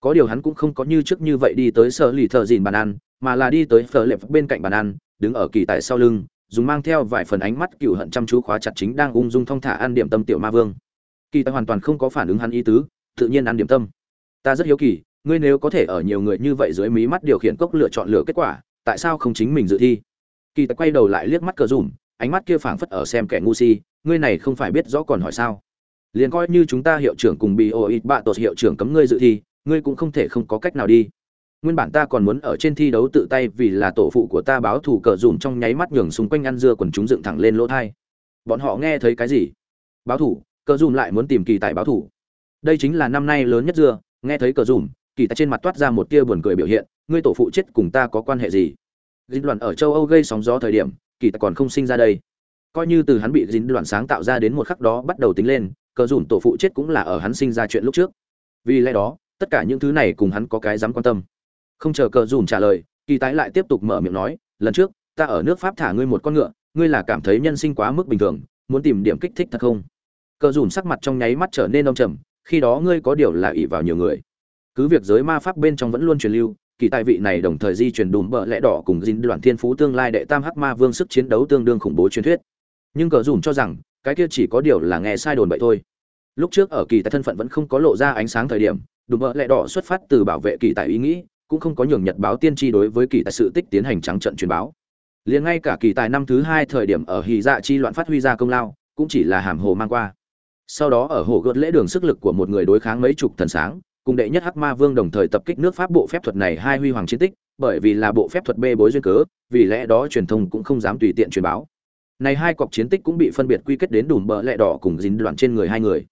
Có điều hắn cũng không có như trước như vậy đi tới sở lì thợ dìn bàn ăn, mà là đi tới phở lệp bên cạnh bàn ăn, đứng ở kỳ tại sau lưng dùng mang theo vài phần ánh mắt cựu hận chăm chú khóa chặt chính đang ung dung thong thả ăn điểm tâm tiểu ma vương. Kỳ tài hoàn toàn không có phản ứng hắn ý tứ, tự nhiên ăn điểm tâm. Ta rất hiếu kỳ, ngươi nếu có thể ở nhiều người như vậy dưới mí mắt điều khiển cốc lựa chọn lựa kết quả, tại sao không chính mình dự thi? Kỳ tài quay đầu lại liếc mắt cờ dùm ánh mắt kia phảng phất ở xem kẻ ngu si, ngươi này không phải biết rõ còn hỏi sao? Liền coi như chúng ta hiệu trưởng cùng bị ô ít bạ tột hiệu trưởng cấm ngươi dự thi, ngươi cũng không thể không có cách nào đi nguyên bản ta còn muốn ở trên thi đấu tự tay vì là tổ phụ của ta báo thù cờ dùm trong nháy mắt nhường xung quanh ăn dưa quần chúng dựng thẳng lên lỗ thai. Bọn họ nghe thấy cái gì? Báo thủ cờ dùm lại muốn tìm kỳ tại báo thủ đây chính là năm nay lớn nhất dưa, nghe thấy cờ dùm, kỳ tài trên mặt toát ra một tia buồn cười biểu hiện, ngươi tổ phụ chết cùng ta có quan hệ gì? Dính đoàn ở châu âu gây sóng gió thời điểm, kỳ tài còn không sinh ra đây. Coi như từ hắn bị dính đoàn sáng tạo ra đến một khắc đó bắt đầu tính lên, cờ dùm tổ phụ chết cũng là ở hắn sinh ra chuyện lúc trước. Vì lẽ đó, tất cả những thứ này cùng hắn có cái dám quan tâm không chờ cờ dùm trả lời, kỳ tái lại tiếp tục mở miệng nói, lần trước, ta ở nước pháp thả ngươi một con ngựa, ngươi là cảm thấy nhân sinh quá mức bình thường, muốn tìm điểm kích thích thật không? Cờ Dùm sắc mặt trong nháy mắt trở nên đông trầm, khi đó ngươi có điều là ỷ vào nhiều người. Cứ việc giới ma pháp bên trong vẫn luôn truyền lưu, kỳ tài vị này đồng thời di chuyển đùm bợ lẽ đỏ cùng dính đoàn thiên phú tương lai đệ tam hắc ma vương sức chiến đấu tương đương khủng bố truyền thuyết. Nhưng cờ Dùm cho rằng, cái kia chỉ có điều là nghe sai đồn vậy thôi. Lúc trước ở kỳ tài thân phận vẫn không có lộ ra ánh sáng thời điểm, đùm bợ lẽ đỏ xuất phát từ bảo vệ kỳ tài ý nghĩ cũng không có nhường nhật báo tiên tri đối với kỳ tài sự tích tiến hành trắng trận truyền báo. Liền ngay cả kỳ tài năm thứ hai thời điểm ở hì dạ chi loạn phát huy ra công lao, cũng chỉ là hàm hồ mang qua. Sau đó ở hồ gợt lễ đường sức lực của một người đối kháng mấy chục thần sáng, cùng đệ nhất hắc ma vương đồng thời tập kích nước pháp bộ phép thuật này hai huy hoàng chiến tích, bởi vì là bộ phép thuật bê bối duyên cớ, vì lẽ đó truyền thông cũng không dám tùy tiện truyền báo. Này hai cọc chiến tích cũng bị phân biệt quy kết đến đùm bợ lẹ đỏ cùng dính đoạn trên người hai người.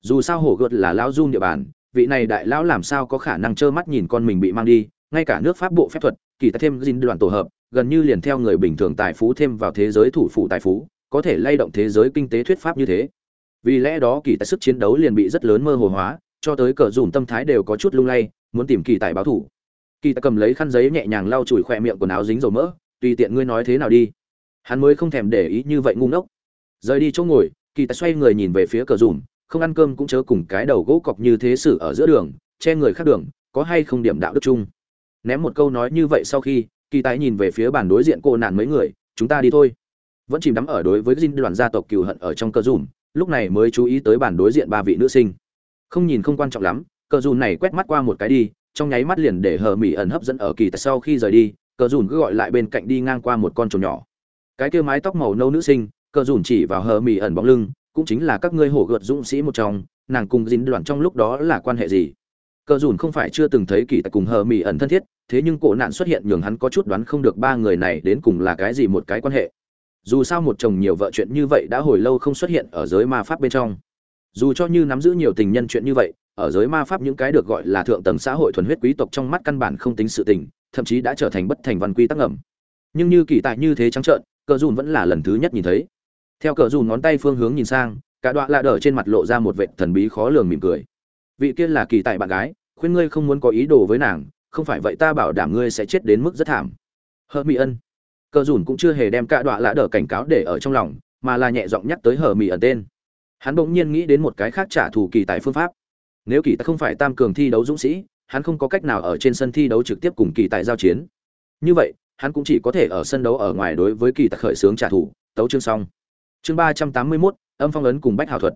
Dù sao hồ gợt là lão dung địa bàn vị này đại lão làm sao có khả năng trơ mắt nhìn con mình bị mang đi, ngay cả nước pháp bộ phép thuật, kỳ ta thêm dính đoạn tổ hợp, gần như liền theo người bình thường tài phú thêm vào thế giới thủ phủ tài phú, có thể lay động thế giới kinh tế thuyết pháp như thế. Vì lẽ đó kỳ tài sức chiến đấu liền bị rất lớn mơ hồ hóa, cho tới cờ dùm tâm thái đều có chút lung lay, muốn tìm kỳ tài báo thủ. Kỳ tài cầm lấy khăn giấy nhẹ nhàng lau chùi khỏe miệng quần áo dính dầu mỡ, tùy tiện ngươi nói thế nào đi. Hắn mới không thèm để ý như vậy ngu ngốc. Rời đi chỗ ngồi, kỳ tài xoay người nhìn về phía cờ dùm không ăn cơm cũng chớ cùng cái đầu gỗ cọc như thế xử ở giữa đường, che người khác đường, có hay không điểm đạo đức chung. Ném một câu nói như vậy sau khi, kỳ tài nhìn về phía bàn đối diện cô nạn mấy người, chúng ta đi thôi. Vẫn chìm đắm ở đối với dinh đoàn gia tộc cừu hận ở trong cơ dùm, lúc này mới chú ý tới bàn đối diện ba vị nữ sinh. Không nhìn không quan trọng lắm cờ dùn này quét mắt qua một cái đi, trong nháy mắt liền để hờ mỹ ẩn hấp dẫn ở kỳ tại sau khi rời đi cờ dùn cứ gọi lại bên cạnh đi ngang qua một con trồn nhỏ. Cái kia mái tóc màu nâu nữ sinh cờ dùn chỉ vào hờ mỹ ẩn bóng lưng cũng chính là các ngươi hổ gợt dũng sĩ một trong, nàng cùng dính đoạn trong lúc đó là quan hệ gì? Cờ dùn không phải chưa từng thấy kỳ tài cùng hờ mỹ ẩn thân thiết, thế nhưng cổ nạn xuất hiện nhường hắn có chút đoán không được ba người này đến cùng là cái gì một cái quan hệ. Dù sao một chồng nhiều vợ chuyện như vậy đã hồi lâu không xuất hiện ở giới ma pháp bên trong. Dù cho như nắm giữ nhiều tình nhân chuyện như vậy, ở giới ma pháp những cái được gọi là thượng tầng xã hội thuần huyết quý tộc trong mắt căn bản không tính sự tình, thậm chí đã trở thành bất thành văn quy tắc ngầm nhưng như kỳ tài như thế trắng trợn, cờ dùn vẫn là lần thứ nhất nhìn thấy theo cờ dùn ngón tay phương hướng nhìn sang, cả đoạn lạ đờ trên mặt lộ ra một vệ thần bí khó lường mỉm cười. Vị kia là kỳ tại bạn gái, khuyên ngươi không muốn có ý đồ với nàng, không phải vậy ta bảo đảm ngươi sẽ chết đến mức rất thảm. Hờ mỹ ân. Cờ dùn cũng chưa hề đem cả đoạn lạ đờ cảnh cáo để ở trong lòng, mà là nhẹ giọng nhắc tới hờ mỹ ẩn tên. Hắn bỗng nhiên nghĩ đến một cái khác trả thù kỳ tại phương pháp. Nếu kỳ tài không phải tam cường thi đấu dũng sĩ, hắn không có cách nào ở trên sân thi đấu trực tiếp cùng kỳ tài giao chiến. Như vậy, hắn cũng chỉ có thể ở sân đấu ở ngoài đối với kỳ tài khởi xướng trả thù, tấu chương xong chương ba trăm tám mươi mốt âm phong ấn cùng bách hào thuật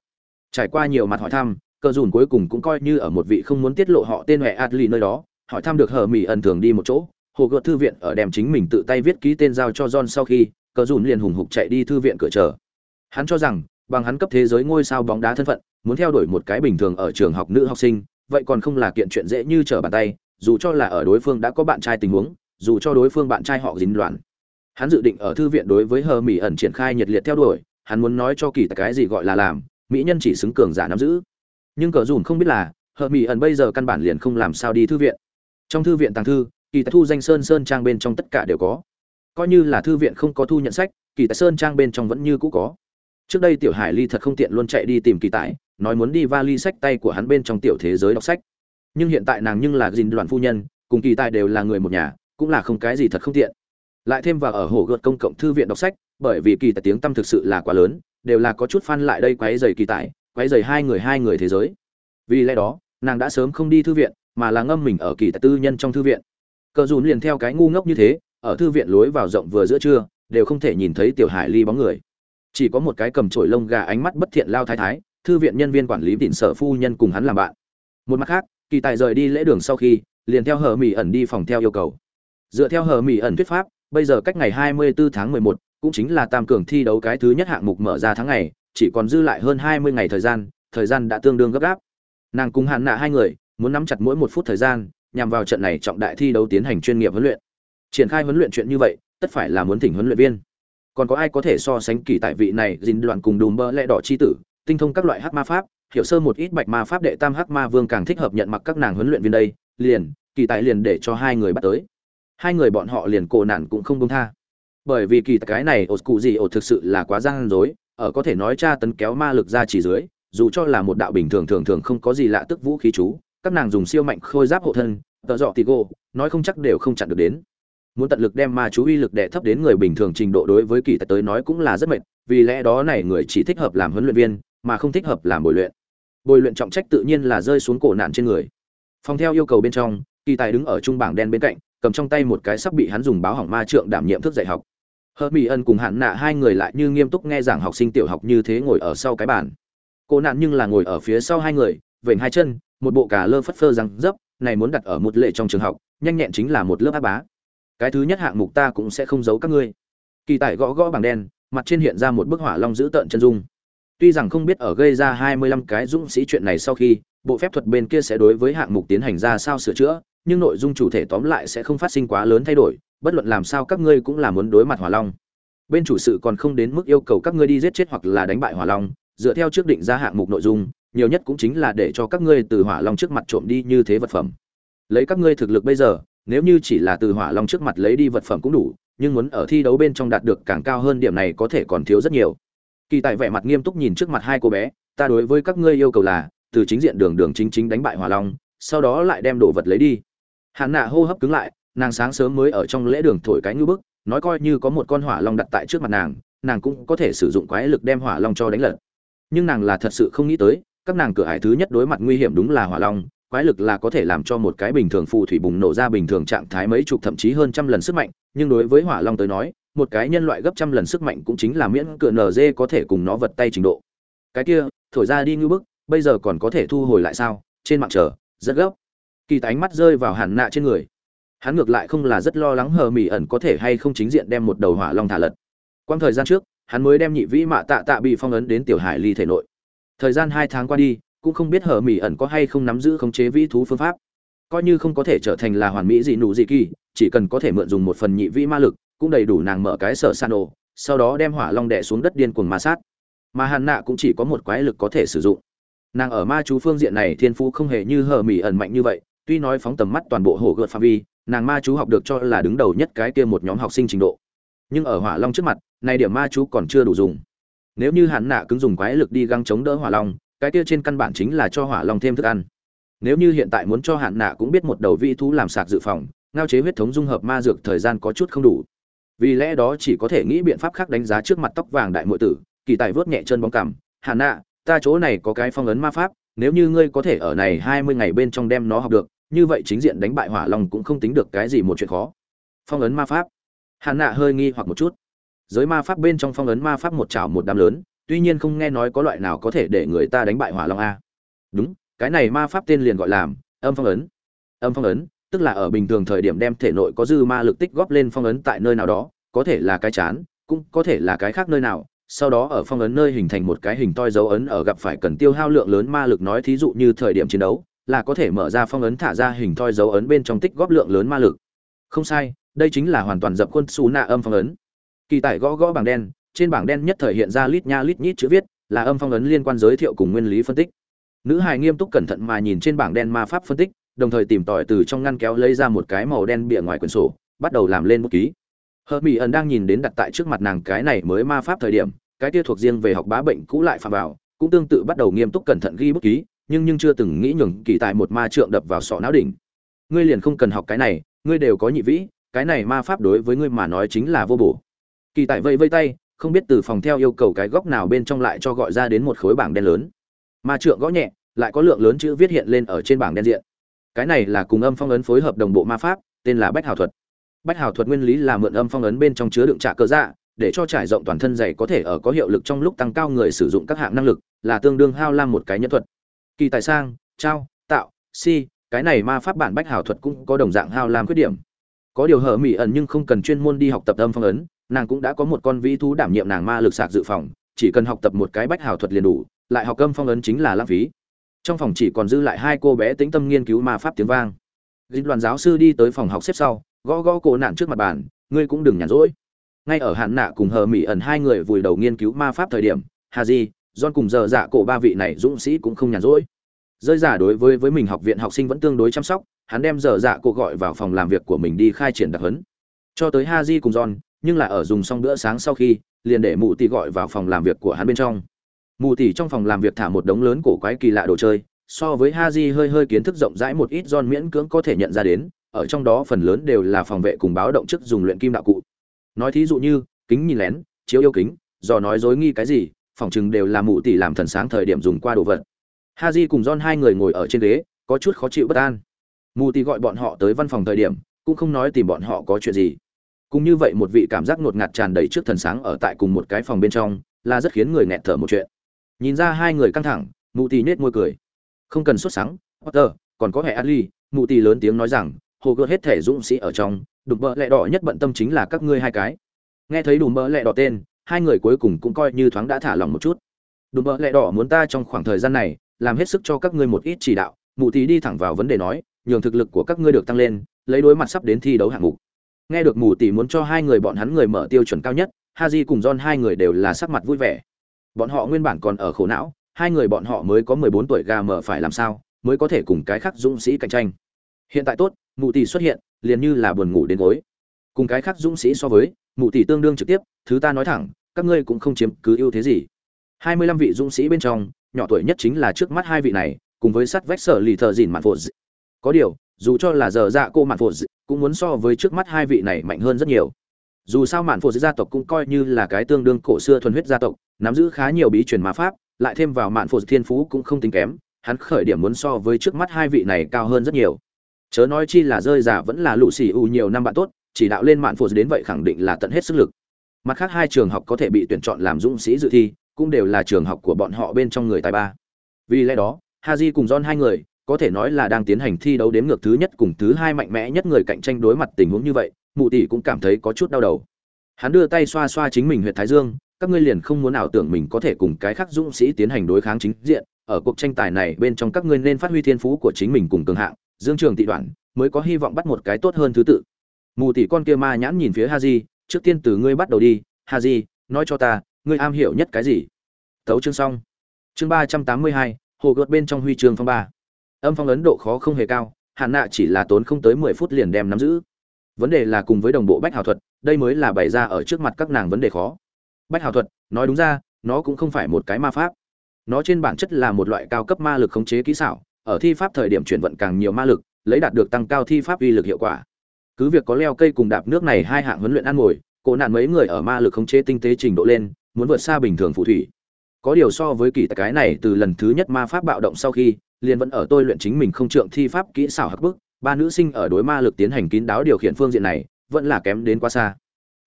trải qua nhiều mặt hỏi thăm cờ dùn cuối cùng cũng coi như ở một vị không muốn tiết lộ họ tên huệ adli nơi đó hỏi thăm được hờ mỹ ẩn thường đi một chỗ hồ gợt thư viện ở đem chính mình tự tay viết ký tên giao cho john sau khi cờ dùn liền hùng hục chạy đi thư viện cửa chờ hắn cho rằng bằng hắn cấp thế giới ngôi sao bóng đá thân phận, muốn theo đuổi một cái bình thường ở trường học nữ học sinh, vậy còn không là kiện chuyện dễ như trở bàn tay, dù cho là ở đối phương đã có bạn trai tình huống, dù cho đối phương bạn trai họ dính loạn. Hắn dự định ở thư viện đối với Hờ Mỹ ẩn triển khai nhiệt liệt theo đuổi, hắn muốn nói cho kỳ cái gì gọi là làm, mỹ nhân chỉ xứng cường giả nắm giữ. Nhưng cờ dùn không biết là, Hờ Mỹ ẩn bây giờ căn bản liền không làm sao đi thư viện. Trong thư viện tàng thư, kỳ tài thu danh sơn sơn trang bên trong tất cả đều có. Coi như là thư viện không có thu nhận sách, kỳ tài sơn trang bên trong vẫn như cũ có trước đây tiểu hải ly thật không tiện luôn chạy đi tìm kỳ tài nói muốn đi va ly sách tay của hắn bên trong tiểu thế giới đọc sách nhưng hiện tại nàng nhưng là dìn đoàn phu nhân cùng kỳ tài đều là người một nhà cũng là không cái gì thật không tiện lại thêm vào ở hồ gợt công cộng thư viện đọc sách bởi vì kỳ tài tiếng tâm thực sự là quá lớn đều là có chút fan lại đây quấy giày kỳ tài quấy giày hai người hai người thế giới. Vì lẽ đó nàng đã sớm không đi thư viện mà là ngâm mình ở kỳ tài tư nhân trong thư viện. Cờ dùn liền theo cái ngu ngốc như thế ở thư viện lối vào rộng vừa giữa trưa đều không thể nhìn thấy tiểu hải ly bóng người. Chỉ có một cái cầm trổi lông gà ánh mắt bất thiện lao thái thái thư viện nhân viên quản lý tỉnh sở phu nhân cùng hắn làm bạn. Một mặt khác kỳ tài rời đi lễ đường sau khi liền theo hờ mỹ ẩn đi phòng theo yêu cầu. Dựa theo hờ mỹ ẩn thuyết pháp bây giờ cách ngày 24 tháng 11, cũng chính là tam cường thi đấu cái thứ nhất hạng mục mở ra tháng ngày, chỉ còn dư lại hơn 20 ngày thời gian thời gian đã tương đương gấp gáp. Nàng cùng hạn nạ hai người, muốn nắm chặt mỗi một phút thời gian, nhằm vào trận này trọng đại thi đấu tiến hành chuyên nghiệp huấn luyện. Triển khai huấn luyện chuyện như vậy, tất phải là muốn thỉnh huấn luyện viên. Còn có ai có thể so sánh kỳ tại vị này dình Đoàn cùng đùm bơ lẽ đỏ chi tử, tinh thông các loại hắc ma pháp, hiểu sơ một ít bạch ma pháp đệ tam hắc ma vương càng thích hợp nhận mặc các nàng huấn luyện viên đây, liền, kỳ tại liền để cho hai người bắt tới. Hai người bọn họ liền cổ nạn cũng không buông tha bởi vì kỳ cái này ột cụ gì ột thực sự là quá gian dối ở có thể nói tra tấn kéo ma lực ra chỉ dưới, dù cho là một đạo bình thường thường thường không có gì lạ tức vũ khí chú, các nàng dùng siêu mạnh khôi giáp hộ thân, tợ dọ tì gô, nói không chắc đều không chặn được đến. Muốn tận lực đem ma chú uy lực đệ thấp đến người bình thường trình độ đối với kỳ tài tới nói cũng là rất mệt, vì lẽ đó này người chỉ thích hợp làm huấn luyện viên, mà không thích hợp làm bồi luyện. Bồi luyện trọng trách tự nhiên là rơi xuống cổ nạn trên người. Phòng theo yêu cầu bên trong, kỳ tài đứng ở trung bảng đen bên cạnh, cầm trong tay một cái sắp bị hắn dùng báo hỏng ma trượng đảm nhiệm thức dạy học hờ mỹ ân cùng hạn nạ hai người lại như nghiêm túc nghe giảng học sinh tiểu học như thế ngồi ở sau cái bàn. Cô nạn nhưng là ngồi ở phía sau hai người, vểnh hai chân, một bộ cà lơ phất phơ răng dấp, này muốn đặt ở một lệ trong trường học, nhanh nhẹn chính là một lớp áp bá. Cái thứ nhất hạng mục ta cũng sẽ không giấu các ngươi. Kỳ tài gõ gõ bằng đen, mặt trên hiện ra một bức hỏa long giữ tợn chân dung. Tuy rằng không biết ở gây ra hai mươi lăm cái dũng sĩ chuyện này sau khi, bộ phép thuật bên kia sẽ đối với hạng mục tiến hành ra sao sửa chữa, nhưng nội dung chủ thể tóm lại sẽ không phát sinh quá lớn thay đổi bất luận làm sao các ngươi cũng là muốn đối mặt hỏa long. Bên chủ sự còn không đến mức yêu cầu các ngươi đi giết chết hoặc là đánh bại hỏa long, dựa theo trước định ra hạng mục nội dung, nhiều nhất cũng chính là để cho các ngươi từ hỏa long trước mặt trộm đi như thế vật phẩm. Lấy các ngươi thực lực bây giờ, nếu như chỉ là từ hỏa long trước mặt lấy đi vật phẩm cũng đủ, nhưng muốn ở thi đấu bên trong đạt được càng cao hơn điểm này có thể còn thiếu rất nhiều. Kỳ tại vẻ mặt nghiêm túc nhìn trước mặt hai cô bé, ta đối với các ngươi yêu cầu là, từ chính diện đường đường chính chính đánh bại hỏa long, sau đó lại đem đồ vật lấy đi. Hạn nạ hô hấp cứng lại nàng sáng sớm mới ở trong lễ đường thổi cái ngư bức, nói coi như có một con hỏa long đặt tại trước mặt nàng nàng cũng có thể sử dụng quái lực đem hỏa long cho đánh lật. Nhưng nàng là thật sự không nghĩ tới, các nàng cửa hải thứ nhất đối mặt nguy hiểm đúng là hỏa long, quái lực là có thể làm cho một cái bình thường phù thủy bùng nổ ra bình thường trạng thái mấy chục thậm chí hơn trăm lần sức mạnh, nhưng đối với hỏa long tới nói, một cái nhân loại gấp trăm lần sức mạnh cũng chính là miễn cửa nz có thể cùng nó vật tay trình độ. Cái kia, thổi ra đi ngư bức, bây giờ còn có thể thu hồi lại sao? Trên mạng chờ, rất gấp. Kỳ tá ánh mắt rơi vào hàn nạ trên người hắn ngược lại không là rất lo lắng hờ mỹ ẩn có thể hay không chính diện đem một đầu hỏa long thả lật. Quang thời gian trước, hắn mới đem nhị vĩ mạ tạ tạ bị phong ấn đến tiểu hải ly thể nội. Thời gian hai tháng qua đi, cũng không biết hờ mỹ ẩn có hay không nắm giữ khống chế vĩ thú phương pháp. Coi như không có thể trở thành là hoàn mỹ gì nụ gì kỳ, chỉ cần có thể mượn dùng một phần nhị vĩ ma lực, cũng đầy đủ nàng mở cái sở san đồ, sau đó đem hỏa long đẻ xuống đất điên cuồng ma sát. Mà hàn nạ cũng chỉ có một quái lực có thể sử dụng. Nàng ở ma chú phương diện này thiên phú không hề như hờ mỹ ẩn mạnh như vậy, tuy nói phóng tầm mắt toàn bộ hồ gợt phạm vi nàng ma chú học được cho là đứng đầu nhất cái kia một nhóm học sinh trình độ. Nhưng ở hỏa long trước mặt, này điểm ma chú còn chưa đủ dùng. Nếu như hắn nạ cứng dùng quái lực đi găng chống đỡ hỏa long, cái kia trên căn bản chính là cho hỏa long thêm thức ăn. Nếu như hiện tại muốn cho hạn nạ cũng biết một đầu vị thú làm sạc dự phòng, ngao chế huyết thống dung hợp ma dược thời gian có chút không đủ. Vì lẽ đó chỉ có thể nghĩ biện pháp khác đánh giá trước mặt tóc vàng đại muội tử, kỳ tài vớt nhẹ chân bóng cằm. Hạn nạ, ta chỗ này có cái phong ấn ma pháp, nếu như ngươi có thể ở này hai mươi ngày bên trong đem nó học được như vậy chính diện đánh bại hỏa long cũng không tính được cái gì một chuyện khó. Phong ấn ma pháp. Hàn nạ hơi nghi hoặc một chút. Giới ma pháp bên trong phong ấn ma pháp một chảo một đám lớn, tuy nhiên không nghe nói có loại nào có thể để người ta đánh bại hỏa long a. Đúng, cái này ma pháp tên liền gọi là âm phong ấn. Âm phong ấn, tức là ở bình thường thời điểm đem thể nội có dư ma lực tích góp lên phong ấn tại nơi nào đó, có thể là cái chán, cũng có thể là cái khác nơi nào. Sau đó ở phong ấn nơi hình thành một cái hình toi dấu ấn ở gặp phải cần tiêu hao lượng lớn ma lực, nói thí dụ như thời điểm chiến đấu là có thể mở ra phong ấn thả ra hình thoi dấu ấn bên trong tích góp lượng lớn ma lực. Không sai, đây chính là hoàn toàn dập khuôn xù nạ âm phong ấn. Kỳ tải gõ gõ bảng đen, trên bảng đen nhất thể hiện ra lít nha lít nhít chữ viết, là âm phong ấn liên quan giới thiệu cùng nguyên lý phân tích. Nữ hài nghiêm túc cẩn thận mà nhìn trên bảng đen ma pháp phân tích, đồng thời tìm tòi từ trong ngăn kéo lấy ra một cái màu đen bìa ngoài quyển sổ, bắt đầu làm lên bút ký. Hờ mỹ ẩn đang nhìn đến đặt tại trước mặt nàng cái này mới ma pháp thời điểm, cái kia thuộc riêng về học bá bệnh cũ lại phạm vào, cũng tương tự bắt đầu nghiêm túc cẩn thận ghi bút ký nhưng nhưng chưa từng nghĩ nhường kỳ tại một ma trượng đập vào sọ não đỉnh. Ngươi liền không cần học cái này, ngươi đều có nhị vĩ, cái này ma pháp đối với ngươi mà nói chính là vô bổ. Kỳ tại vây vây tay, không biết từ phòng theo yêu cầu cái góc nào bên trong lại cho gọi ra đến một khối bảng đen lớn. Ma trượng gõ nhẹ, lại có lượng lớn chữ viết hiện lên ở trên bảng đen diện. Cái này là cùng âm phong ấn phối hợp đồng bộ ma pháp, tên là bách hào thuật. Bách hào thuật nguyên lý là mượn âm phong ấn bên trong chứa đựng trả cơ dạ để cho trải rộng toàn thân dày có thể ở có hiệu lực trong lúc tăng cao người sử dụng các hạng năng lực, là tương đương hao lam một cái nhân thuật kỳ tài sang, trao, tạo, si, cái này ma pháp bản bách hảo thuật cũng có đồng dạng hao làm khuyết điểm. Có điều hở mỹ ẩn nhưng không cần chuyên môn đi học tập âm phong ấn, nàng cũng đã có một con vĩ thú đảm nhiệm nàng ma lực sạc dự phòng, chỉ cần học tập một cái bách hảo thuật liền đủ, lại học âm phong ấn chính là lãng phí. Trong phòng chỉ còn dư lại hai cô bé tĩnh tâm nghiên cứu ma pháp tiếng vang. Dịch đoàn giáo sư đi tới phòng học xếp sau, gõ gõ cổ nạn trước mặt bàn, ngươi cũng đừng nhàn rỗi. Ngay ở hạn nạ cùng hờ mỹ ẩn hai người vùi đầu nghiên cứu ma pháp thời điểm hà di John cùng giờ dạ cổ ba vị này dũng sĩ cũng không nhàn rỗi. Rơi giả đối với với mình học viện học sinh vẫn tương đối chăm sóc, hắn đem giờ dạ cổ gọi vào phòng làm việc của mình đi khai triển đặc huấn. Cho tới Haji cùng John, nhưng là ở dùng xong bữa sáng sau khi, liền để mụ tỷ gọi vào phòng làm việc của hắn bên trong. Mụ tỷ trong phòng làm việc thả một đống lớn cổ quái kỳ lạ đồ chơi, so với Haji hơi hơi kiến thức rộng rãi một ít John miễn cưỡng có thể nhận ra đến, ở trong đó phần lớn đều là phòng vệ cùng báo động trước dùng luyện kim đạo cụ. Nói thí dụ như kính nhìn lén, chiếu yêu kính, dò nói dối nghi cái gì phỏng chừng đều là mụ tỷ làm thần sáng thời điểm dùng qua đồ vật. Ha di cùng don hai người ngồi ở trên ghế, có chút khó chịu bất an. Mụ tỷ gọi bọn họ tới văn phòng thời điểm, cũng không nói tìm bọn họ có chuyện gì. Cũng như vậy một vị cảm giác ngột ngạt tràn đầy trước thần sáng ở tại cùng một cái phòng bên trong, là rất khiến người nghẹt thở một chuyện. Nhìn ra hai người căng thẳng, mụ tỷ nết môi cười. Không cần xuất sáng potter, còn có hệ adli mụ tỷ lớn tiếng nói rằng, hồ gợt hết thể dũng sĩ ở trong, đùm bợ lẹ đỏ nhất bận tâm chính là các ngươi hai cái. Nghe thấy đùm bợ lẹ đỏ tên hai người cuối cùng cũng coi như thoáng đã thả lòng một chút. Đùm bợ lẹ đỏ muốn ta trong khoảng thời gian này, làm hết sức cho các ngươi một ít chỉ đạo, mụ tỷ đi thẳng vào vấn đề nói, nhường thực lực của các ngươi được tăng lên, lấy đối mặt sắp đến thi đấu hạng mục. Nghe được mù tỷ muốn cho hai người bọn hắn người mở tiêu chuẩn cao nhất, haji cùng john hai người đều là sắc mặt vui vẻ. Bọn họ nguyên bản còn ở khổ não, hai người bọn họ mới có mười bốn tuổi gà mở phải làm sao, mới có thể cùng cái khác dũng sĩ cạnh tranh. Hiện tại tốt, mụ tỷ xuất hiện, liền như là buồn ngủ đến gối. Cùng cái khác dũng sĩ so với mụ tỷ tương đương trực tiếp, thứ ta nói thẳng, các ngươi cũng không chiếm cứ ưu thế gì. Hai mươi lăm vị dũng sĩ bên trong, nhỏ tuổi nhất chính là trước mắt hai vị này, cùng với sắt vách sở lì thợ dìn mạn phột có điều, dù cho là giờ dạ cô mạn phột cũng muốn so với trước mắt hai vị này mạnh hơn rất nhiều. Dù sao mạn phột gia tộc cũng coi như là cái tương đương cổ xưa thuần huyết gia tộc, nắm giữ khá nhiều bí truyền ma pháp, lại thêm vào mạn phột thiên phú cũng không tính kém, hắn khởi điểm muốn so với trước mắt hai vị này cao hơn rất nhiều. Chớ nói chi là rơi giả vẫn là lũ xì u nhiều năm bạn tốt chỉ đạo lên mạn phụ đến vậy khẳng định là tận hết sức lực. Mặt khác hai trường học có thể bị tuyển chọn làm dũng sĩ dự thi, cũng đều là trường học của bọn họ bên trong người tài ba. Vì lẽ đó, haji cùng john hai người, có thể nói là đang tiến hành thi đấu đến ngược thứ nhất cùng thứ hai mạnh mẽ nhất người cạnh tranh đối mặt tình huống như vậy, mụ tỷ cũng cảm thấy có chút đau đầu. Hắn đưa tay xoa xoa chính mình huyện thái dương, các ngươi liền không muốn ảo tưởng mình có thể cùng cái khác dũng sĩ tiến hành đối kháng chính diện, ở cuộc tranh tài này bên trong các ngươi nên phát huy thiên phú của chính mình cùng cường hạng, dương trường tị đoạn mới có hy vọng bắt một cái tốt hơn thứ tự mù tỷ con kia ma nhãn nhìn phía haji, trước tiên từ ngươi bắt đầu đi, haji, nói cho ta, ngươi am hiểu nhất cái gì? Tấu chương xong. Chương ba trăm tám mươi hai, hồ gợt bên trong huy chương phong ba. Âm phong ấn độ khó không hề cao, hạn nạ chỉ là tốn không tới mười phút liền đem nắm giữ. Vấn đề là cùng với đồng bộ bách hào thuật, đây mới là bày ra ở trước mặt các nàng vấn đề khó. Bách hào thuật, nói đúng ra, nó cũng không phải một cái ma pháp. Nó trên bản chất là một loại cao cấp ma lực khống chế kỹ xảo, ở thi pháp thời điểm chuyển vận càng nhiều ma lực, lấy đạt được tăng cao thi pháp uy lực hiệu quả cứ việc có leo cây cùng đạp nước này hai hạng huấn luyện ăn ngồi, cổ nạn mấy người ở ma lực khống chế tinh tế trình độ lên, muốn vượt xa bình thường phù thủy. Có điều so với kỳ cái này, từ lần thứ nhất ma pháp bạo động sau khi, liền vẫn ở tôi luyện chính mình không trượng thi pháp kỹ xảo hắc bức, ba nữ sinh ở đối ma lực tiến hành kín đáo điều khiển phương diện này, vẫn là kém đến quá xa.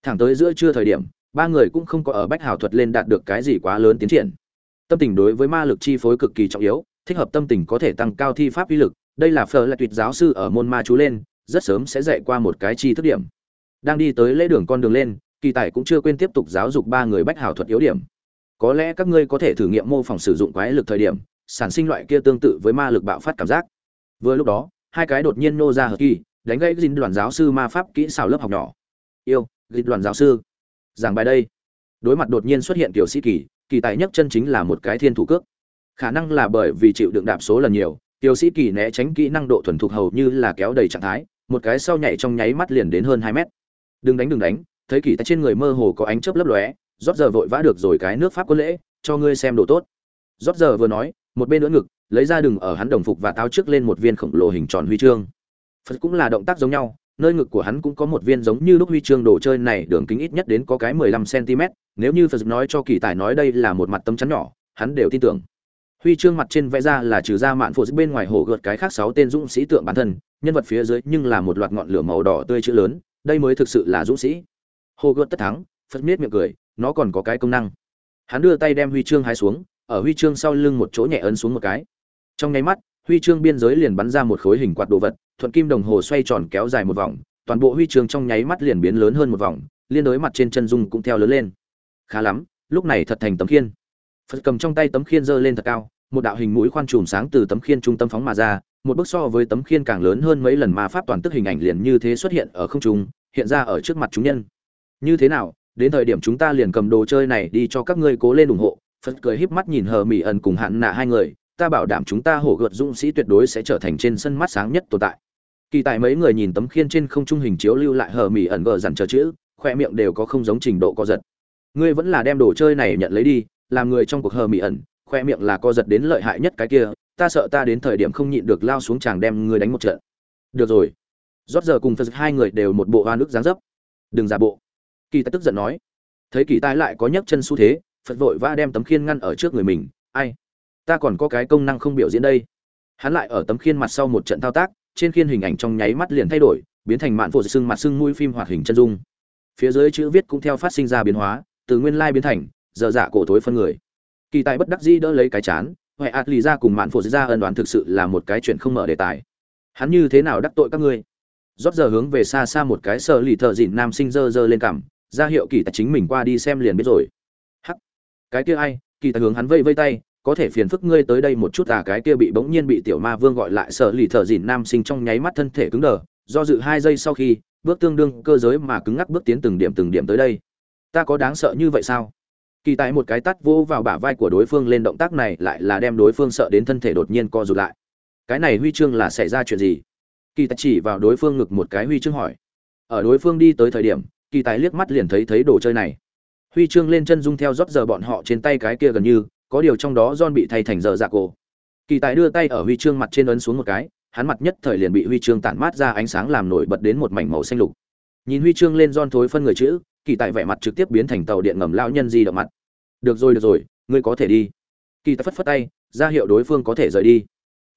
Thẳng tới giữa trưa thời điểm, ba người cũng không có ở bách hào thuật lên đạt được cái gì quá lớn tiến triển. Tâm tình đối với ma lực chi phối cực kỳ trọng yếu, thích hợp tâm tình có thể tăng cao thi pháp uy lực, đây là phở là tuyệt giáo sư ở môn ma chú lên rất sớm sẽ dạy qua một cái chi thức điểm. Đang đi tới lễ đường con đường lên, kỳ tài cũng chưa quên tiếp tục giáo dục ba người bách hảo thuật yếu điểm. Có lẽ các ngươi có thể thử nghiệm mô phỏng sử dụng quái lực thời điểm, sản sinh loại kia tương tự với ma lực bạo phát cảm giác. Vừa lúc đó, hai cái đột nhiên nô ra hợp kỳ, đánh gãy dính đoàn giáo sư ma pháp kỹ xảo lớp học nhỏ. Yêu dịch đoàn giáo sư. Giảng bài đây. Đối mặt đột nhiên xuất hiện tiểu sĩ kỳ kỳ tài nhất chân chính là một cái thiên thủ cước. Khả năng là bởi vì chịu đựng đạp số lần nhiều, tiểu sĩ kỳ né tránh kỹ năng độ thuần thục hầu như là kéo đầy trạng thái một cái sau nhảy trong nháy mắt liền đến hơn hai mét. Đừng đánh đừng đánh, thấy kỳ tài trên người mơ hồ có ánh chớp lấp lóe, rót giờ vội vã được rồi cái nước pháp quân lễ, cho ngươi xem đồ tốt. Rót giờ vừa nói, một bên nữa ngực, lấy ra đừng ở hắn đồng phục và táo trước lên một viên khổng lồ hình tròn huy chương. Phật cũng là động tác giống nhau, nơi ngực của hắn cũng có một viên giống như lúc huy chương đồ chơi này, đường kính ít nhất đến có cái mười lăm cm nếu như phật nói cho kỳ tài nói đây là một mặt tấm chắn nhỏ, hắn đều tin tưởng huy chương mặt trên vẽ ra là trừ ra mạn phụ bên ngoài hổ gợt cái khác sáu tên dũng sĩ tượng bản thân, nhân vật phía dưới nhưng là một loạt ngọn lửa màu đỏ tươi chữ lớn, đây mới thực sự là dũng sĩ. Hồ gợt tất thắng phật miết miệng cười, nó còn có cái công năng. Hắn đưa tay đem huy chương hai xuống, ở huy chương sau lưng một chỗ nhẹ ấn xuống một cái. Trong nháy mắt, huy chương biên giới liền bắn ra một khối hình quạt đồ vật, thuận kim đồng hồ xoay tròn kéo dài một vòng, toàn bộ huy chương trong nháy mắt liền biến lớn hơn một vòng, liên đối mặt trên chân dung cũng theo lớn lên. Khá lắm, lúc này thật thành tấm khiên phật cầm trong tay tấm khiên giơ lên thật cao, một đạo hình mũi khoan trùm sáng từ tấm khiên trung tâm phóng mà ra, một bức so với tấm khiên càng lớn hơn mấy lần ma pháp toàn tức hình ảnh liền như thế xuất hiện ở không trung, hiện ra ở trước mặt chúng nhân. Như thế nào, đến thời điểm chúng ta liền cầm đồ chơi này đi cho các ngươi cố lên ủng hộ, phật cười híp mắt nhìn hờ mỹ ẩn cùng hạn nạ hai người, ta bảo đảm chúng ta hổ gợt dũng sĩ tuyệt đối sẽ trở thành trên sân mắt sáng nhất tồn tại. Kỳ tại mấy người nhìn tấm khiên trên không trung hình chiếu lưu lại hờ mỹ ẩn gờ dằn chờ chữ, khoe miệng đều có không giống trình độ co giật. Ngươi vẫn là đem đồ chơi này nhận lấy đi làm người trong cuộc hờ mị ẩn, khoe miệng là co giật đến lợi hại nhất cái kia, ta sợ ta đến thời điểm không nhịn được lao xuống chàng đem người đánh một trận. Được rồi. Rót giờ cùng phật hai người đều một bộ hoa nước dáng dấp. Đừng giả bộ. Kỳ tài tức giận nói. Thấy kỳ tài lại có nhấc chân xu thế, phật vội vã đem tấm khiên ngăn ở trước người mình. Ai? Ta còn có cái công năng không biểu diễn đây. Hắn lại ở tấm khiên mặt sau một trận thao tác, trên khiên hình ảnh trong nháy mắt liền thay đổi, biến thành mạn phổ xương mặt xương mũi phim hoạt hình chân dung. Phía dưới chữ viết cũng theo phát sinh ra biến hóa, từ nguyên lai biến thành giờ dạ cổ tối phân người. Kỳ tài bất đắc dĩ đỡ lấy cái chán, huệ ạt lì ra cùng mạn phổ ra ân đoán thực sự là một cái chuyện không mở đề tài. Hắn như thế nào đắc tội các ngươi? Rót giờ hướng về xa xa một cái sợ lì thợ dịn nam sinh dơ dơ lên cằm, ra hiệu kỳ tài chính mình qua đi xem liền biết rồi. Hắc! Cái kia ai? Kỳ tài hướng hắn vây vây tay, có thể phiền phức ngươi tới đây một chút à cái kia bị bỗng nhiên bị tiểu ma vương gọi lại sợ lì thợ dịn nam sinh trong nháy mắt thân thể cứng đờ, do dự hai giây sau khi, bước tương đương cơ giới mà cứng ngắc bước tiến từng điểm từng điểm tới đây. Ta có đáng sợ như vậy sao? Kỳ tài một cái tắt vô vào bả vai của đối phương lên động tác này lại là đem đối phương sợ đến thân thể đột nhiên co rụt lại cái này huy chương là xảy ra chuyện gì kỳ tài chỉ vào đối phương ngực một cái huy chương hỏi ở đối phương đi tới thời điểm kỳ tài liếc mắt liền thấy thấy đồ chơi này huy chương lên chân dung theo rót giờ bọn họ trên tay cái kia gần như có điều trong đó John bị thay thành giờ dạ cổ. Kỳ tài đưa tay ở huy chương mặt trên ấn xuống một cái, hắn mặt nhất thời liền bị huy chương tản mát ra ánh sáng làm nổi bật đến một mảnh màu xanh lục. Nhìn huy chương lên John thối phân người chữ, kỳ tài vẻ mặt trực tiếp biến thành tàu điện ngầm lão nhân di động mặt. Được rồi được rồi, ngươi có thể đi. Kỳ tài phất phất tay, ra hiệu đối phương có thể rời đi.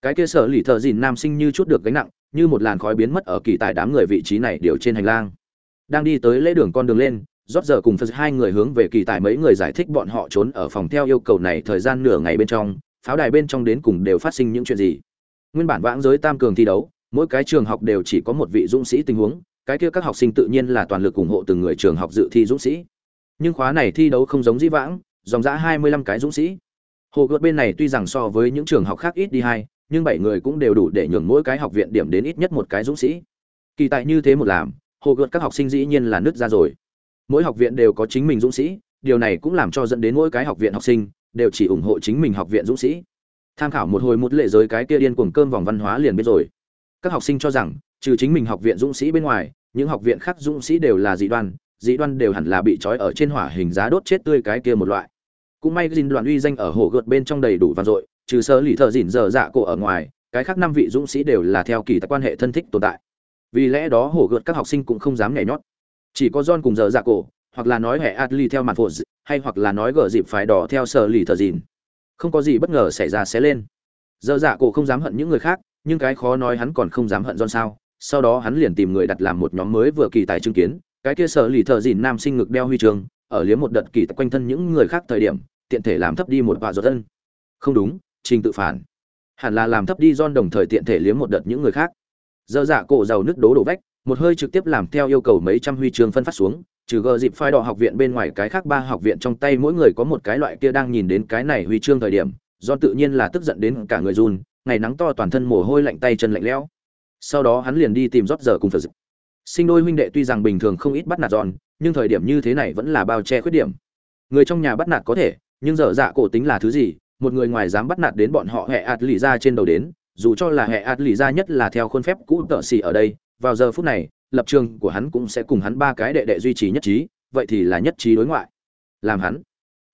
Cái kia sở lì thợ dìn nam sinh như chút được gánh nặng, như một làn khói biến mất ở kỳ tài đám người vị trí này đều trên hành lang. Đang đi tới lễ đường con đường lên, rót giờ cùng phật hai người hướng về kỳ tài mấy người giải thích bọn họ trốn ở phòng theo yêu cầu này thời gian nửa ngày bên trong pháo đài bên trong đến cùng đều phát sinh những chuyện gì nguyên bản vãng giới tam cường thi đấu mỗi cái trường học đều chỉ có một vị dũng sĩ tình huống cái kia các học sinh tự nhiên là toàn lực ủng hộ từng người trường học dự thi dũng sĩ. Nhưng khóa này thi đấu không giống dĩ vãng, dòng dã hai mươi lăm cái dũng sĩ. Hồ gợt bên này tuy rằng so với những trường học khác ít đi hai, nhưng bảy người cũng đều đủ để nhường mỗi cái học viện điểm đến ít nhất một cái dũng sĩ. Kỳ tại như thế một làm, hồ gợt các học sinh dĩ nhiên là nứt ra rồi. Mỗi học viện đều có chính mình dũng sĩ, điều này cũng làm cho dẫn đến mỗi cái học viện học sinh đều chỉ ủng hộ chính mình học viện dũng sĩ. Tham khảo một hồi một lệ giới cái kia điên cuồng cơm vòng văn hóa liền biết rồi. Các học sinh cho rằng trừ chính mình học viện dũng sĩ bên ngoài, những học viện khác dũng sĩ đều là dị đoan dị đoan đều hẳn là bị trói ở trên hỏa hình giá đốt chết tươi cái kia một loại. Cũng may dinh đoàn uy danh ở hồ gợt bên trong đầy đủ vang dội, trừ sơ lì thợ dỉn dở dạ cổ ở ngoài, cái khác năm vị dũng sĩ đều là theo kỳ tài quan hệ thân thích tồn tại. Vì lẽ đó hồ gợt các học sinh cũng không dám nhảy nhót. Chỉ có John cùng dở dạ cổ, hoặc là nói hệ Adli theo mặt phụ hay hoặc là nói gở dịp phải đỏ theo sở lì thợ dìn. Không có gì bất ngờ xảy ra sẽ lên. Dở dạ cổ không dám hận những người khác, nhưng cái khó nói hắn còn không dám hận John sao sau đó hắn liền tìm người đặt làm một nhóm mới vừa kỳ tài chứng kiến, cái kia sở lì thợ dìn nam sinh ngực đeo huy chương, ở liếm một đợt kỳ quanh thân những người khác thời điểm, tiện thể làm thấp đi một vạ giọt thân không đúng, trình tự phản. Hẳn là làm thấp đi don đồng thời tiện thể liếm một đợt những người khác. Dơ dạ cổ giàu nước đố đổ vách, một hơi trực tiếp làm theo yêu cầu mấy trăm huy chương phân phát xuống, trừ gờ dịp phai đỏ học viện bên ngoài cái khác ba học viện trong tay mỗi người có một cái loại kia đang nhìn đến cái này huy chương thời điểm don tự nhiên là tức giận đến cả người run, ngày nắng to toàn thân mồ hôi lạnh tay chân lạnh lẽo sau đó hắn liền đi tìm rót giờ cùng phật dịch. Sinh đôi huynh đệ tuy rằng bình thường không ít bắt nạt giòn, nhưng thời điểm như thế này vẫn là bao che khuyết điểm. Người trong nhà bắt nạt có thể, nhưng dở dạ cổ tính là thứ gì, một người ngoài dám bắt nạt đến bọn họ hệ ạt lì ra trên đầu đến, dù cho là hệ ạt lì ra nhất là theo khuôn phép cũ tợ xì ở đây, vào giờ phút này, lập trường của hắn cũng sẽ cùng hắn ba cái đệ đệ duy trì nhất trí, vậy thì là nhất trí đối ngoại. Làm hắn.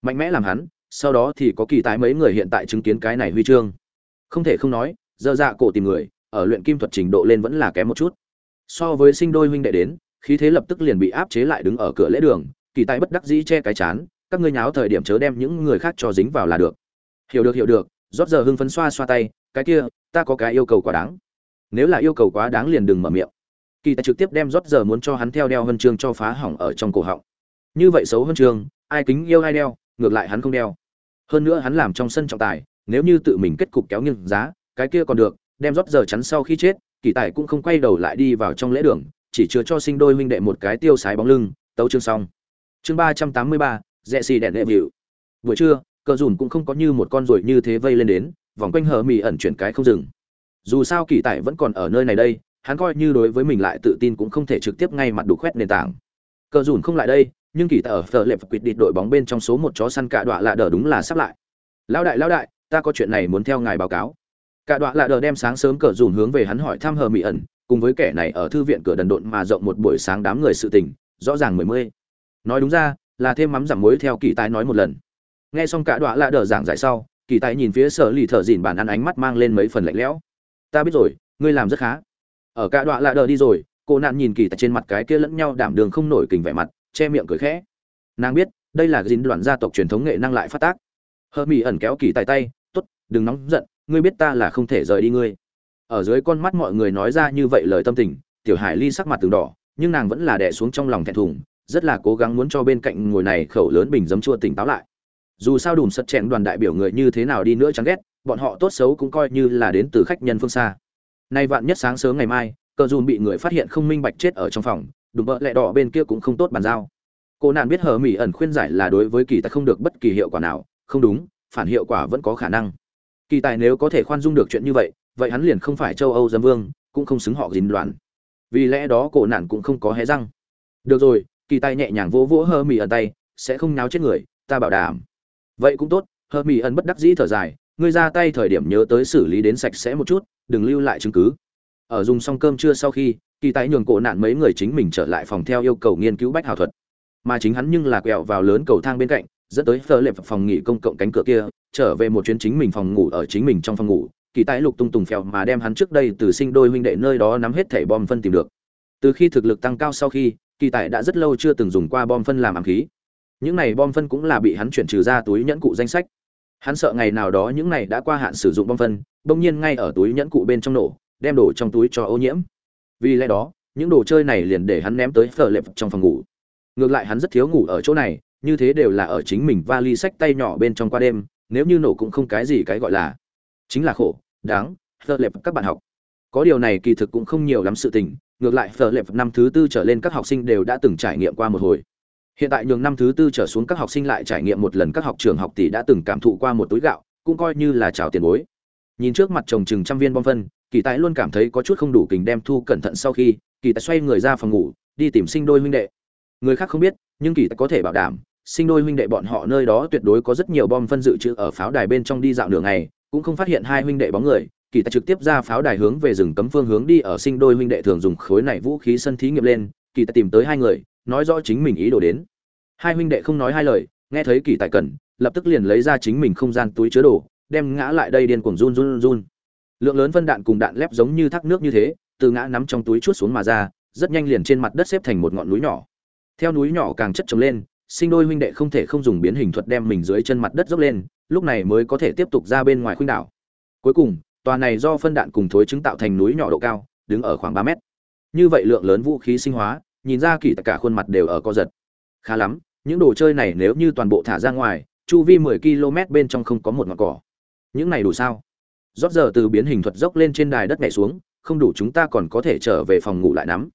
Mạnh mẽ làm hắn, sau đó thì có kỳ tái mấy người hiện tại chứng kiến cái này huy chương. Không thể không nói dơ dạ cổ tìm người ở luyện kim thuật trình độ lên vẫn là kém một chút. So với sinh đôi huynh đệ đến, khí thế lập tức liền bị áp chế lại đứng ở cửa lễ đường, kỳ tài bất đắc dĩ che cái chán, các ngươi nháo thời điểm chớ đem những người khác cho dính vào là được. Hiểu được hiểu được, rót giờ hưng phấn xoa xoa tay, cái kia, ta có cái yêu cầu quá đáng. Nếu là yêu cầu quá đáng liền đừng mở miệng. Kỳ tài trực tiếp đem rót giờ muốn cho hắn theo đeo huân chương cho phá hỏng ở trong cổ họng. Như vậy xấu huân chương, ai kính yêu ai đeo, ngược lại hắn không đeo. Hơn nữa hắn làm trong sân trọng tài, nếu như tự mình kết cục kéo nghiêng giá, cái kia còn được đem rót giờ chắn sau khi chết, kỳ tài cũng không quay đầu lại đi vào trong lễ đường, chỉ chứa cho sinh đôi huynh đệ một cái tiêu sái bóng lưng, tấu chương xong. Chương ba trăm tám mươi ba, rẽ xì đèn đệ vịu. Buổi trưa, cờ dùn cũng không có như một con ruồi như thế vây lên đến, vòng quanh hờ mì ẩn chuyển cái không dừng. Dù sao kỳ tài vẫn còn ở nơi này đây, hắn coi như đối với mình lại tự tin cũng không thể trực tiếp ngay mặt đủ khoét nền tảng. Cờ dùn không lại đây, nhưng kỳ tài ở phở lệp quyết định đội bóng bên trong số một chó săn cạ đọa lạ đờ đúng là sắp lại. Lão đại lão đại, ta có chuyện này muốn theo ngài báo cáo. Cả đoạn lạ đờ đem sáng sớm cờ dùn hướng về hắn hỏi thăm hờ mỹ ẩn, cùng với kẻ này ở thư viện cửa đần độn mà rộng một buổi sáng đám người sự tình, rõ ràng mười mươi. Nói đúng ra, là thêm mắm giảm muối theo kỳ tài nói một lần. Nghe xong cả đoạn lạ đờ giảng giải sau, kỳ tài nhìn phía sở lì thở dìn bản ăn ánh mắt mang lên mấy phần lạnh lẽo. Ta biết rồi, ngươi làm rất khá. Ở cả đoạn lạ đờ đi rồi, cô nạn nhìn kỳ tài trên mặt cái kia lẫn nhau đảm đường không nổi kình vẻ mặt, che miệng cười khẽ. Nàng biết, đây là dính đoạn gia tộc truyền thống nghệ năng lại phát tác. Hờ mỹ ẩn kéo kỳ tài tay t ố t đừng nóng giận ngươi biết ta là không thể rời đi ngươi. Ở dưới con mắt mọi người nói ra như vậy lời tâm tình, tiểu hải ly sắc mặt từng đỏ, nhưng nàng vẫn là đẻ xuống trong lòng thẹn thùng, rất là cố gắng muốn cho bên cạnh ngồi này khẩu lớn bình giấm chua tỉnh táo lại. Dù sao đùm sật chèn đoàn đại biểu người như thế nào đi nữa chẳng ghét, bọn họ tốt xấu cũng coi như là đến từ khách nhân phương xa. Nay vạn nhất sáng sớm ngày mai, cờ dùm bị người phát hiện không minh bạch chết ở trong phòng, đùm bợ lẹ đỏ bên kia cũng không tốt bàn giao. Cô nạn biết hờ mỹ ẩn khuyên giải là đối với kỳ ta không được bất kỳ hiệu quả nào, không đúng, phản hiệu quả vẫn có khả năng kỳ tài nếu có thể khoan dung được chuyện như vậy vậy hắn liền không phải châu âu dâm vương, cũng không xứng họ dính đoàn. Vì lẽ đó cổ nạn cũng không có hé răng. Được rồi, kỳ tài nhẹ nhàng vỗ vỗ hơ mỹ ẩn tay, sẽ không náo chết người, ta bảo đảm. Vậy cũng tốt, hơ mỹ ẩn bất đắc dĩ thở dài, ngươi ra tay thời điểm nhớ tới xử lý đến sạch sẽ một chút, đừng lưu lại chứng cứ. Ở dùng xong cơm trưa sau khi, kỳ Tài nhường cổ nạn mấy người chính mình trở lại phòng theo yêu cầu nghiên cứu bách hào thuật. Mà chính hắn nhưng là quẹo vào lớn cầu thang bên cạnh dẫn tới phở lệ phòng nghỉ công cộng cánh cửa kia, trở về một chuyến chính mình phòng ngủ ở chính mình trong phòng ngủ, kỳ tái lục tung tùng phèo mà đem hắn trước đây từ sinh đôi huynh đệ nơi đó nắm hết thẻ bom phân tìm được. Từ khi thực lực tăng cao sau khi, kỳ tài đã rất lâu chưa từng dùng qua bom phân làm ám khí. Những này bom phân cũng là bị hắn chuyển trừ ra túi nhẫn cụ danh sách. Hắn sợ ngày nào đó những này đã qua hạn sử dụng bom phân, bỗng nhiên ngay ở túi nhẫn cụ bên trong nổ, đem đổ trong túi cho ô nhiễm. Vì lẽ đó, những đồ chơi này liền để hắn ném tới phở lệp trong phòng ngủ. Ngược lại hắn rất thiếu ngủ ở chỗ này như thế đều là ở chính mình vali sách tay nhỏ bên trong qua đêm, nếu như nổ cũng không cái gì cái gọi là. Chính là khổ, đáng phở lệp các bạn học. Có điều này kỳ thực cũng không nhiều lắm sự tình, ngược lại phở lệp năm thứ tư trở lên các học sinh đều đã từng trải nghiệm qua một hồi. Hiện tại nhường năm thứ tư trở xuống các học sinh lại trải nghiệm một lần các học trường học tỷ đã từng cảm thụ qua một túi gạo, cũng coi như là chào tiền bối. Nhìn trước mặt chồng chừng trăm viên bom phân, kỳ tài luôn cảm thấy có chút không đủ kình đem thu cẩn thận sau khi, kỳ tài xoay người ra phòng ngủ, đi tìm sinh đôi huynh đệ. Người khác không biết, nhưng kỳ tài có thể bảo đảm sinh đôi huynh đệ bọn họ nơi đó tuyệt đối có rất nhiều bom phân dự trữ ở pháo đài bên trong đi dạo đường này cũng không phát hiện hai huynh đệ bóng người. Kỳ tài trực tiếp ra pháo đài hướng về rừng cấm phương hướng đi ở sinh đôi huynh đệ thường dùng khối này vũ khí sân thí nghiệm lên. Kỳ tài tìm tới hai người, nói rõ chính mình ý đồ đến. Hai huynh đệ không nói hai lời, nghe thấy kỳ tài cần, lập tức liền lấy ra chính mình không gian túi chứa đồ, đem ngã lại đây điên cuồng run run run lượng lớn phân đạn cùng đạn lép giống như thác nước như thế, từ ngã nắm trong túi chuốt xuống mà ra, rất nhanh liền trên mặt đất xếp thành một ngọn núi nhỏ. Theo núi nhỏ càng chất trồng lên sinh đôi huynh đệ không thể không dùng biến hình thuật đem mình dưới chân mặt đất dốc lên, lúc này mới có thể tiếp tục ra bên ngoài khuynh đảo. Cuối cùng, tòa này do phân đạn cùng thối chứng tạo thành núi nhỏ độ cao, đứng ở khoảng ba mét. Như vậy lượng lớn vũ khí sinh hóa, nhìn ra kỳ tất cả khuôn mặt đều ở co giật. Khá lắm, những đồ chơi này nếu như toàn bộ thả ra ngoài, chu vi 10 km bên trong không có một ngọn cỏ. Những này đủ sao? Rót giờ từ biến hình thuật dốc lên trên đài đất nhảy xuống, không đủ chúng ta còn có thể trở về phòng ngủ lại nắm.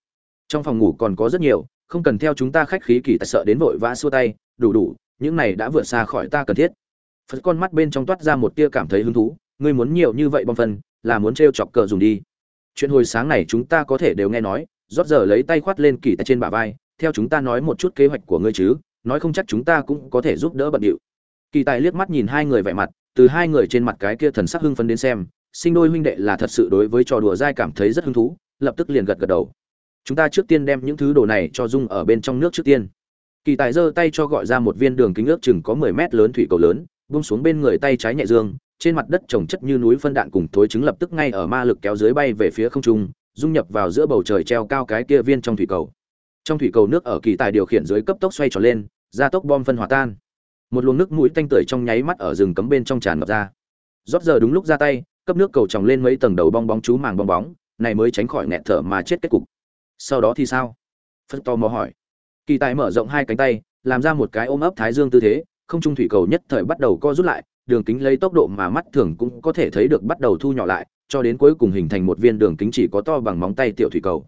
Trong phòng ngủ còn có rất nhiều không cần theo chúng ta khách khí kỳ tại sợ đến vội vã xua tay, đủ đủ, những này đã vượt xa khỏi ta cần thiết. Phật con mắt bên trong toát ra một tia cảm thấy hứng thú, ngươi muốn nhiều như vậy bom phân, là muốn trêu chọc cờ dùng đi. Chuyện hồi sáng này chúng ta có thể đều nghe nói, rót giờ lấy tay khoát lên kỳ tại trên bả vai, theo chúng ta nói một chút kế hoạch của ngươi chứ, nói không chắc chúng ta cũng có thể giúp đỡ bận điệu. Kỳ tài liếc mắt nhìn hai người vẻ mặt, từ hai người trên mặt cái kia thần sắc hưng phấn đến xem, sinh đôi huynh đệ là thật sự đối với trò đùa dai cảm thấy rất hứng thú, lập tức liền gật gật đầu chúng ta trước tiên đem những thứ đồ này cho dung ở bên trong nước trước tiên. Kỳ tài giơ tay cho gọi ra một viên đường kính ước chừng có mười mét lớn thủy cầu lớn bung xuống bên người tay trái nhẹ dương, trên mặt đất trồng chất như núi phân đạn cùng thối trứng lập tức ngay ở ma lực kéo dưới bay về phía không trung, dung nhập vào giữa bầu trời treo cao cái kia viên trong thủy cầu. Trong thủy cầu nước ở kỳ tài điều khiển dưới cấp tốc xoay trở lên, gia tốc bom phân hòa tan. Một luồng nước mũi tanh tưởi trong nháy mắt ở rừng cấm bên trong tràn ngập ra. Rót giờ đúng lúc ra tay, cấp nước cầu tròng lên mấy tầng đầu bong bóng chú màng bong bóng, này mới tránh khỏi nghẹt thở mà chết kết cục sau đó thì sao? Phật to mò hỏi. Kỳ tài mở rộng hai cánh tay, làm ra một cái ôm ấp thái dương tư thế, không trung thủy cầu nhất thời bắt đầu co rút lại, đường kính lấy tốc độ mà mắt thường cũng có thể thấy được bắt đầu thu nhỏ lại, cho đến cuối cùng hình thành một viên đường kính chỉ có to bằng móng tay tiểu thủy cầu.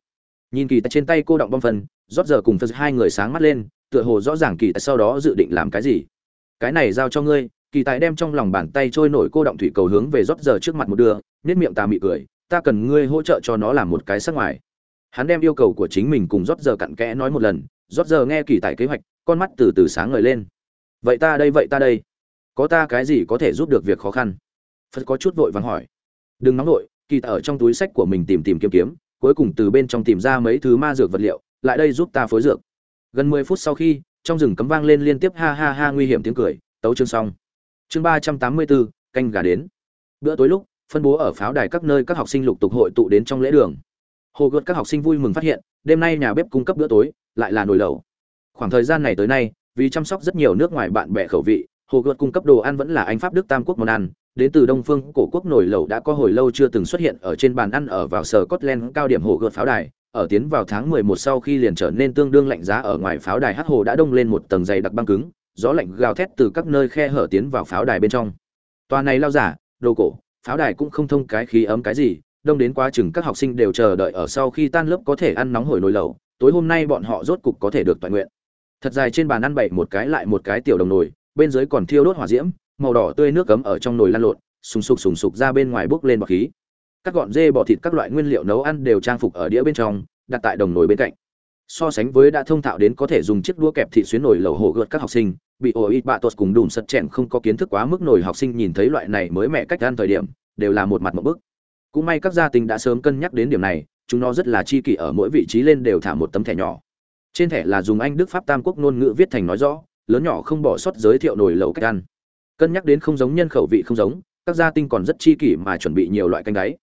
Nhìn kỳ tài trên tay cô động bom phân rót giờ cùng phật hai người sáng mắt lên, tựa hồ rõ ràng kỳ tài sau đó dự định làm cái gì. Cái này giao cho ngươi, kỳ tài đem trong lòng bàn tay trôi nổi cô động thủy cầu hướng về rót giờ trước mặt một đưa nết miệng ta mị cười, ta cần ngươi hỗ trợ cho nó làm một cái sắc ngoài hắn đem yêu cầu của chính mình cùng rót giờ cặn kẽ nói một lần rót giờ nghe kỳ tài kế hoạch, con mắt từ từ sáng ngời lên. Vậy ta đây, vậy ta đây. Có ta cái gì có thể giúp được việc khó khăn? Phật có chút vội vàng hỏi. Đừng nóng vội, kỳ tài ở trong túi sách của mình tìm tìm kiếm kiếm, cuối cùng từ bên trong tìm ra mấy thứ ma dược vật liệu, lại đây giúp ta phối dược. Gần mười phút sau khi, trong rừng cấm vang lên liên tiếp ha ha ha nguy hiểm tiếng cười, tấu chương xong. Chương ba trăm tám mươi bốn, canh gà đến. Bữa tối lúc, phân bố ở pháo đài các nơi các học sinh lục tục hội tụ đến trong lễ đường hồ gợt các học sinh vui mừng phát hiện, đêm nay nhà bếp cung cấp bữa tối lại là nồi lẩu. Khoảng thời gian này tới nay, vì chăm sóc rất nhiều nước ngoài bạn bè khẩu vị hồ gợt cung cấp đồ ăn vẫn là anh, pháp, đức, tam quốc món ăn. Đến từ đông phương, cổ quốc nổi lẩu đã có hồi lâu chưa từng xuất hiện ở trên bàn ăn ở vào sở Scotland cao điểm hồ gợt pháo đài. Ở tiến vào tháng 11 sau khi liền trở nên tương đương lạnh giá ở ngoài pháo đài, hắc hồ đã đông lên một tầng dày đặc băng cứng, gió lạnh gào thét từ các nơi khe hở tiến vào pháo đài bên trong. Tòa này lao giả, đồ cổ, pháo đài cũng không thông cái khí ấm cái gì đông đến quá chừng các học sinh đều chờ đợi ở sau khi tan lớp có thể ăn nóng hổi nồi lẩu, tối hôm nay bọn họ rốt cục có thể được toàn nguyện. Thật dài trên bàn ăn bậy một cái lại một cái tiểu đồng nồi, bên dưới còn thiêu đốt hỏa diễm, màu đỏ tươi nước cấm ở trong nồi lăn lộn, sùng sục sùng sục ra bên ngoài bốc lên bọt khí. Các gọn dê bọ thịt các loại nguyên liệu nấu ăn đều trang phục ở đĩa bên trong, đặt tại đồng nồi bên cạnh. So sánh với đã thông thạo đến có thể dùng chiếc đũa kẹp thịt xuyến nồi lẩu hổ gợt các học sinh, bị ổ ít bạ tuột cùng đùm sật chèn không có kiến thức quá mức nồi học sinh nhìn thấy loại này mới mẹ cách ăn thời điểm, đều là một mặt một bức cũng may các gia tình đã sớm cân nhắc đến điểm này, chúng nó rất là chi kỷ ở mỗi vị trí lên đều thả một tấm thẻ nhỏ. Trên thẻ là dùng anh đức pháp tam quốc ngôn ngữ viết thành nói rõ, lớn nhỏ không bỏ sót giới thiệu nồi lẩu cách ăn. Cân nhắc đến không giống nhân khẩu vị không giống, các gia tinh còn rất chi kỷ mà chuẩn bị nhiều loại canh đáy.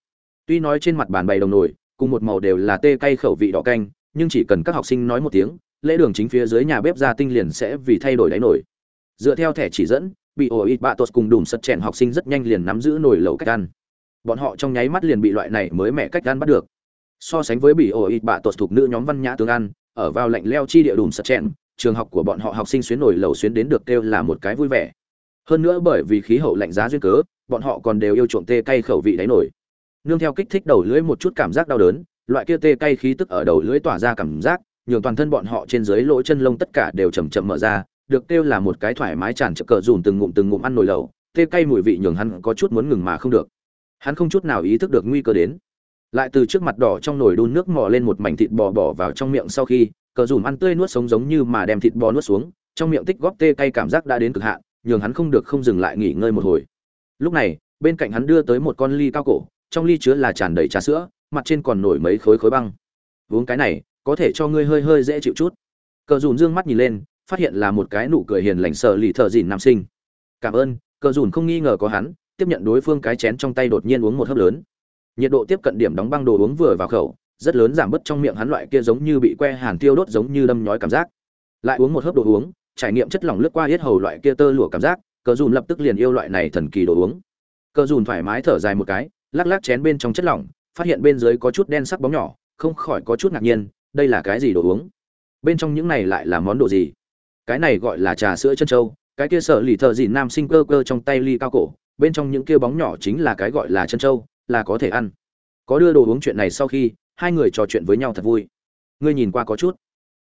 Tuy nói trên mặt bàn bày đồng nồi, cùng một màu đều là tê cay khẩu vị đỏ canh, nhưng chỉ cần các học sinh nói một tiếng, lễ đường chính phía dưới nhà bếp gia tinh liền sẽ vì thay đổi đáy nổi dựa theo thẻ chỉ dẫn, bị ổ ít bạ tột cùng đùm sật chèn học sinh rất nhanh liền nắm giữ nồi lẩu cách ăn bọn họ trong nháy mắt liền bị loại này mới mẹ cách ăn bắt được. So sánh với bị ổ ít bạ tột thuộc nữ nhóm văn nhã tướng ăn, ở vào lạnh leo chi địa đùm sật chèn trường học của bọn họ học sinh xuyến nổi lẩu xuyến đến được kêu là một cái vui vẻ. Hơn nữa bởi vì khí hậu lạnh giá duyên cớ, bọn họ còn đều yêu chuộng tê cay khẩu vị đáy nổi. Nương theo kích thích đầu lưỡi một chút cảm giác đau đớn, loại kia tê cay khí tức ở đầu lưỡi tỏa ra cảm giác, nhường toàn thân bọn họ trên dưới lỗ chân lông tất cả đều chầm chậm mở ra, được kêu là một cái thoải mái tràn chợ cờ dùn từng ngụm từng ngụm ăn nồi lẩu, tê cay mùi vị nhường hắn có chút muốn ngừng mà không được hắn không chút nào ý thức được nguy cơ đến. Lại từ trước mặt đỏ trong nồi đun nước mò lên một mảnh thịt bò bỏ vào trong miệng sau khi, cờ dùm ăn tươi nuốt sống giống như mà đem thịt bò nuốt xuống, trong miệng tích góp tê cay cảm giác đã đến cực hạn, nhường hắn không được không dừng lại nghỉ ngơi một hồi. Lúc này, bên cạnh hắn đưa tới một con ly cao cổ, trong ly chứa là tràn đầy trà sữa, mặt trên còn nổi mấy khối khối băng. Uống cái này, có thể cho ngươi hơi hơi dễ chịu chút. Cờ dùm dương mắt nhìn lên, phát hiện là một cái nụ cười hiền lành sợ lì thợ dìn nam sinh. Cảm ơn, cờ dùm không nghi ngờ có hắn tiếp nhận đối phương cái chén trong tay đột nhiên uống một hớp lớn. Nhiệt độ tiếp cận điểm đóng băng đồ uống vừa vào khẩu, rất lớn giảm bớt trong miệng hắn loại kia giống như bị que hàn tiêu đốt giống như đâm nhói cảm giác. Lại uống một hớp đồ uống, trải nghiệm chất lỏng lướt qua hết hầu loại kia tơ lụa cảm giác, cờ dùn lập tức liền yêu loại này thần kỳ đồ uống. Cờ dùn thoải mái thở dài một cái, lắc lắc chén bên trong chất lỏng, phát hiện bên dưới có chút đen sắc bóng nhỏ, không khỏi có chút ngạc nhiên, đây là cái gì đồ uống? Bên trong những này lại là món đồ gì? Cái này gọi là trà sữa chân trâu cái kia sợ lì thợ gì nam sinh cơ cơ trong tay ly cao cổ bên trong những kia bóng nhỏ chính là cái gọi là chân trâu, là có thể ăn. Có đưa đồ uống chuyện này sau khi, hai người trò chuyện với nhau thật vui. Ngươi nhìn qua có chút.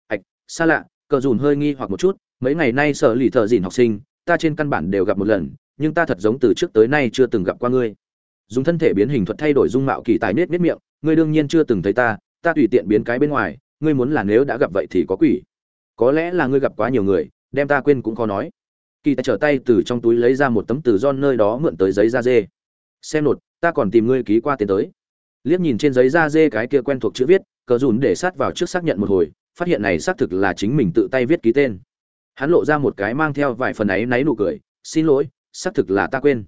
Ạch, xa lạ, cờ dùn hơi nghi hoặc một chút, mấy ngày nay sở lì thợ dìn học sinh, ta trên căn bản đều gặp một lần, nhưng ta thật giống từ trước tới nay chưa từng gặp qua ngươi. Dùng thân thể biến hình thuật thay đổi dung mạo kỳ tài nết nết miệng, ngươi đương nhiên chưa từng thấy ta ta tùy tiện biến cái bên ngoài, ngươi muốn là nếu đã gặp vậy thì có quỷ. Có lẽ là ngươi gặp quá nhiều người, đem ta quên cũng khó nói kỳ tài trở tay từ trong túi lấy ra một tấm từ don nơi đó mượn tới giấy da dê. Xem nột, ta còn tìm ngươi ký qua tiền tới. Liếc nhìn trên giấy da dê cái kia quen thuộc chữ viết, cờ dùn để sát vào trước xác nhận một hồi, phát hiện này xác thực là chính mình tự tay viết ký tên. Hắn lộ ra một cái mang theo vài phần ấy náy nụ cười, xin lỗi, xác thực là ta quên.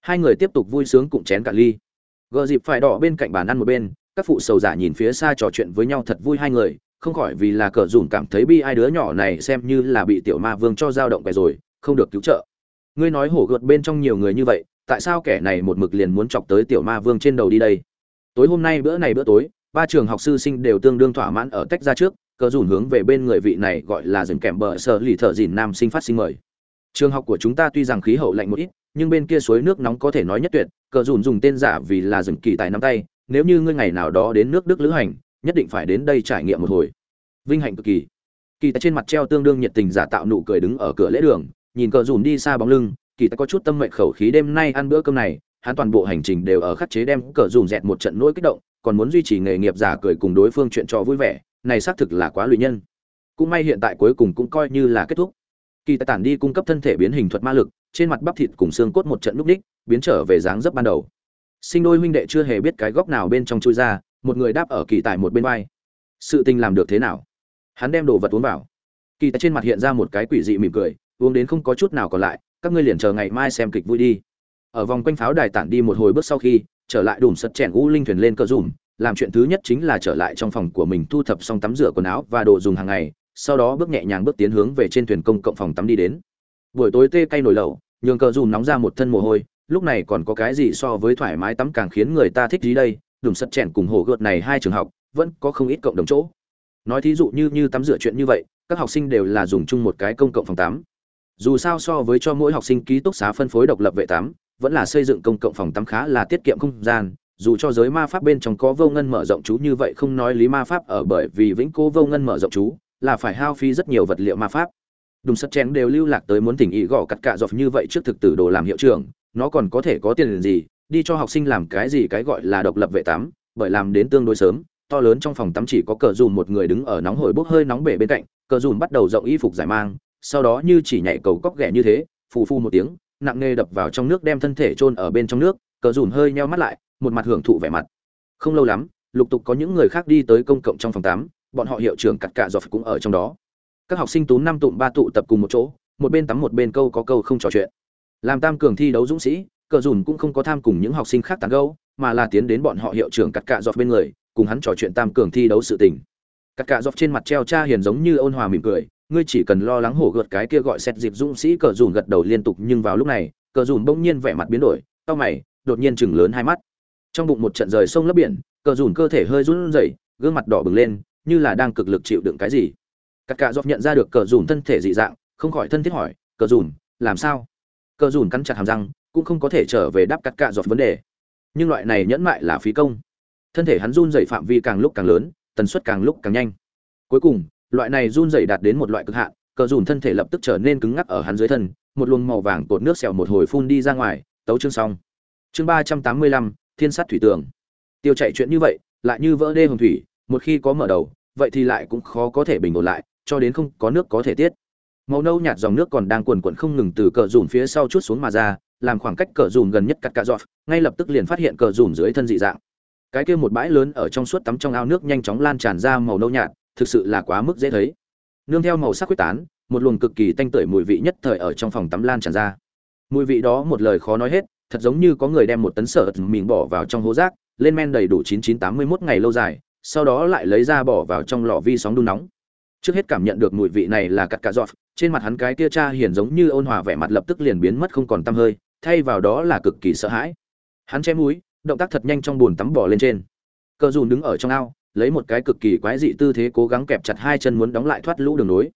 Hai người tiếp tục vui sướng cụm chén cả ly. Gờ dịp phải đỏ bên cạnh bàn ăn một bên, các phụ sầu giả nhìn phía xa trò chuyện với nhau thật vui hai người, không khỏi vì là cờ dùn cảm thấy bi ai đứa nhỏ này xem như là bị tiểu ma vương cho dao động về rồi không được cứu trợ. Ngươi nói hổ gợt bên trong nhiều người như vậy, tại sao kẻ này một mực liền muốn chọc tới tiểu ma vương trên đầu đi đây? Tối hôm nay bữa này bữa tối, ba trường học sư sinh đều tương đương thỏa mãn ở tách ra trước, cờ dùn hướng về bên người vị này gọi là dừng kèm bờ sợ lì thợ dìn nam sinh phát sinh mời. Trường học của chúng ta tuy rằng khí hậu lạnh một ít, nhưng bên kia suối nước nóng có thể nói nhất tuyệt, cờ dùn dùng tên giả vì là dừng kỳ tài nắm tay, nếu như ngươi ngày nào đó đến nước đức lữ hành, nhất định phải đến đây trải nghiệm một hồi. Vinh hạnh cực kỳ. Kỳ tài trên mặt treo tương đương nhiệt tình giả tạo nụ cười đứng ở cửa lễ đường nhìn cờ dùn đi xa bóng lưng, kỳ tài có chút tâm mệnh khẩu khí đêm nay ăn bữa cơm này, hắn toàn bộ hành trình đều ở khắc chế đem cờ dùn dẹt một trận nỗi kích động, còn muốn duy trì nghề nghiệp giả cười cùng đối phương chuyện trò vui vẻ, này xác thực là quá lụy nhân. Cũng may hiện tại cuối cùng cũng coi như là kết thúc. Kỳ tài tản đi cung cấp thân thể biến hình thuật ma lực, trên mặt bắp thịt cùng xương cốt một trận núp đích biến trở về dáng dấp ban đầu. Sinh đôi huynh đệ chưa hề biết cái góc nào bên trong chui ra, một người đáp ở kỳ tài một bên vai. Sự tình làm được thế nào? Hắn đem đồ vật uống vào. Kỳ tài trên mặt hiện ra một cái quỷ dị mỉm cười uống đến không có chút nào còn lại, các ngươi liền chờ ngày mai xem kịch vui đi. Ở vòng quanh pháo đài tản đi một hồi bước sau khi, trở lại đùm sật chèn u linh thuyền lên cờ dùm, làm chuyện thứ nhất chính là trở lại trong phòng của mình thu thập xong tắm rửa quần áo và đồ dùng hàng ngày, sau đó bước nhẹ nhàng bước tiến hướng về trên thuyền công cộng phòng tắm đi đến. Buổi tối tê cay nổi lẩu, nhường cờ dùm nóng ra một thân mồ hôi, lúc này còn có cái gì so với thoải mái tắm càng khiến người ta thích gì đây? Đùm sật chèn cùng hồ gợt này hai trường học, vẫn có không ít cộng đồng chỗ. Nói thí dụ như như tắm rửa chuyện như vậy, các học sinh đều là dùng chung một cái công cộng phòng tắm dù sao so với cho mỗi học sinh ký túc xá phân phối độc lập vệ tắm, vẫn là xây dựng công cộng phòng tắm khá là tiết kiệm không gian, dù cho giới ma pháp bên trong có vô ngân mở rộng chú như vậy không nói lý ma pháp ở bởi vì vĩnh cố vô ngân mở rộng chú, là phải hao phí rất nhiều vật liệu ma pháp. Đùng sắt chén đều lưu lạc tới muốn tỉnh ý gõ cắt cạ dọc như vậy trước thực tử đồ làm hiệu trưởng, nó còn có thể có tiền gì, đi cho học sinh làm cái gì cái gọi là độc lập vệ tắm, bởi làm đến tương đối sớm, to lớn trong phòng tắm chỉ có cờ dùm một người đứng ở nóng hổi bốc hơi nóng bể bên cạnh, cờ dùm bắt đầu rộng y phục giải mang sau đó như chỉ nhảy cầu cóc ghẻ như thế, phù phu một tiếng, nặng nề đập vào trong nước đem thân thể chôn ở bên trong nước, cờ dùm hơi nheo mắt lại, một mặt hưởng thụ vẻ mặt. Không lâu lắm, lục tục có những người khác đi tới công cộng trong phòng tắm, bọn họ hiệu trưởng cặt cạ dọc cũng ở trong đó. Các học sinh tú năm tụm ba tụ tập cùng một chỗ, một bên tắm một bên câu có câu không trò chuyện. Làm tam cường thi đấu dũng sĩ, cờ dùn cũng không có tham cùng những học sinh khác tán gâu mà là tiến đến bọn họ hiệu trưởng cặt cạ dọc bên người, cùng hắn trò chuyện tam cường thi đấu sự tình. Cặt cạ dọc trên mặt treo cha hiền giống như ôn hòa mỉm cười ngươi chỉ cần lo lắng hổ gợt cái kia gọi xét dịp dũng sĩ cờ dùn gật đầu liên tục nhưng vào lúc này, cờ dùn bỗng nhiên vẻ mặt biến đổi tao mày, đột nhiên chừng lớn hai mắt. Trong bụng một trận rời sông lấp biển, cờ dùn cơ thể hơi run rẩy, gương mặt đỏ bừng lên, như là đang cực lực chịu đựng cái gì. Các cạ dọc nhận ra được cờ dùn thân thể dị dạng, không khỏi thân thiết hỏi, cờ dùn, làm sao? Cờ dùn cắn chặt hàm răng, cũng không có thể trở về đáp cắt cạ dọc vấn đề. Nhưng loại này nhẫn mại là phí công. Thân thể hắn run rẩy phạm vi càng lúc càng lớn, tần suất càng lúc càng nhanh. Cuối cùng loại này run rẩy đạt đến một loại cực hạn, cờ dùn thân thể lập tức trở nên cứng ngắc ở hắn dưới thân, một luồng màu vàng cột nước xẹo một hồi phun đi ra ngoài, tấu chương xong. Chương ba trăm tám mươi lăm, thiên sát thủy tường. Tiêu chạy chuyện như vậy, lại như vỡ đê hồng thủy, một khi có mở đầu, vậy thì lại cũng khó có thể bình ổn lại, cho đến không có nước có thể tiết. Màu nâu nhạt dòng nước còn đang cuồn cuộn không ngừng từ cờ dùm phía sau chút xuống mà ra, làm khoảng cách cờ dùm gần nhất cắt cạ giọt, ngay lập tức liền phát hiện cờ dùm dưới thân dị dạng. Cái kia một bãi lớn ở trong suốt tắm trong ao nước nhanh chóng lan tràn ra màu nâu nhạt thực sự là quá mức dễ thấy. Nương theo màu sắc quyết tán, một luồng cực kỳ tanh tưởi mùi vị nhất thời ở trong phòng tắm lan tràn ra. Mùi vị đó một lời khó nói hết, thật giống như có người đem một tấn sở mình bỏ vào trong hố rác, lên men đầy đủ 9981 ngày lâu dài, sau đó lại lấy ra bỏ vào trong lò vi sóng đun nóng. Trước hết cảm nhận được mùi vị này là cắt cà giọt, trên mặt hắn cái tia cha hiền giống như ôn hòa vẻ mặt lập tức liền biến mất không còn tăm hơi, thay vào đó là cực kỳ sợ hãi. Hắn che mũi, động tác thật nhanh trong bồn tắm bỏ lên trên. Cờ dùn đứng ở trong ao lấy một cái cực kỳ quái dị tư thế cố gắng kẹp chặt hai chân muốn đóng lại thoát lũ đường nối.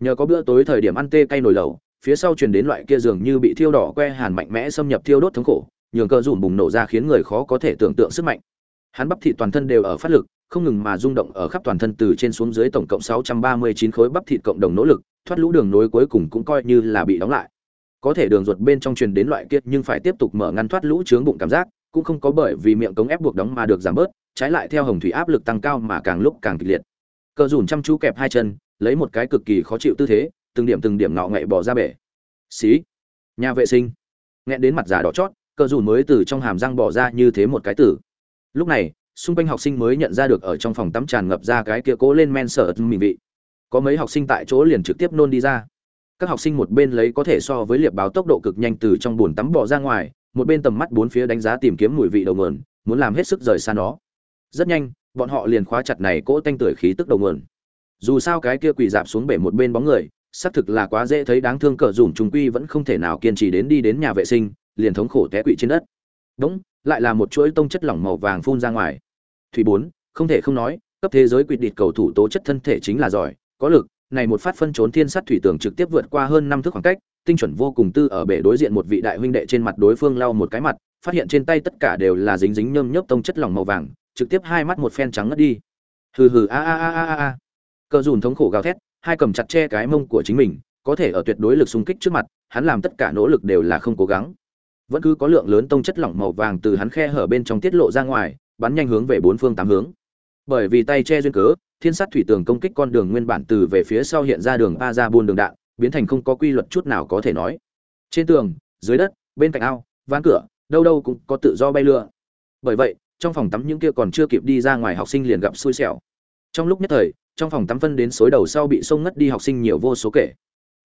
Nhờ có bữa tối thời điểm ăn tê cay nồi lẩu phía sau truyền đến loại kia dường như bị thiêu đỏ que hàn mạnh mẽ xâm nhập thiêu đốt thống khổ nhường cơ dùn bùng nổ ra khiến người khó có thể tưởng tượng sức mạnh. Hắn bắp thịt toàn thân đều ở phát lực không ngừng mà rung động ở khắp toàn thân từ trên xuống dưới tổng cộng 639 khối bắp thịt cộng đồng nỗ lực, thoát lũ đường nối cuối cùng cũng coi như là bị đóng lại. Có thể đường ruột bên trong truyền đến loại kiệt nhưng phải tiếp tục mở ngăn thoát lũ chướng bụng cảm giác, cũng không có bởi vì miệng cống ép buộc đóng mà được giảm bớt, trái lại theo hồng thủy áp lực tăng cao mà càng lúc càng kịch liệt. Cờ dùn chăm chú kẹp hai chân, lấy một cái cực kỳ khó chịu tư thế, từng điểm từng điểm ngọ ngậy bỏ ra bể. Xí, nhà vệ sinh. Nghe đến mặt già đỏ chót, cờ dùn mới từ trong hàm răng bỏ ra như thế một cái tử. Lúc này, xung quanh học sinh mới nhận ra được ở trong phòng tắm tràn ngập ra cái kia cố lên men sợ mình vị có mấy học sinh tại chỗ liền trực tiếp nôn đi ra các học sinh một bên lấy có thể so với liệp báo tốc độ cực nhanh từ trong bồn tắm bỏ ra ngoài một bên tầm mắt bốn phía đánh giá tìm kiếm mùi vị đầu nguồn, muốn làm hết sức rời xa nó. Rất nhanh, bọn họ liền khóa chặt này cỗ tanh tưởi khí tức đầu nguồn. Dù sao cái kia quỳ dạp xuống bể một bên bóng người, xác thực là quá dễ thấy đáng thương cờ dùm trùng quy vẫn không thể nào kiên trì đến đi đến nhà vệ sinh, liền thống khổ té quỵ trên đất. Đúng, lại là một chuỗi tông chất lỏng màu vàng phun ra ngoài. Thủy bốn, không thể không nói, cấp thế giới quy định cầu thủ tố chất thân thể chính là giỏi, có lực, này một phát phân trốn thiên sát thủy tường trực tiếp vượt qua hơn năm thước khoảng cách tinh chuẩn vô cùng tư ở bể đối diện một vị đại huynh đệ trên mặt đối phương lau một cái mặt, phát hiện trên tay tất cả đều là dính dính nhơm nhớp tông chất lỏng màu vàng, trực tiếp hai mắt một phen trắng ngất đi. Hừ hừ, a a a a a cờ dùn thống khổ gào thét, hai cầm chặt che cái mông của chính mình, có thể ở tuyệt đối lực xung kích trước mặt, hắn làm tất cả nỗ lực đều là không cố gắng. Vẫn cứ có lượng lớn tông chất lỏng màu vàng từ hắn khe hở bên trong tiết lộ ra ngoài, bắn nhanh hướng về bốn phương tám hướng. Bởi vì tay che duyên cớ, thiên sát thủy tường công kích con đường nguyên bản từ về phía sau hiện ra đường ba ra buôn đường đạn biến thành không có quy luật chút nào có thể nói. Trên tường, dưới đất, bên cạnh ao, ván cửa, đâu đâu cũng có tự do bay lượn. Bởi vậy, trong phòng tắm những kia còn chưa kịp đi ra ngoài học sinh liền gặp xui xẻo. Trong lúc nhất thời, trong phòng tắm phân đến suối đầu sau bị sông ngất đi học sinh nhiều vô số kể.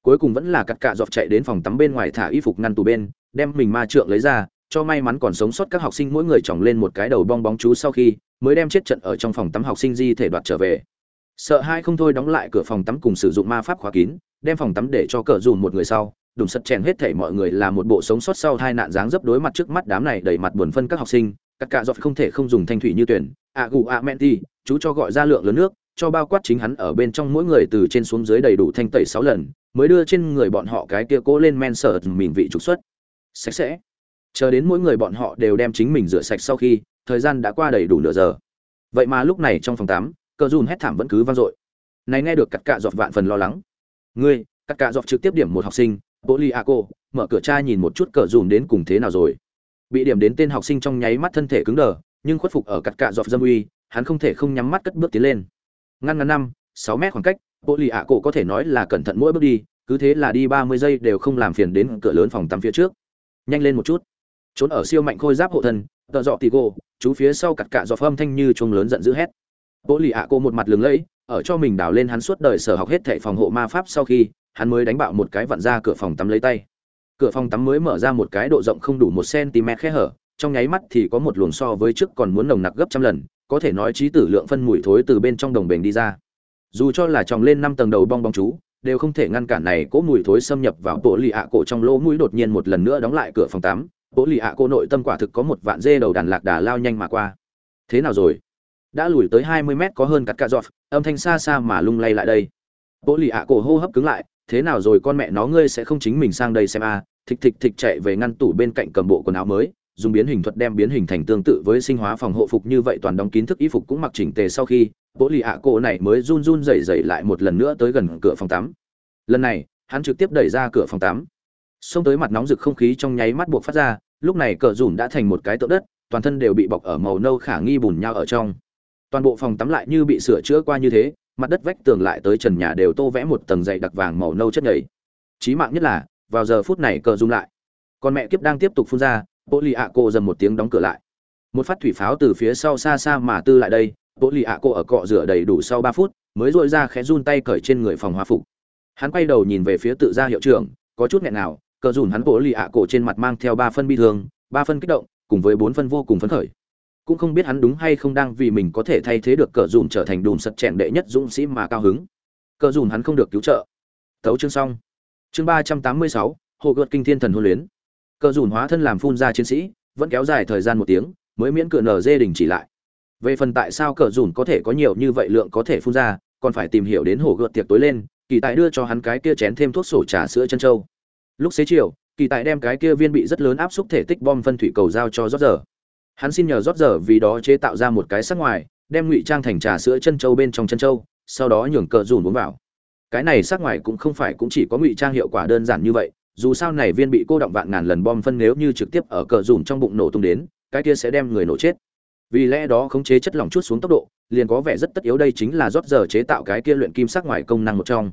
Cuối cùng vẫn là cắt cạ dọc chạy đến phòng tắm bên ngoài thả y phục ngăn tủ bên, đem mình ma trượng lấy ra, cho may mắn còn sống sót các học sinh mỗi người chòng lên một cái đầu bong bóng chú sau khi, mới đem chết trận ở trong phòng tắm học sinh di thể đoạt trở về sợ hai không thôi đóng lại cửa phòng tắm cùng sử dụng ma pháp khóa kín, đem phòng tắm để cho cờ dùm một người sau đùng sật chèn hết thảy mọi người là một bộ sống sót sau hai nạn dáng dấp đối mặt trước mắt đám này đầy mặt buồn phân các học sinh, các cạ dọc không thể không dùng thanh thủy như tuyển a gù a menti chú cho gọi ra lượng lớn nước, cho bao quát chính hắn ở bên trong mỗi người từ trên xuống dưới đầy đủ thanh tẩy sáu lần, mới đưa trên người bọn họ cái kia cố lên men sở mìn vị trục xuất. Sạch sẽ. Chờ đến mỗi người bọn họ đều đem chính mình rửa sạch sau khi, thời gian đã qua đầy đủ nửa giờ. Vậy mà lúc này trong phòng tắm cờ dùn hét thảm vẫn cứ vang dội. Này nghe được cắt cạ dọc vạn phần lo lắng. Ngươi, cắt cạ dọc trực tiếp điểm một học sinh bố li a cô mở cửa cha nhìn một chút cờ dùn đến cùng thế nào rồi. Bị điểm đến tên học sinh trong nháy mắt thân thể cứng đờ, nhưng khuất phục ở cắt cạ dọc dâm uy, hắn không thể không nhắm mắt cất bước tiến lên. Ngăn ngắn năm, sáu mét khoảng cách bộ lì ạ có thể nói là cẩn thận mỗi bước đi, cứ thế là đi ba mươi giây đều không làm phiền đến cửa lớn phòng tắm phía trước. Nhanh lên một chút. Trốn ở siêu mạnh khôi giáp hộ thân, tợ dọ tì cô chú phía sau cặt cạ dọc âm thanh như chuông lớn giận dữ hét bộ lì ạ cô một mặt lừng lẫy, ở cho mình đào lên hắn suốt đời sở học hết thảy phòng hộ ma pháp sau khi, hắn mới đánh bạo một cái vặn ra cửa phòng tắm lấy tay. Cửa phòng tắm mới mở ra một cái độ rộng không đủ một cm khe hở, trong nháy mắt thì có một luồng so với trước còn muốn nồng nặc gấp trăm lần, có thể nói trí tử lượng phân mùi thối từ bên trong đồng bền đi ra. Dù cho là tròng lên năm tầng đầu bong bóng chú, đều không thể ngăn cản này cỗ mùi thối xâm nhập vào bộ lì ạ cổ trong lỗ mũi đột nhiên một lần nữa đóng lại cửa phòng tắm. Bộ lì ạ cổ nội tâm quả thực có một vạn dê đầu đàn lạc đà lao nhanh mà qua. Thế nào rồi? Đã lùi tới hai mươi mét có hơn cắt cà giọt, âm thanh xa xa mà lung lay lại đây. Bộ lì ạ cổ hô hấp cứng lại, thế nào rồi con mẹ nó ngươi sẽ không chính mình sang đây xem a thịch thịch thịch chạy về ngăn tủ bên cạnh cầm bộ quần áo mới, dùng biến hình thuật đem biến hình thành tương tự với sinh hóa phòng hộ phục như vậy toàn đóng kín thức y phục cũng mặc chỉnh tề sau khi bộ lì ạ cổ này mới run run rẩy rẩy lại một lần nữa tới gần cửa phòng tắm. Lần này, hắn trực tiếp đẩy ra cửa phòng tắm. Xông tới mặt nóng rực không khí trong nháy mắt buộc phát ra, lúc này cờ dùn đã thành một cái tượng đất, toàn thân đều bị bọc ở màu nâu khả nghi bùn nhau ở trong toàn bộ phòng tắm lại như bị sửa chữa qua như thế, mặt đất vách tường lại tới trần nhà đều tô vẽ một tầng dày đặc vàng màu nâu chất nhầy. Chí mạng nhất là, vào giờ phút này cờ rung lại. Con mẹ kiếp đang tiếp tục phun ra bộ lì ạ cô dầm một tiếng đóng cửa lại. Một phát thủy pháo từ phía sau xa xa mà tư lại đây bộ lì ạ cô ở cọ rửa đầy đủ sau ba phút, mới dội ra khẽ run tay cởi trên người phòng hòa phục. Hắn quay đầu nhìn về phía tự gia hiệu trưởng, có chút nghẹn nào cờ dùn hắn bộ lì ạ cổ trên mặt mang theo ba phân bi thương, ba phân kích động, cùng với bốn phân vô cùng phấn khởi cũng không biết hắn đúng hay không đang vì mình có thể thay thế được cờ dùn trở thành đùm sật chèn đệ nhất dũng sĩ mà cao hứng. Cờ dùn hắn không được cứu trợ. Tấu chương xong. Chương ba trăm tám mươi sáu, hồ gợt kinh thiên thần hôn luyến. Cờ dùn hóa thân làm phun ra chiến sĩ, vẫn kéo dài thời gian một tiếng, mới miễn cửa nở dê đình chỉ lại. Về phần tại sao cờ dùn có thể có nhiều như vậy lượng có thể phun ra, còn phải tìm hiểu đến hồ gợt tiệc tối lên, kỳ tài đưa cho hắn cái kia chén thêm thuốc sổ trà sữa chân trâu lúc xế chiều, kỳ tài đem cái kia viên bị rất lớn áp xúc thể tích bom phân thủy cầu giao cho rót giờ hắn xin nhờ rót giờ vì đó chế tạo ra một cái sắc ngoài, đem ngụy trang thành trà sữa chân trâu bên trong chân trâu sau đó nhường cờ dùn uống vào. Cái này sắc ngoài cũng không phải cũng chỉ có ngụy trang hiệu quả đơn giản như vậy, dù sao này viên bị cô động vạn ngàn lần bom phân nếu như trực tiếp ở cờ dùn trong bụng nổ tung đến, cái kia sẽ đem người nổ chết. Vì lẽ đó khống chế chất lỏng chút xuống tốc độ, liền có vẻ rất tất yếu đây chính là rót giờ chế tạo cái kia luyện kim sắc ngoài công năng một trong.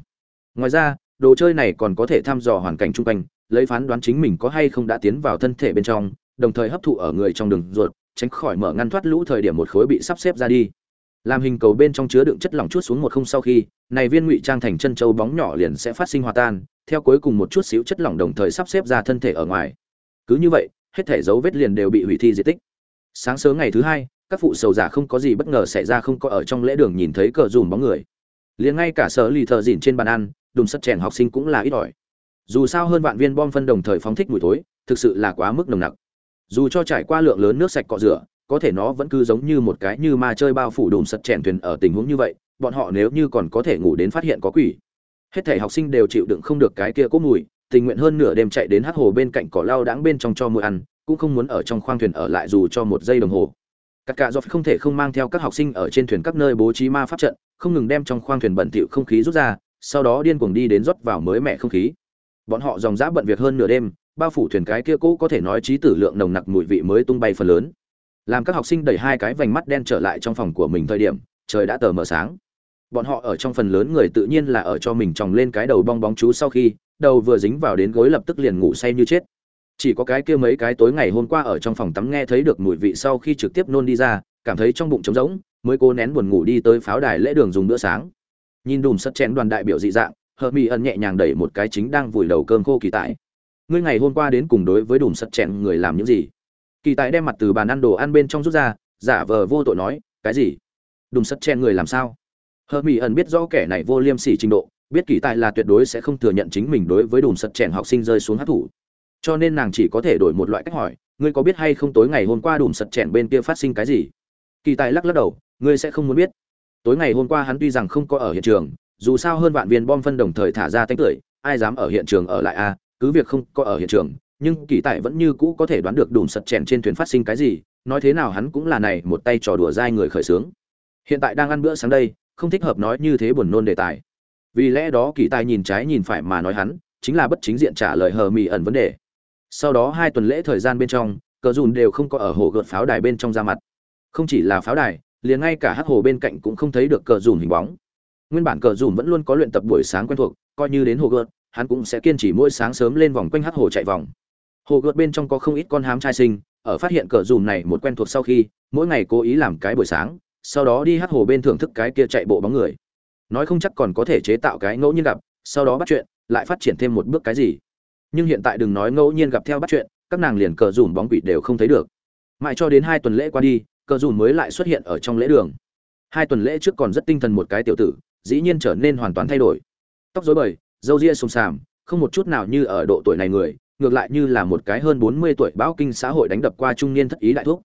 Ngoài ra, đồ chơi này còn có thể thăm dò hoàn cảnh chung quanh, lấy phán đoán chính mình có hay không đã tiến vào thân thể bên trong đồng thời hấp thụ ở người trong đường ruột, tránh khỏi mở ngăn thoát lũ thời điểm một khối bị sắp xếp ra đi. Làm hình cầu bên trong chứa đựng chất lỏng chút xuống một không sau khi, này viên ngụy trang thành chân châu bóng nhỏ liền sẽ phát sinh hòa tan, theo cuối cùng một chút xíu chất lỏng đồng thời sắp xếp ra thân thể ở ngoài. Cứ như vậy, hết thể dấu vết liền đều bị hủy thi di tích. Sáng sớm ngày thứ hai, các phụ sầu giả không có gì bất ngờ xảy ra không có ở trong lễ đường nhìn thấy cờ dùm bóng người. Liền ngay cả sở lì thợ dỉn trên bàn ăn, đùm sắt chèn học sinh cũng là ít ỏi. Dù sao hơn vạn viên bom phân đồng thời phóng thích mùi thối, thực sự là quá mức nồng nặc dù cho trải qua lượng lớn nước sạch cọ rửa, có thể nó vẫn cứ giống như một cái như ma chơi bao phủ đùm sật chèn thuyền ở tình huống như vậy, bọn họ nếu như còn có thể ngủ đến phát hiện có quỷ. Hết thể học sinh đều chịu đựng không được cái kia cốt mùi, tình nguyện hơn nửa đêm chạy đến hát hồ bên cạnh cỏ lao đãng bên trong cho mưa ăn, cũng không muốn ở trong khoang thuyền ở lại dù cho một giây đồng hồ. Các cạ dọc không thể không mang theo các học sinh ở trên thuyền các nơi bố trí ma pháp trận, không ngừng đem trong khoang thuyền bẩn thỉu không khí rút ra, sau đó điên cuồng đi đến rót vào mới mẻ không khí. Bọn họ dòng dã bận việc hơn nửa đêm bao phủ thuyền cái kia cũ có thể nói trí tử lượng nồng nặc mùi vị mới tung bay phần lớn. Làm các học sinh đẩy hai cái vành mắt đen trở lại trong phòng của mình thời điểm, trời đã tờ mờ sáng. Bọn họ ở trong phần lớn người tự nhiên là ở cho mình tròng lên cái đầu bong bóng chú sau khi, đầu vừa dính vào đến gối lập tức liền ngủ say như chết. Chỉ có cái kia mấy cái tối ngày hôm qua ở trong phòng tắm nghe thấy được mùi vị sau khi trực tiếp nôn đi ra, cảm thấy trong bụng trống rỗng, mới cố nén buồn ngủ đi tới pháo đài lễ đường dùng bữa sáng. Nhìn đùm sắt chén đoàn đại biểu dị dạng hờ mỹ ẩn nhẹ nhàng đẩy một cái chính đang vùi đầu cơm khô kỳ tại ngươi ngày hôm qua đến cùng đối với đùm sật chèn người làm những gì? Kỳ tài đem mặt từ bàn ăn đồ ăn bên trong rút ra, giả vờ vô tội nói, cái gì? Đùm sật chèn người làm sao? Hờ mỹ ẩn biết rõ kẻ này vô liêm sỉ trình độ, biết kỳ tài là tuyệt đối sẽ không thừa nhận chính mình đối với đùm sật chèn học sinh rơi xuống hát thủ cho nên nàng chỉ có thể đổi một loại cách hỏi, ngươi có biết hay không tối ngày hôm qua đùm sật chèn bên kia phát sinh cái gì? Kỳ tài lắc lắc đầu, ngươi sẽ không muốn biết. Tối ngày hôm qua hắn tuy rằng không có ở hiện trường, dù sao hơn vạn viên bom phân đồng thời thả ra tánh tưởi ai dám ở hiện trường ở lại a? Cứ việc không có ở hiện trường, nhưng kỳ tài vẫn như cũ có thể đoán được đùm sật chèn trên thuyền phát sinh cái gì, nói thế nào hắn cũng là này một tay trò đùa dai người khởi xướng hiện tại đang ăn bữa sáng đây, không thích hợp nói như thế buồn nôn đề tài. Vì lẽ đó kỳ tài nhìn trái nhìn phải mà nói hắn, chính là bất chính diện trả lời hờ mì ẩn vấn đề. Sau đó hai tuần lễ thời gian bên trong, cờ dùn đều không có ở hồ gợt pháo đài bên trong ra mặt. Không chỉ là pháo đài, liền ngay cả hát hồ bên cạnh cũng không thấy được cờ dùn hình bóng. Nguyên bản cờ dùn vẫn luôn có luyện tập buổi sáng quen thuộc, coi như đến hồ gợt hắn cũng sẽ kiên trì mỗi sáng sớm lên vòng quanh hắc hồ chạy vòng. Hồ gợt bên trong có không ít con hám trai sinh, ở phát hiện cờ dùm này một quen thuộc sau khi, mỗi ngày cố ý làm cái buổi sáng, sau đó đi hắc hồ bên thưởng thức cái kia chạy bộ bóng người. Nói không chắc còn có thể chế tạo cái ngẫu nhiên gặp, sau đó bắt chuyện, lại phát triển thêm một bước cái gì. Nhưng hiện tại đừng nói ngẫu nhiên gặp theo bắt chuyện, các nàng liền cờ dùm bóng quỷ đều không thấy được. Mãi cho đến hai tuần lễ qua đi, cờ dùm mới lại xuất hiện ở trong lễ đường. Hai tuần lễ trước còn rất tinh thần một cái tiểu tử, dĩ nhiên trở nên hoàn toàn thay đổi. Tóc dối bời râu ria sùng sàm không một chút nào như ở độ tuổi này người, ngược lại như là một cái hơn bốn mươi tuổi bão kinh xã hội đánh đập qua trung niên thất ý đại thuốc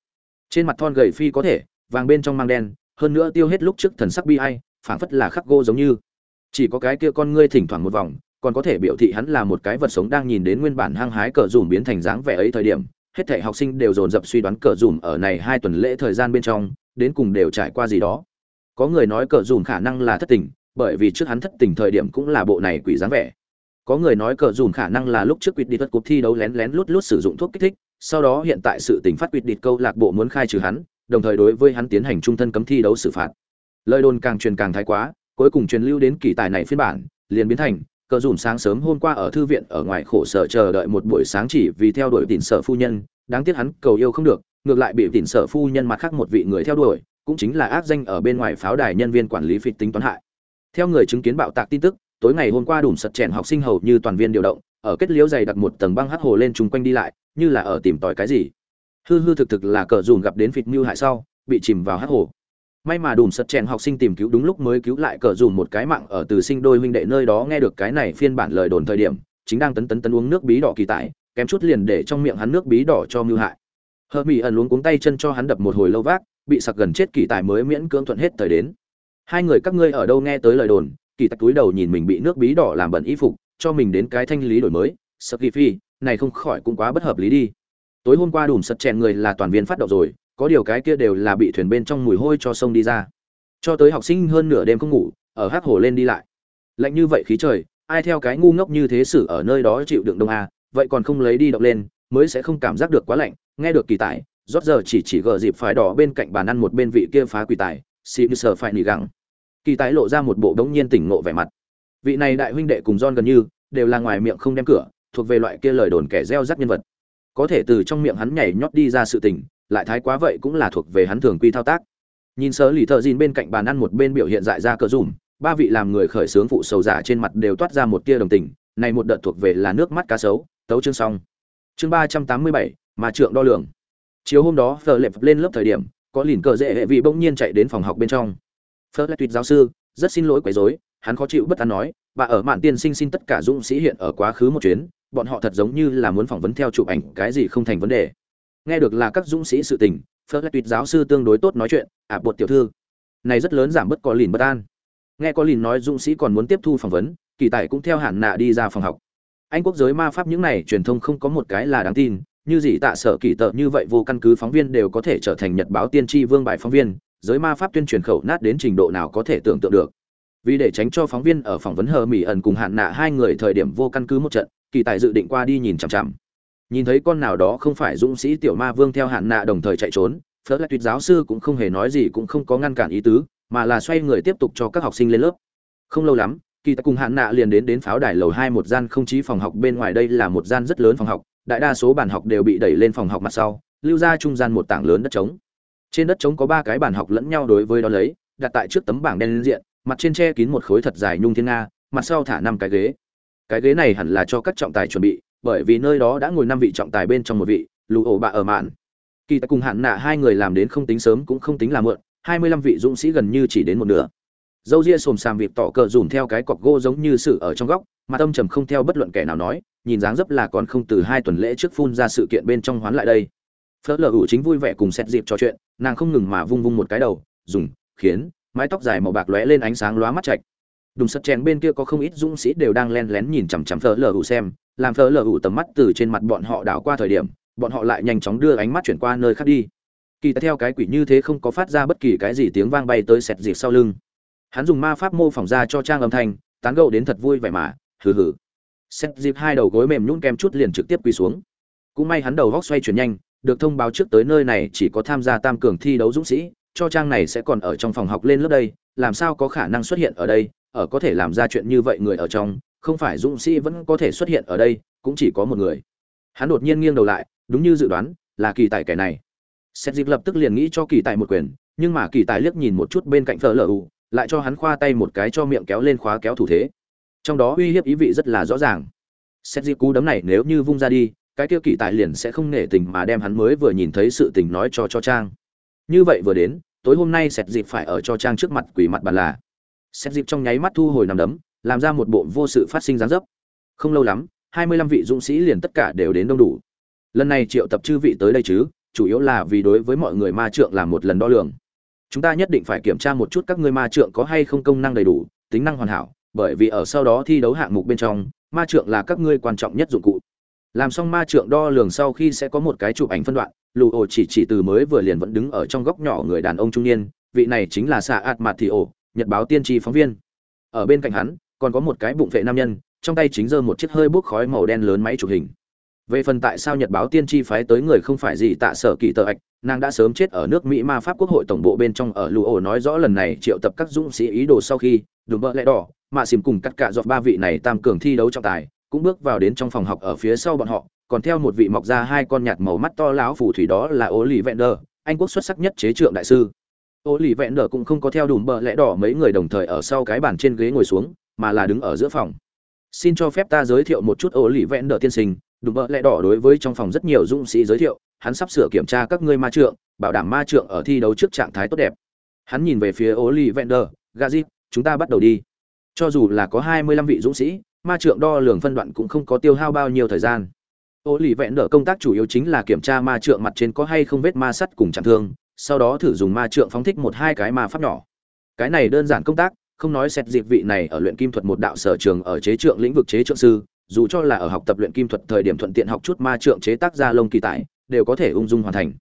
trên mặt thon gầy phi có thể, vàng bên trong mang đen, hơn nữa tiêu hết lúc trước thần sắc bi ai, phảng phất là khắc gô giống như. Chỉ có cái kia con ngươi thỉnh thoảng một vòng, còn có thể biểu thị hắn là một cái vật sống đang nhìn đến nguyên bản hăng hái cờ dùm biến thành dáng vẻ ấy thời điểm, hết thảy học sinh đều dồn dập suy đoán cờ dùm ở này hai tuần lễ thời gian bên trong, đến cùng đều trải qua gì đó. Có người nói cờ dùm khả năng là thất tình bởi vì trước hắn thất tình thời điểm cũng là bộ này quỷ dáng vẻ. Có người nói cờ dùm khả năng là lúc trước quýt đi thuật cuộc thi đấu lén lén lút lút sử dụng thuốc kích thích, sau đó hiện tại sự tình phát quýt địt câu lạc bộ muốn khai trừ hắn, đồng thời đối với hắn tiến hành trung thân cấm thi đấu xử phạt. Lời đồn càng truyền càng thái quá, cuối cùng truyền lưu đến kỳ tài này phiên bản, liền biến thành, cờ dùn sáng sớm hôm qua ở thư viện ở ngoài khổ sở chờ đợi một buổi sáng chỉ vì theo đuổi tỉn sở phu nhân, đáng tiếc hắn cầu yêu không được, ngược lại bị tỉn sở phu nhân mặt khác một vị người theo đuổi, cũng chính là ác danh ở bên ngoài pháo đài nhân viên quản lý phịch tính toán hại theo người chứng kiến bạo tạc tin tức, tối ngày hôm qua đủ sật chèn học sinh hầu như toàn viên điều động, ở kết liễu dày đặt một tầng băng hắc hồ lên chung quanh đi lại, như là ở tìm tòi cái gì. Hư hư thực thực là cờ dùn gặp đến phịch mưu hại sau, bị chìm vào hắc hồ. May mà đùm sật chèn học sinh tìm cứu đúng lúc mới cứu lại cờ dùm một cái mạng ở từ sinh đôi huynh đệ nơi đó nghe được cái này phiên bản lời đồn thời điểm, chính đang tấn tấn tấn uống nước bí đỏ kỳ tại, kém chút liền để trong miệng hắn nước bí đỏ cho mưu hại. Hờ mỹ ẩn uống cuống tay chân cho hắn đập một hồi lâu vác, bị sặc gần chết kỳ tài mới miễn cưỡng thuận hết thời đến hai người các ngươi ở đâu nghe tới lời đồn, kỳ tặc túi đầu nhìn mình bị nước bí đỏ làm bẩn y phục, cho mình đến cái thanh lý đổi mới. Sợ kỳ phi, này không khỏi cũng quá bất hợp lý đi. Tối hôm qua đùm sật chèn người là toàn viên phát động rồi, có điều cái kia đều là bị thuyền bên trong mùi hôi cho sông đi ra. Cho tới học sinh hơn nửa đêm không ngủ, ở hát hồ lên đi lại. Lạnh như vậy khí trời, ai theo cái ngu ngốc như thế xử ở nơi đó chịu đựng đông a, vậy còn không lấy đi động lên, mới sẽ không cảm giác được quá lạnh. Nghe được kỳ tài, rót giờ chỉ chỉ gờ dịp phải đỏ bên cạnh bàn ăn một bên vị kia phá quỷ tài xì như sờ phải nỉ gẳng. Kỳ tài lộ ra một bộ đống nhiên tỉnh ngộ vẻ mặt. Vị này đại huynh đệ cùng John gần như đều là ngoài miệng không đem cửa, thuộc về loại kia lời đồn kẻ gieo rắc nhân vật. Có thể từ trong miệng hắn nhảy nhót đi ra sự tình, lại thái quá vậy cũng là thuộc về hắn thường quy thao tác. Nhìn sớ lì thợ dìn bên cạnh bàn ăn một bên biểu hiện dại ra cờ dùm ba vị làm người khởi sướng phụ sầu giả trên mặt đều toát ra một tia đồng tình, này một đợt thuộc về là nước mắt cá sấu, tấu chương xong. Chương ba trăm tám mươi bảy, mà trượng đo lường. Chiều hôm đó phờ lệp lên lớp thời điểm có lìn cờ dễ hệ vị bỗng nhiên chạy đến phòng học bên trong. Phớt lại tuyệt giáo sư rất xin lỗi quấy rối hắn khó chịu bất an nói và ở mạn tiên sinh xin tất cả dũng sĩ hiện ở quá khứ một chuyến bọn họ thật giống như là muốn phỏng vấn theo chụp ảnh cái gì không thành vấn đề. Nghe được là các dũng sĩ sự tình phớt lại tuyệt giáo sư tương đối tốt nói chuyện ạ à, bột tiểu thư này rất lớn giảm bớt có lìn bất an. Nghe có lìn nói dũng sĩ còn muốn tiếp thu phỏng vấn kỳ tài cũng theo hạn nạ đi ra phòng học. Anh quốc giới ma pháp những này truyền thông không có một cái là đáng tin như gì tạ sở kỳ tợ như vậy vô căn cứ phóng viên đều có thể trở thành nhật báo tiên tri vương bài phóng viên, giới ma pháp tuyên truyền khẩu nát đến trình độ nào có thể tưởng tượng được. Vì để tránh cho phóng viên ở phỏng vấn hờ mỹ ẩn cùng hạn nạ hai người thời điểm vô căn cứ một trận, kỳ tài dự định qua đi nhìn chằm chằm. Nhìn thấy con nào đó không phải dũng sĩ tiểu ma vương theo hạn nạ đồng thời chạy trốn, phớt lại tuyệt giáo sư cũng không hề nói gì cũng không có ngăn cản ý tứ, mà là xoay người tiếp tục cho các học sinh lên lớp. Không lâu lắm, kỳ tài cùng hạn nạ liền đến đến pháo đài lầu hai một gian không chí phòng học bên ngoài, đây là một gian rất lớn phòng học đại đa số bàn học đều bị đẩy lên phòng học mặt sau, lưu ra trung gian một tảng lớn đất trống. Trên đất trống có ba cái bàn học lẫn nhau đối với đó lấy, đặt tại trước tấm bảng đen diện, mặt trên che kín một khối thật dài nhung thiên nga, mặt sau thả năm cái ghế. Cái ghế này hẳn là cho các trọng tài chuẩn bị, bởi vì nơi đó đã ngồi năm vị trọng tài bên trong một vị, lù ổ bạ ở mạn. Kỳ ta cùng hạn nạ hai người làm đến không tính sớm cũng không tính là mượn hai mươi lăm vị dũng sĩ gần như chỉ đến một nửa. Dâu ria xồm xàm vịt tỏ cờ dùn theo cái cọc gỗ giống như sự ở trong góc mà tâm trầm không theo bất luận kẻ nào nói, nhìn dáng dấp là còn không từ hai tuần lễ trước phun ra sự kiện bên trong hoán lại đây. Phớt lờ ủ chính vui vẻ cùng xét dịp trò chuyện, nàng không ngừng mà vung vung một cái đầu, dùng, khiến, mái tóc dài màu bạc lóe lên ánh sáng lóa mắt chạch đùng sắt chèn bên kia có không ít dũng sĩ đều đang len lén nhìn chằm chằm phớt lờ ủ xem, làm phớt lờ ủ tầm mắt từ trên mặt bọn họ đảo qua thời điểm, bọn họ lại nhanh chóng đưa ánh mắt chuyển qua nơi khác đi. Kỳ theo cái quỷ như thế không có phát ra bất kỳ cái gì tiếng vang bay tới sẹt dịp sau lưng. Hắn dùng ma pháp mô phỏng ra cho trang âm thanh, tán gẫu đến thật vui vẻ mà hừ hừ. Xét dịp hai đầu gối mềm nhún kem chút liền trực tiếp quỳ xuống. Cũng may hắn đầu góc xoay chuyển nhanh, được thông báo trước tới nơi này chỉ có tham gia tam cường thi đấu dũng sĩ, cho trang này sẽ còn ở trong phòng học lên lớp đây, làm sao có khả năng xuất hiện ở đây, ở có thể làm ra chuyện như vậy người ở trong, không phải dũng sĩ vẫn có thể xuất hiện ở đây, cũng chỉ có một người. Hắn đột nhiên nghiêng đầu lại, đúng như dự đoán, là kỳ tài kẻ này. Xét dịp lập tức liền nghĩ cho kỳ tài một quyền, nhưng mà kỳ tài liếc nhìn một chút bên cạnh thờ lờ lại cho hắn khoa tay một cái cho miệng kéo lên khóa kéo thủ thế trong đó uy hiếp ý vị rất là rõ ràng. Xét dịp cú đấm này nếu như vung ra đi, cái kia kỳ tài liền sẽ không nể tình mà đem hắn mới vừa nhìn thấy sự tình nói cho cho trang. Như vậy vừa đến, tối hôm nay xét dịp phải ở cho trang trước mặt quỷ mặt bàn là. Xét dịp trong nháy mắt thu hồi nằm đấm, làm ra một bộ vô sự phát sinh dáng dấp. Không lâu lắm, hai mươi lăm vị dũng sĩ liền tất cả đều đến đông đủ. Lần này triệu tập chư vị tới đây chứ, chủ yếu là vì đối với mọi người ma trượng làm một lần đo lường. Chúng ta nhất định phải kiểm tra một chút các ngươi ma trượng có hay không công năng đầy đủ, tính năng hoàn hảo bởi vì ở sau đó thi đấu hạng mục bên trong, ma trượng là các ngươi quan trọng nhất dụng cụ. Làm xong ma trượng đo lường sau khi sẽ có một cái chụp ảnh phân đoạn, lù ổ chỉ chỉ từ mới vừa liền vẫn đứng ở trong góc nhỏ người đàn ông trung niên, vị này chính là Sa ạt mạt thị ổ, nhật báo tiên tri phóng viên. Ở bên cạnh hắn, còn có một cái bụng vệ nam nhân, trong tay chính giơ một chiếc hơi bốc khói màu đen lớn máy chụp hình. Về phần tại sao nhật báo tiên tri phái tới người không phải gì tạ sở kỳ tờ ạch, nàng đã sớm chết ở nước mỹ ma pháp quốc hội tổng bộ bên trong ở lù ổ nói rõ lần này triệu tập các dũng sĩ ý đồ sau khi, đùm bợ lẽ đỏ mạ xìm cùng cắt cả dọc ba vị này tam cường thi đấu trọng tài, cũng bước vào đến trong phòng học ở phía sau bọn họ, còn theo một vị mọc ra hai con nhạt màu mắt to láo phù thủy đó là ố lì vẹn đờ anh quốc xuất sắc nhất chế trượng đại sư. Ố lì vẹn đờ cũng không có theo đùm bợ lẽ đỏ mấy người đồng thời ở sau cái bàn trên ghế ngồi xuống, mà là đứng ở giữa phòng. Xin cho phép ta giới thiệu một chút ố lì vẹn đờ tiên sinh, đùm bợ lẽ đỏ đối với trong phòng rất nhiều dũng sĩ giới thiệu, hắn sắp sửa kiểm tra các ngươi ma trượng, bảo đảm ma trượng ở thi đấu trước trạng thái tốt đẹp. Hắn nhìn về phía ố lì vẹn đờ gazip chúng ta bắt đầu đi cho dù là có hai mươi lăm vị dũng sĩ, ma trượng đo lường phân đoạn cũng không có tiêu hao bao nhiêu thời gian. Ô lì vẹn đỡ công tác chủ yếu chính là kiểm tra ma trượng mặt trên có hay không vết ma sắt cùng chạm thương, sau đó thử dùng ma trượng phóng thích một hai cái ma pháp nhỏ. Cái này đơn giản công tác, không nói xét dịp vị này ở luyện kim thuật một đạo sở trường ở chế trượng lĩnh vực chế trượng sư, dù cho là ở học tập luyện kim thuật thời điểm thuận tiện học chút ma trượng chế tác ra lông kỳ tải, đều có thể ung dung hoàn thành.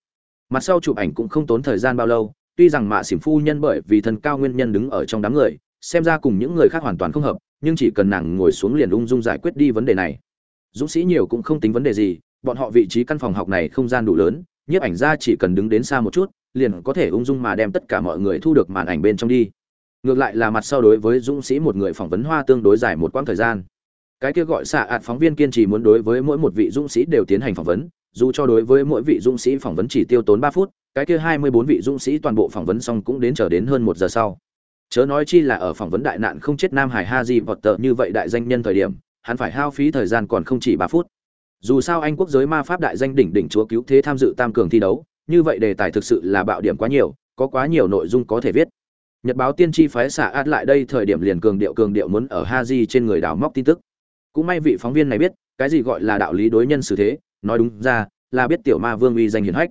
Mặt sau chụp ảnh cũng không tốn thời gian bao lâu, tuy rằng mạ xỉm phu nhân bởi vì thân cao nguyên nhân đứng ở trong đám người xem ra cùng những người khác hoàn toàn không hợp, nhưng chỉ cần nàng ngồi xuống liền ung dung giải quyết đi vấn đề này. Dũng sĩ nhiều cũng không tính vấn đề gì, bọn họ vị trí căn phòng học này không gian đủ lớn, nhiếp ảnh ra chỉ cần đứng đến xa một chút, liền có thể ung dung mà đem tất cả mọi người thu được màn ảnh bên trong đi. Ngược lại là mặt sau đối với dũng sĩ một người phỏng vấn hoa tương đối dài một quãng thời gian. Cái kia gọi xạ ạt phóng viên kiên trì muốn đối với mỗi một vị dũng sĩ đều tiến hành phỏng vấn, dù cho đối với mỗi vị dũng sĩ phỏng vấn chỉ tiêu tốn ba phút, cái kia hai mươi bốn vị dũng sĩ toàn bộ phỏng vấn xong cũng đến chờ đến hơn một giờ sau chớ nói chi là ở phỏng vấn đại nạn không chết nam hải ha di vọt tợ như vậy đại danh nhân thời điểm, hắn phải hao phí thời gian còn không chỉ ba phút. Dù sao anh quốc giới ma pháp đại danh đỉnh đỉnh chúa cứu thế tham dự tam cường thi đấu, như vậy đề tài thực sự là bạo điểm quá nhiều, có quá nhiều nội dung có thể viết. Nhật báo tiên tri phái xả át lại đây thời điểm liền cường điệu cường điệu muốn ở ha di trên người đào móc tin tức. Cũng may vị phóng viên này biết, cái gì gọi là đạo lý đối nhân xử thế, nói đúng ra, là biết tiểu ma vương uy danh hiển hách.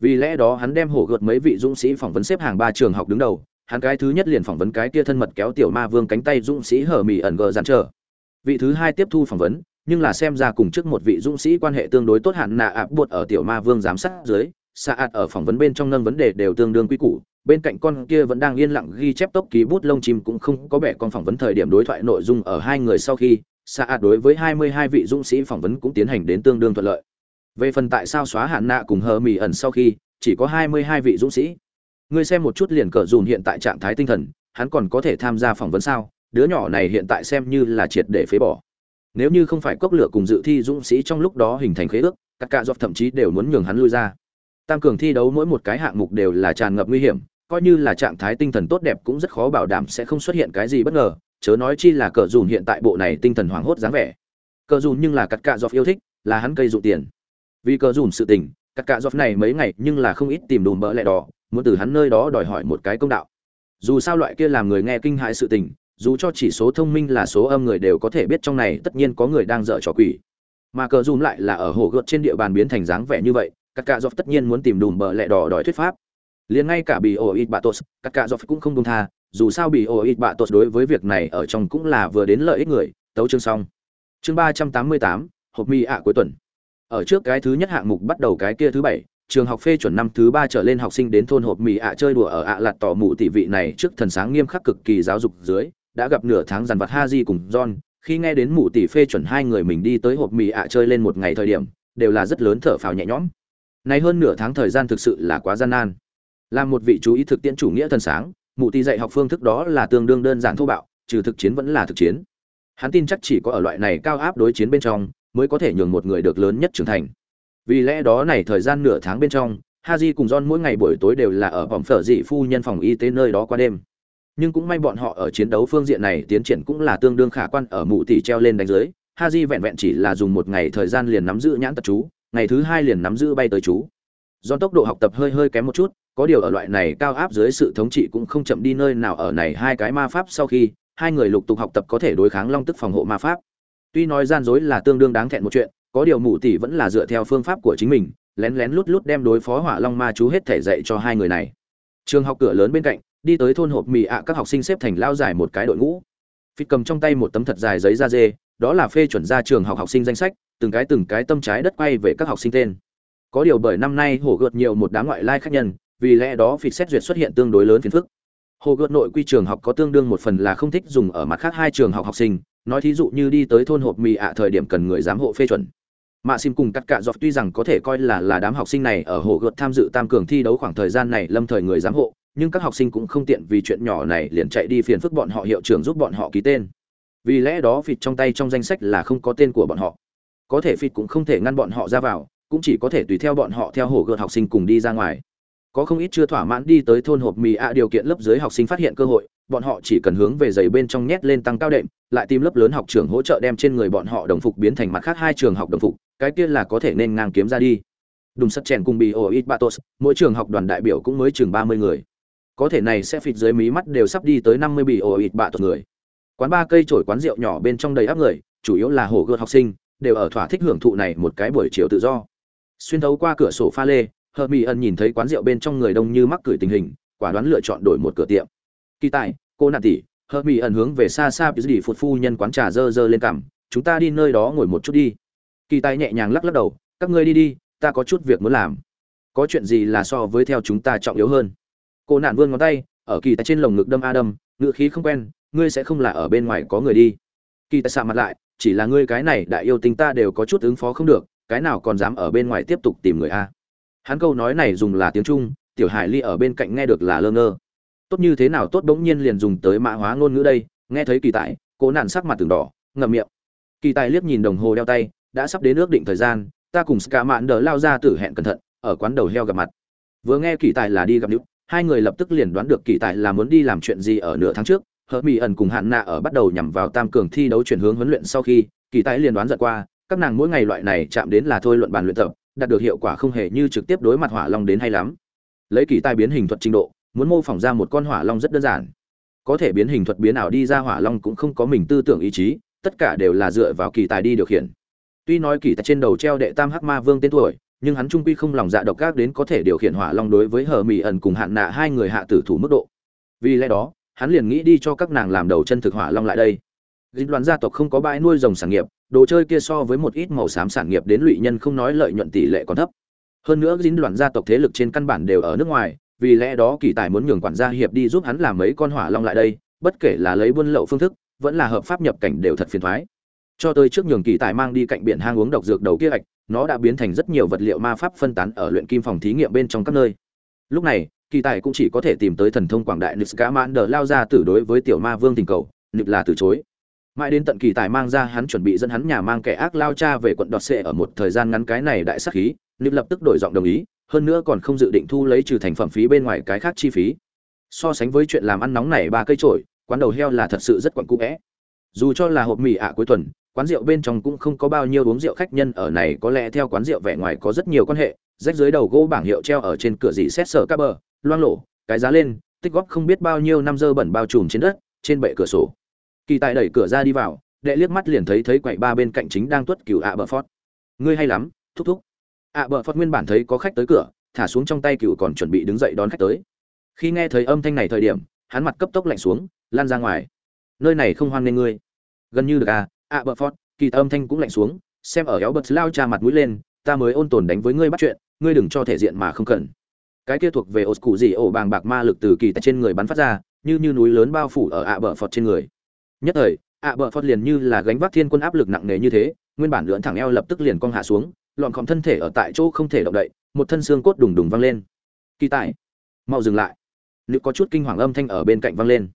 Vì lẽ đó hắn đem hổ gợt mấy vị dũng sĩ phỏng vấn xếp hàng ba trường học đứng đầu hắn cái thứ nhất liền phỏng vấn cái kia thân mật kéo tiểu ma vương cánh tay dũng sĩ hở mỉ ẩn gờ dàn trở. Vị thứ hai tiếp thu phỏng vấn, nhưng là xem ra cùng trước một vị dũng sĩ quan hệ tương đối tốt hạn nạ ạp buộc ở tiểu ma vương giám sát dưới xa ạt ở phỏng vấn bên trong nâng vấn đề đều tương đương quy củ, bên cạnh con kia vẫn đang yên lặng ghi chép tốc ký bút lông chim cũng không có bẻ con phỏng vấn thời điểm đối thoại nội dung ở hai người sau khi xa ạt đối với hai mươi hai vị dũng sĩ phỏng vấn cũng tiến hành đến tương đương thuận lợi. Về phần tại sao xóa hạn nạ cùng hờ mì ẩn sau khi, chỉ có hai mươi hai vị dũng sĩ ngươi xem một chút liền cờ dùn hiện tại trạng thái tinh thần, hắn còn có thể tham gia phỏng vấn sao? Đứa nhỏ này hiện tại xem như là triệt để phế bỏ. Nếu như không phải cốc lửa cùng dự thi dũng sĩ trong lúc đó hình thành khế ước, các cạ dọc thậm chí đều muốn nhường hắn lui ra. Tam cường thi đấu mỗi một cái hạng mục đều là tràn ngập nguy hiểm, coi như là trạng thái tinh thần tốt đẹp cũng rất khó bảo đảm sẽ không xuất hiện cái gì bất ngờ, chớ nói chi là cờ dùn hiện tại bộ này tinh thần hoảng hốt dáng vẻ. Cờ dùn nhưng là cắt cạ dọc yêu thích, là hắn cây dụ tiền. Vì cờ dùn sự tình cắt cạ dọc này mấy ngày nhưng là không ít tìm đùm bỡ lẹ đỏ muốn từ hắn nơi đó đòi hỏi một cái công đạo. Dù sao loại kia làm người nghe kinh hại sự tình, dù cho chỉ số thông minh là số âm người đều có thể biết trong này tất nhiên có người đang dở trò quỷ. Mà cờ dùm lại là ở hồ gợt trên địa bàn biến thành dáng vẻ như vậy, các cạ dọc tất nhiên muốn tìm đùm bờ lẹ đỏ đòi thuyết pháp. Liền ngay cả bị ổ ít bạ tos các cạ dọc cũng không công tha, dù sao bị ổ ít bạ tos đối với việc này ở trong cũng là vừa đến lợi ích người, tấu chương xong. Chương ba trăm tám mươi tám, hộp mi ạ cuối tuần. Ở trước cái thứ nhất hạng mục bắt đầu cái kia thứ bảy trường học phê chuẩn năm thứ ba trở lên học sinh đến thôn hộp mì ạ à chơi đùa ở ạ lạt tỏ mụ tỷ vị này trước thần sáng nghiêm khắc cực kỳ giáo dục dưới, đã gặp nửa tháng dàn vặt ha di cùng john. Khi nghe đến mụ tỷ phê chuẩn hai người mình đi tới hộp mì ạ à chơi lên một ngày thời điểm, đều là rất lớn thở phào nhẹ nhõm. Nay hơn nửa tháng thời gian thực sự là quá gian nan. Làm một vị chú ý thực tiễn chủ nghĩa thần sáng, mụ tỷ dạy học phương thức đó là tương đương đơn giản thô bạo, trừ thực chiến vẫn là thực chiến. Hắn tin chắc chỉ có ở loại này cao áp đối chiến bên trong, mới có thể nhường một người được lớn nhất trưởng thành vì lẽ đó này thời gian nửa tháng bên trong Haji cùng John mỗi ngày buổi tối đều là ở phòng phở dị phu nhân phòng y tế nơi đó qua đêm. Nhưng cũng may bọn họ ở chiến đấu phương diện này tiến triển cũng là tương đương khả quan ở mụ tỷ treo lên đánh dưới. Haji vẹn vẹn chỉ là dùng một ngày thời gian liền nắm giữ nhãn tật chú, ngày thứ hai liền nắm giữ bay tới chú. John tốc độ học tập hơi hơi kém một chút, có điều ở loại này cao áp dưới sự thống trị cũng không chậm đi nơi nào ở này hai cái ma pháp sau khi hai người lục tục học tập có thể đối kháng long tức phòng hộ ma pháp. Tuy nói gian dối là tương đương đáng thẹn một chuyện, có điều mụ tỷ vẫn là dựa theo phương pháp của chính mình, lén lén lút lút đem đối phó hỏa long ma chú hết thể dạy cho hai người này. Trường học cửa lớn bên cạnh đi tới thôn hộp mì ạ các học sinh xếp thành lao dài một cái đội ngũ. Phi cầm trong tay một tấm thật dài giấy da dê đó là phê chuẩn ra trường học học sinh danh sách từng cái từng cái tâm trái đất quay về các học sinh tên. Có điều bởi năm nay hổ gợt nhiều một đám ngoại lai khách nhân vì lẽ đó phi xét duyệt xuất hiện tương đối lớn phiền phức. Hồ gợt nội quy trường học có tương đương một phần là không thích dùng ở mặt khác hai trường học học sinh nói thí dụ như đi tới thôn hộp mì ạ thời điểm cần người giám hộ phê chuẩn mạ sim cùng cắt cạ dọc tuy rằng có thể coi là là đám học sinh này ở hồ gợt tham dự tam cường thi đấu khoảng thời gian này lâm thời người giám hộ, nhưng các học sinh cũng không tiện vì chuyện nhỏ này liền chạy đi phiền phức bọn họ hiệu trưởng giúp bọn họ ký tên. Vì lẽ đó phịt trong tay trong danh sách là không có tên của bọn họ. Có thể phịt cũng không thể ngăn bọn họ ra vào, cũng chỉ có thể tùy theo bọn họ theo hồ gợt học sinh cùng đi ra ngoài. Có không ít chưa thỏa mãn đi tới thôn hộp mì ạ điều kiện lớp dưới học sinh phát hiện cơ hội bọn họ chỉ cần hướng về giày bên trong nhét lên tăng cao đệm, lại tìm lớp lớn học trường hỗ trợ đem trên người bọn họ đồng phục biến thành mặt khác hai trường học đồng phục, cái kia là có thể nên ngang kiếm ra đi. Đùng sắt chèn cùng bị ổ ít batos, mỗi trường học đoàn đại biểu cũng mới chừng ba mươi người. Có thể này sẽ phịt dưới mí mắt đều sắp đi tới năm mươi bị ổ ít batos người. Quán ba cây trổi quán rượu nhỏ bên trong đầy áp người, chủ yếu là hồ gợt học sinh, đều ở thỏa thích hưởng thụ này một cái buổi chiều tự do. Xuyên thấu qua cửa sổ pha lê hợp mỹ ẩn nhìn thấy quán rượu bên trong người đông như mắc cười tình hình, quả đoán lựa chọn đổi một cửa tiệm kỳ tài, cô nạn tỷ hơ mỹ ẩn hướng về xa xa đi phụt phu nhân quán trà dơ dơ lên cằm, chúng ta đi nơi đó ngồi một chút đi. Kỳ tài nhẹ nhàng lắc lắc đầu, các ngươi đi đi, ta có chút việc muốn làm. Có chuyện gì là so với theo chúng ta trọng yếu hơn. Cô nạn vươn ngón tay, ở kỳ tài trên lồng ngực đâm a đâm ngự khí không quen, ngươi sẽ không là ở bên ngoài có người đi. Kỳ tài sạ mặt lại, chỉ là ngươi cái này đại yêu tính ta đều có chút ứng phó không được, cái nào còn dám ở bên ngoài tiếp tục tìm người a? Hắn câu nói này dùng là tiếng trung, tiểu hải ly ở bên cạnh nghe được là lơ ngơ tốt như thế nào tốt bỗng nhiên liền dùng tới mã hóa ngôn ngữ đây, nghe thấy kỳ tài, cố nạn sắc mặt từng đỏ, ngậm miệng. Kỳ tài liếc nhìn đồng hồ đeo tay, đã sắp đến ước định thời gian, ta cùng ska mạn đờ lao ra tử hẹn cẩn thận, ở quán đầu heo gặp mặt. Vừa nghe kỳ tài là đi gặp nữ hai người lập tức liền đoán được kỳ tài là muốn đi làm chuyện gì ở nửa tháng trước hớt mỹ ẩn cùng hạn nạ ở bắt đầu nhằm vào tam cường thi đấu chuyển hướng huấn luyện sau khi, kỳ tài liền đoán giật qua, các nàng mỗi ngày loại này chạm đến là thôi luận bàn luyện tập, đạt được hiệu quả không hề như trực tiếp đối mặt hỏa long đến hay lắm. Lấy kỳ tài biến hình thuật trình độ muốn mô phỏng ra một con hỏa long rất đơn giản. Có thể biến hình thuật biến ảo đi ra hỏa long cũng không có mình tư tưởng ý chí, tất cả đều là dựa vào kỳ tài đi điều khiển. Tuy nói kỳ tài trên đầu treo đệ tam hắc ma vương tên tuổi, nhưng hắn trung quy không lòng dạ độc ác đến có thể điều khiển hỏa long đối với hờ mỹ ẩn cùng hạn nạ hai người hạ tử thủ mức độ. Vì lẽ đó, hắn liền nghĩ đi cho các nàng làm đầu chân thực hỏa long lại đây. Dịch đoàn gia tộc không có bãi nuôi rồng sản nghiệp, đồ chơi kia so với một ít màu xám sản nghiệp đến lụy nhân không nói lợi nhuận tỷ lệ còn thấp. Hơn nữa dính đoàn gia tộc thế lực trên căn bản đều ở nước ngoài vì lẽ đó kỳ tài muốn nhường quản gia hiệp đi giúp hắn làm mấy con hỏa long lại đây, bất kể là lấy buôn lậu phương thức, vẫn là hợp pháp nhập cảnh đều thật phiền thoái. Cho tới trước nhường kỳ tài mang đi cạnh biển hang uống độc dược đầu kia ạch, nó đã biến thành rất nhiều vật liệu ma pháp phân tán ở luyện kim phòng thí nghiệm bên trong các nơi. Lúc này, kỳ tài cũng chỉ có thể tìm tới thần thông quảng đại niska man đờ lao ra từ đối với tiểu ma vương tình cầu nịp là từ chối. Mãi đến tận kỳ tài mang ra hắn chuẩn bị dẫn hắn nhà mang kẻ ác lao cha về quận đọt xệ ở một thời gian ngắn cái này đại sắc khí nịp lập tức đổi giọng đồng ý hơn nữa còn không dự định thu lấy trừ thành phẩm phí bên ngoài cái khác chi phí. So sánh với chuyện làm ăn nóng này ba cây trổi quán đầu heo là thật sự rất quặn cũ vẽ. Dù cho là hộp mì ạ cuối tuần, quán rượu bên trong cũng không có bao nhiêu uống rượu khách nhân, ở này có lẽ theo quán rượu vẻ ngoài có rất nhiều quan hệ, rách dưới đầu gỗ bảng hiệu treo ở trên cửa dì xét sở các bờ, loang lổ, cái giá lên, tích góp không biết bao nhiêu năm dơ bẩn bao trùm trên đất, trên bệ cửa sổ. Kỳ tài đẩy cửa ra đi vào, đệ liếc mắt liền thấy thấy quậy ba bên cạnh chính đang tuất cửu ạ bờ phót. Ngươi hay lắm, thúc thúc ạ bờ phật nguyên bản thấy có khách tới cửa, thả xuống trong tay cựu còn chuẩn bị đứng dậy đón khách tới. Khi nghe thấy âm thanh này thời điểm, hắn mặt cấp tốc lạnh xuống, lan ra ngoài. Nơi này không hoan nghê ngươi. Gần như được à? Ạ bờ phật, kỳ âm thanh cũng lạnh xuống, xem ở éo bật lao cha mặt mũi lên, ta mới ôn tồn đánh với ngươi bắt chuyện, ngươi đừng cho thể diện mà không cần. Cái kia thuộc về ổ cụ gì ổ bàng bạc ma lực từ kỳ tại trên người bắn phát ra, như như núi lớn bao phủ ở ạ bờ phật trên người. Nhất thời, ạ bờ phật liền như là gánh vác thiên quân áp lực nặng nề như thế, nguyên bản lưỡn thẳng eo lập tức liền cong hạ xuống lọn khom thân thể ở tại chỗ không thể động đậy một thân xương cốt đùng đùng văng lên. Kỳ tài, mau dừng lại. Nữ có chút kinh hoàng âm thanh ở bên cạnh văng lên.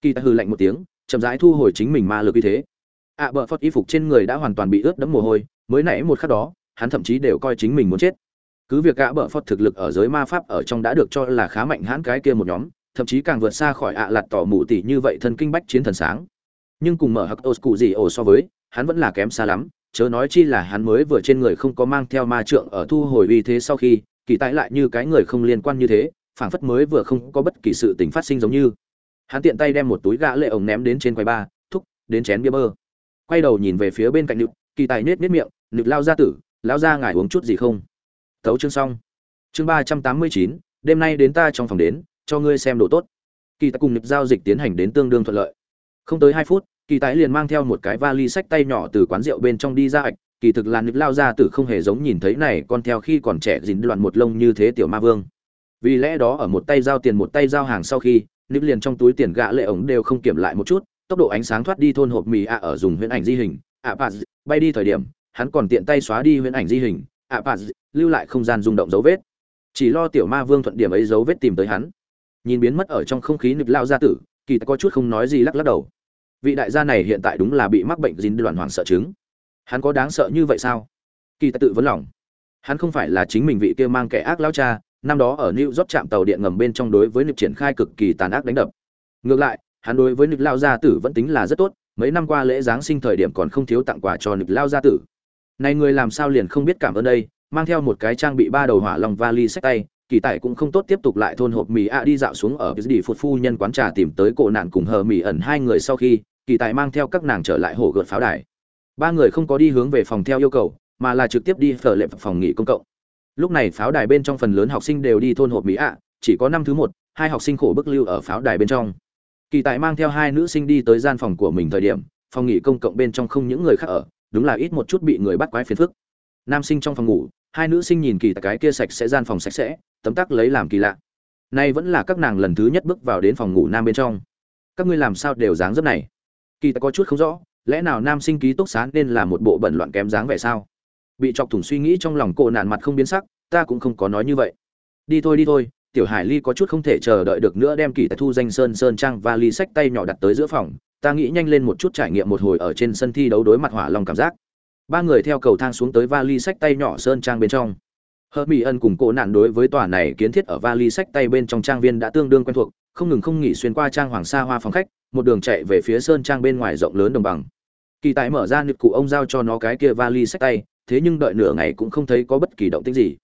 Kỳ tài hư lạnh một tiếng chậm rãi thu hồi chính mình ma lực như thế. Ạ bờ phật y phục trên người đã hoàn toàn bị ướt đẫm mồ hôi mới nãy một khắc đó hắn thậm chí đều coi chính mình muốn chết. Cứ việc Ạ bờ phật thực lực ở giới ma pháp ở trong đã được cho là khá mạnh hãn cái kia một nhóm thậm chí càng vượt xa khỏi ạ lạt tỏ mù tỷ như vậy thân kinh bách chiến thần sáng. Nhưng cùng mở hắc ô cụ gì ổ so với hắn vẫn là kém xa lắm chớ nói chi là hắn mới vừa trên người không có mang theo ma trượng ở thu hồi uy thế sau khi kỳ tái lại như cái người không liên quan như thế phảng phất mới vừa không có bất kỳ sự tình phát sinh giống như hắn tiện tay đem một túi gã lệ ổng ném đến trên quầy ba thúc đến chén bia bơ quay đầu nhìn về phía bên cạnh nực kỳ tài nết nết miệng nực lao ra tử lao ra ngài uống chút gì không Tấu chương xong. Chương ba trăm tám mươi chín đêm nay đến ta trong phòng đến, cho ngươi xem đồ tốt. Kỳ tài cùng nhập giao dịch tiến hành đến tương đương thuận lợi. Không tới hai phút, kỳ tài liền mang theo một cái vali sách tay nhỏ từ quán rượu bên trong đi ra ạch, kỳ thực là nịp lao ra tử không hề giống nhìn thấy này con theo khi còn trẻ dính loạn một lông như thế tiểu ma vương. Vì lẽ đó ở một tay giao tiền một tay giao hàng sau khi, nịp liền trong túi tiền gạ lệ ổng đều không kiểm lại một chút, tốc độ ánh sáng thoát đi thôn hộp mì ạ ở dùng huyễn ảnh di hình, ạ à, bay đi thời điểm, hắn còn tiện tay xóa đi huyễn ảnh di hình, ạ à, lưu lại không gian rung động dấu vết. Chỉ lo tiểu ma vương thuận điểm ấy dấu vết tìm tới hắn. Nhìn biến mất ở trong không khí nịp lao ra tử kỳ có chút không nói gì lắc lắc đầu vị đại gia này hiện tại đúng là bị mắc bệnh dính đoạn hoàng sợ chứng. Hắn có đáng sợ như vậy sao? Kỳ tự vấn lòng. Hắn không phải là chính mình vị kia mang kẻ ác lao cha, năm đó ở new york trạm tàu điện ngầm bên trong đối với nực triển khai cực kỳ tàn ác đánh đập. Ngược lại, hắn đối với nực lao gia tử vẫn tính là rất tốt, mấy năm qua lễ giáng sinh thời điểm còn không thiếu tặng quà cho nực lao gia tử. Này người làm sao liền không biết cảm ơn đây, mang theo một cái trang bị ba đầu hỏa long vali sách tay kỳ tài cũng không tốt tiếp tục lại thôn hộp mì a đi dạo xuống ở đi phụt phu nhân quán trà tìm tới cổ nạn cùng hờ mì ẩn hai người sau khi, kỳ tài mang theo các nàng trở lại hồ gợt pháo đài. Ba người không có đi hướng về phòng theo yêu cầu, mà là trực tiếp đi phở lệ phòng nghỉ công cộng. Lúc này pháo đài bên trong phần lớn học sinh đều đi thôn hộp mỹ ạ, chỉ có năm thứ một, hai học sinh khổ bức lưu ở pháo đài bên trong. Kỳ tài mang theo hai nữ sinh đi tới gian phòng của mình thời điểm, phòng nghỉ công cộng bên trong không những người khác ở, đúng là ít một chút bị người bắt quái phiền phức. Nam sinh trong phòng ngủ hai nữ sinh nhìn kỳ tại cái kia sạch sẽ, gian phòng sạch sẽ, tấm tắc lấy làm kỳ lạ. Nay vẫn là các nàng lần thứ nhất bước vào đến phòng ngủ nam bên trong. Các ngươi làm sao đều dáng dấp này? Kỳ tại có chút không rõ, lẽ nào nam sinh ký túc xá nên là một bộ bẩn loạn kém dáng vẻ sao? Bị chọc thủng suy nghĩ trong lòng cô nạn mặt không biến sắc, ta cũng không có nói như vậy. Đi thôi đi thôi, tiểu hải ly có chút không thể chờ đợi được nữa đem kỳ tại thu danh sơn sơn trang và ly sách tay nhỏ đặt tới giữa phòng. Ta nghĩ nhanh lên một chút trải nghiệm một hồi ở trên sân thi đấu đối mặt hỏa long cảm giác ba người theo cầu thang xuống tới vali sách tay nhỏ sơn trang bên trong. Hớt mỹ ân cùng cổ nạn đối với tòa này kiến thiết ở vali sách tay bên trong trang viên đã tương đương quen thuộc, không ngừng không nghỉ xuyên qua trang hoàng sa hoa phòng khách, một đường chạy về phía sơn trang bên ngoài rộng lớn đồng bằng. Kỳ tài mở ra nực cụ ông giao cho nó cái kia vali sách tay, thế nhưng đợi nửa ngày cũng không thấy có bất kỳ động tĩnh gì.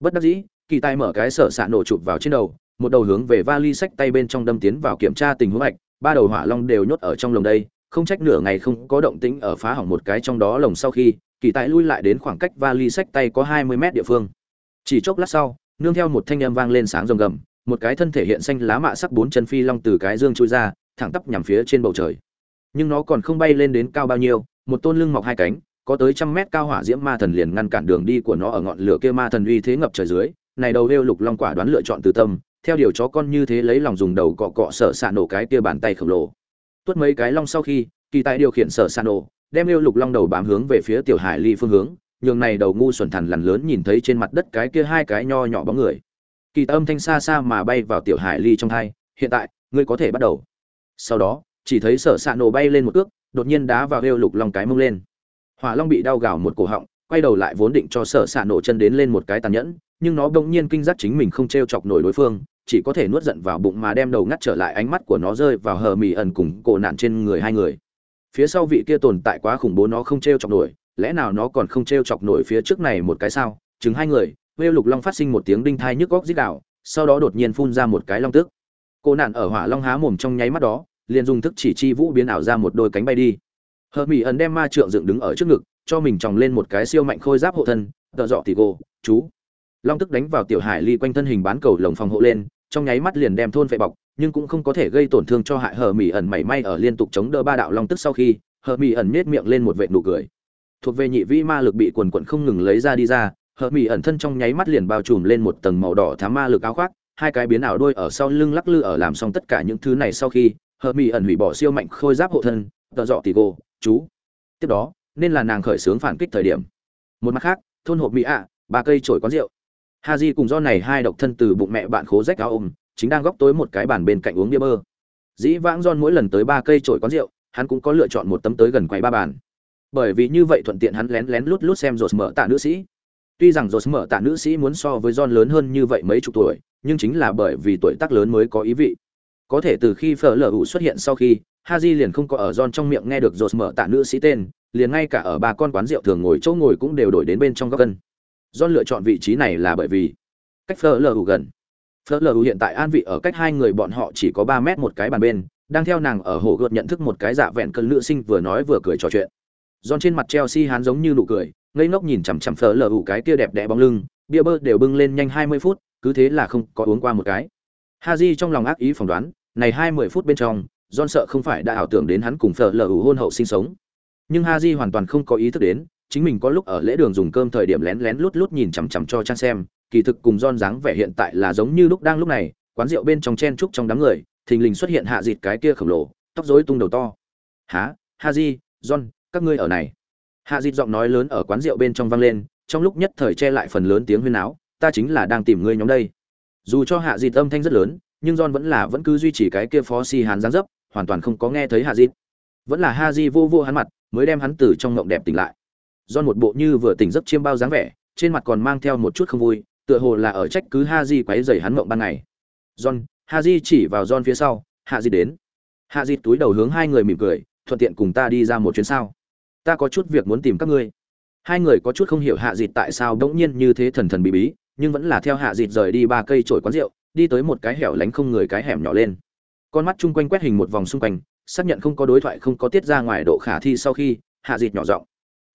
Bất đắc dĩ, kỳ tài mở cái sở xạ nổ chụp vào trên đầu, một đầu hướng về vali sách tay bên trong đâm tiến vào kiểm tra tình huống ạch ba đầu hỏa long đều nhốt ở trong lồng đây không trách nửa ngày không có động tĩnh ở phá hỏng một cái trong đó lồng sau khi, kỳ tại lui lại đến khoảng cách vali sách tay có hai mươi mét địa phương. Chỉ chốc lát sau, nương theo một thanh âm vang lên sáng rồng gầm, một cái thân thể hiện xanh lá mạ sắc bốn chân phi long từ cái dương trôi ra, thẳng tắp nhằm phía trên bầu trời. Nhưng nó còn không bay lên đến cao bao nhiêu, một tôn lưng mọc hai cánh, có tới trăm mét cao hỏa diễm ma thần liền ngăn cản đường đi của nó ở ngọn lửa kia ma thần uy thế ngập trời dưới. Này đầu đeo lục long quả đoán lựa chọn từ tâm, theo điều chó con như thế lấy lòng dùng đầu cọ cọ sợ xạ nổ cái kia bàn tay khổng lồ tuốt mấy cái long sau khi, kỳ tài điều khiển sở san ổ, đem yêu lục long đầu bám hướng về phía tiểu hải ly phương hướng, nhường này đầu ngu xuẩn thằn lằn lớn nhìn thấy trên mặt đất cái kia hai cái nho nhỏ bóng người. Kỳ âm thanh xa xa mà bay vào tiểu hải ly trong thai, hiện tại, ngươi có thể bắt đầu. Sau đó, chỉ thấy sở s nổ bay lên một cước, đột nhiên đá vào yêu lục long cái mông lên. Hỏa long bị đau gào một cổ họng, quay đầu lại vốn định cho sở s nổ chân đến lên một cái tàn nhẫn, nhưng nó bỗng nhiên kinh giác chính mình không t r e o chọc nổi đối phương chỉ có thể nuốt giận vào bụng mà đem đầu ngắt trở lại ánh mắt của nó rơi vào hờ mì ẩn cùng cổ nạn trên người hai người. Phía sau vị kia tồn tại quá khủng bố nó không t r e o chọc nổi, lẽ nào nó còn không t r e o chọc nổi phía trước này một cái sao? Chứng hai người vêu lục long phát sinh một tiếng đinh thai nhức góc dít đạo sau đó đột nhiên phun ra một cái long tức. Cô nạn ở hỏa long há mồm trong nháy mắt đó, liền dùng thức chỉ chi vũ biến ảo ra một đôi cánh bay đi. Hờ mỹ ẩn đem ma trượng dựng đứng ở trước ngực, cho mình tròng lên một cái siêu mạnh khôi giáp hộ thân, tợ dọ thì gô chú. Long tức đánh vào tiểu hải ly quanh thân hình bán cầu lồng phòng hộ lên trong nháy mắt liền đem thôn vệ bọc, nhưng cũng không có thể gây tổn thương cho hại hờ mỹ ẩn mảy may ở liên tục chống đỡ ba đạo long tức sau khi, hờ mỹ ẩn nết miệng lên một vệt nụ cười. Thuộc về nhị vĩ ma lực bị quần quận không ngừng lấy ra đi ra, hờ mỹ ẩn thân trong nháy mắt liền bao trùm lên một tầng màu đỏ thám ma lực áo khoác, hai cái biến ảo đôi ở sau lưng lắc lư ở làm xong tất cả những thứ này sau khi, hờ mỹ ẩn hủy bỏ siêu mạnh khôi giáp hộ thân, tợ dọ tì gô, chú. Tiếp đó, nên là nàng khởi xướng phản kích thời điểm. Một mặt khác, thôn hộp mỹ ạ, ba cây trổi quán rượu ha di cùng do này hai độc thân từ bụng mẹ bạn khố rách áo ôm, chính đang góc tối một cái bàn bên cạnh uống bia bơ. Dĩ vãng don mỗi lần tới ba cây trổi quán rượu, hắn cũng có lựa chọn một tấm tới gần quầy ba bàn. Bởi vì như vậy thuận tiện hắn lén lén lút lút xem rột mở tạ nữ sĩ. Tuy rằng rột mở tạ nữ sĩ muốn so với don lớn hơn như vậy mấy chục tuổi, nhưng chính là bởi vì tuổi tác lớn mới có ý vị. Có thể từ khi phở lở hụ xuất hiện sau khi haji liền không có ở don trong miệng nghe được rột mở tạ nữ sĩ tên, liền ngay cả ở ba con quán rượu thường ngồi chỗ ngồi cũng đều đổi đến bên trong góc cân don lựa chọn vị trí này là bởi vì cách phở Lờ gần phở Lờ hiện tại an vị ở cách hai người bọn họ chỉ có ba mét một cái bàn bên đang theo nàng ở hồ gợt nhận thức một cái dạ vẹn cơn nữ sinh vừa nói vừa cười trò chuyện Giòn trên mặt Chelsea hắn giống như nụ cười, ngây ngốc nhìn chằm chằm phở lờ cái kia đẹp đẽ bóng lưng, bia bơ đều bưng lên nhanh 20 phút, cứ thế là không có uống qua một cái. Haji trong lòng ác ý phỏng đoán, này 20 phút bên trong, John sợ không phải đã ảo tưởng đến hắn cùng phở lờ hôn hậu sinh sống. Nhưng Haji hoàn toàn không có ý thức đến, chính mình có lúc ở lễ đường dùng cơm thời điểm lén lén lút lút nhìn chằm chằm cho trang xem, kỳ thực cùng don dáng vẻ hiện tại là giống như lúc đang lúc này, quán rượu bên trong chen chúc trong đám người, thình lình xuất hiện hạ dịt cái kia khổng lồ, tóc rối tung đầu to. "Hả? Haji, don các ngươi ở này?" hạ dịt giọng nói lớn ở quán rượu bên trong vang lên trong lúc nhất thời che lại phần lớn tiếng huyên áo ta chính là đang tìm ngươi nhóm đây dù cho hạ dịt âm thanh rất lớn nhưng don vẫn là vẫn cứ duy trì cái kia phó si hán dáng dấp hoàn toàn không có nghe thấy hạ dịt vẫn là ha di vô vô hắn mặt mới đem hắn từ trong ngộng đẹp tỉnh lại do một bộ như vừa tỉnh giấc chiêm bao dáng vẻ, trên mặt còn mang theo một chút không vui, tựa hồ là ở trách cứ ha di quấy dày hắn mộng ban ngày. John ha di chỉ vào john phía sau, hạ di đến. Hạ di túi đầu hướng hai người mỉm cười, thuận tiện cùng ta đi ra một chuyến sao? Ta có chút việc muốn tìm các ngươi. Hai người có chút không hiểu hạ dịt tại sao bỗng nhiên như thế thần thần bí bí, nhưng vẫn là theo hạ dịt rời đi ba cây trổi quán rượu, đi tới một cái hẻo lánh không người cái hẻm nhỏ lên. Con mắt chung quanh quét hình một vòng xung quanh, xác nhận không có đối thoại không có tiết ra ngoài độ khả thi sau khi hạ dịt nhỏ giọng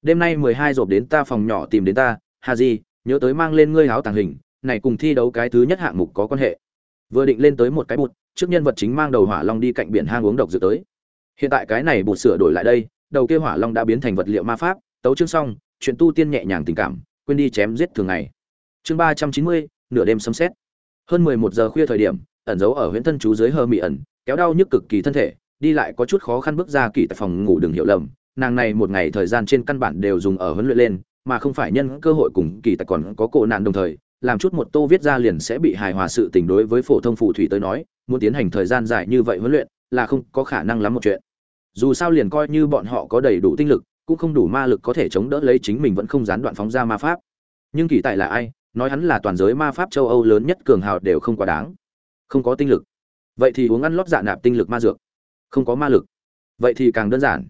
đêm nay mười hai rộp đến ta phòng nhỏ tìm đến ta, hà di, nhớ tới mang lên ngươi áo tàng hình, này cùng thi đấu cái thứ nhất hạng mục có quan hệ. Vừa định lên tới một cái bụt, trước nhân vật chính mang đầu hỏa long đi cạnh biển hang uống độc dự tới. Hiện tại cái này bụt sửa đổi lại đây, đầu kia hỏa long đã biến thành vật liệu ma pháp, tấu chương xong, chuyện tu tiên nhẹ nhàng tình cảm, quên đi chém giết thường ngày. Chương ba trăm chín mươi, nửa đêm sấm xét hơn mười một giờ khuya thời điểm, ẩn giấu ở huyện thân chú dưới hơ mị ẩn, kéo đau nhức cực kỳ thân thể, đi lại có chút khó khăn bước ra kỳ tại phòng ngủ đừng hiểu lầm nàng này một ngày thời gian trên căn bản đều dùng ở huấn luyện lên, mà không phải nhân cơ hội cùng kỳ tài còn có cổ nạn đồng thời, làm chút một tô viết ra liền sẽ bị hài hòa sự tình đối với phổ thông phù thủy tới nói, muốn tiến hành thời gian dài như vậy huấn luyện, là không có khả năng lắm một chuyện. Dù sao liền coi như bọn họ có đầy đủ tinh lực, cũng không đủ ma lực có thể chống đỡ lấy chính mình vẫn không gián đoạn phóng ra ma pháp. Nhưng kỳ tài là ai? Nói hắn là toàn giới ma pháp châu âu lớn nhất cường hào đều không quá đáng. Không có tinh lực. Vậy thì uống ăn lót dạ nạp tinh lực ma dược. Không có ma lực. Vậy thì càng đơn giản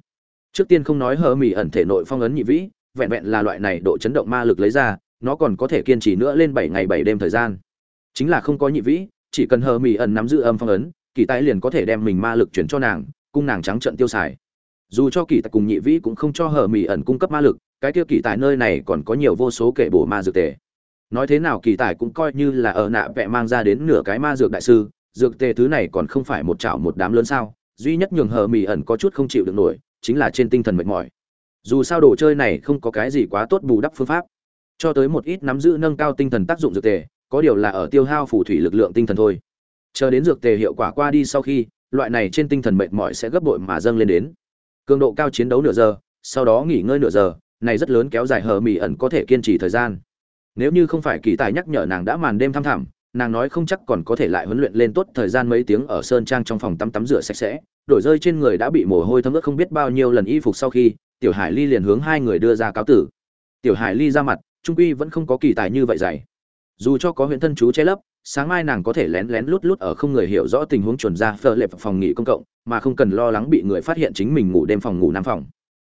trước tiên không nói hờ mỹ ẩn thể nội phong ấn nhị vĩ, vẹn vẹn là loại này độ chấn động ma lực lấy ra, nó còn có thể kiên trì nữa lên bảy ngày bảy đêm thời gian. Chính là không có nhị vĩ, chỉ cần hờ mỹ ẩn nắm giữ âm phong ấn, kỳ tài liền có thể đem mình ma lực chuyển cho nàng, cung nàng trắng trận tiêu xài. Dù cho kỳ tài cùng nhị vĩ cũng không cho hờ mỹ ẩn cung cấp ma lực, cái tiêu kỳ tài nơi này còn có nhiều vô số kể bổ ma dược tề. Nói thế nào kỳ tài cũng coi như là ở nạ vẽ mang ra đến nửa cái ma dược đại sư, dược tề thứ này còn không phải một chảo một đám lớn sao, duy nhất nhường hờ mỹ ẩn có chút không chịu được nổi chính là trên tinh thần mệt mỏi. Dù sao đồ chơi này không có cái gì quá tốt bù đắp phương pháp. Cho tới một ít nắm giữ nâng cao tinh thần tác dụng dược tề, có điều là ở tiêu hao phù thủy lực lượng tinh thần thôi. Chờ đến dược tề hiệu quả qua đi sau khi, loại này trên tinh thần mệt mỏi sẽ gấp bội mà dâng lên đến. Cường độ cao chiến đấu nửa giờ, sau đó nghỉ ngơi nửa giờ, này rất lớn kéo dài hờ mị ẩn có thể kiên trì thời gian. Nếu như không phải kỳ tài nhắc nhở nàng đã màn đêm thăm thẳm, nàng nói không chắc còn có thể lại huấn luyện lên tốt thời gian mấy tiếng ở sơn trang trong phòng tắm tắm rửa sạch sẽ đổi rơi trên người đã bị mồ hôi thấm ướt không biết bao nhiêu lần y phục sau khi, tiểu hải ly liền hướng hai người đưa ra cáo tử. Tiểu hải ly ra mặt, trung quy vẫn không có kỳ tài như vậy dày dù cho có huyện thân chú che lấp, sáng mai nàng có thể lén lén lút lút ở không người hiểu rõ tình huống chuẩn ra phờ lệ phòng nghỉ công cộng, mà không cần lo lắng bị người phát hiện chính mình ngủ đêm phòng ngủ nam phòng.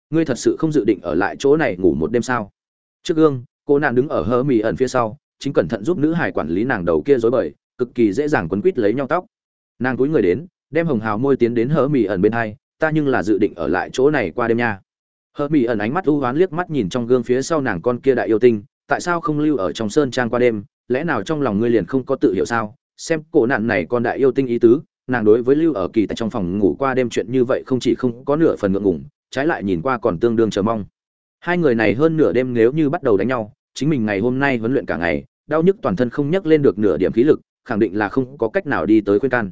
Ngươi thật sự không dự định ở lại chỗ này ngủ một đêm sao? Trước gương, cô nàng đứng ở hơ mì ẩn phía sau, chính cẩn thận giúp nữ hải quản lý nàng đầu kia dối bời, cực kỳ dễ dàng quấn quít lấy nhau tóc. Nàng cúi người đến đem hồng hào môi tiến đến hở mì ẩn bên hai, ta nhưng là dự định ở lại chỗ này qua đêm nha. Hở mì ẩn ánh mắt u hoán liếc mắt nhìn trong gương phía sau nàng con kia đại yêu tinh, tại sao không lưu ở trong sơn trang qua đêm, lẽ nào trong lòng ngươi liền không có tự hiểu sao? Xem cổ nạn này con đại yêu tinh ý tứ, nàng đối với lưu ở kỳ tại trong phòng ngủ qua đêm chuyện như vậy không chỉ không có nửa phần ngượng ngùng, trái lại nhìn qua còn tương đương chờ mong. Hai người này hơn nửa đêm nếu như bắt đầu đánh nhau, chính mình ngày hôm nay huấn luyện cả ngày, đau nhức toàn thân không nhắc lên được nửa điểm khí lực, khẳng định là không có cách nào đi tới khuyên can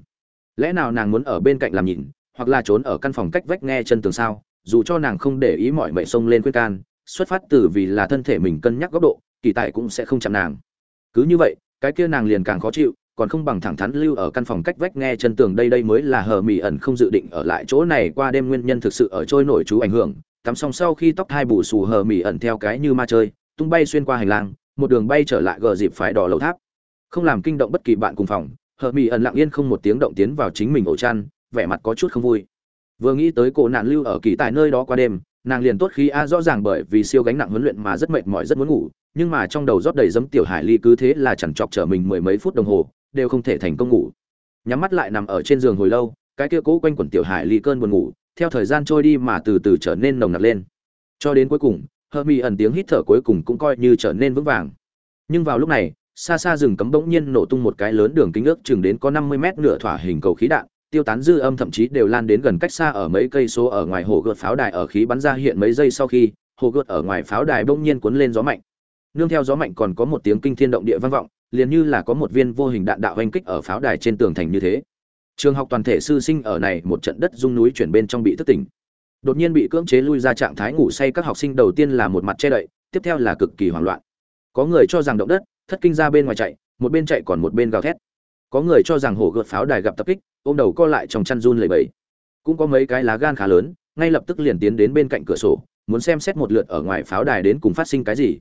lẽ nào nàng muốn ở bên cạnh làm nhìn, hoặc là trốn ở căn phòng cách vách nghe chân tường sao? Dù cho nàng không để ý mọi mệnh xông lên khuyên can, xuất phát từ vì là thân thể mình cân nhắc góc độ, kỳ tài cũng sẽ không chạm nàng. Cứ như vậy, cái kia nàng liền càng khó chịu, còn không bằng thẳng thắn lưu ở căn phòng cách vách nghe chân tường đây đây mới là hờ mỹ ẩn không dự định ở lại chỗ này qua đêm nguyên nhân thực sự ở trôi nổi chú ảnh hưởng. Tắm xong sau khi tóc hai bù xù hờ mỹ ẩn theo cái như ma chơi, tung bay xuyên qua hành lang, một đường bay trở lại gờ dịp phải đỏ lầu tháp. Không làm kinh động bất kỳ bạn cùng phòng hờ mỹ ẩn lặng yên không một tiếng động tiến vào chính mình ổ chăn, vẻ mặt có chút không vui. Vừa nghĩ tới cổ nạn lưu ở kỳ tại nơi đó qua đêm, nàng liền tốt khi a rõ ràng bởi vì siêu gánh nặng huấn luyện mà rất mệt mỏi rất muốn ngủ, nhưng mà trong đầu rót đầy giấm tiểu hải ly cứ thế là chẳng chọc trở mình mười mấy phút đồng hồ, đều không thể thành công ngủ. Nhắm mắt lại nằm ở trên giường hồi lâu, cái kia cố quanh quẩn tiểu hải ly cơn buồn ngủ, theo thời gian trôi đi mà từ từ trở nên nồng nặc lên. Cho đến cuối cùng hơ mi ẩn tiếng hít thở cuối cùng cũng coi như trở nên vững vàng. Nhưng vào lúc này xa xa rừng cấm bỗng nhiên nổ tung một cái lớn đường kính ước chừng đến có năm mươi mét nửa thỏa hình cầu khí đạn, tiêu tán dư âm thậm chí đều lan đến gần cách xa ở mấy cây số ở ngoài hồ gợt pháo đài ở khí bắn ra hiện mấy giây sau khi, hồ gợt ở ngoài pháo đài bỗng nhiên cuốn lên gió mạnh. Nương theo gió mạnh còn có một tiếng kinh thiên động địa vang vọng, liền như là có một viên vô hình đạn đạo hoành kích ở pháo đài trên tường thành như thế. Trường học toàn thể sư sinh ở này một trận đất rung núi chuyển bên trong bị thức tỉnh. Đột nhiên bị cưỡng chế lui ra trạng thái ngủ say các học sinh đầu tiên là một mặt che đậy, tiếp theo là cực kỳ hoảng loạn. Có người cho rằng động đất thất kinh ra bên ngoài chạy, một bên chạy còn một bên gào thét. Có người cho rằng hổ gợt pháo đài gặp tập kích, ôm đầu co lại trong chăn run lẩy bẩy. Cũng có mấy cái lá gan khá lớn, ngay lập tức liền tiến đến bên cạnh cửa sổ, muốn xem xét một lượt ở ngoài pháo đài đến cùng phát sinh cái gì.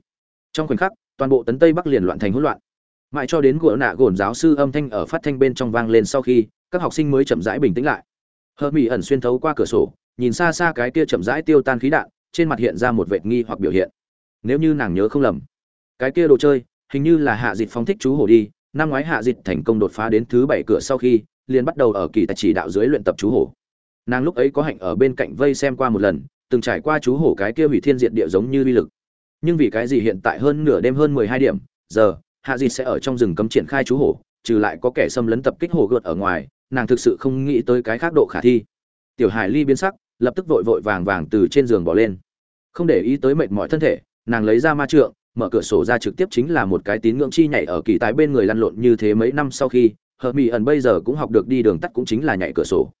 Trong khoảnh khắc, toàn bộ tấn tây bắc liền loạn thành hỗn loạn. Mãi cho đến gỗ nạ gồn giáo sư âm thanh ở phát thanh bên trong vang lên sau khi, các học sinh mới chậm rãi bình tĩnh lại. Hờ mỹ ẩn xuyên thấu qua cửa sổ, nhìn xa xa cái kia chậm rãi tiêu tan khí đạn, trên mặt hiện ra một vệt nghi hoặc biểu hiện. Nếu như nàng nhớ không lầm, cái kia đồ chơi hình như là hạ dịch phóng thích chú hổ đi, năm ngoái hạ dịch thành công đột phá đến thứ bảy cửa sau khi, liền bắt đầu ở kỳ tài chỉ đạo dưới luyện tập chú hổ. Nàng lúc ấy có hạnh ở bên cạnh vây xem qua một lần, từng trải qua chú hổ cái kia hủy thiên diệt địa giống như uy lực. Nhưng vì cái gì hiện tại hơn nửa đêm hơn mười hai điểm, giờ, hạ dịch sẽ ở trong rừng cấm triển khai chú hổ, trừ lại có kẻ xâm lấn tập kích hổ gợt ở ngoài, nàng thực sự không nghĩ tới cái khác độ khả thi. Tiểu hải ly biến sắc, lập tức vội vội vàng vàng từ trên giường bỏ lên. Không để ý tới mệt mỏi thân thể, nàng lấy ra ma trượng mở cửa sổ ra trực tiếp chính là một cái tín ngưỡng chi nhảy ở kỳ tái bên người lăn lộn như thế mấy năm sau khi, hợp mỹ ẩn bây giờ cũng học được đi đường tắt cũng chính là nhảy cửa sổ.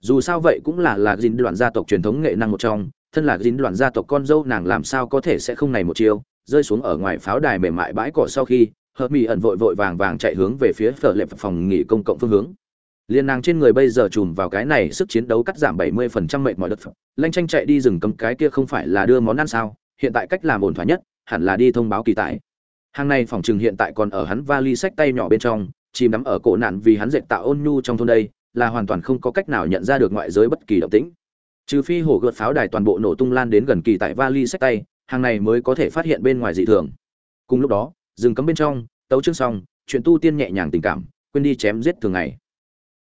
Dù sao vậy cũng là là dính đoạn gia tộc truyền thống nghệ năng một trong, thân là dính đoạn gia tộc con dâu nàng làm sao có thể sẽ không này một chiêu, rơi xuống ở ngoài pháo đài mềm mại bãi cỏ sau khi, hợp mỹ ẩn vội vội vàng vàng chạy hướng về phía phở lệp phòng nghỉ công cộng phương hướng. Liên nàng trên người bây giờ chùm vào cái này sức chiến đấu cắt giảm 70% mệt mỏi đất phẩm lanh tranh chạy đi rừng cấm cái kia không phải là đưa món ăn sao, hiện tại cách làm ổn thỏa nhất hẳn là đi thông báo kỳ tại hàng này phòng trường hiện tại còn ở hắn vali sách tay nhỏ bên trong, chìm đắm ở cổ nạn vì hắn dệt tạo ôn nhu trong thôn đây, là hoàn toàn không có cách nào nhận ra được ngoại giới bất kỳ động tĩnh. Trừ phi hổ gợt pháo đài toàn bộ nổ tung lan đến gần kỳ tại vali sách tay, hàng này mới có thể phát hiện bên ngoài dị thường. Cùng lúc đó, rừng cấm bên trong, tấu chương xong, chuyện tu tiên nhẹ nhàng tình cảm, quên đi chém giết thường ngày.